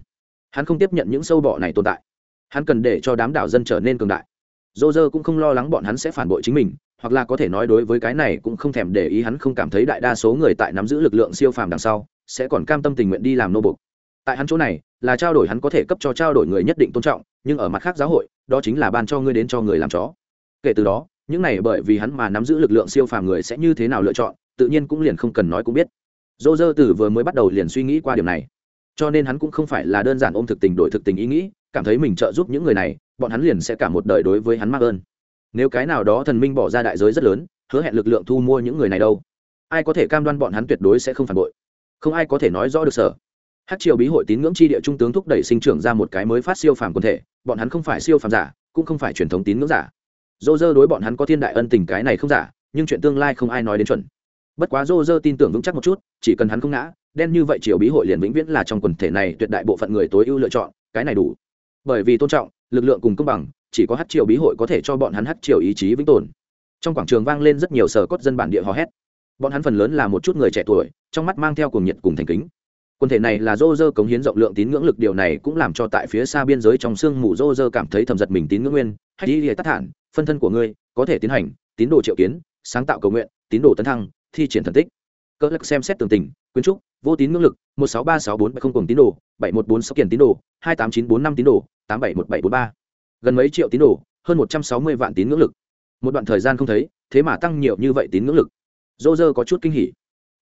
S1: Hắn không tiếp nhận những sâu bọ này tồn tại. Hắn cần để cho đám đảo dân trở nên cường đại. Rô rơ cũng không lo lắng bọn hắn sẽ phản bội chính mình, hoặc là có thể nói đối với cái này cũng không thèm để ý hắn không cảm thấy đại đa số người tại nắm giữ lực lượng siêu phàm đằng sau, sẽ còn cam tâm tình nguyện đi làm nô bục tại hắn chỗ này, là trao đổi hắn có thể cấp cho trao đổi người nhất định tôn trọng, nhưng ở mặt khác giáo hội, đó chính là ban cho ngươi đến cho người làm chó. Kể từ đó, những này bởi vì hắn mà nắm giữ lực lượng siêu phàm người sẽ như thế nào lựa chọn, tự nhiên cũng liền không cần nói cũng biết dô dơ từ vừa mới bắt đầu liền suy nghĩ qua điều này. Cho nên hắn cũng không phải là đơn giản ôm thực tình đổi thực tình ý nghĩ, cảm thấy mình trợ giúp những người này, bọn hắn liền sẽ cả một đời đối với hắn mắc ơn. Nếu cái nào đó thần minh bỏ ra đại giới rất lớn, hứa hẹn lực lượng thu mua những người này đâu? Ai có thể cam đoan bọn hắn tuyệt đối sẽ không phản bội? Không ai có thể nói rõ được sở. Hát triều bí hội tín ngưỡng tri địa trung tướng thúc đẩy sinh trưởng ra một cái mới phát siêu phàm quần thể, bọn hắn không phải siêu phàm giả, cũng không phải truyền thống tín ngưỡng giả. Dô dơ đối bọn hắn có thiên đại ân tình cái này không giả, nhưng chuyện tương lai không ai nói đến chuẩn bất quá dô dơ tin tưởng vững chắc một chút, chỉ cần hắn không ngã, đen như vậy triều bí hội liền vĩnh viễn là trong quần thể này tuyệt đại bộ phận người tối ưu lựa chọn, cái này đủ. Bởi vì tôn trọng, lực lượng cùng công bằng, chỉ có hát triều bí hội có thể cho bọn hắn hát triều ý chí vĩnh tồn. Trong quảng trường vang lên rất nhiều sở cốt dân bản địa hò hét. Bọn hắn phần lớn là một chút người trẻ tuổi, trong mắt mang theo cùng nhiệt cùng thành kính. Quần thể này là dô dơ cống hiến rộng lượng tín ngưỡng lực, điều này cũng làm cho tại phía xa biên giới trong sương mù dô dơ cảm thấy thầm giật mình tín ngưỡng nguyên. Hay đi lìa tắt thản, phân thân của ngươi, có thể tiến hành, tín đồ triệu kiến, sáng tạo cầu nguyện, tín đồ tấn thăng thi triển thần tích. Cỡ lắc xem xét tường tình, quyến trúc, vô tín ngưỡng lực, một sáu ba sáu bốn bảy không cùng tín đồ, bảy một bốn sáu kiển tín đồ, hai tám chín bốn năm tín đồ, tám bảy một bảy bốn ba. Gần mấy triệu tín đồ, hơn một trăm sáu mươi vạn tín ngưỡng lực. Một đoạn thời gian không thấy, thế mà tăng nhiều như vậy tín ngưỡng lực. Dô dơ có chút kinh hỉ.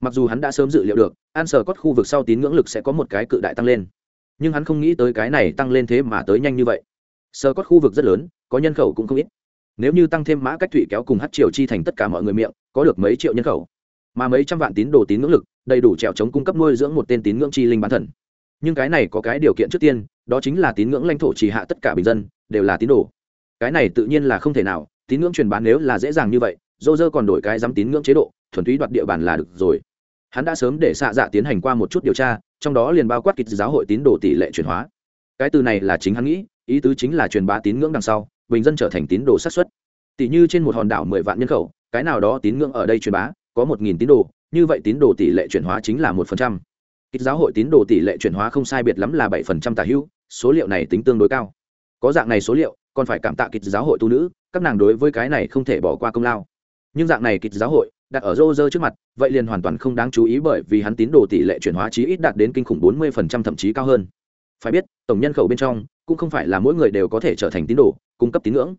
S1: Mặc dù hắn đã sớm dự liệu được an sở cốt khu vực sau tín ngưỡng lực sẽ có một cái cự đại tăng lên. Nhưng hắn không nghĩ tới cái này tăng lên thế mà tới nhanh như vậy. Sơ cốt khu vực rất lớn, có nhân khẩu cũng không ít. Nếu như tăng thêm mã cách thủy kéo cùng hát triều chi thành tất cả mọi người miệng, có được mấy triệu nhân khẩu? Mà mấy trăm vạn tín đồ tín ngưỡng lực, đầy đủ trèo chống cung cấp nuôi dưỡng một tên tín ngưỡng chi linh bán thần. Nhưng cái này có cái điều kiện trước tiên, đó chính là tín ngưỡng lãnh thổ chỉ hạ tất cả bình dân, đều là tín đồ. Cái này tự nhiên là không thể nào, tín ngưỡng truyền bán nếu là dễ dàng như vậy, dô dơ còn đổi cái dám tín ngưỡng chế độ, thuần túy đoạt địa bàn là được rồi. Hắn đã sớm để xạ dạ tiến hành qua một chút điều tra, trong đó liền bao quát kịch giáo hội tín đồ tỷ lệ chuyển hóa. Cái từ này là chính hắn nghĩ, ý tứ chính là truyền bá tín ngưỡng đằng sau, bình dân trở thành tín đồ sát xuất tỷ như trên một hòn đảo mười vạn nhân khẩu, cái nào đó tín ngưỡng ở đây truyền bá có một nghìn tín đồ, như vậy tín đồ tỷ lệ chuyển hóa chính là một phần trăm. Kịch giáo hội tín đồ tỷ lệ chuyển hóa không sai biệt lắm là bảy phần trăm tả hữu, số liệu này tính tương đối cao. Có dạng này số liệu, còn phải cảm tạ kịch giáo hội tu nữ, các nàng đối với cái này không thể bỏ qua công lao. Nhưng dạng này kịch giáo hội, đặt ở rô rơ trước mặt, vậy liền hoàn toàn không đáng chú ý bởi vì hắn tín đồ tỷ lệ chuyển hóa chí ít đạt đến kinh khủng bốn mươi phần trăm thậm chí cao hơn. Phải biết, tổng nhân khẩu bên trong, cũng không phải là mỗi người đều có thể trở thành tín đồ, cung cấp tín ngưỡng.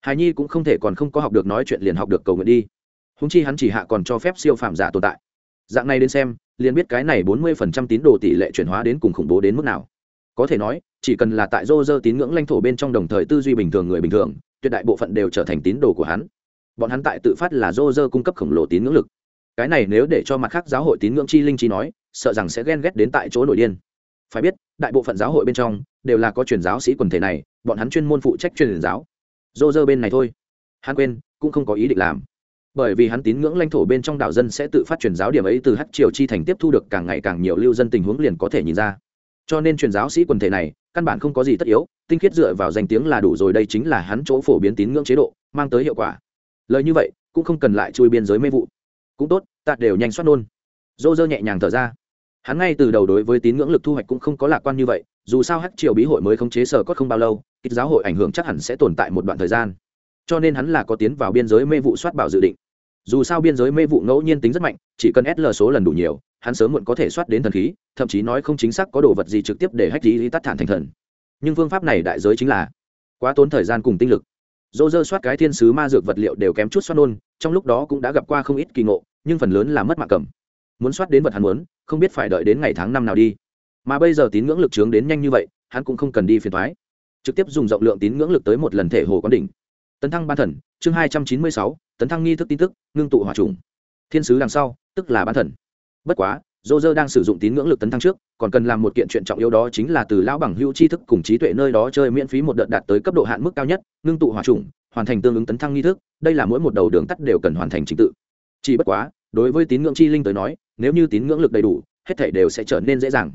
S1: Hài nhi cũng không thể còn không có học được nói chuyện liền học được cầu nguyện đi húng chi hắn chỉ hạ còn cho phép siêu phạm giả tồn tại. Dạng này đến xem, liền biết cái này bốn mươi phần trăm tín đồ tỷ lệ chuyển hóa đến cùng khủng bố đến mức nào. Có thể nói, chỉ cần là tại rô rơ tín ngưỡng lãnh thổ bên trong đồng thời tư duy bình thường người bình thường, tuyệt đại bộ phận đều trở thành tín đồ của hắn. Bọn hắn tại tự phát là rô rơ cung cấp khổng lồ tín ngưỡng lực. Cái này nếu để cho mặt khác giáo hội tín ngưỡng chi linh chi nói, sợ rằng sẽ ghen ghét đến tại chỗ nổi điên. Phải biết, đại bộ phận giáo hội bên trong, đều là có truyền giáo sĩ quần thể này, bọn hắn chuyên môn phụ trách truyền giáo. Rô rơ bên này thôi. Hắn quên, cũng không có ý định làm bởi vì hắn tín ngưỡng lãnh thổ bên trong đảo dân sẽ tự phát truyền giáo điểm ấy từ hát triều chi thành tiếp thu được càng ngày càng nhiều lưu dân tình huống liền có thể nhìn ra. Cho nên truyền giáo sĩ quần thể này, căn bản không có gì tất yếu, tinh khiết dựa vào danh tiếng là đủ rồi, đây chính là hắn chỗ phổ biến tín ngưỡng chế độ, mang tới hiệu quả. Lời như vậy, cũng không cần lại chui biên giới mê vụ. Cũng tốt, ta đều nhanh soát nôn dô dơ nhẹ nhàng thở ra. Hắn ngay từ đầu đối với tín ngưỡng lực thu hoạch cũng không có lạc quan như vậy, dù sao hát triều bí hội mới khống chế sở cốt không bao lâu ít giáo hội ảnh hưởng chắc hẳn sẽ tồn tại một đoạn thời gian. Cho nên hắn là có tiến vào biên giới mê vụ soát bảo dự định dù sao biên giới mê vụ ngẫu nhiên tính rất mạnh, chỉ cần sl số lần đủ nhiều, hắn sớm muộn có thể soát đến thần khí, thậm chí nói không chính xác có đồ vật gì trực tiếp để hách lý tắt thản thành thần. Nhưng phương pháp này đại giới chính là quá tốn thời gian cùng tinh lực. Dô dơ soát cái thiên sứ ma dược vật liệu đều kém chút soát nôn trong lúc đó cũng đã gặp qua không ít kỳ ngộ, nhưng phần lớn là mất mạng cầm. Muốn soát đến vật hắn muốn, không biết phải đợi đến ngày tháng năm nào đi. Mà bây giờ tín ngưỡng lực trướng đến nhanh như vậy, hắn cũng không cần đi phiền thoái trực tiếp dùng rộng lượng tín ngưỡng lực tới một lần thể hồ quán đỉnh. Tấn thăng ban thần, chương hai trăm chín mươi sáu tấn thăng nghi thức tin tức, ngưng tụ hỏa trùng. Thiên sứ đằng sau, tức là ban thần. Bất quá dô dơ đang sử dụng tín ngưỡng lực tấn thăng trước, còn cần làm một kiện chuyện trọng yếu đó chính là từ lão bằng hữu tri thức cùng trí tuệ nơi đó chơi miễn phí một đợt đạt tới cấp độ hạn mức cao nhất, ngưng tụ hòa trùng, hoàn thành tương ứng tấn thăng nghi thức, đây là mỗi một đầu đường tắt đều cần hoàn thành trình tự. Chỉ bất quá, đối với tín ngưỡng chi linh tới nói, nếu như tín ngưỡng lực đầy đủ, hết thể đều sẽ trở nên dễ dàng.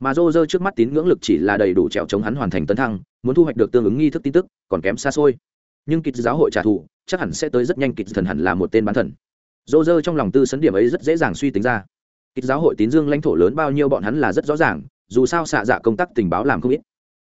S1: Mà dô dơ trước mắt tín ngưỡng lực chỉ là đầy đủ trèo chống hắn hoàn thành tấn thăng, muốn thu hoạch được tương ứng nghi thức tin tức, còn kém xa xôi nhưng kịch giáo hội trả thù, chắc hẳn sẽ tới rất nhanh kịch thần hẳn là một tên bán thần. Dô dơ trong lòng tư sấn điểm ấy rất dễ dàng suy tính ra. Kịch giáo hội tín dương lãnh thổ lớn bao nhiêu bọn hắn là rất rõ ràng, dù sao xạ dạ công tác tình báo làm không ít.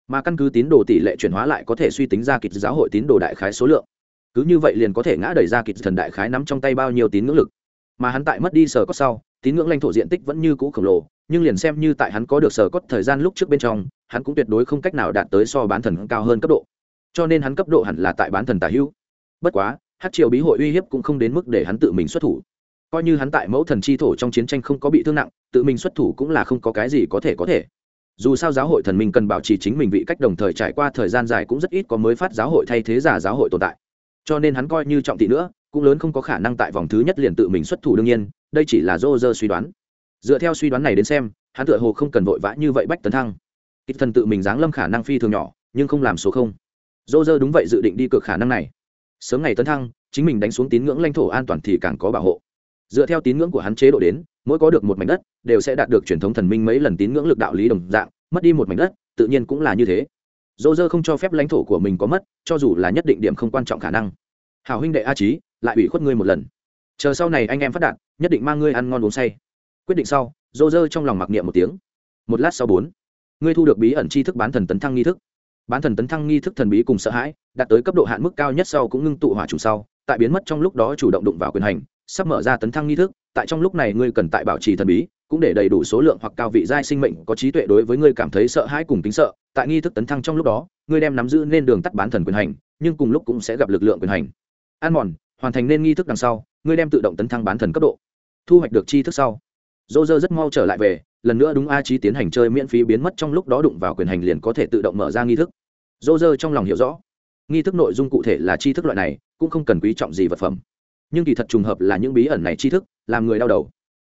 S1: Mà căn cứ tín đồ tỷ lệ chuyển hóa lại có thể suy tính ra kịch giáo hội tín đồ đại khái số lượng. Cứ như vậy liền có thể ngã đẩy ra kịch thần đại khái nắm trong tay bao nhiêu tín ngưỡng lực. Mà hắn tại mất đi sở cốt sau, tín ngưỡng lãnh thổ diện tích vẫn như cũ khổng lồ, nhưng liền xem như tại hắn có được sở cốt thời gian lúc trước bên trong, hắn cũng tuyệt đối không cách nào đạt tới so bán thần cao hơn cấp độ cho nên hắn cấp độ hẳn là tại bán thần tả hữu. Bất quá hát triều bí hội uy hiếp cũng không đến mức để hắn tự mình xuất thủ. Coi như hắn tại mẫu thần chi thổ trong chiến tranh không có bị thương nặng, tự mình xuất thủ cũng là không có cái gì có thể có thể. Dù sao giáo hội thần minh cần bảo trì chính mình vị cách đồng thời trải qua thời gian dài cũng rất ít có mới phát giáo hội thay thế giả giáo hội tồn tại. Cho nên hắn coi như trọng thị nữa, cũng lớn không có khả năng tại vòng thứ nhất liền tự mình xuất thủ đương nhiên, đây chỉ là dô dơ suy đoán. Dựa theo suy đoán này đến xem, hắn tựa hồ không cần vội vã như vậy bách tấn thăng. Kích thần tự mình giáng lâm khả năng phi thường nhỏ, nhưng không làm số không dô dơ đúng vậy dự định đi cực khả năng này. Sớm ngày tấn thăng, chính mình đánh xuống tín ngưỡng lãnh thổ an toàn thì càng có bảo hộ. Dựa theo tín ngưỡng của hắn chế độ đến, mỗi có được một mảnh đất, đều sẽ đạt được truyền thống thần minh mấy lần tín ngưỡng lực đạo lý đồng dạng, mất đi một mảnh đất, tự nhiên cũng là như thế. Dô dơ không cho phép lãnh thổ của mình có mất, cho dù là nhất định điểm không quan trọng khả năng. Hào huynh đệ a trí lại ủy khuất ngươi một lần. Chờ sau này anh em phát đạt, nhất định mang ngươi ăn ngon uống say. Quyết định sau, dô dơ trong lòng mặc niệm một tiếng. Một lát sau bốn, ngươi thu được bí ẩn tri thức bán thần tấn thăng nghi thức bán thần tấn thăng nghi thức thần bí cùng sợ hãi, đạt tới cấp độ hạn mức cao nhất sau cũng ngưng tụ hỏa trùng sau, tại biến mất trong lúc đó chủ động đụng vào quyền hành, sắp mở ra tấn thăng nghi thức, tại trong lúc này ngươi cần tại bảo trì thần bí, cũng để đầy đủ số lượng hoặc cao vị giai sinh mệnh có trí tuệ đối với ngươi cảm thấy sợ hãi cùng tính sợ, tại nghi thức tấn thăng trong lúc đó, ngươi đem nắm giữ nên đường tắt bán thần quyền hành, nhưng cùng lúc cũng sẽ gặp lực lượng quyền hành. An mòn hoàn thành nên nghi thức đằng sau, ngươi đem tự động tấn thăng bán thần cấp độ, thu hoạch được chi thức sau. Dô dơ rất mau trở lại về, lần nữa đúng a trí tiến hành chơi miễn phí biến mất trong lúc đó đụng vào quyền hành liền có thể tự động mở ra nghi thức dô dơ trong lòng hiểu rõ. Nghi thức nội dung cụ thể là chi thức loại này, cũng không cần quý trọng gì vật phẩm. Nhưng kỳ thật trùng hợp là những bí ẩn này chi thức, làm người đau đầu.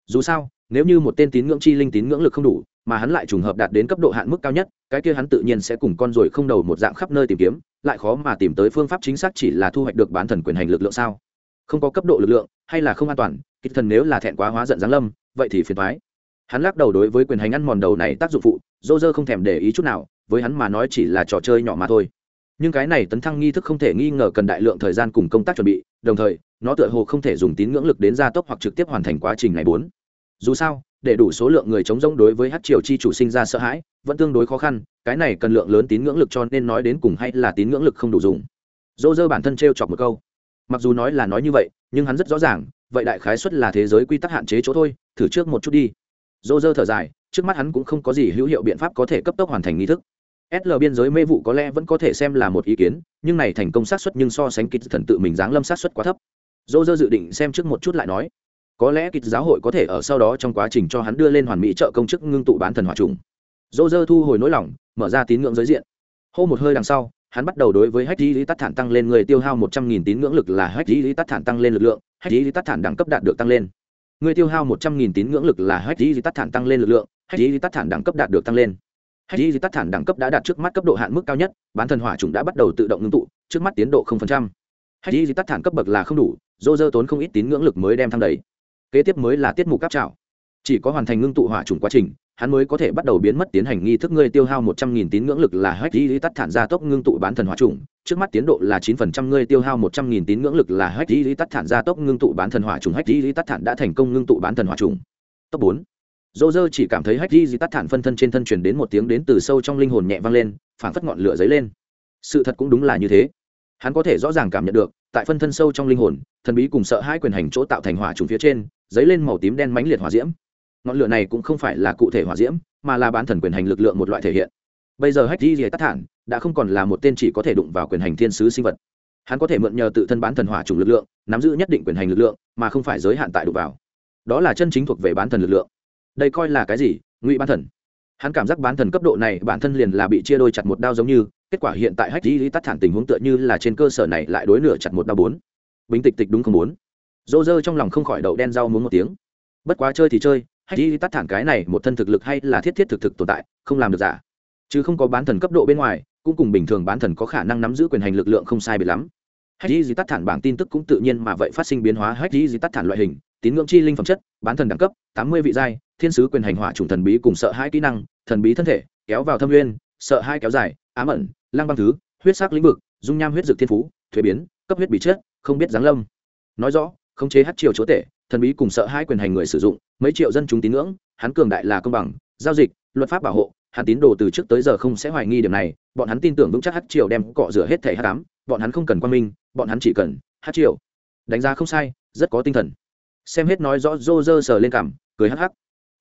S1: Dù sao, nếu như một tên tín ngưỡng chi linh tín ngưỡng lực không đủ, mà hắn lại trùng hợp đạt đến cấp độ hạn mức cao nhất, cái kia hắn tự nhiên sẽ cùng con rồi không đầu một dạng khắp nơi tìm kiếm, lại khó mà tìm tới phương pháp chính xác chỉ là thu hoạch được bán thần quyền hành lực lượng sao? Không có cấp độ lực lượng, hay là không an toàn kịch thần nếu là thẹn quá hóa giận giáng lâm, vậy thì phiền thoái hắn lắc đầu đối với quyền hành ăn mòn đầu này tác dụng phụ, dô dơ không thèm để ý chút nào với hắn mà nói chỉ là trò chơi nhỏ mà thôi. Nhưng cái này tấn thăng nghi thức không thể nghi ngờ cần đại lượng thời gian cùng công tác chuẩn bị, đồng thời, nó tựa hồ không thể dùng tín ngưỡng lực đến gia tốc hoặc trực tiếp hoàn thành quá trình này bốn. Dù sao, để đủ số lượng người chống rông đối với hát triều chi chủ sinh ra sợ hãi, vẫn tương đối khó khăn, cái này cần lượng lớn tín ngưỡng lực cho nên nói đến cùng hay là tín ngưỡng lực không đủ dùng. Dô dơ bản thân t r e o chọc một câu. Mặc dù nói là nói như vậy, nhưng hắn rất rõ ràng, vậy đại khái xuất là thế giới quy tắc hạn chế chỗ thôi, thử trước một chút đi. Dô dơ thở dài, trước mắt hắn cũng không có gì hữu hiệu biện pháp có thể cấp tốc hoàn thành nghi thức sl biên giới mê vụ có lẽ vẫn có thể xem là một ý kiến, nhưng này thành công sát xuất nhưng so sánh kịch thần tự mình giáng lâm sát xuất quá thấp. Dô dơ dự định xem trước một chút lại nói, có lẽ kịch giáo hội có thể ở sau đó trong quá trình cho hắn đưa lên hoàn mỹ trợ công chức ngưng tụ bán thần hòa trùng. Dô dơ thu hồi nỗi lòng, mở ra tín ngưỡng giới diện. Hô một hơi đằng sau, hắn bắt đầu đối với hách lý tắt thản tăng lên người tiêu hao một trăm nghìn tín ngưỡng lực là hách lý tắt thản tăng lên lực lượng hách lý tắt thản đẳng cấp đạt được tăng lên. Người tiêu hao một trăm nghìn tín ngưỡng lực là hách lý tắt thản tăng lên lực lượng hách lý tắt thản đẳng cấp đạt được tăng lên hách Di tắt thản đẳng cấp đã đạt trước mắt cấp độ hạn mức cao nhất, bán thần hỏa chủng đã bắt đầu tự động ngưng tụ, trước mắt tiến độ không phần trăm. Di Di tắt thản cấp bậc là không đủ, dô dơ tốn không ít tín ngưỡng lực mới đem thăng đầy. Kế tiếp mới là tiết mục cáp trào chỉ có hoàn thành ngưng tụ hỏa chủng quá trình, hắn mới có thể bắt đầu biến mất tiến hành nghi thức ngươi tiêu hao một trăm nghìn tín ngưỡng lực là hách Di tắt thản gia tốc ngưng tụ bán thần hỏa chủng, trước mắt tiến độ là chín phần trăm ngươi tiêu hao một trăm nghìn tín ngưỡng lực là hách Di tắt thản gia tốc ngưng tụ bán thần hỏa chủng hách Di tắt thản đã thành công ngưng tụ bán thần hỏa chủng. Top bốn dô dơ chỉ cảm thấy hách di tắt thản phân thân trên thân truyền đến một tiếng đến từ sâu trong linh hồn nhẹ vang lên, phảng phất ngọn lửa dấy lên. Sự thật cũng đúng là như thế. Hắn có thể rõ ràng cảm nhận được, tại phân thân sâu trong linh hồn, thần bí cùng sợ hai quyền hành chỗ tạo thành hỏa trùng phía trên, dấy lên màu tím đen mãnh liệt hỏa diễm. Ngọn lửa này cũng không phải là cụ thể hỏa diễm, mà là bán thần quyền hành lực lượng một loại thể hiện. Bây giờ hách di di tắt thản đã không còn là một tên chỉ có thể đụng vào quyền hành thiên sứ sinh vật. Hắn có thể mượn nhờ tự thân bán thần hỏa trùng lực lượng, nắm giữ nhất định quyền hành lực lượng, mà không phải giới hạn tại đụng vào. Đó là chân chính thuộc về bán thần lực lượng đây coi là cái gì, ngụy bán thần. Hắn cảm giác bán thần cấp độ này, bản thân liền là bị chia đôi chặt một đao giống như, kết quả hiện tại hách di tắt thản tình huống tựa như là trên cơ sở này lại đối nửa chặt một đao bốn. Bình tịch tịch đúng không bốn? Dô dơ trong lòng không khỏi đậu đen rau muốn một tiếng. Bất quá chơi thì chơi, hách y tắt thản cái này một thân thực lực hay là thiết thiết thực thực tồn tại, không làm được giả. Chứ không có bán thần cấp độ bên ngoài, cũng cùng bình thường bán thần có khả năng nắm giữ quyền hành lực lượng không sai biệt lắm. Hách y tắt thản bảng tin tức cũng tự nhiên mà vậy phát sinh biến hóa, hách y tắt thản loại hình, tín ngưỡng chi linh phẩm chất, bán thần đẳng cấp, tám mươi vị giai thiên sứ quyền hành hỏa chủng thần bí cùng sợ hai kỹ năng, thần bí thân thể, kéo vào thâm nguyên, sợ hai kéo dài, ám ẩn, lang băng thứ, huyết sắc lĩnh vực, dung nham huyết dược thiên phú, thuế biến, cấp huyết bị chết, không biết giáng lâm. Nói rõ, khống chế hát triều chúa tể, thần bí cùng sợ hai quyền hành người sử dụng, mấy triệu dân chúng tín ngưỡng, hắn cường đại là công bằng, giao dịch, luật pháp bảo hộ, hắn tín đồ từ trước tới giờ không sẽ hoài nghi điểm này, bọn hắn tin tưởng vững chắc hát triều đem cọ rửa hết thể hát đám bọn hắn không cần quan minh, bọn hắn chỉ cần hát triều. Đánh giá không sai, rất có tinh thần. Xem hết nói rõ rô rơ sờ lên cảm, cười hắc hắc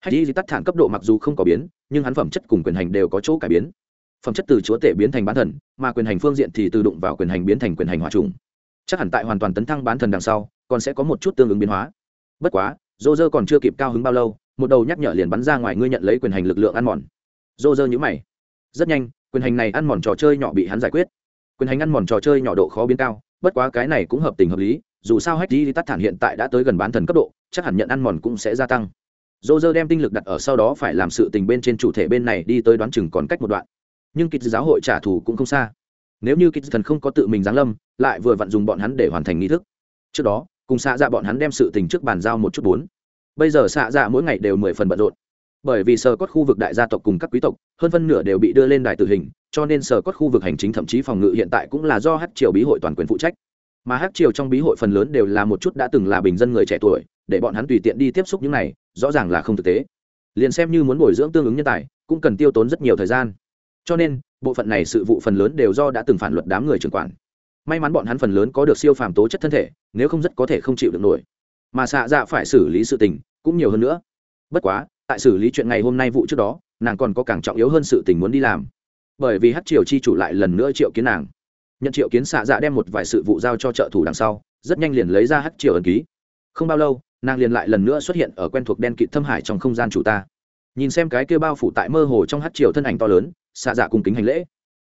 S1: hay đi tắt thản cấp độ mặc dù không có biến, nhưng hắn phẩm chất cùng quyền hành đều có chỗ cải biến. Phẩm chất từ chúa tể biến thành bán thần, mà quyền hành phương diện thì từ động vào quyền hành biến thành quyền hành hòa trùng. Chắc hẳn tại hoàn toàn tấn thăng bán thần đằng sau, còn sẽ có một chút tương ứng biến hóa. Bất quá dô dơ còn chưa kịp cao hứng bao lâu, một đầu nhắc nhở liền bắn ra ngoài ngươi nhận lấy quyền hành lực lượng ăn mòn. Dô dơ nhữ mày. Rất nhanh, quyền hành này ăn mòn trò chơi nhỏ bị hắn giải quyết. Quyền hành ăn mòn trò chơi nhỏ độ khó biến cao, bất quá cái này cũng hợp tình hợp lý, dù sao hack đi tắt thản hiện tại đã tới gần bán thần cấp độ, chắc hẳn nhận ăn mòn cũng sẽ gia tăng dô dơ đem tinh lực đặt ở sau đó phải làm sự tình bên trên chủ thể bên này đi tới đoán chừng còn cách một đoạn. Nhưng kịch giáo hội trả thù cũng không xa. Nếu như kịch thần không có tự mình giáng lâm, lại vừa vặn dùng bọn hắn để hoàn thành nghi thức. Trước đó, cùng xạ dạ bọn hắn đem sự tình trước bàn giao một chút bốn. Bây giờ xạ dạ mỗi ngày đều mười phần bận rộn. Bởi vì sở cốt khu vực đại gia tộc cùng các quý tộc, hơn phân nửa đều bị đưa lên đài tử hình, cho nên sở cốt khu vực hành chính thậm chí phòng ngự hiện tại cũng là do hát triều bí hội toàn quyền phụ trách mà hát triều trong bí hội phần lớn đều là một chút đã từng là bình dân người trẻ tuổi, để bọn hắn tùy tiện đi tiếp xúc những này, rõ ràng là không thực tế. Liền xem như muốn bồi dưỡng tương ứng nhân tài, cũng cần tiêu tốn rất nhiều thời gian. Cho nên, bộ phận này sự vụ phần lớn đều do đã từng phản luật đám người trưởng quản. May mắn bọn hắn phần lớn có được siêu phàm tố chất thân thể, nếu không rất có thể không chịu được nổi. Mà xạ dạ phải xử lý sự tình, cũng nhiều hơn nữa. Bất quá, tại xử lý chuyện ngày hôm nay vụ trước đó, nàng còn có càng trọng yếu hơn sự tình muốn đi làm. Bởi vì hát triều chi chủ lại lần nữa triệu kiến nàng nhận triệu kiến xạ dạ đem một vài sự vụ giao cho trợ thủ đằng sau, rất nhanh liền lấy ra hát triều ẩn ký. Không bao lâu, nàng liền lại lần nữa xuất hiện ở quen thuộc đen kịt thâm hải trong không gian chủ ta. Nhìn xem cái kia bao phủ tại mơ hồ trong hát triều thân ảnh to lớn, xạ dạ cùng kính hành lễ.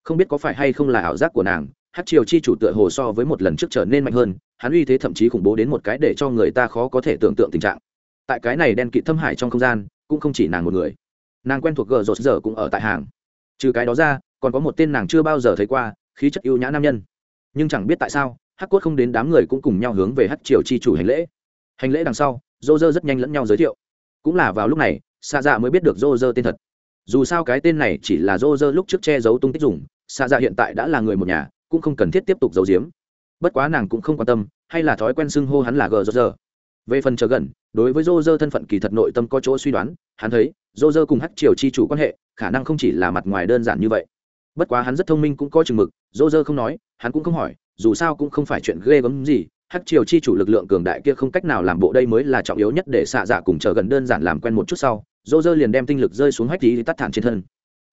S1: Không biết có phải hay không là ảo giác của nàng hát triều chi chủ tựa hồ so với một lần trước trở nên mạnh hơn, hắn uy thế thậm chí khủng bố đến một cái để cho người ta khó có thể tưởng tượng tình trạng. Tại cái này đen kịt thâm hải trong không gian, cũng không chỉ nàng một người. Nàng quen thuộc gờ rột giờ cũng ở tại hàng. Trừ cái đó ra, còn có một tên nàng chưa bao giờ thấy qua khí chất ưu nhã nam nhân. Nhưng chẳng biết tại sao, hắc cốt không đến đám người cũng cùng nhau hướng về hắc triều chi chủ hành lễ. Hành lễ đằng sau dô dơ rất nhanh lẫn nhau giới thiệu. Cũng là vào lúc này xa dạ mới biết được dô dơ tên thật. Dù sao cái tên này chỉ là dô dơ lúc trước che giấu tung tích dùng xa dạ hiện tại đã là người một nhà, cũng không cần thiết tiếp tục giấu giếm. Bất quá nàng cũng không quan tâm, hay là thói quen xưng hô hắn là gờ dô dơ về phần chờ gần, đối với dô dơ thân phận kỳ thật nội tâm có chỗ suy đoán, hắn thấy dô dơ cùng hắc triều chi chủ quan hệ, khả năng không chỉ là mặt ngoài đơn giản như vậy bất quá hắn rất thông minh cũng có chừng mực dô dơ không nói, hắn cũng không hỏi, dù sao cũng không phải chuyện ghê gớm gì, hắc triều chi chủ lực lượng cường đại kia không cách nào làm bộ đây mới là trọng yếu nhất để xạ dạ cùng chờ gần đơn giản làm quen một chút sau dô dơ liền đem tinh lực rơi xuống hách tí tắt thản trên thân.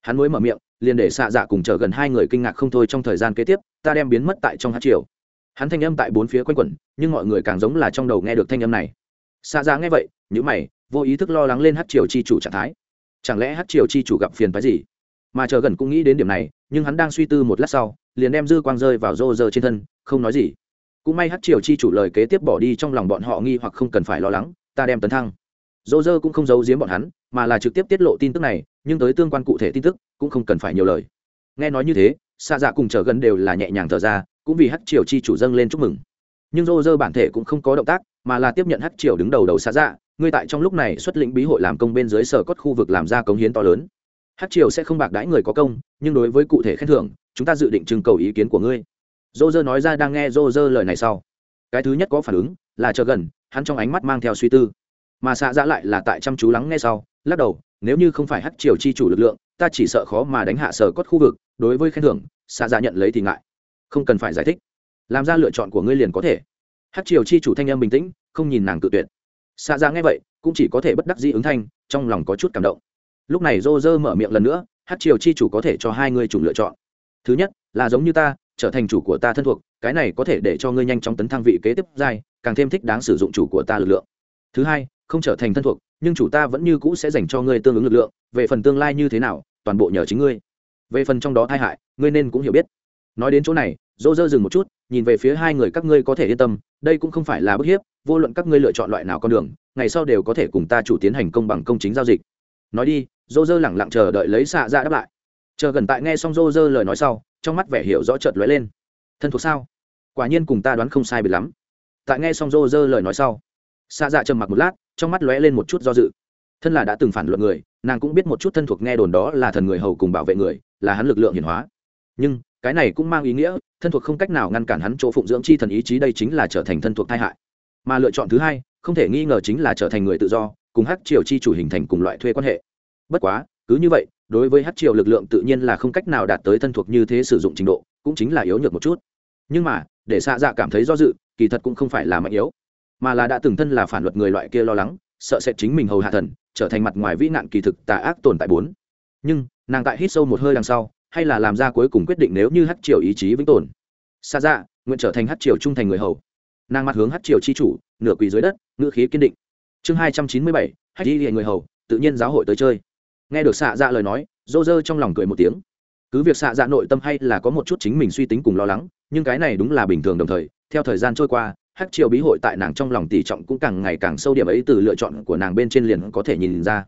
S1: Hắn mới mở miệng, liền để xạ dạ cùng chờ gần hai người kinh ngạc không thôi trong thời gian kế tiếp, ta đem biến mất tại trong hắc triều. Hắn thanh âm tại bốn phía quanh quẩn, nhưng mọi người càng giống là trong đầu nghe được thanh âm này. Xạ dạ nghe vậy những mày, vô ý thức lo lắng lên hắc triều chi chủ trạng thái. Chẳng lẽ hắc triều chi chủ gặp phiền phái gì? Mà chờ gần cũng nghĩ đến điểm này, nhưng hắn đang suy tư một lát sau, liền đem dư quang rơi vào rô rơ trên thân, không nói gì. Cũng may hát triều chi chủ lời kế tiếp bỏ đi trong lòng bọn họ nghi hoặc không cần phải lo lắng, ta đem tấn thăng. Dô dơ cũng không giấu giếm bọn hắn, mà là trực tiếp tiết lộ tin tức này, nhưng tới tương quan cụ thể tin tức, cũng không cần phải nhiều lời. Nghe nói như thế xa dạ cùng trở gần đều là nhẹ nhàng thở ra, cũng vì hát triều chi chủ dâng lên chúc mừng. Nhưng dô dơ bản thể cũng không có động tác, mà là tiếp nhận hát triều đứng đầu đầu xa dạ ngươi tại trong lúc này xuất lĩnh bí hội làm công bên dưới sở cốt khu vực làm ra cống hiến to lớn hát triều sẽ không bạc đãi người có công, nhưng đối với cụ thể khen thưởng, chúng ta dự định trưng cầu ý kiến của ngươi. Dô dơ nói ra đang nghe dô dơ lời này sau. Cái thứ nhất có phản ứng là chờ gần, hắn trong ánh mắt mang theo suy tư. Mà xạ dạ lại là tại chăm chú lắng nghe sau, lắc đầu, nếu như không phải hát triều chi chủ lực lượng, ta chỉ sợ khó mà đánh hạ sở cốt khu vực, đối với khen thưởng, xạ dạ nhận lấy thì ngại. Không cần phải giải thích. Làm ra lựa chọn của ngươi liền có thể. Hát triều chi chủ thanh em bình tĩnh, không nhìn nàng tự tuyệt. Xạ dạ nghe vậy, cũng chỉ có thể bất đắc dĩ ứng thanh, trong lòng có chút cảm động lúc này dô dơ mở miệng lần nữa, hát triều chi chủ có thể cho hai người chủ lựa chọn. Thứ nhất, là giống như ta, trở thành chủ của ta thân thuộc, cái này có thể để cho ngươi nhanh chóng tấn thăng vị kế tiếp giai, càng thêm thích đáng sử dụng chủ của ta lực lượng. Thứ hai, không trở thành thân thuộc, nhưng chủ ta vẫn như cũ sẽ dành cho ngươi tương ứng lực lượng, về phần tương lai như thế nào, toàn bộ nhờ chính ngươi. Về phần trong đó tai hại, ngươi nên cũng hiểu biết. Nói đến chỗ này dô dơ dừng một chút, nhìn về phía hai người các ngươi có thể yên tâm, đây cũng không phải là bức hiếp, vô luận các ngươi lựa chọn loại nào con đường, ngày sau đều có thể cùng ta chủ tiến hành công bằng công chính giao dịch nói đi, dô dơ lẳng lặng chờ đợi lấy xạ dạ đáp lại. Chờ gần tại nghe xong dô dơ lời nói sau, trong mắt vẻ hiểu rõ chợt lóe lên. Thân thuộc sao? Quả nhiên cùng ta đoán không sai biệt lắm. Tại nghe xong dô dơ lời nói sau xạ dạ trầm mặc một lát, trong mắt lóe lên một chút do dự. Thân là đã từng phản luận người, nàng cũng biết một chút thân thuộc nghe đồn đó là thần người hầu cùng bảo vệ người, là hắn lực lượng hiển hóa. Nhưng, cái này cũng mang ý nghĩa, thân thuộc không cách nào ngăn cản hắn chỗ phụng dưỡng chi thần ý chí đây chính là trở thành thân thuộc tai hại. Mà lựa chọn thứ hai, không thể nghi ngờ chính là trở thành người tự do cùng hát triều chi chủ hình thành cùng loại thuê quan hệ. Bất quá, cứ như vậy, đối với hát triều lực lượng tự nhiên là không cách nào đạt tới thân thuộc như thế sử dụng trình độ, cũng chính là yếu nhược một chút. Nhưng mà, để xạ dạ cảm thấy do dự, kỳ thật cũng không phải là mạnh yếu, mà là đã từng thân là phản luật người loại kia lo lắng, sợ sẽ chính mình hầu hạ thần, trở thành mặt ngoài vĩ nạn kỳ thực tà ác tồn tại bốn. Nhưng, nàng tại hít sâu một hơi đằng sau, hay là làm ra cuối cùng quyết định nếu như hát triều ý chí vĩnh tồn. Xa dạ nguyện trở thành hát triều trung thành người hầu. Nàng mặt hướng hát triều chi chủ, nửa quỳ dưới đất, ngữ khí kiên định chương hai trăm chín mươi bảy hay đi người hầu, tự nhiên giáo hội tới chơi. Nghe được xạ dạ lời nói, dô dơ trong lòng cười một tiếng. Cứ việc xạ dạ nội tâm hay là có một chút chính mình suy tính cùng lo lắng, nhưng cái này đúng là bình thường đồng thời, theo thời gian trôi qua hát triều bí hội tại nàng trong lòng tỷ trọng cũng càng ngày càng sâu điểm ấy từ lựa chọn của nàng bên trên liền có thể nhìn ra.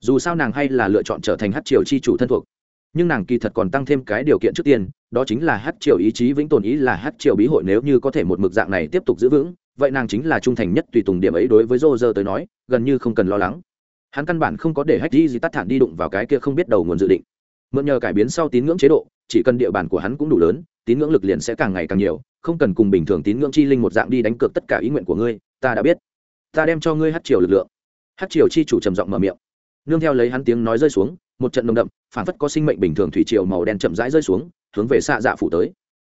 S1: Dù sao nàng hay là lựa chọn trở thành hát triều chi chủ thân thuộc, nhưng nàng kỳ thật còn tăng thêm cái điều kiện trước tiên, đó chính là hát triều ý chí vĩnh tồn, ý là hát triều bí hội nếu như có thể một mực dạng này tiếp tục giữ vững vậy nàng chính là trung thành nhất tùy tùng điểm ấy đối với rô rơ tới nói, gần như không cần lo lắng. Hắn căn bản không có để hách di gì tắt thản đi đụng vào cái kia không biết đầu nguồn dự định. Mượn nhờ cải biến sau tín ngưỡng chế độ, chỉ cần địa bàn của hắn cũng đủ lớn, tín ngưỡng lực liền sẽ càng ngày càng nhiều, không cần cùng bình thường tín ngưỡng chi linh một dạng đi đánh cược tất cả ý nguyện của ngươi, ta đã biết. Ta đem cho ngươi hát triều lực lượng. Hát triều chi chủ trầm giọng mở miệng. Nương theo lấy hắn tiếng nói rơi xuống, một trận nồng đậm phản phất có sinh mệnh bình thường thủy triều màu đen chậm rãi rơi xuống, hướng về xạ dạ phủ tới.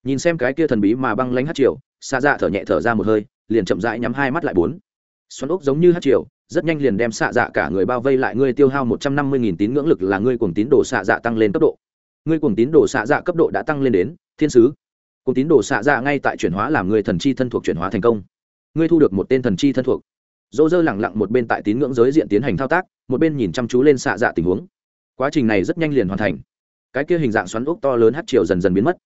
S1: Nhìn xem cái kia thần bí mà băng lánh hát triều xạ dạ thở nhẹ thở ra một hơi liền chậm rãi nhắm hai mắt lại bốn. Xoắn ốc giống như hát triều, rất nhanh liền đem xạ dạ cả người bao vây lại, ngươi tiêu hao một trăm năm mươi nghìn tín ngưỡng lực là ngươi cùng tín đồ xạ dạ tăng lên cấp độ. Ngươi cùng tín đồ xạ dạ cấp độ đã tăng lên đến, thiên sứ. Cùng tín đồ xạ dạ ngay tại chuyển hóa làm người thần chi thân thuộc chuyển hóa thành công. Ngươi thu được một tên thần chi thân thuộc. Dỗ dơ lẳng lặng một bên tại tín ngưỡng giới diện tiến hành thao tác, một bên nhìn chăm chú lên xạ dạ tình huống. Quá trình này rất nhanh liền hoàn thành. Cái kia hình dạng xoắn ốc to lớn hát triều dần dần biến mất.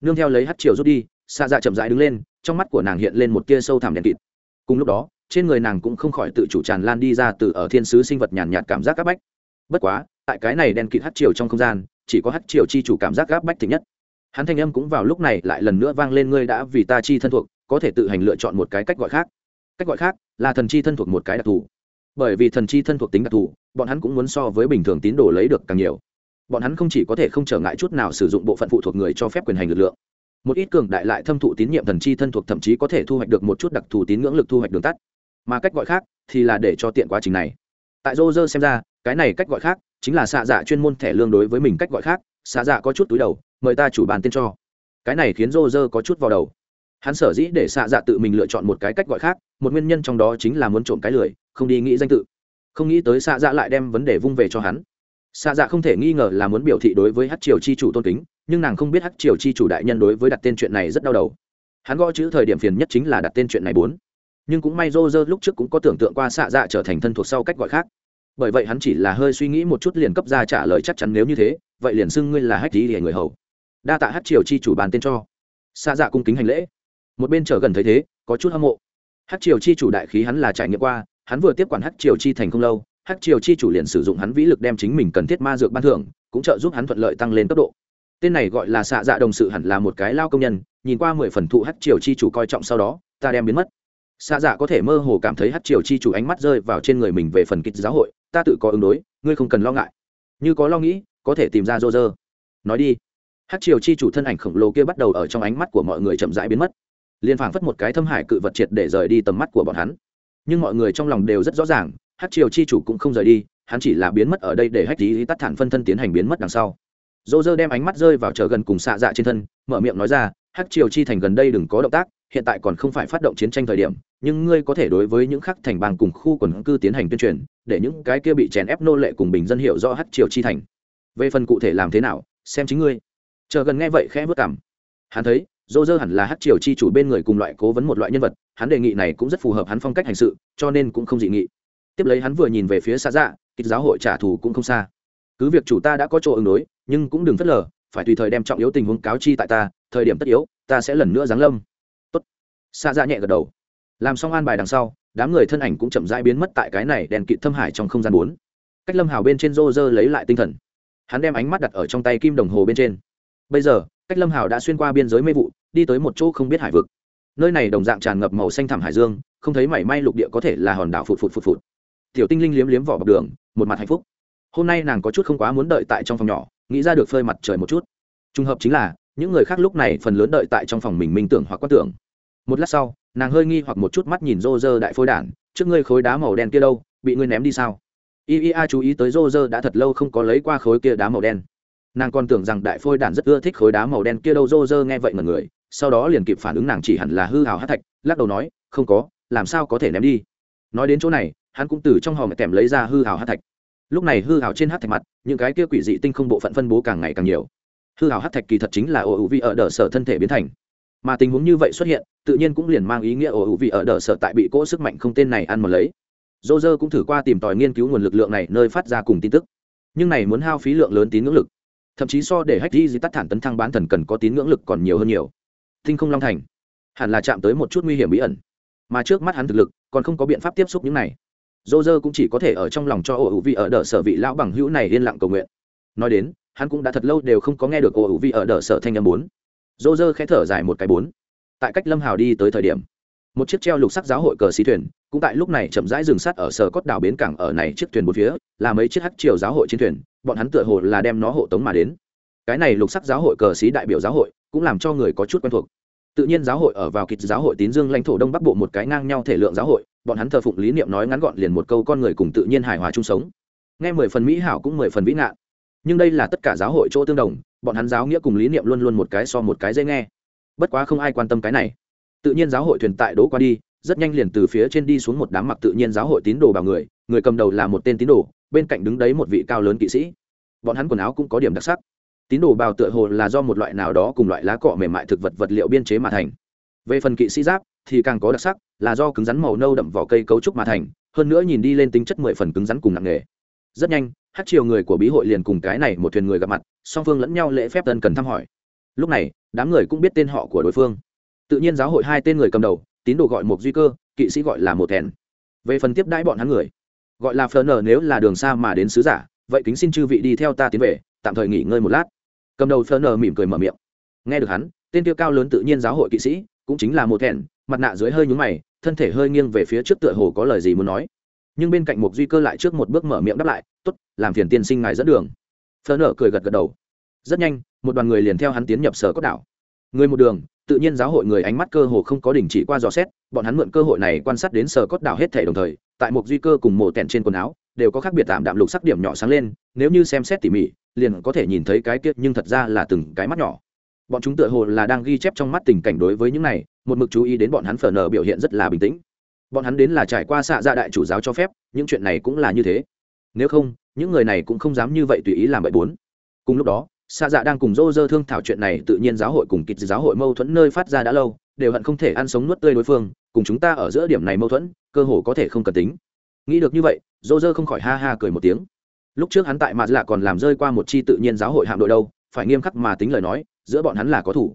S1: Nương theo lấy hát triều rút đi xạ dạ chậm rãi đứng lên, trong mắt của nàng hiện lên một tia sâu thẳm đèn kịt. Cùng lúc đó, trên người nàng cũng không khỏi tự chủ tràn lan đi ra từ ở thiên sứ sinh vật nhàn nhạt cảm giác áp bách. Bất quá, tại cái này đen kịt hát chiều trong không gian, chỉ có hát chiều chi chủ cảm giác áp bách thích nhất. Hắn thanh âm cũng vào lúc này lại lần nữa vang lên, ngươi đã vì ta chi thân thuộc, có thể tự hành lựa chọn một cái cách gọi khác. Cách gọi khác là thần chi thân thuộc một cái đặc thù. Bởi vì thần chi thân thuộc tính đặc thù, bọn hắn cũng muốn so với bình thường tín đồ lấy được càng nhiều. Bọn hắn không chỉ có thể không trở ngại chút nào sử dụng bộ phận phụ thuộc người cho phép quyền hành lực lượng một ít cường đại lại thâm thụ tín nhiệm thần chi thân thuộc thậm chí có thể thu hoạch được một chút đặc thù tín ngưỡng lực thu hoạch đường tắt. Mà cách gọi khác thì là để cho tiện quá trình này. Tại rô rơ xem ra, cái này cách gọi khác chính là xạ dạ chuyên môn thẻ lương đối với mình cách gọi khác, xạ dạ có chút túi đầu, mời ta chủ bàn tên cho. Cái này khiến rô rơ có chút vào đầu. Hắn sở dĩ để xạ dạ tự mình lựa chọn một cái cách gọi khác, một nguyên nhân trong đó chính là muốn trộm cái lười, không đi nghĩ danh tự. Không nghĩ tới xạ dạ lại đem vấn đề vung về cho hắn xạ dạ không thể nghi ngờ là muốn biểu thị đối với hát triều chi chủ tôn kính, nhưng nàng không biết hát triều chi chủ đại nhân đối với đặt tên chuyện này rất đau đầu. Hắn gõ chữ thời điểm phiền nhất chính là đặt tên chuyện này bốn. Nhưng cũng may rô rơ lúc trước cũng có tưởng tượng qua xạ dạ trở thành thân thuộc sau cách gọi khác. Bởi vậy hắn chỉ là hơi suy nghĩ một chút liền cấp ra trả lời chắc chắn nếu như thế, vậy liền xưng ngươi là hách lý để người hầu. Đa tạ hát triều chi chủ bàn tên cho. Xạ dạ cung kính hành lễ. Một bên trở gần thấy thế, có chút hâm mộ. Hát triều chi chủ đại khí hắn là trải nghiệm qua, hắn vừa tiếp quản hát triều chi thành không lâu Hắc triều chi chủ liền sử dụng hắn vĩ lực đem chính mình cần thiết ma dược ban thưởng, cũng trợ giúp hắn thuận lợi tăng lên cấp độ. Tên này gọi là xạ dạ đồng sự hẳn là một cái lao công nhân, nhìn qua mười phần thụ hắc triều chi chủ coi trọng sau đó, ta đem biến mất. Xạ dạ có thể mơ hồ cảm thấy hắc triều chi chủ ánh mắt rơi vào trên người mình về phần kịch giáo hội, ta tự có ứng đối, ngươi không cần lo ngại. Như có lo nghĩ, có thể tìm ra rô rơ nói đi. Hát triều chi chủ thân ảnh khổng lồ kia bắt đầu ở trong ánh mắt của mọi người chậm rãi biến mất. Liền phảng phất một cái thâm hải cự vật triệt để rời đi tầm mắt của bọn hắn. Nhưng mọi người trong lòng đều rất rõ ràng hát triều chi chủ cũng không rời đi, hắn chỉ là biến mất ở đây để hách lý tắt thản phân thân tiến hành biến mất đằng sau. Dô dơ đem ánh mắt rơi vào chờ gần cùng xạ dạ trên thân, mở miệng nói ra, hát triều chi thành gần đây đừng có động tác, hiện tại còn không phải phát động chiến tranh thời điểm, nhưng ngươi có thể đối với những khắc thành bang cùng khu quần cư tiến hành tuyên truyền, để những cái kia bị chèn ép nô lệ cùng bình dân hiểu rõ hát triều chi thành. Về phần cụ thể làm thế nào, xem chính ngươi. Chờ gần nghe vậy khẽ vất cảm hắn thấy, dô dơ hẳn là hát triều chi chủ bên người cùng loại cố vấn một loại nhân vật, hắn đề nghị này cũng rất phù hợp hắn phong cách hành sự, cho nên cũng không dị nghị tiếp lấy hắn vừa nhìn về phía xa dạ kịch giáo hội trả thù cũng không xa. Cứ việc chủ ta đã có chỗ ứng đối, nhưng cũng đừng phớt lờ, phải tùy thời đem trọng yếu tình huống cáo chi tại ta, thời điểm tất yếu, ta sẽ lần nữa giáng lâm. Tốt. Xa dạ nhẹ gật đầu. Làm xong an bài đằng sau, đám người thân ảnh cũng chậm rãi biến mất tại cái này đèn kịt thâm hải trong không gian bốn. Cách lâm hào bên trên rô rơ lấy lại tinh thần. Hắn đem ánh mắt đặt ở trong tay kim đồng hồ bên trên. Bây giờ, cách lâm hào đã xuyên qua biên giới mê vụ, đi tới một chỗ không biết hải vực. Nơi này đồng dạng tràn ngập màu xanh thẳm hải dương, không thấy mảy may lục địa có thể là hòn đảo phụt phụt phụt phụt tiểu tinh linh liếm liếm vỏ bọc đường, một mặt hạnh phúc. Hôm nay nàng có chút không quá muốn đợi tại trong phòng nhỏ, nghĩ ra được phơi mặt trời một chút. Trùng hợp chính là, những người khác lúc này phần lớn đợi tại trong phòng mình minh tưởng hoặc quan tưởng. Một lát sau, nàng hơi nghi hoặc một chút mắt nhìn rô rơ đại phôi đản, trước ngươi khối đá màu đen kia đâu, bị ngươi ném đi sao? Ia chú ý tới rô rơ đã thật lâu không có lấy qua khối kia đá màu đen. Nàng còn tưởng rằng đại phôi đản rất ưa thích khối đá màu đen kia đâu, rô rơ nghe vậy mà người, sau đó liền kịp phản ứng nàng chỉ hẳn là hư hào hát thạch, lắc đầu nói, không có, làm sao có thể ném đi? Nói đến chỗ này hắn cũng từ trong hòm kèm lấy ra hư hào hát thạch. Lúc này hư hào trên hát thạch mặt, những cái kia quỷ dị tinh không bộ phận phân bố càng ngày càng nhiều. Hư hào hát thạch kỳ thật chính là ổ hữu vị ở đờ sở thân thể biến thành. Mà tình huống như vậy xuất hiện, tự nhiên cũng liền mang ý nghĩa ổ hữu vị ở đờ sở tại bị cỗ sức mạnh không tên này ăn mà lấy. Dô dơ cũng thử qua tìm tòi nghiên cứu nguồn lực lượng này nơi phát ra cùng tin tức. Nhưng này muốn hao phí lượng lớn tín ngưỡng lực. Thậm chí so để hách di di tắt thản tấn thăng bán thần cần có tín ngưỡng lực còn nhiều hơn nhiều. Thinh không long thành. Hẳn là chạm tới một chút nguy hiểm bí ẩn. Mà trước mắt hắn thực lực, còn không có biện pháp tiếp xúc những này dô dơ cũng chỉ có thể ở trong lòng cho ổ hữu vị ở đờ sở vị lão bằng hữu này yên lặng cầu nguyện. Nói đến, hắn cũng đã thật lâu đều không có nghe được ổ hữu vị ở đờ sở thanh âm bốn. Dô dơ khẽ thở dài một cái bốn. Tại cách lâm hào đi tới thời điểm, một chiếc treo lục sắc giáo hội cờ xí thuyền, cũng tại lúc này chậm rãi dừng sắt ở sở cốt đảo bến cảng ở này chiếc thuyền bốn phía, là mấy chiếc hắc triều giáo hội chiến thuyền, bọn hắn tựa hồ là đem nó hộ tống mà đến. Cái này lục sắc giáo hội cờ xí đại biểu giáo hội, cũng làm cho người có chút quen thuộc tự nhiên giáo hội ở vào kịch giáo hội tín dương lãnh thổ đông bắc bộ một cái ngang nhau thể lượng giáo hội, bọn hắn thờ phụng lý niệm nói ngắn gọn liền một câu con người cùng tự nhiên hài hòa chung sống. Nghe mười phần mỹ hảo cũng mười phần vĩ ngạn. Nhưng đây là tất cả giáo hội chỗ tương đồng, bọn hắn giáo nghĩa cùng lý niệm luôn luôn một cái so một cái dễ nghe. Bất quá không ai quan tâm cái này. Tự nhiên giáo hội thuyền tại đỗ qua đi, rất nhanh liền từ phía trên đi xuống một đám mặc tự nhiên giáo hội tín đồ vào người người cầm đầu là một tên tín đồ, bên cạnh đứng đấy một vị cao lớn kỵ sĩ. Bọn hắn quần áo cũng có điểm đặc sắc tín đồ bào tựa hồ là do một loại nào đó cùng loại lá cọ mềm mại thực vật vật liệu biên chế mà thành. Về phần kỵ sĩ giáp, thì càng có đặc sắc, là do cứng rắn màu nâu đậm vỏ cây cấu trúc mà thành, hơn nữa nhìn đi lên tính chất mười phần cứng rắn cùng nặng nghề rất nhanh, hát chiều người của bí hội liền cùng cái này một thuyền người gặp mặt, song phương lẫn nhau lễ phép tân cần thăm hỏi. Lúc này, đám người cũng biết tên họ của đối phương. Tự nhiên giáo hội hai tên người cầm đầu, tín đồ gọi một duy cơ, kỵ sĩ gọi là một thèn. Về phần tiếp đãi bọn hắn người, gọi là phờ nở nếu là đường xa mà đến sứ giả, vậy kính xin chư vị đi theo ta tiến về, tạm thời nghỉ ngơi một lát cầm đầu phờ nở mỉm cười mở miệng. Nghe được hắn, tên tiêu cao lớn tự nhiên giáo hội kỵ sĩ, cũng chính là một thẹn, mặt nạ dưới hơi nhúng mày, thân thể hơi nghiêng về phía trước tựa hồ có lời gì muốn nói. Nhưng bên cạnh một duy cơ lại trước một bước mở miệng đáp lại t ố t làm phiền tiên sinh ngài dẫn đường. Phờ nở cười gật gật đầu. Rất nhanh, một đoàn người liền theo hắn tiến nhập sở cốt đảo. Người một đường, tự nhiên giáo hội người ánh mắt cơ hồ không có đình chỉ qua dò xét, bọn hắn mượn cơ hội này quan sát đến sở cốt đảo hết thể đồng thời, tại một duy cơ cùng mổ tẹn trên quần áo, đều có khác biệt tạm đạm lục sắc điểm nhỏ sáng lên, nếu như xem xét tỉ mỉ liền có thể nhìn thấy cái kiết nhưng thật ra là từng cái mắt nhỏ. Bọn chúng tựa hồ là đang ghi chép trong mắt tình cảnh đối với những này, một mực chú ý đến bọn hắn phở nở biểu hiện rất là bình tĩnh. Bọn hắn đến là trải qua xạ gia đại chủ giáo cho phép, những chuyện này cũng là như thế. Nếu không, những người này cũng không dám như vậy tùy ý làm bậy bốn. Cùng lúc đó, xạ dạ đang cùng dô dơ thương thảo chuyện này, tự nhiên giáo hội cùng kịch giáo hội mâu thuẫn nơi phát ra đã lâu, đều hận không thể ăn sống nuốt tươi đối phương, cùng chúng ta ở giữa điểm này mâu thuẫn, cơ hồ có thể không cần tính. Nghĩ được như vậy dô dơ không khỏi ha ha cười một tiếng lúc trước hắn tại mặt lạ còn làm rơi qua một chi tự nhiên giáo hội hạm đội đâu, phải nghiêm khắc mà tính lời nói, giữa bọn hắn là có thủ.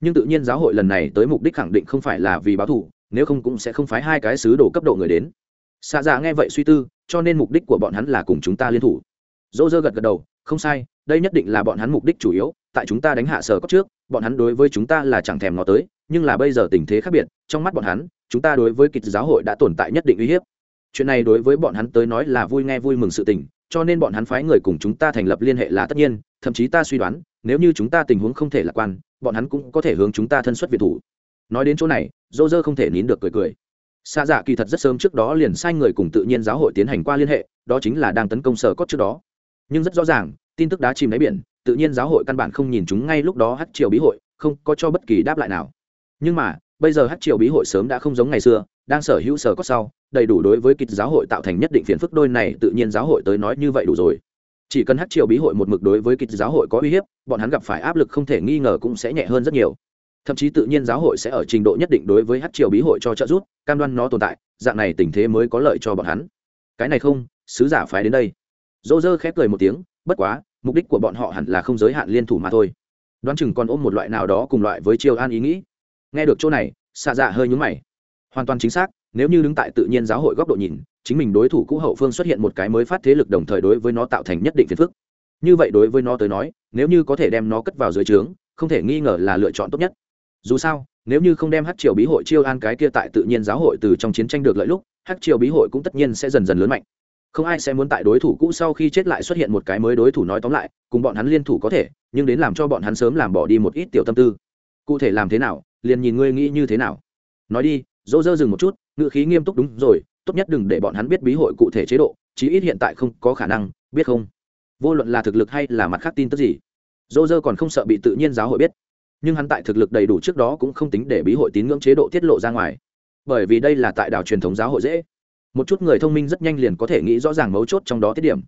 S1: Nhưng tự nhiên giáo hội lần này tới mục đích khẳng định không phải là vì báo thủ, nếu không cũng sẽ không phái hai cái sứ đồ cấp độ người đến. Xạ dạ nghe vậy suy tư, cho nên mục đích của bọn hắn là cùng chúng ta liên thủ. Dỗ dơ gật gật đầu, không sai, đây nhất định là bọn hắn mục đích chủ yếu, tại chúng ta đánh hạ sở cốc trước, bọn hắn đối với chúng ta là chẳng thèm ngó tới, nhưng là bây giờ tình thế khác biệt, trong mắt bọn hắn, chúng ta đối với kịch giáo hội đã tồn tại nhất định uy hiếp. Chuyện này đối với bọn hắn tới nói là vui nghe vui mừng sự tình cho nên bọn hắn phái người cùng chúng ta thành lập liên hệ là tất nhiên, thậm chí ta suy đoán, nếu như chúng ta tình huống không thể lạc quan, bọn hắn cũng có thể hướng chúng ta thân xuất việt thủ. Nói đến chỗ này dô dơ không thể nín được cười cười. Xa dạ kỳ thật rất sớm trước đó liền sai người cùng tự nhiên giáo hội tiến hành qua liên hệ, đó chính là đang tấn công sở cốt trước đó. Nhưng rất rõ ràng, tin tức đá chìm đáy biển, tự nhiên giáo hội căn bản không nhìn chúng ngay lúc đó hát triều bí hội, không có cho bất kỳ đáp lại nào. Nhưng mà bây giờ hát triều bí hội sớm đã không giống ngày xưa, đang sở hữu sở có sau, đầy đủ đối với kịch giáo hội tạo thành nhất định phiền phức, đôi này tự nhiên giáo hội tới nói như vậy đủ rồi. Chỉ cần hát triều bí hội một mực đối với kịch giáo hội có uy hiếp, bọn hắn gặp phải áp lực không thể nghi ngờ cũng sẽ nhẹ hơn rất nhiều. Thậm chí tự nhiên giáo hội sẽ ở trình độ nhất định đối với hát triều bí hội cho trợ giúp, cam đoan nó tồn tại, dạng này tình thế mới có lợi cho bọn hắn. Cái này không, sứ giả phái đến đây. Dô dơ khép cười một tiếng, bất quá, mục đích của bọn họ hẳn là không giới hạn liên thủ mà thôi. Đoán chừng còn ôm một loại nào đó cùng loại với triều an ý nghĩ nghe được chỗ này xạ dạ hơi nhúng mày. Hoàn toàn chính xác, nếu như đứng tại tự nhiên giáo hội góc độ nhìn, chính mình đối thủ cũ hậu phương xuất hiện một cái mới phát thế lực đồng thời đối với nó tạo thành nhất định phiền phức. Như vậy đối với nó tới nói, nếu như có thể đem nó cất vào dưới trướng, không thể nghi ngờ là lựa chọn tốt nhất. Dù sao, nếu như không đem hát triều bí hội chiêu an cái kia tại tự nhiên giáo hội từ trong chiến tranh được lợi lúc hát triều bí hội cũng tất nhiên sẽ dần dần lớn mạnh. Không ai sẽ muốn tại đối thủ cũ sau khi chết lại xuất hiện một cái mới đối thủ nói tóm lại, cùng bọn hắn liên thủ có thể, nhưng đến làm cho bọn hắn sớm làm bỏ đi một ít tiểu tâm tư. Cụ thể làm thế nào liền nhìn ngươi nghĩ như thế nào. Nói đi, dỗ dơ dừng một chút ngự khí nghiêm túc đúng rồi, tốt nhất đừng để bọn hắn biết bí hội cụ thể chế độ, chí ít hiện tại không có khả năng, biết không? Vô luận là thực lực hay là mặt khác tin tức gì, dỗ dơ còn không sợ bị tự nhiên giáo hội biết. Nhưng hắn tại thực lực đầy đủ trước đó cũng không tính để bí hội tín ngưỡng chế độ tiết lộ ra ngoài. Bởi vì đây là tại đảo truyền thống giáo hội dễ. Một chút người thông minh rất nhanh liền có thể nghĩ rõ ràng mấu chốt trong đó tiết điểm.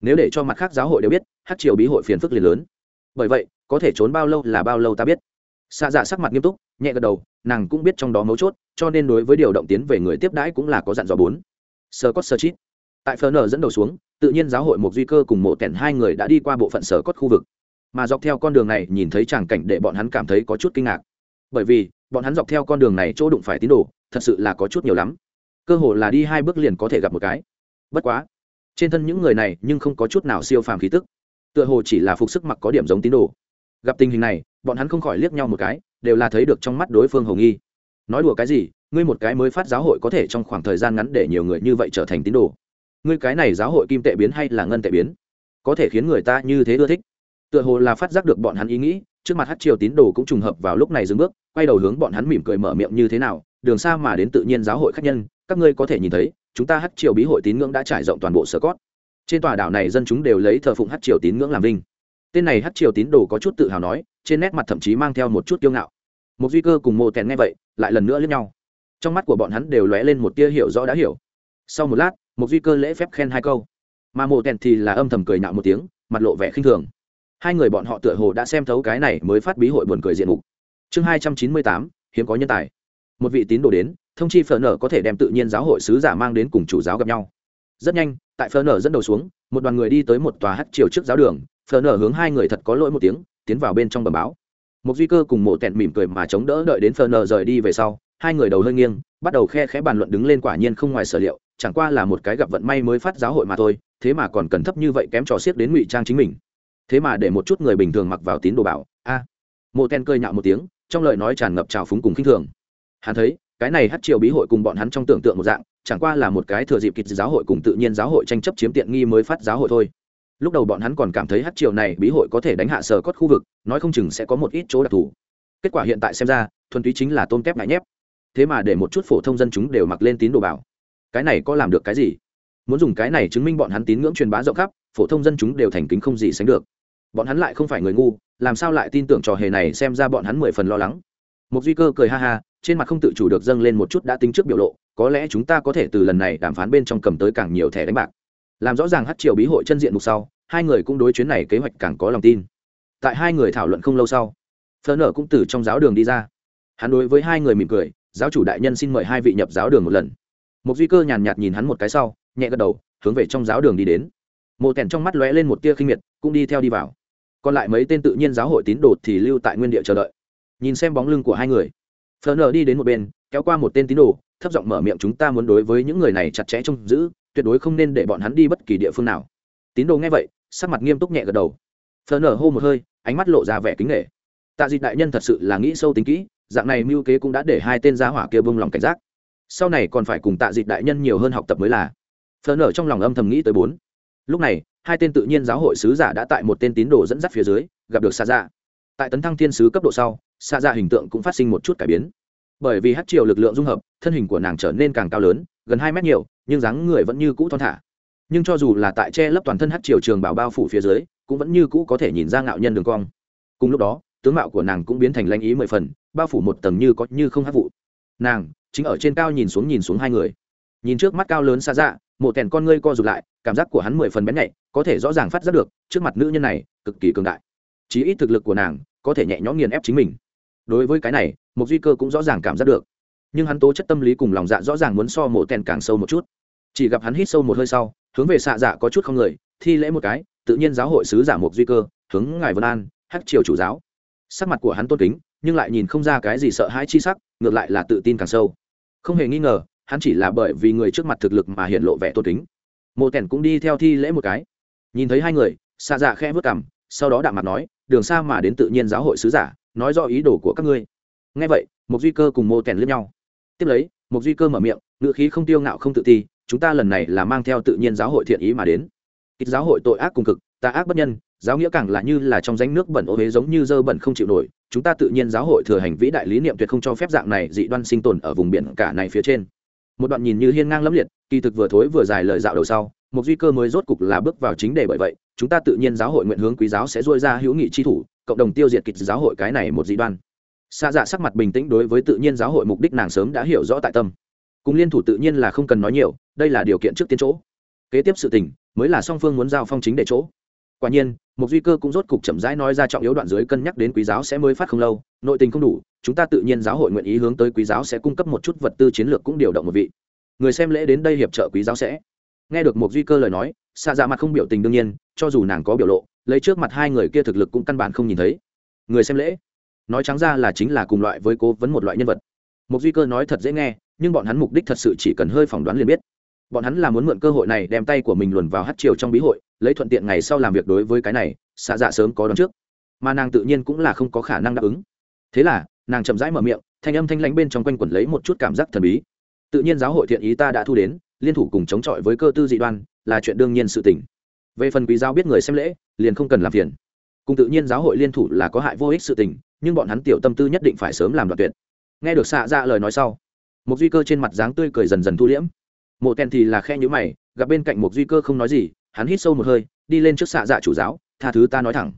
S1: Nếu để cho mặt khác giáo hội đều biết, hát triều bí hội phiền phức liền lớn. Bởi vậy, có thể trốn bao lâu là bao lâu ta biết. Xa dạ sắc mặt nghiêm túc nhẹ gật đầu, nàng cũng biết trong đó mấu chốt, cho nên đối với điều động tiến về người tiếp đãi cũng là có dặn dò bốn. Sơ cốt, sơ chít. Tại phờ nở dẫn đầu xuống, tự nhiên giáo hội một duy cơ cùng một kẻn hai người đã đi qua bộ phận sở cốt khu vực. Mà dọc theo con đường này nhìn thấy tràng cảnh để bọn hắn cảm thấy có chút kinh ngạc. Bởi vì, bọn hắn dọc theo con đường này chỗ đụng phải tín đồ, thật sự là có chút nhiều lắm. Cơ hồ là đi hai bước liền có thể gặp một cái. Bất quá, trên thân những người này nhưng không có chút nào siêu phàm khí tức. Tựa hồ chỉ là phục sức mặc có điểm giống tín đồ. Gặp tình hình này, bọn hắn không khỏi liếc nhau một cái đều là thấy được trong mắt đối phương hồng nghi. Nói đùa cái gì, ngươi một cái mới phát giáo hội có thể trong khoảng thời gian ngắn để nhiều người như vậy trở thành tín đồ. Ngươi cái này giáo hội kim tệ biến hay là ngân tệ biến? Có thể khiến người ta như thế ưa thích. Tựa hồ là phát giác được bọn hắn ý nghĩ, trước mặt hát triều tín đồ cũng trùng hợp vào lúc này dừng bước, quay đầu hướng bọn hắn mỉm cười mở miệng như thế nào, đường xa mà đến tự nhiên giáo hội khách nhân, các ngươi có thể nhìn thấy, chúng ta hát triều bí hội tín ngưỡng đã trải rộng toàn bộ sở cót trên tòa đảo này dân chúng đều lấy thờ phụng hát triều tín ngưỡng làm vinh tên này hát triều tín đồ có chút tự hào nói, trên nét mặt thậm chí mang theo một chút kiêu ngạo. Một duy cơ cùng mô tèn nghe vậy, lại lần nữa lướt nhau. Trong mắt của bọn hắn đều lóe lên một tia hiểu rõ đã hiểu. Sau một lát một duy cơ lễ phép khen hai câu. Mà mô tèn thì là âm thầm cười nạo một tiếng, mặt lộ vẻ khinh thường. Hai người bọn họ tựa hồ đã xem thấu cái này mới phát bí hội buồn cười diện mục. Chương hai trăm chín mươi tám, hiếm có nhân tài. Một vị tín đồ đến, thông chi phở nở có thể đem tự nhiên giáo hội sứ giả mang đến cùng chủ giáo gặp nhau. Rất nhanh, tại phở nở dẫn đầu xuống, một đoàn người đi tới một tòa hát triều trước giáo đường phở nở hướng hai người thật có lỗi một tiếng, tiến vào bên trong bầm báo. Một duy cơ cùng mộ tẹn mỉm cười mà chống đỡ đợi đến phở nở rời đi về sau, hai người đầu hơi nghiêng, bắt đầu khe khẽ bàn luận đứng lên quả nhiên không ngoài sở liệu, chẳng qua là một cái gặp vận may mới phát giáo hội mà thôi, thế mà còn cần thấp như vậy kém trò xiếc đến ngụy trang chính mình. Thế mà để một chút người bình thường mặc vào tín đồ bảo, a. À. mộ tẹn cười nhạo một tiếng, trong lời nói tràn ngập trào phúng cùng khinh thường. Hắn thấy, cái này hát triều bí hội cùng bọn hắn trong tưởng tượng một dạng, chẳng qua là một cái thừa dịp kịch giáo hội cùng tự nhiên giáo hội tranh chấp chiếm tiện nghi mới phát giáo hội thôi lúc đầu bọn hắn còn cảm thấy hát triều này bí hội có thể đánh hạ sờ cốt khu vực, nói không chừng sẽ có một ít chỗ đặc thù. Kết quả hiện tại xem ra, thuần túy chính là tôm kép ngại nhép. Thế mà để một chút phổ thông dân chúng đều mặc lên tín đồ bảo. Cái này có làm được cái gì? Muốn dùng cái này chứng minh bọn hắn tín ngưỡng truyền bá rộng khắp, phổ thông dân chúng đều thành kính không gì sánh được. Bọn hắn lại không phải người ngu, làm sao lại tin tưởng trò hề này xem ra bọn hắn mười phần lo lắng. Một duy cơ cười ha ha, trên mặt không tự chủ được dâng lên một chút đã tính trước biểu lộ, có lẽ chúng ta có thể từ lần này đàm phán bên trong cầm tới càng nhiều thẻ đánh bạc làm rõ ràng hát triều bí hội chân diện mục sau, hai người cũng đối chuyến này kế hoạch càng có lòng tin. Tại hai người thảo luận không lâu sau phớn nở cũng từ trong giáo đường đi ra. Hắn đối với hai người mỉm cười, giáo chủ đại nhân xin mời hai vị nhập giáo đường một lần. Một duy cơ nhàn nhạt nhìn hắn một cái sau, nhẹ gật đầu, hướng về trong giáo đường đi đến. Mộ tèn trong mắt lóe lên một tia khinh miệt, cũng đi theo đi vào. Còn lại mấy tên tự nhiên giáo hội tín đồ thì lưu tại nguyên địa chờ đợi. Nhìn xem bóng lưng của hai người phờ Nở đi đến một bên, kéo qua một tên tín đồ, thấp giọng mở miệng, chúng ta muốn đối với những người này chặt chẽ trông giữ tuyệt đối không nên để bọn hắn đi bất kỳ địa phương nào. Tín đồ nghe vậy, sắc mặt nghiêm túc nhẹ gật đầu. Phờ nở hô một hơi, ánh mắt lộ ra vẻ kính nghệ tạ dịch đại nhân thật sự là nghĩ sâu tính kỹ, dạng này mưu kế cũng đã để hai tên gia hỏa kia bông lòng cảnh giác. Sau này còn phải cùng tạ dịch đại nhân nhiều hơn học tập mới là. Phờ nở trong lòng âm thầm nghĩ tới bốn. Lúc này, hai tên tự nhiên giáo hội sứ giả đã tại một tên tín đồ dẫn dắt phía dưới, gặp được xa dạ. Tại tấn thăng thiên sứ cấp độ sau xa dạ hình tượng cũng phát sinh một chút cải biến. Bởi vì hát triều lực lượng dung hợp, thân hình của nàng trở nên càng cao lớn, gần hai mét nhiều nhưng dáng người vẫn như cũ thon thả. Nhưng cho dù là tại che lấp toàn thân hát triều trường bảo bao phủ phía dưới, cũng vẫn như cũ có thể nhìn ra ngạo nhân đường cong. Cùng lúc đó, tướng mạo của nàng cũng biến thành lanh ý mười phần, bao phủ một tầng như có như không hát vụ. Nàng chính ở trên cao nhìn xuống nhìn xuống hai người. Nhìn trước mắt cao lớn xa dạ một tèn con ngươi co rụt lại, cảm giác của hắn mười phần bén nhạy, có thể rõ ràng phát giác được, trước mặt nữ nhân này, cực kỳ cường đại. Chí ít thực lực của nàng có thể nhẹ nhõm nghiền ép chính mình. Đối với cái này một duy cơ cũng rõ ràng cảm giác được nhưng hắn tố chất tâm lý cùng lòng dạ rõ ràng muốn so mổ tèn càng sâu một chút. Chỉ gặp hắn hít sâu một hơi sau hướng về xạ dạ có chút không người thi lễ một cái tự nhiên giáo hội sứ giả mục duy cơ hướng ngài vân an hắc triều chủ giáo. Sắc mặt của hắn tôn kính nhưng lại nhìn không ra cái gì sợ hãi chi sắc ngược lại là tự tin càng sâu. Không hề nghi ngờ hắn chỉ là bởi vì người trước mặt thực lực mà hiện lộ vẻ tôn kính. Mộ tẻn cũng đi theo thi lễ một cái. Nhìn thấy hai người xa dạ khẽ vớt cằm, sau đó đạm mặt nói đường xa mà đến tự nhiên giáo hội sứ giả nói do ý đồ của các ngươi. Ngay vậy một duy cơ cùng mộ tẻn lướt nhau tiếp lấy một duy cơ mở miệng, ngữ khí không tiêu ngạo không tự ti, chúng ta lần này là mang theo tự nhiên giáo hội thiện ý mà đến. Ít giáo hội tội ác cùng cực, tà ác bất nhân, giáo nghĩa càng là như là trong ránh nước bẩn ô huế giống như dơ bẩn không chịu nổi, chúng ta tự nhiên giáo hội thừa hành vĩ đại lý niệm tuyệt không cho phép dạng này dị đoan sinh tồn ở vùng biển cả này phía trên. Một đoạn nhìn như hiên ngang lẫm liệt, kỳ thực vừa thối vừa dài lời dạo đầu sau một duy cơ mới rốt cục là bước vào chính đề bởi vậy, chúng ta tự nhiên giáo hội nguyện hướng quý giáo sẽ dôi ra hữu nghị chi thủ, cộng đồng tiêu diệt kịch giáo hội cái này một dị đoan xa dạ sắc mặt bình tĩnh đối với tự nhiên giáo hội mục đích nàng sớm đã hiểu rõ tại tâm. Cùng liên thủ tự nhiên là không cần nói nhiều, đây là điều kiện trước tiên chỗ. Kế tiếp sự tình, mới là song phương muốn giao phong chính để chỗ. Quả nhiên một duy cơ cũng rốt cục chậm rãi nói ra trọng yếu đoạn dưới cân nhắc đến quý giáo sẽ mới phát không lâu, nội tình không đủ, chúng ta tự nhiên giáo hội nguyện ý hướng tới quý giáo sẽ cung cấp một chút vật tư chiến lược cũng điều động một vị. Người xem lễ đến đây hiệp trợ quý giáo sẽ. Nghe được một duy cơ lời nói xa dạ mặt không biểu tình đương nhiên, cho dù nàng có biểu lộ, lấy trước mặt hai người kia thực lực cũng căn bản không nhìn thấy. Người xem lễ nói trắng ra là chính là cùng loại với cố vấn một loại nhân vật. Một duy cơ nói thật dễ nghe, nhưng bọn hắn mục đích thật sự chỉ cần hơi phỏng đoán liền biết. Bọn hắn là muốn mượn cơ hội này đem tay của mình luồn vào hát chiều trong bí hội, lấy thuận tiện ngày sau làm việc đối với cái này, xạ dạ sớm có đón trước. Mà nàng tự nhiên cũng là không có khả năng đáp ứng. Thế là, nàng chậm rãi mở miệng, thanh âm thanh lãnh bên trong quanh quẩn lấy một chút cảm giác thần bí. Tự nhiên giáo hội thiện ý ta đã thu đến, liên thủ cùng chống chọi với cơ tư dị đoan, là chuyện đương nhiên sự tình. Về phần quý giáo biết người xem lễ, liền không cần làm phiền. Cùng tự nhiên giáo hội liên thủ là có hại vô ích sự tình nhưng bọn hắn tiểu tâm tư nhất định phải sớm làm đoạn tuyệt. Nghe được xạ dạ lời nói sau một duy cơ trên mặt dáng tươi cười dần dần thu liễm. Mộ tèn thì là khe nhữ mày, gặp bên cạnh một duy cơ không nói gì, hắn hít sâu một hơi, đi lên trước xạ dạ chủ giáo, tha thứ ta nói thẳng.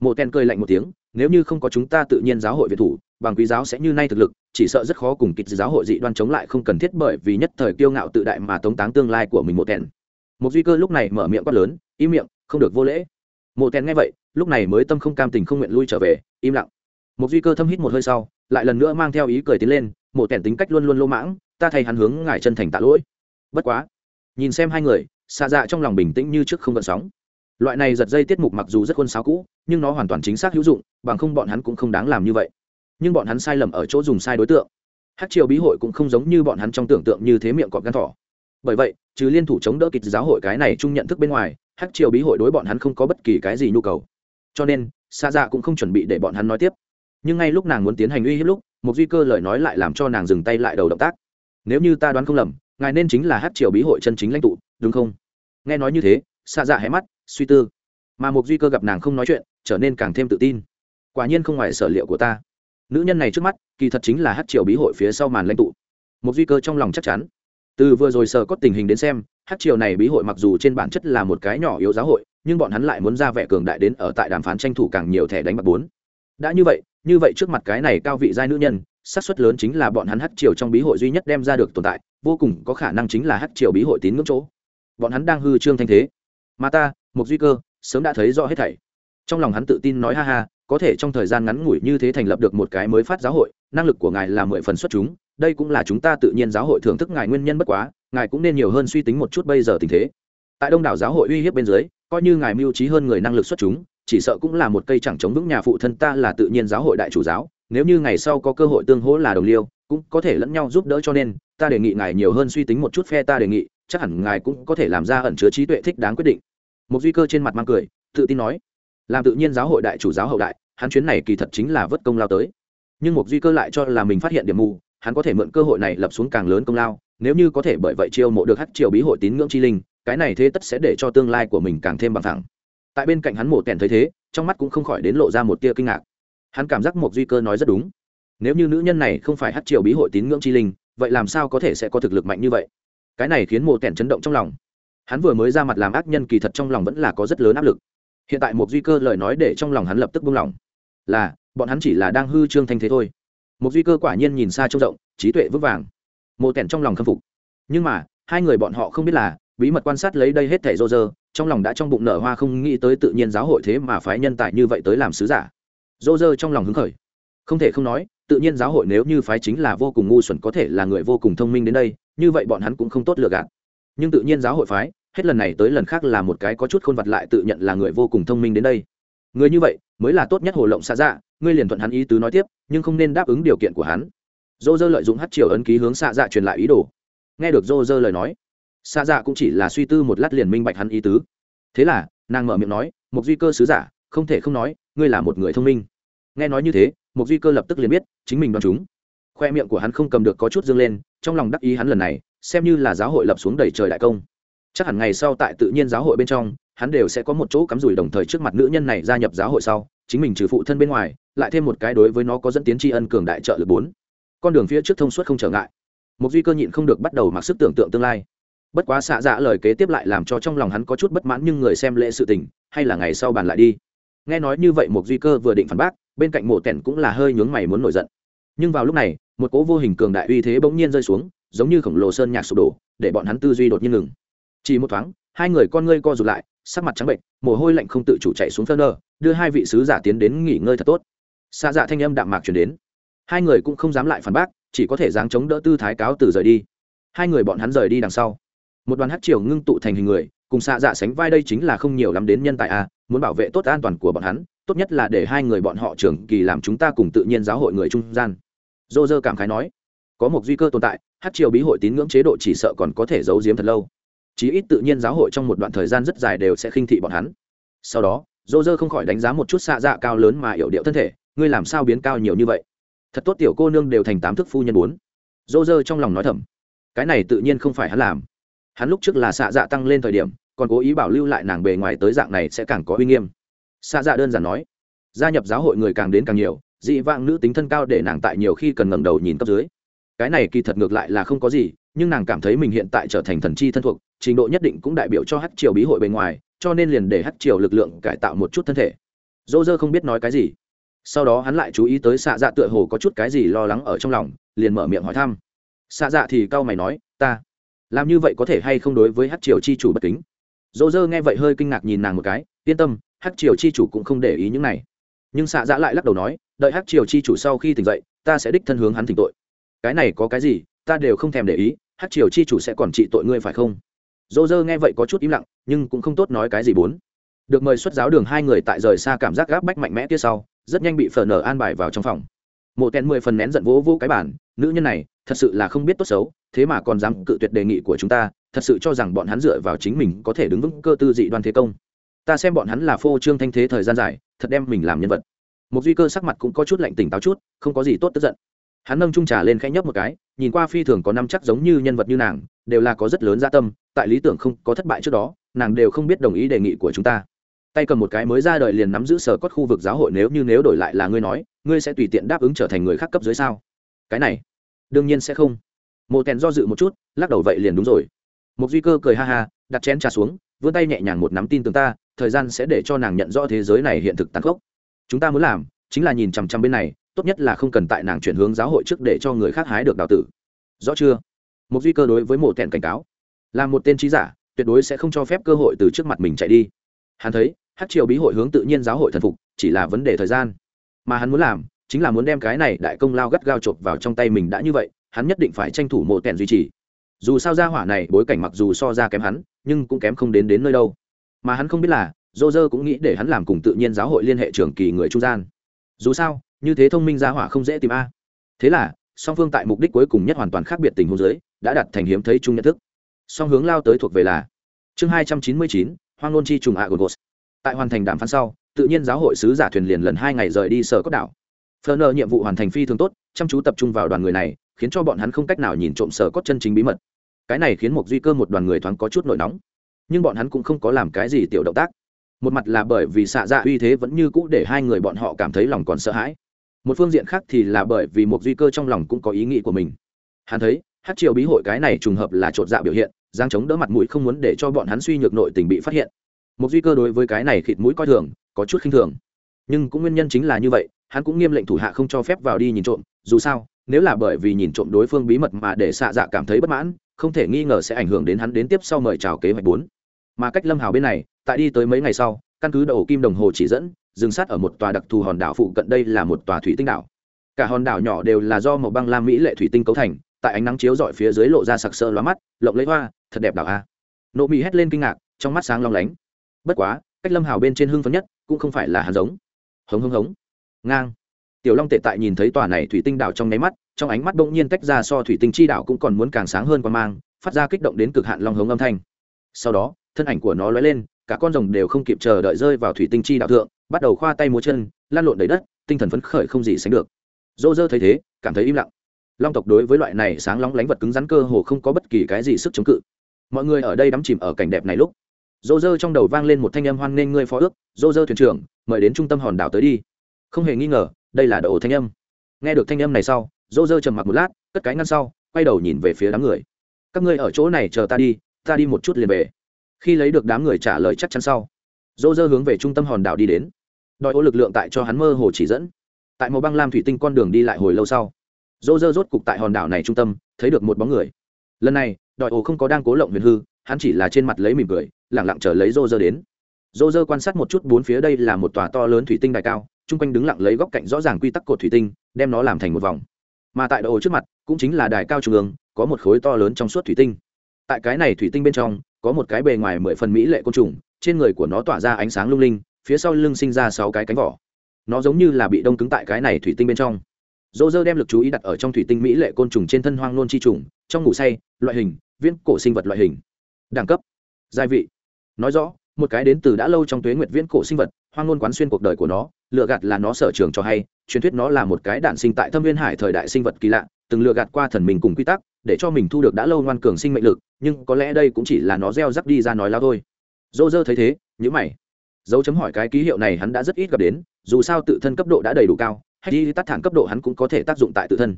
S1: Mộ tèn cười lạnh một tiếng, nếu như không có chúng ta tự nhiên giáo hội việt thủ, bằng quý giáo sẽ như nay thực lực, chỉ sợ rất khó cùng kịch giáo hội dị đoan chống lại không cần thiết bởi vì nhất thời kiêu ngạo tự đại mà tống táng tương lai của mình một tèn. Một duy cơ lúc này mở miệng quát lớn, im miệng, không được vô lễ. Một tèn nghe vậy, lúc này mới tâm không cam tình không nguyện lui trở về, im lặng một duy cơ thâm hít một hơi sau, lại lần nữa mang theo ý cười tiến lên một kẻ tính cách luôn luôn lô mãng, ta thay hắn hướng ngài chân thành tạ lỗi. Bất quá. Nhìn xem hai người xa dạ trong lòng bình tĩnh như trước không gợn sóng. Loại này giật dây tiết mục mặc dù rất khuôn sáo cũ, nhưng nó hoàn toàn chính xác hữu dụng, bằng không bọn hắn cũng không đáng làm như vậy. Nhưng bọn hắn sai lầm ở chỗ dùng sai đối tượng. Hát triều bí hội cũng không giống như bọn hắn trong tưởng tượng như thế miệng cọp gan thỏ. Bởi vậy, trừ liên thủ chống đỡ kịch giáo hội cái này chung nhận thức bên ngoài hát triều bí hội đối bọn hắn không có bất kỳ cái gì nhu cầu. Cho nên xa dạ cũng không chuẩn bị để bọn hắn nói tiếp nhưng ngay lúc nàng muốn tiến hành uy hiếp lúc một duy cơ lời nói lại làm cho nàng dừng tay lại đầu động tác. Nếu như ta đoán không lầm, ngài nên chính là hát triều bí hội chân chính lãnh tụ, đúng không? Nghe nói như thế xa dạ hé mắt, suy tư. Mà một duy cơ gặp nàng không nói chuyện, trở nên càng thêm tự tin. Quả nhiên không ngoài sở liệu của ta. Nữ nhân này trước mắt, kỳ thật chính là hát triều bí hội phía sau màn lãnh tụ. Một duy cơ trong lòng chắc chắn. Từ vừa rồi sờ có tình hình đến xem, hát triều này bí hội mặc dù trên bản chất là một cái nhỏ yếu giáo hội, nhưng bọn hắn lại muốn ra vẻ cường đại đến ở tại đàm phán tranh thủ càng nhiều thẻ đánh bạc bốn. Đã như vậy như vậy trước mặt cái này cao vị giai nữ nhân, xác suất lớn chính là bọn hắn hát triều trong bí hội duy nhất đem ra được tồn tại, vô cùng có khả năng chính là hát triều bí hội tín ngưỡng chỗ. Bọn hắn đang hư trương thanh thế. Mà ta một duy cơ, sớm đã thấy rõ hết thảy. Trong lòng hắn tự tin nói ha ha, có thể trong thời gian ngắn ngủi như thế thành lập được một cái mới phát giáo hội, năng lực của ngài là mười phần xuất chúng, đây cũng là chúng ta tự nhiên giáo hội thưởng thức ngài nguyên nhân bất quá, ngài cũng nên nhiều hơn suy tính một chút bây giờ tình thế. Tại đông đảo giáo hội uy hiếp bên dưới, coi như ngài mưu trí hơn người năng lực xuất chúng chỉ sợ cũng là một cây chẳng chống vững nhà phụ thân ta là tự nhiên giáo hội đại chủ giáo, nếu như ngày sau có cơ hội tương hỗ là đồng liêu, cũng có thể lẫn nhau giúp đỡ cho nên, ta đề nghị ngài nhiều hơn suy tính một chút phe ta đề nghị, chắc hẳn ngài cũng có thể làm ra ẩn chứa trí tuệ thích đáng quyết định. Một duy cơ trên mặt mang cười, tự tin nói, làm tự nhiên giáo hội đại chủ giáo hậu đại, hắn chuyến này kỳ thật chính là vất công lao tới. Nhưng một duy cơ lại cho là mình phát hiện điểm mù, hắn có thể mượn cơ hội này lập xuống càng lớn công lao, nếu như có thể bởi vậy chiêu mộ được hát triều bí hội tín ngưỡng chi linh, cái này thế tất sẽ để cho tương lai của mình càng thêm bằng thẳng tại bên cạnh hắn mổ kèn thấy thế, trong mắt cũng không khỏi đến lộ ra một tia kinh ngạc. Hắn cảm giác một duy cơ nói rất đúng. Nếu như nữ nhân này không phải hát triều bí hội tín ngưỡng chi linh, vậy làm sao có thể sẽ có thực lực mạnh như vậy? Cái này khiến mổ kèn chấn động trong lòng. Hắn vừa mới ra mặt làm ác nhân kỳ thật trong lòng vẫn là có rất lớn áp lực. Hiện tại một duy cơ lời nói để trong lòng hắn lập tức buông lỏng. Là, bọn hắn chỉ là đang hư trương thanh thế thôi. Một duy cơ quả nhiên nhìn xa trông rộng, trí tuệ vững vàng. Mộ tẻn trong lòng khâm phục. Nhưng mà, hai người bọn họ không biết là, bí mật quan sát lấy đây hết thẻ rô rơ trong lòng đã trong bụng nở hoa không nghĩ tới tự nhiên giáo hội thế mà phái nhân tài như vậy tới làm sứ giả. Rô rơ trong lòng hứng khởi. Không thể không nói, tự nhiên giáo hội nếu như phái chính là vô cùng ngu xuẩn có thể là người vô cùng thông minh đến đây, như vậy bọn hắn cũng không tốt lựa gạt. Nhưng tự nhiên giáo hội phái, hết lần này tới lần khác là một cái có chút khôn vặt lại tự nhận là người vô cùng thông minh đến đây. Người như vậy, mới là tốt nhất hồ lộng xa dạ ngươi liền thuận hắn ý tứ nói tiếp, nhưng không nên đáp ứng điều kiện của hắn. Dô dơ lợi dụng hát triều ấn ký hướng xạ dạ truyền lại ý đồ. Nghe được dô dơ lời nói xa dạ cũng chỉ là suy tư một lát liền minh bạch hắn ý tứ. Thế là, nàng mở miệng nói một duy cơ sứ giả, không thể không nói, ngươi là một người thông minh. Nghe nói như thế một duy cơ lập tức liền biết chính mình đoán chúng. Khoe miệng của hắn không cầm được có chút dương lên, trong lòng đắc ý hắn lần này, xem như là giáo hội lập xuống đầy trời đại công. Chắc hẳn ngày sau tại tự nhiên giáo hội bên trong, hắn đều sẽ có một chỗ cắm rủi đồng thời trước mặt nữ nhân này gia nhập giáo hội sau, chính mình trừ phụ thân bên ngoài, lại thêm một cái đối với nó có dẫn tiến tri ân cường đại trợ lực bốn. Con đường phía trước thông suốt không trở ngại. Một duy cơ nhịn không được bắt đầu mặc sức tưởng tượng tương lai bất quá xạ dạ lời kế tiếp lại làm cho trong lòng hắn có chút bất mãn nhưng người xem lễ sự tình, hay là ngày sau bàn lại đi. Nghe nói như vậy một duy cơ vừa định phản bác, bên cạnh mổ tẻn cũng là hơi nhướng mày muốn nổi giận. Nhưng vào lúc này, một cỗ vô hình cường đại uy thế bỗng nhiên rơi xuống, giống như khổng lồ sơn nhạc sụp đổ, để bọn hắn tư duy đột nhiên ngừng. Chỉ một thoáng, hai người con ngươi co rụt lại, sắc mặt trắng bệnh, mồ hôi lạnh không tự chủ chạy xuống phân nơ đưa hai vị sứ giả tiến đến nghỉ ngơi thật tốt. Xa dạ thanh âm đạm mạc chuyển đến. Hai người cũng không dám lại phản bác, chỉ có thể dáng chống đỡ tư thái cáo từ rời đi. Hai người bọn hắn rời đi đằng sau một đoàn hát triều ngưng tụ thành hình người, cùng xạ dạ sánh vai đây chính là không nhiều lắm đến nhân tài a muốn bảo vệ tốt an toàn của bọn hắn, tốt nhất là để hai người bọn họ trưởng kỳ làm chúng ta cùng tự nhiên giáo hội người trung gian. Dô dơ cảm khái nói, có một duy cơ tồn tại hát triều bí hội tín ngưỡng chế độ chỉ sợ còn có thể giấu giếm thật lâu. Chí ít tự nhiên giáo hội trong một đoạn thời gian rất dài đều sẽ khinh thị bọn hắn. Sau đó, dô dơ không khỏi đánh giá một chút xạ dạ cao lớn mà hiệu điệu thân thể, ngươi làm sao biến cao nhiều như vậy? Thật tốt tiểu cô nương đều thành tám thức phu nhân bốn. Dô dơ trong lòng nói thầm, cái này tự nhiên không phải hắn làm hắn lúc trước là xạ dạ tăng lên thời điểm, còn cố ý bảo lưu lại nàng bề ngoài tới dạng này sẽ càng có uy nghiêm. Xạ dạ đơn giản nói, gia nhập giáo hội người càng đến càng nhiều, dị vãng nữ tính thân cao để nàng tại nhiều khi cần ngẩng đầu nhìn cấp dưới. Cái này kỳ thật ngược lại là không có gì, nhưng nàng cảm thấy mình hiện tại trở thành thần chi thân thuộc, trình độ nhất định cũng đại biểu cho hát triều bí hội bề ngoài, cho nên liền để hát triều lực lượng cải tạo một chút thân thể. Dỗ dơ không biết nói cái gì. Sau đó hắn lại chú ý tới xạ dạ tựa hồ có chút cái gì lo lắng ở trong lòng, liền mở miệng hỏi thăm. Xạ dạ thì cau mày nói, ta làm như vậy có thể hay không đối với hát triều chi chủ bất kính? Dỗ dơ nghe vậy hơi kinh ngạc nhìn nàng một cái, yên tâm, hát triều chi chủ cũng không để ý những này. Nhưng xạ dã lại lắc đầu nói, đợi hát triều chi chủ sau khi tỉnh dậy, ta sẽ đích thân hướng hắn tỉnh tội. Cái này có cái gì, ta đều không thèm để ý, hát triều chi chủ sẽ còn trị tội ngươi phải không? Dỗ dơ nghe vậy có chút im lặng, nhưng cũng không tốt nói cái gì bốn. Được mời xuất giáo đường hai người tại rời xa cảm giác gáp bách mạnh mẽ kia sau, rất nhanh bị phở nở an bài vào trong phòng. Mộ tèn mười phần nén giận vỗ vỗ cái bản nữ nhân này, thật sự là không biết tốt xấu thế mà còn dám cự tuyệt đề nghị của chúng ta, thật sự cho rằng bọn hắn dựa vào chính mình có thể đứng vững cơ tư dị đoan thế công. Ta xem bọn hắn là phô trương thanh thế thời gian dài, thật đem mình làm nhân vật. Một duy cơ sắc mặt cũng có chút lạnh tỉnh táo chút, không có gì tốt tức giận. Hắn nâng trung trà lên khẽ nhấp một cái, nhìn qua phi thường có năm chắc giống như nhân vật như nàng, đều là có rất lớn gia tâm, tại lý tưởng không có thất bại trước đó, nàng đều không biết đồng ý đề nghị của chúng ta. Tay cầm một cái mới ra đời liền nắm giữ sở cốt khu vực giáo hội nếu như nếu đổi lại là ngươi nói, ngươi sẽ tùy tiện đáp ứng trở thành người khác cấp dưới sao? Cái này, đương nhiên sẽ không mộ tèn do dự một chút, lắc đầu vậy liền đúng rồi. Một duy cơ cười ha ha, đặt chén trà xuống, vươn tay nhẹ nhàng một nắm tin tưởng ta, thời gian sẽ để cho nàng nhận rõ thế giới này hiện thực tàn khốc. Chúng ta muốn làm, chính là nhìn chằm chằm bên này, tốt nhất là không cần tại nàng chuyển hướng giáo hội trước để cho người khác hái được đào tử. Rõ chưa? Một duy cơ đối với mộ tèn cảnh cáo. Là một tên trí giả, tuyệt đối sẽ không cho phép cơ hội từ trước mặt mình chạy đi. Hắn thấy hát triều bí hội hướng tự nhiên giáo hội thần phục, chỉ là vấn đề thời gian. Mà hắn muốn làm, chính là muốn đem cái này đại công lao gắt gao chộp vào trong tay mình đã như vậy hắn nhất định phải tranh thủ mộ tèn duy trì. Dù sao ra hỏa này, bối cảnh mặc dù so ra kém hắn, nhưng cũng kém không đến đến nơi đâu. Mà hắn không biết là dô dơ cũng nghĩ để hắn làm cùng tự nhiên giáo hội liên hệ trường kỳ người trung gian. Dù sao, như thế thông minh ra hỏa không dễ tìm a. Thế là, song phương tại mục đích cuối cùng nhất hoàn toàn khác biệt tình huống giới đã đặt thành hiếm thấy chung nhận thức. Song hướng lao tới thuộc về là, chương hai trăm chín mươi chín, hoang nôn chi trùng agogos tại hoàn thành đàm phán sau, tự nhiên giáo hội sứ giả thuyền liền lần hai ngày rời đi sở cốt đảo. Phờ nợ nhiệm vụ hoàn thành phi thường tốt, chăm chú tập trung vào đoàn người này khiến cho bọn hắn không cách nào nhìn trộm sở cốt chân chính bí mật. Cái này khiến một duy cơ một đoàn người thoáng có chút nổi nóng. Nhưng bọn hắn cũng không có làm cái gì tiểu động tác. Một mặt là bởi vì xạ dạ uy thế vẫn như cũ để hai người bọn họ cảm thấy lòng còn sợ hãi. Một phương diện khác thì là bởi vì một duy cơ trong lòng cũng có ý nghĩ của mình. Hắn thấy, hát triều bí hội cái này trùng hợp là chột dạ biểu hiện, giang chống đỡ mặt mũi không muốn để cho bọn hắn suy nhược nội tình bị phát hiện. Một duy cơ đối với cái này khịt mũi coi thường, có chút khinh thường. Nhưng cũng nguyên nhân chính là như vậy, hắn cũng nghiêm lệnh thủ hạ không cho phép vào đi nhìn trộm, dù sao nếu là bởi vì nhìn trộm đối phương bí mật mà để xạ dạ cảm thấy bất mãn, không thể nghi ngờ sẽ ảnh hưởng đến hắn đến tiếp sau mời chào kế hoạch bốn. Mà cách lâm hào bên này, tại đi tới mấy ngày sau, căn cứ đầu kim đồng hồ chỉ dẫn dừng sát ở một tòa đặc thù hòn đảo phụ cận đây là một tòa thủy tinh đảo. Cả hòn đảo nhỏ đều là do một băng lam mỹ lệ thủy tinh cấu thành, tại ánh nắng chiếu dọi phía dưới lộ ra sặc sỡ lóa mắt, lộng lấy hoa, thật đẹp đảo a. Nộ mỹ hét lên kinh ngạc, trong mắt sáng long lánh. Bất quá, cách lâm hào bên trên hưng phấn nhất, cũng không phải là hắn giống. Hống hống hống. Ngang tiểu long tệ tại nhìn thấy tòa này thủy tinh đảo trong nháy mắt, trong ánh mắt bỗng nhiên tách ra so thủy tinh chi đảo cũng còn muốn càng sáng hơn qua mang, phát ra kích động đến cực hạn long hống âm thanh. Sau đó, thân ảnh của nó lóe lên, cả con rồng đều không kịp chờ đợi rơi vào thủy tinh chi đảo thượng, bắt đầu khoa tay múa chân lan lộn đầy đất, tinh thần phấn khởi không gì sánh được. Dô dơ thấy thế, cảm thấy im lặng. Long tộc đối với loại này sáng lóng lánh vật cứng rắn cơ hồ không có bất kỳ cái gì sức chống cự. Mọi người ở đây đắm chìm ở cảnh đẹp này lúc. Dô dơ trong đầu vang lên một thanh âm hoan nghênh ngươi phó ước. Dô dơ thuyền trưởng, mời đến trung tâm hòn đảo tới đi. Không hề nghi ngờ đây là độ thanh âm. Nghe được thanh âm này sau dô dơ trầm mặc một lát, cất cái ngăn sau, quay đầu nhìn về phía đám người. Các ngươi ở chỗ này chờ ta đi ta đi một chút liền về. Khi lấy được đám người trả lời chắc chắn sau dô dơ hướng về trung tâm hòn đảo đi đến. Đòi ô lực lượng tại cho hắn mơ hồ chỉ dẫn. Tại một băng lam thủy tinh con đường đi lại hồi lâu sau dô dơ rốt cục tại hòn đảo này trung tâm, thấy được một bóng người. Lần này đòi ô không có đang cố lộng huyền hư, hắn chỉ là trên mặt lấy mỉm cười, lẳng lặng chờ lấy dô dơ đến. Dô dơ quan sát một chút bốn phía, đây là một tòa to lớn thủy tinh đài cao chung quanh đứng lặng lấy góc cạnh rõ ràng quy tắc cột thủy tinh, đem nó làm thành một vòng. Mà tại độ trước mặt, cũng chính là đài cao trung ương, có một khối to lớn trong suốt thủy tinh. Tại cái này thủy tinh bên trong, có một cái bề ngoài mười phần mỹ lệ côn trùng, trên người của nó tỏa ra ánh sáng lung linh, phía sau lưng sinh ra sáu cái cánh vỏ. Nó giống như là bị đông cứng tại cái này thủy tinh bên trong. Dô dơ đem lực chú ý đặt ở trong thủy tinh mỹ lệ côn trùng trên thân hoang nôn chi trùng, trong ngủ say, loại hình, viễn cổ sinh vật loại hình. Đẳng cấp gia vị. Nói rõ, một cái đến từ đã lâu trong tuế nguyệt viễn cổ sinh vật, hoang nôn quán xuyên cuộc đời của nó lựa gạt là nó sở trường cho hay, truyền thuyết nó là một cái đạn sinh tại thâm viên hải thời đại sinh vật kỳ lạ, từng lựa gạt qua thần mình cùng quy tắc, để cho mình thu được đã lâu ngoan cường sinh mệnh lực, nhưng có lẽ đây cũng chỉ là nó gieo rắc đi ra nói lao thôi. Dô dơ thấy thế nhữ mày. Dấu chấm hỏi cái ký hiệu này hắn đã rất ít gặp đến, dù sao tự thân cấp độ đã đầy đủ cao, hay đi tắt thẳng cấp độ hắn cũng có thể tác dụng tại tự thân.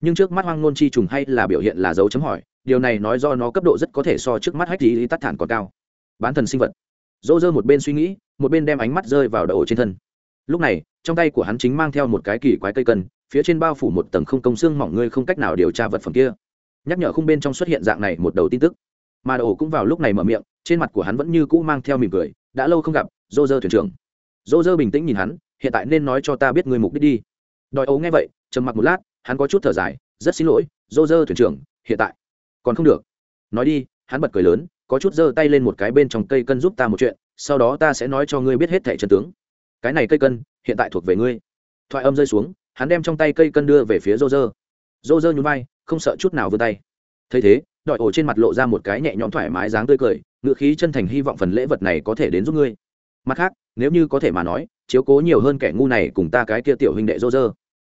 S1: Nhưng trước mắt hoang ngôn chi trùng hay là biểu hiện là dấu chấm hỏi, điều này nói do nó cấp độ rất có thể so trước mắt hách đi tắt thản còn cao. Bán thần sinh vật. Dô dơ một bên suy nghĩ, một bên đem ánh mắt rơi vào đầu trên thân lúc này, trong tay của hắn chính mang theo một cái kỳ quái cây cân, phía trên bao phủ một tầng không công xương mỏng, ngươi không cách nào điều tra vật phẩm kia. Nhắc nhở khung bên trong xuất hiện dạng này một đầu tin tức. Mà đầu cũng vào lúc này mở miệng, trên mặt của hắn vẫn như cũ mang theo mỉm cười, đã lâu không gặp dô dơ thuyền trưởng. Dô dơ bình tĩnh nhìn hắn, hiện tại nên nói cho ta biết ngươi mục đích đi. Đòi ấu nghe vậy, trầm mặc một lát, hắn có chút thở dài, rất xin lỗi dô dơ thuyền trưởng, hiện tại. Còn không được. Nói đi, hắn bật cười lớn, có chút giơ tay lên một cái bên trong cây cân giúp ta một chuyện, sau đó ta sẽ nói cho ngươi biết hết thẻ chân tướng cái này cây cân, hiện tại thuộc về ngươi. Thoại âm rơi xuống, hắn đem trong tay cây cân đưa về phía rô rơ rô rơ nhún vai, không sợ chút nào vươn tay. Thấy thế, đội ổ trên mặt lộ ra một cái nhẹ nhõm thoải mái dáng tươi cười, ngựa khí chân thành hy vọng phần lễ vật này có thể đến giúp ngươi. Mặt khác, nếu như có thể mà nói, chiếu cố nhiều hơn kẻ ngu này cùng ta cái kia tiểu huynh đệ rô rơ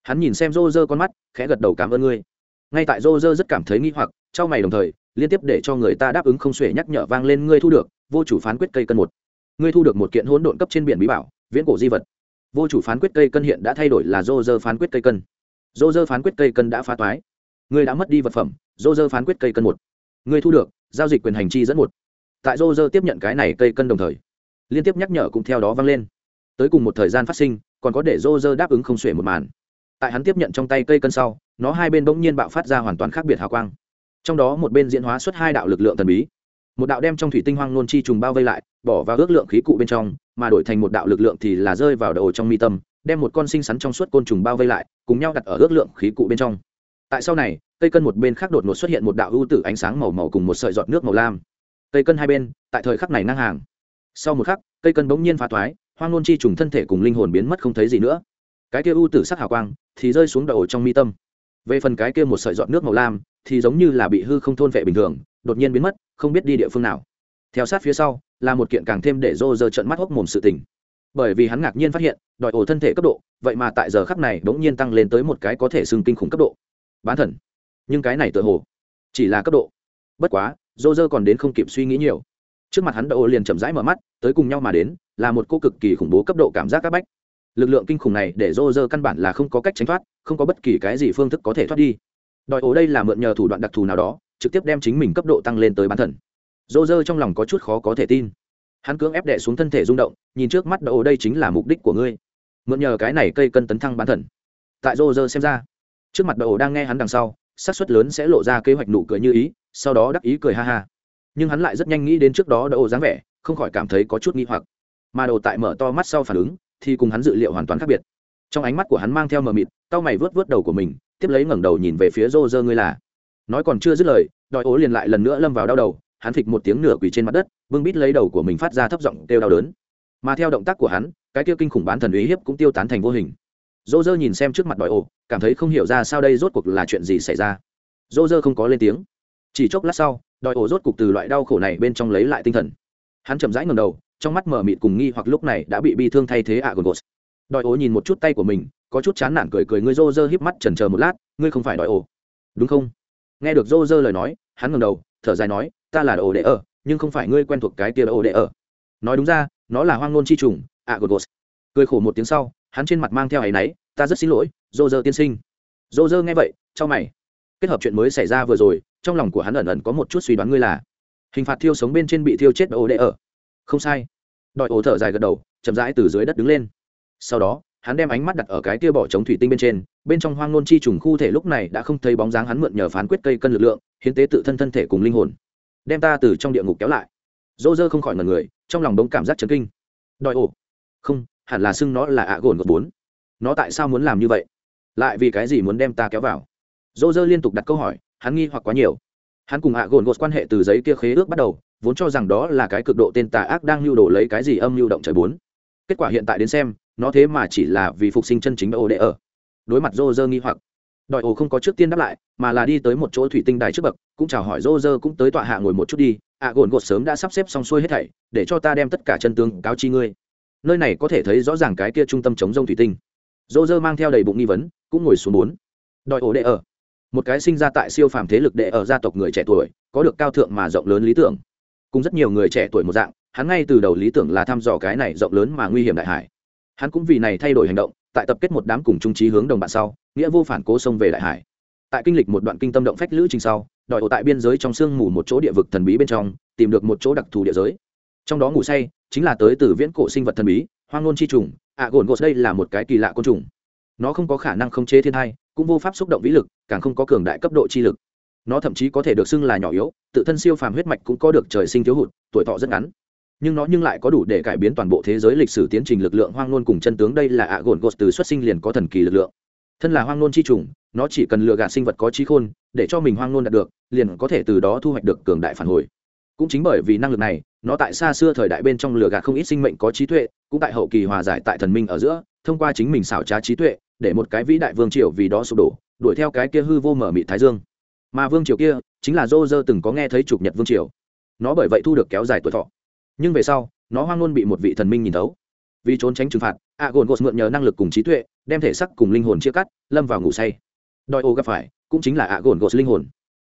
S1: hắn nhìn xem rô rơ con mắt, khẽ gật đầu cảm ơn ngươi. Ngay tại rô rơ rất cảm thấy nghi hoặc trao mày đồng thời, liên tiếp để cho người ta đáp ứng không xuể nhắc nhở vang lên ngươi thu được, vô chủ phán quyết cây cân một ngươi thu được một kiện hỗn độn cấp trên biển bí bảo, viễn cổ di vật. Vô chủ phán quyết cây cân hiện đã thay đổi là dô dơ phán quyết cây cân. Dô dơ phán quyết cây cân đã phá toái. Ngươi đã mất đi vật phẩm dô dơ phán quyết cây cân một. Ngươi thu được, giao dịch quyền hành chi dẫn một. Tại dô dơ tiếp nhận cái này cây cân đồng thời, liên tiếp nhắc nhở cũng theo đó vang lên. Tới cùng một thời gian phát sinh, còn có để dô dơ đáp ứng không xuể một màn. Tại hắn tiếp nhận trong tay cây cân sau, nó hai bên bỗng nhiên bạo phát ra hoàn toàn khác biệt hào quang. Trong đó một bên diễn hóa xuất hai đạo lực lượng thần bí một đạo đem trong thủy tinh hoang nôn chi trùng bao vây lại, bỏ vào ước lượng khí cụ bên trong, mà đổi thành một đạo lực lượng thì là rơi vào đầu trong mi tâm, đem một con sinh sắn trong suốt côn trùng bao vây lại, cùng nhau đặt ở ước lượng khí cụ bên trong. Tại sau này, cây cân một bên khác đột ngột xuất hiện một đạo ưu tử ánh sáng màu màu cùng một sợi giọt nước màu lam. Cây cân hai bên, tại thời khắc này ngang hàng. Sau một khắc, cây cân bỗng nhiên phá thoái, hoang nôn chi trùng thân thể cùng linh hồn biến mất không thấy gì nữa. Cái kia ưu tử sắc hào quang thì rơi xuống đầu trong mi tâm. Về phần cái kia một sợi giọt nước màu lam thì giống như là bị hư không thôn vệ bình thường đột nhiên biến mất, không biết đi địa phương nào. Theo sát phía sau, là một kiện càng thêm để rô rơ trận mắt hốc mồm sự tình. Bởi vì hắn ngạc nhiên phát hiện đòi ổ thân thể cấp độ, vậy mà tại giờ khắc này bỗng nhiên tăng lên tới một cái có thể xưng kinh khủng cấp độ. Bán thần. Nhưng cái này tự hồ chỉ là cấp độ. Bất quá, rô rơ còn đến không kịp suy nghĩ nhiều. Trước mặt hắn đậu liền chậm rãi mở mắt, tới cùng nhau mà đến, là một cô cực kỳ khủng bố cấp độ cảm giác các bách. Lực lượng kinh khủng này để rô rơ căn bản là không có cách tránh thoát, không có bất kỳ cái gì phương thức có thể thoát đi. Đòi ổ đây là mượn nhờ thủ đoạn đặc thù nào đó trực tiếp đem chính mình cấp độ tăng lên tới bán thần. Dô dơ trong lòng có chút khó có thể tin. Hắn cưỡng ép đệ xuống thân thể rung động, nhìn trước mắt đậu đây chính là mục đích của ngươi. Mượn nhờ cái này cây cân tấn thăng bán thần. Tại dô dơ xem ra, trước mặt đậu đang nghe hắn đằng sau, xác suất lớn sẽ lộ ra kế hoạch nụ cười như ý, sau đó đắc ý cười ha ha. Nhưng hắn lại rất nhanh nghĩ đến trước đó đậu dáng vẻ, không khỏi cảm thấy có chút nghi hoặc. Mà đầu tại mở to mắt sau phản ứng, thì cùng hắn dự liệu hoàn toàn khác biệt. Trong ánh mắt của hắn mang theo mờ mịt, Tao mày vớt vớt đầu của mình, tiếp lấy ngẩng đầu nhìn về phía rô rơ ngươi là nói còn chưa dứt lời, đòi ố liền lại lần nữa lâm vào đau đầu, hắn thịch một tiếng nửa quỳ trên mặt đất vương bít lấy đầu của mình phát ra thấp giọng kêu đau đớn. Mà theo động tác của hắn, cái kia kinh khủng bán thần uy hiếp cũng tiêu tán thành vô hình. Dô dơ nhìn xem trước mặt đòi ổ, cảm thấy không hiểu ra sao đây rốt cuộc là chuyện gì xảy ra. Dô dơ không có lên tiếng. Chỉ chốc lát sau, đòi ổ rốt cuộc từ loại đau khổ này bên trong lấy lại tinh thần. Hắn chậm rãi ngầm đầu, trong mắt mở mịt cùng nghi hoặc lúc này đã bị bi thương thay thế ạ gồn gột. Đòi ổ nhìn một chút tay của mình, có chút chán nản cười cười, ngươi rô rơ híp mắt chần chờ một lát, ngươi không phải đòi ổ. Đúng không? Nghe được rô rơ lời nói, hắn ngầm đầu, thở dài nói, ta là ổ đệ ở, nhưng không phải ngươi quen thuộc cái tia ổ đệ ở. Nói đúng ra, nó là hoang ngôn chi trùng ạ gột gột cười khổ một tiếng sau, hắn trên mặt mang theo áy náy, ta rất xin lỗi rô rơ tiên sinh. Rô rơ nghe vậy cho mày. Kết hợp chuyện mới xảy ra vừa rồi, trong lòng của hắn ẩn ẩn có một chút suy đoán ngươi là hình phạt thiêu sống bên trên bị thiêu chết ổ đệ ở. Không sai. Đòi ổ thở dài gật đầu, chậm rãi từ dưới đất đứng lên. Sau đó hắn đem ánh mắt đặt ở cái tia bỏ chống thủy tinh bên trên, bên trong hoang nôn chi trùng khu thể lúc này đã không thấy bóng dáng hắn mượn nhờ phán quyết cây cân lực lượng, hiến tế tự thân thân thể cùng linh hồn. Đem ta từ trong địa ngục kéo lại. Dô dơ không khỏi ngần người, trong lòng đống cảm giác chấn kinh. Đòi ổ. Không, hẳn là xưng nó là ạ gồn gột bốn. Nó tại sao muốn làm như vậy? Lại vì cái gì muốn đem ta kéo vào? Dô dơ liên tục đặt câu hỏi, hắn nghi hoặc quá nhiều. Hắn cùng ạ gồn gột quan hệ từ giấy kia khế ước bắt đầu, vốn cho rằng đó là cái cực độ tên tà ác đang lưu đồ lấy cái gì âm lưu động trời bốn kết quả hiện tại đến xem, nó thế mà chỉ là vì phục sinh chân chính ô đệ ở đối mặt rô rơ nghi hoặc đòi ô không có trước tiên đáp lại, mà là đi tới một chỗ thủy tinh đài trước bậc, cũng chào hỏi rô rơ cũng tới tọa hạ ngồi một chút đi. À, Ạ gồn gột sớm đã sắp xếp xong xuôi hết thảy, để cho ta đem tất cả chân tướng cáo chi ngươi. Nơi này có thể thấy rõ ràng cái kia trung tâm chống rông thủy tinh. Rô rơ mang theo đầy bụng nghi vấn, cũng ngồi xuống bốn. Đòi ổ đệ ở một cái sinh ra tại siêu phàm thế lực đệ ở gia tộc người trẻ tuổi, có được cao thượng mà rộng lớn lý tưởng cùng rất nhiều người trẻ tuổi một dạng, hắn ngay từ đầu lý tưởng là thăm dò cái này rộng lớn mà nguy hiểm đại hải. Hắn cũng vì này thay đổi hành động, tại tập kết một đám cùng trung trí hướng đồng bạn sau, nghĩa vô phản cố xông về đại hải. Tại kinh lịch một đoạn kinh tâm động phách lữ trình sau, đòi ổ tại biên giới trong sương mù một chỗ địa vực thần bí bên trong, tìm được một chỗ đặc thù địa giới. Trong đó ngủ say, chính là tới từ viễn cổ sinh vật thần bí, hoang ngôn chi trùng, ạ gồn gột, đây là một cái kỳ lạ côn trùng. Nó không có khả năng khống chế thiên thai, cũng vô pháp xúc động vĩ lực, càng không có cường đại cấp độ chi lực nó thậm chí có thể được xưng là nhỏ yếu, tự thân siêu phàm huyết mạch cũng có được trời sinh thiếu hụt, tuổi thọ rất ngắn. Nhưng nó nhưng lại có đủ để cải biến toàn bộ thế giới lịch sử tiến trình lực lượng hoang nôn cùng chân tướng. Đây là ạ gồn gột từ xuất sinh liền có thần kỳ lực lượng. Thân là hoang nôn chi trùng nó chỉ cần lừa gạt sinh vật có trí khôn, để cho mình hoang nôn đạt được, liền có thể từ đó thu hoạch được cường đại phản hồi. Cũng chính bởi vì năng lực này, nó tại xa xưa thời đại bên trong lừa gạt không ít sinh mệnh có trí tuệ, cũng tại hậu kỳ hòa giải tại thần minh ở giữa, thông qua chính mình xảo trá trí tuệ, để một cái vĩ đại vương triều vì đó sụp đổ, đuổi theo cái kia hư vô mở mị thái dương mà vương triều kia chính là dô dơ từng có nghe thấy chụp nhật vương triều. Nó bởi vậy thu được kéo dài tuổi thọ. Nhưng về sau, nó hoang luôn bị một vị thần minh nhìn thấu. Vì trốn tránh trừng phạt a gồn gột mượn nhờ năng lực cùng trí tuệ, đem thể sắc cùng linh hồn chia cắt, lâm vào ngủ say. Đòi ô gặp phải, cũng chính là a gồn gột linh hồn.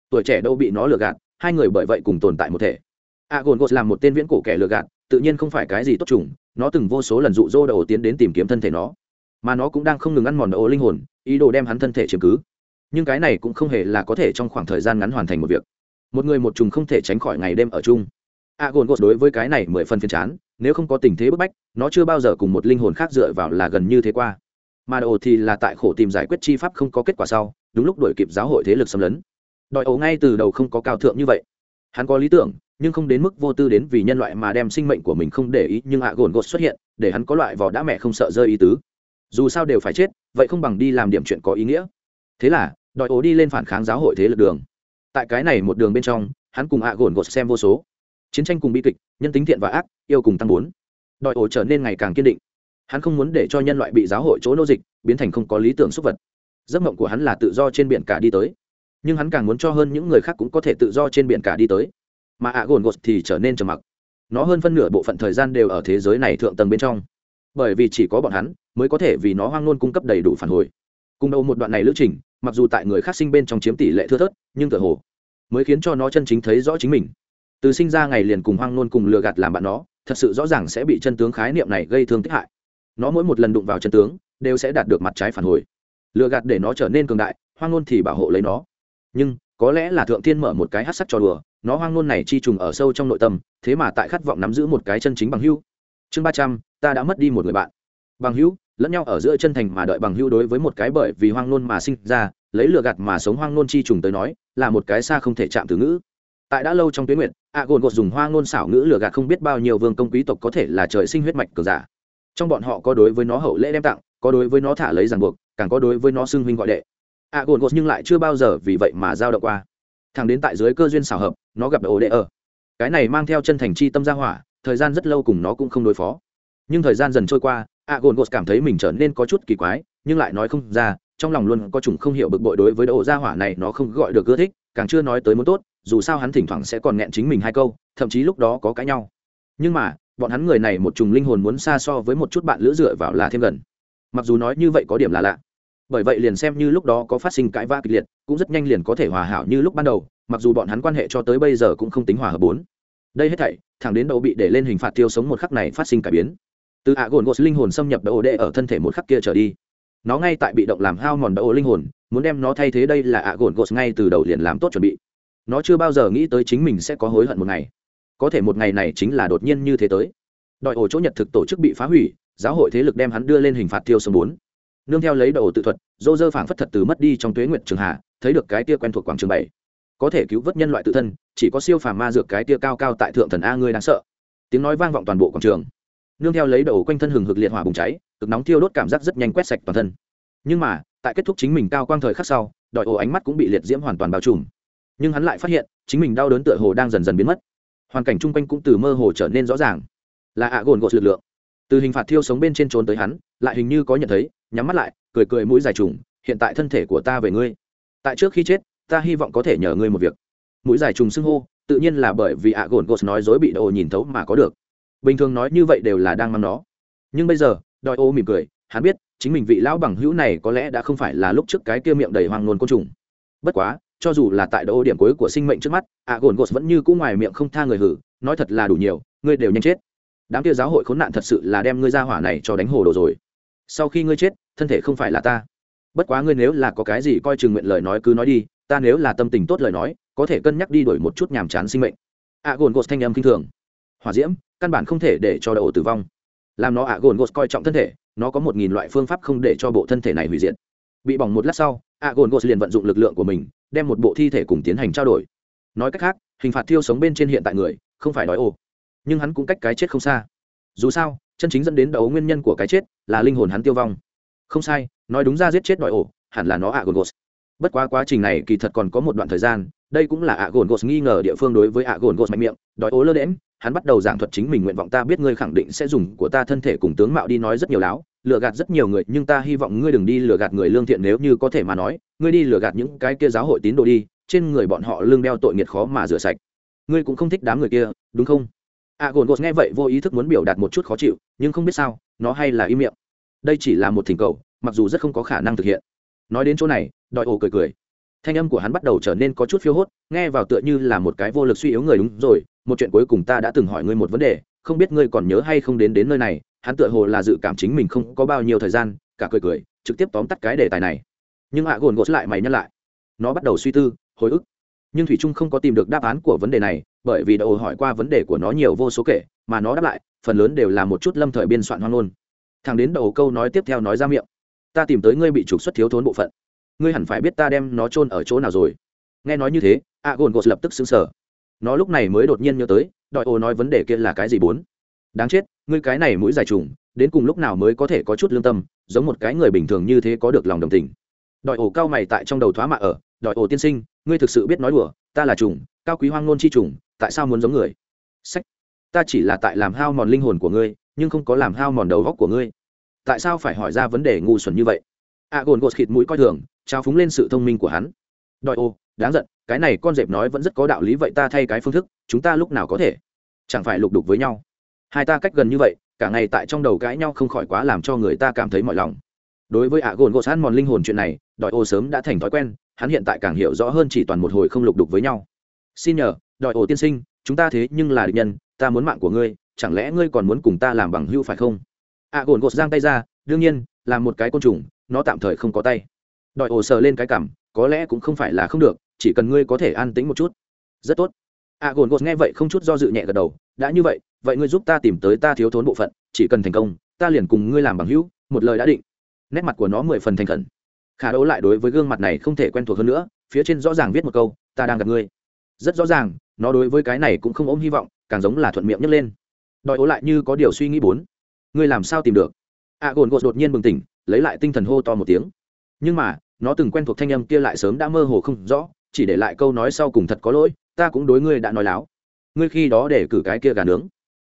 S1: Tuổi trẻ đâu bị nó lừa gạt, hai người bởi vậy cùng tồn tại một thể. A gồn gột là một tên viễn cổ kẻ lừa gạt, tự nhiên không phải cái gì tốt trùng nó từng vô số lần dụ dỗ đầu tiến đến tìm kiếm thân thể nó. Mà nó cũng đang không ngừng ăn mòn ô linh hồn, ý đồ đem hắn thân thể chiếm cứ nhưng cái này cũng không hề là có thể trong khoảng thời gian ngắn hoàn thành một việc. Một người một trùng không thể tránh khỏi ngày đêm ở chung. A gồn gột đối với cái này mười phần phiền chán, nếu không có tình thế bức bách, nó chưa bao giờ cùng một linh hồn khác dựa vào là gần như thế qua. Mà đồ thì là tại khổ tìm giải quyết chi pháp không có kết quả sau, đúng lúc đổi kịp giáo hội thế lực xâm lấn. Đòi ấu ngay từ đầu không có cao thượng như vậy. Hắn có lý tưởng, nhưng không đến mức vô tư đến vì nhân loại mà đem sinh mệnh của mình không để ý, nhưng ạ gồn gột xuất hiện, để hắn có loại vỏ đã mẹ không sợ rơi ý tứ. Dù sao đều phải chết, vậy không bằng đi làm điểm chuyện có ý nghĩa. Thế là đòi ố đi lên phản kháng giáo hội thế lực đường. Tại cái này một đường bên trong, hắn cùng ạ gồn gột xem vô số. Chiến tranh cùng bi kịch, nhân tính thiện và ác, yêu cùng tăng bốn. Đòi ổ trở nên ngày càng kiên định. Hắn không muốn để cho nhân loại bị giáo hội chỗ nô dịch, biến thành không có lý tưởng súc vật. Giấc mộng của hắn là tự do trên biển cả đi tới. Nhưng hắn càng muốn cho hơn những người khác cũng có thể tự do trên biển cả đi tới. Mà ạ gồn gột thì trở nên trầm mặc. Nó hơn phân nửa bộ phận thời gian đều ở thế giới này thượng tầng bên trong. Bởi vì chỉ có bọn hắn, mới có thể vì nó hoang nôn cung cấp đầy đủ phản hồi. Cùng đầu một đoạn này lữ trình mặc dù tại người khác sinh bên trong chiếm tỷ lệ thưa thớt, nhưng tựa hồ mới khiến cho nó chân chính thấy rõ chính mình. Từ sinh ra ngày liền cùng hoang nôn cùng lừa gạt làm bạn nó, thật sự rõ ràng sẽ bị chân tướng khái niệm này gây thương tích hại. Nó mỗi một lần đụng vào chân tướng, đều sẽ đạt được mặt trái phản hồi. Lừa gạt để nó trở nên cường đại, hoang nôn thì bảo hộ lấy nó. Nhưng, có lẽ là thượng thiên mở một cái hát sắc trò đùa, nó hoang nôn này chi trùng ở sâu trong nội tâm, thế mà tại khát vọng nắm giữ một cái chân chính bằng hưu chương ba trăm, ta đã mất đi một người bạn. Bằng hữu lẫn nhau ở giữa chân thành mà đợi bằng hưu đối với một cái bởi vì hoang nôn mà sinh ra, lấy lừa gạt mà sống hoang nôn chi trùng tới nói, là một cái xa không thể chạm từ ngữ. Tại đã lâu trong tuyến nguyện, a gồn gột dùng hoa ngôn xảo ngữ lừa gạt không biết bao nhiêu vương công quý tộc có thể là trời sinh huyết mạch cờ giả. Trong bọn họ có đối với nó hậu lễ đem tặng, có đối với nó thả lấy ràng buộc, càng có đối với nó xưng huynh gọi đệ. A gồn gột nhưng lại chưa bao giờ vì vậy mà giao động qua. Thằng đến tại dưới cơ duyên xảo hợp, nó gặp ổ đệ ở. Cái này mang theo chân thành chi tâm gia hỏa, thời gian rất lâu cùng nó cũng không đối phó. Nhưng thời gian dần trôi qua a gồn gột cảm thấy mình trở nên có chút kỳ quái, nhưng lại nói không ra, trong lòng luôn có chủng không hiểu bực bội đối với đỗ gia hỏa này nó không gọi được ưa thích, càng chưa nói tới muốn tốt, dù sao hắn thỉnh thoảng sẽ còn nghẹn chính mình hai câu, thậm chí lúc đó có cãi nhau. Nhưng mà, bọn hắn người này một trùng linh hồn muốn xa so với một chút bạn lữ dựa vào là thêm gần. Mặc dù nói như vậy có điểm là lạ. Bởi vậy liền xem như lúc đó có phát sinh cãi vã kịch liệt, cũng rất nhanh liền có thể hòa hảo như lúc ban đầu, mặc dù bọn hắn quan hệ cho tới bây giờ cũng không tính hòa hợp bốn. Đây hết thảy, thẳng đến đầu bị để lên hình phạt tiêu sống một khắc này phát sinh cải biến từ ạ gồn gột linh hồn xâm nhập đầu đệ ở thân thể một khắc kia trở đi. Nó ngay tại bị động làm hao mòn đầu linh hồn, muốn đem nó thay thế đây là ạ gồn gột ngay từ đầu liền làm tốt chuẩn bị. Nó chưa bao giờ nghĩ tới chính mình sẽ có hối hận một ngày. Có thể một ngày này chính là đột nhiên như thế tới. Đòi ổ chỗ nhật thực tổ chức bị phá hủy, giáo hội thế lực đem hắn đưa lên hình phạt tiêu sống bốn. Nương theo lấy đầu tự thuật, dô dơ phảng phất thật từ mất đi trong tuế nguyệt trường hạ, thấy được cái tia quen thuộc quảng trường bảy. Có thể cứu vớt nhân loại tự thân, chỉ có siêu phàm ma dược cái tia cao cao tại thượng thần a ngươi đáng sợ. Tiếng nói vang vọng toàn bộ quảng trường nương theo lấy đầu quanh thân hừng hực liệt hỏa bùng cháy, cực nóng thiêu đốt cảm giác rất nhanh quét sạch toàn thân. Nhưng mà, tại kết thúc chính mình cao quang thời khắc sau, đòi ồ ánh mắt cũng bị liệt diễm hoàn toàn bao trùm. Nhưng hắn lại phát hiện, chính mình đau đớn tựa hồ đang dần dần biến mất. Hoàn cảnh chung quanh cũng từ mơ hồ trở nên rõ ràng. Là ạ gồn gột lực lượng. Từ hình phạt thiêu sống bên trên trốn tới hắn, lại hình như có nhận thấy, nhắm mắt lại, cười cười mũi dài trùng, hiện tại thân thể của ta về ngươi. Tại trước khi chết, ta hy vọng có thể nhờ ngươi một việc. Mũi dài trùng xưng hô, tự nhiên là bởi vì ạ gồn gột nói dối bị đồ nhìn thấu mà có được bình thường nói như vậy đều là đang mang nó. Nhưng bây giờ, đòi ô mỉm cười, hắn biết, chính mình vị lão bằng hữu này có lẽ đã không phải là lúc trước cái kia miệng đầy hoang nôn côn trùng. Bất quá, cho dù là tại đỗ điểm cuối của sinh mệnh trước mắt, ạ gồn gột vẫn như cũ ngoài miệng không tha người hử, nói thật là đủ nhiều, ngươi đều nhanh chết. Đám kia giáo hội khốn nạn thật sự là đem ngươi ra hỏa này cho đánh hồ đồ rồi. Sau khi ngươi chết, thân thể không phải là ta. Bất quá ngươi nếu là có cái gì coi chừng nguyện lời nói cứ nói đi, ta nếu là tâm tình tốt lời nói, có thể cân nhắc đi đổi một chút nhàm chán sinh mệnh. Ạ gồn gột thanh âm kinh thường. Hỏa diễm căn bản không thể để cho đậu tử vong. Làm nó ạ gồn gột coi trọng thân thể, nó có một nghìn loại phương pháp không để cho bộ thân thể này hủy diệt. Bị bỏng một lát sau, ạ gồn gột liền vận dụng lực lượng của mình, đem một bộ thi thể cùng tiến hành trao đổi. Nói cách khác, hình phạt thiêu sống bên trên hiện tại người, không phải đói ô. Nhưng hắn cũng cách cái chết không xa. Dù sao, chân chính dẫn đến đấu nguyên nhân của cái chết là linh hồn hắn tiêu vong. Không sai, nói đúng ra giết chết đòi ổ hẳn là nó ạ gồn gột bất quá quá trình này kỳ thật còn có một đoạn thời gian, đây cũng là ạ gồn gos nghi ngờ địa phương đối với ạ gồn gos mạnh miệng đòi ố lơ đễm hắn bắt đầu giảng thuật chính mình nguyện vọng ta biết ngươi khẳng định sẽ dùng của ta thân thể cùng tướng mạo đi nói rất nhiều láo, lừa gạt rất nhiều người, nhưng ta hy vọng ngươi đừng đi lừa gạt người lương thiện nếu như có thể mà nói, ngươi đi lừa gạt những cái kia giáo hội tín đồ đi, trên người bọn họ lương đeo tội nghiệt khó mà rửa sạch. Ngươi cũng không thích đám người kia, đúng không? A gồn gos nghe vậy vô ý thức muốn biểu đạt một chút khó chịu, nhưng không biết sao, nó hay là im miệng. Đây chỉ là một thỉnh cầu, mặc dù rất không có khả năng thực hiện nói đến chỗ này, đòi ổ cười cười. Thanh âm của hắn bắt đầu trở nên có chút phiêu hốt, nghe vào tựa như là một cái vô lực suy yếu người đúng rồi, một chuyện cuối cùng ta đã từng hỏi ngươi một vấn đề, không biết ngươi còn nhớ hay không đến đến nơi này, hắn tựa hồ là dự cảm chính mình không có bao nhiêu thời gian, cả cười cười, trực tiếp tóm tắt cái đề tài này. Nhưng ạ gồn gos lại mày nhắc lại. Nó bắt đầu suy tư, hồi ức. Nhưng thủy trung không có tìm được đáp án của vấn đề này, bởi vì đậu hỏi qua vấn đề của nó nhiều vô số kể, mà nó đáp lại, phần lớn đều là một chút lâm thời biên soạn hoang ngôn. Thằng đến đầu câu nói tiếp theo nói ra miệng ta tìm tới ngươi bị trục xuất thiếu thốn bộ phận. Ngươi hẳn phải biết ta đem nó chôn ở chỗ nào rồi. Nghe nói như thế, a gồn gột lập tức xứng sở nó lúc này mới đột nhiên nhớ tới, đòi ô nói vấn đề kia là cái gì bốn? Đáng chết, ngươi cái này mũi dài trùng, đến cùng lúc nào mới có thể có chút lương tâm, giống một cái người bình thường như thế có được lòng đồng tình. Đòi ổ cao mày tại trong đầu thoá mạ ở, đòi ổ tiên sinh, ngươi thực sự biết nói đùa, ta là trùng, cao quý hoang nôn chi trùng, tại sao muốn giống người? Sách, ta chỉ là tại làm hao mòn linh hồn của ngươi, nhưng không có làm hao mòn đầu góc của ngươi tại sao phải hỏi ra vấn đề ngu xuẩn như vậy? A gồn gột khịt mũi coi thường, trao phúng lên sự thông minh của hắn. Đòi ô, đáng giận, cái này con dẹp nói vẫn rất có đạo lý vậy ta thay cái phương thức, chúng ta lúc nào có thể? Chẳng phải lục đục với nhau. Hai ta cách gần như vậy, cả ngày tại trong đầu cãi nhau không khỏi quá làm cho người ta cảm thấy mọi lòng. Đối với ạ gồn gột san mòn linh hồn chuyện này, đòi ô sớm đã thành thói quen, hắn hiện tại càng hiểu rõ hơn chỉ toàn một hồi không lục đục với nhau. Xin nhờ, đòi ô tiên sinh, chúng ta thế nhưng là địch nhân, ta muốn mạng của ngươi, chẳng lẽ ngươi còn muốn cùng ta làm bằng hữu phải không? Ạ gồn gột giang tay ra, đương nhiên, là một cái côn trùng, nó tạm thời không có tay. Đòi ổ sờ lên cái cảm có lẽ cũng không phải là không được, chỉ cần ngươi có thể an tĩnh một chút. Rất tốt. ạ gồn gột nghe vậy không chút do dự nhẹ gật đầu, đã như vậy vậy ngươi giúp ta tìm tới ta thiếu thốn bộ phận, chỉ cần thành công, ta liền cùng ngươi làm bằng hữu, một lời đã định. Nét mặt của nó mười phần thành khẩn. Khả đấu lại đối với gương mặt này không thể quen thuộc hơn nữa, phía trên rõ ràng viết một câu, ta đang gặp ngươi. Rất rõ ràng, nó đối với cái này cũng không ôm hy vọng, càng giống là thuận miệng nhấc lên. Đòi ố lại như có điều suy nghĩ bốn ngươi làm sao tìm được? A gồn gột đột nhiên bừng tỉnh, lấy lại tinh thần hô to một tiếng. Nhưng mà, nó từng quen thuộc thanh âm kia lại sớm đã mơ hồ không rõ, chỉ để lại câu nói sau cùng thật có lỗi, ta cũng đối ngươi đã nói láo. Ngươi khi đó để cử cái kia gà nướng.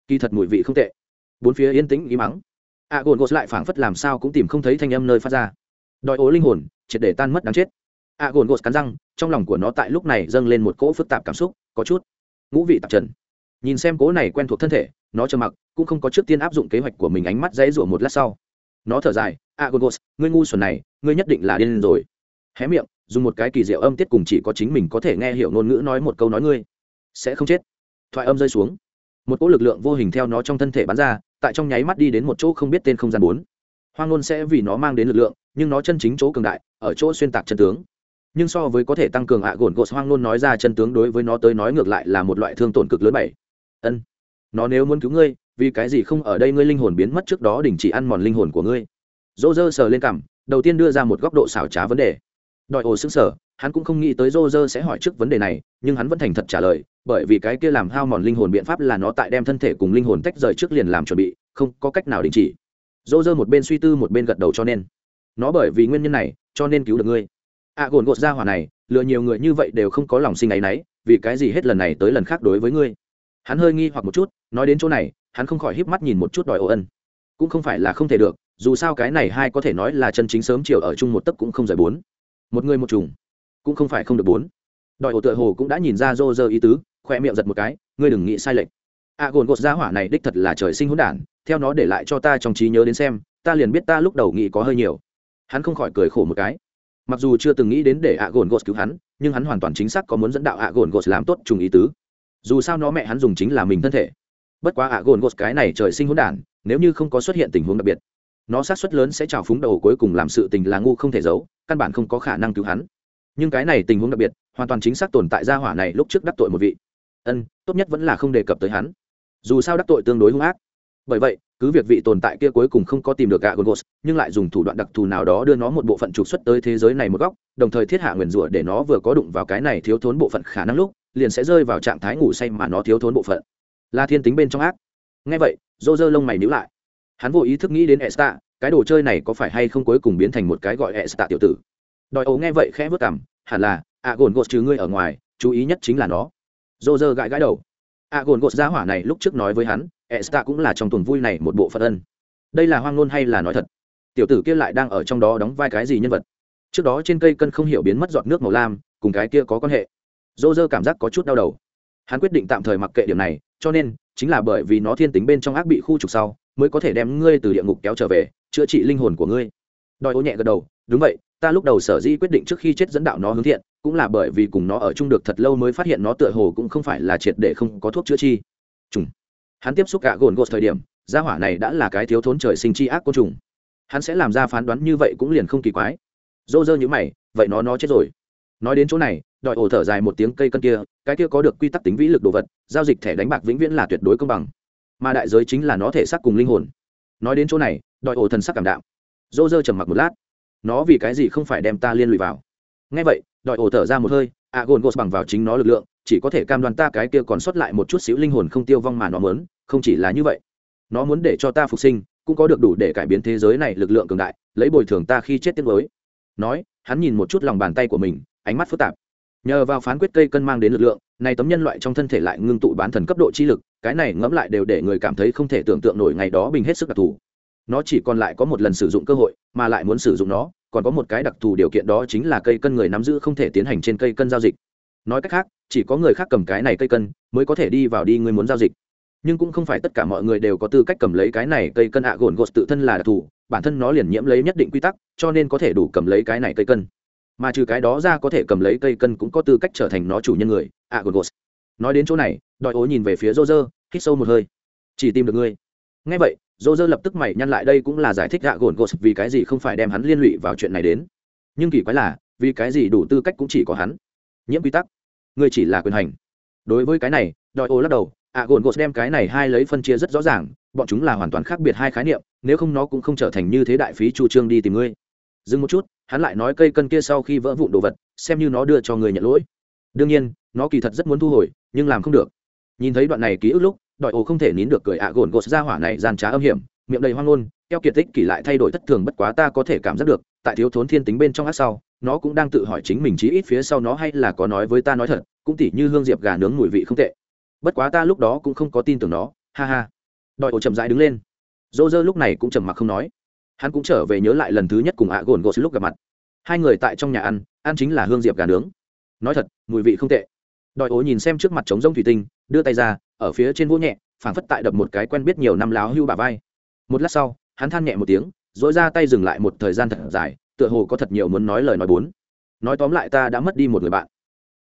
S1: Kỳ thật mùi vị không tệ. Bốn phía yên tĩnh ý mắng a gồn gột lại phảng phất làm sao cũng tìm không thấy thanh âm nơi phát ra. Đòi ố linh hồn, triệt để tan mất đáng chết. A gồn gột cắn răng, trong lòng của nó tại lúc này dâng lên một cỗ phức tạp cảm xúc, có chút ngũ vị tạp trần. Nhìn xem cỗ này quen thuộc thân thể, nó trơ mặc cũng không có trước tiên áp dụng kế hoạch của mình ánh mắt dãy rủa một lát sau. Nó thở dài à, agogos ngươi ngu xuẩn này, ngươi nhất định là điên rồi. Hé miệng, dùng một cái kỳ diệu âm tiết cùng chỉ có chính mình có thể nghe hiểu ngôn ngữ nói một câu nói ngươi. Sẽ không chết. Thoại âm rơi xuống. Một cỗ lực lượng vô hình theo nó trong thân thể bắn ra, tại trong nháy mắt đi đến một chỗ không biết tên không gian bốn. Hoang ngôn sẽ vì nó mang đến lực lượng, nhưng nó chân chính chỗ cường đại, ở chỗ xuyên tạc chân tướng. Nhưng so với có thể tăng cường ạ gồn gột, hoang ngôn nói ra chân tướng đối với nó tới nói ngược lại là một loại thương tổn cực lớn bảy. Ân nó nếu muốn cứu ngươi vì cái gì không ở đây ngươi linh hồn biến mất trước đó đình chỉ ăn mòn linh hồn của ngươi? Dô dơ sờ lên cằm đầu tiên đưa ra một góc độ xảo trá vấn đề. Đòi ồ xứng sở hắn cũng không nghĩ tới dô dơ sẽ hỏi trước vấn đề này nhưng hắn vẫn thành thật trả lời bởi vì cái kia làm hao mòn linh hồn biện pháp là nó tại đem thân thể cùng linh hồn tách rời trước liền làm chuẩn bị không có cách nào đình chỉ. Dô dơ một bên suy tư một bên gật đầu cho nên. Nó bởi vì nguyên nhân này cho nên cứu được ngươi. A à, gồn gột ra hỏa này lừa nhiều người như vậy đều không có lòng sinh ấ y n ấ y vì cái gì hết lần này tới lần khác đối với ngươi? Hắn hơi nghi hoặc một chút, nói đến chỗ này, hắn không khỏi híp mắt nhìn một chút đòi ồ ân. Cũng không phải là không thể được, dù sao cái này hai có thể nói là chân chính sớm chiều ở chung một tấc cũng không rời bốn. Một người một trùng cũng không phải không được bốn. Đòi ổ tựa hồ cũng đã nhìn ra rô rơ ý tứ khoe miệng giật một cái, ngươi đừng nghĩ sai lệch. A gồn gột ra hỏa này đích thật là trời sinh hỗn đản, theo nó để lại cho ta trong trí nhớ đến xem, ta liền biết ta lúc đầu nghĩ có hơi nhiều. Hắn không khỏi cười khổ một cái. Mặc dù chưa từng nghĩ đến để a gồn gột cứu hắn, nhưng hắn hoàn toàn chính xác có muốn dẫn đạo a gồn gột làm tốt trùng ý tứ dù sao nó mẹ hắn dùng chính là mình thân thể. Bất quá ạ, gồn gột cái này trời sinh hỗn đản, nếu như không có xuất hiện tình huống đặc biệt, nó sát suất lớn sẽ trào phúng đầu cuối cùng làm sự tình là ngu không thể giấu, căn bản không có khả năng cứu hắn. Nhưng cái này tình huống đặc biệt, hoàn toàn chính xác tồn tại gia hỏa này lúc trước đắc tội một vị. Ân, tốt nhất vẫn là không đề cập tới hắn. Dù sao đắc tội tương đối hung ác. Bởi vậy, cứ việc vị tồn tại kia cuối cùng không có tìm được gạ gongos nhưng lại dùng thủ đoạn đặc thù nào đó đưa nó một bộ phận trục xuất tới thế giới này một góc, đồng thời thiết hạ nguyền rủa để nó vừa có đụng vào cái này thiếu thốn bộ phận khả năng lúc liền sẽ rơi vào trạng thái ngủ say mà nó thiếu thốn bộ phận. Là thiên tính bên trong ác. Ngay vậy dô dơ lông mày nhữ lại. Hắn vô ý thức nghĩ đến esta, cái đồ chơi này có phải hay không cuối cùng biến thành một cái gọi esta tiểu tử? Đòi ấu nghe vậy khẽ vớt cảm hẳn là a gồn gột trừ ngươi ở ngoài, chú ý nhất chính là nó. Dô dơ gãi gãi đầu. A gồn gột ra hỏa này lúc trước nói với hắn, esta cũng là trong tuần vui này một bộ phận ân. Đây là hoang ngôn hay là nói thật? Tiểu tử kia lại đang ở trong đó đóng vai cái gì nhân vật? Trước đó trên cây cân không hiểu biến mất giọt nước màu lam, cùng cái kia có quan hệ dô dơ cảm giác có chút đau đầu. Hắn quyết định tạm thời mặc kệ điểm này, cho nên, chính là bởi vì nó thiên tính bên trong ác bị khu trục sau, mới có thể đem ngươi từ địa ngục kéo trở về, chữa trị linh hồn của ngươi. Đòi ô nhẹ gật đầu, đúng vậy, ta lúc đầu sở dĩ quyết định trước khi chết dẫn đạo nó hướng thiện, cũng là bởi vì cùng nó ở chung được thật lâu mới phát hiện nó tựa hồ cũng không phải là triệt để không có thuốc chữa chi. Trùng. Hắn tiếp xúc cả gồn gột thời điểm, gia hỏa này đã là cái thiếu thốn trời sinh chi ác côn trùng. Hắn sẽ làm ra phán đoán như vậy cũng liền không kỳ quái. Dô dơ như mày, vậy nó nó chết rồi. Nói đến chỗ này đòi ổ thở dài một tiếng cây cân kia, cái kia có được quy tắc tính vĩ lực đồ vật, giao dịch thẻ đánh bạc vĩnh viễn là tuyệt đối công bằng. Mà đại giới chính là nó thể xác cùng linh hồn. Nói đến chỗ này, đòi ổ thần sắc cảm đạo dô dơ trầm mặc một lát. Nó vì cái gì không phải đem ta liên lụy vào? Ngay vậy, đòi ổ thở ra một hơi a gồn gos bằng vào chính nó lực lượng, chỉ có thể cam đoan ta cái kia còn sót lại một chút xíu linh hồn không tiêu vong mà nó muốn, không chỉ là như vậy. Nó muốn để cho ta phục sinh, cũng có được đủ để cải biến thế giới này lực lượng cường đại, lấy bồi thường ta khi chết tiết mới nói, hắn nhìn một chút lòng bàn tay của mình, ánh mắt phức tạp nhờ vào phán quyết cây cân mang đến lực lượng, này tấm nhân loại trong thân thể lại ngưng tụ bán thần cấp độ chi lực, cái này ngẫm lại đều để người cảm thấy không thể tưởng tượng nổi ngày đó bình hết sức đặc thù. Nó chỉ còn lại có một lần sử dụng cơ hội, mà lại muốn sử dụng nó, còn có một cái đặc thù điều kiện đó chính là cây cân người nắm giữ không thể tiến hành trên cây cân giao dịch. Nói cách khác, chỉ có người khác cầm cái này cây cân, mới có thể đi vào đi người muốn giao dịch. Nhưng cũng không phải tất cả mọi người đều có tư cách cầm lấy cái này cây cân ạ, gồn gột tự thân là đặc thù, bản thân nó liền nhiễm lấy nhất định quy tắc, cho nên có thể đủ cầm lấy cái này cây cân mà trừ cái đó ra có thể cầm lấy cây cân cũng có tư cách trở thành nó chủ nhân người. À, ạ gồn gột. Nói đến chỗ này, đòi ố nhìn về phía rô rơ hít sâu một hơi. Chỉ tìm được ngươi. Ngay vậy rô rơ lập tức mày nhăn lại đây cũng là giải thích gạ gồn gos vì cái gì không phải đem hắn liên lụy vào chuyện này đến. Nhưng kỳ quái là, vì cái gì đủ tư cách cũng chỉ có hắn. Nhiễm quy tắc. Ngươi chỉ là quyền hành. Đối với cái này, đòi ô lắc đầu. Ạ gồn gos đem cái này hai lấy phân chia rất rõ ràng. Bọn chúng là hoàn toàn khác biệt hai khái niệm, nếu không nó cũng không trở thành như thế đại phí chu trương đi tìm ngươi dừng một chút, hắn lại nói cây cân kia sau khi vỡ vụn đồ vật, xem như nó đưa cho người nhận lỗi. Đương nhiên, nó kỳ thật rất muốn thu hồi, nhưng làm không được. Nhìn thấy đoạn này ký ức lúc đòi ồ không thể nín được cười ạ gồn gột ra hỏa này gian trá âm hiểm, miệng đầy hoang ngôn, keo kiệt tích kỳ lại thay đổi thất thường bất quá ta có thể cảm giác được, tại thiếu thốn thiên tính bên trong ác sau, nó cũng đang tự hỏi chính mình chí ít phía sau nó hay là có nói với ta nói thật, cũng tỉ như hương diệp gà nướng mùi vị không tệ. Bất quá ta lúc đó cũng không có tin tưởng nó, ha ha. Đòi ồ chậm rãi đứng lên. Dô dơ lúc này cũng trầm mặc không nói hắn cũng trở về nhớ lại lần thứ nhất cùng ạ gồn gột lúc gặp mặt. Hai người tại trong nhà ăn ăn chính là hương diệp gà nướng. Nói thật, mùi vị không tệ. Đòi ố nhìn xem trước mặt trống rông thủy tinh, đưa tay ra, ở phía trên vỗ nhẹ, phảng phất tại đập một cái quen biết nhiều năm láo hưu bà vai. Một lát sau, hắn than nhẹ một tiếng dỗi ra tay dừng lại một thời gian thật dài, tựa hồ có thật nhiều muốn nói lời nói bốn. Nói tóm lại ta đã mất đi một người bạn.